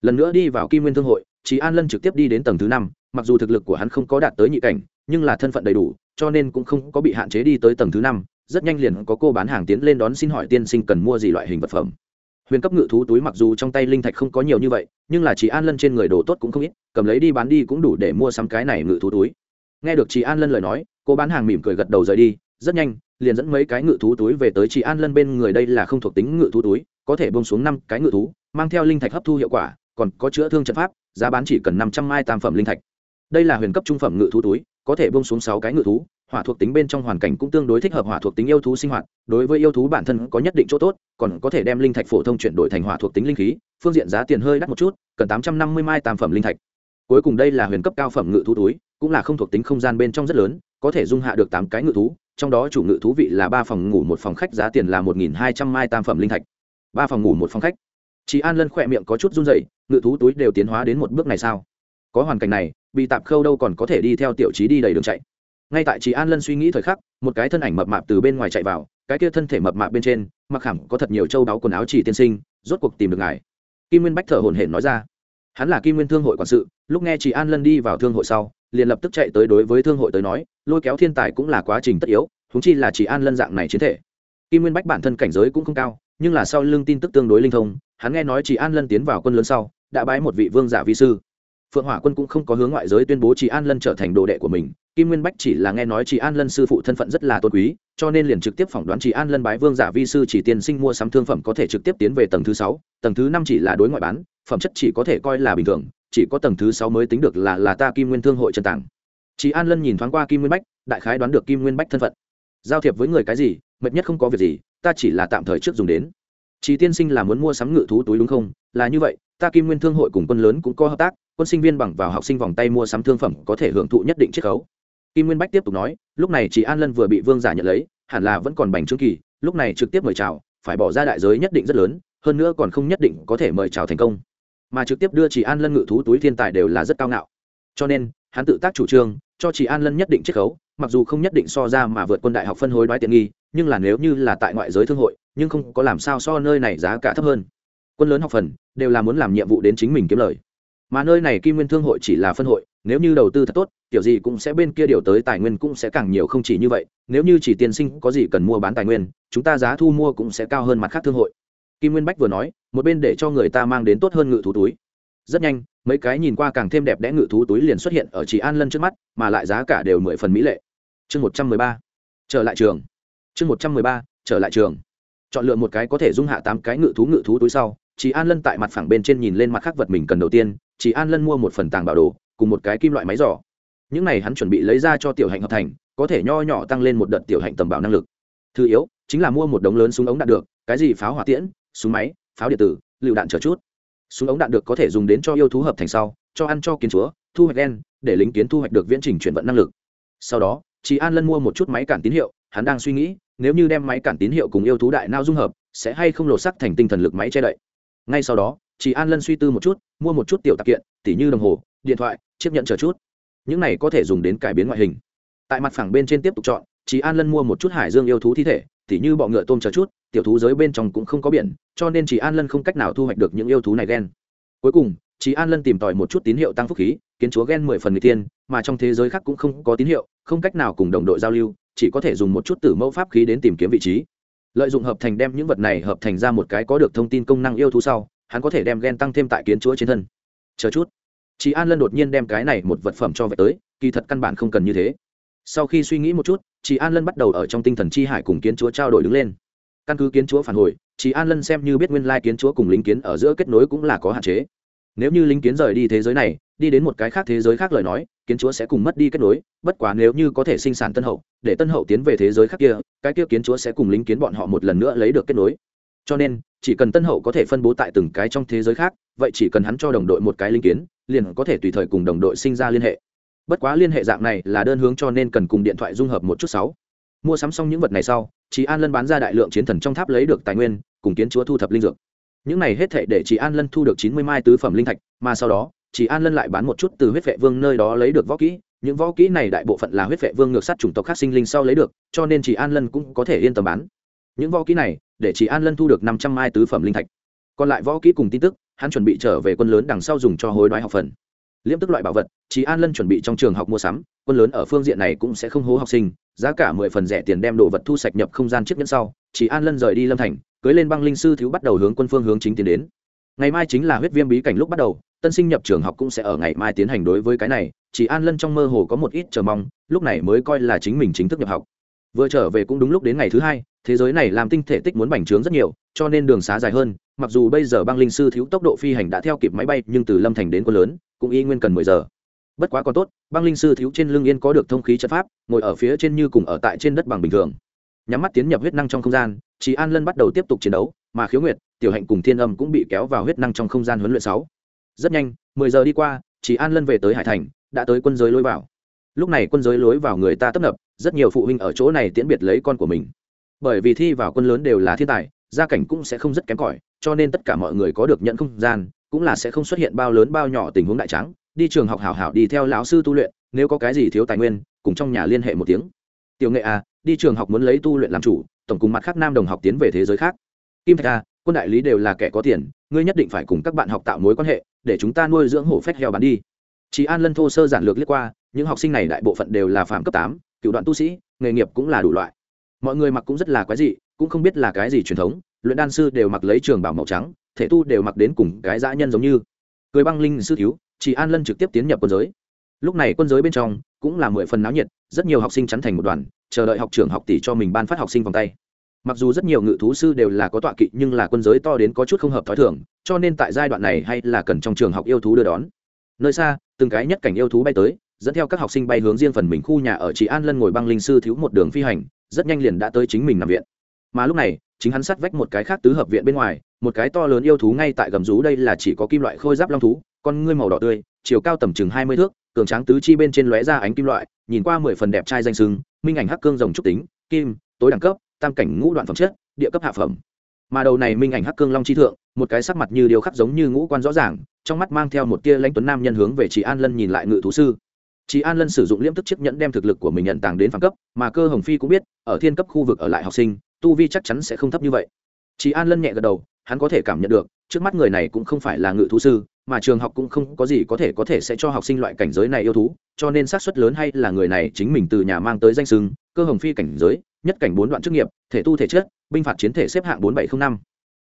Lần nữa đi vào kim nguyên thương hội chị an lân trực tiếp đi đến tầng thứ năm, mặc dù thực lực của hắn không có đạt tới nhị cảnh nhưng là thân phận đầy đủ, cho nên cũng không có bị hạn chế đi tới tầng thứ năm, rất nhanh liền có cô bán hàng tiến lên đón xin hỏi tiên sinh cần mua gì loại hình vật phẩm. Huyền cấp ngự thú túi mặc dù trong tay linh thạch không có nhiều như vậy, nhưng là chị an lân trên người đồ tốt cũng không ít, cầm lấy đi bán đi cũng đủ để mua sắm cái này ngự thú túi. Nghe được chị an lân lời nói, cô bán hàng mỉm cười gật đầu rời đi, rất nhanh, liền dẫn mấy cái ngự thú túi về tới chị an lân bên người đây là không thuộc tính ngự thú túi, có thể bông xuống năm cái ngự thú, mang theo linh thạch hấp thu hiệu quả, còn có chữa thương trận pháp, giá bán chỉ cần năm trăm mai tam phẩm linh thạch. Đây là huyền cấp trung phẩm ngự thú túi có thể bông xuống sáu cái ngự thú, hỏa thuộc tính bên trong hoàn cảnh cũng tương đối thích hợp hỏa thuộc tính yêu thú sinh hoạt, đối với yêu thú bản thân có nhất định chỗ tốt, còn có thể đem linh thạch phổ thông chuyển đổi thành hỏa thuộc tính linh khí, phương diện giá tiền hơi đắt một chút, cần tám trăm năm mươi mai tam phẩm linh thạch. Cuối cùng đây là huyền cấp cao phẩm ngự thú túi, cũng là không thuộc tính không gian bên trong rất lớn, có thể dung hạ được tám cái ngự thú, trong đó chủ ngự thú vị là ba phòng ngủ một phòng khách, giá tiền là một nghìn hai trăm mai tam phẩm linh thạch. Ba phòng ngủ một phòng khách. Chị an lân khỏe miệng có chút run dậy ngự thú túi đều tiến hóa đến một bước này sao? Có hoàn cảnh này bị tạp khâu đâu còn có thể đi theo tiểu trí đi đầy đường chạy. Ngay tại chị an lân suy nghĩ thời khắc, một cái thân ảnh mập mạp từ bên ngoài chạy vào, cái kia thân thể mập mạp bên trên, mặc hẳn có thật nhiều châu đáo quần áo chỉ tiên sinh, rốt cuộc tìm được ngài. Kim nguyên bách thở hổn hển nói ra. Hắn là kim nguyên thương hội quản sự, lúc nghe chị an lân đi vào thương hội sau, liền lập tức chạy tới đối với thương hội tới nói, lôi kéo thiên tài cũng là quá trình tất yếu thúng chi là chị an lân dạng này chiến thể. Kim nguyên bách bản thân cảnh giới cũng không cao, nhưng là sau lưng tin tức tương đối linh thông, hắn nghe nói chị an lân tiến vào quân lớn sau, đã bái một vị vương giả vi sư phượng hỏa quân cũng không có hướng ngoại giới tuyên bố chị an lân trở thành đồ đệ của mình. Kim nguyên bách chỉ là nghe nói chị an lân sư phụ thân phận rất là tôn quý, cho nên liền trực tiếp phỏng đoán chị an lân bái vương giả vi sư chỉ tiên sinh mua sắm thương phẩm có thể trực tiếp tiến về tầng thứ sáu. Tầng thứ năm chỉ là đối ngoại bán, phẩm chất chỉ có thể coi là bình thường, chỉ có tầng thứ sáu mới tính được là là ta kim nguyên thương hội trần tàng. Chị an lân nhìn thoáng qua kim nguyên bách, đại khái đoán được kim nguyên bách thân phận. Giao thiệp với người cái gì, mệt nhất không có việc gì, ta chỉ là tạm thời trước dùng đến. Chị tiên sinh là muốn mua sắm ngự thú túi đúng không? Là như vậy, ta kim nguyên thương hội cùng quân lớn cũng có hợp tác quân sinh viên bằng vào học sinh vòng tay mua sắm thương phẩm có thể hưởng thụ nhất định chiết khấu. Kim nguyên bách tiếp tục nói, lúc này chị an lân vừa bị vương giả nhận lấy, hẳn là vẫn còn bành trướng kỳ, lúc này trực tiếp mời chào, phải bỏ ra đại giới nhất định rất lớn, hơn nữa còn không nhất định có thể mời chào thành công. Mà trực tiếp đưa chị an lân ngự thú túi thiên tài đều là rất cao ngạo. Cho nên, hắn tự tác chủ trương, cho chị an lân nhất định chiết khấu, mặc dù không nhất định so ra mà vượt quân đại học phân hối đoái tiện nghi, nhưng là nếu như là tại ngoại giới thương hội, nhưng không có làm sao so nơi này giá cả thấp hơn. Quân lớn học phần, đều là muốn làm nhiệm vụ đến chính mình kiếm lời mà nơi này kim nguyên thương hội chỉ là phân hội, nếu như đầu tư thật tốt, kiểu gì cũng sẽ bên kia điều tới tài nguyên cũng sẽ càng nhiều không chỉ như vậy, nếu như chỉ tiên sinh có gì cần mua bán tài nguyên, chúng ta giá thu mua cũng sẽ cao hơn mặt khác thương hội. Kim nguyên bách vừa nói, một bên để cho người ta mang đến tốt hơn ngự thú túi. Rất nhanh, mấy cái nhìn qua càng thêm đẹp đẽ ngự thú túi liền xuất hiện ở chị an lân trước mắt, mà lại giá cả đều mười phần mỹ lệ. Chương một trăm mười ba, trở lại trường. Chương một trăm mười ba, trở lại trường. Chọn lựa một cái có thể dung hạ tám cái ngự thú ngự thú túi sau chị an lân tại mặt phẳng bên trên nhìn lên mặt khác vật mình cần đầu tiên chị an lân mua một phần tàng bảo đồ, cùng một cái kim loại máy giỏ. Những này hắn chuẩn bị lấy ra cho tiểu hạnh hợp thành, có thể nho nhỏ tăng lên một đợt tiểu hạnh tầm bảo năng lực. Thứ yếu, chính là mua một đống lớn súng ống đạn được, cái gì pháo hỏa tiễn, súng máy, pháo điện tử, lựu đạn chờ chút. Súng ống đạn được có thể dùng đến cho yêu thú hợp thành sau, cho ăn cho kiến chúa, thu hoạch đen để lính kiến thu hoạch được viễn trình chuyển vận năng lực. Sau đó chị an lân mua một chút máy cản tín hiệu, hắn đang suy nghĩ, nếu như đem máy cản tín hiệu cùng yêu thú đại nao dung hợp, sẽ hay không lột sắc thành tinh thần lực máy che đậy. Ngay sau đó chỉ an lân suy tư một chút, mua một chút tiểu tạp kiện, tỉ như đồng hồ, điện thoại, chiếc nhận chờ chút. Những này có thể dùng đến cải biến ngoại hình. Tại mặt phẳng bên trên tiếp tục chọn, chỉ an lân mua một chút hải dương yêu thú thi thể, tỉ như bọ ngựa tôm chờ chút, tiểu thú giới bên trong cũng không có biển, cho nên chỉ an lân không cách nào thu hoạch được những yêu thú này ghen cuối cùng, chỉ an lân tìm tòi một chút tín hiệu tăng phúc khí, kiến chúa ghen mười phần người tiên, mà trong thế giới khác cũng không có tín hiệu, không cách nào cùng đồng đội giao lưu, chỉ có thể dùng một chút tử mẫu pháp khí đến tìm kiếm vị trí. Lợi dụng hợp thành đem những vật này hợp thành ra một cái có được thông tin công năng yêu thú sau hắn có thể đem ghen tăng thêm tại kiến chúa trên thân. Chờ chút. Chị an lân đột nhiên đem cái này một vật phẩm cho về tới, kỳ thật căn bản không cần như thế. Sau khi suy nghĩ một chút chị an lân bắt đầu ở trong tinh thần chi hải cùng kiến chúa trao đổi đứng lên. Căn cứ kiến chúa phản hồi chị an lân xem như biết nguyên lai kiến chúa cùng lính kiến ở giữa kết nối cũng là có hạn chế. Nếu như lính kiến rời đi thế giới này, đi đến một cái khác thế giới khác lời nói, kiến chúa sẽ cùng mất đi kết nối, bất quá nếu như có thể sinh sản tân hậu, để tân hậu tiến về thế giới khác kia, cái kia kiến chúa sẽ cùng lính kiến bọn họ một lần nữa lấy được kết nối cho nên, chỉ cần tân hậu có thể phân bố tại từng cái trong thế giới khác, vậy chỉ cần hắn cho đồng đội một cái linh kiến, liền có thể tùy thời cùng đồng đội sinh ra liên hệ. Bất quá liên hệ dạng này là đơn hướng cho nên cần cùng điện thoại dung hợp một chút sáu. Mua sắm xong những vật này sau chị an lân bán ra đại lượng chiến thần trong tháp lấy được tài nguyên, cùng kiến chúa thu thập linh dược. Những này hết thệ để chị an lân thu được chín mươi mai tứ phẩm linh thạch, mà sau đó chị an lân lại bán một chút từ huyết vệ vương nơi đó lấy được võ kỹ. Những võ kỹ này đại bộ phận là huyết vệ vương ngược sát chủng tộc khác sinh linh sau lấy được, cho nên chị an lân cũng có thể yên tâm bán. Những võ kỹ này để chị an lân thu được năm trăm mai tứ phẩm linh thạch. Còn lại võ kỹ cùng tin tức, hắn chuẩn bị trở về quân lớn đằng sau dùng cho hối đoái học phần. Liễm tức loại bảo vật, chị an lân chuẩn bị trong trường học mua sắm, quân lớn ở phương diện này cũng sẽ không hố học sinh, giá cả mười phần rẻ tiền đem đồ vật thu sạch nhập không gian chiếc nhẫn sau, chị an lân rời đi lâm thành, cưới lên băng linh sư thiếu bắt đầu hướng quân phương hướng chính tiến đến. Ngày mai chính là huyết viêm bí cảnh lúc bắt đầu, tân sinh nhập trường học cũng sẽ ở ngày mai tiến hành đối với cái này, chị an lân trong mơ hồ có một ít chờ mong, lúc này mới coi là chính mình chính thức nhập học vừa trở về cũng đúng lúc đến ngày thứ hai, thế giới này làm tinh thể tích muốn bành trướng rất nhiều, cho nên đường xá dài hơn, mặc dù bây giờ băng linh sư thiếu tốc độ phi hành đã theo kịp máy bay, nhưng từ lâm thành đến quân lớn, cũng y nguyên cần mười giờ. Bất quá còn tốt, băng linh sư thiếu trên lưng yên có được thông khí chất pháp, ngồi ở phía trên như cùng ở tại trên đất bằng bình thường. Nhắm mắt tiến nhập huyết năng trong không gian chị an lân bắt đầu tiếp tục chiến đấu, mà khiếu nguyệt, tiểu hạnh cùng thiên âm cũng bị kéo vào huyết năng trong không gian huấn luyện sáu. Rất nhanh, mười giờ đi qua chị an lân về tới hải thành, đã tới quân giới lôi vào lúc này quân giới lối vào người ta tấp nập, rất nhiều phụ huynh ở chỗ này tiễn biệt lấy con của mình. Bởi vì thi vào quân lớn đều là thiên tài, gia cảnh cũng sẽ không rất kém cỏi, cho nên tất cả mọi người có được nhận không gian, cũng là sẽ không xuất hiện bao lớn bao nhỏ tình huống đại trắng đi trường học hảo hảo đi theo lão sư tu luyện, nếu có cái gì thiếu tài nguyên, cùng trong nhà liên hệ một tiếng. Tiểu nghệ à đi trường học muốn lấy tu luyện làm chủ, tổng cùng mặt khác nam đồng học tiến về thế giới khác. Kim thạch à quân đại lý đều là kẻ có tiền, ngươi nhất định phải cùng các bạn học tạo mối quan hệ, để chúng ta nuôi dưỡng hổ phách heo bán đi. Chị an lân thô sơ giản lược liếc qua những học sinh này đại bộ phận đều là phạm cấp tám, cựu đoạn tu sĩ, nghề nghiệp cũng là đủ loại. Mọi người mặc cũng rất là quái dị, cũng không biết là cái gì truyền thống, luyện đan sư đều mặc lấy trường bảo màu trắng, thể tu đều mặc đến cùng cái dã nhân giống như. Cười băng linh sư thiếu chị an lân trực tiếp tiến nhập quân giới. Lúc này quân giới bên trong cũng là mười phần náo nhiệt, rất nhiều học sinh chắn thành một đoàn, chờ đợi học trưởng học tỷ cho mình ban phát học sinh vòng tay. Mặc dù rất nhiều ngự thú sư đều là có tọa kỵ nhưng là quân giới to đến có chút không hợp t h ó i cho nên tại giai đoạn này hay là cần trong trường học yêu thú đưa đón. Nơi xa, từng cái nhất cảnh yêu thú bay tới dẫn theo các học sinh bay hướng riêng phần mình khu nhà ở chị an lân ngồi băng linh sư thiếu một đường phi hành, rất nhanh liền đã tới chính mình nằm viện. Mà lúc này, chính hắn sát vách một cái khác tứ hợp viện bên ngoài, một cái to lớn yêu thú ngay tại gầm rú đây là chỉ có kim loại khôi giáp long thú, con ngươi màu đỏ tươi, chiều cao tầm chừng hai mươi thước, cường tráng tứ chi bên trên lóe ra ánh kim loại, nhìn qua mười phần đẹp trai danh sưng, minh ảnh hắc cương rồng trúc tính, kim, tối đẳng cấp, tam cảnh ngũ đoạn phẩm chất, địa cấp hạ phẩm. Mà đầu này minh ảnh hắc cương long chi thượng, một cái sắc mặt như điều khắc giống như ngũ quan rõ ràng, trong mắt mang theo một tia lãnh tuấn nam nhân hướng về chị an lân nhìn lại ngự thú sư chị an lân sử dụng liêm tức chiếc nhẫn đem thực lực của mình nhận tàng đến phẳng cấp mà cơ hồng phi cũng biết ở thiên cấp khu vực ở lại học sinh tu vi chắc chắn sẽ không thấp như vậy. Chị an lân nhẹ gật đầu hắn có thể cảm nhận được trước mắt người này cũng không phải là ngự thú sư mà trường học cũng không có gì có thể có thể sẽ cho học sinh loại cảnh giới này yêu thú cho nên xác suất lớn hay là người này chính mình từ nhà mang tới danh xưng, cơ hồng phi cảnh giới nhất cảnh bốn đoạn chức nghiệp thể tu thể chất binh phạt chiến thể xếp hạng bốn bảy t r ă n h năm.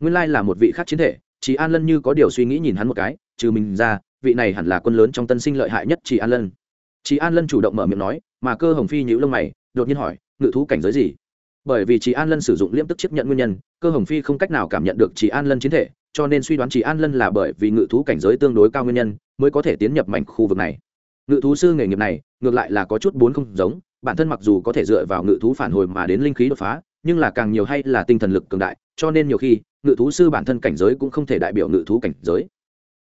Nguyên lai là một vị khác chiến thể chị an lân như có điều suy nghĩ nhìn hắn một cái trừ mình ra vị này hẳn là quân lớn trong tân sinh lợi hại nhất chị an lân chị an lân chủ động mở miệng nói, mà cơ hồng phi nhíu lông mày, đột nhiên hỏi, ngự thú cảnh giới gì? Bởi vì chị an lân sử dụng liễm tức chấp nhận nguyên nhân, cơ hồng phi không cách nào cảm nhận được chị an lân chiến thể, cho nên suy đoán chị an lân là bởi vì ngự thú cảnh giới tương đối cao nguyên nhân mới có thể tiến nhập mảnh khu vực này. Ngự thú sư nghề nghiệp này, ngược lại là có chút bốn không giống, bản thân mặc dù có thể dựa vào ngự thú phản hồi mà đến linh khí đột phá, nhưng là càng nhiều hay là tinh thần lực cường đại, cho nên nhiều khi, ngự thú sư bản thân cảnh giới cũng không thể đại biểu ngự thú cảnh giới.